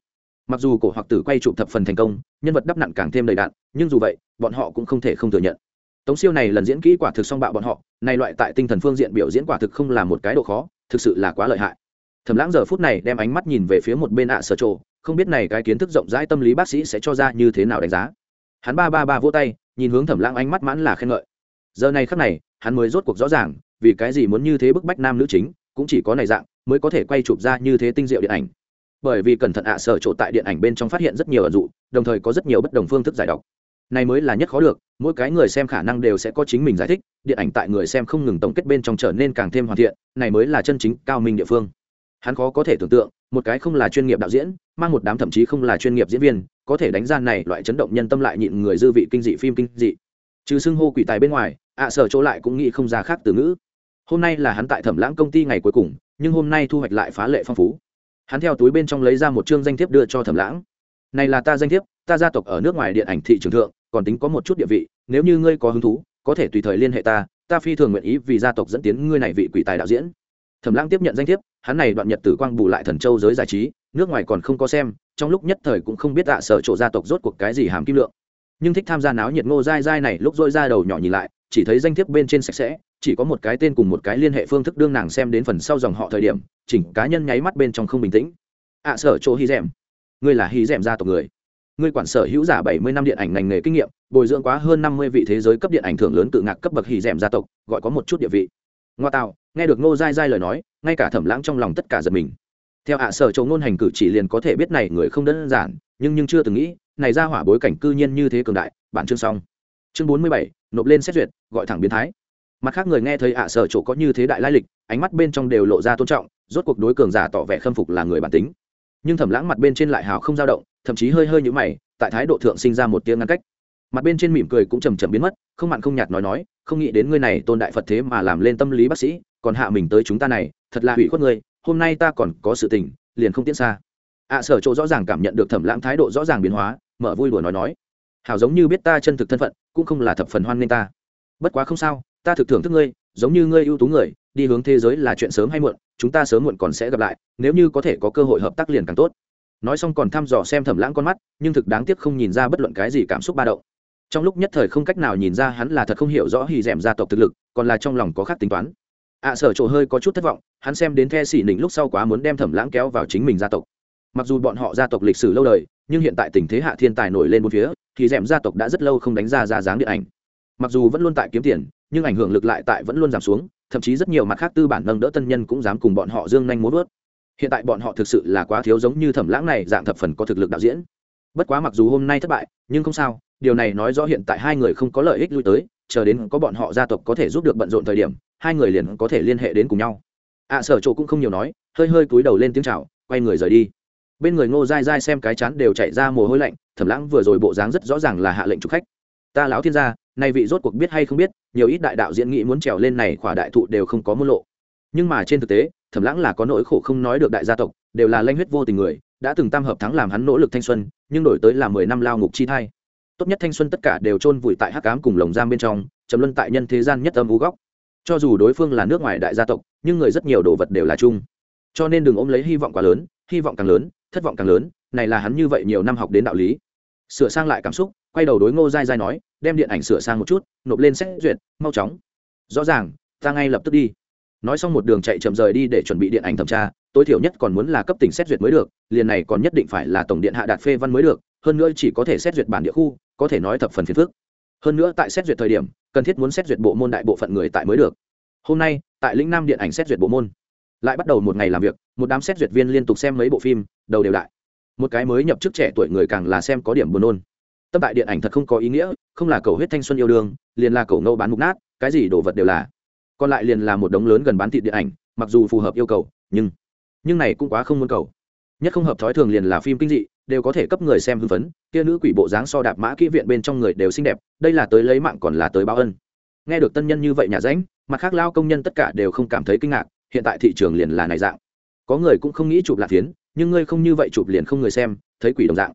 mặc dù cổ hoặc tử quay chụp thập phần thành công, nhân vật đắp nặng càng thêm đầy đạn nhưng dù vậy, bọn họ cũng không thể không thừa nhận. Tống siêu này lần diễn kỹ quả thực song bạo bọn họ, này loại tại tinh thần phương diện biểu diễn quả thực không là một cái độ khó, thực sự là quá lợi hại. Thầm lãng giờ phút này đem ánh mắt nhìn về phía một bên ạ sở trộ, không biết này cái kiến thức rộng rãi tâm lý bác sĩ sẽ cho ra như thế nào đánh giá. Hắn ba ba ba vỗ tay, nhìn hướng thẩm lãng ánh mắt mãn là khen ngợi. Giờ này khắc này, hắn mới rốt cuộc rõ ràng, vì cái gì muốn như thế bức bách nam nữ chính, cũng chỉ có này dạng, mới có thể quay chụp ra như thế tinh diệu điện ảnh bởi vì cẩn thận ạ, sở chỗ tại điện ảnh bên trong phát hiện rất nhiều ẩn dụ, đồng thời có rất nhiều bất đồng phương thức giải đọc. Này mới là nhất khó được, mỗi cái người xem khả năng đều sẽ có chính mình giải thích, điện ảnh tại người xem không ngừng tổng kết bên trong trở nên càng thêm hoàn thiện, này mới là chân chính cao minh địa phương. Hắn khó có thể tưởng tượng, một cái không là chuyên nghiệp đạo diễn, mang một đám thậm chí không là chuyên nghiệp diễn viên, có thể đánh ra này loại chấn động nhân tâm lại nhịn người dư vị kinh dị phim kinh dị. Trừ xưng hô quỷ tài bên ngoài, ạ, sở chỗ lại cũng nghĩ không ra khác từ ngữ. Hôm nay là hắn tại thẩm lãng công ty ngày cuối cùng, nhưng hôm nay thu hoạch lại phá lệ phong phú hắn theo túi bên trong lấy ra một chương danh thiếp đưa cho thẩm lãng. Này là ta danh thiếp, ta gia tộc ở nước ngoài điện ảnh thị trường thượng, còn tính có một chút địa vị, nếu như ngươi có hứng thú, có thể tùy thời liên hệ ta ta phi thường nguyện ý vì gia tộc dẫn tiến ngươi này vị quỷ tài đạo diễn. Thẩm lãng tiếp nhận danh thiếp, hắn này đoạn nhật tử quang bù lại thần châu giới giải trí, nước ngoài còn không có xem, trong lúc nhất thời cũng không biết tạ sở chỗ gia tộc rốt cuộc cái gì hàm kim lượng. Nhưng thích tham gia náo nhiệt ngô dai dai này lúc dôi ra đầu nhỏ nhìn lại, chỉ thấy danh thiếp bên trên sạch sẽ chỉ có một cái tên cùng một cái liên hệ phương thức đương nàng xem đến phần sau dòng họ thời điểm, chỉnh cá nhân nháy mắt bên trong không bình tĩnh. Ạ sở chỗ hy rèm ngươi là hy rèm gia tộc người. Ngươi quản sở hữu giả bảy mươi năm điện ảnh ngành nghề kinh nghiệm, bồi dưỡng quá hơn năm mươi vị thế giới cấp điện ảnh thưởng lớn tự ngạc cấp bậc hy rèm gia tộc, gọi có một chút địa vị. Ngoa tạo, nghe được ngô dai dai lời nói, ngay cả thẩm lãng trong lòng tất cả giật mình. Theo ạ, sở chỗ ngôn hành cử chỉ liền có thể biết này người không đơn giản, nhưng nhưng chưa từng nghĩ, này ra hỏa bối cảnh cư nhiên như thế cường đại. Bản chương xong. Chương bốn mươi bảy, nộp lên xét duyệt, gọi thẳng biến thái mặt khác người nghe thấy ạ sở chỗ có như thế đại lai lịch, ánh mắt bên trong đều lộ ra tôn trọng, rốt cuộc đối cường giả tỏ vẻ khâm phục là người bản tính. Nhưng thẩm lãng mặt bên trên lại hào không dao động, thậm chí hơi hơi nhũ mày, tại thái độ thượng sinh ra một tiếng ngăn cách. Mặt bên trên mỉm cười cũng chầm chậm biến mất, không mặn không nhạt nói nói, không nghĩ đến ngươi này tôn đại phật thế mà làm lên tâm lý bác sĩ, còn hạ mình tới chúng ta này, thật là hủy khuất ngươi, hôm nay ta còn có sự tình, liền không tiễn xa. Ạ sở chỗ rõ ràng cảm nhận được thẩm lãng thái độ rõ ràng biến hóa, mở vui đùa nói nói, hảo giống như biết ta chân thực thân phận, cũng không là thập phần hoan nên ta. Bất quá không sao ta thực thưởng thức ngươi, giống như ngươi ưu tú người, đi hướng thế giới là chuyện sớm hay muộn, chúng ta sớm muộn còn sẽ gặp lại, nếu như có thể có cơ hội hợp tác liền càng tốt. Nói xong còn thăm dò xem thẩm lãng con mắt, nhưng thực đáng tiếc không nhìn ra bất luận cái gì cảm xúc ba động. Trong lúc nhất thời không cách nào nhìn ra hắn là thật không hiểu rõ hì rèm gia tộc thực lực, còn là trong lòng có khác tính toán. Ạ sở chỗ hơi có chút thất vọng, hắn xem đến the xỉ nỉnh lúc sau quá muốn đem thẩm lãng kéo vào chính mình gia tộc. Mặc dù bọn họ gia tộc lịch sử lâu đời, nhưng hiện tại tình thế hạ thiên tài nổi lên một phía thì rèm gia tộc đã rất lâu không đánh ra ra dáng điện ảnh. Mặc dù vẫn luôn tại kiếm tiền nhưng ảnh hưởng lực lại tại vẫn luôn giảm xuống thậm chí rất nhiều mặt khác tư bản nâng đỡ tân nhân cũng dám cùng bọn họ dương nhanh muốn vớt. Hiện tại bọn họ thực sự là quá thiếu giống như thẩm lãng này dạng thập phần có thực lực đạo diễn. Bất quá mặc dù hôm nay thất bại nhưng không sao điều này nói rõ hiện tại hai người không có lợi ích lui tới chờ đến có bọn họ gia tộc có thể giúp được bận rộn thời điểm hai người liền có thể liên hệ đến cùng nhau. Ạ à, sở chỗ cũng không nhiều nói hơi hơi cúi đầu lên tiếng chào quay người rời đi. Bên người ngô dai dai xem cái chán đều chạy ra mồ hôi lạnh thẩm lãng vừa rồi bộ dáng rất rõ ràng là hạ lệnh trục khách. Ta lão thiên gia nay vị rốt cuộc biết hay không biết, nhiều ít đại đạo diễn nghĩ muốn trèo lên này khỏa đại thụ đều không có môn lộ. Nhưng mà trên thực tế, thẩm lãng là có nỗi khổ không nói được đại gia tộc, đều là lanh huyết vô tình người, đã từng tam hợp thắng làm hắn nỗ lực thanh xuân, nhưng đổi tới là mười năm lao ngục chi thai. Tốt nhất thanh xuân tất cả đều chôn vùi tại hắc cám cùng lồng giam bên trong chấm luân tại nhân thế gian nhất âm u góc. Cho dù đối phương là nước ngoài đại gia tộc, nhưng người rất nhiều đồ vật đều là chung. Cho nên đừng ôm lấy hy vọng quá lớn, hy vọng càng lớn, thất vọng càng lớn, này là hắn như vậy nhiều năm học đến đạo lý. Sửa sang lại cảm xúc, quay đầu đối ngô dai dai nói đem điện ảnh sửa sang một chút, nộp lên xét duyệt, mau chóng. Rõ ràng, ta ngay lập tức đi. Nói xong một đường chạy chậm rời đi để chuẩn bị điện ảnh thẩm tra, tối thiểu nhất còn muốn là cấp tỉnh xét duyệt mới được, liền này còn nhất định phải là tổng điện hạ đạt phê văn mới được, hơn nữa chỉ có thể xét duyệt bản địa khu, có thể nói thập phần phiền phức. Hơn nữa tại xét duyệt thời điểm, cần thiết muốn xét duyệt bộ môn đại bộ phận người tại mới được. Hôm nay, tại lĩnh nam điện ảnh xét duyệt bộ môn, lại bắt đầu một ngày làm việc, một đám xét duyệt viên liên tục xem mấy bộ phim, đầu đều đại. Một cái mới nhập chức trẻ tuổi người càng là xem có điểm buồn nôn tâm tại điện ảnh thật không có ý nghĩa, không là cầu huyết thanh xuân yêu đương, liền là cầu ngâu bán mục nát, cái gì đồ vật đều là. Còn lại liền là một đống lớn gần bán thịt điện ảnh, mặc dù phù hợp yêu cầu, nhưng nhưng này cũng quá không muốn cầu. Nhất không hợp thói thường liền là phim kinh dị, đều có thể cấp người xem hưng phấn, kia nữ quỷ bộ dáng so đạp mã kỹ viện bên trong người đều xinh đẹp, đây là tới lấy mạng còn là tới báo ân. Nghe được tân nhân như vậy nhà ránh, mặt khác lao công nhân tất cả đều không cảm thấy kinh ngạc, hiện tại thị trường liền là này dạng. Có người cũng không nghĩ chụp lạc phiến nhưng ngươi không như vậy chụp liền không người xem, thấy quỷ đồng dạng.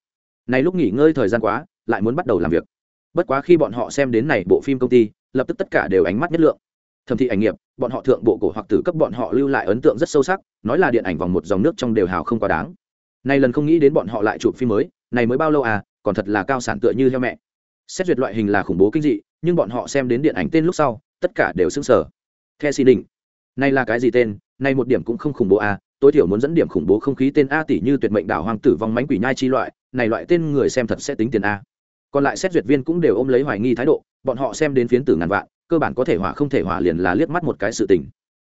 Này lúc nghỉ ngơi thời gian quá lại muốn bắt đầu làm việc. Bất quá khi bọn họ xem đến này bộ phim công ty, lập tức tất cả đều ánh mắt nhất lượng. Thẩm thị ảnh nghiệp, bọn họ thượng bộ cổ hoặc tử cấp bọn họ lưu lại ấn tượng rất sâu sắc, nói là điện ảnh vòng một dòng nước trong đều hào không quá đáng. Này lần không nghĩ đến bọn họ lại chụp phim mới, này mới bao lâu à còn thật là cao sản tựa như heo mẹ. Xét duyệt loại hình là khủng bố kinh dị, nhưng bọn họ xem đến điện ảnh tên lúc sau, tất cả đều sững sờ. The xì đỉnh này là cái gì tên này một điểm cũng không khủng bố à tối thiểu muốn dẫn điểm khủng bố không khí tên a tỷ như tuyệt mệnh đảo hoàng tử vong mánh quỷ nhai chi loại, này loại tên người xem thật sẽ tính tiền a còn lại xét duyệt viên cũng đều ôm lấy hoài nghi thái độ, bọn họ xem đến phiến tử ngàn vạn, cơ bản có thể hỏa không thể hỏa liền là liếc mắt một cái sự tình.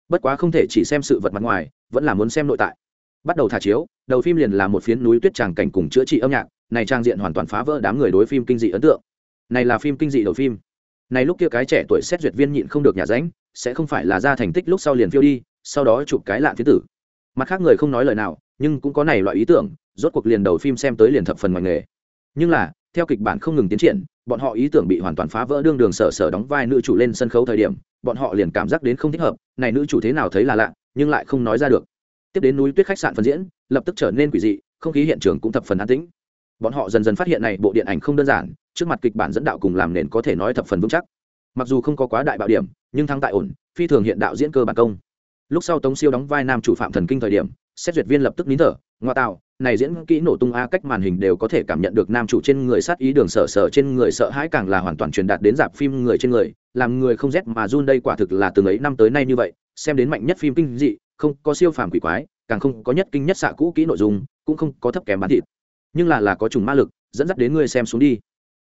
Bất quá không thể chỉ xem sự vật mặt ngoài, vẫn là muốn xem nội tại. Bắt đầu thả chiếu, đầu phim liền là một phiến núi tuyết tràng cảnh cùng chữa trị âm nhạc, này trang diện hoàn toàn phá vỡ đám người đối phim kinh dị ấn tượng. Này là phim kinh dị đầu phim. Này lúc kia cái trẻ tuổi xét duyệt viên nhịn không được nhà ránh, sẽ không phải là ra thành tích lúc sau liền phiêu đi, sau đó chụp cái lạ phiến tử. Mặt khác người không nói lời nào, nhưng cũng có này loại ý tưởng, rốt cuộc liền đầu phim xem tới liền thập phần ngoài nghề. Nhưng là theo kịch bản không ngừng tiến triển, bọn họ ý tưởng bị hoàn toàn phá vỡ đương đường sở sở đóng vai nữ chủ lên sân khấu thời điểm, bọn họ liền cảm giác đến không thích hợp, này nữ chủ thế nào thấy là lạ, nhưng lại không nói ra được. Tiếp đến núi tuyết khách sạn phân diễn, lập tức trở nên quỷ dị, không khí hiện trường cũng thập phần an tĩnh. Bọn họ dần dần phát hiện này bộ điện ảnh không đơn giản, trước mặt kịch bản dẫn đạo cùng làm nền có thể nói thập phần vững chắc. Mặc dù không có quá đại bạo điểm, nhưng thắng tại ổn, phi thường hiện đạo diễn cơ bản công. Lúc sau tống siêu đóng vai nam chủ phạm thần kinh thời điểm, xét duyệt viên lập tức nín thở ngoa tạo, này diễn kỹ nổ tung a cách màn hình đều có thể cảm nhận được nam chủ trên người sát ý đường sở sở trên người sợ hãi càng là hoàn toàn truyền đạt đến dạp phim người trên người. Làm người không rét mà run đây quả thực là từng ấy năm tới nay như vậy, xem đến mạnh nhất phim kinh dị, không có siêu phàm quỷ quái, càng không có nhất kinh nhất xạ cũ kỹ nội dung, cũng không có thấp kém bán thịt. Nhưng là là có trùng ma lực, dẫn dắt đến người xem xuống đi.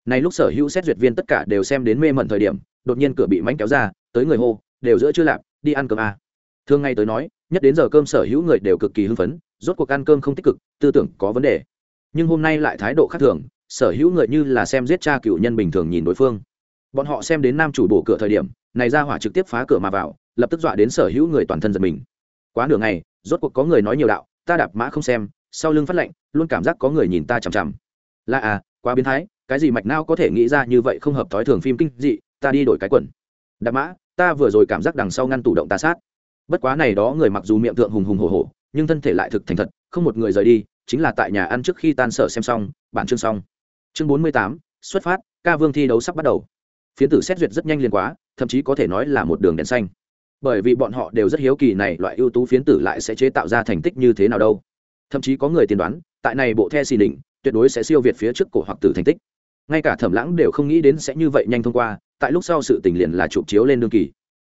Này lúc sở hữu xét duyệt viên tất cả đều xem đến mê mẩn thời điểm, đột nhiên cửa bị mánh kéo ra, tới người hô, đều giữa chưa lạp, đi ăn cơm a thường ngày tới nói, nhất đến giờ cơm sở hữu người đều cực kỳ hưng phấn rốt cuộc ăn cơm không tích cực, tư tưởng có vấn đề. Nhưng hôm nay lại thái độ khác thường, sở hữu người như là xem giết cha cựu nhân bình thường nhìn đối phương. Bọn họ xem đến nam chủ bổ cửa thời điểm, này ra hỏa trực tiếp phá cửa mà vào, lập tức dọa đến sở hữu người toàn thân giật mình. Quá nửa ngày, rốt cuộc có người nói nhiều đạo, ta đạp mã không xem, sau lưng phát lệnh, luôn cảm giác có người nhìn ta chằm chằm. Là à quá biến thái, cái gì mạch não có thể nghĩ ra như vậy không hợp thói thường phim kinh dị, ta đi đổi cái quần. Đạp mã, ta vừa rồi cảm giác đằng sau ngăn tủ động ta sát. Bất quá này đó người mặc dù miệng thượng hùng hùng hổ hổ nhưng thân thể lại thực thành thật, không một người rời đi, chính là tại nhà ăn trước khi tan sở xem xong, bản chương xong. Chương bốn mươi tám, xuất phát, ca vương thi đấu sắp bắt đầu. Phiến tử xét duyệt rất nhanh liền quá, thậm chí có thể nói là một đường đèn xanh. Bởi vì bọn họ đều rất hiếu kỳ này loại ưu tú phiến tử lại sẽ chế tạo ra thành tích như thế nào đâu. Thậm chí có người tiên đoán, tại này bộ the xì đỉnh tuyệt đối sẽ siêu việt phía trước cổ hoặc tử thành tích. Ngay cả thẩm lãng đều không nghĩ đến sẽ như vậy nhanh thông qua, tại lúc sau sự tình liền là chụp chiếu lên đương kỳ.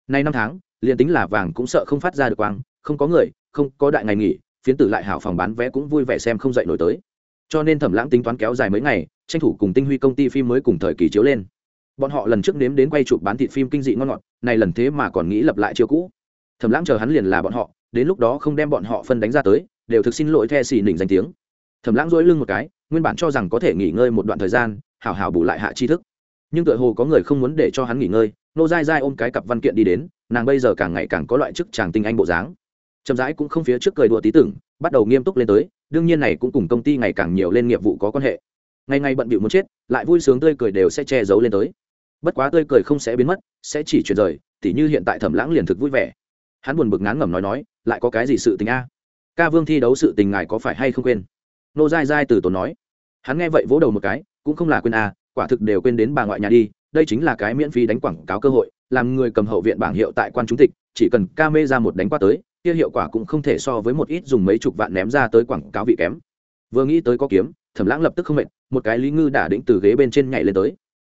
Nay năm tháng, liền tính là vàng cũng sợ không phát ra được quang, không có người không có đại ngày nghỉ, phiến tử lại hảo phòng bán vé cũng vui vẻ xem không dậy nổi tới. Cho nên thẩm lãng tính toán kéo dài mấy ngày, tranh thủ cùng tinh huy công ty phim mới cùng thời kỳ chiếu lên. Bọn họ lần trước nếm đến quay chụp bán thịt phim kinh dị ngon ngọt, này lần thế mà còn nghĩ lập lại chiêu cũ. Thẩm lãng chờ hắn liền là bọn họ, đến lúc đó không đem bọn họ phân đánh ra tới, đều thực xin lỗi the xì nỉnh danh tiếng. Thẩm lãng dỗi lưng một cái, nguyên bản cho rằng có thể nghỉ ngơi một đoạn thời gian, hảo hảo bù lại hạ tri thức. Nhưng tựa hồ có người không muốn để cho hắn nghỉ ngơi nô dai dai ôm cái cặp văn kiện đi đến, nàng bây giờ càng ngày càng có loại chức chàng tinh anh bộ dáng chậm rãi cũng không phía trước cười đùa tí tưởng, bắt đầu nghiêm túc lên tới, đương nhiên này cũng cùng công ty ngày càng nhiều lên nghiệp vụ có quan hệ. Ngày ngày bận bịu muốn chết, lại vui sướng tươi cười đều sẽ che giấu lên tới. Bất quá tươi cười không sẽ biến mất, sẽ chỉ chuyển rời, tỉ như hiện tại thẩm lãng liền thực vui vẻ. Hắn buồn bực ngán ngẩm nói nói, lại có cái gì sự tình a? Ca vương thi đấu sự tình ngài có phải hay không quên? Nô dai dai từ tốn nói. Hắn nghe vậy vỗ đầu một cái, cũng không là quên a, quả thực đều quên đến bà ngoại nhà đi, đây chính là cái miễn phí đánh quảng cáo cơ hội, làm người cầm hậu viện bảng hiệu tại quan chúng tịch, chỉ cần ca mê ra một đánh qua tới kia hiệu quả cũng không thể so với một ít dùng mấy chục vạn ném ra tới quảng cáo vị kém. Vừa nghĩ tới có kiếm, thẩm lãng lập tức không mệt, một cái lý ngư đả định từ ghế bên trên nhảy lên tới.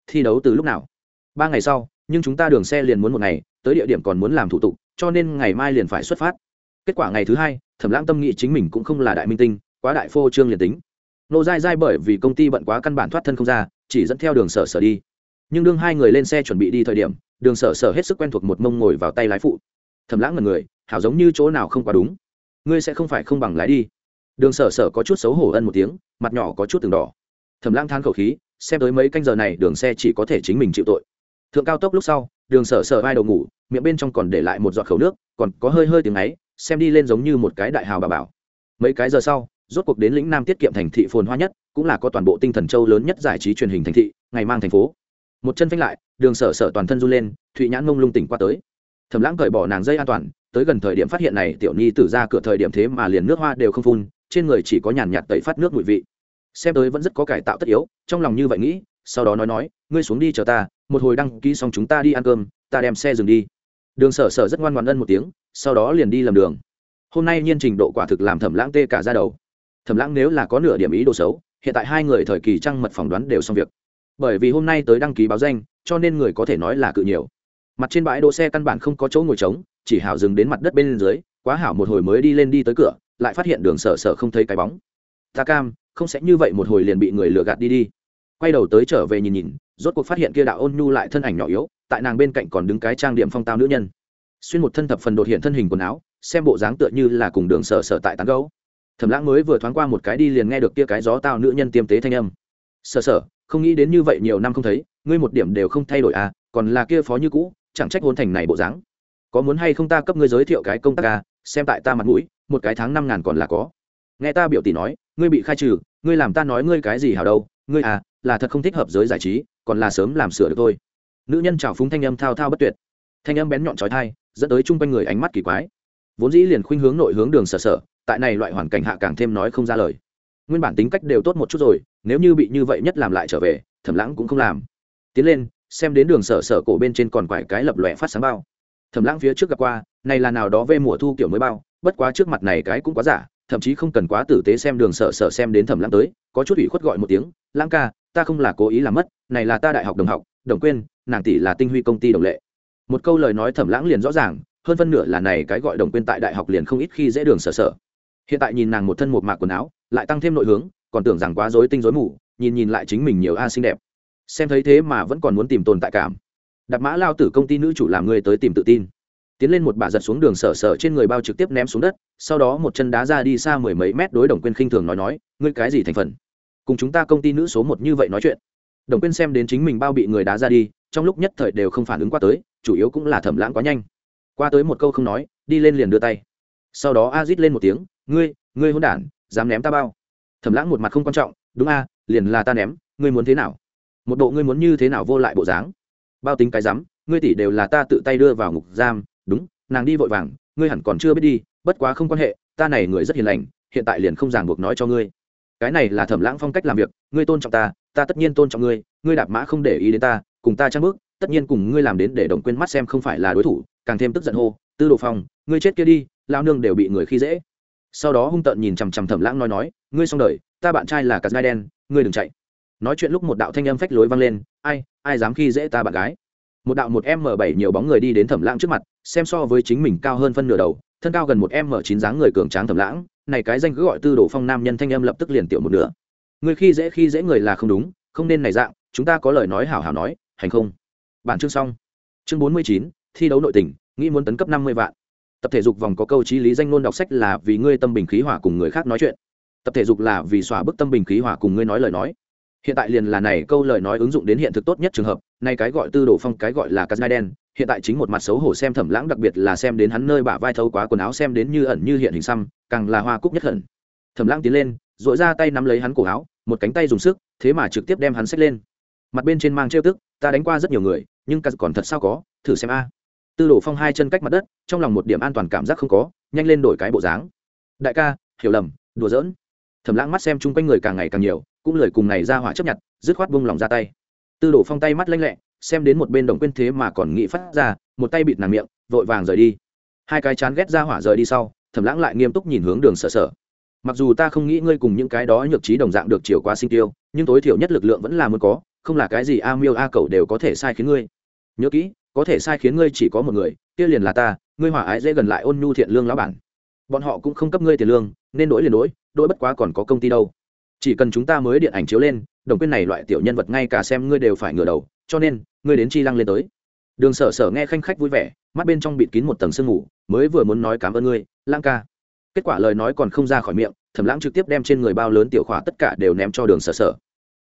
Thi đấu từ lúc nào? Ba ngày sau, nhưng chúng ta đường xe liền muốn một ngày, tới địa điểm còn muốn làm thủ tục, cho nên ngày mai liền phải xuất phát. Kết quả ngày thứ hai, thẩm lãng tâm nghĩ chính mình cũng không là đại minh tinh, quá đại phô trương liền tính. Nô dai dai bởi vì công ty bận quá căn bản thoát thân không ra, chỉ dẫn theo đường sở sở đi. Nhưng đương hai người lên xe chuẩn bị đi thời điểm, đường sở sở hết sức quen thuộc một mông ngồi vào tay lái phụ. Thầm lãng ngần người hảo giống như chỗ nào không quá đúng. Ngươi sẽ không phải không bằng lái đi. Đường sở sở có chút xấu hổ ân một tiếng, mặt nhỏ có chút từng đỏ. Thầm lãng than khẩu khí, xem tới mấy canh giờ này đường xe chỉ có thể chính mình chịu tội. Thượng cao tốc lúc sau, đường sở sở vai đầu ngủ, miệng bên trong còn để lại một giọt khẩu nước, còn có hơi hơi tiếng ấy, xem đi lên giống như một cái đại hào bà bảo. Mấy cái giờ sau, rốt cuộc đến lĩnh nam tiết kiệm thành thị phồn hoa nhất, cũng là có toàn bộ tinh thần châu lớn nhất giải trí truyền hình thành thị, ngày mang thành phố. Một chân phanh lại, đường sở sở toàn thân run lên, thụy nhãn mông lung tỉnh qua tới. Thầm lãng cởi bỏ nàng dây an toàn tới gần thời điểm phát hiện này tiểu nhi tử ra cửa thời điểm thế mà liền nước hoa đều không phun, trên người chỉ có nhàn nhạt tẩy phát nước mùi vị. Xem tới vẫn rất có cải tạo tất yếu, trong lòng như vậy nghĩ, sau đó nói nói, ngươi xuống đi chờ ta, một hồi đăng ký xong chúng ta đi ăn cơm, ta đem xe dừng đi. Đường sở sở rất ngoan ngoan ân một tiếng, sau đó liền đi lầm đường. Hôm nay nhiên trình độ quả thực làm thẩm lãng tê cả ra đầu. Thẩm lãng nếu là có nửa điểm ý đồ xấu, hiện tại hai người thời kỳ trăng mật phỏng đoán đều xong việc. Bởi vì hôm nay tới đăng ký báo danh, cho nên người có thể nói là cự nhiều mặt trên bãi đỗ xe căn bản không có chỗ ngồi trống, chỉ hảo dừng đến mặt đất bên dưới, quá hảo một hồi mới đi lên đi tới cửa, lại phát hiện đường sở sở không thấy cái bóng. Ta cam, không sẽ như vậy một hồi liền bị người lừa gạt đi đi. Quay đầu tới trở về nhìn nhìn, rốt cuộc phát hiện kia đạo ôn nhu lại thân ảnh nhỏ yếu, tại nàng bên cạnh còn đứng cái trang điểm phong tao nữ nhân. Xuyên một thân thập phần đột hiện thân hình quần áo, xem bộ dáng tựa như là cùng đường sở sở tại tán gấu thẩm lãng mới vừa thoáng qua một cái đi liền nghe được kia cái gió tao nữ nhân tiêm tế thanh âm. Sở sở, không nghĩ đến như vậy nhiều năm không thấy, ngươi một điểm đều không thay đổi à còn là kia phó như cũ chẳng trách hôn thành này bộ dáng. Có muốn hay không ta cấp ngươi giới thiệu cái công tác ca xem tại ta mặt mũi, một cái tháng năm ngàn còn là có. Nghe ta biểu tỷ nói, ngươi bị khai trừ, ngươi làm ta nói ngươi cái gì hảo đâu, ngươi à là thật không thích hợp giới giải trí, còn là sớm làm sửa được thôi. Nữ nhân trào phúng thanh âm thao thao bất tuyệt. Thanh âm bén nhọn trói thai dẫn tới chung quanh người ánh mắt kỳ quái. Vốn dĩ liền khuynh hướng nội hướng đường sở sở, tại này loại hoàn cảnh hạ càng thêm nói không ra lời. Nguyên bản tính cách đều tốt một chút rồi, nếu như bị như vậy nhất làm lại trở về thẩm lãng cũng không làm. Tiến lên xem đến đường sở sở cổ bên trên còn quải cái lập lòe phát sáng bao. Thẩm lãng phía trước gặp qua, này là nào đó về mùa thu kiểu mới bao, bất quá trước mặt này cái cũng quá giả, thậm chí không cần quá tử tế xem đường sở sở xem đến thẩm lãng tới, có chút ủy khuất gọi một tiếng, lãng ca, ta không là cố ý làm mất, này là ta đại học đồng học, đồng quên, nàng tỷ là tinh huy công ty đồng lệ. Một câu lời nói thẩm lãng liền rõ ràng, hơn phân nửa là này cái gọi đồng quên tại đại học liền không ít khi dễ đường sở sở. Hiện tại nhìn nàng một thân một mạc quần áo, lại tăng thêm nội hướng, còn tưởng rằng quá rối tinh rối mù, nhìn nhìn lại chính mình nhiều a xinh đẹp xem thấy thế mà vẫn còn muốn tìm tồn tại cảm. Đặt mã lao tử công ty nữ chủ làm người tới tìm tự tin. Tiến lên một bà giật xuống đường sở sở trên người bao trực tiếp ném xuống đất, sau đó một chân đá ra đi xa mười mấy mét đối đồng quên khinh thường nói nói, ngươi cái gì thành phần? Cùng chúng ta công ty nữ số một như vậy nói chuyện. Đồng quyên xem đến chính mình bao bị người đá ra đi, trong lúc nhất thời đều không phản ứng qua tới, chủ yếu cũng là thẩm lãng quá nhanh. Qua tới một câu không nói, đi lên liền đưa tay. Sau đó a rít lên một tiếng, ngươi ngươi hôn đản, dám ném ta bao. Thẩm lãng một mặt không quan trọng, đúng a, liền là ta ném, ngươi muốn thế nào? Một bộ ngươi muốn như thế nào vô lại bộ dáng? Bao tính cái rắm, ngươi tỷ đều là ta tự tay đưa vào ngục giam, đúng, nàng đi vội vàng, ngươi hẳn còn chưa biết đi, bất quá không quan hệ, ta này người rất hiền lành, hiện tại liền không ràng buộc nói cho ngươi. Cái này là thẩm lãng phong cách làm việc, ngươi tôn trọng ta ta tất nhiên tôn trọng ngươi ngươi đạp mã không để ý đến ta, cùng ta trang bước, tất nhiên cùng ngươi làm đến để đồng quên mắt xem không phải là đối thủ, càng thêm tức giận hô, tư đồ phong, ngươi chết kia đi lao nương đều bị người khi dễ. Sau đó hung tợn nhìn chằm chằm thẩm lãng nói nói, ngươi xong đời, ta bạn trai là cà gai đen, ngươi đừng chạy nói chuyện lúc một đạo thanh âm phách lối vang lên, ai ai dám khi dễ ta bạn gái? Một đạo một m bảy nhiều bóng người đi đến thẩm lãng trước mặt, xem so với chính mình cao hơn phân nửa đầu, thân cao gần một m chín dáng người cường tráng thẩm lãng, này cái danh cứ gọi tư đồ phong nam nhân thanh âm lập tức liền tiểu một nửa. Người khi dễ khi dễ người là không đúng, không nên này dạng, chúng ta có lời nói hảo hảo nói, hành không? Bản chương xong. Chương bốn mươi chín, thi đấu nội tình, nghĩ muốn tấn cấp năm mươi vạn. Tập thể dục vòng có câu trí lý danh ngôn đọc sách là vì ngươi tâm bình khí hỏa cùng người khác nói chuyện. Tập thể dục là vì xóa bức tâm bình khí hỏa cùng ngươi nói lời nói hiện tại liền là này câu lời nói ứng dụng đến hiện thực tốt nhất trường hợp, nay cái gọi tư đồ phong, cái gọi là cắt đen, hiện tại chính một mặt xấu hổ xem thẩm lãng, đặc biệt là xem đến hắn nơi bả vai thấu quá quần áo xem đến như ẩn như hiện hình xăm, càng là hoa cúc nhất hận. Thẩm lãng tiến lên dội ra tay nắm lấy hắn cổ áo, một cánh tay dùng sức, thế mà trực tiếp đem hắn xách lên. Mặt bên trên mang trêu tức, ta đánh qua rất nhiều người, nhưng cắt còn thật sao có, thử xem a. Tư đồ phong hai chân cách mặt đất, trong lòng một điểm an toàn cảm giác không có, nhanh lên đổi cái bộ dáng. Đại ca, hiểu lầm, đùa giỡn. Thẩm lãng mắt xem chung quanh người càng ngày càng nhiều cũng lời cùng này ra hỏa chấp nhận, dứt khoát buông lòng ra tay. Tư đổ phong tay mắt lanh lẹ, xem đến một bên đồng quyên thế mà còn nghĩ phát ra, một tay bịt nàng miệng, vội vàng rời đi. Hai cái chán ghét ra hỏa rời đi sau, thẩm lãng lại nghiêm túc nhìn hướng đường sở sở. Mặc dù ta không nghĩ ngươi cùng những cái đó nhược trí đồng dạng được chiều qua sinh tiêu, nhưng tối thiểu nhất lực lượng vẫn là muốn có, không là cái gì a miêu a cầu đều có thể sai khiến ngươi. Nhớ kỹ, có thể sai khiến ngươi chỉ có một người, kia liền là ta, ngươi hỏa ái dễ gần lại ôn nhu thiện lương lão bản. Bọn họ cũng không cấp ngươi tiền lương, nên đổi liền đổi đổi bất quá còn có công ty đâu chỉ cần chúng ta mới điện ảnh chiếu lên, đồng quyên này loại tiểu nhân vật ngay cả xem ngươi đều phải ngửa đầu, cho nên, ngươi đến chi lăng lên tới. Đường sở sở nghe khanh khách vui vẻ, mắt bên trong bịt kín một tầng sương ngủ mới vừa muốn nói cảm ơn ngươi lang ca. Kết quả lời nói còn không ra khỏi miệng, thẩm lãng trực tiếp đem trên người bao lớn tiểu khỏa tất cả đều ném cho đường sở sở.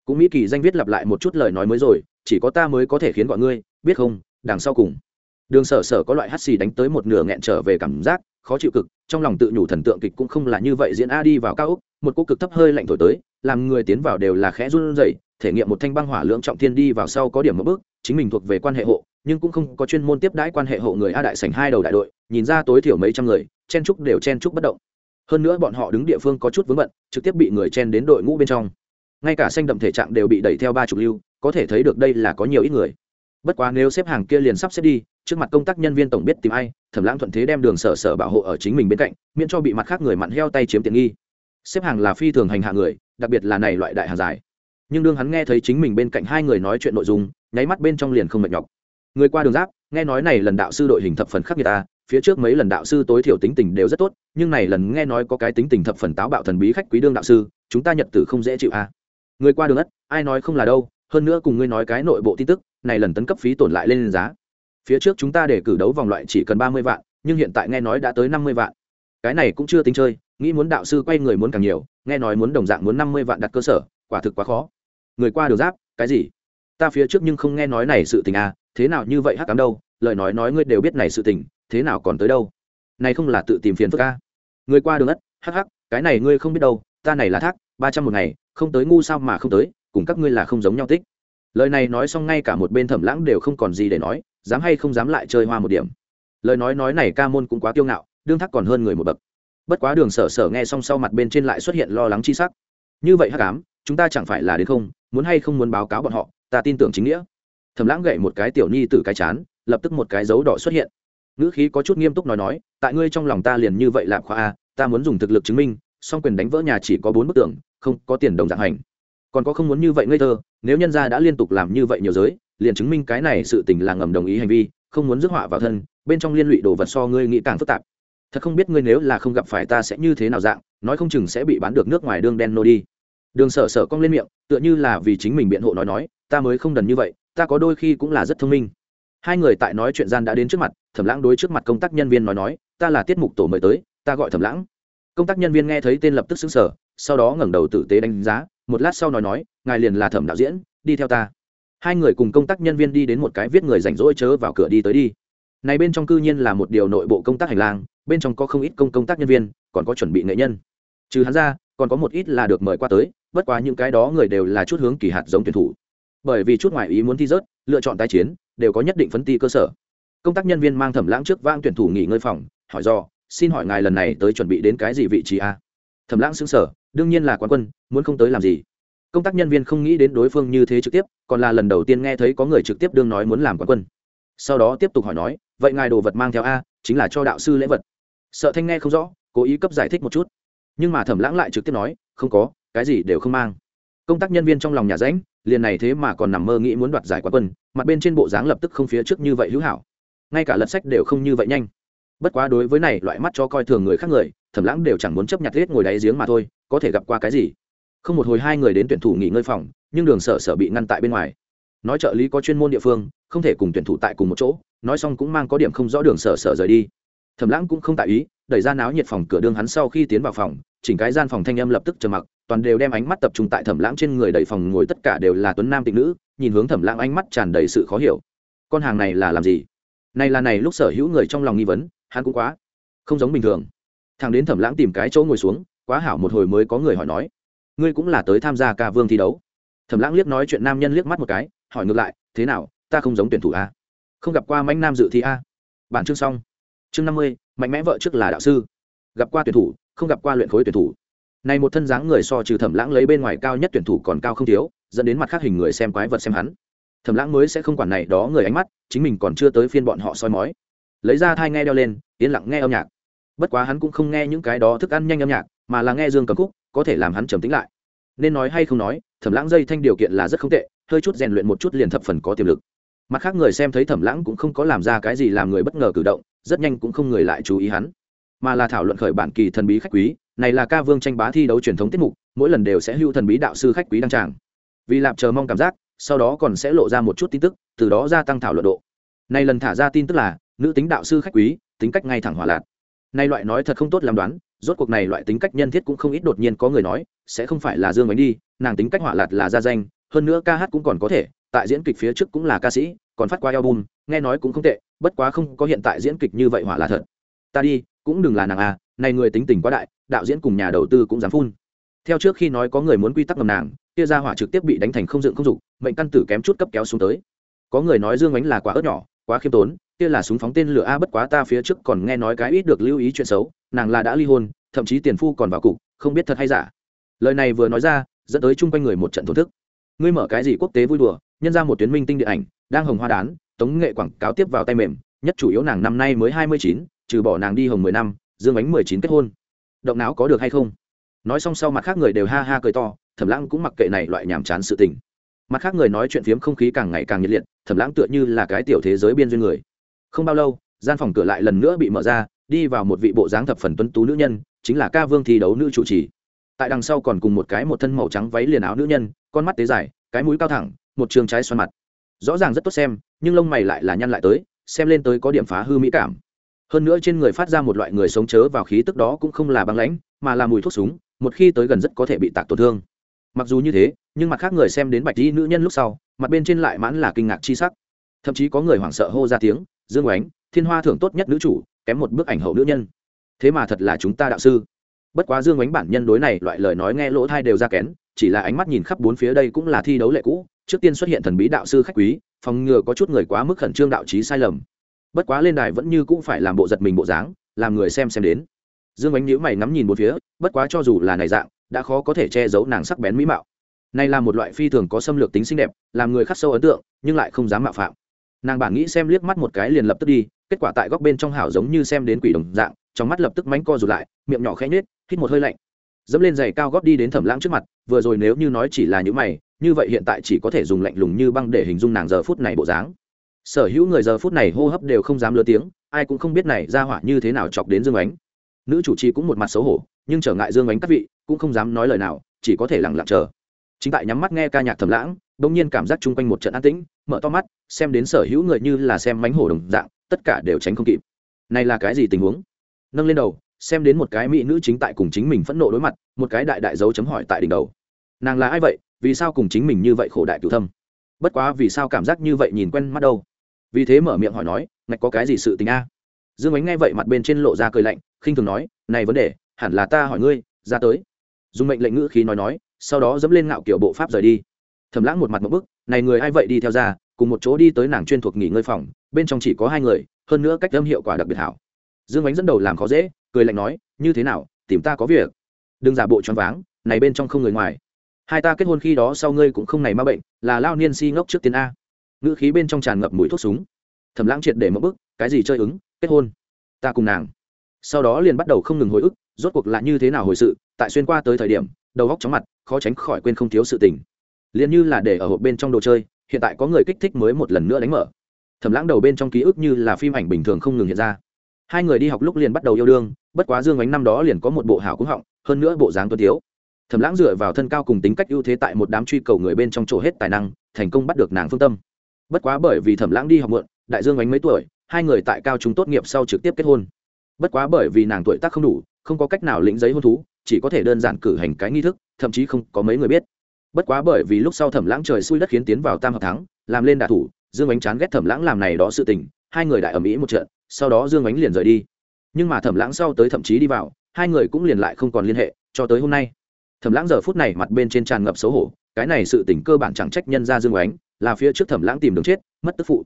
Cũng mỹ kỳ danh viết lặp lại một chút lời nói mới rồi, chỉ có ta mới có thể khiến gọi ngươi, biết không, đằng sau cùng. Đường sở sở có loại hắt xì đánh tới một nửa nghẹn trở về cảm giác, khó chịu cực, trong lòng tự nhủ thần tượng kịch cũng không là như vậy diễn a đi vào cao úc một cô cực thấp hơi lạnh thổi tới, làm người tiến vào đều là khẽ run rẩy, thể nghiệm một thanh băng hỏa lượng trọng thiên đi vào sau có điểm một bước, chính mình thuộc về quan hệ hộ, nhưng cũng không có chuyên môn tiếp đãi quan hệ hộ người a đại sảnh hai đầu đại đội, nhìn ra tối thiểu mấy trăm người, chen trúc đều chen trúc bất động. Hơn nữa bọn họ đứng địa phương có chút vướng bận, trực tiếp bị người chen đến đội ngũ bên trong. Ngay cả xanh đậm thể trạng đều bị đẩy theo ba chục lưu, có thể thấy được đây là có nhiều ít người. Bất quá nếu xếp hàng kia liền sắp xếp đi, trước mặt công tác nhân viên tổng biết tìm ai, thẩm lãng thuận thế đem đường sở sở bảo hộ ở chính mình bên cạnh, miễn cho bị mặt khác người mặn heo tay chiếm tiện nghi xếp hàng là phi thường hành hạ người, đặc biệt là này loại đại hàng dài. Nhưng đương hắn nghe thấy chính mình bên cạnh hai người nói chuyện nội dung, nháy mắt bên trong liền không mệt nhọc. Người qua đường giáp, nghe nói này lần đạo sư đội hình thập phần khắc nghiệt ta, phía trước mấy lần đạo sư tối thiểu tính tình đều rất tốt, nhưng này lần nghe nói có cái tính tình thập phần táo bạo thần bí khách quý đương đạo sư, chúng ta nhật tử không dễ chịu a. Người qua đường ất, ai nói không là đâu, hơn nữa cùng ngươi nói cái nội bộ tin tức, này lần tấn cấp phí tổn lại lên giá. Phía trước chúng ta để cử đấu vòng loại chỉ cần ba mươi vạn, nhưng hiện tại nghe nói đã tới năm mươi vạn. Cái này cũng chưa tính chơi nghĩ muốn đạo sư quay người muốn càng nhiều, nghe nói muốn đồng dạng muốn năm mươi vạn đặt cơ sở, quả thực quá khó. Người qua đường giáp, cái gì? Ta phía trước nhưng không nghe nói này sự tình à thế nào như vậy hắc cám đâu, lời nói nói ngươi đều biết này sự tình, thế nào còn tới đâu? Này không là tự tìm phiền phức a người qua đường ất, hắc hắc, cái này ngươi không biết đâu, ta này là thác, ba trăm một ngày, không tới ngu sao mà không tới, cùng các ngươi là không giống nhau tích. Lời này nói xong ngay cả một bên thẩm lãng đều không còn gì để nói, dám hay không dám lại chơi hoa một điểm. Lời nói nói này ca môn cũng quá kiêu ngạo, đương thắc còn hơn người một bậc bất quá đường sở sở nghe xong sau mặt bên trên lại xuất hiện lo lắng chi sắc. Như vậy hắc ám chúng ta chẳng phải là đến không muốn hay không muốn báo cáo bọn họ ta tin tưởng chính nghĩa. Thầm lãng gậy một cái tiểu nhi từ cái chán lập tức một cái dấu đỏ xuất hiện. Ngữ khí có chút nghiêm túc nói nói tại ngươi trong lòng ta liền như vậy làm khoa a ta muốn dùng thực lực chứng minh song quyền đánh vỡ nhà chỉ có bốn bức tường, không có tiền đồng dạng hành. Còn có không muốn như vậy ngây thơ nếu nhân gia đã liên tục làm như vậy nhiều giới liền chứng minh cái này sự tình là ngầm đồng ý hành vi không muốn rước họa vào thân bên trong liên lụy đồ vật so ngươi nghĩ càng phức tạp thật không biết ngươi nếu là không gặp phải ta sẽ như thế nào dạng, nói không chừng sẽ bị bán được nước ngoài đương đen nô đi. Đường sở sở cong lên miệng, tựa như là vì chính mình biện hộ nói nói, ta mới không đần như vậy, ta có đôi khi cũng là rất thông minh. Hai người tại nói chuyện gian đã đến trước mặt, thẩm lãng đối trước mặt công tác nhân viên nói nói, ta là tiết mục tổ mời tới, ta gọi thẩm lãng. Công tác nhân viên nghe thấy tên lập tức xứng sở sau đó ngẩng đầu tử tế đánh giá, một lát sau nói nói, ngài liền là thẩm đạo diễn, đi theo ta. Hai người cùng công tác nhân viên đi đến một cái viết người rảnh rỗi chớ vào cửa đi tới đi. Này bên trong cư nhiên là một điều nội bộ công tác hành lang bên trong có không ít công công tác nhân viên, còn có chuẩn bị nghệ nhân. Trừ hắn ra, còn có một ít là được mời qua tới, bất quá những cái đó người đều là chút hướng kỳ hạt giống tuyển thủ. Bởi vì chút ngoại ý muốn thi rớt, lựa chọn tái chiến, đều có nhất định phấn ti cơ sở. Công tác nhân viên mang thẩm lãng trước vang tuyển thủ nghỉ ngơi phòng, hỏi do, xin hỏi ngài lần này tới chuẩn bị đến cái gì vị trí a? Thẩm lãng xứng sở đương nhiên là quán quân, muốn không tới làm gì? Công tác nhân viên không nghĩ đến đối phương như thế trực tiếp, còn là lần đầu tiên nghe thấy có người trực tiếp đương nói muốn làm quán quân. Sau đó tiếp tục hỏi nói, vậy ngài đồ vật mang theo a, chính là cho đạo sư lễ vật sợ thanh nghe không rõ cố ý cấp giải thích một chút. Nhưng mà thẩm lãng lại trực tiếp nói không có cái gì đều không mang. Công tác nhân viên trong lòng nhà ránh, liền này thế mà còn nằm mơ nghĩ muốn đoạt giải quán quân mặt bên trên bộ dáng lập tức không phía trước như vậy hữu hảo. Ngay cả lật sách đều không như vậy nhanh. Bất quá đối với này loại mắt cho coi thường người khác người thẩm lãng đều chẳng muốn chấp nhặt hết ngồi đáy giếng mà thôi có thể gặp qua cái gì? Không một hồi hai người đến tuyển thủ nghỉ ngơi phòng nhưng đường sở sở bị ngăn tại bên ngoài. Nói trợ lý có chuyên môn địa phương không thể cùng tuyển thủ tại cùng một chỗ nói xong cũng mang có điểm không rõ đường sở sở rời đi thẩm lãng cũng không tại ý, đẩy ra náo nhiệt phòng cửa đương hắn sau khi tiến vào phòng, chỉnh cái gian phòng thanh âm lập tức trầm mặc, toàn đều đem ánh mắt tập trung tại thẩm lãng trên người đầy phòng ngồi tất cả đều là tuấn nam tịnh nữ, nhìn hướng thẩm lãng ánh mắt tràn đầy sự khó hiểu. Con hàng này là làm gì? Này là này lúc sở hữu người trong lòng nghi vấn, hắn cũng quá không giống bình thường. Thằng đến thẩm lãng tìm cái chỗ ngồi xuống, quá hảo một hồi mới có người hỏi nói, ngươi cũng là tới tham gia ca vương thi đấu? Thẩm lãng liếc nói chuyện nam nhân liếc mắt một cái, hỏi ngược lại, thế nào, ta không giống tuyển thủ a. Không gặp qua mãnh nam dự thi a. Bản chương xong chương năm mươi, mạnh mẽ vợ trước là đạo sư. Gặp qua tuyển thủ, không gặp qua luyện khối tuyển thủ. Này một thân dáng người so trừ thẩm lãng lấy bên ngoài cao nhất tuyển thủ còn cao không thiếu, dẫn đến mặt khác hình người xem quái vật xem hắn. Thẩm lãng mới sẽ không quản này đó người ánh mắt, chính mình còn chưa tới phiên bọn họ soi mói. Lấy ra thai nghe đeo lên, yên lặng nghe âm nhạc. Bất quá hắn cũng không nghe những cái đó thức ăn nhanh âm nhạc, mà là nghe dương cầm khúc, có thể làm hắn trầm tĩnh lại. Nên nói hay không nói, thẩm lãng dây thanh điều kiện là rất không tệ, hơi chút rèn luyện một chút liền thập phần có tiềm lực. Mặt khác người xem thấy thẩm lãng cũng không có làm ra cái gì làm người bất ngờ cử động rất nhanh cũng không người lại chú ý hắn. Mà là thảo luận khởi bản kỳ thần bí khách quý, này là ca vương tranh bá thi đấu truyền thống tiết mục, mỗi lần đều sẽ hưu thần bí đạo sư khách quý đăng tràng. Vì lạp chờ mong cảm giác, sau đó còn sẽ lộ ra một chút tin tức, từ đó gia tăng thảo luận độ. Này lần thả ra tin tức là, nữ tính đạo sư khách quý, tính cách ngay thẳng hỏa lạt nay loại nói thật không tốt làm đoán, rốt cuộc này loại tính cách nhân thiết cũng không ít đột nhiên có người nói, sẽ không phải là dương ánh đi, nàng tính cách hỏa lạt là gia danh, hơn nữa ca hát cũng còn có thể, tại diễn kịch phía trước cũng là ca sĩ còn phát qua album, nghe nói cũng không tệ, bất quá không có hiện tại diễn kịch như vậy hỏa là thật. Ta đi, cũng đừng là nàng à này người tính tình quá đại, đạo diễn cùng nhà đầu tư cũng dám phun. Theo trước khi nói có người muốn quy tắc ngầm nàng, kia ra hỏa trực tiếp bị đánh thành không dựng không dục, mệnh căn tử kém chút cấp kéo xuống tới. Có người nói dương ánh là quá ớt nhỏ, quá khiêm tốn, kia là súng phóng tên lửa a bất quá ta phía trước còn nghe nói cái ít được lưu ý chuyện xấu, nàng là đã ly hôn, thậm chí tiền phu còn vào cục, không biết thật hay giả. Lời này vừa nói ra, dẫn tới chung quanh người một trận thổn thức. Ngươi mở cái gì quốc tế vui đùa, nhân ra một tuyến minh tinh điện ảnh đang hồng hoa đán, tống nghệ quảng cáo tiếp vào tay mềm, nhất chủ yếu nàng năm nay mới hai mươi chín, trừ bỏ nàng đi hồng mười năm, dương ánh mười chín kết hôn. Động não có được hay không? Nói xong sau mặt khác người đều ha ha cười to, thẩm lãng cũng mặc kệ này loại nhàm chán sự tình. Mặt khác người nói chuyện phiếm không khí càng ngày càng nhiệt liệt, thẩm lãng tựa như là cái tiểu thế giới biên duyên người. Không bao lâu, gian phòng cửa lại lần nữa bị mở ra, đi vào một vị bộ dáng thập phần tuấn tú nữ nhân, chính là ca vương thi đấu nữ chủ trì. Tại đằng sau còn cùng một cái một thân màu trắng váy liền áo nữ nhân, con mắt tế dài, cái mũi cao thẳng, một trường trái xoan mặt rõ ràng rất tốt xem, nhưng lông mày lại là nhăn lại tới, xem lên tới có điểm phá hư mỹ cảm. Hơn nữa trên người phát ra một loại người sống chớ vào khí tức đó cũng không là băng lãnh, mà là mùi thuốc súng, một khi tới gần rất có thể bị tạc tổn thương. Mặc dù như thế, nhưng mặt khác người xem đến bạch di nữ nhân lúc sau, mặt bên trên lại mãn là kinh ngạc chi sắc. Thậm chí có người hoảng sợ hô ra tiếng, dương oánh, thiên hoa thưởng tốt nhất nữ chủ, kém một bức ảnh hậu nữ nhân. Thế mà thật là chúng ta đạo sư. Bất quá dương oánh bản nhân đối này loại lời nói nghe lỗ thai đều ra kén chỉ là ánh mắt nhìn khắp bốn phía đây cũng là thi đấu lệ cũ, trước tiên xuất hiện thần bí đạo sư khách quý, phòng ngừa có chút người quá mức khẩn trương đạo trí sai lầm. Bất quá lên đài vẫn như cũng phải làm bộ giật mình bộ dáng, làm người xem xem đến. Dương ánh nhíu mày ngắm nhìn một phía, bất quá cho dù là này dạng, đã khó có thể che giấu nàng sắc bén mỹ mạo. Này là một loại phi thường có xâm lược tính xinh đẹp, làm người khắc sâu ấn tượng, nhưng lại không dám mạo phạm. Nàng bản nghĩ xem liếc mắt một cái liền lập tức đi, kết quả tại góc bên trong hảo giống như xem đến quỷ đồng dạng, trong mắt lập tức mánh co rụt lại, miệng nhỏ khẽ nhếch, hít một hơi lạnh dẫm lên giày cao góp đi đến thẩm lãng trước mặt, vừa rồi nếu như nói chỉ là những mày, như vậy hiện tại chỉ có thể dùng lạnh lùng như băng để hình dung nàng giờ phút này bộ dáng. Sở hữu người giờ phút này hô hấp đều không dám lơ tiếng, ai cũng không biết này ra hỏa như thế nào chọc đến dương ánh. Nữ chủ trì cũng một mặt xấu hổ, nhưng trở ngại dương ánh các vị, cũng không dám nói lời nào, chỉ có thể lặng lặng chờ. Chính tại nhắm mắt nghe ca nhạc thầm lãng, bỗng nhiên cảm giác chung quanh một trận an tĩnh, mở to mắt, xem đến sở hữu người như là xem mánh hổ đồng dạng, tất cả đều tránh không kịp. Này là cái gì tình huống? Nâng lên đầu xem đến một cái mỹ nữ chính tại cùng chính mình phẫn nộ đối mặt, một cái đại đại dấu chấm hỏi tại đỉnh đầu. Nàng là ai vậy? Vì sao cùng chính mình như vậy khổ đại cửu thâm? Bất quá vì sao cảm giác như vậy nhìn quen mắt đâu? Vì thế mở miệng hỏi nói, ngạch có cái gì sự tình a? Dương ánh nghe vậy mặt bên trên lộ ra cười lạnh, khinh thường nói, này vấn đề, hẳn là ta hỏi ngươi, ra tới. Dùng mệnh lệnh ngữ khí nói nói, sau đó dẫm lên ngạo kiểu bộ pháp rời đi. Thầm lãng một mặt một bức, này người ai vậy đi theo ra, cùng một chỗ đi tới nàng chuyên thuộc nghỉ ngơi phòng, bên trong chỉ có hai người, hơn nữa cách âm hiệu quả đặc biệt hảo. Dương ánh dẫn đầu làm khó dễ cười lạnh nói, như thế nào, tìm ta có việc? Đừng giả bộ choáng váng, này bên trong không người ngoài. Hai ta kết hôn khi đó sau ngươi cũng không này ma bệnh, là lao niên si ngốc trước tiên a. Ngữ khí bên trong tràn ngập mũi thuốc súng. Thầm lãng triệt để mất bức, cái gì chơi ứng, kết hôn? Ta cùng nàng. Sau đó liền bắt đầu không ngừng hồi ức, rốt cuộc là như thế nào hồi sự, tại xuyên qua tới thời điểm, đầu góc chóng mặt, khó tránh khỏi quên không thiếu sự tình. Liền như là để ở hộp bên trong đồ chơi, hiện tại có người kích thích mới một lần nữa đánh mở. Thầm lãng đầu bên trong ký ức như là phim ảnh bình thường không ngừng hiện ra hai người đi học lúc liền bắt đầu yêu đương, bất quá dương ánh năm đó liền có một bộ hảo cúng họng, hơn nữa bộ dáng tuân thiếu. thầm lãng dựa vào thân cao cùng tính cách ưu thế tại một đám truy cầu người bên trong chỗ hết tài năng, thành công bắt được nàng phương tâm. Bất quá bởi vì thẩm lãng đi học mượn đại dương ánh mấy tuổi, hai người tại cao trung tốt nghiệp sau trực tiếp kết hôn. Bất quá bởi vì nàng tuổi tác không đủ, không có cách nào lĩnh giấy hôn thú, chỉ có thể đơn giản cử hành cái nghi thức, thậm chí không có mấy người biết. Bất quá bởi vì lúc sau thẩm lãng trời xui đất khiến tiến vào tam hợp thắng, làm lên đạ thủ, dương ánh chán ghét thẩm lãng làm này đó sự tình hai người đại ở mỹ một trận, sau đó dương ánh liền rời đi. Nhưng mà thẩm lãng sau tới thậm chí đi vào, hai người cũng liền lại không còn liên hệ, cho tới hôm nay. Thẩm lãng giờ phút này mặt bên trên tràn ngập xấu hổ, cái này sự tình cơ bản chẳng trách nhân ra dương ánh, là phía trước thẩm lãng tìm đường chết, mất tức phụ.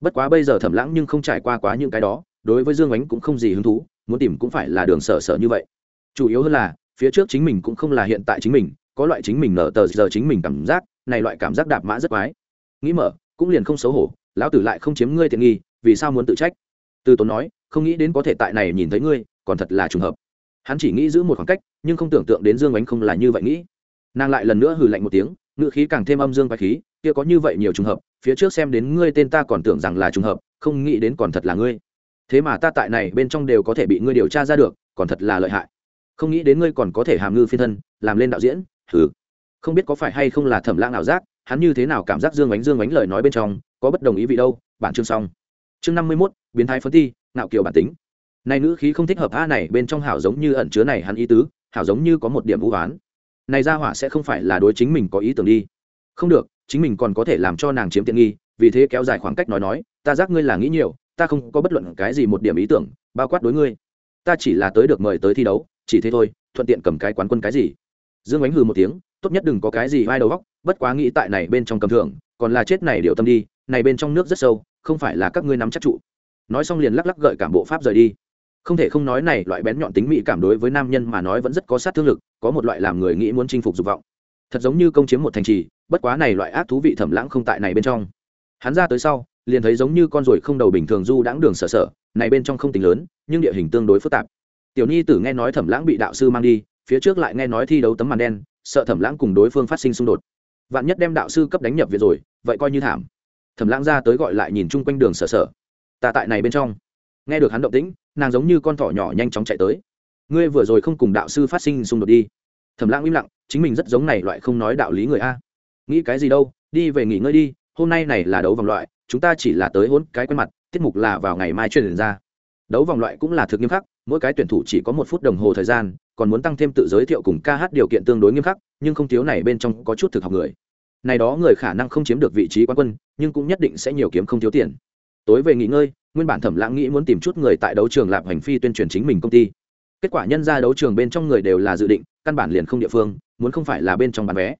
Bất quá bây giờ thẩm lãng nhưng không trải qua quá những cái đó, đối với dương ánh cũng không gì hứng thú, muốn tìm cũng phải là đường sở sở như vậy. Chủ yếu hơn là, phía trước chính mình cũng không là hiện tại chính mình, có loại chính mình nở tờ giờ chính mình cảm giác, này loại cảm giác đạp mã rất quái. Nghĩ mở, cũng liền không xấu hổ, lão tử lại không chiếm ngươi tiện nghi vì sao muốn tự trách? Từ tốn nói, không nghĩ đến có thể tại này nhìn thấy ngươi, còn thật là trùng hợp. Hắn chỉ nghĩ giữ một khoảng cách, nhưng không tưởng tượng đến dương ánh không là như vậy nghĩ. Nàng lại lần nữa hừ lạnh một tiếng ngựa khí càng thêm âm dương và khí, kia có như vậy nhiều trùng hợp, phía trước xem đến ngươi tên ta còn tưởng rằng là trùng hợp, không nghĩ đến còn thật là ngươi. Thế mà ta tại này bên trong đều có thể bị ngươi điều tra ra được, còn thật là lợi hại. Không nghĩ đến ngươi còn có thể hàm ngư phiên thân, làm lên đạo diễn thử không biết có phải hay không là thẩm lãng ảo giác, hắn như thế nào cảm giác dương ánh dương ánh lời nói bên trong, có bất đồng ý vị đâu, bản chương xong chương năm mươi mốt, biến thái phấn thi nạo kiều bản tính. Này nữ khí không thích hợp a này bên trong hảo giống như ẩn chứa này hắn ý tứ, hảo giống như có một điểm vũ oán này ra hỏa sẽ không phải là đối chính mình có ý tưởng đi. Không được, chính mình còn có thể làm cho nàng chiếm tiện nghi, vì thế kéo dài khoảng cách nói nói, ta giác ngươi là nghĩ nhiều, ta không có bất luận cái gì một điểm ý tưởng, bao quát đối ngươi. Ta chỉ là tới được mời tới thi đấu, chỉ thế thôi, thuận tiện cầm cái quán quân cái gì? Dương ánh hừ một tiếng, tốt nhất đừng có cái gì vai đầu góc bất quá nghĩ tại này bên trong cầm thưởng, còn là chết này điều tâm đi, này bên trong nước rất sâu không phải là các ngươi nắm chắc trụ. Nói xong liền lắc lắc gợi cảm bộ pháp rời đi. Không thể không nói này, loại bén nhọn tính mỹ cảm đối với nam nhân mà nói vẫn rất có sát thương lực, có một loại làm người nghĩ muốn chinh phục dục vọng. Thật giống như công chiếm một thành trì, bất quá này loại ác thú vị thẩm lãng không tại này bên trong. Hắn ra tới sau, liền thấy giống như con ruồi không đầu bình thường du đãng đường sở sở, này bên trong không tính lớn, nhưng địa hình tương đối phức tạp. Tiểu nhi tử nghe nói thẩm lãng bị đạo sư mang đi, phía trước lại nghe nói thi đấu tấm màn đen, sợ thẩm lãng cùng đối phương phát sinh xung đột. Vạn nhất đem đạo sư cấp đánh nhập viện rồi, vậy coi như thảm thẩm lãng ra tới gọi lại nhìn chung quanh đường sở sở. Ta tại này bên trong. Nghe được hắn động tĩnh, nàng giống như con thỏ nhỏ nhanh chóng chạy tới. Ngươi vừa rồi không cùng đạo sư phát sinh xung đột đi. Thẩm lãng im lặng, chính mình rất giống này loại không nói đạo lý người a. Nghĩ cái gì đâu, đi về nghỉ ngơi đi, hôm nay này là đấu vòng loại, chúng ta chỉ là tới hôn cái quen mặt, tiết mục là vào ngày mai truyền ra. Đấu vòng loại cũng là thực nghiêm khắc, mỗi cái tuyển thủ chỉ có một phút đồng hồ thời gian, còn muốn tăng thêm tự giới thiệu cùng ca hát điều kiện tương đối nghiêm khắc, nhưng không thiếu này bên trong có chút thực học người này đó người khả năng không chiếm được vị trí quán quân, nhưng cũng nhất định sẽ nhiều kiếm không thiếu tiền. Tối về nghỉ ngơi, nguyên bản thẩm lãng nghĩ muốn tìm chút người tại đấu trường lạp hành phi tuyên truyền chính mình công ty. Kết quả nhân ra đấu trường bên trong người đều là dự định, căn bản liền không địa phương, muốn không phải là bên trong bán vé.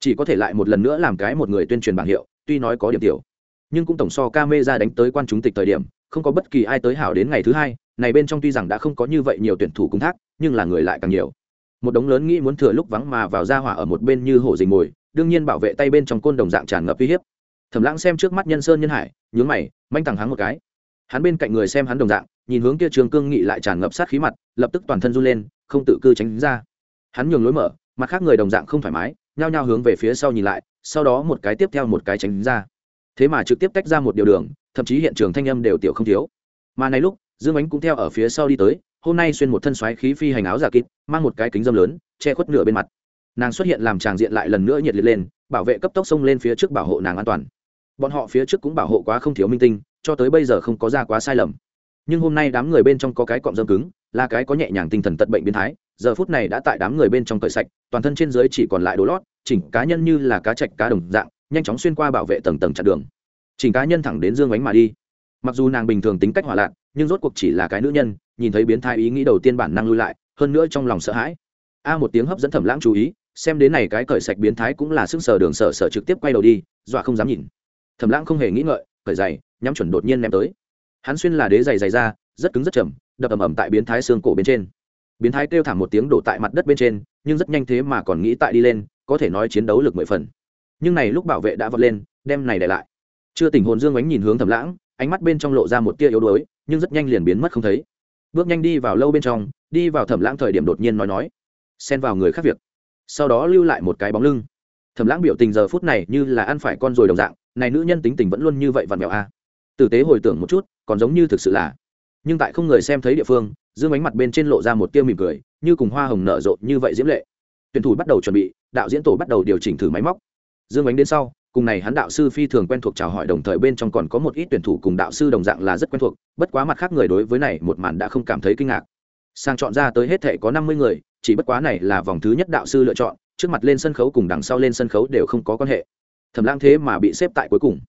Chỉ có thể lại một lần nữa làm cái một người tuyên truyền bảng hiệu, tuy nói có điểm tiểu, nhưng cũng tổng so ca mê ra đánh tới quan chúng tịch thời điểm, không có bất kỳ ai tới hảo đến ngày thứ hai, này bên trong tuy rằng đã không có như vậy nhiều tuyển thủ cung thác, nhưng là người lại càng nhiều. Một đống lớn nghĩ muốn thừa lúc vắng mà vào ra hỏa ở một bên như hổ dình mồi đương nhiên bảo vệ tay bên trong côn đồng dạng tràn ngập uy hiếp. Thẩm lãng xem trước mắt nhân sơn nhân hải, nhướng mày, manh thẳng hắn một cái. Hắn bên cạnh người xem hắn đồng dạng, nhìn hướng kia trường cương nghị lại tràn ngập sát khí mặt, lập tức toàn thân run lên, không tự cư tránh ra. Hắn nhường lối mở, mặt khác người đồng dạng không thoải mái, nhao nhao hướng về phía sau nhìn lại, sau đó một cái tiếp theo một cái tránh ra. Thế mà trực tiếp tách ra một điều đường, thậm chí hiện trường thanh âm đều tiểu không thiếu. Mà này lúc, dương ánh cũng theo ở phía sau đi tới, hôm nay xuyên một thân xoáy khí phi hành áo giả kịt, mang một cái kính dâm lớn, che khuất nửa bên mặt nàng xuất hiện làm tràng diện lại lần nữa nhiệt liệt lên, bảo vệ cấp tốc xông lên phía trước bảo hộ nàng an toàn. Bọn họ phía trước cũng bảo hộ quá không thiếu minh tinh, cho tới bây giờ không có ra quá sai lầm. Nhưng hôm nay đám người bên trong có cái cọng dâm cứng, là cái có nhẹ nhàng tinh thần tật bệnh biến thái, giờ phút này đã tại đám người bên trong cởi sạch, toàn thân trên dưới chỉ còn lại đồ lót, chỉnh cá nhân như là cá chạch cá đồng dạng, nhanh chóng xuyên qua bảo vệ tầng tầng chặn đường. Chỉnh cá nhân thẳng đến dương ánh mà đi. Mặc dù nàng bình thường tính cách hỏa lạc, nhưng rốt cuộc chỉ là cái nữ nhân, nhìn thấy biến thái ý nghĩ đầu tiên bản năng lui lại, hơn nữa trong lòng sợ hãi. A một tiếng hấp dẫn thẩm lãng chú ý xem đến này cái cởi sạch biến thái cũng là sững sờ đường sở sở trực tiếp quay đầu đi, dọa không dám nhìn. Thẩm lãng không hề nghĩ ngợi, cởi giày, nhắm chuẩn đột nhiên ném tới. Hắn xuyên là đế giày giày ra, rất cứng rất chậm, đập ầm ầm tại biến thái xương cổ bên trên. Biến thái kêu thảm một tiếng đổ tại mặt đất bên trên, nhưng rất nhanh thế mà còn nghĩ tại đi lên, có thể nói chiến đấu lực mười phần. Nhưng này lúc bảo vệ đã vọt lên, đem này để lại. Chưa tỉnh hồn dương ánh nhìn hướng thẩm lãng, ánh mắt bên trong lộ ra một tia yếu đuối, nhưng rất nhanh liền biến mất không thấy. Bước nhanh đi vào lâu bên trong, đi vào thẩm lãng thời điểm đột nhiên nói nói, xen vào người khác việc sau đó lưu lại một cái bóng lưng. Thẩm lãng biểu tình giờ phút này như là ăn phải con rồi đồng dạng, này nữ nhân tính tình vẫn luôn như vậy vặn vẹo a. À. Tử tế hồi tưởng một chút, còn giống như thực sự là. Nhưng tại không người xem thấy địa phương, dương ánh mặt bên trên lộ ra một tia mỉm cười, như cùng hoa hồng nở rộ như vậy diễm lệ. Tuyển thủ bắt đầu chuẩn bị, đạo diễn tổ bắt đầu điều chỉnh thử máy móc. Dương ánh đến sau, cùng này hắn đạo sư phi thường quen thuộc chào hỏi đồng thời bên trong còn có một ít tuyển thủ cùng đạo sư đồng dạng là rất quen thuộc, bất quá mặt khác người đối với này một màn đã không cảm thấy kinh ngạc sang chọn ra tới hết thể có năm mươi người, chỉ bất quá này là vòng thứ nhất đạo sư lựa chọn, trước mặt lên sân khấu cùng đằng sau lên sân khấu đều không có quan hệ. Thẩm lãng thế mà bị xếp tại cuối cùng.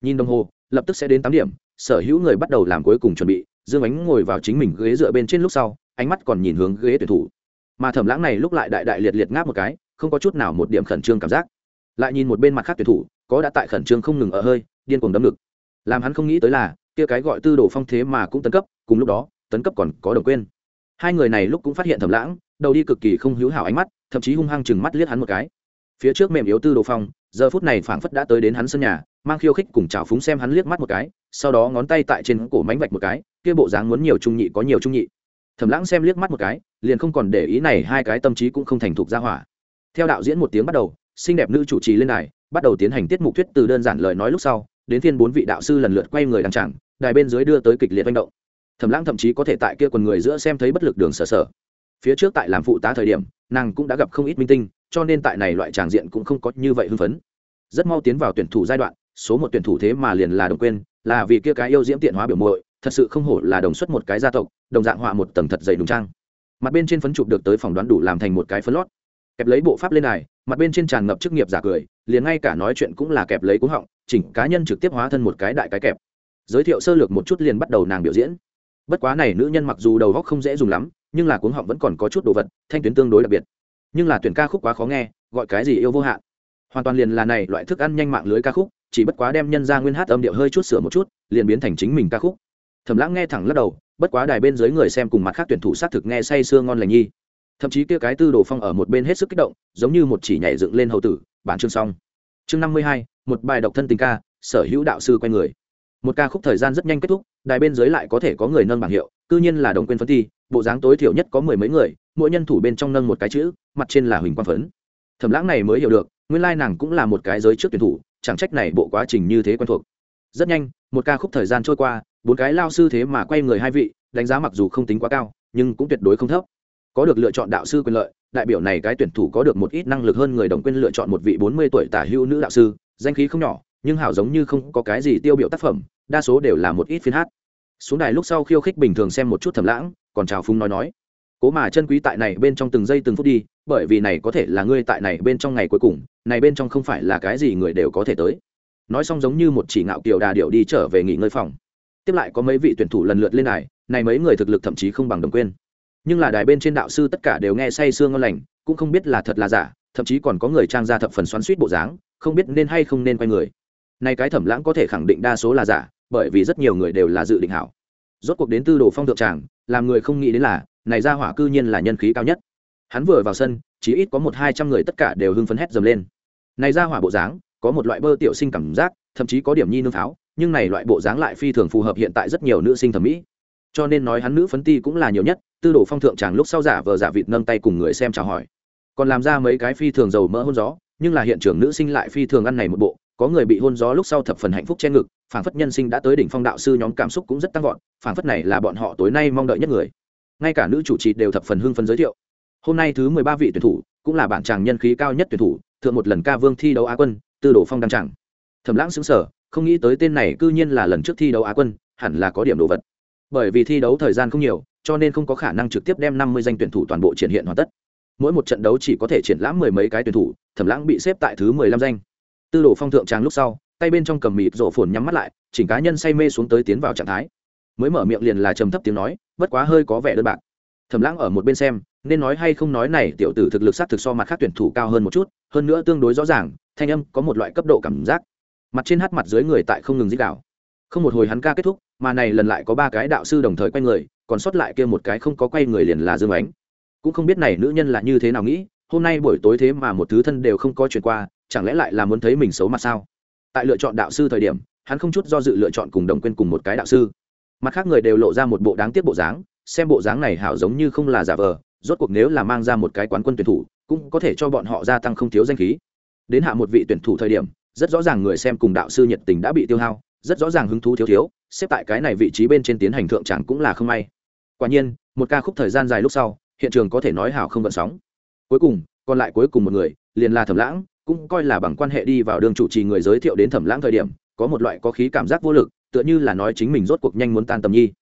Nhìn đồng hồ, lập tức sẽ đến tám điểm, sở hữu người bắt đầu làm cuối cùng chuẩn bị, dương ánh ngồi vào chính mình ghế dựa bên trên lúc sau, ánh mắt còn nhìn hướng ghế tuyển thủ. Mà thẩm lãng này lúc lại đại đại liệt liệt ngáp một cái, không có chút nào một điểm khẩn trương cảm giác. Lại nhìn một bên mặt khác tuyển thủ, có đã tại khẩn trương không ngừng ở hơi, điên cuồng đấm ngực. Làm hắn không nghĩ tới là, kia cái gọi tư đồ phong thế mà cũng tấn cấp, cùng lúc đó, tấn cấp còn có đồng quên hai người này lúc cũng phát hiện thẩm lãng, đầu đi cực kỳ không hữu hảo ánh mắt, thậm chí hung hăng chừng mắt liếc hắn một cái. Phía trước mềm yếu tư đồ phong, giờ phút này phảng phất đã tới đến hắn sân nhà, mang khiêu khích cùng chào phúng xem hắn liếc mắt một cái, sau đó ngón tay tại trên cổ mánh vạch một cái, kia bộ dáng muốn nhiều trung nhị có nhiều trung nhị. Thẩm lãng xem liếc mắt một cái, liền không còn để ý này, hai cái tâm trí cũng không thành thục ra hỏa. Theo đạo diễn một tiếng bắt đầu, xinh đẹp nữ chủ trì lên đài, bắt đầu tiến hành tiết mục thuyết từ đơn giản lời nói lúc sau, đến phiên bốn vị đạo sư lần lượt quay người đàn chẳng đài bên dưới đưa tới kịch liệt manh động thẩm lãng thậm chí có thể tại kia quần người giữa xem thấy bất lực đường sở sở. Phía trước tại làm phụ tá thời điểm, nàng cũng đã gặp không ít minh tinh, cho nên tại này loại tràng diện cũng không có như vậy hưng phấn. Rất mau tiến vào tuyển thủ giai đoạn, số một tuyển thủ thế mà liền là đồng quên, là vì kia cái yêu diễm tiện hóa biểu muội, thật sự không hổ là đồng xuất một cái gia tộc, đồng dạng họa một tầng thật dày đúng trang. Mặt bên trên phấn chụp được tới phỏng đoán đủ làm thành một cái phấn lót. Kẹp lấy bộ pháp lên này, mặt bên trên tràn ngập chức nghiệp giả cười, liền ngay cả nói chuyện cũng là kẹp lấy cúng họng, chỉnh cá nhân trực tiếp hóa thân một cái đại cái kẹp. Giới thiệu sơ lược một chút liền bắt đầu nàng biểu diễn bất quá này nữ nhân mặc dù đầu góc không dễ dùng lắm, nhưng là cuống họng vẫn còn có chút đồ vật, thanh tuyến tương đối đặc biệt. Nhưng là tuyển ca khúc quá khó nghe, gọi cái gì yêu vô hạn. Hoàn toàn liền là này loại thức ăn nhanh mạng lưới ca khúc, chỉ bất quá đem nhân ra nguyên hát âm điệu hơi chút sửa một chút, liền biến thành chính mình ca khúc. Thầm lãng nghe thẳng lắc đầu, bất quá đài bên dưới người xem cùng mặt khác tuyển thủ xác thực nghe say sưa ngon lành nhi. Thậm chí kia cái tư đồ phong ở một bên hết sức kích động, giống như một chỉ nhảy dựng lên hậu tử, bản chương xong. Chương năm mươi hai, một bài độc thân tình ca, sở hữu đạo sư quay người một ca khúc thời gian rất nhanh kết thúc, đài bên dưới lại có thể có người nâng bảng hiệu, cư nhiên là đồng quên phấn thi, bộ dáng tối thiểu nhất có mười mấy người, mỗi nhân thủ bên trong nâng một cái chữ, mặt trên là huỳnh quang phấn. Thẩm lãng này mới hiểu được, nguyên lai nàng cũng là một cái giới trước tuyển thủ, chẳng trách này bộ quá trình như thế quen thuộc. Rất nhanh, một ca khúc thời gian trôi qua, bốn cái lao sư thế mà quay người hai vị, đánh giá mặc dù không tính quá cao, nhưng cũng tuyệt đối không thấp. Có được lựa chọn đạo sư quyền lợi, đại biểu này cái tuyển thủ có được một ít năng lực hơn người đồng quên lựa chọn một vị bốn mươi tuổi tả hữu nữ đạo sư, danh khí không nhỏ nhưng hảo giống như không có cái gì tiêu biểu tác phẩm, đa số đều là một ít phiên hát. Xuống đài lúc sau khiêu khích bình thường xem một chút thầm lãng, còn chào phúng nói nói, cố mà chân quý tại này bên trong từng giây từng phút đi, bởi vì này có thể là ngươi tại này bên trong ngày cuối cùng, này bên trong không phải là cái gì người đều có thể tới. Nói xong giống như một chỉ ngạo kiều đà điệu đi trở về nghỉ ngơi phòng. Tiếp lại có mấy vị tuyển thủ lần lượt lên đài, này mấy người thực lực thậm chí không bằng đồng quên. Nhưng là đài bên trên đạo sư tất cả đều nghe say sương ngon lành, cũng không biết là thật là giả, thậm chí còn có người trang ra thập phần xoắn suýt bộ dáng, không biết nên hay không nên quay người này cái thẩm lãng có thể khẳng định đa số là giả, bởi vì rất nhiều người đều là dự định hảo. Rốt cuộc đến tư đồ phong thượng tràng, làm người không nghĩ đến là, này ra hỏa cư nhiên là nhân khí cao nhất. Hắn vừa vào sân chỉ ít có một hai trăm người tất cả đều hưng phấn hét dầm lên. Này ra hỏa bộ dáng, có một loại bơ tiểu sinh cảm giác, thậm chí có điểm nhi nương pháo nhưng này loại bộ dáng lại phi thường phù hợp hiện tại rất nhiều nữ sinh thẩm mỹ. Cho nên nói hắn nữ phấn ti cũng là nhiều nhất, tư đồ phong thượng tràng lúc sau giả vờ giả vịt nâng tay cùng người xem chào hỏi. Còn làm ra mấy cái phi thường giàu mỡ hôn gió, nhưng là hiện trường nữ sinh lại phi thường ăn này một bộ có người bị hôn gió lúc sau thập phần hạnh phúc che ngực, phảng phất nhân sinh đã tới đỉnh phong đạo sư nhóm cảm xúc cũng rất tăng vọt, phảng phất này là bọn họ tối nay mong đợi nhất người. Ngay cả nữ chủ trì đều thập phần hưng phấn giới thiệu. Hôm nay thứ mười ba vị tuyển thủ, cũng là bản chàng nhân khí cao nhất tuyển thủ, thượng một lần ca vương thi đấu á quân, tư đồ phong đăng tràng thẩm lãng xứng sở không nghĩ tới tên này cư nhiên là lần trước thi đấu á quân, hẳn là có điểm đồ vật. Bởi vì thi đấu thời gian không nhiều, cho nên không có khả năng trực tiếp đem năm mươi danh tuyển thủ toàn bộ triển hiện hoàn tất. Mỗi một trận đấu chỉ có thể triển lãm mười mấy cái tuyển thủ, thẩm lãng bị xếp tại thứ mười lăm danh tư đồ phong thượng tràng lúc sau, tay bên trong cầm mịt rổ phồn nhắm mắt lại, chỉnh cá nhân say mê xuống tới tiến vào trạng thái. Mới mở miệng liền là trầm thấp tiếng nói, bất quá hơi có vẻ đơn bạc. Thẩm lãng ở một bên xem, nên nói hay không nói này tiểu tử thực lực sát thực so mặt khác tuyển thủ cao hơn một chút, hơn nữa tương đối rõ ràng, thanh âm có một loại cấp độ cảm giác. Mặt trên hát mặt dưới người tại không ngừng dích đạo không một hồi hắn ca kết thúc, mà này lần lại có ba cái đạo sư đồng thời quay người, còn sót lại kia một cái không có quay người liền là dương ánh. Cũng không biết này nữ nhân là như thế nào nghĩ, hôm nay buổi tối thế mà một thứ thân đều không có chuyện qua chẳng lẽ lại là muốn thấy mình xấu mặt sao? Tại lựa chọn đạo sư thời điểm, hắn không chút do dự lựa chọn cùng đồng quên cùng một cái đạo sư. Mặt khác người đều lộ ra một bộ đáng tiếc bộ dáng, xem bộ dáng này hảo giống như không là giả vờ, rốt cuộc nếu là mang ra một cái quán quân tuyển thủ, cũng có thể cho bọn họ gia tăng không thiếu danh khí. Đến hạ một vị tuyển thủ thời điểm, rất rõ ràng người xem cùng đạo sư nhiệt tình đã bị tiêu hao, rất rõ ràng hứng thú thiếu thiếu, xếp tại cái này vị trí bên trên tiến hành thượng chẳng cũng là không may. Quả nhiên, một ca khúc thời gian dài lúc sau, hiện trường có thể nói hảo không gợn sóng. Cuối cùng, còn lại cuối cùng một người, liền là thẩm lãng cũng coi là bằng quan hệ đi vào đường chủ trì người giới thiệu đến thẩm lãng thời điểm, có một loại có khí cảm giác vô lực, tựa như là nói chính mình rốt cuộc nhanh muốn tan tầm nhi.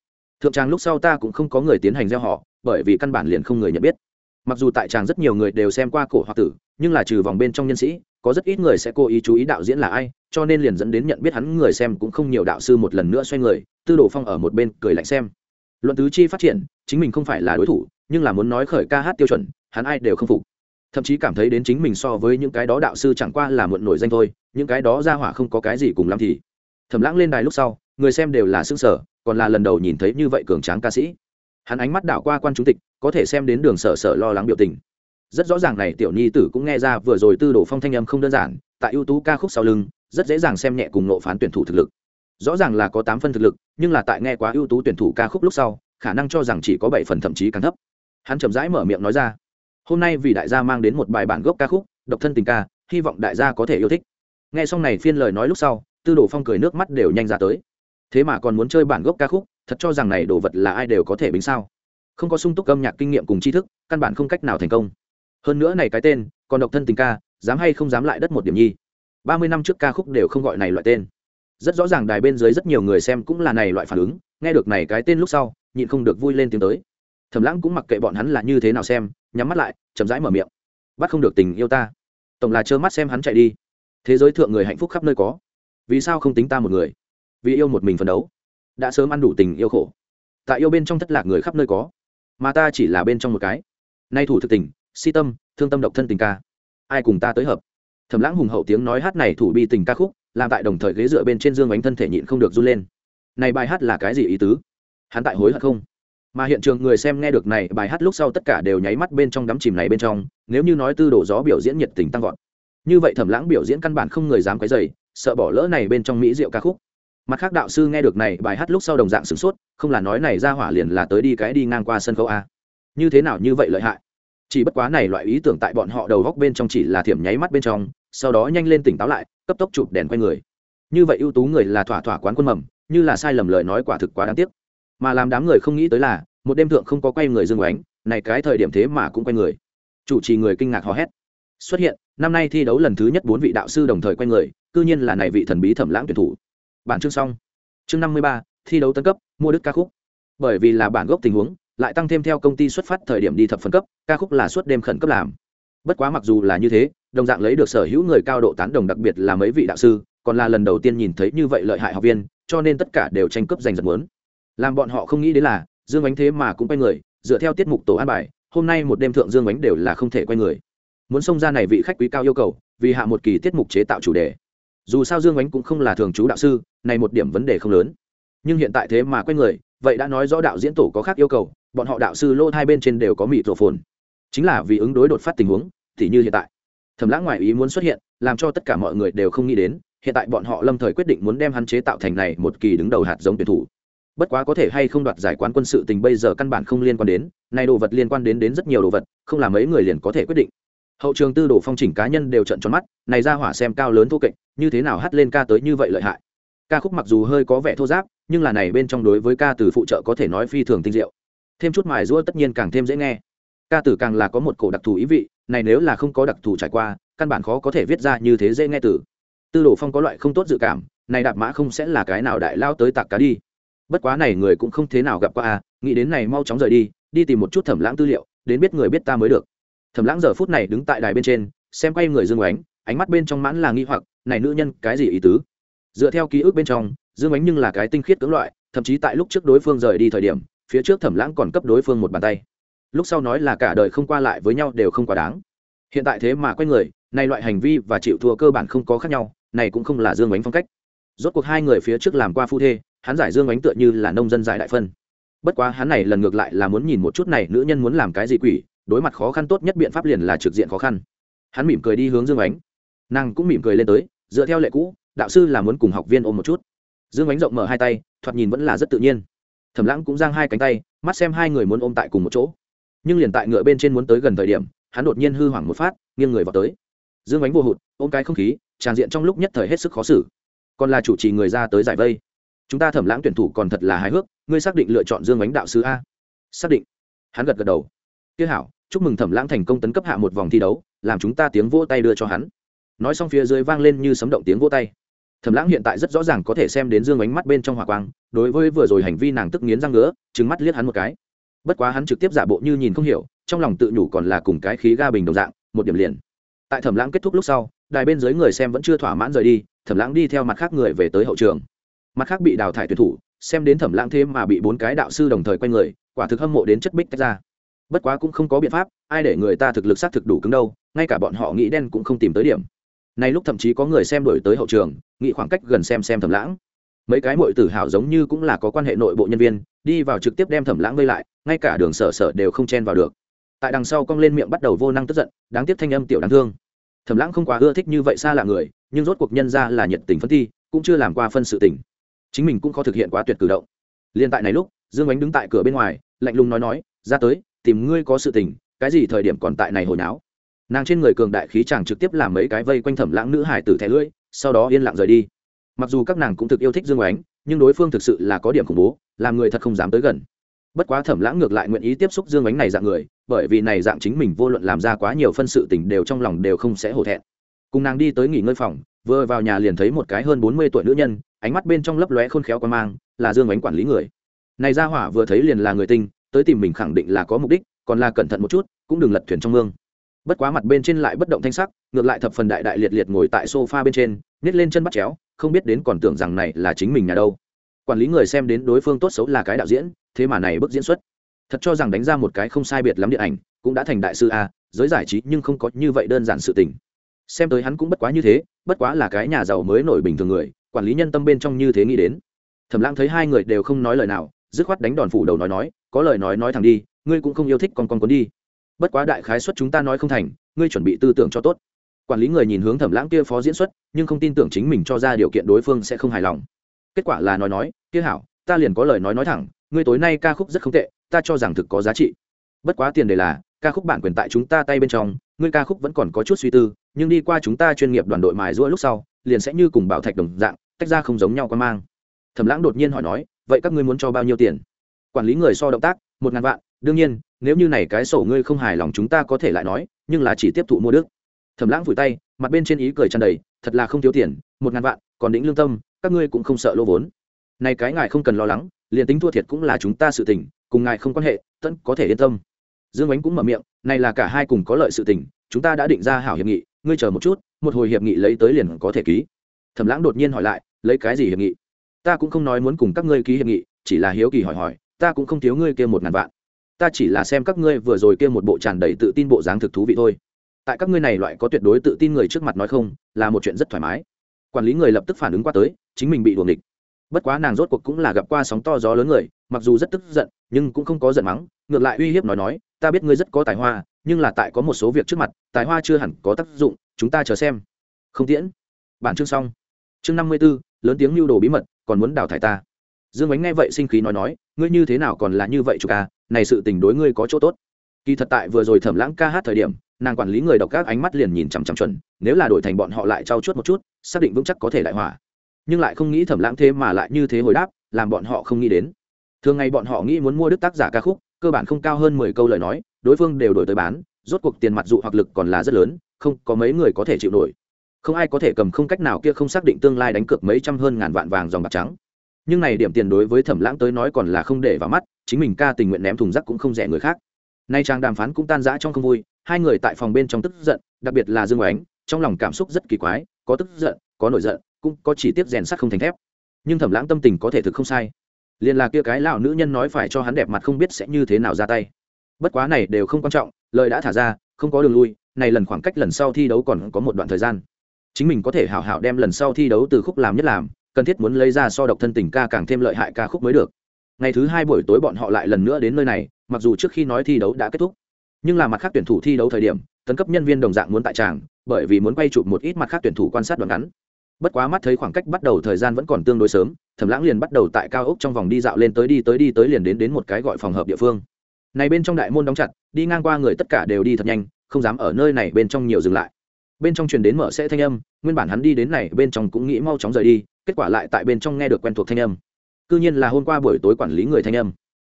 Thượng tràng lúc sau ta cũng không có người tiến hành gieo họ, bởi vì căn bản liền không người nhận biết. Mặc dù tại tràng rất nhiều người đều xem qua cổ hoặc tử, nhưng là trừ vòng bên trong nhân sĩ, có rất ít người sẽ cố ý chú ý đạo diễn là ai, cho nên liền dẫn đến nhận biết hắn người xem cũng không nhiều đạo sư một lần nữa xoay người, tư đồ phong ở một bên cười lạnh xem. Luận tứ chi phát triển, chính mình không phải là đối thủ, nhưng là muốn nói khởi ca hát tiêu chuẩn, hắn ai đều không phục thậm chí cảm thấy đến chính mình so với những cái đó đạo sư chẳng qua là muộn nổi danh thôi, những cái đó ra hỏa không có cái gì cùng lắm thì. Thẩm lãng lên đài lúc sau, người xem đều là xương sở còn là lần đầu nhìn thấy như vậy cường tráng ca sĩ. Hắn ánh mắt đảo qua quan chúng tịch, có thể xem đến đường sở sở lo lắng biểu tình. Rất rõ ràng này tiểu nhi tử cũng nghe ra vừa rồi tư đồ phong thanh âm không đơn giản, tại ưu tú ca khúc sau lưng, rất dễ dàng xem nhẹ cùng nộ phán tuyển thủ thực lực. Rõ ràng là có tám phân thực lực, nhưng là tại nghe quá ưu tú tuyển thủ ca khúc lúc sau, khả năng cho rằng chỉ có bảy phần thậm chí càng thấp. Hắn chậm rãi mở miệng nói ra hôm nay vì đại gia mang đến một bài bản gốc ca khúc, độc thân tình ca, hy vọng đại gia có thể yêu thích. Nghe xong này phiên lời nói lúc sau, tư đồ phong cười nước mắt đều nhanh ra tới. Thế mà còn muốn chơi bản gốc ca khúc, thật cho rằng này đồ vật là ai đều có thể bính sao? Không có sung túc âm nhạc kinh nghiệm cùng tri thức, căn bản không cách nào thành công. Hơn nữa này cái tên, còn độc thân tình ca, dám hay không dám lại đất một điểm nhi. Ba mươi năm trước ca khúc đều không gọi này loại tên. Rất rõ ràng đài bên dưới rất nhiều người xem cũng là này loại phản ứng, nghe được này cái tên lúc sau, nhịn không được vui lên tiếng tới. Thẩm lãng cũng mặc kệ bọn hắn là như thế nào xem nhắm mắt lại, chậm rãi mở miệng. Bắt không được tình yêu ta. Tổng là trơ mắt xem hắn chạy đi. Thế giới thượng người hạnh phúc khắp nơi có. Vì sao không tính ta một người? Vì yêu một mình phấn đấu. Đã sớm ăn đủ tình yêu khổ. Tại yêu bên trong thất lạc người khắp nơi có. Mà ta chỉ là bên trong một cái. Nay thủ thực tình, si tâm, thương tâm độc thân tình ca. Ai cùng ta tới hợp? Thầm lãng hùng hậu tiếng nói hát này thủ bi tình ca khúc, làm tại đồng thời ghế dựa bên trên dương bánh thân thể nhịn không được run lên. Này bài hát là cái gì ý tứ? Hắn tại hối hận không? Mà hiện trường người xem nghe được này bài hát lúc sau tất cả đều nháy mắt bên trong đắm chìm này bên trong, nếu như nói tư đồ gió biểu diễn nhiệt tình tăng vọt. Như vậy thẩm lãng biểu diễn căn bản không người dám quấy dày sợ bỏ lỡ này bên trong mỹ diệu ca khúc. Mặt khác đạo sư nghe được này bài hát lúc sau đồng dạng sửng sốt, không là nói này ra hỏa liền là tới đi cái đi ngang qua sân khấu a. Như thế nào như vậy lợi hại? Chỉ bất quá này loại ý tưởng tại bọn họ đầu góc bên trong chỉ là thiểm nháy mắt bên trong, sau đó nhanh lên tỉnh táo lại, cấp tốc chụp đèn quay người. Như vậy ưu tú người là thỏa thỏa quán quân mầm, như là sai lầm lời nói quả thực quá đáng tiếc mà làm đám người không nghĩ tới là, một đêm thượng không có quay người dương oánh, này cái thời điểm thế mà cũng quay người. Chủ trì người kinh ngạc hò hét. Xuất hiện, năm nay thi đấu lần thứ nhất bốn vị đạo sư đồng thời quay người, cư nhiên là này vị thần bí thẩm lãng tuyển thủ. Bản chương xong. Chương năm mươi ba, thi đấu tân cấp, mua đức ca khúc. Bởi vì là bản gốc tình huống, lại tăng thêm theo công ty xuất phát thời điểm đi thập phân cấp, ca khúc là suốt đêm khẩn cấp làm. Bất quá mặc dù là như thế, đồng dạng lấy được sở hữu người cao độ tán đồng đặc biệt là mấy vị đạo sư, còn là lần đầu tiên nhìn thấy như vậy lợi hại học viên, cho nên tất cả đều tranh cướp giành giật muốn làm bọn họ không nghĩ đến là, dương ánh thế mà cũng quay người, dựa theo tiết mục tổ an bài, hôm nay một đêm thượng dương ánh đều là không thể quay người. Muốn xông ra này vị khách quý cao yêu cầu, vì hạ một kỳ tiết mục chế tạo chủ đề. Dù sao dương ánh cũng không là thường trú đạo sư, này một điểm vấn đề không lớn. Nhưng hiện tại thế mà quay người, vậy đã nói rõ đạo diễn tổ có khác yêu cầu, bọn họ đạo sư lô hai bên trên đều có mịt rổ phồn. Chính là vì ứng đối đột phát tình huống, thì như hiện tại. Thẩm lãng ngoại ý muốn xuất hiện, làm cho tất cả mọi người đều không nghĩ đến, hiện tại bọn họ lâm thời quyết định muốn đem hắn chế tạo thành này một kỳ đứng đầu hạt giống tuyển thủ bất quá có thể hay không đoạt giải quán quân sự tình bây giờ căn bản không liên quan đến, nay đồ vật liên quan đến đến rất nhiều đồ vật, không là mấy người liền có thể quyết định. Hậu trường tư đồ phong chỉnh cá nhân đều trận tròn mắt, này ra hỏa xem cao lớn thô kệch, như thế nào hát lên ca tới như vậy lợi hại. Ca khúc mặc dù hơi có vẻ thô giáp, nhưng là này bên trong đối với ca từ phụ trợ có thể nói phi thường tinh diệu. Thêm chút mài rũa tất nhiên càng thêm dễ nghe. Ca từ càng là có một cổ đặc thù ý vị, này nếu là không có đặc thù trải qua, căn bản khó có thể viết ra như thế dễ nghe từ. Tư đồ phong có loại không tốt dự cảm, này đạp mã không sẽ là cái nào đại lao tới tạc cá đi bất quá này người cũng không thế nào gặp qua à nghĩ đến này mau chóng rời đi đi tìm một chút thẩm lãng tư liệu, đến biết người biết ta mới được. Thẩm lãng giờ phút này đứng tại đài bên trên, xem quay người dương oánh, ánh mắt bên trong mãn là nghi hoặc, này nữ nhân cái gì ý tứ? Dựa theo ký ức bên trong, dương oánh nhưng là cái tinh khiết cưỡng loại, thậm chí tại lúc trước đối phương rời đi thời điểm, phía trước thẩm lãng còn cấp đối phương một bàn tay. Lúc sau nói là cả đời không qua lại với nhau đều không quá đáng. Hiện tại thế mà quay người, này loại hành vi và chịu thua cơ bản không có khác nhau, này cũng không là dương oánh phong cách. Rốt cuộc hai người phía trước làm qua phu thê hắn giải dương ánh tựa như là nông dân giải đại phân. Bất quá hắn này lần ngược lại là muốn nhìn một chút này nữ nhân muốn làm cái gì quỷ, đối mặt khó khăn tốt nhất biện pháp liền là trực diện khó khăn. Hắn mỉm cười đi hướng dương ánh. Nàng cũng mỉm cười lên tới, dựa theo lệ cũ, đạo sư là muốn cùng học viên ôm một chút. Dương ánh rộng mở hai tay, thoạt nhìn vẫn là rất tự nhiên. Thẩm lãng cũng giang hai cánh tay, mắt xem hai người muốn ôm tại cùng một chỗ. Nhưng liền tại ngựa bên trên muốn tới gần thời điểm, hắn đột nhiên hư hoảng một phát, nghiêng người vào tới. Dương ánh vô hụt, ôm cái không khí, tràn diện trong lúc nhất thời hết sức khó xử. Còn là chủ trì người ra tới giải vây chúng ta thẩm lãng tuyển thủ còn thật là hài hước, ngươi xác định lựa chọn dương ánh đạo sứ a? Xác định. Hắn gật gật đầu. Tiếc hảo, chúc mừng thẩm lãng thành công tấn cấp hạ một vòng thi đấu, làm chúng ta tiếng vỗ tay đưa cho hắn. Nói xong phía dưới vang lên như sấm động tiếng vỗ tay. Thẩm lãng hiện tại rất rõ ràng có thể xem đến dương ánh mắt bên trong hỏa quang, đối với vừa rồi hành vi nàng tức nghiến răng ngứa trứng mắt liếc hắn một cái. Bất quá hắn trực tiếp giả bộ như nhìn không hiểu, trong lòng tự nhủ còn là cùng cái khí ga bình đồng dạng, một điểm liền. Tại thẩm lãng kết thúc lúc sau, đài bên dưới người xem vẫn chưa thỏa mãn rời đi, thẩm lãng đi theo mặt khác người về tới hậu trường mặt khác bị đào thải tuyển thủ, xem đến thẩm lãng thế mà bị bốn cái đạo sư đồng thời quay người, quả thực hâm mộ đến chất bích tách ra. Bất quá cũng không có biện pháp, ai để người ta thực lực xác thực đủ cứng đâu, ngay cả bọn họ nghĩ đen cũng không tìm tới điểm. Này lúc thậm chí có người xem đổi tới hậu trường, nghĩ khoảng cách gần xem xem thẩm lãng. Mấy cái mội tử hào giống như cũng là có quan hệ nội bộ nhân viên, đi vào trực tiếp đem thẩm lãng vây lại, ngay cả đường sở sở đều không chen vào được. Tại đằng sau cong lên miệng bắt đầu vô năng tức giận, đáng tiếc thanh âm tiểu đáng thương. Thẩm lãng không quá ưa thích như vậy xa lạ người, nhưng rốt cuộc nhân ra là nhiệt tình phân thi, cũng chưa làm qua phân sự tình chính mình cũng có thực hiện quá tuyệt cử động. Liên tại này lúc, dương ánh đứng tại cửa bên ngoài, lạnh lùng nói nói, ra tới, tìm ngươi có sự tình, cái gì thời điểm còn tại này hồi náo? Nàng trên người cường đại khí chàng trực tiếp làm mấy cái vây quanh thẩm lãng nữ hải tử thẻ lưỡi, sau đó yên lặng rời đi. Mặc dù các nàng cũng thực yêu thích dương ánh, nhưng đối phương thực sự là có điểm khủng bố, làm người thật không dám tới gần. Bất quá thẩm lãng ngược lại nguyện ý tiếp xúc dương ánh này dạng người, bởi vì này dạng chính mình vô luận làm ra quá nhiều phân sự tình đều trong lòng đều không sẽ hổ thẹn. Cùng nàng đi tới nghỉ ngơi phòng vừa vào nhà liền thấy một cái hơn bốn mươi tuổi nữ nhân, ánh mắt bên trong lấp lóe khôn khéo quan mang, là dương ánh quản lý người. Này ra hỏa vừa thấy liền là người tinh tới tìm mình khẳng định là có mục đích, còn là cẩn thận một chút, cũng đừng lật thuyền trong mương. Bất quá mặt bên trên lại bất động thanh sắc, ngược lại thập phần đại đại liệt liệt ngồi tại sofa bên trên nhét lên chân bắt chéo, không biết đến còn tưởng rằng này là chính mình nhà đâu. Quản lý người xem đến đối phương tốt xấu là cái đạo diễn, thế mà này bức diễn xuất. Thật cho rằng đánh ra một cái không sai biệt lắm điện ảnh, cũng đã thành đại sư a, giới giải trí nhưng không có như vậy đơn giản sự tình xem tới hắn cũng bất quá như thế, bất quá là cái nhà giàu mới nổi bình thường người, quản lý nhân tâm bên trong như thế nghĩ đến. Thẩm lãng thấy hai người đều không nói lời nào, dứt khoát đánh đòn phủ đầu nói nói, có lời nói nói thẳng đi, ngươi cũng không yêu thích con con cuốn đi. Bất quá đại khái xuất chúng ta nói không thành, ngươi chuẩn bị tư tưởng cho tốt. Quản lý người nhìn hướng thẩm lãng kia phó diễn xuất, nhưng không tin tưởng chính mình cho ra điều kiện đối phương sẽ không hài lòng. Kết quả là nói nói, kia hảo, ta liền có lời nói nói thẳng, ngươi tối nay ca khúc rất không tệ, ta cho rằng thực có giá trị. Bất quá tiền đề là, ca khúc bản quyền tại chúng ta tay bên trong, ngươi ca khúc vẫn còn có chút suy tư nhưng đi qua chúng ta chuyên nghiệp đoàn đội mài giũa lúc sau, liền sẽ như cùng bảo thạch đồng dạng, tách ra không giống nhau quan mang. Thẩm lãng đột nhiên hỏi nói, vậy các ngươi muốn cho bao nhiêu tiền? Quản lý người so động tác, một ngàn vạn, đương nhiên, nếu như này cái sổ ngươi không hài lòng chúng ta có thể lại nói, nhưng là chỉ tiếp thụ mua đức. Thẩm lãng vùi tay, mặt bên trên ý cười tràn đầy, thật là không thiếu tiền, một ngàn vạn, còn đỉnh lương tâm, các ngươi cũng không sợ lỗ vốn. Này cái ngài không cần lo lắng, liền tính thua thiệt cũng là chúng ta sự tình, cùng ngài không quan hệ, tận có thể yên tâm. Dương ánh cũng mở miệng, này là cả hai cùng có lợi sự tình, chúng ta đã định ra hảo hiệp nghị ngươi chờ một chút, một hồi hiệp nghị lấy tới liền có thể ký. Thẩm lãng đột nhiên hỏi lại, lấy cái gì hiệp nghị? Ta cũng không nói muốn cùng các ngươi ký hiệp nghị, chỉ là hiếu kỳ hỏi hỏi, ta cũng không thiếu ngươi kia một ngàn vạn. Ta chỉ là xem các ngươi vừa rồi kia một bộ tràn đầy tự tin bộ dáng thực thú vị thôi. Tại các ngươi này loại có tuyệt đối tự tin người trước mặt nói không, là một chuyện rất thoải mái. Quản lý người lập tức phản ứng qua tới, chính mình bị đuồng địch bất quá nàng rốt cuộc cũng là gặp qua sóng to gió lớn người, mặc dù rất tức giận, nhưng cũng không có giận mắng, ngược lại uy hiếp nói nói, ta biết ngươi rất có tài hoa nhưng là tại có một số việc trước mặt, tài hoa chưa hẳn có tác dụng, chúng ta chờ xem. Không tiễn. Bản chương xong. Chương năm mươi b ố lớn tiếng mưu đồ bí mật, còn muốn đào thải ta. Dương ánh nghe vậy sinh khí nói nói, ngươi như thế nào còn là như vậy chủ ca, này sự tình đối ngươi có chỗ tốt. Kỳ thật tại vừa rồi thẩm lãng ca hát thời điểm, nàng quản lý người đọc các ánh mắt liền nhìn chằm chằm chuẩn, nếu là đổi thành bọn họ lại trao chuốt một chút, xác định vững chắc có thể đại hỏa. Nhưng lại không nghĩ thẩm lãng thế mà lại như thế hồi đáp, làm bọn họ không nghĩ đến. Thường ngày bọn họ nghĩ muốn mua đức tác giả ca khúc, cơ bản không cao hơn mười câu lời nói đối phương đều đổi tới bán, rốt cuộc tiền mặt dụ hoặc lực còn là rất lớn, không có mấy người có thể chịu nổi. Không ai có thể cầm không cách nào kia không xác định tương lai đánh cược mấy trăm hơn ngàn vạn vàng dòng bạc trắng. Nhưng này điểm tiền đối với thẩm lãng tới nói còn là không để vào mắt, chính mình ca tình nguyện ném thùng rác cũng không rẻ người khác. Nay trang đàm phán cũng tan rã trong không vui, hai người tại phòng bên trong tức giận, đặc biệt là dương oánh, trong lòng cảm xúc rất kỳ quái, có tức giận, có nổi giận, cũng có chỉ tiết rèn sắt không thành thép. Nhưng thẩm lãng tâm tình có thể thực không sai. Liền là kia cái lão nữ nhân nói phải cho hắn đẹp mặt không biết sẽ như thế nào ra tay bất quá này đều không quan trọng, lời đã thả ra, không có đường lui, này lần khoảng cách lần sau thi đấu còn có một đoạn thời gian. Chính mình có thể hảo hảo đem lần sau thi đấu từ khúc làm nhất làm, cần thiết muốn lấy ra so độc thân tình ca càng thêm lợi hại ca khúc mới được. Ngày thứ hai buổi tối bọn họ lại lần nữa đến nơi này, mặc dù trước khi nói thi đấu đã kết thúc, nhưng là mặt khác tuyển thủ thi đấu thời điểm, tấn cấp nhân viên đồng dạng muốn tại tràng, bởi vì muốn quay chụp một ít mặt khác tuyển thủ quan sát đoạn ngắn. Bất quá mắt thấy khoảng cách bắt đầu thời gian vẫn còn tương đối sớm, thẩm lãng liền bắt đầu tại cao ốc trong vòng đi dạo lên tới đi tới đi tới liền đến đến một cái gọi phòng hợp địa phương này bên trong đại môn đóng chặt, đi ngang qua người tất cả đều đi thật nhanh, không dám ở nơi này bên trong nhiều dừng lại. Bên trong truyền đến mở sẽ thanh âm, nguyên bản hắn đi đến này bên trong cũng nghĩ mau chóng rời đi, kết quả lại tại bên trong nghe được quen thuộc thanh âm. Cư nhiên là hôm qua buổi tối quản lý người thanh âm.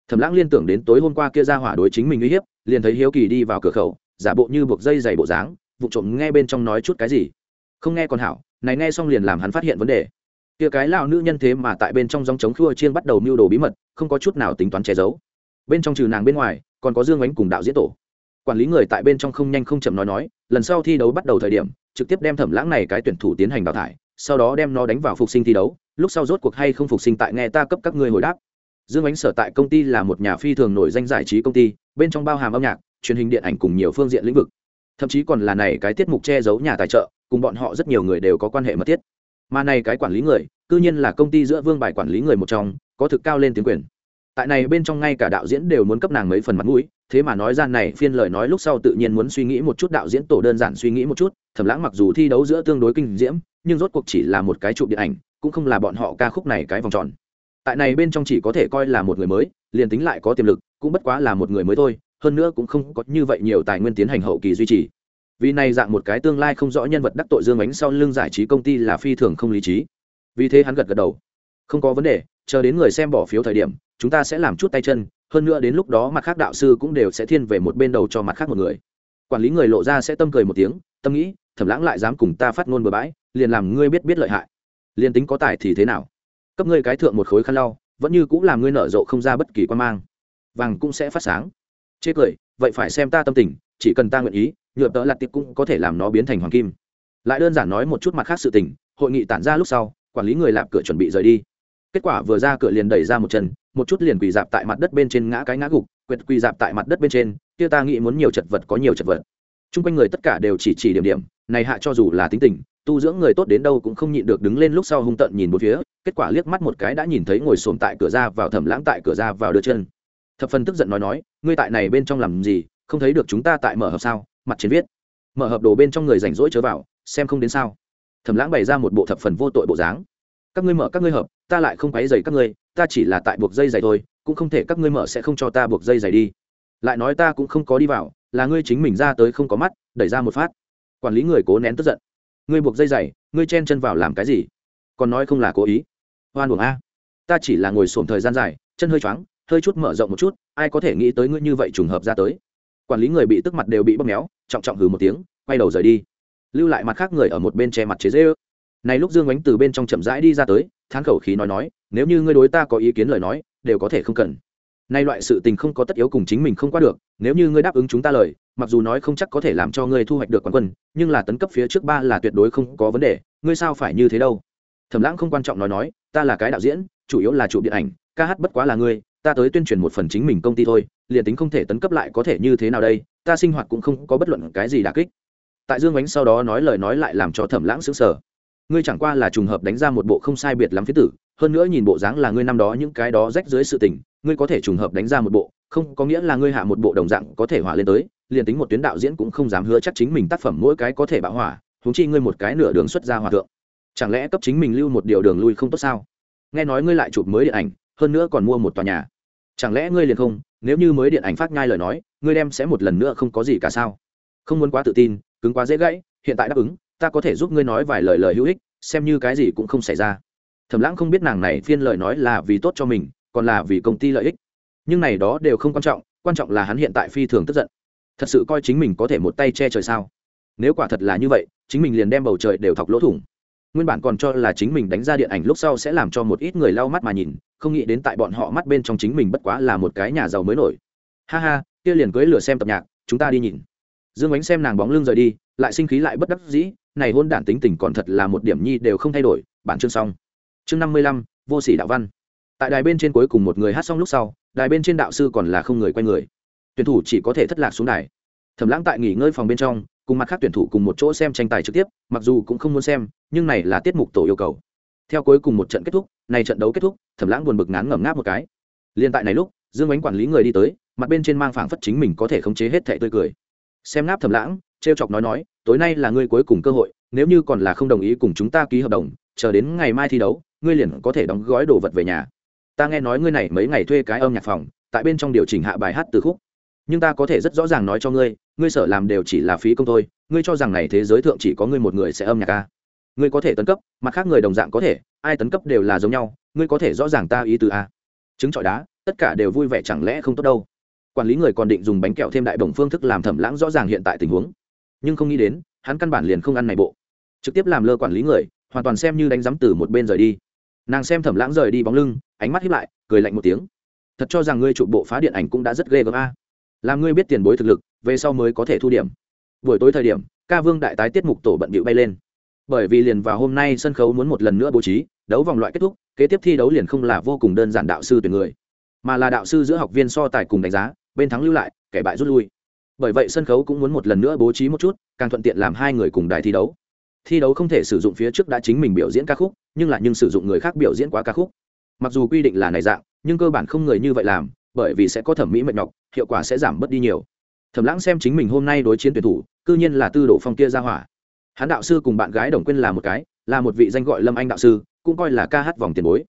Thẩm lãng liên tưởng đến tối hôm qua kia ra hỏa đối chính mình uy hiếp, liền thấy hiếu kỳ đi vào cửa khẩu, giả bộ như buộc dây dày bộ dáng, vụ trộm nghe bên trong nói chút cái gì. Không nghe còn hảo, này nghe xong liền làm hắn phát hiện vấn đề. Kia cái lão nữ nhân thế mà tại bên trong dòng chống khua chiên bắt đầu mưu đồ bí mật, không có chút nào tính toán che giấu bên trong trừ nàng bên ngoài, còn có dương ánh cùng đạo diễn tổ. Quản lý người tại bên trong không nhanh không chậm nói nói, lần sau thi đấu bắt đầu thời điểm, trực tiếp đem thẩm lãng này cái tuyển thủ tiến hành đào thải, sau đó đem nó đánh vào phục sinh thi đấu, lúc sau rốt cuộc hay không phục sinh tại nghe ta cấp các ngươi hồi đáp. Dương ánh sở tại công ty là một nhà phi thường nổi danh giải trí công ty, bên trong bao hàm âm nhạc, truyền hình điện ảnh cùng nhiều phương diện lĩnh vực. Thậm chí còn là này cái tiết mục che giấu nhà tài trợ, cùng bọn họ rất nhiều người đều có quan hệ mật thiết. Mà này cái quản lý người, cư nhiên là công ty giữa vương bài quản lý người một trong, có thực cao lên tiếng quyền tại này bên trong ngay cả đạo diễn đều muốn cấp nàng mấy phần mặt mũi, thế mà nói ra này phiên lời nói lúc sau tự nhiên muốn suy nghĩ một chút đạo diễn tổ đơn giản suy nghĩ một chút, thẩm lãng mặc dù thi đấu giữa tương đối kinh diễm, nhưng rốt cuộc chỉ là một cái chụp điện ảnh, cũng không là bọn họ ca khúc này cái vòng tròn. Tại này bên trong chỉ có thể coi là một người mới, liền tính lại có tiềm lực, cũng bất quá là một người mới thôi, hơn nữa cũng không có như vậy nhiều tài nguyên tiến hành hậu kỳ duy trì. Vì này dạng một cái tương lai không rõ nhân vật đắc tội dương ánh sau lưng giải trí công ty là phi thường không lý trí. Vì thế hắn gật gật đầu. Không có vấn đề chờ đến người xem bỏ phiếu thời điểm, chúng ta sẽ làm chút tay chân, hơn nữa đến lúc đó mặt khác đạo sư cũng đều sẽ thiên về một bên đầu cho mặt khác một người. Quản lý người lộ ra sẽ tâm cười một tiếng, tâm nghĩ, thẩm lãng lại dám cùng ta phát ngôn bừa bãi, liền làm ngươi biết biết lợi hại. Liền tính có tài thì thế nào? Cấp ngươi cái thượng một khối khăn lau, vẫn như cũng làm ngươi nở rộ không ra bất kỳ quan mang. Vàng cũng sẽ phát sáng. Chê cười, vậy phải xem ta tâm tình, chỉ cần ta nguyện ý nhựa tợ lặt tiệp cũng có thể làm nó biến thành hoàng kim. Lại đơn giản nói một chút mặt khác sự tình, hội nghị tản ra lúc sau, quản lý người lạp cửa chuẩn bị rời đi kết quả vừa ra cửa liền đẩy ra một chân, một chút liền quỳ dạp tại mặt đất bên trên ngã cái ngã gục quyệt quỳ dạp tại mặt đất bên trên, kia ta nghĩ muốn nhiều chật vật có nhiều chật vật. Chung quanh người tất cả đều chỉ chỉ điểm điểm, này hạ cho dù là tính tình, tu dưỡng người tốt đến đâu cũng không nhịn được đứng lên lúc sau hung tận nhìn một phía, kết quả liếc mắt một cái đã nhìn thấy ngồi xổm tại cửa ra vào thẩm lãng tại cửa ra vào đưa chân. Thập phần tức giận nói nói, ngươi tại này bên trong làm gì, không thấy được chúng ta tại mở hợp sao, mặt trên viết. Mở hợp đồ bên trong người rảnh rỗi chớ vào, xem không đến sao. Thẩm lãng bày ra một bộ thập phần vô tội bộ dáng các ngươi mở các ngươi hợp, ta lại không quấy dày các ngươi, ta chỉ là tại buộc dây dày thôi, cũng không thể các ngươi mở sẽ không cho ta buộc dây dày đi. Lại nói ta cũng không có đi vào, là ngươi chính mình ra tới không có mắt, đẩy ra một phát. Quản lý người cố nén tức giận. Ngươi buộc dây dày ngươi chen chân vào làm cái gì? Còn nói không là cố ý. Hoan buồng a. Ta chỉ là ngồi sổm thời gian dài, chân hơi choáng, hơi chút mở rộng một chút, ai có thể nghĩ tới ngươi như vậy trùng hợp ra tới. Quản lý người bị tức mặt đều bị bóp méo, trọng trọng hừ một tiếng, quay đầu rời đi. Lưu lại mặt khác người ở một bên che mặt chế dễ ước này lúc dương ánh từ bên trong chậm rãi đi ra tới, thán khẩu khí nói nói, nếu như ngươi đối ta có ý kiến lời nói, đều có thể không cần. Nay loại sự tình không có tất yếu cùng chính mình không qua được, nếu như ngươi đáp ứng chúng ta lời, mặc dù nói không chắc có thể làm cho ngươi thu hoạch được quán quân, nhưng là tấn cấp phía trước ba là tuyệt đối không có vấn đề, ngươi sao phải như thế đâu? Thẩm lãng không quan trọng nói nói, ta là cái đạo diễn, chủ yếu là chủ điện ảnh, ca hát bất quá là ngươi, ta tới tuyên truyền một phần chính mình công ty thôi, liền tính không thể tấn cấp lại có thể như thế nào đây, ta sinh hoạt cũng không có bất luận cái gì đà kích. Tại dương ánh sau đó nói lời nói lại làm cho thẩm lãng sững sờ ngươi chẳng qua là trùng hợp đánh ra một bộ không sai biệt lắm phía tử, hơn nữa nhìn bộ dáng là ngươi năm đó những cái đó rách dưới sự tình, ngươi có thể trùng hợp đánh ra một bộ, không có nghĩa là ngươi hạ một bộ đồng dạng có thể hỏa lên tới, liền tính một tuyến đạo diễn cũng không dám hứa chắc chính mình tác phẩm mỗi cái có thể bạo hỏa húng chi ngươi một cái nửa đường xuất ra hòa thượng. Chẳng lẽ cấp chính mình lưu một điều đường lui không tốt sao? Nghe nói ngươi lại chụp mới điện ảnh, hơn nữa còn mua một tòa nhà. Chẳng lẽ ngươi liền không, nếu như mới điện ảnh phát ngay lời nói, ngươi đem sẽ một lần nữa không có gì cả sao? Không muốn quá tự tin, cứng quá dễ gãy, hiện tại đáp ứng ta có thể giúp ngươi nói vài lời lời hữu ích, xem như cái gì cũng không xảy ra. Thẩm lãng không biết nàng này phiên lời nói là vì tốt cho mình, còn là vì công ty lợi ích. Nhưng này đó đều không quan trọng quan trọng là hắn hiện tại phi thường tức giận. Thật sự coi chính mình có thể một tay che trời sao? Nếu quả thật là như vậy, chính mình liền đem bầu trời đều thọc lỗ thủng. Nguyên bản còn cho là chính mình đánh ra điện ảnh lúc sau sẽ làm cho một ít người lau mắt mà nhìn, không nghĩ đến tại bọn họ mắt bên trong chính mình bất quá là một cái nhà giàu mới nổi. Ha ha, kia liền cưới lửa xem tập nhạc, chúng ta đi nhìn dương ánh xem nàng bóng lưng rời đi, lại sinh khí lại bất đắc dĩ, này hôn đản tính tình còn thật là một điểm nhi đều không thay đổi, bản chương xong. Chương năm mươi lăm, vô sĩ đạo văn. Tại đài bên trên cuối cùng một người hát xong lúc sau, đài bên trên đạo sư còn là không người quay người. Tuyển thủ chỉ có thể thất lạc xuống đài. Thẩm lãng tại nghỉ ngơi phòng bên trong, cùng mặt khác tuyển thủ cùng một chỗ xem tranh tài trực tiếp, mặc dù cũng không muốn xem, nhưng này là tiết mục tổ yêu cầu. Theo cuối cùng một trận kết thúc, này trận đấu kết thúc, thẩm lãng buồn bực ngán ngẩm ngáp một cái. Liên tại này lúc, dương ánh quản lý người đi tới, mặt bên trên mang phảng phất chính mình có thể khống chế hết thẻ tươi cười xem ngáp thầm lãng, trêu chọc nói nói, tối nay là ngươi cuối cùng cơ hội, nếu như còn là không đồng ý cùng chúng ta ký hợp đồng, chờ đến ngày mai thi đấu, ngươi liền có thể đóng gói đồ vật về nhà. Ta nghe nói ngươi này mấy ngày thuê cái âm nhạc phòng, tại bên trong điều chỉnh hạ bài hát từ khúc. Nhưng ta có thể rất rõ ràng nói cho ngươi ngươi sở làm đều chỉ là phí công thôi, ngươi cho rằng này thế giới thượng chỉ có ngươi một người sẽ âm nhạc ca ngươi có thể tấn cấp, mặt khác người đồng dạng có thể, ai tấn cấp đều là giống nhau, ngươi có thể rõ ràng ta ý từ a à? chứng trọi đá, tất cả đều vui vẻ chẳng lẽ không tốt đâu? Quản lý người còn định dùng bánh kẹo thêm đại bổng phương thức làm thẩm lãng rõ ràng hiện tại tình huống. Nhưng không nghĩ đến, hắn căn bản liền không ăn này bộ. Trực tiếp làm lơ quản lý người, hoàn toàn xem như đánh giám từ một bên rời đi. Nàng xem thẩm lãng rời đi bóng lưng, ánh mắt hiếp lại, cười lạnh một tiếng. Thật cho rằng ngươi chụp bộ phá điện ảnh cũng đã rất ghê gớm a. Làm ngươi biết tiền bối thực lực, về sau mới có thể thu điểm. Buổi tối thời điểm, ca vương đại tái tiết mục tổ bận bịu bay lên. Bởi vì liền vào hôm nay sân khấu muốn một lần nữa bố trí, đấu vòng loại kết thúc, kế tiếp thi đấu liền không là vô cùng đơn giản đạo sư tuyển người, mà là đạo sư giữa học viên so tài cùng đánh giá bên thắng lưu lại, kẻ bại rút lui. Bởi vậy sân khấu cũng muốn một lần nữa bố trí một chút, càng thuận tiện làm hai người cùng đài thi đấu. Thi đấu không thể sử dụng phía trước đã chính mình biểu diễn ca khúc, nhưng là nhưng sử dụng người khác biểu diễn quá ca khúc. Mặc dù quy định là này dạng, nhưng cơ bản không người như vậy làm, bởi vì sẽ có thẩm mỹ mệt nhọc, hiệu quả sẽ giảm bớt đi nhiều. Thẩm lãng xem chính mình hôm nay đối chiến tuyển thủ, cư nhiên là tư đồ phong kia ra hỏa. Hắn đạo sư cùng bạn gái đồng quyên là một cái, là một vị danh gọi lâm anh đạo sư, cũng coi là ca hát vòng tiền bối.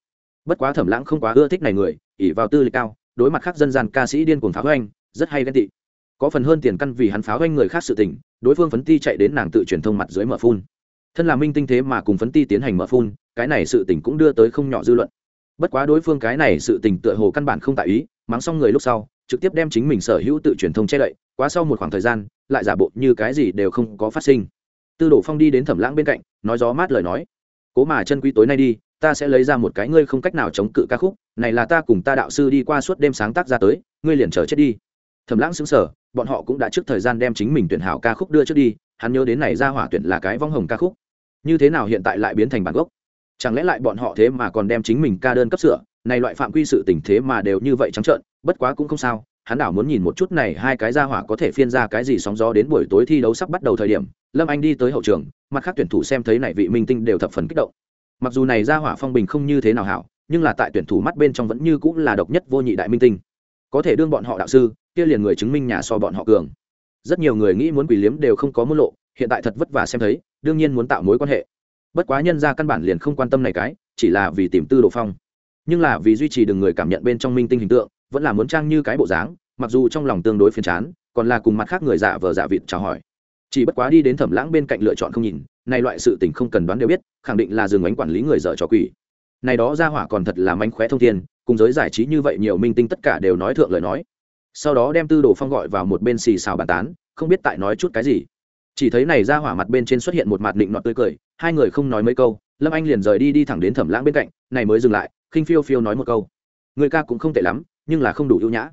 Bất quá thẩm lãng không quá ưa thích này người ỉ vào tư lịch cao đối mặt khác dân gian ca sĩ điên cuồng pháo hoanh rất hay ghen tị. Có phần hơn tiền căn vì hắn pháo hoanh người khác sự tình, đối phương phấn ti chạy đến nàng tự truyền thông mặt dưới mở phun. Thân là minh tinh thế mà cùng phấn ti tiến hành mở phun, cái này sự tình cũng đưa tới không nhỏ dư luận. Bất quá đối phương cái này sự tình tựa hồ căn bản không tại ý, mắng xong người lúc sau, trực tiếp đem chính mình sở hữu tự truyền thông che đậy, quá sau một khoảng thời gian, lại giả bộ như cái gì đều không có phát sinh. Tư đồ phong đi đến thẩm lãng bên cạnh, nói gió mát lời nói. Cố mà chân quý tối nay đi ta sẽ lấy ra một cái ngươi không cách nào chống cự ca khúc, này là ta cùng ta đạo sư đi qua suốt đêm sáng tác ra tới, ngươi liền chờ chết đi. Thẩm lãng xứng sở bọn họ cũng đã trước thời gian đem chính mình tuyển hảo ca khúc đưa trước đi, hắn nhớ đến này ra hỏa tuyển là cái vong hồng ca khúc. Như thế nào hiện tại lại biến thành bản gốc? Chẳng lẽ lại bọn họ thế mà còn đem chính mình ca đơn cấp sửa, này loại phạm quy sự tình thế mà đều như vậy trắng trợn, bất quá cũng không sao, hắn đảo muốn nhìn một chút này hai cái ra hỏa có thể phiên ra cái gì sóng gió đến buổi tối thi đấu sắp bắt đầu thời điểm, lâm anh đi tới hậu trường, mặt khác tuyển thủ xem thấy này vị minh tinh đều thập phần kích động mặc dù này ra hỏa phong bình không như thế nào hảo, nhưng là tại tuyển thủ mắt bên trong vẫn như cũng là độc nhất vô nhị đại minh tinh. Có thể đương bọn họ đạo sư, kia liền người chứng minh nhà so bọn họ cường. Rất nhiều người nghĩ muốn quỷ liếm đều không có môn lộ, hiện tại thật vất vả xem thấy, đương nhiên muốn tạo mối quan hệ. Bất quá nhân ra căn bản liền không quan tâm này cái, chỉ là vì tìm tư đồ phong. Nhưng là vì duy trì được người cảm nhận bên trong minh tinh hình tượng, vẫn là muốn trang như cái bộ dáng, mặc dù trong lòng tương đối phiền chán, còn là cùng mặt khác người giả vờ giả vịt chào hỏi. Chỉ bất quá đi đến thẩm lãng bên cạnh lựa chọn không nhìn này loại sự tình không cần đoán đều biết, khẳng định là dừng ánh quản lý người dở trò quỷ. Này đó ra hỏa còn thật là mánh khóe thông thiên, cùng giới giải trí như vậy nhiều minh tinh tất cả đều nói thượng lời nói. Sau đó đem tư đồ phong gọi vào một bên xì xào bàn tán, không biết tại nói chút cái gì. Chỉ thấy này ra hỏa mặt bên trên xuất hiện một mặt định nọt tươi cười, hai người không nói mấy câu, lâm anh liền rời đi đi thẳng đến thẩm lãng bên cạnh, này mới dừng lại, khinh phiêu phiêu nói một câu. Người ca cũng không tệ lắm, nhưng là không đủ ưu nhã.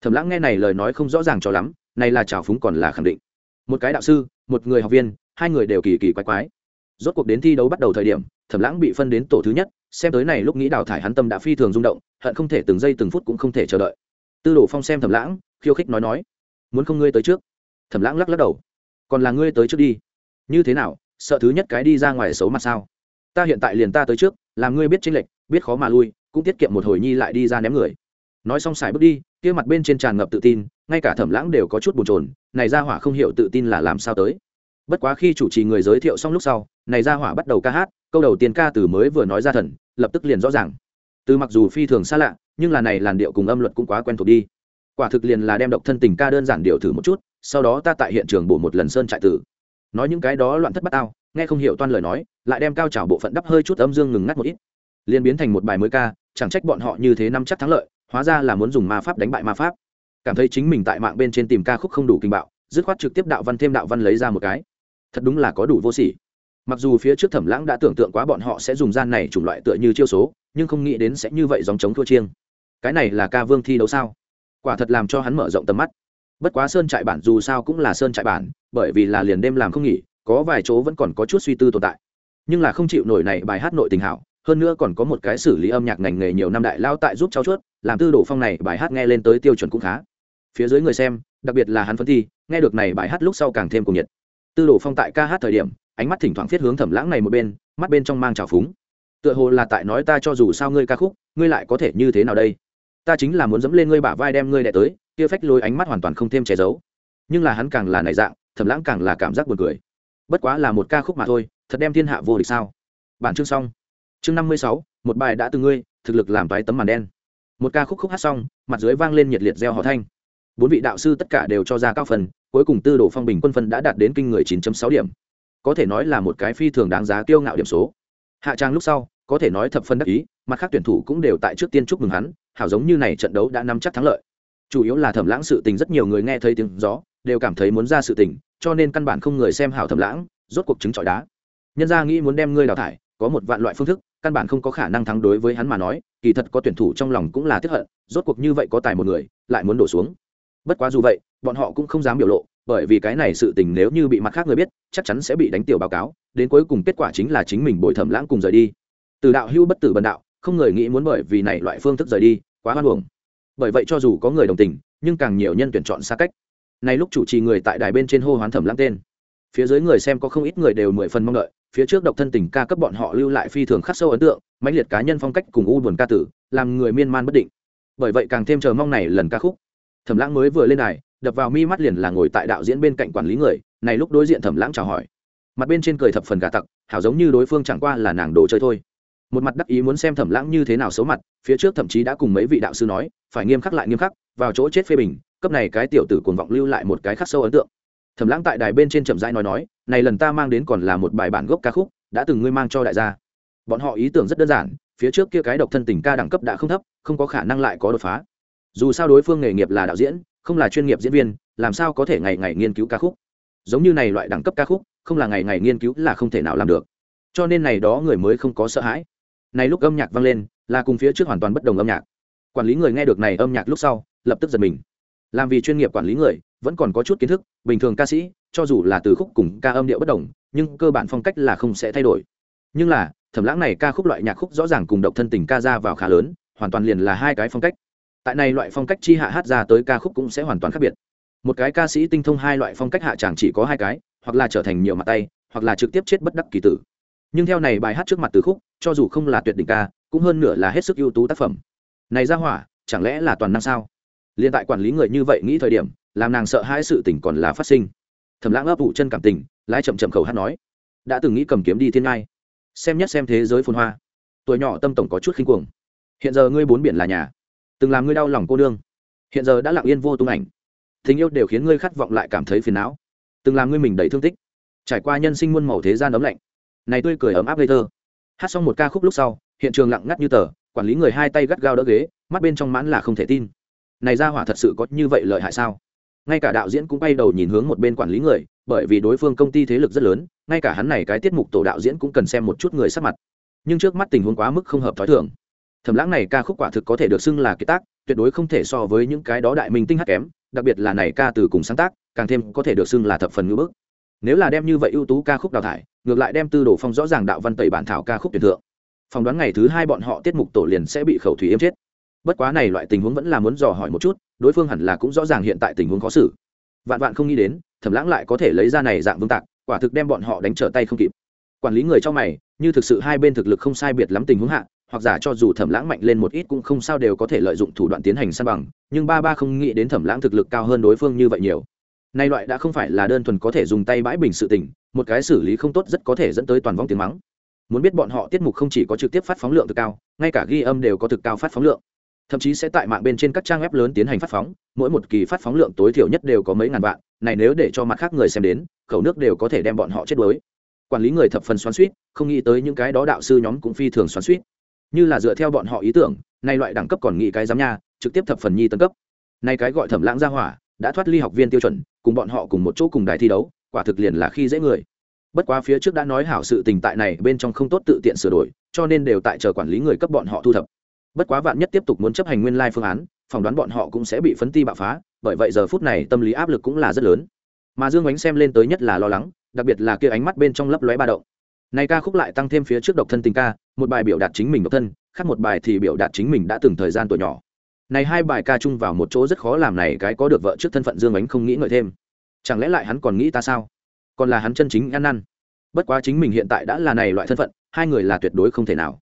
Thẩm lãng nghe này lời nói không rõ ràng cho lắm, này là trào phúng còn là khẳng định. Một cái đạo sư, một người học viên hai người đều kỳ kỳ quái quái. Rốt cuộc đến thi đấu bắt đầu thời điểm, thẩm lãng bị phân đến tổ thứ nhất, xem tới này lúc nghĩ đào thải hắn tâm đã phi thường rung động, hận không thể từng giây từng phút cũng không thể chờ đợi. Tư đồ phong xem thẩm lãng, khiêu khích nói nói, muốn không ngươi tới trước? Thẩm lãng lắc lắc đầu, còn là ngươi tới trước đi. Như thế nào, sợ thứ nhất cái đi ra ngoài xấu mặt sao? Ta hiện tại liền ta tới trước, làm ngươi biết chính lệch, biết khó mà lui, cũng tiết kiệm một hồi nhi lại đi ra ném người. Nói xong xài bước đi, kia mặt bên trên tràn ngập tự tin, ngay cả thẩm lãng đều có chút bồn chồn, này ra hỏa không hiểu tự tin là làm sao tới bất quá khi chủ trì người giới thiệu xong lúc sau, này ra hỏa bắt đầu ca hát, câu đầu tiên ca từ mới vừa nói ra thần, lập tức liền rõ ràng. Từ mặc dù phi thường xa lạ, nhưng là này làn điệu cùng âm luật cũng quá quen thuộc đi. Quả thực liền là đem độc thân tình ca đơn giản điệu thử một chút, sau đó ta tại hiện trường bổ một lần sơn trại tử. Nói những cái đó loạn thất bát ao nghe không hiểu toan lời nói, lại đem cao trào bộ phận đắp hơi chút âm dương ngừng ngắt một ít. Liền biến thành một bài mới ca, chẳng trách bọn họ như thế năm chắc thắng lợi, hóa ra là muốn dùng ma pháp đánh bại ma pháp. Cảm thấy chính mình tại mạng bên trên tìm ca khúc không đủ kinh bạo, dứt khoát trực tiếp đạo văn thêm đạo văn lấy ra một cái thật đúng là có đủ vô sỉ. Mặc dù phía trước thẩm lãng đã tưởng tượng quá bọn họ sẽ dùng gian này chủng loại tựa như chiêu số, nhưng không nghĩ đến sẽ như vậy dòng chống thua chiêng. Cái này là ca vương thi đấu sao? Quả thật làm cho hắn mở rộng tầm mắt. Bất quá sơn trại bản dù sao cũng là sơn trại bản, bởi vì là liền đêm làm không nghỉ, có vài chỗ vẫn còn có chút suy tư tồn tại. Nhưng là không chịu nổi này bài hát nội tình hảo, hơn nữa còn có một cái xử lý âm nhạc ngành nghề nhiều năm đại lao tại giúp cháu chuốt, làm tư đồ phong này bài hát nghe lên tới tiêu chuẩn cũng khá. Phía dưới người xem, đặc biệt là hắn phân thi, nghe được này bài hát lúc sau càng thêm cuồng nhiệt tư đồ phong tại ca hát thời điểm, ánh mắt thỉnh thoảng thiết hướng thẩm lãng này một bên, mắt bên trong mang trào phúng. Tựa hồ là tại nói ta cho dù sao ngươi ca khúc, ngươi lại có thể như thế nào đây? Ta chính là muốn dẫm lên ngươi bả vai đem ngươi đẻ tới, kia phách lôi ánh mắt hoàn toàn không thêm che giấu. Nhưng là hắn càng là này dạng, thẩm lãng càng là cảm giác buồn cười. Bất quá là một ca khúc mà thôi, thật đem thiên hạ vô địch sao? Bản chương xong. Chương năm mươi sáu, một bài đã từ ngươi, thực lực làm toái tấm màn đen. Một ca khúc khúc hát xong, mặt dưới vang lên nhiệt liệt reo họ thanh bốn vị đạo sư tất cả đều cho ra cao phần, cuối cùng tư đồ phong bình quân phân đã đạt đến kinh người 9.6 điểm. Có thể nói là một cái phi thường đáng giá kiêu ngạo điểm số. Hạ trang lúc sau, có thể nói thập phân đắc ý, mặt khác tuyển thủ cũng đều tại trước tiên chúc mừng hắn, hảo giống như này trận đấu đã nắm chắc thắng lợi. Chủ yếu là thẩm lãng sự tình rất nhiều người nghe thấy tiếng gió, đều cảm thấy muốn ra sự tình, cho nên căn bản không người xem hảo thẩm lãng, rốt cuộc chứng trọi đá. Nhân gia nghĩ muốn đem ngươi đào thải, có một vạn loại phương thức, căn bản không có khả năng thắng đối với hắn mà nói, kỳ thật có tuyển thủ trong lòng cũng là tiếp hận, rốt cuộc như vậy có tài một người, lại muốn đổ xuống bất quá dù vậy, bọn họ cũng không dám biểu lộ, bởi vì cái này sự tình nếu như bị mặt khác người biết, chắc chắn sẽ bị đánh tiểu báo cáo, đến cuối cùng kết quả chính là chính mình bồi thẩm lãng cùng rời đi. Từ đạo hưu bất tử bần đạo, không người nghĩ muốn bởi vì này loại phương thức rời đi, quá hoan hồng bởi vậy cho dù có người đồng tình, nhưng càng nhiều nhân tuyển chọn xa cách. Này lúc chủ trì người tại đài bên trên hô hoán thẩm lãng tên. Phía dưới người xem có không ít người đều mười phần mong đợi, phía trước độc thân tình ca cấp bọn họ lưu lại phi thường khắc sâu ấn tượng, mãnh liệt cá nhân phong cách cùng u buồn ca tử, làm người miên man bất định. Bởi vậy càng thêm chờ mong này lần ca khúc thẩm lãng mới vừa lên đài, đập vào mi mắt liền là ngồi tại đạo diễn bên cạnh quản lý người, này lúc đối diện thẩm lãng chào hỏi. Mặt bên trên cười thập phần gà tặc, hảo giống như đối phương chẳng qua là nàng đồ chơi thôi. Một mặt đắc ý muốn xem thẩm lãng như thế nào xấu mặt, phía trước thậm chí đã cùng mấy vị đạo sư nói, phải nghiêm khắc lại nghiêm khắc, vào chỗ chết phê bình, cấp này cái tiểu tử cuồng vọng lưu lại một cái khắc sâu ấn tượng. Thẩm lãng tại đài bên trên chậm rãi nói nói, này lần ta mang đến còn là một bài bản gốc ca khúc, đã từng ngươi mang cho đại gia. Bọn họ ý tưởng rất đơn giản, phía trước kia cái độc thân tình ca đẳng cấp đã không thấp, không có khả năng lại có đột phá dù sao đối phương nghề nghiệp là đạo diễn, không là chuyên nghiệp diễn viên, làm sao có thể ngày ngày nghiên cứu ca khúc? Giống như này loại đẳng cấp ca khúc, không là ngày ngày nghiên cứu là không thể nào làm được. Cho nên này đó người mới không có sợ hãi. Này lúc âm nhạc vang lên, là cùng phía trước hoàn toàn bất đồng âm nhạc. Quản lý người nghe được này âm nhạc lúc sau, lập tức giật mình. Làm vì chuyên nghiệp quản lý người, vẫn còn có chút kiến thức, bình thường ca sĩ, cho dù là từ khúc cùng ca âm điệu bất đồng, nhưng cơ bản phong cách là không sẽ thay đổi. Nhưng là, thẩm lãng này ca khúc loại nhạc khúc rõ ràng cùng độc thân tình ca ra vào khá lớn, hoàn toàn liền là hai cái phong cách tại này loại phong cách chi hạ hát ra tới ca khúc cũng sẽ hoàn toàn khác biệt. Một cái ca sĩ tinh thông hai loại phong cách hạ chẳng chỉ có hai cái, hoặc là trở thành nhiều mặt tay, hoặc là trực tiếp chết bất đắc kỳ tử. Nhưng theo này bài hát trước mặt từ khúc, cho dù không là tuyệt đỉnh ca, cũng hơn nửa là hết sức ưu tú tác phẩm. Này ra hỏa, chẳng lẽ là toàn năng sao? Liên tại quản lý người như vậy nghĩ thời điểm, làm nàng sợ hai sự tình còn là phát sinh. Thầm lãng ấp ủ chân cảm tình, lái chậm chậm khẩu hát nói, đã từng nghĩ cầm kiếm đi thiên ngai, xem nhất xem thế giới phồn hoa. Tuổi nhỏ tâm tổng có chút khinh cuồng. Hiện giờ ngươi bốn biển là nhà từng làm ngươi đau lòng cô nương. Hiện giờ đã lặng yên vô tung ảnh. Tình yêu đều khiến ngươi khát vọng lại cảm thấy phiền não. Từng làm ngươi mình đầy thương tích. Trải qua nhân sinh muôn màu thế gian ấm lạnh. Này tươi cười ấm áp ngây thơ. Hát xong một ca khúc lúc sau, hiện trường lặng ngắt như tờ, quản lý người hai tay gắt gao đỡ ghế, mắt bên trong mãn là không thể tin. Này ra hỏa thật sự có như vậy lợi hại sao? Ngay cả đạo diễn cũng bay đầu nhìn hướng một bên quản lý người, bởi vì đối phương công ty thế lực rất lớn, ngay cả hắn này cái tiết mục tổ đạo diễn cũng cần xem một chút người sắc mặt. Nhưng trước mắt tình huống quá mức không hợp t h ó i thường thẩm lãng này ca khúc quả thực có thể được xưng là kiệt tác, tuyệt đối không thể so với những cái đó đại minh tinh hát kém, đặc biệt là này ca từ cùng sáng tác, càng thêm có thể được xưng là thập phần ngữ bức. Nếu là đem như vậy ưu tú ca khúc đào thải, ngược lại đem tư đồ phong rõ ràng đạo văn tẩy bản thảo ca khúc tuyển thượng. Phỏng đoán ngày thứ hai bọn họ tiết mục tổ liền sẽ bị khẩu thủy yếm chết. Bất quá này loại tình huống vẫn là muốn dò hỏi một chút, đối phương hẳn là cũng rõ ràng hiện tại tình huống khó xử. Vạn vạn không nghĩ đến, thẩm lãng lại có thể lấy ra này dạng vương tạc, quả thực đem bọn họ đánh trở tay không kịp. Quản lý người cho mày, như thực sự hai bên thực lực không sai biệt lắm tình huống hạ hoặc giả cho dù thẩm lãng mạnh lên một ít cũng không sao đều có thể lợi dụng thủ đoạn tiến hành san bằng, nhưng ba ba không nghĩ đến thẩm lãng thực lực cao hơn đối phương như vậy nhiều. Nay loại đã không phải là đơn thuần có thể dùng tay bãi bình sự tình, một cái xử lý không tốt rất có thể dẫn tới toàn vong tiếng mắng. Muốn biết bọn họ tiết mục không chỉ có trực tiếp phát phóng lượng thực cao, ngay cả ghi âm đều có thực cao phát phóng lượng. Thậm chí sẽ tại mạng bên trên các trang web lớn tiến hành phát phóng, mỗi một kỳ phát phóng lượng tối thiểu nhất đều có mấy ngàn vạn, này nếu để cho mặt khác người xem đến, khẩu nước đều có thể đem bọn họ chết đuối. Quản lý người thập phần xoắn suýt không nghĩ tới những cái đó đạo sư nhóm cũng phi thường xoắn suýt như là dựa theo bọn họ ý tưởng, nay loại đẳng cấp còn nghĩ cái giám nha, trực tiếp thập phần nhi tân cấp. Nay cái gọi thẩm lãng gia hỏa, đã thoát ly học viên tiêu chuẩn, cùng bọn họ cùng một chỗ cùng đài thi đấu, quả thực liền là khi dễ người. Bất quá phía trước đã nói hảo sự tình tại này bên trong không tốt tự tiện sửa đổi, cho nên đều tại chờ quản lý người cấp bọn họ thu thập. Bất quá vạn nhất tiếp tục muốn chấp hành nguyên lai phương án, phỏng đoán bọn họ cũng sẽ bị phấn ti bạo phá, bởi vậy giờ phút này tâm lý áp lực cũng là rất lớn. Mà dương ánh xem lên tới nhất là lo lắng, đặc biệt là kia ánh mắt bên trong lấp lóe ba động này ca khúc lại tăng thêm phía trước độc thân tình ca, một bài biểu đạt chính mình độc thân, khác một bài thì biểu đạt chính mình đã từng thời gian tuổi nhỏ. Này hai bài ca chung vào một chỗ rất khó làm này cái có được vợ trước thân phận dương ánh không nghĩ ngợi thêm. Chẳng lẽ lại hắn còn nghĩ ta sao? Còn là hắn chân chính ăn năn. Bất quá chính mình hiện tại đã là này loại thân phận, hai người là tuyệt đối không thể nào.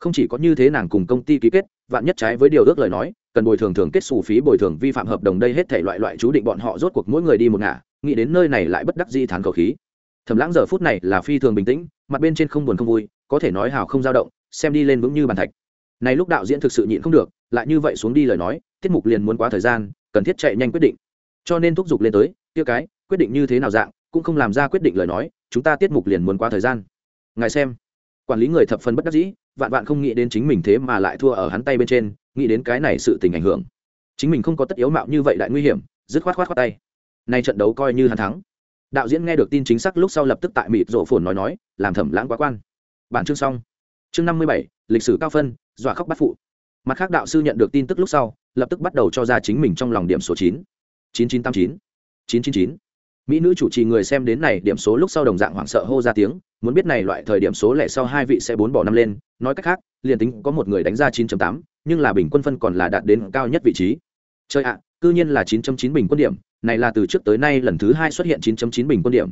Không chỉ có như thế nàng cùng công ty ký kết, vạn nhất trái với điều ước lời nói, cần bồi thường thường kết sổ phí bồi thường vi phạm hợp đồng đây hết thảy loại loại chú định bọn họ rốt cuộc mỗi người đi một ngả, nghĩ đến nơi này lại bất đắc dĩ thán khẩu khí. Thầm lãng giờ phút này là phi thường bình tĩnh mặt bên trên không buồn không vui, có thể nói hào không dao động, xem đi lên vững như bàn thạch. Này lúc đạo diễn thực sự nhịn không được, lại như vậy xuống đi lời nói, tiết mục liền muốn quá thời gian, cần thiết chạy nhanh quyết định. Cho nên thúc giục lên tới, tiêu cái, quyết định như thế nào dạng, cũng không làm ra quyết định lời nói, chúng ta tiết mục liền muốn quá thời gian. Ngài xem. Quản lý người thập phần bất đắc dĩ, vạn vạn không nghĩ đến chính mình thế mà lại thua ở hắn tay bên trên, nghĩ đến cái này sự tình ảnh hưởng. Chính mình không có tất yếu mạo như vậy đại nguy hiểm, dứt khoát khoát khoát tay. Nay trận đấu coi như hắn thắng đạo diễn nghe được tin chính xác lúc sau lập tức tại mịt rộ phồn nói nói làm thẩm lãng quá quan. Bản chương xong. Chương năm mươi bảy lịch sử cao phân dọa khóc bắt phụ. Mặt khác đạo sư nhận được tin tức lúc sau lập tức bắt đầu cho ra chính mình trong lòng điểm số chín. chín chín tám chín chín chín chín. Mỹ nữ chủ trì người xem đến này điểm số lúc sau đồng dạng hoảng sợ hô ra tiếng muốn biết này loại thời điểm số lẻ sau hai vị sẽ bốn bỏ năm lên. Nói cách khác liền tính có một người đánh ra 9.8, nhưng là bình quân phân còn là đạt đến cao nhất vị trí. Chơi ạ cư nhiên là 9.9 bình quân điểm này là từ trước tới nay lần thứ hai xuất hiện 9.9 bình quân điểm.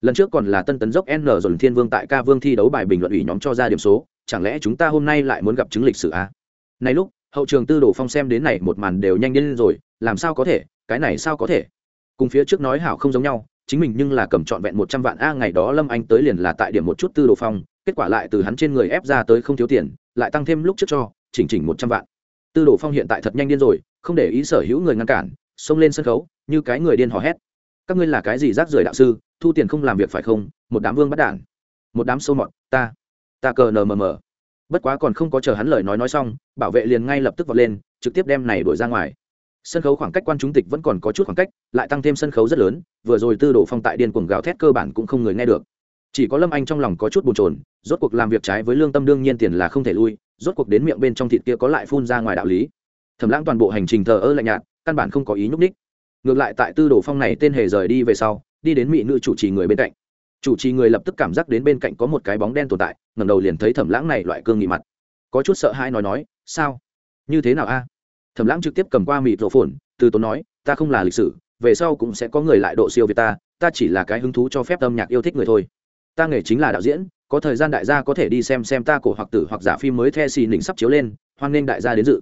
Lần trước còn là tân tấn dốc n dồn thiên vương tại ca vương thi đấu bài bình luận ủy nhóm cho ra điểm số, chẳng lẽ chúng ta hôm nay lại muốn gặp chứng lịch sử a này lúc, hậu trường tư đồ phong xem đến này một màn đều nhanh đến rồi, làm sao có thể, cái này sao có thể? Cùng phía trước nói hảo không giống nhau, chính mình nhưng là cầm trọn vẹn một trăm vạn a, ngày đó lâm anh tới liền là tại điểm một chút tư đồ phong, kết quả lại từ hắn trên người ép ra tới không thiếu tiền, lại tăng thêm lúc trước cho, chỉnh chỉnh một trăm vạn. Tư đồ phong hiện tại thật nhanh điên rồi, không để ý sở hữu người ngăn cản, xông lên sân khấu như cái người điên hò hét. Các ngươi là cái gì rác rưởi đạo sư, thu tiền không làm việc phải không? Một đám vương bắt đản một đám sâu mọt, ta ta cờ nờ mờ mờ. Bất quá còn không có chờ hắn lời nói nói xong, bảo vệ liền ngay lập tức vọt lên, trực tiếp đem này đuổi ra ngoài. Sân khấu khoảng cách quan chúng tịch vẫn còn có chút khoảng cách, lại tăng thêm sân khấu rất lớn, vừa rồi tư đồ phong tại điên cuồng gào thét cơ bản cũng không người nghe được. Chỉ có lâm anh trong lòng có chút bồn chồn, rốt cuộc làm việc trái với lương tâm đương nhiên tiền là không thể lui, rốt cuộc đến miệng bên trong thịt kia có lại phun ra ngoài đạo lý. Thẩm lãng toàn bộ hành trình thờ ơ lạnh nhạt, căn bản không có ý nhúc ních ngược lại tại tư đồ phong này tên hề rời đi về sau, đi đến mỹ nữ chủ trì người bên cạnh. Chủ trì người lập tức cảm giác đến bên cạnh có một cái bóng đen tồn tại, ngẩng đầu liền thấy thẩm lãng này loại cương nghị mặt. Có chút sợ hãi nói nói, sao? Như thế nào a? Thẩm lãng trực tiếp cầm qua mịt rổ phồn, từ tốn nói, ta không là lịch sử, về sau cũng sẽ có người lại độ siêu việt ta ta chỉ là cái hứng thú cho phép âm nhạc yêu thích người thôi. Ta nghề chính là đạo diễn, có thời gian đại gia có thể đi xem xem ta cổ hoặc tử hoặc giả phim mới the xì nỉnh sắp chiếu lên, hoan nghênh đại gia đến dự.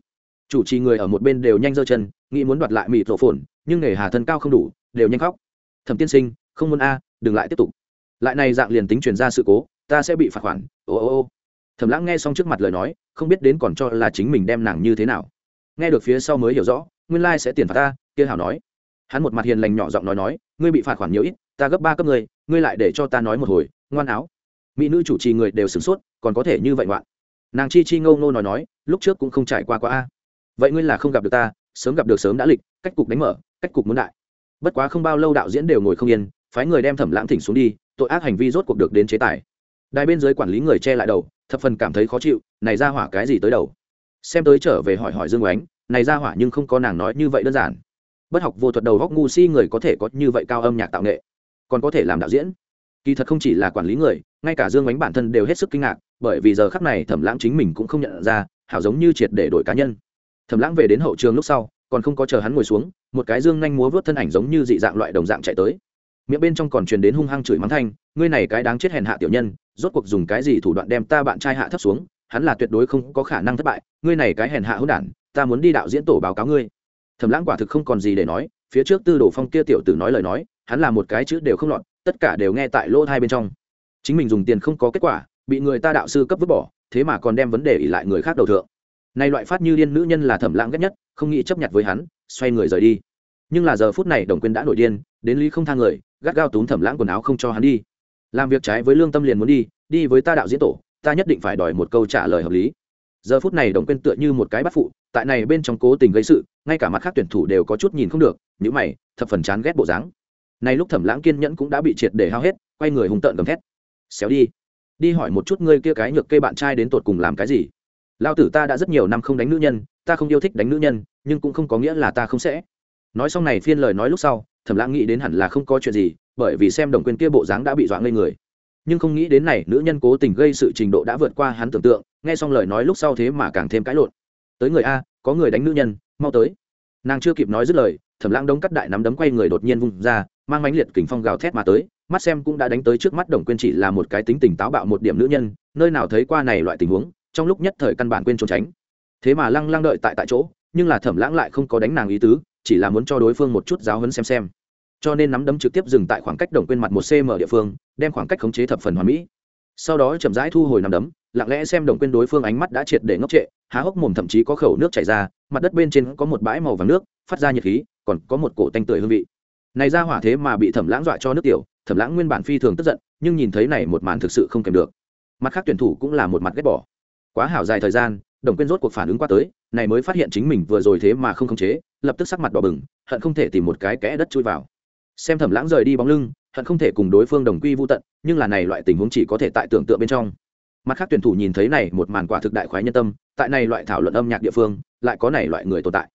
Chủ trì người ở một bên đều nhanh giơ chân, nghĩ muốn đoạt lại mịt rổ phồn nhưng nghề hà thân cao không đủ, đều nhanh khóc. Thẩm tiên sinh, không muốn a, đừng lại tiếp tục. Lại này dạng liền tính truyền ra sự cố, ta sẽ bị phạt khoản. Ô ô ô. Thẩm lãng nghe xong trước mặt lời nói, không biết đến còn cho là chính mình đem nàng như thế nào. Nghe được phía sau mới hiểu rõ, nguyên lai sẽ tiền phạt ta, kia hảo nói. Hắn một mặt hiền lành nhỏ giọng nói nói, ngươi bị phạt khoản nhiều ít, ta gấp ba cấp ngươi ngươi lại để cho ta nói một hồi, ngoan áo. Mỹ nữ chủ trì người đều sửng sốt, còn có thể như vậy ngoạn. Nàng chi chi ngâu ngô nói nói, lúc trước cũng không trải qua quá a. Vậy ngươi là không gặp được ta, sớm gặp được sớm đã lịch cách cục đánh mở, cách cục muốn đại. Bất quá không bao lâu đạo diễn đều ngồi không yên, phái người đem thẩm lãng thỉnh xuống đi, tội ác hành vi rốt cuộc được đến chế tài. Đài bên dưới quản lý người che lại đầu, thập phần cảm thấy khó chịu, này ra hỏa cái gì tới đầu? Xem tới trở về hỏi hỏi dương oánh này ra hỏa nhưng không có nàng nói như vậy đơn giản. Bất học vô thuật đầu góc ngu si người có thể có như vậy cao âm nhạc tạo nghệ, còn có thể làm đạo diễn. Kỳ thật không chỉ là quản lý người, ngay cả dương oánh bản thân đều hết sức kinh ngạc, bởi vì giờ khắc này thẩm lãng chính mình cũng không nhận ra, hảo giống như triệt để đổi cá nhân. Thẩm lãng về đến hậu trường lúc sau còn không có chờ hắn ngồi xuống, một cái dương nhanh múa vớt thân ảnh giống như dị dạng loại đồng dạng chạy tới. Miệng bên trong còn truyền đến hung hăng chửi mắng thanh, ngươi này cái đáng chết hèn hạ tiểu nhân, rốt cuộc dùng cái gì thủ đoạn đem ta bạn trai hạ thấp xuống? Hắn là tuyệt đối không có khả năng thất bại, ngươi này cái hèn hạ hỗn đản, ta muốn đi đạo diễn tổ báo cáo ngươi. Thẩm lãng quả thực không còn gì để nói, phía trước tư đồ phong kia tiểu tử nói lời nói, hắn là một cái chữ đều không lọt, tất cả đều nghe tại lỗ hai bên trong. Chính mình dùng tiền không có kết quả, bị người ta đạo sư cấp vứt bỏ, thế mà còn đem vấn đề ỉ lại người khác đầu thượng nay loại phát như điên nữ nhân là thẩm lãng ghét nhất, không nghĩ chấp nhận với hắn, xoay người rời đi. Nhưng là giờ phút này đồng quyên đã nổi điên, đến lý không thang người, gắt gao túm thẩm lãng quần áo không cho hắn đi. Làm việc trái với lương tâm liền muốn đi đi với ta đạo diễn tổ, ta nhất định phải đòi một câu trả lời hợp lý. Giờ phút này đồng quên tựa như một cái bắt phụ, tại này bên trong cố tình gây sự, ngay cả mặt khác tuyển thủ đều có chút nhìn không được những mày, thập phần chán ghét bộ dáng. Nay lúc thẩm lãng kiên nhẫn cũng đã bị triệt để hao hết, quay người hùng tợn gầm thét. Xéo đi. Đi hỏi một chút ngươi kia cái nhược kê bạn trai đến tột cùng làm cái gì? Lao tử ta đã rất nhiều năm không đánh nữ nhân, ta không yêu thích đánh nữ nhân, nhưng cũng không có nghĩa là ta không sẽ. Nói xong này phiên lời nói lúc sau, thẩm lãng nghĩ đến hẳn là không có chuyện gì, bởi vì xem đồng quên kia bộ dáng đã bị dọa ngây người. Nhưng không nghĩ đến này, nữ nhân cố tình gây sự trình độ đã vượt qua hắn tưởng tượng, nghe xong lời nói lúc sau thế mà càng thêm cãi lộn. Tới người a, có người đánh nữ nhân, mau tới. Nàng chưa kịp nói dứt lời, thẩm lãng đống cắt đại nắm đấm quay người đột nhiên vung ra, mang mánh liệt kình phong gào thét mà tới, mắt xem cũng đã đánh tới trước mắt đồng quên chỉ là một cái tính tình táo bạo một điểm nữ nhân, nơi nào thấy qua này loại tình huống trong lúc nhất thời căn bản quên trốn tránh. Thế mà lăng lăng đợi tại tại chỗ, nhưng là thẩm lãng lại không có đánh nàng ý tứ, chỉ là muốn cho đối phương một chút giáo hấn xem xem. Cho nên nắm đấm trực tiếp dừng tại khoảng cách đồng quên mặt một cm địa phương, đem khoảng cách khống chế thập phần hoàn mỹ. Sau đó chậm rãi thu hồi nắm đấm, lặng lẽ xem đồng quên đối phương ánh mắt đã triệt để ngốc trệ, há hốc mồm thậm chí có khẩu nước chảy ra, mặt đất bên trên có một bãi màu vàng nước, phát ra nhiệt khí, còn có một cổ tanh tưởi hương vị. Này ra hỏa thế mà bị thẩm lãng dọa cho nước tiểu, thẩm lãng nguyên bản phi thường tức giận, nhưng nhìn thấy này một màn thực sự không kèm được. Mặt khác tuyển thủ cũng là một mặt ghét bỏ quá hảo dài thời gian, đồng quyên rốt cuộc phản ứng qua tới, này mới phát hiện chính mình vừa rồi thế mà không khống chế, lập tức sắc mặt đỏ bừng, hận không thể tìm một cái kẽ đất chui vào. Xem thẩm lãng rời đi bóng lưng, hận không thể cùng đối phương đồng quy vô tận, nhưng là này loại tình huống chỉ có thể tại tưởng tượng bên trong. Mặt khác tuyển thủ nhìn thấy này một màn quả thực đại khoái nhân tâm, tại này loại thảo luận âm nhạc địa phương, lại có này loại người tồn tại.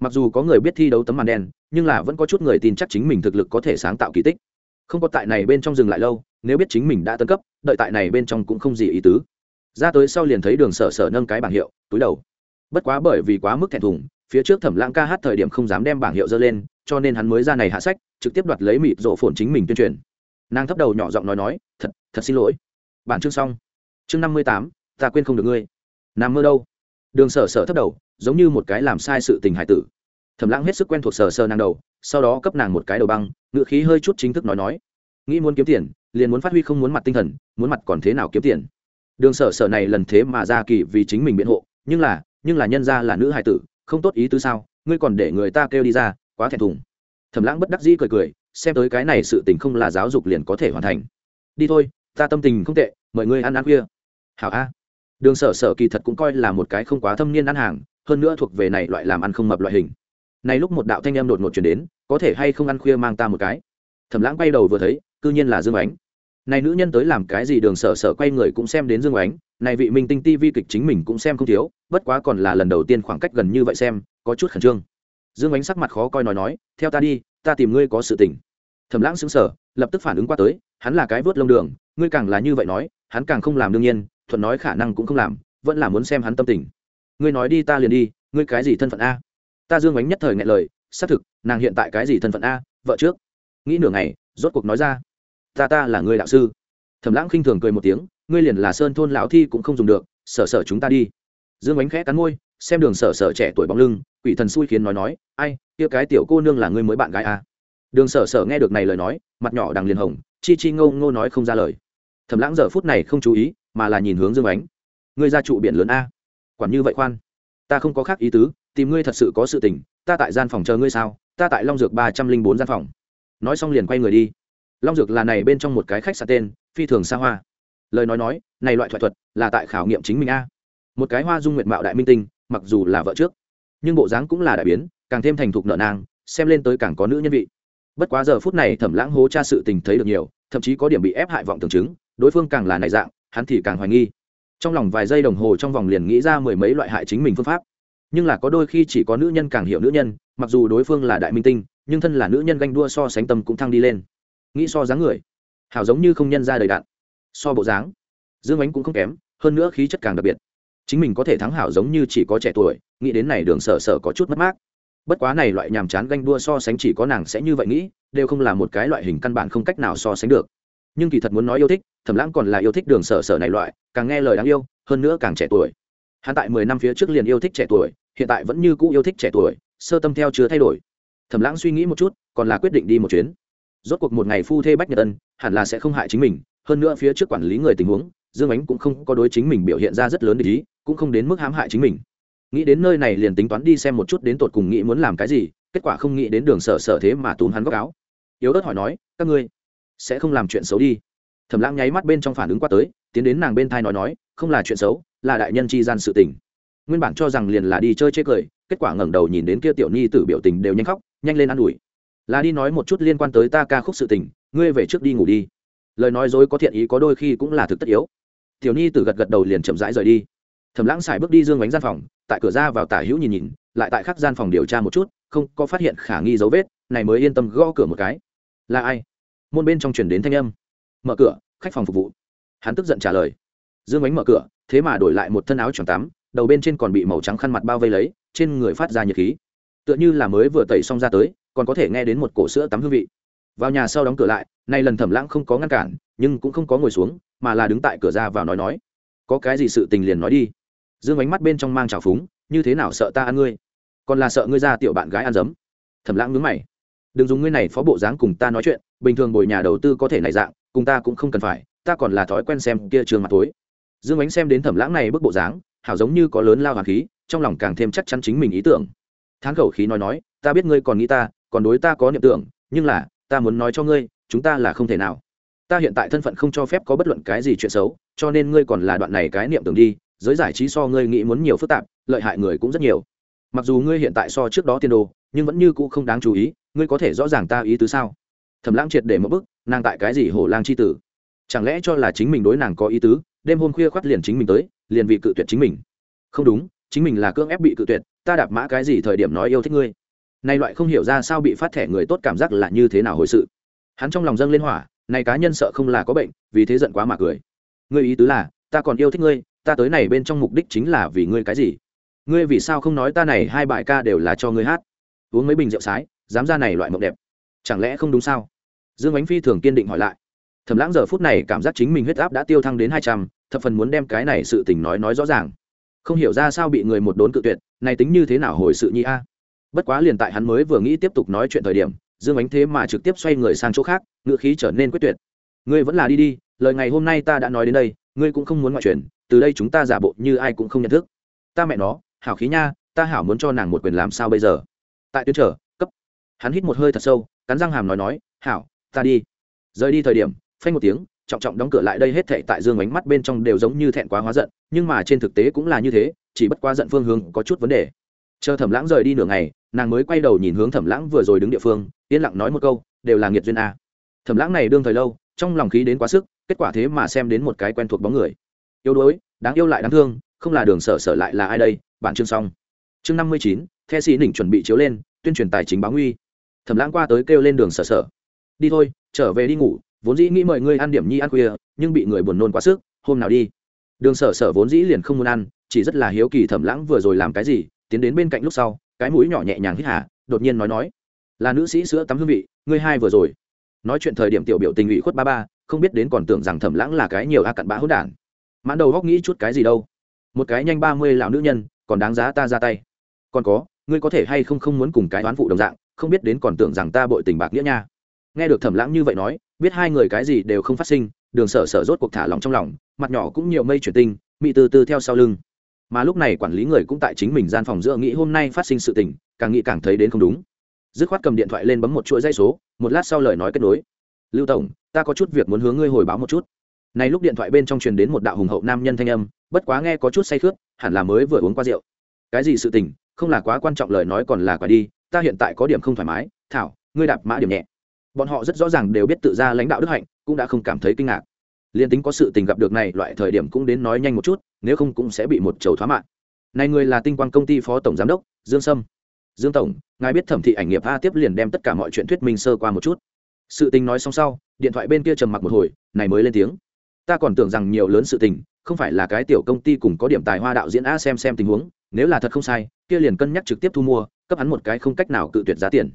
Mặc dù có người biết thi đấu tấm màn đen, nhưng là vẫn có chút người tin chắc chính mình thực lực có thể sáng tạo kỳ tích. Không có tại này bên trong dừng lại lâu, nếu biết chính mình đã tân cấp, đợi tại này bên trong cũng không gì ý tứ ra tới sau liền thấy đường sở sở nâng cái bảng hiệu, túi đầu. Bất quá bởi vì quá mức thẹn thùng, phía trước thẩm lãng ca hát thời điểm không dám đem bảng hiệu dơ lên, cho nên hắn mới ra này hạ sách, trực tiếp đoạt lấy mịt rộ phồn chính mình tuyên truyền. Nàng thấp đầu nhỏ giọng nói nói, thật thật xin lỗi. Bản chương xong. Chương năm mươi tám, ta quên không được ngươi. Nằm mơ đâu? Đường sở sở thấp đầu, giống như một cái làm sai sự tình hải tử. Thẩm lãng hết sức quen thuộc sở sơ nàng đầu, sau đó cấp nàng một cái đầu băng ngự khí hơi chút chính thức nói nói, nghĩ muốn kiếm tiền, liền muốn phát huy không muốn mặt tinh thần, muốn mặt còn thế nào kiếm tiền? Đường sở sở này lần thế mà ra kỳ vì chính mình biện hộ, nhưng là nhưng là nhân ra là nữ hài tử, không tốt ý tứ sao, ngươi còn để người ta kêu đi ra, quá thẹn thùng. Thẩm lãng bất đắc dĩ cười cười, xem tới cái này sự tình không là giáo dục liền có thể hoàn thành. Đi thôi, ta tâm tình không tệ, mời ngươi ăn ăn khuya. Hảo a. Đường sở sở kỳ thật cũng coi là một cái không quá thâm niên ăn hàng, hơn nữa thuộc về này loại làm ăn không mập loại hình. Này lúc một đạo thanh em đột ngột chuyển đến, có thể hay không ăn khuya mang ta một cái. Thẩm lãng bay đầu vừa thấy, cư nhiên là dương ánh này nữ nhân tới làm cái gì đường sở sở quay người cũng xem đến dương ánh. Này vị minh tinh ti vi kịch chính mình cũng xem không thiếu, bất quá còn là lần đầu tiên khoảng cách gần như vậy xem, có chút khẩn trương. Dương ánh sắc mặt khó coi nói nói, theo ta đi, ta tìm ngươi có sự tình. Thẩm lãng xứng sở lập tức phản ứng qua tới, hắn là cái vớt lông đường, ngươi càng là như vậy nói, hắn càng không làm đương nhiên, thuận nói khả năng cũng không làm, vẫn là muốn xem hắn tâm tình. Ngươi nói đi, ta liền đi, ngươi cái gì thân phận a? Ta dương ánh nhất thời ngại lời, xác thực, nàng hiện tại cái gì thân phận a, vợ trước? Nghĩ nửa ngày, rốt cuộc nói ra ta ta là người đạo sư. Thẩm lãng khinh thường cười một tiếng, ngươi liền là sơn thôn lão thi cũng không dùng được, sở sở chúng ta đi. Dương ánh khẽ cắn môi, xem đường sở sở trẻ tuổi bóng lưng, quỷ thần xui khiến nói nói, ai, kia cái tiểu cô nương là ngươi mới bạn gái à. đường sở sở nghe được này lời nói, mặt nhỏ đằng liền hồng, chi chi ngô ngô nói không ra lời. Thầm lãng giờ phút này không chú ý, mà là nhìn hướng dương ánh. Ngươi ra trụ biển lớn a? Quản như vậy khoan, ta không có khác ý tứ, tìm ngươi thật sự có sự tình, ta tại gian phòng chờ ngươi sao? Ta tại long dược ba trăm linh bốn gian phòng. Nói xong liền quay người đi long dược là này bên trong một cái khách sạn tên, phi thường xa hoa. Lời nói nói, này loại thoại thuật là tại khảo nghiệm chính mình a. Một cái hoa dung nguyện mạo đại minh tinh, mặc dù là vợ trước, nhưng bộ dáng cũng là đại biến, càng thêm thành thục nợ nang, xem lên tới càng có nữ nhân vị. Bất quá giờ phút này thẩm lãng hố cha sự tình thấy được nhiều, thậm chí có điểm bị ép hại vọng tưởng chứng, đối phương càng là này dạng, hắn thì càng hoài nghi. Trong lòng vài giây đồng hồ trong vòng liền nghĩ ra mười mấy loại hại chính mình phương pháp. Nhưng là có đôi khi chỉ có nữ nhân càng hiểu nữ nhân, mặc dù đối phương là đại minh tinh, nhưng thân là nữ nhân ganh đua so sánh tâm cũng thăng đi lên nghĩ so dáng người. Hảo giống như không nhân ra đầy đạn. So bộ dáng. Dương ánh cũng không kém, hơn nữa khí chất càng đặc biệt. Chính mình có thể thắng hảo giống như chỉ có trẻ tuổi, nghĩ đến này đường sở sở có chút mất mát. Bất quá này loại nhàm chán ganh đua so sánh chỉ có nàng sẽ như vậy nghĩ, đều không là một cái loại hình căn bản không cách nào so sánh được. Nhưng kỳ thật muốn nói yêu thích, thẩm lãng còn là yêu thích đường sở sở này loại, càng nghe lời đáng yêu, hơn nữa càng trẻ tuổi. Hắn tại mười năm phía trước liền yêu thích trẻ tuổi, hiện tại vẫn như cũ yêu thích trẻ tuổi, sơ tâm theo chưa thay đổi. Thẩm lãng suy nghĩ một chút, còn là quyết định đi một chuyến rốt cuộc một ngày phu thê bách nhật ân hẳn là sẽ không hại chính mình, hơn nữa phía trước quản lý người tình huống, dương ánh cũng không có đối chính mình biểu hiện ra rất lớn để ý, cũng không đến mức hãm hại chính mình. Nghĩ đến nơi này liền tính toán đi xem một chút đến tột cùng nghĩ muốn làm cái gì, kết quả không nghĩ đến đường sở sở thế mà túm hắn góc áo. Yếu ớt hỏi nói, các ngươi sẽ không làm chuyện xấu đi? Thẩm lãng nháy mắt bên trong phản ứng qua tới, tiến đến nàng bên thai nói nói, không là chuyện xấu, là đại nhân chi gian sự tình. Nguyên bản cho rằng liền là đi chơi chê cười, kết quả ngẩng đầu nhìn đến kia tiểu nhi tử biểu tình đều nhanh khóc, nhanh lên ă n ủi là đi nói một chút liên quan tới ta ca khúc sự tình, ngươi về trước đi ngủ đi. Lời nói dối có thiện ý có đôi khi cũng là thực tất yếu. Tiểu nhi từ gật gật đầu liền chậm rãi rời đi. Thẩm lãng xài bước đi dương bánh gian phòng, tại cửa ra vào tả hữu nhìn nhìn, lại tại khắc gian phòng điều tra một chút, không có phát hiện khả nghi dấu vết, này mới yên tâm gõ cửa một cái. Là ai? Môn bên trong chuyển đến thanh âm. Mở cửa, khách phòng phục vụ. Hắn tức giận trả lời. Dương bánh mở cửa, thế mà đổi lại một thân áo choàng tắm, đầu bên trên còn bị màu trắng khăn mặt bao vây lấy, trên người phát ra nhiệt khí. Tựa như là mới vừa tẩy xong ra tới còn có thể nghe đến một cổ sữa tắm hương vị. Vào nhà sau đóng cửa lại, nay lần thẩm lãng không có ngăn cản, nhưng cũng không có ngồi xuống, mà là đứng tại cửa ra vào nói nói. Có cái gì sự tình liền nói đi. Dương ánh mắt bên trong mang trào phúng, như thế nào sợ ta ăn ngươi? Còn là sợ ngươi ra tiểu bạn gái ăn dấm. Thẩm lãng ngứng mày. Đừng dùng ngươi này phó bộ dáng cùng ta nói chuyện, bình thường bồi nhà đầu tư có thể này dạng, cùng ta cũng không cần phải, ta còn là thói quen xem kia trường mặt tối dương ánh xem đến thẩm lãng này bức bộ dáng, hảo giống như có lớn lao hàm khí, trong lòng càng thêm chắc chắn chính mình ý tưởng. Thán khẩu khí nói nói, ta biết ngươi còn nghĩ ta còn đối ta có niệm tưởng, nhưng là, ta muốn nói cho ngươi, chúng ta là không thể nào. Ta hiện tại thân phận không cho phép có bất luận cái gì chuyện xấu, cho nên ngươi còn là đoạn này cái niệm tưởng đi, giới giải trí so ngươi nghĩ muốn nhiều phức tạp, lợi hại người cũng rất nhiều. Mặc dù ngươi hiện tại so trước đó tiên đồ, nhưng vẫn như cũ không đáng chú ý, ngươi có thể rõ ràng ta ý tứ sao? Thẩm lãng triệt để một bức, nàng tại cái gì hổ lang c h i tử? Chẳng lẽ cho là chính mình đối nàng có ý tứ, đêm hôm khuya khoắt liền chính mình tới, liền vì cự tuyệt chính mình? Không đúng, chính mình là cưỡng ép bị cự tuyệt, ta đạp mã cái gì thời điểm nói yêu thích ngươi? Nay loại không hiểu ra sao bị phát thẻ người tốt cảm giác là như thế nào hồi sự. Hắn trong lòng dâng lên hỏa, này cá nhân sợ không là có bệnh, vì thế giận quá mà cười. Ngươi ý tứ là, ta còn yêu thích ngươi, ta tới này bên trong mục đích chính là vì ngươi cái gì? Ngươi vì sao không nói ta này hai bài ca đều là cho ngươi hát? Uống mấy bình rượu sái, dám ra này loại mộng đẹp. Chẳng lẽ không đúng sao? Dương ánh phi thường kiên định hỏi lại. Thầm lãng giờ phút này cảm giác chính mình huyết áp đã tiêu thăng đến hai trăm, thập phần muốn đem cái này sự tình nói nói rõ ràng. Không hiểu ra sao bị người một đốn cự tuyệt, này tính như thế nào hồi sự nhi a? Bất quá liền tại hắn mới vừa nghĩ tiếp tục nói chuyện thời điểm, dương ánh thế mà trực tiếp xoay người sang chỗ khác, ngựa khí trở nên quyết tuyệt. Ngươi vẫn là đi đi, lời ngày hôm nay ta đã nói đến đây, ngươi cũng không muốn ngoại truyền, từ đây chúng ta giả bộ như ai cũng không nhận thức. Ta mẹ nó, hảo khí nha, ta hảo muốn cho nàng một quyền làm sao bây giờ? Tại tuyến trở, cấp. Hắn hít một hơi thật sâu, cắn răng hàm nói nói, hảo, ta đi. Rời đi thời điểm, phanh một tiếng, trọng trọng đóng cửa lại đây hết thệ tại dương ánh mắt bên trong đều giống như thẹn quá hóa giận, nhưng mà trên thực tế cũng là như thế, chỉ bất quá giận phương hướng có chút vấn đề chờ thẩm lãng rời đi nửa ngày, nàng mới quay đầu nhìn hướng thẩm lãng vừa rồi đứng địa phương, yên lặng nói một câu, đều là nghiệt duyên a. Thẩm lãng này đương thời lâu, trong lòng khí đến quá sức, kết quả thế mà xem đến một cái quen thuộc bóng người. Yếu đuối, đáng yêu lại đáng thương, không là đường sở sở lại là ai đây, bản chương xong. Chương năm mươi chín, the sĩ đỉnh chuẩn bị chiếu lên, tuyên truyền tài chính báo nguy. Thẩm lãng qua tới kêu lên đường sở sở. Đi thôi, trở về đi ngủ, vốn dĩ nghĩ mời ngươi ăn điểm nhi ăn khuya, nhưng bị người buồn nôn quá sức, hôm nào đi. Đường sở sở vốn dĩ liền không muốn ăn, chỉ rất là hiếu kỳ thẩm lãng vừa rồi làm cái gì tiến đến bên cạnh lúc sau, cái mũi nhỏ nhẹ nhàng hít hà, đột nhiên nói nói, là nữ sĩ sữa tắm hương vị, ngươi hai vừa rồi. Nói chuyện thời điểm tiểu biểu tình ủy khuất ba ba, không biết đến còn tưởng rằng thẩm lãng là cái nhiều a cặn bã hỗn đản. Mãn đầu góc nghĩ chút cái gì đâu. Một cái nhanh ba mươi lão nữ nhân, còn đáng giá ta ra tay. Còn có, ngươi có thể hay không không muốn cùng cái đoán phụ đồng dạng, không biết đến còn tưởng rằng ta bội tình bạc nghĩa nha. Nghe được thẩm lãng như vậy nói, biết hai người cái gì đều không phát sinh, đường sở sở rốt cuộc thả lòng trong lòng, mặt nhỏ cũng nhiều mây chuyển tinh, mị từ từ theo sau lưng mà lúc này quản lý người cũng tại chính mình gian phòng giữa nghĩ hôm nay phát sinh sự tình, càng nghĩ càng thấy đến không đúng. Dứt khoát cầm điện thoại lên bấm một chuỗi dây số, một lát sau lời nói kết nối. Lưu tổng, ta có chút việc muốn hướng ngươi hồi báo một chút. Này lúc điện thoại bên trong truyền đến một đạo hùng hậu nam nhân thanh âm, bất quá nghe có chút say khướt, hẳn là mới vừa uống qua rượu. Cái gì sự tình? Không là quá quan trọng lời nói còn là quả đi, ta hiện tại có điểm không thoải mái. Thảo, ngươi đạp mã điểm nhẹ. Bọn họ rất rõ ràng đều biết tự ra lãnh đạo đức hạnh, cũng đã không cảm thấy kinh ngạc liên tính có sự tình gặp được này, loại thời điểm cũng đến nói nhanh một chút, nếu không cũng sẽ bị một chầu thoá mạng này người là tinh quang công ty phó tổng giám đốc, dương sâm. Dương tổng, ngài biết thẩm thị ảnh nghiệp a tiếp liền đem tất cả mọi chuyện thuyết minh sơ qua một chút. Sự tình nói xong sau, điện thoại bên kia trầm mặc một hồi, này mới lên tiếng. Ta còn tưởng rằng nhiều lớn sự tình, không phải là cái tiểu công ty cùng có điểm tài hoa đạo diễn a xem xem tình huống, nếu là thật không sai, kia liền cân nhắc trực tiếp thu mua, cấp hắn một cái không cách nào cự tuyệt giá tiền.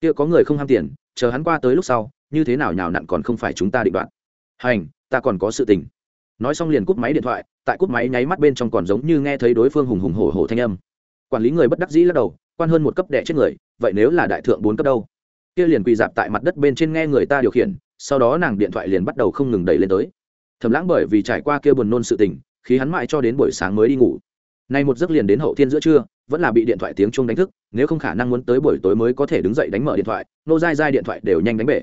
Kia có người không ham tiền, chờ hắn qua tới lúc sau, như thế nào nhào nặn còn không phải chúng ta định đoạt. Hành ta còn có sự tình. Nói xong liền cúp máy điện thoại, tại cúp máy nháy mắt bên trong còn giống như nghe thấy đối phương hùng hùng hổ hổ thanh âm. Quản lý người bất đắc dĩ lắc đầu, quan hơn một cấp đệ chết người, vậy nếu là đại thượng bốn cấp đâu? Kia liền quỳ dạp tại mặt đất bên trên nghe người ta điều khiển, sau đó nàng điện thoại liền bắt đầu không ngừng đẩy lên tới. Thầm lãng bởi vì trải qua kia buồn nôn sự tình khi hắn mãi cho đến buổi sáng mới đi ngủ. Nay một giấc liền đến hậu thiên giữa trưa, vẫn là bị điện thoại tiếng chuông đánh thức, nếu không khả năng muốn tới buổi tối mới có thể đứng dậy đánh mở điện thoại, nô dai dai điện thoại đều nhanh đánh bể.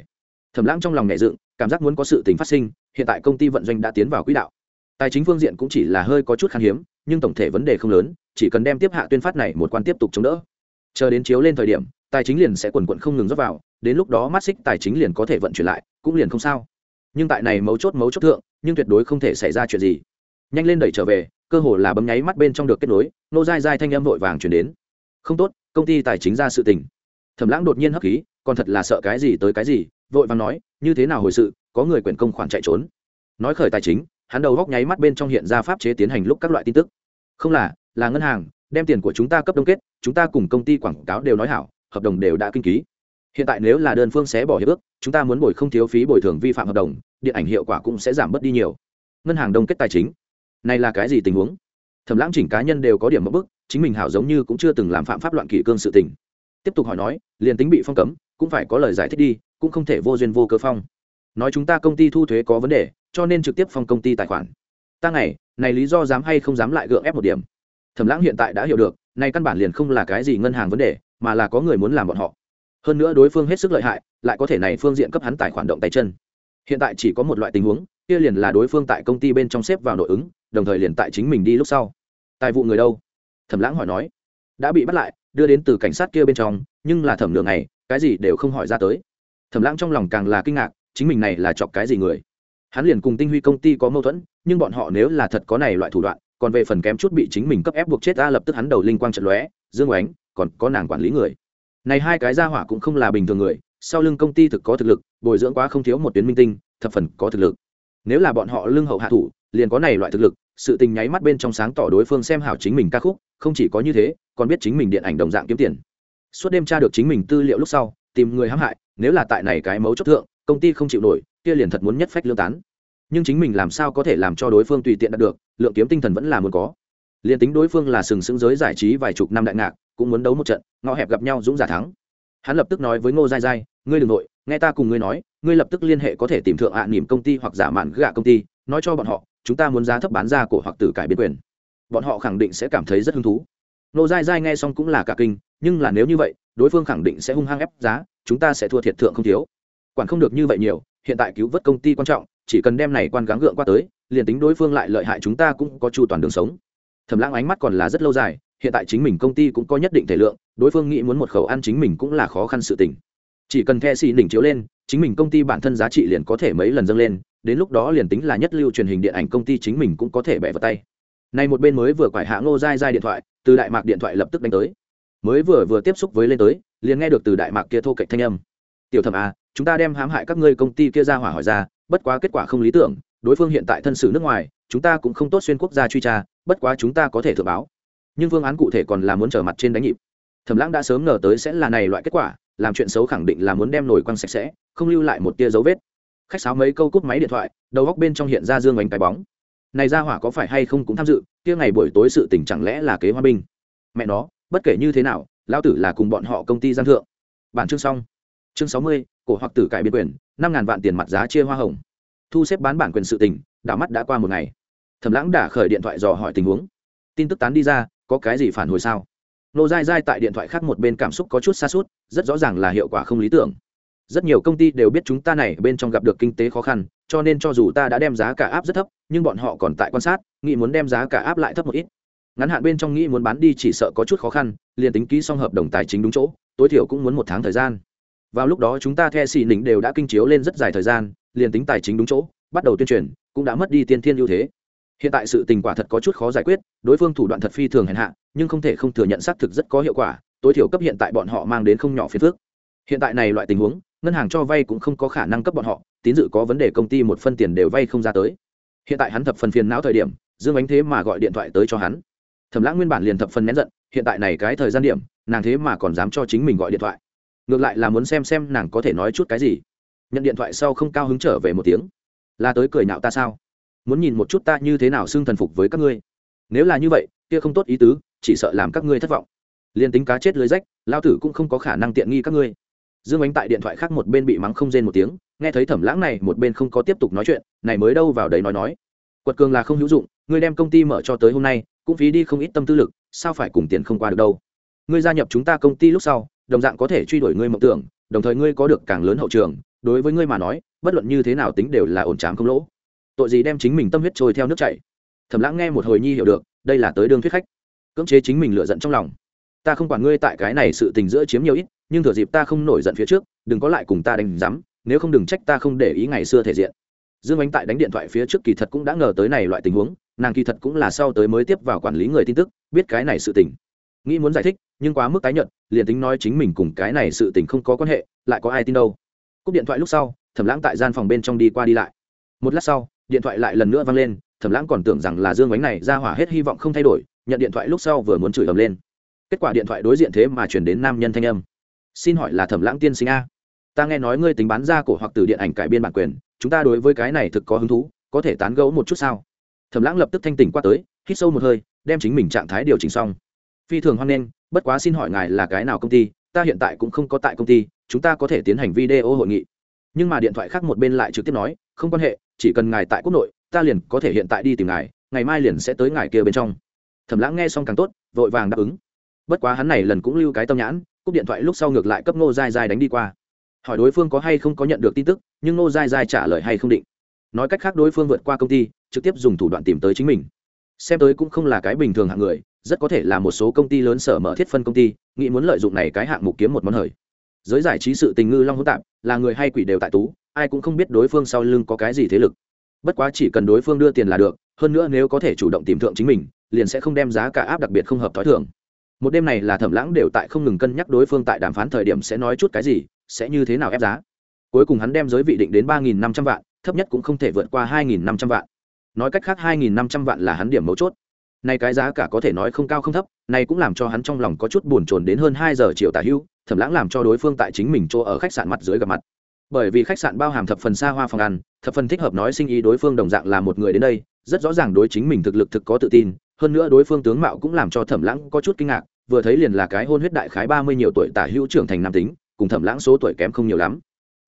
Thầm lãng trong lòng nhẹ dựng, cảm giác muốn có sự tình phát sinh hiện tại công ty vận doanh đã tiến vào quỹ đạo. Tài chính phương diện cũng chỉ là hơi có chút khan hiếm, nhưng tổng thể vấn đề không lớn, chỉ cần đem tiếp hạ tuyên phát này một quan tiếp tục chống đỡ. Chờ đến chiếu lên thời điểm, tài chính liền sẽ quần quận không ngừng rót vào, đến lúc đó mắt xích tài chính liền có thể vận chuyển lại, cũng liền không sao. Nhưng tại này mấu chốt mấu chốt thượng, nhưng tuyệt đối không thể xảy ra chuyện gì. Nhanh lên đẩy trở về, cơ hồ là bấm nháy mắt bên trong được kết nối, nô dai dai thanh âm vội vàng chuyển đến. Không tốt, công ty tài chính ra sự tình. Thẩm lãng đột nhiên hấp khí, còn thật là sợ cái gì tới cái gì, vội vàng nói, như thế nào hồi sự có người quyển công khoản chạy trốn. Nói khởi tài chính, hắn đầu góc nháy mắt bên trong hiện ra pháp chế tiến hành lúc các loại tin tức. Không là là ngân hàng, đem tiền của chúng ta cấp đông kết, chúng ta cùng công ty quảng cáo đều nói hảo, hợp đồng đều đã kinh ký. Hiện tại nếu là đơn phương xé bỏ hiệp ước, chúng ta muốn bồi không thiếu phí bồi thường vi phạm hợp đồng, điện ảnh hiệu quả cũng sẽ giảm bớt đi nhiều. Ngân hàng đông kết tài chính. Này là cái gì tình huống? Thẩm lãng chỉnh cá nhân đều có điểm mất bức, chính mình hảo giống như cũng chưa từng làm phạm pháp loạn kỷ cương sự tình. Tiếp tục hỏi nói, liền tính bị phong cấm, cũng phải có lời giải thích đi, cũng không thể vô duyên vô cơ phong nói chúng ta công ty thu thuế có vấn đề, cho nên trực tiếp phong công ty tài khoản. Ta ngày, này lý do dám hay không dám lại gượng ép một điểm. Thẩm lãng hiện tại đã hiểu được nay căn bản liền không là cái gì ngân hàng vấn đề, mà là có người muốn làm bọn họ. Hơn nữa đối phương hết sức lợi hại, lại có thể này phương diện cấp hắn tài khoản động tay chân. Hiện tại chỉ có một loại tình huống, kia liền là đối phương tại công ty bên trong xếp vào nội ứng, đồng thời liền tại chính mình đi lúc sau. Tài vụ người đâu? Thẩm lãng hỏi nói. Đã bị bắt lại, đưa đến từ cảnh sát kia bên trong, nhưng là thẩm lượng này cái gì đều không hỏi ra tới. Thẩm lãng trong lòng càng là kinh ngạc chính mình này là chọc cái gì người? Hắn liền cùng tinh huy công ty có mâu thuẫn, nhưng bọn họ nếu là thật có này loại thủ đoạn, còn về phần kém chút bị chính mình cấp ép buộc chết ta lập tức hắn đầu linh quang trận lóe, dương oánh, còn có nàng quản lý người. Này hai cái gia hỏa cũng không là bình thường người, sau lưng công ty thực có thực lực, bồi dưỡng quá không thiếu một tuyến minh tinh, thập phần có thực lực. Nếu là bọn họ lưng hậu hạ thủ, liền có này loại thực lực, sự tình nháy mắt bên trong sáng tỏ đối phương xem hảo chính mình ca khúc, không chỉ có như thế, còn biết chính mình điện ảnh đồng dạng kiếm tiền. Suốt đêm tra được chính mình tư liệu lúc sau, tìm người hãm hại, nếu là tại này cái mấu chốt thượng công ty không chịu nổi kia liền thật muốn nhất phách lương tán. Nhưng chính mình làm sao có thể làm cho đối phương tùy tiện đạt được lượng kiếm tinh thần vẫn là muốn có. Liền tính đối phương là sừng sững giới giải trí vài chục năm đại ngạc cũng muốn đấu một trận ngõ hẹp gặp nhau dũng giả thắng. Hắn lập tức nói với ngô dai dai ngươi đ ừ n g nội nghe ta cùng ngươi nói ngươi lập tức liên hệ có thể tìm thượng ạ à, nỉm công ty hoặc giả mạn gạ công ty nói cho bọn họ chúng ta muốn giá thấp bán ra cổ hoặc tử cải biến quyền. Bọn họ khẳng định sẽ cảm thấy rất hứng thú. Ngô dai dai nghe xong cũng là cả kinh nhưng là nếu như vậy đối phương khẳng định sẽ hung hăng ép giá chúng ta sẽ thua thiệt thượng không thiếu quản không được như vậy nhiều, hiện tại cứu vớt công ty quan trọng, chỉ cần đem này quan gắng gượng qua tới, liền tính đối phương lại lợi hại chúng ta cũng có chu toàn đường sống. Thầm lãng ánh mắt còn là rất lâu dài, hiện tại chính mình công ty cũng có nhất định thể lượng, đối phương nghĩ muốn một khẩu ăn chính mình cũng là khó khăn sự tình. Chỉ cần the xì đỉnh chiếu lên, chính mình công ty bản thân giá trị liền có thể mấy lần dâng lên, đến lúc đó liền tính là nhất lưu truyền hình điện ảnh công ty chính mình cũng có thể bẻ vào tay. Nay một bên mới vừa quải hạ ngô dai dai điện thoại, từ đại mạc điện thoại lập tức đánh tới. Mới vừa vừa tiếp xúc với lên tới, liền nghe được từ đại mạc kia thô cạnh thanh âm. Tiểu thẩm à chúng ta đem hãm hại các ngươi công ty kia ra hỏa hỏi ra, bất quá kết quả không lý tưởng, đối phương hiện tại thân sự nước ngoài, chúng ta cũng không tốt xuyên quốc gia truy tra, bất quá chúng ta có thể thừa báo. Nhưng phương án cụ thể còn là muốn trở mặt trên đánh nhịp. Thẩm lãng đã sớm ngờ tới sẽ là này loại kết quả, làm chuyện xấu khẳng định là muốn đem nổi quăng sạch sẽ, không lưu lại một tia dấu vết. Khách sáo mấy câu cúp máy điện thoại, đầu góc bên trong hiện ra dương ánh cái bóng. Này ra hỏa có phải hay không cũng tham dự, kia ngày buổi tối sự tình chẳng lẽ là kế hoa binh? Mẹ nó, bất kể như thế nào lao tử là cùng bọn họ công ty giang thượng. Bản chương xong. Chương sáu mươi cổ hoặc tử cải biên quyền, năm ngàn vạn tiền mặt giá chia hoa hồng. Thu xếp bán bản quyền sự tình, đảo mắt đã qua một ngày. Thẩm lãng đã khởi điện thoại dò hỏi tình huống. Tin tức tán đi ra, có cái gì phản hồi sao? Nô dai dai tại điện thoại khác một bên cảm xúc có chút xa suốt rất rõ ràng là hiệu quả không lý tưởng. Rất nhiều công ty đều biết chúng ta này bên trong gặp được kinh tế khó khăn, cho nên cho dù ta đã đem giá cả áp rất thấp, nhưng bọn họ còn tại quan sát, nghĩ muốn đem giá cả áp lại thấp một ít. Ngắn hạn bên trong nghĩ muốn bán đi chỉ sợ có chút khó khăn, liền tính ký xong hợp đồng tài chính đúng chỗ, tối thiểu cũng muốn một tháng thời gian vào lúc đó chúng ta the xì nỉnh đều đã kinh chiếu lên rất dài thời gian, liền tính tài chính đúng chỗ, bắt đầu tuyên truyền, cũng đã mất đi tiên thiên ưu thế. Hiện tại sự tình quả thật có chút khó giải quyết, đối phương thủ đoạn thật phi thường hèn hạ, nhưng không thể không thừa nhận xác thực rất có hiệu quả, tối thiểu cấp hiện tại bọn họ mang đến không nhỏ phiền phức. Hiện tại này loại tình huống, ngân hàng cho vay cũng không có khả năng cấp bọn họ, tín dự có vấn đề công ty một phân tiền đều vay không ra tới. Hiện tại hắn thập phần phiền não thời điểm, dương ánh thế mà gọi điện thoại tới cho hắn. Thẩm lãng nguyên bản liền thập phần nén giận, hiện tại này cái thời gian điểm, nàng thế mà còn dám cho chính mình gọi điện thoại ngược lại là muốn xem xem nàng có thể nói chút cái gì. Nhận điện thoại sau không cao hứng trở về một tiếng. Là tới cười nhạo ta sao? Muốn nhìn một chút ta như thế nào xưng thần phục với các ngươi. Nếu là như vậy, kia không tốt ý tứ, chỉ sợ làm các ngươi thất vọng. Liền tính cá chết lưới rách, lao tử cũng không có khả năng tiện nghi các ngươi. Dương ánh tại điện thoại khác một bên bị mắng không rên một tiếng, nghe thấy thẩm lãng này một bên không có tiếp tục nói chuyện, này mới đâu vào đấy nói nói. Quật cường là không hữu dụng, ngươi đem công ty mở cho tới hôm nay, cũng phí đi không ít tâm tư lực, sao phải cùng tiền không qua được đâu? Ngươi gia nhập chúng ta công ty lúc sau đồng dạng có thể truy đuổi ngươi mộng tưởng, đồng thời ngươi có được càng lớn hậu trường, đối với ngươi mà nói, bất luận như thế nào tính đều là ổn trám không lỗ. Tội gì đem chính mình tâm huyết trôi theo nước chảy? Thẩm lãng nghe một hồi nhi hiểu được, đây là tới đương thuyết khách. Cưỡng chế chính mình lựa giận trong lòng. Ta không quản ngươi tại cái này sự tình giữa chiếm nhiều ít, nhưng thừa dịp ta không nổi giận phía trước, đừng có lại cùng ta đánh giám, nếu không đừng trách ta không để ý ngày xưa thể diện. Dương ánh tại đánh điện thoại phía trước kỳ thật cũng đã ngờ tới này loại tình huống, nàng kỳ thật cũng là sau tới mới tiếp vào quản lý người tin tức, biết cái này sự tình. Nghĩ muốn giải thích nhưng quá mức tái nhận liền tính nói chính mình cùng cái này sự tình không có quan hệ, lại có ai tin đâu. Cúp điện thoại lúc sau, thẩm lãng tại gian phòng bên trong đi qua đi lại. Một lát sau, điện thoại lại lần nữa vang lên, thẩm lãng còn tưởng rằng là dương bánh này ra hỏa hết hy vọng không thay đổi, nhận điện thoại lúc sau vừa muốn chửi ầm lên. Kết quả điện thoại đối diện thế mà chuyển đến nam nhân thanh âm. Xin hỏi là thẩm lãng tiên sinh a? Ta nghe nói ngươi tính bán ra cổ hoặc từ điện ảnh cải biên bản quyền, chúng ta đối với cái này thực có hứng thú, có thể tán gẫu một chút sao? Thẩm lãng lập tức thanh tỉnh qua tới, hít sâu một hơi, đem chính mình trạng thái điều chỉnh xong phi thường hoan nghênh, bất quá xin hỏi ngài là cái nào công ty? Ta hiện tại cũng không có tại công ty, chúng ta có thể tiến hành video hội nghị. Nhưng mà điện thoại khác một bên lại trực tiếp nói, không quan hệ, chỉ cần ngài tại quốc nội, ta liền có thể hiện tại đi tìm ngài, ngày mai liền sẽ tới ngài kia bên trong. Thẩm lãng nghe xong càng tốt, vội vàng đáp ứng. Bất quá hắn này lần cũng lưu cái tâm nhãn, cúp điện thoại lúc sau ngược lại cấp ngô dai dai đánh đi qua. Hỏi đối phương có hay không có nhận được tin tức, nhưng ngô dai dai trả lời hay không định. Nói cách khác đối phương vượt qua công ty, trực tiếp dùng thủ đoạn tìm tới chính mình xem tới cũng không là cái bình thường hạng người, rất có thể là một số công ty lớn sở mở thiết phân công ty, nghĩ muốn lợi dụng này cái hạng mục kiếm một món hời. Giới giải trí sự tình ngư long hỗn tạp, là người hay quỷ đều tại tú, ai cũng không biết đối phương sau lưng có cái gì thế lực. Bất quá chỉ cần đối phương đưa tiền là được, hơn nữa nếu có thể chủ động tìm thượng chính mình, liền sẽ không đem giá cả áp đặc biệt không hợp t h ó i thường. Một đêm này là thẩm lãng đều tại không ngừng cân nhắc đối phương tại đàm phán thời điểm sẽ nói chút cái gì, sẽ như thế nào ép giá. Cuối cùng hắn đem giới vị định đến ba nghìn năm trăm vạn, thấp nhất cũng không thể vượt qua hai nghìn năm trăm vạn nói cách khác hai nghìn năm trăm vạn là hắn điểm mấu chốt. Này cái giá cả có thể nói không cao không thấp, này cũng làm cho hắn trong lòng có chút buồn chồn đến hơn hai giờ chiều tả hưu thẩm lãng làm cho đối phương tại chính mình chỗ ở khách sạn mặt dưới gặp mặt. Bởi vì khách sạn bao hàm thập phần xa hoa phòng ăn, thập phần thích hợp nói sinh ý đối phương đồng dạng là một người đến đây, rất rõ ràng đối chính mình thực lực thực có tự tin, hơn nữa đối phương tướng mạo cũng làm cho thẩm lãng có chút kinh ngạc, vừa thấy liền là cái hôn huyết đại khái ba mươi nhiều tuổi tả hữu trưởng thành nam tính, cùng thẩm lãng số tuổi kém không nhiều lắm.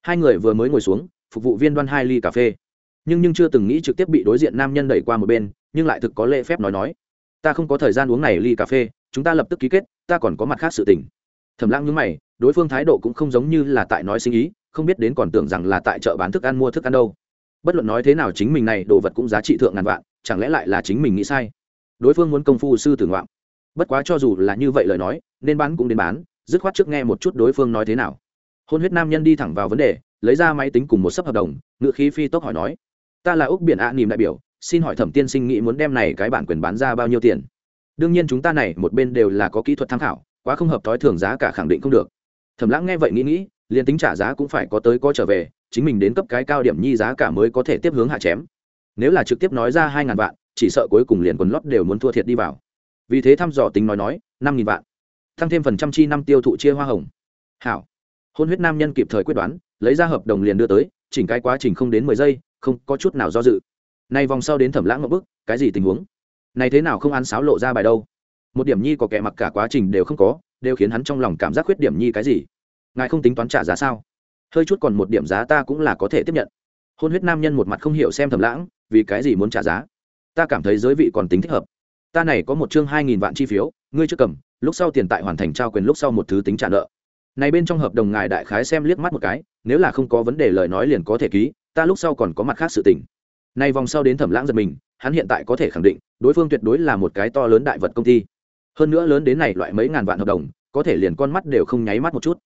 Hai người vừa mới ngồi xuống, phục vụ viên đoan hai ly cà phê nhưng nhưng chưa từng nghĩ trực tiếp bị đối diện nam nhân đẩy qua một bên, nhưng lại thực có lễ phép nói nói. Ta không có thời gian uống này ly cà phê, chúng ta lập tức ký kết, ta còn có mặt khác sự tình. Thẩm lãng nhớ mày, đối phương thái độ cũng không giống như là tại nói sinh ý, không biết đến còn tưởng rằng là tại chợ bán thức ăn mua thức ăn đâu. Bất luận nói thế nào chính mình này, đồ vật cũng giá trị thượng ngàn vạn, chẳng lẽ lại là chính mình nghĩ sai? Đối phương muốn công phu sư tử ngoạm. Bất quá cho dù là như vậy lời nói, nên bán cũng đến bán, dứt khoát trước nghe một chút đối phương nói thế nào. Hôn huyết nam nhân đi thẳng vào vấn đề, lấy ra máy tính cùng một sấp hợp đồng, ngựa khí phi tốc hỏi nói ta là úc biển ạ à, nìm đại biểu xin hỏi thẩm tiên sinh nghĩ muốn đem này cái bản quyền bán ra bao nhiêu tiền? Đương nhiên chúng ta này một bên đều là có kỹ thuật tham khảo quá không hợp thói thường giá cả khẳng định không được. Thẩm lãng nghe vậy nghĩ nghĩ liền tính trả giá cũng phải có tới có trở về chính mình đến cấp cái cao điểm nhi giá cả mới có thể tiếp hướng hạ chém. Nếu là trực tiếp nói ra hai ngàn vạn chỉ sợ cuối cùng liền quần lót đều muốn thua thiệt đi vào. Vì thế thăm dò tính nói nói năm nghìn vạn. Tăng thêm phần trăm chi năm tiêu thụ chia hoa hồng. Hảo. Hôn huyết nam nhân kịp thời quyết đoán lấy ra hợp đồng liền đưa tới chỉnh cái quá trình không đến mười giây không có chút nào do dự. Nay vòng sau đến thẩm lãng một bức, cái gì tình huống? Này thế nào không ăn sáo lộ ra bài đâu? Một điểm nhi có kẻ mặc cả quá trình đều không có, đều khiến hắn trong lòng cảm giác khuyết điểm nhi cái gì? Ngài không tính toán trả giá sao? Hơi chút còn một điểm giá ta cũng là có thể tiếp nhận. Hôn huyết nam nhân một mặt không hiểu xem thầm lãng, vì cái gì muốn trả giá? Ta cảm thấy giới vị còn tính thích hợp. Ta này có một chương hai nghìn vạn chi phiếu, ngươi chưa cầm, lúc sau tiền tại hoàn thành trao quyền lúc sau một thứ tính trả nợ. Này bên trong hợp đồng ngài đại khái xem liếc mắt một cái, nếu là không có vấn đề lời nói liền có thể ký ta lúc sau còn có mặt khác sự tình. Nay vòng sau đến thẩm lãng giật mình, hắn hiện tại có thể khẳng định, đối phương tuyệt đối là một cái to lớn đại vật công ty. Hơn nữa lớn đến này loại mấy ngàn vạn hợp đồng, có thể liền con mắt đều không nháy mắt một chút.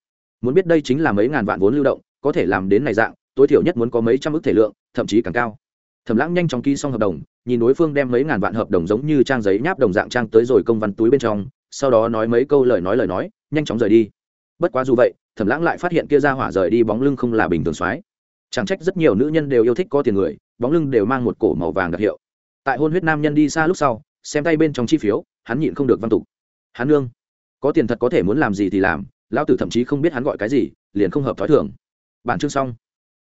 Muốn biết đây chính là mấy ngàn vạn vốn lưu động, có thể làm đến này dạng, tối thiểu nhất muốn có mấy trăm ước thể lượng, thậm chí càng cao. Thẩm lãng nhanh chóng ký xong hợp đồng, nhìn đối phương đem mấy ngàn vạn hợp đồng giống như trang giấy nháp đồng dạng trang tới rồi công văn túi bên trong, sau đó nói mấy câu lời nói lời nói, nhanh chóng rời đi. Bất quá dù vậy, thẩm lãng lại phát hiện kia ra hỏa rời đi bóng lưng không là bình thường soái chẳng trách rất nhiều nữ nhân đều yêu thích có tiền người, bóng lưng đều mang một cổ màu vàng đặc hiệu. Tại hôn huyết nam nhân đi xa lúc sau, xem tay bên trong chi phiếu, hắn nhịn không được văn tục. Hắn nương, có tiền thật có thể muốn làm gì thì làm, lão tử thậm chí không biết hắn gọi cái gì, liền không hợp thói thường. Bản chương xong.